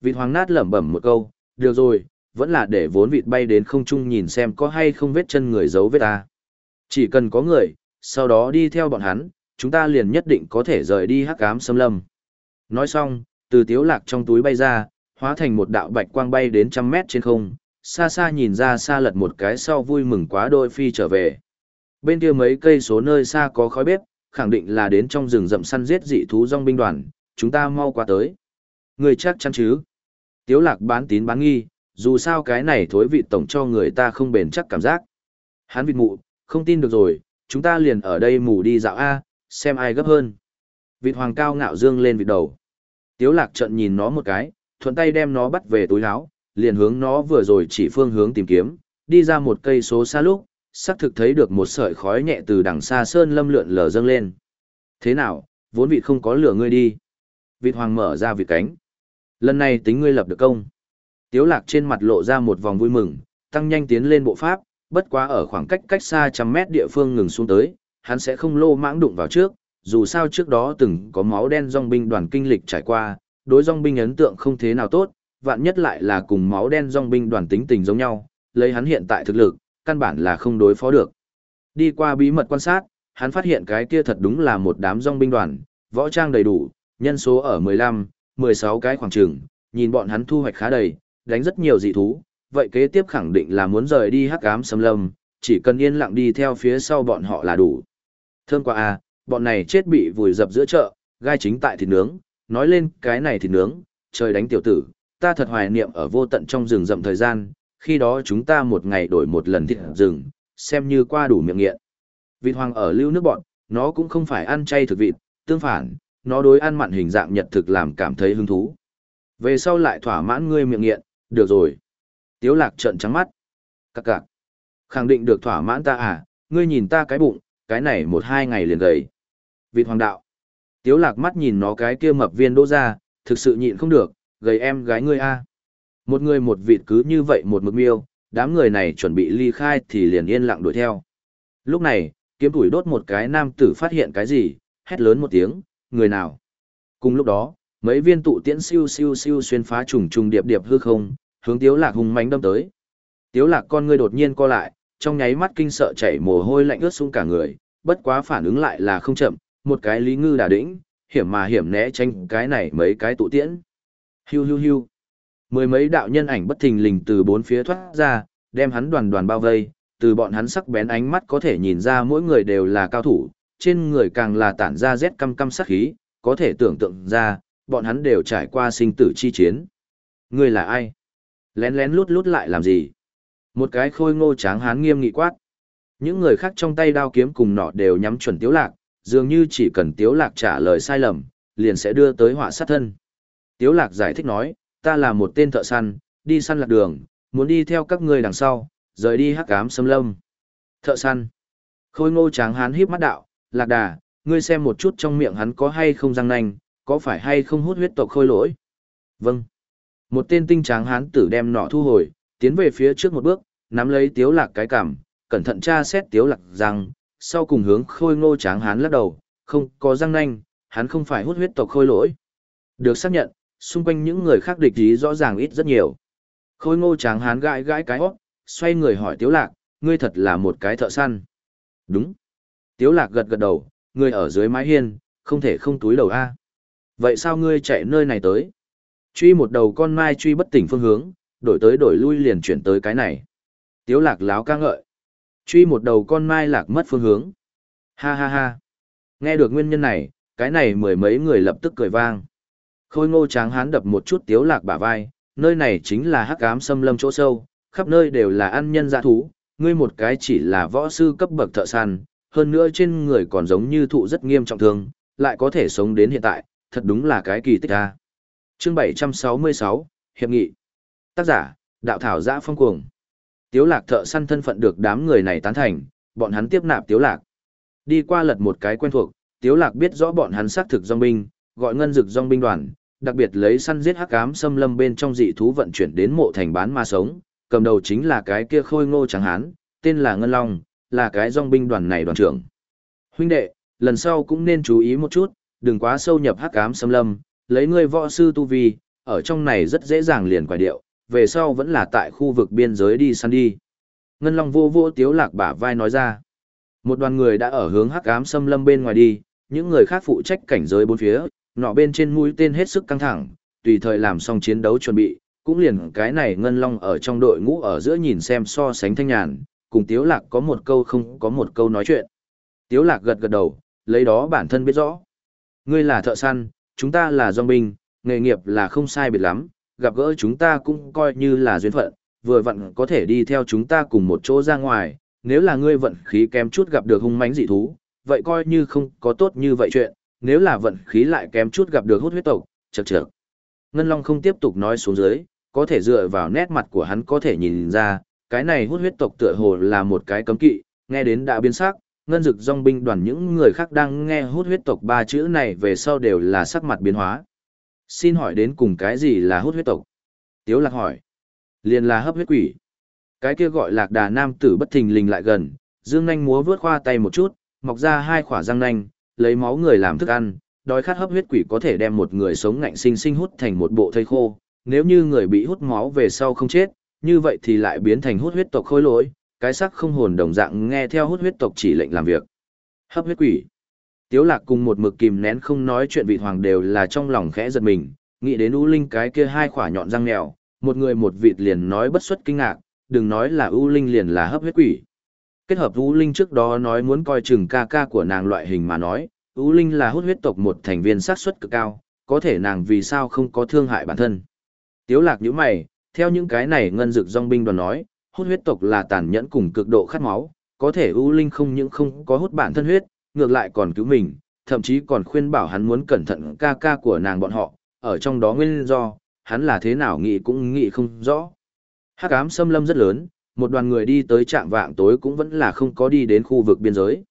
Vịt hoàng nát lẩm bẩm một câu, được rồi, vẫn là để vốn vịt bay đến không trung nhìn xem có hay không vết chân người giấu vết ta. Chỉ cần có người, sau đó đi theo bọn hắn, chúng ta liền nhất định có thể rời đi hắc ám xâm lâm. Nói xong, từ tiếu lạc trong túi bay ra, hóa thành một đạo bạch quang bay đến trăm mét trên không, xa xa nhìn ra xa lật một cái sau vui mừng quá đôi phi trở về. Bên kia mấy cây số nơi xa có khói bếp, khẳng định là đến trong rừng rậm săn giết dị thú rong binh đoàn, chúng ta mau qua tới. Người chắc chắn chứ? Tiếu lạc bán tín bán nghi, dù sao cái này thối vị tổng cho người ta không bền chắc cảm giác. Hán vịt mụ, không tin được rồi, chúng ta liền ở đây mù đi dạo A, xem ai gấp hơn. Vịt hoàng cao ngạo dương lên vịt đầu. Tiếu lạc trận nhìn nó một cái, thuận tay đem nó bắt về túi áo, liền hướng nó vừa rồi chỉ phương hướng tìm kiếm, đi ra một cây số xa lúc, xác thực thấy được một sợi khói nhẹ từ đằng xa sơn lâm lượn lờ dâng lên. Thế nào, vốn vịt không có lửa ngươi đi. Vịt hoàng mở ra vịt cánh. Lần này tính ngươi lập được công. Tiếu lạc trên mặt lộ ra một vòng vui mừng, tăng nhanh tiến lên bộ pháp, bất quá ở khoảng cách cách xa trăm mét địa phương ngừng xuống tới, hắn sẽ không lô mãng đụng vào trước, dù sao trước đó từng có máu đen dòng binh đoàn kinh lịch trải qua, đối dòng binh ấn tượng không thế nào tốt, vạn nhất lại là cùng máu đen dòng binh đoàn tính tình giống nhau, lấy hắn hiện tại thực lực, căn bản là không đối phó được. Đi qua bí mật quan sát, hắn phát hiện cái kia thật đúng là một đám dòng binh đoàn, võ trang đầy đủ, nhân số ở 15, 16 cái khoảng trường, nhìn bọn hắn thu hoạch khá đầy, đánh rất nhiều dị thú, vậy kế tiếp khẳng định là muốn rời đi hắc ám xâm lâm, chỉ cần yên lặng đi theo phía sau bọn họ là đủ. Thơm quá à, bọn này chết bị vùi dập giữa chợ, gai chính tại thịt nướng, nói lên cái này thịt nướng, trời đánh tiểu tử, ta thật hoài niệm ở vô tận trong rừng rậm thời gian, khi đó chúng ta một ngày đổi một lần thịt rừng, xem như qua đủ miệng nghiện. Vịt hoàng ở lưu nước bọn, nó cũng không phải ăn chay thực vịt, tương phản, nó đối ăn mặn hình dạng nhật thực làm cảm thấy hứng thú. Về sau lại thỏa mãn ngươi miệng nghiện, được rồi. Tiếu lạc trợn trắng mắt. Các cạc. Khẳng định được thỏa mãn ta à, ngươi nhìn ta cái bụng, cái này một hai ngày liền gầy. Vịt hoàng đạo. Tiếu lạc mắt nhìn nó cái kia mập viên đỗ ra, thực sự nhịn không được, gầy em gái ngươi a. Một người một vịt cứ như vậy một mực miêu, đám người này chuẩn bị ly khai thì liền yên lặng đuổi theo. Lúc này, kiếm tuổi đốt một cái nam tử phát hiện cái gì, hét lớn một tiếng, người nào. Cùng lúc đó, mấy viên tụ tiễn siêu siêu siêu xuyên phá trùng trùng điệp điệp hư không, hướng Tiếu Lạc hùng mãnh đâm tới. Tiếu Lạc con ngươi đột nhiên co lại, trong nháy mắt kinh sợ chảy mồ hôi lạnh ướt xuống cả người, bất quá phản ứng lại là không chậm, một cái lý ngư đã đỉnh, hiểm mà hiểm né tránh cái này mấy cái tụ tiễn. Hiu hiu hiu. Mười mấy đạo nhân ảnh bất thình lình từ bốn phía thoát ra, đem hắn đoàn đoàn bao vây, từ bọn hắn sắc bén ánh mắt có thể nhìn ra mỗi người đều là cao thủ, trên người càng là tản ra rét căm căm sát khí, có thể tưởng tượng ra, bọn hắn đều trải qua sinh tử chi chiến. Người là ai? Lén lén lút lút lại làm gì? Một cái khôi ngô tráng hán nghiêm nghị quát. Những người khác trong tay đao kiếm cùng nọ đều nhắm chuẩn tiếu lạc, dường như chỉ cần tiếu lạc trả lời sai lầm, liền sẽ đưa tới họa sát thân. Tiếu lạc giải thích nói, ta là một tên thợ săn, đi săn lạc đường, muốn đi theo các ngươi đằng sau, rời đi hắc ám xâm lâm. Thợ săn. Khôi ngô tráng hán híp mắt đạo, lạc đà, ngươi xem một chút trong miệng hắn có hay không răng nanh, có phải hay không hút huyết tộc khôi lỗi? Vâng. Một tên tinh tráng hán tử đem nọ thu hồi, tiến về phía trước một bước, nắm lấy tiếu lạc cái cằm, cẩn thận tra xét tiếu lạc răng, sau cùng hướng khôi ngô tráng hán lắc đầu, không có răng nanh, hắn không phải hút huyết tộc khôi lỗi. Được xác nhận, xung quanh những người khác địch ý rõ ràng ít rất nhiều. Khôi ngô tráng hán gãi gãi cái hót, xoay người hỏi tiếu lạc, ngươi thật là một cái thợ săn. Đúng. Tiếu lạc gật gật đầu, ngươi ở dưới mái hiên, không thể không túi đầu a. Vậy sao ngươi chạy nơi này tới? Truy một đầu con mai truy bất tỉnh phương hướng, đổi tới đổi lui liền chuyển tới cái này. Tiếu lạc láo ca ngợi. Truy một đầu con mai lạc mất phương hướng. Ha ha ha. Nghe được nguyên nhân này, cái này mười mấy người lập tức cười vang. Khôi ngô tráng hán đập một chút tiếu lạc bả vai, nơi này chính là hắc ám xâm lâm chỗ sâu, khắp nơi đều là ăn nhân dã thú, ngươi một cái chỉ là võ sư cấp bậc thợ săn, hơn nữa trên người còn giống như thụ rất nghiêm trọng thương, lại có thể sống đến hiện tại, thật đúng là cái kỳ tích a. Chương 766, Hiệp nghị. Tác giả, Đạo Thảo Giã Phong Cuồng. Tiếu lạc thợ săn thân phận được đám người này tán thành, bọn hắn tiếp nạp tiếu lạc. Đi qua lật một cái quen thuộc, tiếu lạc biết rõ bọn hắn xác thực dòng binh, gọi ngân dực dòng binh đoàn, đặc biệt lấy săn giết hắc ám xâm lâm bên trong dị thú vận chuyển đến mộ thành bán ma sống, cầm đầu chính là cái kia khôi ngô trắng hán, tên là Ngân Long, là cái dòng binh đoàn này đoàn trưởng. Huynh đệ, lần sau cũng nên chú ý một chút, đừng quá sâu nhập hắc ám xâm lâm, lấy ngươi võ sư tu vi, ở trong này rất dễ dàng liền quải điệu, về sau vẫn là tại khu vực biên giới đi săn đi. Ngân Long vô vô tiếu lạc bả vai nói ra. Một đoàn người đã ở hướng hắc ám xâm lâm bên ngoài đi, những người khác phụ trách cảnh giới bốn phía, nọ bên trên mũi tên hết sức căng thẳng, tùy thời làm xong chiến đấu chuẩn bị, cũng liền cái này Ngân Long ở trong đội ngũ ở giữa nhìn xem so sánh thanh nhàn, cùng Tiếu Lạc có một câu không có một câu nói chuyện. Tiếu Lạc gật gật đầu, lấy đó bản thân biết rõ. Ngươi là thợ săn, chúng ta là dòng binh, nghề nghiệp là không sai biệt lắm, gặp gỡ chúng ta cũng coi như là duyên phận, vừa vặn có thể đi theo chúng ta cùng một chỗ ra ngoài, nếu là ngươi vận khí kém chút gặp được hung mãnh dị thú, vậy coi như không có tốt như vậy chuyện, nếu là vận khí lại kém chút gặp được hút huyết tộc, chật chật. Ngân Long không tiếp tục nói xuống dưới, có thể dựa vào nét mặt của hắn có thể nhìn ra, cái này hút huyết tộc tựa hồ là một cái cấm kỵ, nghe đến đã biến sắc, ngân dực dòng binh đoàn những người khác đang nghe hút huyết tộc ba chữ này về sau đều là sắc mặt biến hóa. Xin hỏi đến cùng cái gì là hút huyết tộc? Tiếu lạc hỏi. Liền là hấp huyết quỷ. Cái kia gọi lạc đà nam tử bất thình lình lại gần, dương nanh múa vướt khoa tay một chút, mọc ra hai khỏa răng nanh, lấy máu người làm thức ăn, đói khát hấp huyết quỷ có thể đem một người sống ngạnh sinh sinh hút thành một bộ thây khô, nếu như người bị hút máu về sau không chết, như vậy thì lại biến thành hút huyết tộc khôi lỗi, cái sắc không hồn đồng dạng nghe theo hút huyết tộc chỉ lệnh làm việc. Hấp huyết quỷ. Tiếu lạc cùng một mực kìm nén không nói chuyện vị hoàng đều là trong lòng khẽ giật mình, nghĩ đến U Linh cái kia hai khỏa nhọn răng mèo, một người một vịt liền nói bất xuất kinh ngạc, đừng nói là U Linh liền là hấp huyết quỷ. Kết hợp U Linh trước đó nói muốn coi chừng ca ca của nàng loại hình mà nói, U Linh là hút huyết tộc một thành viên sát suất cực cao, có thể nàng vì sao không có thương hại bản thân. Tiếu lạc nhíu mày, theo những cái này ngân dực dòng binh đoàn nói, hút huyết tộc là tàn nhẫn cùng cực độ khát máu, có thể U Linh không những không có hút bản thân huyết, ngược lại còn cứu mình, thậm chí còn khuyên bảo hắn muốn cẩn thận ca ca của nàng bọn họ, ở trong đó nguyên do, hắn là thế nào nghĩ cũng nghĩ không rõ. Hắc ám xâm lâm rất lớn, một đoàn người đi tới trạm vạng tối cũng vẫn là không có đi đến khu vực biên giới.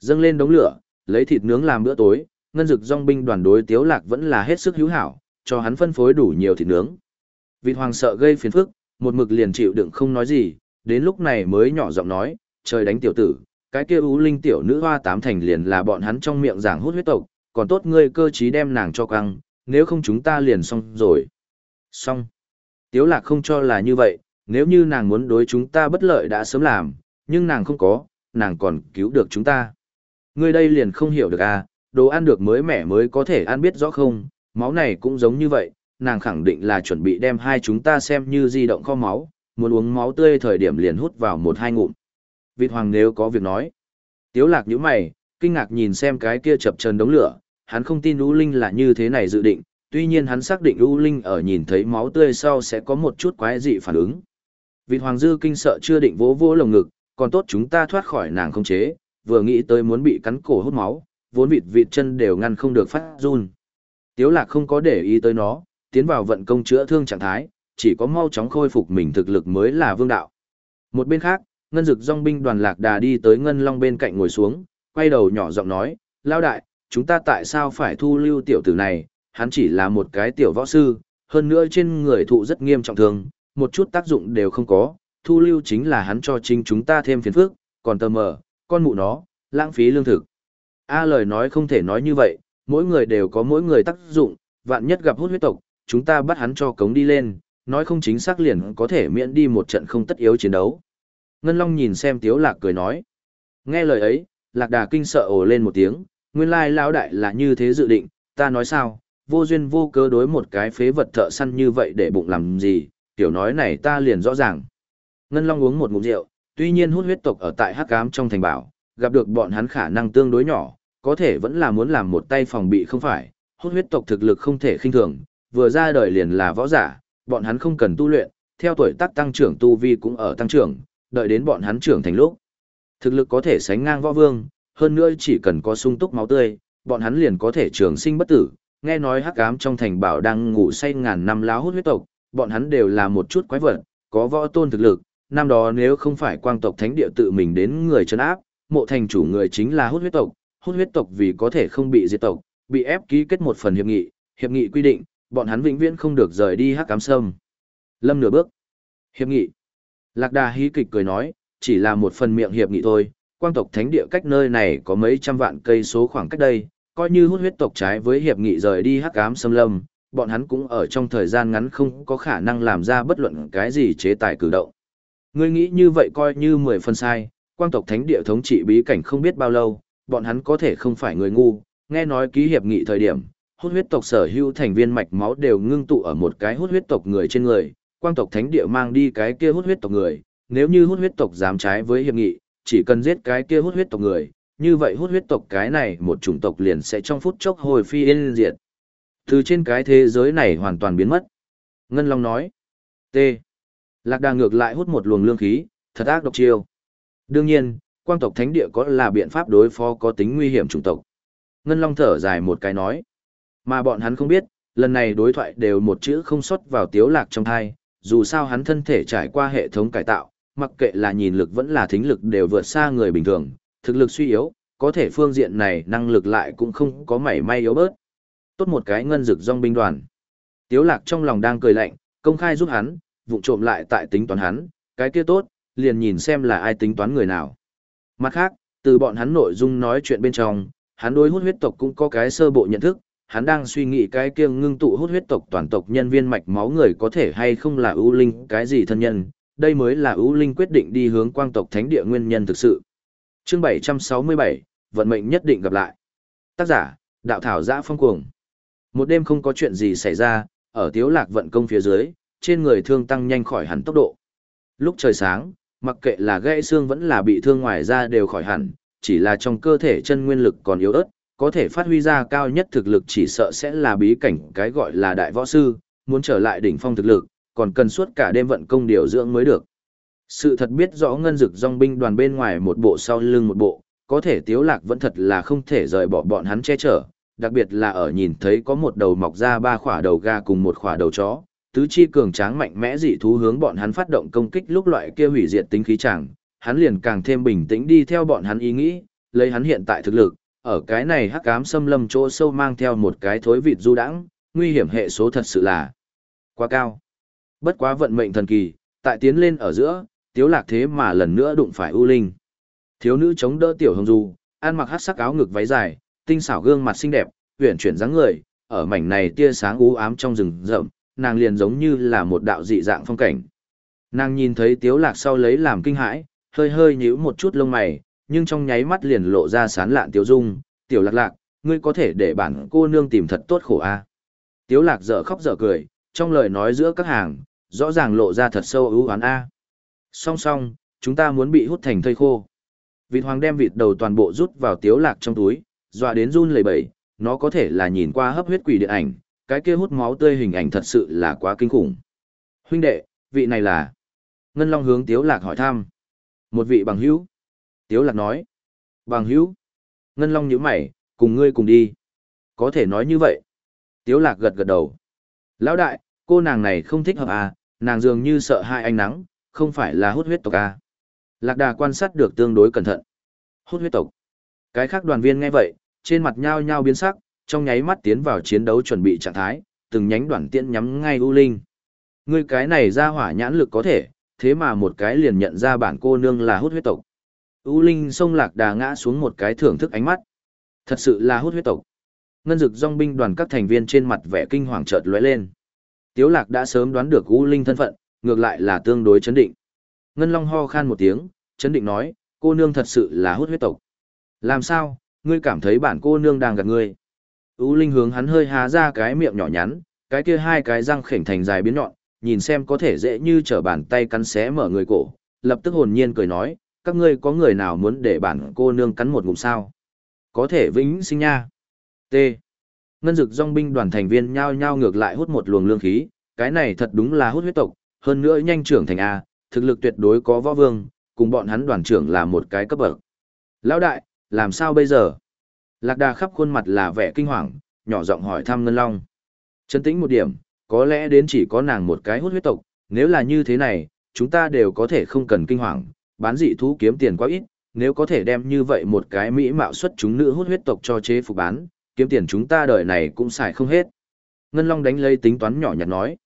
Dâng lên đống lửa, lấy thịt nướng làm bữa tối, ngân dực dòng binh đoàn đối tiếu lạc vẫn là hết sức hữu hảo, cho hắn phân phối đủ nhiều thịt nướng. Vịt hoàng sợ gây phiền phức, một mực liền chịu đựng không nói gì, đến lúc này mới nhỏ giọng nói, trời đánh tiểu tử, cái kia ú linh tiểu nữ hoa tám thành liền là bọn hắn trong miệng giảng hút huyết tộc, còn tốt ngươi cơ trí đem nàng cho căng, nếu không chúng ta liền xong rồi. Xong. Tiếu lạc không cho là như vậy, nếu như nàng muốn đối chúng ta bất lợi đã sớm làm, nhưng nàng không có, nàng còn cứu được chúng ta. Ngươi đây liền không hiểu được à, đồ ăn được mới mẻ mới có thể ăn biết rõ không, máu này cũng giống như vậy, nàng khẳng định là chuẩn bị đem hai chúng ta xem như di động kho máu, muốn uống máu tươi thời điểm liền hút vào một hai ngụm. Vịt hoàng nếu có việc nói. Tiếu lạc nhíu mày, kinh ngạc nhìn xem cái kia chập chờn đống lửa, hắn không tin U Linh là như thế này dự định, tuy nhiên hắn xác định U Linh ở nhìn thấy máu tươi sau sẽ có một chút quái dị phản ứng. Vịt hoàng dư kinh sợ chưa định vỗ vỗ lồng ngực, còn tốt chúng ta thoát khỏi nàng không chế, vừa nghĩ tới muốn bị cắn cổ hút máu, vốn vịt vịt chân đều ngăn không được phát run. Tiếu lạc không có để ý tới nó, tiến vào vận công chữa thương trạng thái, chỉ có mau chóng khôi phục mình thực lực mới là vương đạo. Một bên khác, ngân dực dòng binh đoàn lạc đà đi tới ngân long bên cạnh ngồi xuống, quay đầu nhỏ giọng nói, lao đại, chúng ta tại sao phải thu lưu tiểu tử này, hắn chỉ là một cái tiểu võ sư, hơn nữa trên người thụ rất nghiêm trọng thương, một chút tác dụng đều không có, thu lưu chính là hắn cho chính chúng ta thêm phiền phức, còn tờ mờ, con mụ nó, lãng phí lương thực. A lời nói không thể nói như vậy, mỗi người đều có mỗi người tác dụng, vạn nhất gặp hút huyết tộc, chúng ta bắt hắn cho cống đi lên, nói không chính xác liền có thể miễn đi một trận không tất yếu chiến đấu. Ngân Long nhìn xem Tiếu Lạc cười nói. Nghe lời ấy, Lạc Đà kinh sợ ồ lên một tiếng, nguyên lai lão đại là như thế dự định, ta nói sao, vô duyên vô cớ đối một cái phế vật thợ săn như vậy để bụng làm gì, tiểu nói này ta liền rõ ràng. Ngân Long uống một ngụm rượu, tuy nhiên hút huyết tộc ở tại Hắc Ám trong thành bảo, gặp được bọn hắn khả năng tương đối nhỏ, có thể vẫn là muốn làm một tay phòng bị không phải, hút huyết tộc thực lực không thể khinh thường, vừa ra đời liền là võ giả, bọn hắn không cần tu luyện, theo tuổi tác tăng trưởng tu vi cũng ở tăng trưởng, đợi đến bọn hắn trưởng thành lúc. Thực lực có thể sánh ngang võ vương, hơn nữa chỉ cần có sung túc máu tươi, bọn hắn liền có thể trường sinh bất tử. Nghe nói hắc ám trong thành bảo đang ngủ say ngàn năm láo hút huyết tộc, bọn hắn đều là một chút quái vật, có võ tôn thực lực. Năm đó nếu không phải quang tộc thánh địa tự mình đến người chân áp, mộ thành chủ người chính là hút huyết tộc, hút huyết tộc vì có thể không bị diệt tộc, bị ép ký kết một phần hiệp nghị, hiệp nghị quy định, bọn hắn vĩnh viễn không được rời đi hắc ám sâm. Lâm nửa bước. Hiệp nghị. Lạc đà hí kịch cười nói, chỉ là một phần miệng hiệp nghị thôi, quang tộc thánh địa cách nơi này có mấy trăm vạn cây số khoảng cách đây, coi như hút huyết tộc trái với hiệp nghị rời đi hắc ám xâm lâm, bọn hắn cũng ở trong thời gian ngắn không có khả năng làm ra bất luận cái gì chế tài cử động. Ngươi nghĩ như vậy coi như mười phần sai, quang tộc thánh địa thống trị bí cảnh không biết bao lâu, bọn hắn có thể không phải người ngu, nghe nói ký hiệp nghị thời điểm, hút huyết tộc sở hữu thành viên mạch máu đều ngưng tụ ở một cái hút huyết tộc người trên người, quang tộc thánh địa mang đi cái kia hút huyết tộc người, nếu như hút huyết tộc dám trái với hiệp nghị, chỉ cần giết cái kia hút huyết tộc người, như vậy hút huyết tộc cái này một chủng tộc liền sẽ trong phút chốc hồi phi yên diệt. Từ trên cái thế giới này hoàn toàn biến mất. Ngân Long nói. T. Lạc đà ngược lại hút một luồng lương khí, thật ác độc chiêu. Đương nhiên, quang tộc thánh địa có là biện pháp đối phó có tính nguy hiểm chủng tộc. Ngân Long thở dài một cái nói. Mà bọn hắn không biết, lần này đối thoại đều một chữ không xuất vào tiếu lạc trong thai, dù sao hắn thân thể trải qua hệ thống cải tạo, mặc kệ là nhìn lực vẫn là thính lực đều vượt xa người bình thường, thực lực suy yếu, có thể phương diện này năng lực lại cũng không có mảy may yếu bớt. Tốt một cái ngân dực dòng binh đoàn. Tiếu lạc trong lòng đang cười lạnh, công khai giúp hắn, vụng trộm lại tại tính toán hắn, cái kia tốt, liền nhìn xem là ai tính toán người nào. Mặt khác, từ bọn hắn nội dung nói chuyện bên trong, hắn đối hút huyết tộc cũng có cái sơ bộ nhận thức, hắn đang suy nghĩ cái kia ngưng tụ hút huyết tộc toàn tộc nhân viên mạch máu người có thể hay không là ưu linh, cái gì thân nhân, đây mới là ưu linh quyết định đi hướng quang tộc thánh địa nguyên nhân thực sự. Chương 767, vận mệnh nhất định gặp lại. Tác giả, đạo thảo giã phong cuồng. Một đêm không có chuyện gì xảy ra, ở tiếu lạc vận công phía dưới, trên người thương tăng nhanh khỏi hẳn tốc độ. Lúc trời sáng, mặc kệ là gãy xương vẫn là bị thương ngoài da đều khỏi hẳn, chỉ là trong cơ thể chân nguyên lực còn yếu ớt, có thể phát huy ra cao nhất thực lực chỉ sợ sẽ là bí cảnh cái gọi là đại võ sư, muốn trở lại đỉnh phong thực lực, còn cần suốt cả đêm vận công điều dưỡng mới được. Sự thật biết rõ ngân dực dòng binh đoàn bên ngoài một bộ sau lưng một bộ, có thể tiếu lạc vẫn thật là không thể rời bỏ bọn hắn che chở, đặc biệt là ở nhìn thấy có một đầu mọc ra ba khỏa đầu ga cùng một khỏa đầu chó, tứ chi cường tráng mạnh mẽ dị thú hướng bọn hắn phát động công kích lúc loại kia hủy diệt tính khí chẳng, hắn liền càng thêm bình tĩnh đi theo bọn hắn ý nghĩ, lấy hắn hiện tại thực lực, ở cái này hắc ám xâm lâm chỗ sâu mang theo một cái thối vịt du đãng, nguy hiểm hệ số thật sự là quá cao. Bất quá vận mệnh thần kỳ, tại tiến lên ở giữa, tiếu lạc thế mà lần nữa đụng phải ưu linh. Thiếu nữ chống đỡ tiểu hồng du, ăn mặc hắc sắc áo ngực váy dài, tinh xảo gương mặt xinh đẹp, uyển chuyển dáng người, ở mảnh này tia sáng u ám trong rừng rậm, nàng liền giống như là một đạo dị dạng phong cảnh. Nàng nhìn thấy tiếu lạc sau lấy làm kinh hãi, hơi hơi nhíu một chút lông mày, nhưng trong nháy mắt liền lộ ra sán lạn tiếu dung, tiểu lạc lạc, ngươi có thể để bản cô nương tìm thật tốt khổ a. Tiếu lạc dở khóc dở cười, trong lời nói giữa các hàng, rõ ràng lộ ra thật sâu ưu oán a. Song song, chúng ta muốn bị hút thành thây khô. Vịt hoàng đem vịt đầu toàn bộ rút vào tiếu lạc trong túi, dọa đến run lẩy bẩy, nó có thể là nhìn qua hấp huyết quỷ điện ảnh, cái kia hút máu tươi hình ảnh thật sự là quá kinh khủng. Huynh đệ, vị này là... Ngân Long hướng Tiếu Lạc hỏi thăm. Một vị bằng hữu. Tiếu Lạc nói. Bằng hữu. Ngân Long nhíu mày, cùng ngươi cùng đi. Có thể nói như vậy. Tiếu Lạc gật gật đầu. Lão đại, cô nàng này không thích hợp à, nàng dường như sợ hai ánh nắng, không phải là hút huyết tộc à. Lạc đà quan sát được tương đối cẩn thận. Hút huyết tộc. Cái khác đoàn viên nghe vậy, trên mặt nhao nhao biến sắc, trong nháy mắt tiến vào chiến đấu chuẩn bị trạng thái, từng nhánh đoạn tiễn nhắm ngay U Linh. Ngươi cái này ra hỏa nhãn lực có thể, thế mà một cái liền nhận ra bản cô nương là hút huyết tộc. U Linh xông lạc đà ngã xuống một cái thưởng thức ánh mắt. Thật sự là hút huyết tộc. Ngân dực dòng binh đoàn các thành viên trên mặt vẻ kinh hoàng chợt lóe lên. Tiếu lạc đã sớm đoán được U Linh thân phận, ngược lại là tương đối chấn định. Ngân Long ho khan một tiếng, chấn định nói, cô nương thật sự là hút huyết tộc. Làm sao, ngươi cảm thấy bản cô nương đang gạt ngươi? U Linh hướng hắn hơi há ra cái miệng nhỏ nhắn, cái kia hai cái răng khểnh thành dài biến nhọn, nhìn xem có thể dễ như trở bàn tay cắn xé mở người cổ, lập tức hồn nhiên cười nói, các ngươi có người nào muốn để bản cô nương cắn một ngụm sao? Có thể vĩnh sinh nha. T. Ngân dực dòng binh đoàn thành viên nhao nhao ngược lại hút một luồng lương khí, cái này thật đúng là hút huyết tộc, hơn nữa nhanh trưởng thành A, thực lực tuyệt đối có võ vương, cùng bọn hắn đoàn trưởng là một cái cấp bậc. Lão đại, làm sao bây giờ? Lạc đà khắp khuôn mặt là vẻ kinh hoàng, nhỏ giọng hỏi thăm Ngân Long. Chân tĩnh một điểm, có lẽ đến chỉ có nàng một cái hút huyết tộc, nếu là như thế này, chúng ta đều có thể không cần kinh hoàng, bán dị thú kiếm tiền quá ít, nếu có thể đem như vậy một cái mỹ mạo xuất chúng nữ hút huyết tộc cho chế phục bán, kiếm tiền chúng ta đời này cũng xài không hết. Ngân Long đánh lấy tính toán nhỏ nhặt nói.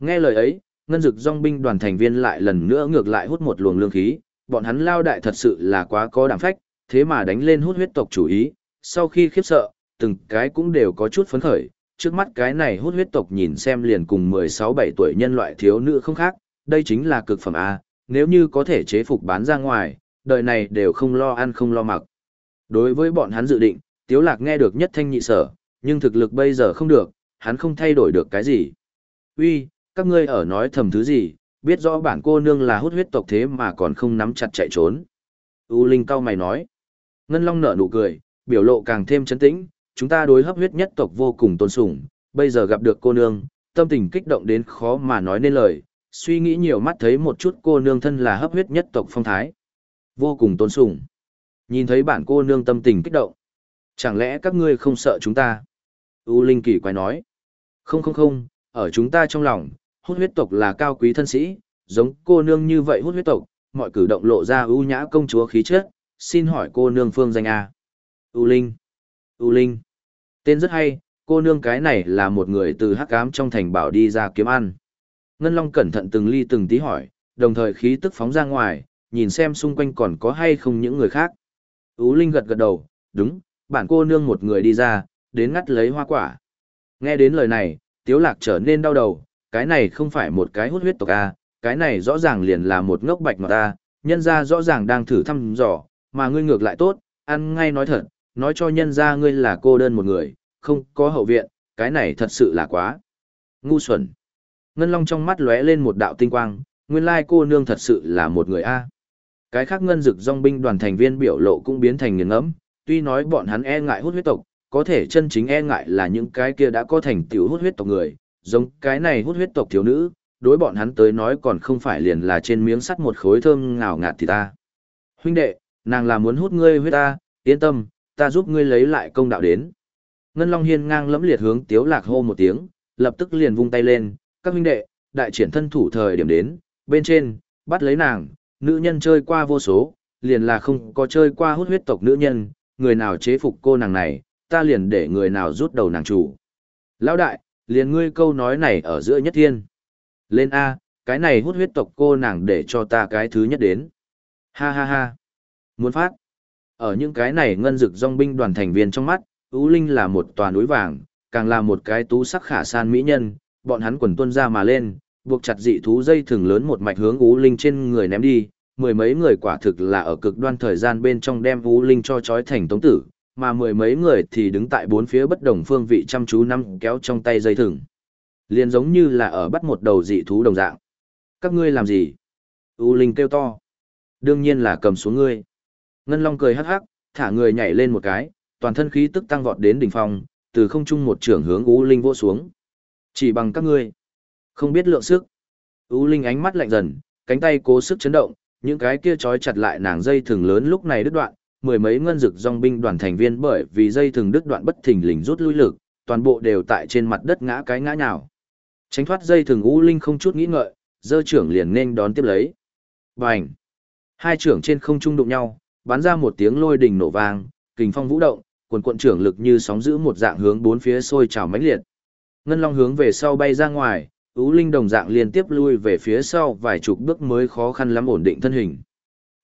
Nghe lời ấy, Ngân Dực Dòng binh đoàn thành viên lại lần nữa ngược lại hút một luồng lương khí, bọn hắn lao đại thật sự là quá có đảm phách, thế mà đánh lên hút huyết tộc chủ ý, sau khi khiếp sợ, từng cái cũng đều có chút phấn khởi, trước mắt cái này hút huyết tộc nhìn xem liền cùng 16-17 tuổi nhân loại thiếu nữ không khác, đây chính là cực phẩm A, nếu như có thể chế phục bán ra ngoài, đời này đều không lo ăn không lo mặc. Đối với bọn hắn dự định, Tiếu Lạc nghe được nhất thanh nhị sở, nhưng thực lực bây giờ không được, hắn không thay đổi được cái gì. Uy, các ngươi ở nói thầm thứ gì, biết rõ bản cô nương là hút huyết tộc thế mà còn không nắm chặt chạy trốn. U Linh cao mày nói. Ngân Long nở nụ cười, biểu lộ càng thêm chấn tĩnh, chúng ta đối hấp huyết nhất tộc vô cùng tôn sùng, bây giờ gặp được cô nương, tâm tình kích động đến khó mà nói nên lời, suy nghĩ nhiều mắt thấy một chút cô nương thân là hấp huyết nhất tộc phong thái. Vô cùng tôn sùng. Nhìn thấy bản cô nương tâm tình kích động. Chẳng lẽ các ngươi không sợ chúng ta? U Linh kỳ quái nói. Không không không, ở chúng ta trong lòng, hút huyết tộc là cao quý thân sĩ, giống cô nương như vậy hút huyết tộc, mọi cử động lộ ra ưu nhã công chúa khí chất, xin hỏi cô nương phương danh A. U Linh. U Linh. Tên rất hay, cô nương cái này là một người từ hắc ám trong thành bảo đi ra kiếm ăn. Ngân Long cẩn thận từng ly từng tí hỏi, đồng thời khí tức phóng ra ngoài, nhìn xem xung quanh còn có hay không những người khác. Ú Linh gật gật đầu, đúng, bản cô nương một người đi ra, đến ngắt lấy hoa quả. Nghe đến lời này, Tiếu Lạc trở nên đau đầu, cái này không phải một cái hút huyết tộc A, cái này rõ ràng liền là một ngốc bạch mà ta, nhân gia rõ ràng đang thử thăm dò, mà ngươi ngược lại tốt, ăn ngay nói thật, nói cho nhân gia ngươi là cô đơn một người, không có hậu viện, cái này thật sự là quá. Ngu xuẩn. Ngân Long trong mắt lóe lên một đạo tinh quang, nguyên lai cô nương thật sự là một người A. Cái khác ngân dực dòng binh đoàn thành viên biểu lộ cũng biến thành nghiền ngẫm, tuy nói bọn hắn e ngại hút huyết tộc, có thể chân chính e ngại là những cái kia đã có thành tiểu hút huyết tộc người, giống cái này hút huyết tộc thiếu nữ, đối bọn hắn tới nói còn không phải liền là trên miếng sắt một khối thơm ngào ngạt thì ta. Huynh đệ, nàng là muốn hút ngươi huyết ta, yên tâm, ta giúp ngươi lấy lại công đạo đến. Ngân Long Hiên ngang lẫm liệt hướng Tiếu Lạc hô một tiếng, lập tức liền vung tay lên, các huynh đệ, đại triển thân thủ thời điểm đến, bên trên, bắt lấy nàng, nữ nhân chơi qua vô số, liền là không có chơi qua hút huyết tộc nữ nhân, người nào chế phục cô nàng này, ta liền để người nào rút đầu nàng chủ. Lão đại, liền ngươi câu nói này ở giữa nhất thiên. Lên A, cái này hút huyết tộc cô nàng để cho ta cái thứ nhất đến. Ha ha ha. Muốn phát. Ở những cái này ngân dực dòng binh đoàn thành viên trong mắt, Ú Linh là một tòa núi vàng, càng là một cái tú sắc khả san mỹ nhân, bọn hắn quần tuân ra mà lên, buộc chặt dị thú dây thừng lớn một mạch hướng Ú Linh trên người ném đi, mười mấy người quả thực là ở cực đoan thời gian bên trong đem Ú Linh cho trói thành tống tử, mà mười mấy người thì đứng tại bốn phía bất đồng phương vị chăm chú nắm kéo trong tay dây thừng. Liền giống như là ở bắt một đầu dị thú đồng dạng. Các ngươi làm gì? U Linh kêu to. Đương nhiên là cầm xuống ngươi. Ngân Long cười hắc hắc, thả người nhảy lên một cái, toàn thân khí tức tăng vọt đến đỉnh phong, từ không trung một trưởng hướng U Linh vỗ xuống. Chỉ bằng các ngươi. Không biết lượng sức. U Linh ánh mắt lạnh dần, cánh tay cố sức chấn động, những cái kia trói chặt lại nàng dây thừng lớn lúc này đứt đoạn, mười mấy ngân dực dòng binh đoàn thành viên bởi vì dây thừng đứt đoạn bất thình lình rút lui lực, toàn bộ đều tại trên mặt đất ngã cái ngã nhào. Tránh thoát dây thừng U Linh không chút nghĩ ngợi, dơ trưởng liền nên đón tiếp lấy. Bành! Hai trưởng trên không trung đụng nhau, bắn ra một tiếng lôi đình nổ vang, kình phong vũ động, quần quận trưởng lực như sóng giữ một dạng hướng bốn phía sôi trào mãnh liệt. Ngân Long hướng về sau bay ra ngoài, U Linh đồng dạng liên tiếp lui về phía sau vài chục bước mới khó khăn lắm ổn định thân hình.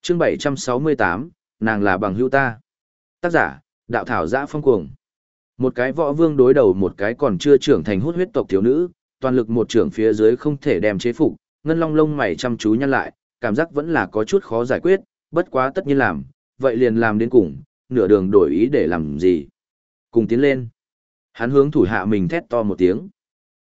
Chương 768, nàng là bằng hữu ta. Tác giả, đạo thảo giã phong cuồng. Một cái võ vương đối đầu một cái còn chưa trưởng thành hút huyết tộc thiếu nữ, toàn lực một trưởng phía dưới không thể đem chế phục, ngân long lông mày chăm chú nhăn lại, cảm giác vẫn là có chút khó giải quyết, bất quá tất nhiên làm, vậy liền làm đến cùng, nửa đường đổi ý để làm gì. Cùng tiến lên. Hắn hướng thủ hạ mình thét to một tiếng.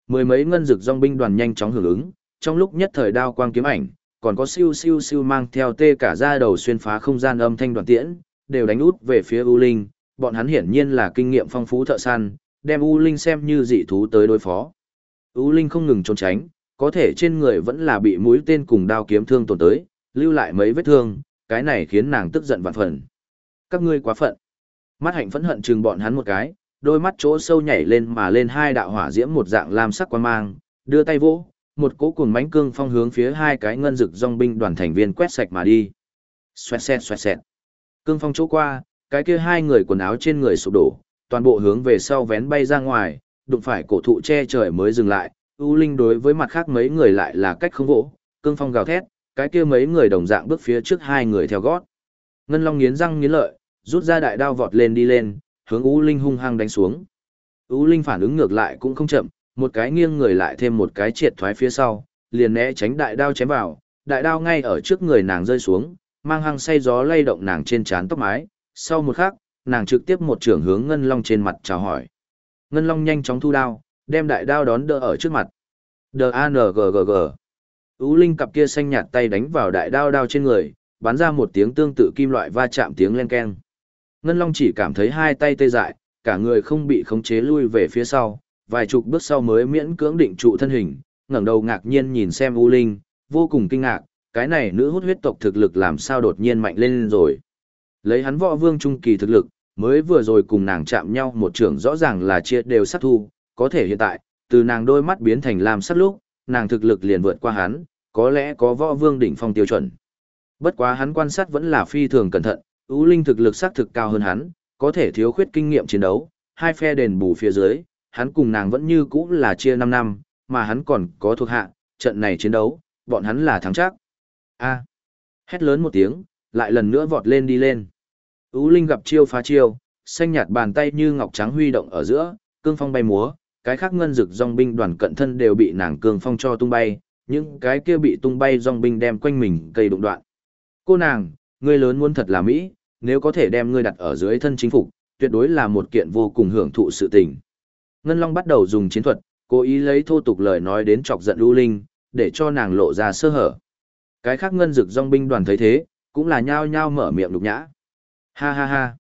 Mười mấy ngân dực dòng binh đoàn nhanh chóng hưởng ứng, trong lúc nhất thời đao quang kiếm ảnh, còn có siêu siêu siêu mang theo tê cả ra đầu xuyên phá không gian âm thanh đoàn tiễn, đều đánh út về phía U Linh, bọn hắn hiển nhiên là kinh nghiệm phong phú thợ săn, đem U Linh xem như dị thú tới đối phó. U Linh không ngừng trốn tránh, có thể trên người vẫn là bị mũi tên cùng đao kiếm thương tổn tới, lưu lại mấy vết thương, cái này khiến nàng tức giận vạn phần. Các ngươi quá phận. Mắt hạnh phẫn hận chừng bọn hắn một cái, đôi mắt chỗ sâu nhảy lên mà lên hai đạo hỏa diễm một dạng lam sắc quan mang, đưa tay vỗ, một cỗ cuồng mãnh cương phong hướng phía hai cái ngân dực dòng binh đoàn thành viên quét sạch mà đi. Xoẹt xẹt xoẹt xẹt. Cương phong chỗ qua, cái kia hai người quần áo trên người sụp đổ, toàn bộ hướng về sau vén bay ra ngoài, đụng phải cổ thụ che trời mới dừng lại. U Linh đối với mặt khác mấy người lại là cách không vỗ, cương phong gào thét, cái kia mấy người đồng dạng bước phía trước hai người theo gót. Ngân Long nghiến răng nghiến lợi, rút ra đại đao vọt lên đi lên, hướng U Linh hung hăng đánh xuống. U Linh phản ứng ngược lại cũng không chậm, một cái nghiêng người lại thêm một cái triệt thoái phía sau, liền né tránh đại đao chém vào, đại đao ngay ở trước người nàng rơi xuống, mang hăng say gió lay động nàng trên trán tóc mái, sau một khắc, nàng trực tiếp một trưởng hướng Ngân Long trên mặt chào hỏi. Ngân Long nhanh chóng thu đao, đem đại đao đón đỡ ở trước mặt. D-A-N-G-G-G Ú Linh cặp kia xanh nhạt tay đánh vào đại đao đao trên người, bắn ra một tiếng tương tự kim loại va chạm tiếng len keng. Ngân Long chỉ cảm thấy hai tay tê dại, cả người không bị khống chế lui về phía sau, vài chục bước sau mới miễn cưỡng định trụ thân hình, ngẩng đầu ngạc nhiên nhìn xem U Linh, vô cùng kinh ngạc, cái này nữ hút huyết tộc thực lực làm sao đột nhiên mạnh lên rồi. Lấy hắn võ vương trung kỳ thực lực, mới vừa rồi cùng nàng chạm nhau một trường rõ ràng là chia đều sát thu, có thể hiện tại, từ nàng đôi mắt biến thành lam sắc lúc, nàng thực lực liền vượt qua hắn, có lẽ có võ vương đỉnh phong tiêu chuẩn. Bất quá hắn quan sát vẫn là phi thường cẩn thận, U Linh thực lực xác thực cao hơn hắn, có thể thiếu khuyết kinh nghiệm chiến đấu, hai phe đền bù phía dưới, hắn cùng nàng vẫn như cũ là chia 5 năm, mà hắn còn có thuộc hạ, trận này chiến đấu, bọn hắn là thắng chắc. A. Hét lớn một tiếng, lại lần nữa vọt lên đi lên. Ú Linh gặp chiêu phá chiêu, xanh nhạt bàn tay như ngọc trắng huy động ở giữa, cương phong bay múa, cái khác ngân rực dòng binh đoàn cận thân đều bị nàng cương phong cho tung bay, những cái kia bị tung bay dòng binh đem quanh mình cây đụng đoạn. Cô nàng, ngươi lớn muốn thật là mỹ, nếu có thể đem ngươi đặt ở dưới thân chính phục, tuyệt đối là một kiện vô cùng hưởng thụ sự tình. Ngân Long bắt đầu dùng chiến thuật, cố ý lấy thô tục lời nói đến chọc giận U Linh, để cho nàng lộ ra sơ hở. Cái khác ngân dực dòng binh đoàn thấy thế, cũng là nhao nhao mở miệng lục nhã. Ha ha ha.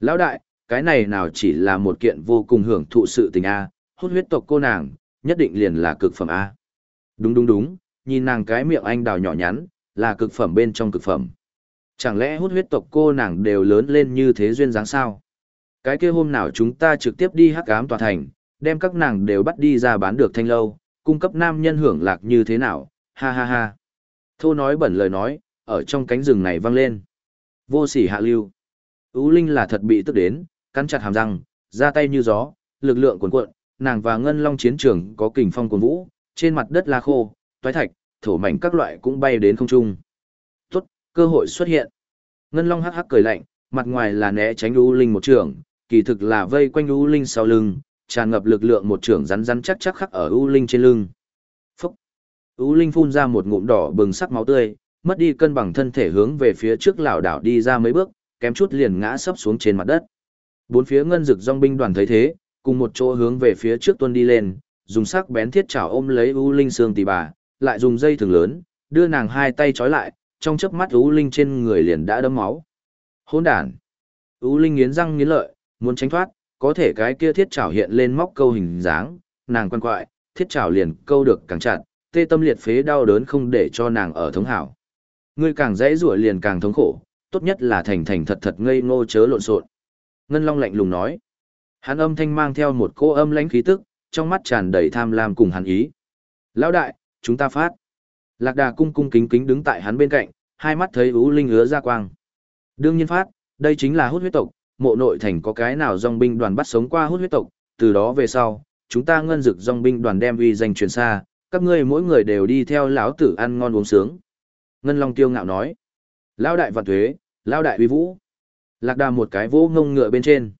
Lão đại, cái này nào chỉ là một kiện vô cùng hưởng thụ sự tình A, hút huyết tộc cô nàng, nhất định liền là cực phẩm A. Đúng đúng đúng, nhìn nàng cái miệng anh đào nhỏ nhắn, là cực phẩm bên trong cực phẩm. Chẳng lẽ hút huyết tộc cô nàng đều lớn lên như thế duyên dáng sao? Cái kia hôm nào chúng ta trực tiếp đi hắc ám tòa thành, đem các nàng đều bắt đi ra bán được thanh lâu, cung cấp nam nhân hưởng lạc như thế nào, ha ha ha. Thô nói bẩn lời nói, ở trong cánh rừng này vang lên. Vô sỉ hạ lưu. Ú Linh là thật bị tức đến, cắn chặt hàm răng, ra tay như gió, lực lượng cuồn cuộn, nàng và Ngân Long chiến trường có kình phong cuồn vũ, trên mặt đất la khô, toái thạch, thổ mảnh các loại cũng bay đến không trung. Cơ hội xuất hiện. Ngân Long hắc hắc cười lạnh, mặt ngoài là né tránh U Linh một trường, kỳ thực là vây quanh U Linh sau lưng, tràn ngập lực lượng một trường rắn rắn chắc chắc khắc ở U Linh trên lưng. Phúc! U Linh phun ra một ngụm đỏ bừng sắc máu tươi, mất đi cân bằng thân thể hướng về phía trước lảo đảo đi ra mấy bước, kém chút liền ngã sấp xuống trên mặt đất. Bốn phía ngân dực dòng binh đoàn thấy thế, cùng một chỗ hướng về phía trước tuân đi lên, dùng sắc bén thiết chảo ôm lấy U Linh xương tỳ bà, lại dùng dây thừng lớn, đưa nàng hai tay trói lại, trong chớp mắt U Linh trên người liền đã đấm máu. Hỗn đản! U Linh nghiến răng nghiến lợi, muốn tránh thoát, có thể cái kia thiết chảo hiện lên móc câu hình dáng, nàng quan quại, thiết chảo liền câu được càng chặt, tê tâm liệt phế đau đớn không để cho nàng ở thống hảo. Ngươi càng dễ rủa liền càng thống khổ, tốt nhất là thành thành thật thật ngây ngô chớ lộn xộn. Ngân Long lạnh lùng nói. Hắn âm thanh mang theo một cô âm lãnh khí tức, trong mắt tràn đầy tham lam cùng hắn ý. Lão đại, chúng ta phát. Lạc đà cung cung kính kính đứng tại hắn bên cạnh, hai mắt thấy U linh hứa ra quang. Đương nhiên phát, đây chính là hút huyết tộc, mộ nội thành có cái nào dòng binh đoàn bắt sống qua hút huyết tộc, từ đó về sau, chúng ta ngân dực dòng binh đoàn đem uy danh truyền xa, các ngươi mỗi người đều đi theo lão tử ăn ngon uống sướng. Ngân Long tiêu ngạo nói. Lão đại vạn thuế, lão đại uy vũ. Lạc đà một cái vỗ ngông ngựa bên trên.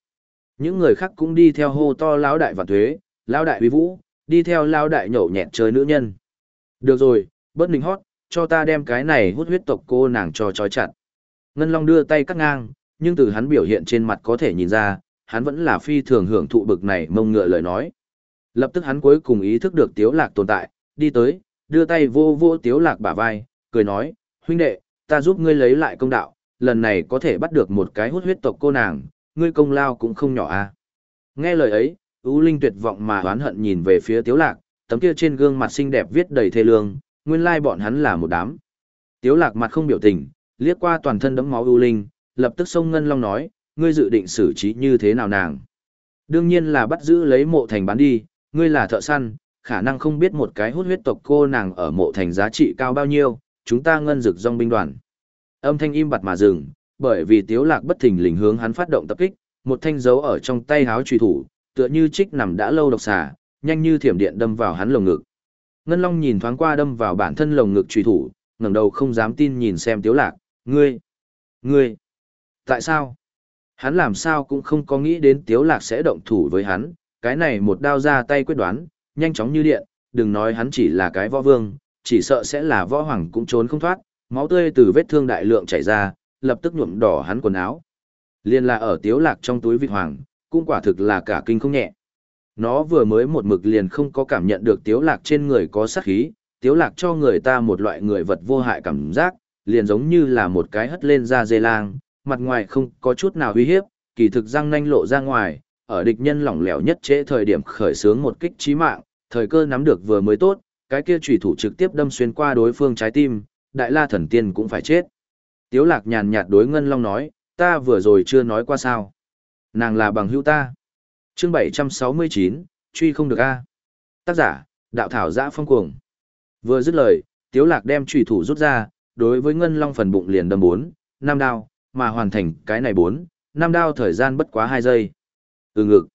Những người khác cũng đi theo hô to lão đại vạn thuế, lão đại uy vũ, đi theo lão đại nhậu nhẹt chơi nữ nhân. Được rồi, bớt ninh hót, cho ta đem cái này hút huyết tộc cô nàng cho trói chặt. Ngân Long đưa tay cắt ngang, nhưng từ hắn biểu hiện trên mặt có thể nhìn ra, hắn vẫn là phi thường hưởng thụ bực này mông ngựa lời nói. Lập tức hắn cuối cùng ý thức được Tiếu Lạc tồn tại, đi tới, đưa tay vô vô Tiếu Lạc bả vai, cười nói, huynh đệ, ta giúp ngươi lấy lại công đạo, lần này có thể bắt được một cái hút huyết tộc cô nàng, ngươi công lao cũng không nhỏ à. Nghe lời ấy, U Linh tuyệt vọng mà oán hận nhìn về phía Tiếu Lạc, tấm kia trên gương mặt xinh đẹp viết đầy thê lương, nguyên lai bọn hắn là một đám. Tiếu Lạc mặt không biểu tình, liếc qua toàn thân đẫm máu ưu Linh, lập tức sông Ngân Long nói, ngươi dự định xử trí như thế nào nàng? Đương nhiên là bắt giữ lấy mộ thành bán đi, ngươi là thợ săn, khả năng không biết một cái hút huyết tộc cô nàng ở mộ thành giá trị cao bao nhiêu, chúng ta ngân dực dòng binh đoàn. Âm thanh im bặt mà dừng, bởi vì tiếu lạc bất thình lình hướng hắn phát động tập kích, một thanh dấu ở trong tay háo truy thủ, tựa như trích nằm đã lâu độc xà, nhanh như thiểm điện đâm vào hắn lồng ngực. Ngân Long nhìn thoáng qua đâm vào bản thân lồng ngực truy thủ, ngẩng đầu không dám tin nhìn xem tiếu lạc, ngươi, ngươi, tại sao? Hắn làm sao cũng không có nghĩ đến tiếu lạc sẽ động thủ với hắn, cái này một đao ra tay quyết đoán, nhanh chóng như điện, đừng nói hắn chỉ là cái võ vương, chỉ sợ sẽ là võ hoàng cũng trốn không thoát, máu tươi từ vết thương đại lượng chảy ra, lập tức nhuộm đỏ hắn quần áo. Liên là ở tiếu lạc trong túi vịt hoàng, cũng quả thực là cả kinh không nhẹ. Nó vừa mới một mực liền không có cảm nhận được tiếu lạc trên người có sát khí, tiếu lạc cho người ta một loại người vật vô hại cảm giác, liền giống như là một cái hất lên da dê lang, mặt ngoài không có chút nào uy hiếp, kỳ thực răng nanh lộ ra ngoài, ở địch nhân lỏng lẻo nhất trễ thời điểm khởi sướng một kích chí mạng, thời cơ nắm được vừa mới tốt, cái kia chủy thủ trực tiếp đâm xuyên qua đối phương trái tim, đại la thần tiên cũng phải chết. Tiếu lạc nhàn nhạt đối Ngân Long nói, ta vừa rồi chưa nói qua sao. Nàng là bằng hữu ta. Chương 769, truy không được a. Tác giả, đạo thảo giã phong cuồng. Vừa dứt lời, Tiếu lạc đem trùy thủ rút ra, đối với Ngân Long phần bụng liền đâm bốn, năm đao, mà hoàn thành cái này bốn, năm đao thời gian bất quá hai giây. Ừ ngực.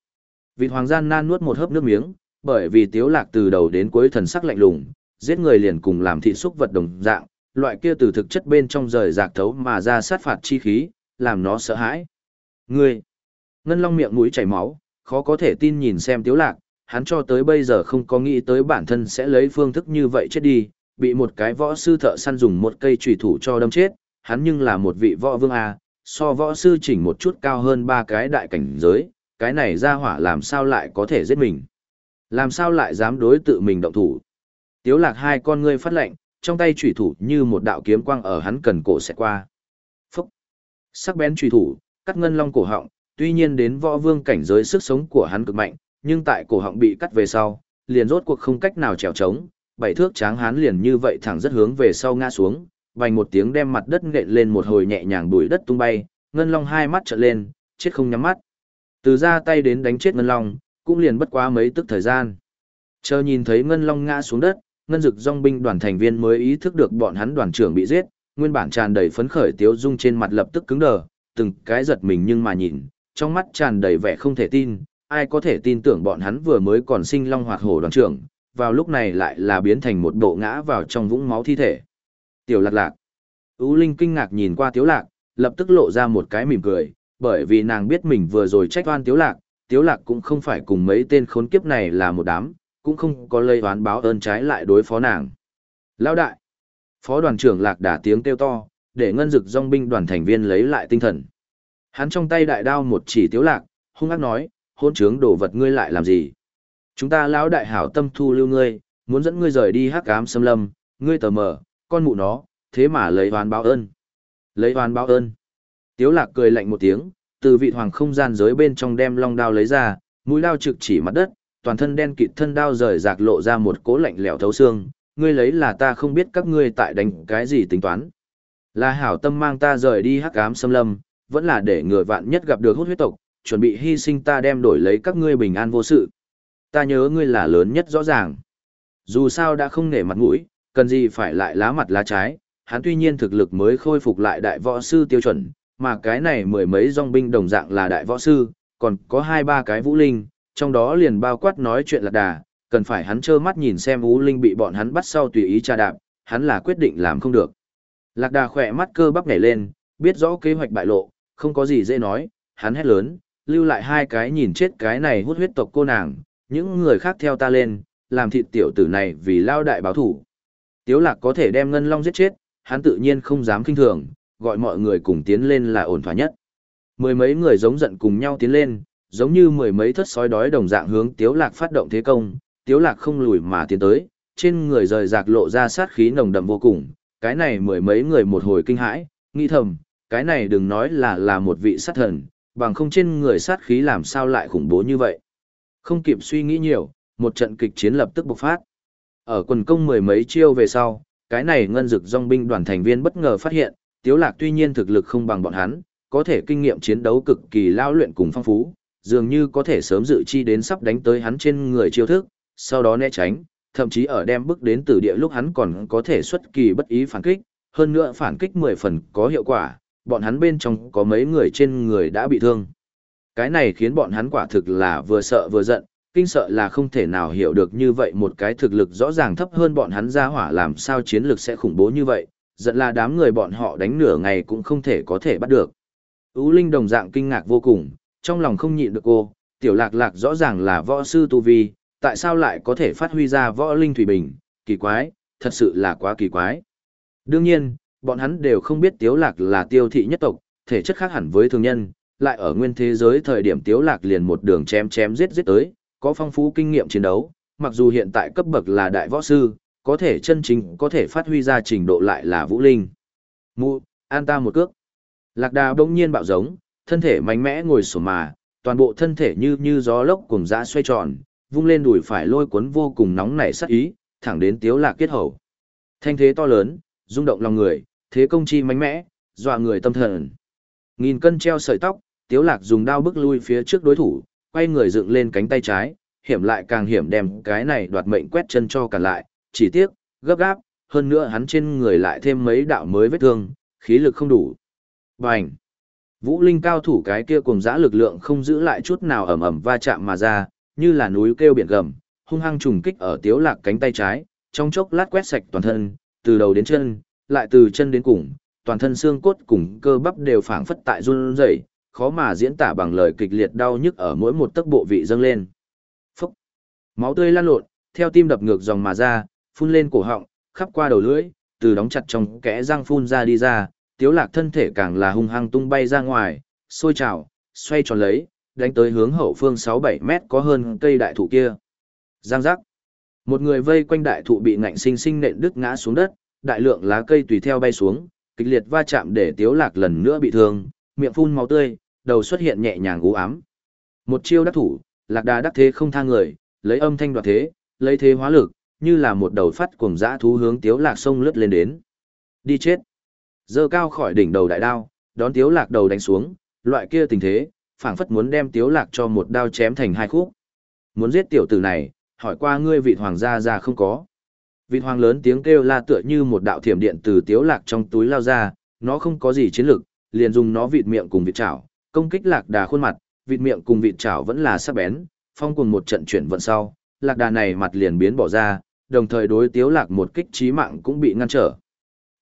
Vị hoàng gian nan nuốt một hớp nước miếng, bởi vì tiếu lạc từ đầu đến cuối thần sắc lạnh lùng, giết người liền cùng làm thị xúc vật đồng dạng, loại kia từ thực chất bên trong rời rạc thấu mà ra sát phạt chi khí, làm nó sợ hãi. Ngươi! Ngân Long miệng mũi chảy máu, khó có thể tin nhìn xem tiếu lạc, hắn cho tới bây giờ không có nghĩ tới bản thân sẽ lấy phương thức như vậy chết đi, bị một cái võ sư thợ săn dùng một cây trùy thủ cho đâm chết, hắn nhưng là một vị võ vương A, so võ sư chỉnh một chút cao hơn ba cái đại cảnh giới, cái này ra hỏa làm sao lại có thể giết mình. Làm sao lại dám đối tự mình động thủ. Tiếu lạc hai con ngươi phát lệnh, trong tay trùy thủ như một đạo kiếm quang ở hắn cần cổ sẽ qua. Phúc! Sắc bén trùy thủ, cắt ngân long cổ họng, tuy nhiên đến võ vương cảnh giới sức sống của hắn cực mạnh, nhưng tại cổ họng bị cắt về sau, liền rốt cuộc không cách nào trèo trống, bảy thước tráng hán liền như vậy thẳng rất hướng về sau ngã xuống, vành một tiếng đem mặt đất nện lên một hồi nhẹ nhàng bụi đất tung bay, ngân long hai mắt trợn lên, chết không nhắm mắt. Từ ra tay đến đánh chết ngân long, cũng liền bất quá mấy tức thời gian. Chờ nhìn thấy ngân long ngã xuống đất, ngân dực dòng binh đoàn thành viên mới ý thức được bọn hắn đoàn trưởng bị giết, nguyên bản tràn đầy phấn khởi tiếu dung trên mặt lập tức cứng đờ, từng cái giật mình nhưng mà nhìn, trong mắt tràn đầy vẻ không thể tin, ai có thể tin tưởng bọn hắn vừa mới còn sinh long hoạt hổ đoàn trưởng, vào lúc này lại là biến thành một bộ ngã vào trong vũng máu thi thể. Tiểu lạc lạc. Ú Linh kinh ngạc nhìn qua Tiếu Lạc, lập tức lộ ra một cái mỉm cười, bởi vì nàng biết mình vừa rồi trách oan Tiếu Lạc, Tiếu Lạc cũng không phải cùng mấy tên khốn kiếp này là một đám, cũng không có lây oán báo ơn trái lại đối phó nàng. Lão đại. Phó đoàn trưởng Lạc đả tiếng kêu to, để ngân dực dòng binh đoàn thành viên lấy lại tinh thần. Hắn trong tay đại đao một chỉ Tiếu Lạc, hung ác nói, hôn trướng đổ vật ngươi lại làm gì? Chúng ta lão đại hảo tâm thu lưu ngươi, muốn dẫn ngươi rời đi hắc ám xâm lâm, ngươi tờ mờ, con mụ nó, thế mà lấy oán báo ơn. Lấy oán báo ơn. Tiếu lạc cười lạnh một tiếng, từ vị hoàng không gian giới bên trong đem long đao lấy ra, mũi đao trực chỉ mặt đất, toàn thân đen kịt thân đao rời rạc lộ ra một cỗ lạnh lẽo thấu xương, ngươi lấy là ta không biết các ngươi tại đánh cái gì tính toán. Là hảo tâm mang ta rời đi hắc ám xâm lâm, vẫn là để người vạn nhất gặp được hút huyết tộc, chuẩn bị hy sinh ta đem đổi lấy các ngươi bình an vô sự. Ta nhớ ngươi là lớn nhất rõ ràng. Dù sao đã không nể mặt mũi, cần gì phải lại lá mặt lá trái, hắn tuy nhiên thực lực mới khôi phục lại đại võ sư tiêu chuẩn, mà cái này mười mấy dòng binh đồng dạng là đại võ sư, còn có hai ba cái vũ linh, trong đó liền bao quát nói chuyện lạc đà, cần phải hắn trơ mắt nhìn xem vũ linh bị bọn hắn bắt sau tùy ý tra đạp, hắn là quyết định làm không được. Lạc đà khỏe mắt cơ bắp nhảy lên, biết rõ kế hoạch bại lộ, không có gì dễ nói, hắn hét lớn, lưu lại hai cái nhìn chết cái này hút huyết tộc cô nàng, những người khác theo ta lên, làm thịt tiểu tử này vì lao đại báo thủ. Tiếu lạc có thể đem ngân long giết chết, hắn tự nhiên không dám kinh thường, gọi mọi người cùng tiến lên là ổn thỏa nhất. Mười mấy người giống giận cùng nhau tiến lên, giống như mười mấy thất sói đói đồng dạng hướng Tiếu Lạc phát động thế công, Tiếu Lạc không lùi mà tiến tới, trên người rời rạc lộ ra sát khí nồng đậm vô cùng, cái này mười mấy người một hồi kinh hãi, nghi thầm, cái này đừng nói là là một vị sát thần, bằng không trên người sát khí làm sao lại khủng bố như vậy. Không kịp suy nghĩ nhiều, một trận kịch chiến lập tức bộc phát. Ở quần công mười mấy chiêu về sau, cái này ngân dực dòng binh đoàn thành viên bất ngờ phát hiện, Tiếu Lạc tuy nhiên thực lực không bằng bọn hắn, có thể kinh nghiệm chiến đấu cực kỳ lao luyện cùng phong phú, dường như có thể sớm dự chi đến sắp đánh tới hắn trên người chiêu thức, sau đó né tránh, thậm chí ở đem bước đến từ địa lúc hắn còn có thể xuất kỳ bất ý phản kích, hơn nữa phản kích 10 phần có hiệu quả, bọn hắn bên trong có mấy người trên người đã bị thương. Cái này khiến bọn hắn quả thực là vừa sợ vừa giận, kinh sợ là không thể nào hiểu được như vậy một cái thực lực rõ ràng thấp hơn bọn hắn ra hỏa làm sao chiến lực sẽ khủng bố như vậy, giận là đám người bọn họ đánh nửa ngày cũng không thể có thể bắt được. Ú Linh đồng dạng kinh ngạc vô cùng, trong lòng không nhịn được cô, tiểu lạc lạc rõ ràng là võ sư tu vi, tại sao lại có thể phát huy ra võ linh thủy bình, kỳ quái, thật sự là quá kỳ quái. Đương nhiên, bọn hắn đều không biết tiếu lạc là tiêu thị nhất tộc, thể chất khác hẳn với thường nhân, lại ở nguyên thế giới thời điểm tiếu lạc liền một đường chém chém giết giết tới, có phong phú kinh nghiệm chiến đấu, mặc dù hiện tại cấp bậc là đại võ sư, có thể chân chính có thể phát huy ra trình độ lại là vũ linh. Mụ, an ta một cước. Lạc đà đông nhiên bạo giống, thân thể mạnh mẽ ngồi sổ mà, toàn bộ thân thể như như gió lốc cùng dã xoay tròn, vung lên đùi phải lôi cuốn vô cùng nóng nảy sắc ý, thẳng đến tiếu lạc kết hầu. Thanh thế to lớn, rung động lòng người, thế công chi mạnh mẽ, dọa người tâm thần. Nghìn cân treo sợi tóc, tiếu lạc dùng đao bước lui phía trước đối thủ, quay người dựng lên cánh tay trái, hiểm lại càng hiểm đem cái này đoạt mệnh quét chân cho cả lại, chỉ tiếc, gấp gáp, hơn nữa hắn trên người lại thêm mấy đạo mới vết thương, khí lực không đủ. Bành! Vũ Linh cao thủ cái kia cùng dã lực lượng không giữ lại chút nào ầm ầm va chạm mà ra, như là núi kêu biển gầm, hung hăng trùng kích ở Tiếu Lạc cánh tay trái, trong chốc lát quét sạch toàn thân, từ đầu đến chân, lại từ chân đến cùng, toàn thân xương cốt cùng cơ bắp đều phảng phất tại run rẩy, khó mà diễn tả bằng lời kịch liệt đau nhức ở mỗi một tấc bộ vị dâng lên. Phúc! Máu tươi lan lộn, theo tim đập ngược dòng mà ra, phun lên cổ họng, khắp qua đầu lưỡi, từ đóng chặt trong kẽ răng phun ra đi ra, tiếu lạc thân thể càng là hung hăng tung bay ra ngoài, sôi trào, xoay tròn lấy, đánh tới hướng hậu phương 6-7 mét có hơn cây đại thụ kia. Giang giác. Một người vây quanh đại thụ bị ngạnh sinh sinh nện đứt ngã xuống đất, đại lượng lá cây tùy theo bay xuống, kịch liệt va chạm để tiếu lạc lần nữa bị thương, miệng phun máu tươi, đầu xuất hiện nhẹ nhàng u ám. Một chiêu đắc thủ, lạc đà đắc thế không tha người, lấy âm thanh đoạt thế, lấy thế hóa lực, như là một đầu phát cuồng dã thú hướng tiếu lạc sông lướt lên đến. Đi chết. Dơ cao khỏi đỉnh đầu đại đao, đón tiếu lạc đầu đánh xuống, loại kia tình thế, phảng phất muốn đem tiếu lạc cho một đao chém thành hai khúc. Muốn giết tiểu tử này, hỏi qua ngươi vị hoàng gia ra không có. Vị hoàng lớn tiếng kêu la tựa như một đạo thiểm điện từ tiếu lạc trong túi lao ra, nó không có gì chiến lực, liền dùng nó vịt miệng cùng vịt chảo, công kích lạc đà khuôn mặt, vịt miệng cùng vịt chảo vẫn là sắc bén, phong cùng một trận chuyển vận sau, lạc đà này mặt liền biến bỏ ra, đồng thời đối tiếu lạc một kích chí mạng cũng bị ngăn trở.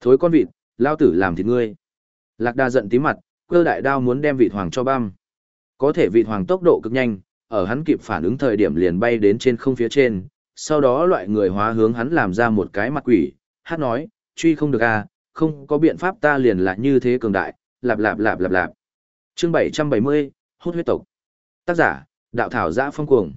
Thối con vịt, lao tử làm thịt ngươi. Lạc đà giận tí mặt, cơ đại đao muốn đem vịt hoàng cho băm. Có thể vịt hoàng tốc độ cực nhanh, ở hắn kịp phản ứng thời điểm liền bay đến trên không phía trên, sau đó loại người hóa hướng hắn làm ra một cái mặt quỷ, hát nói, truy không được à, không có biện pháp ta liền là như thế cường đại, lạp lạp lạp lạp lạp. Chương 770, hút huyết tộc. Tác giả, đạo thảo giã phong cuồng.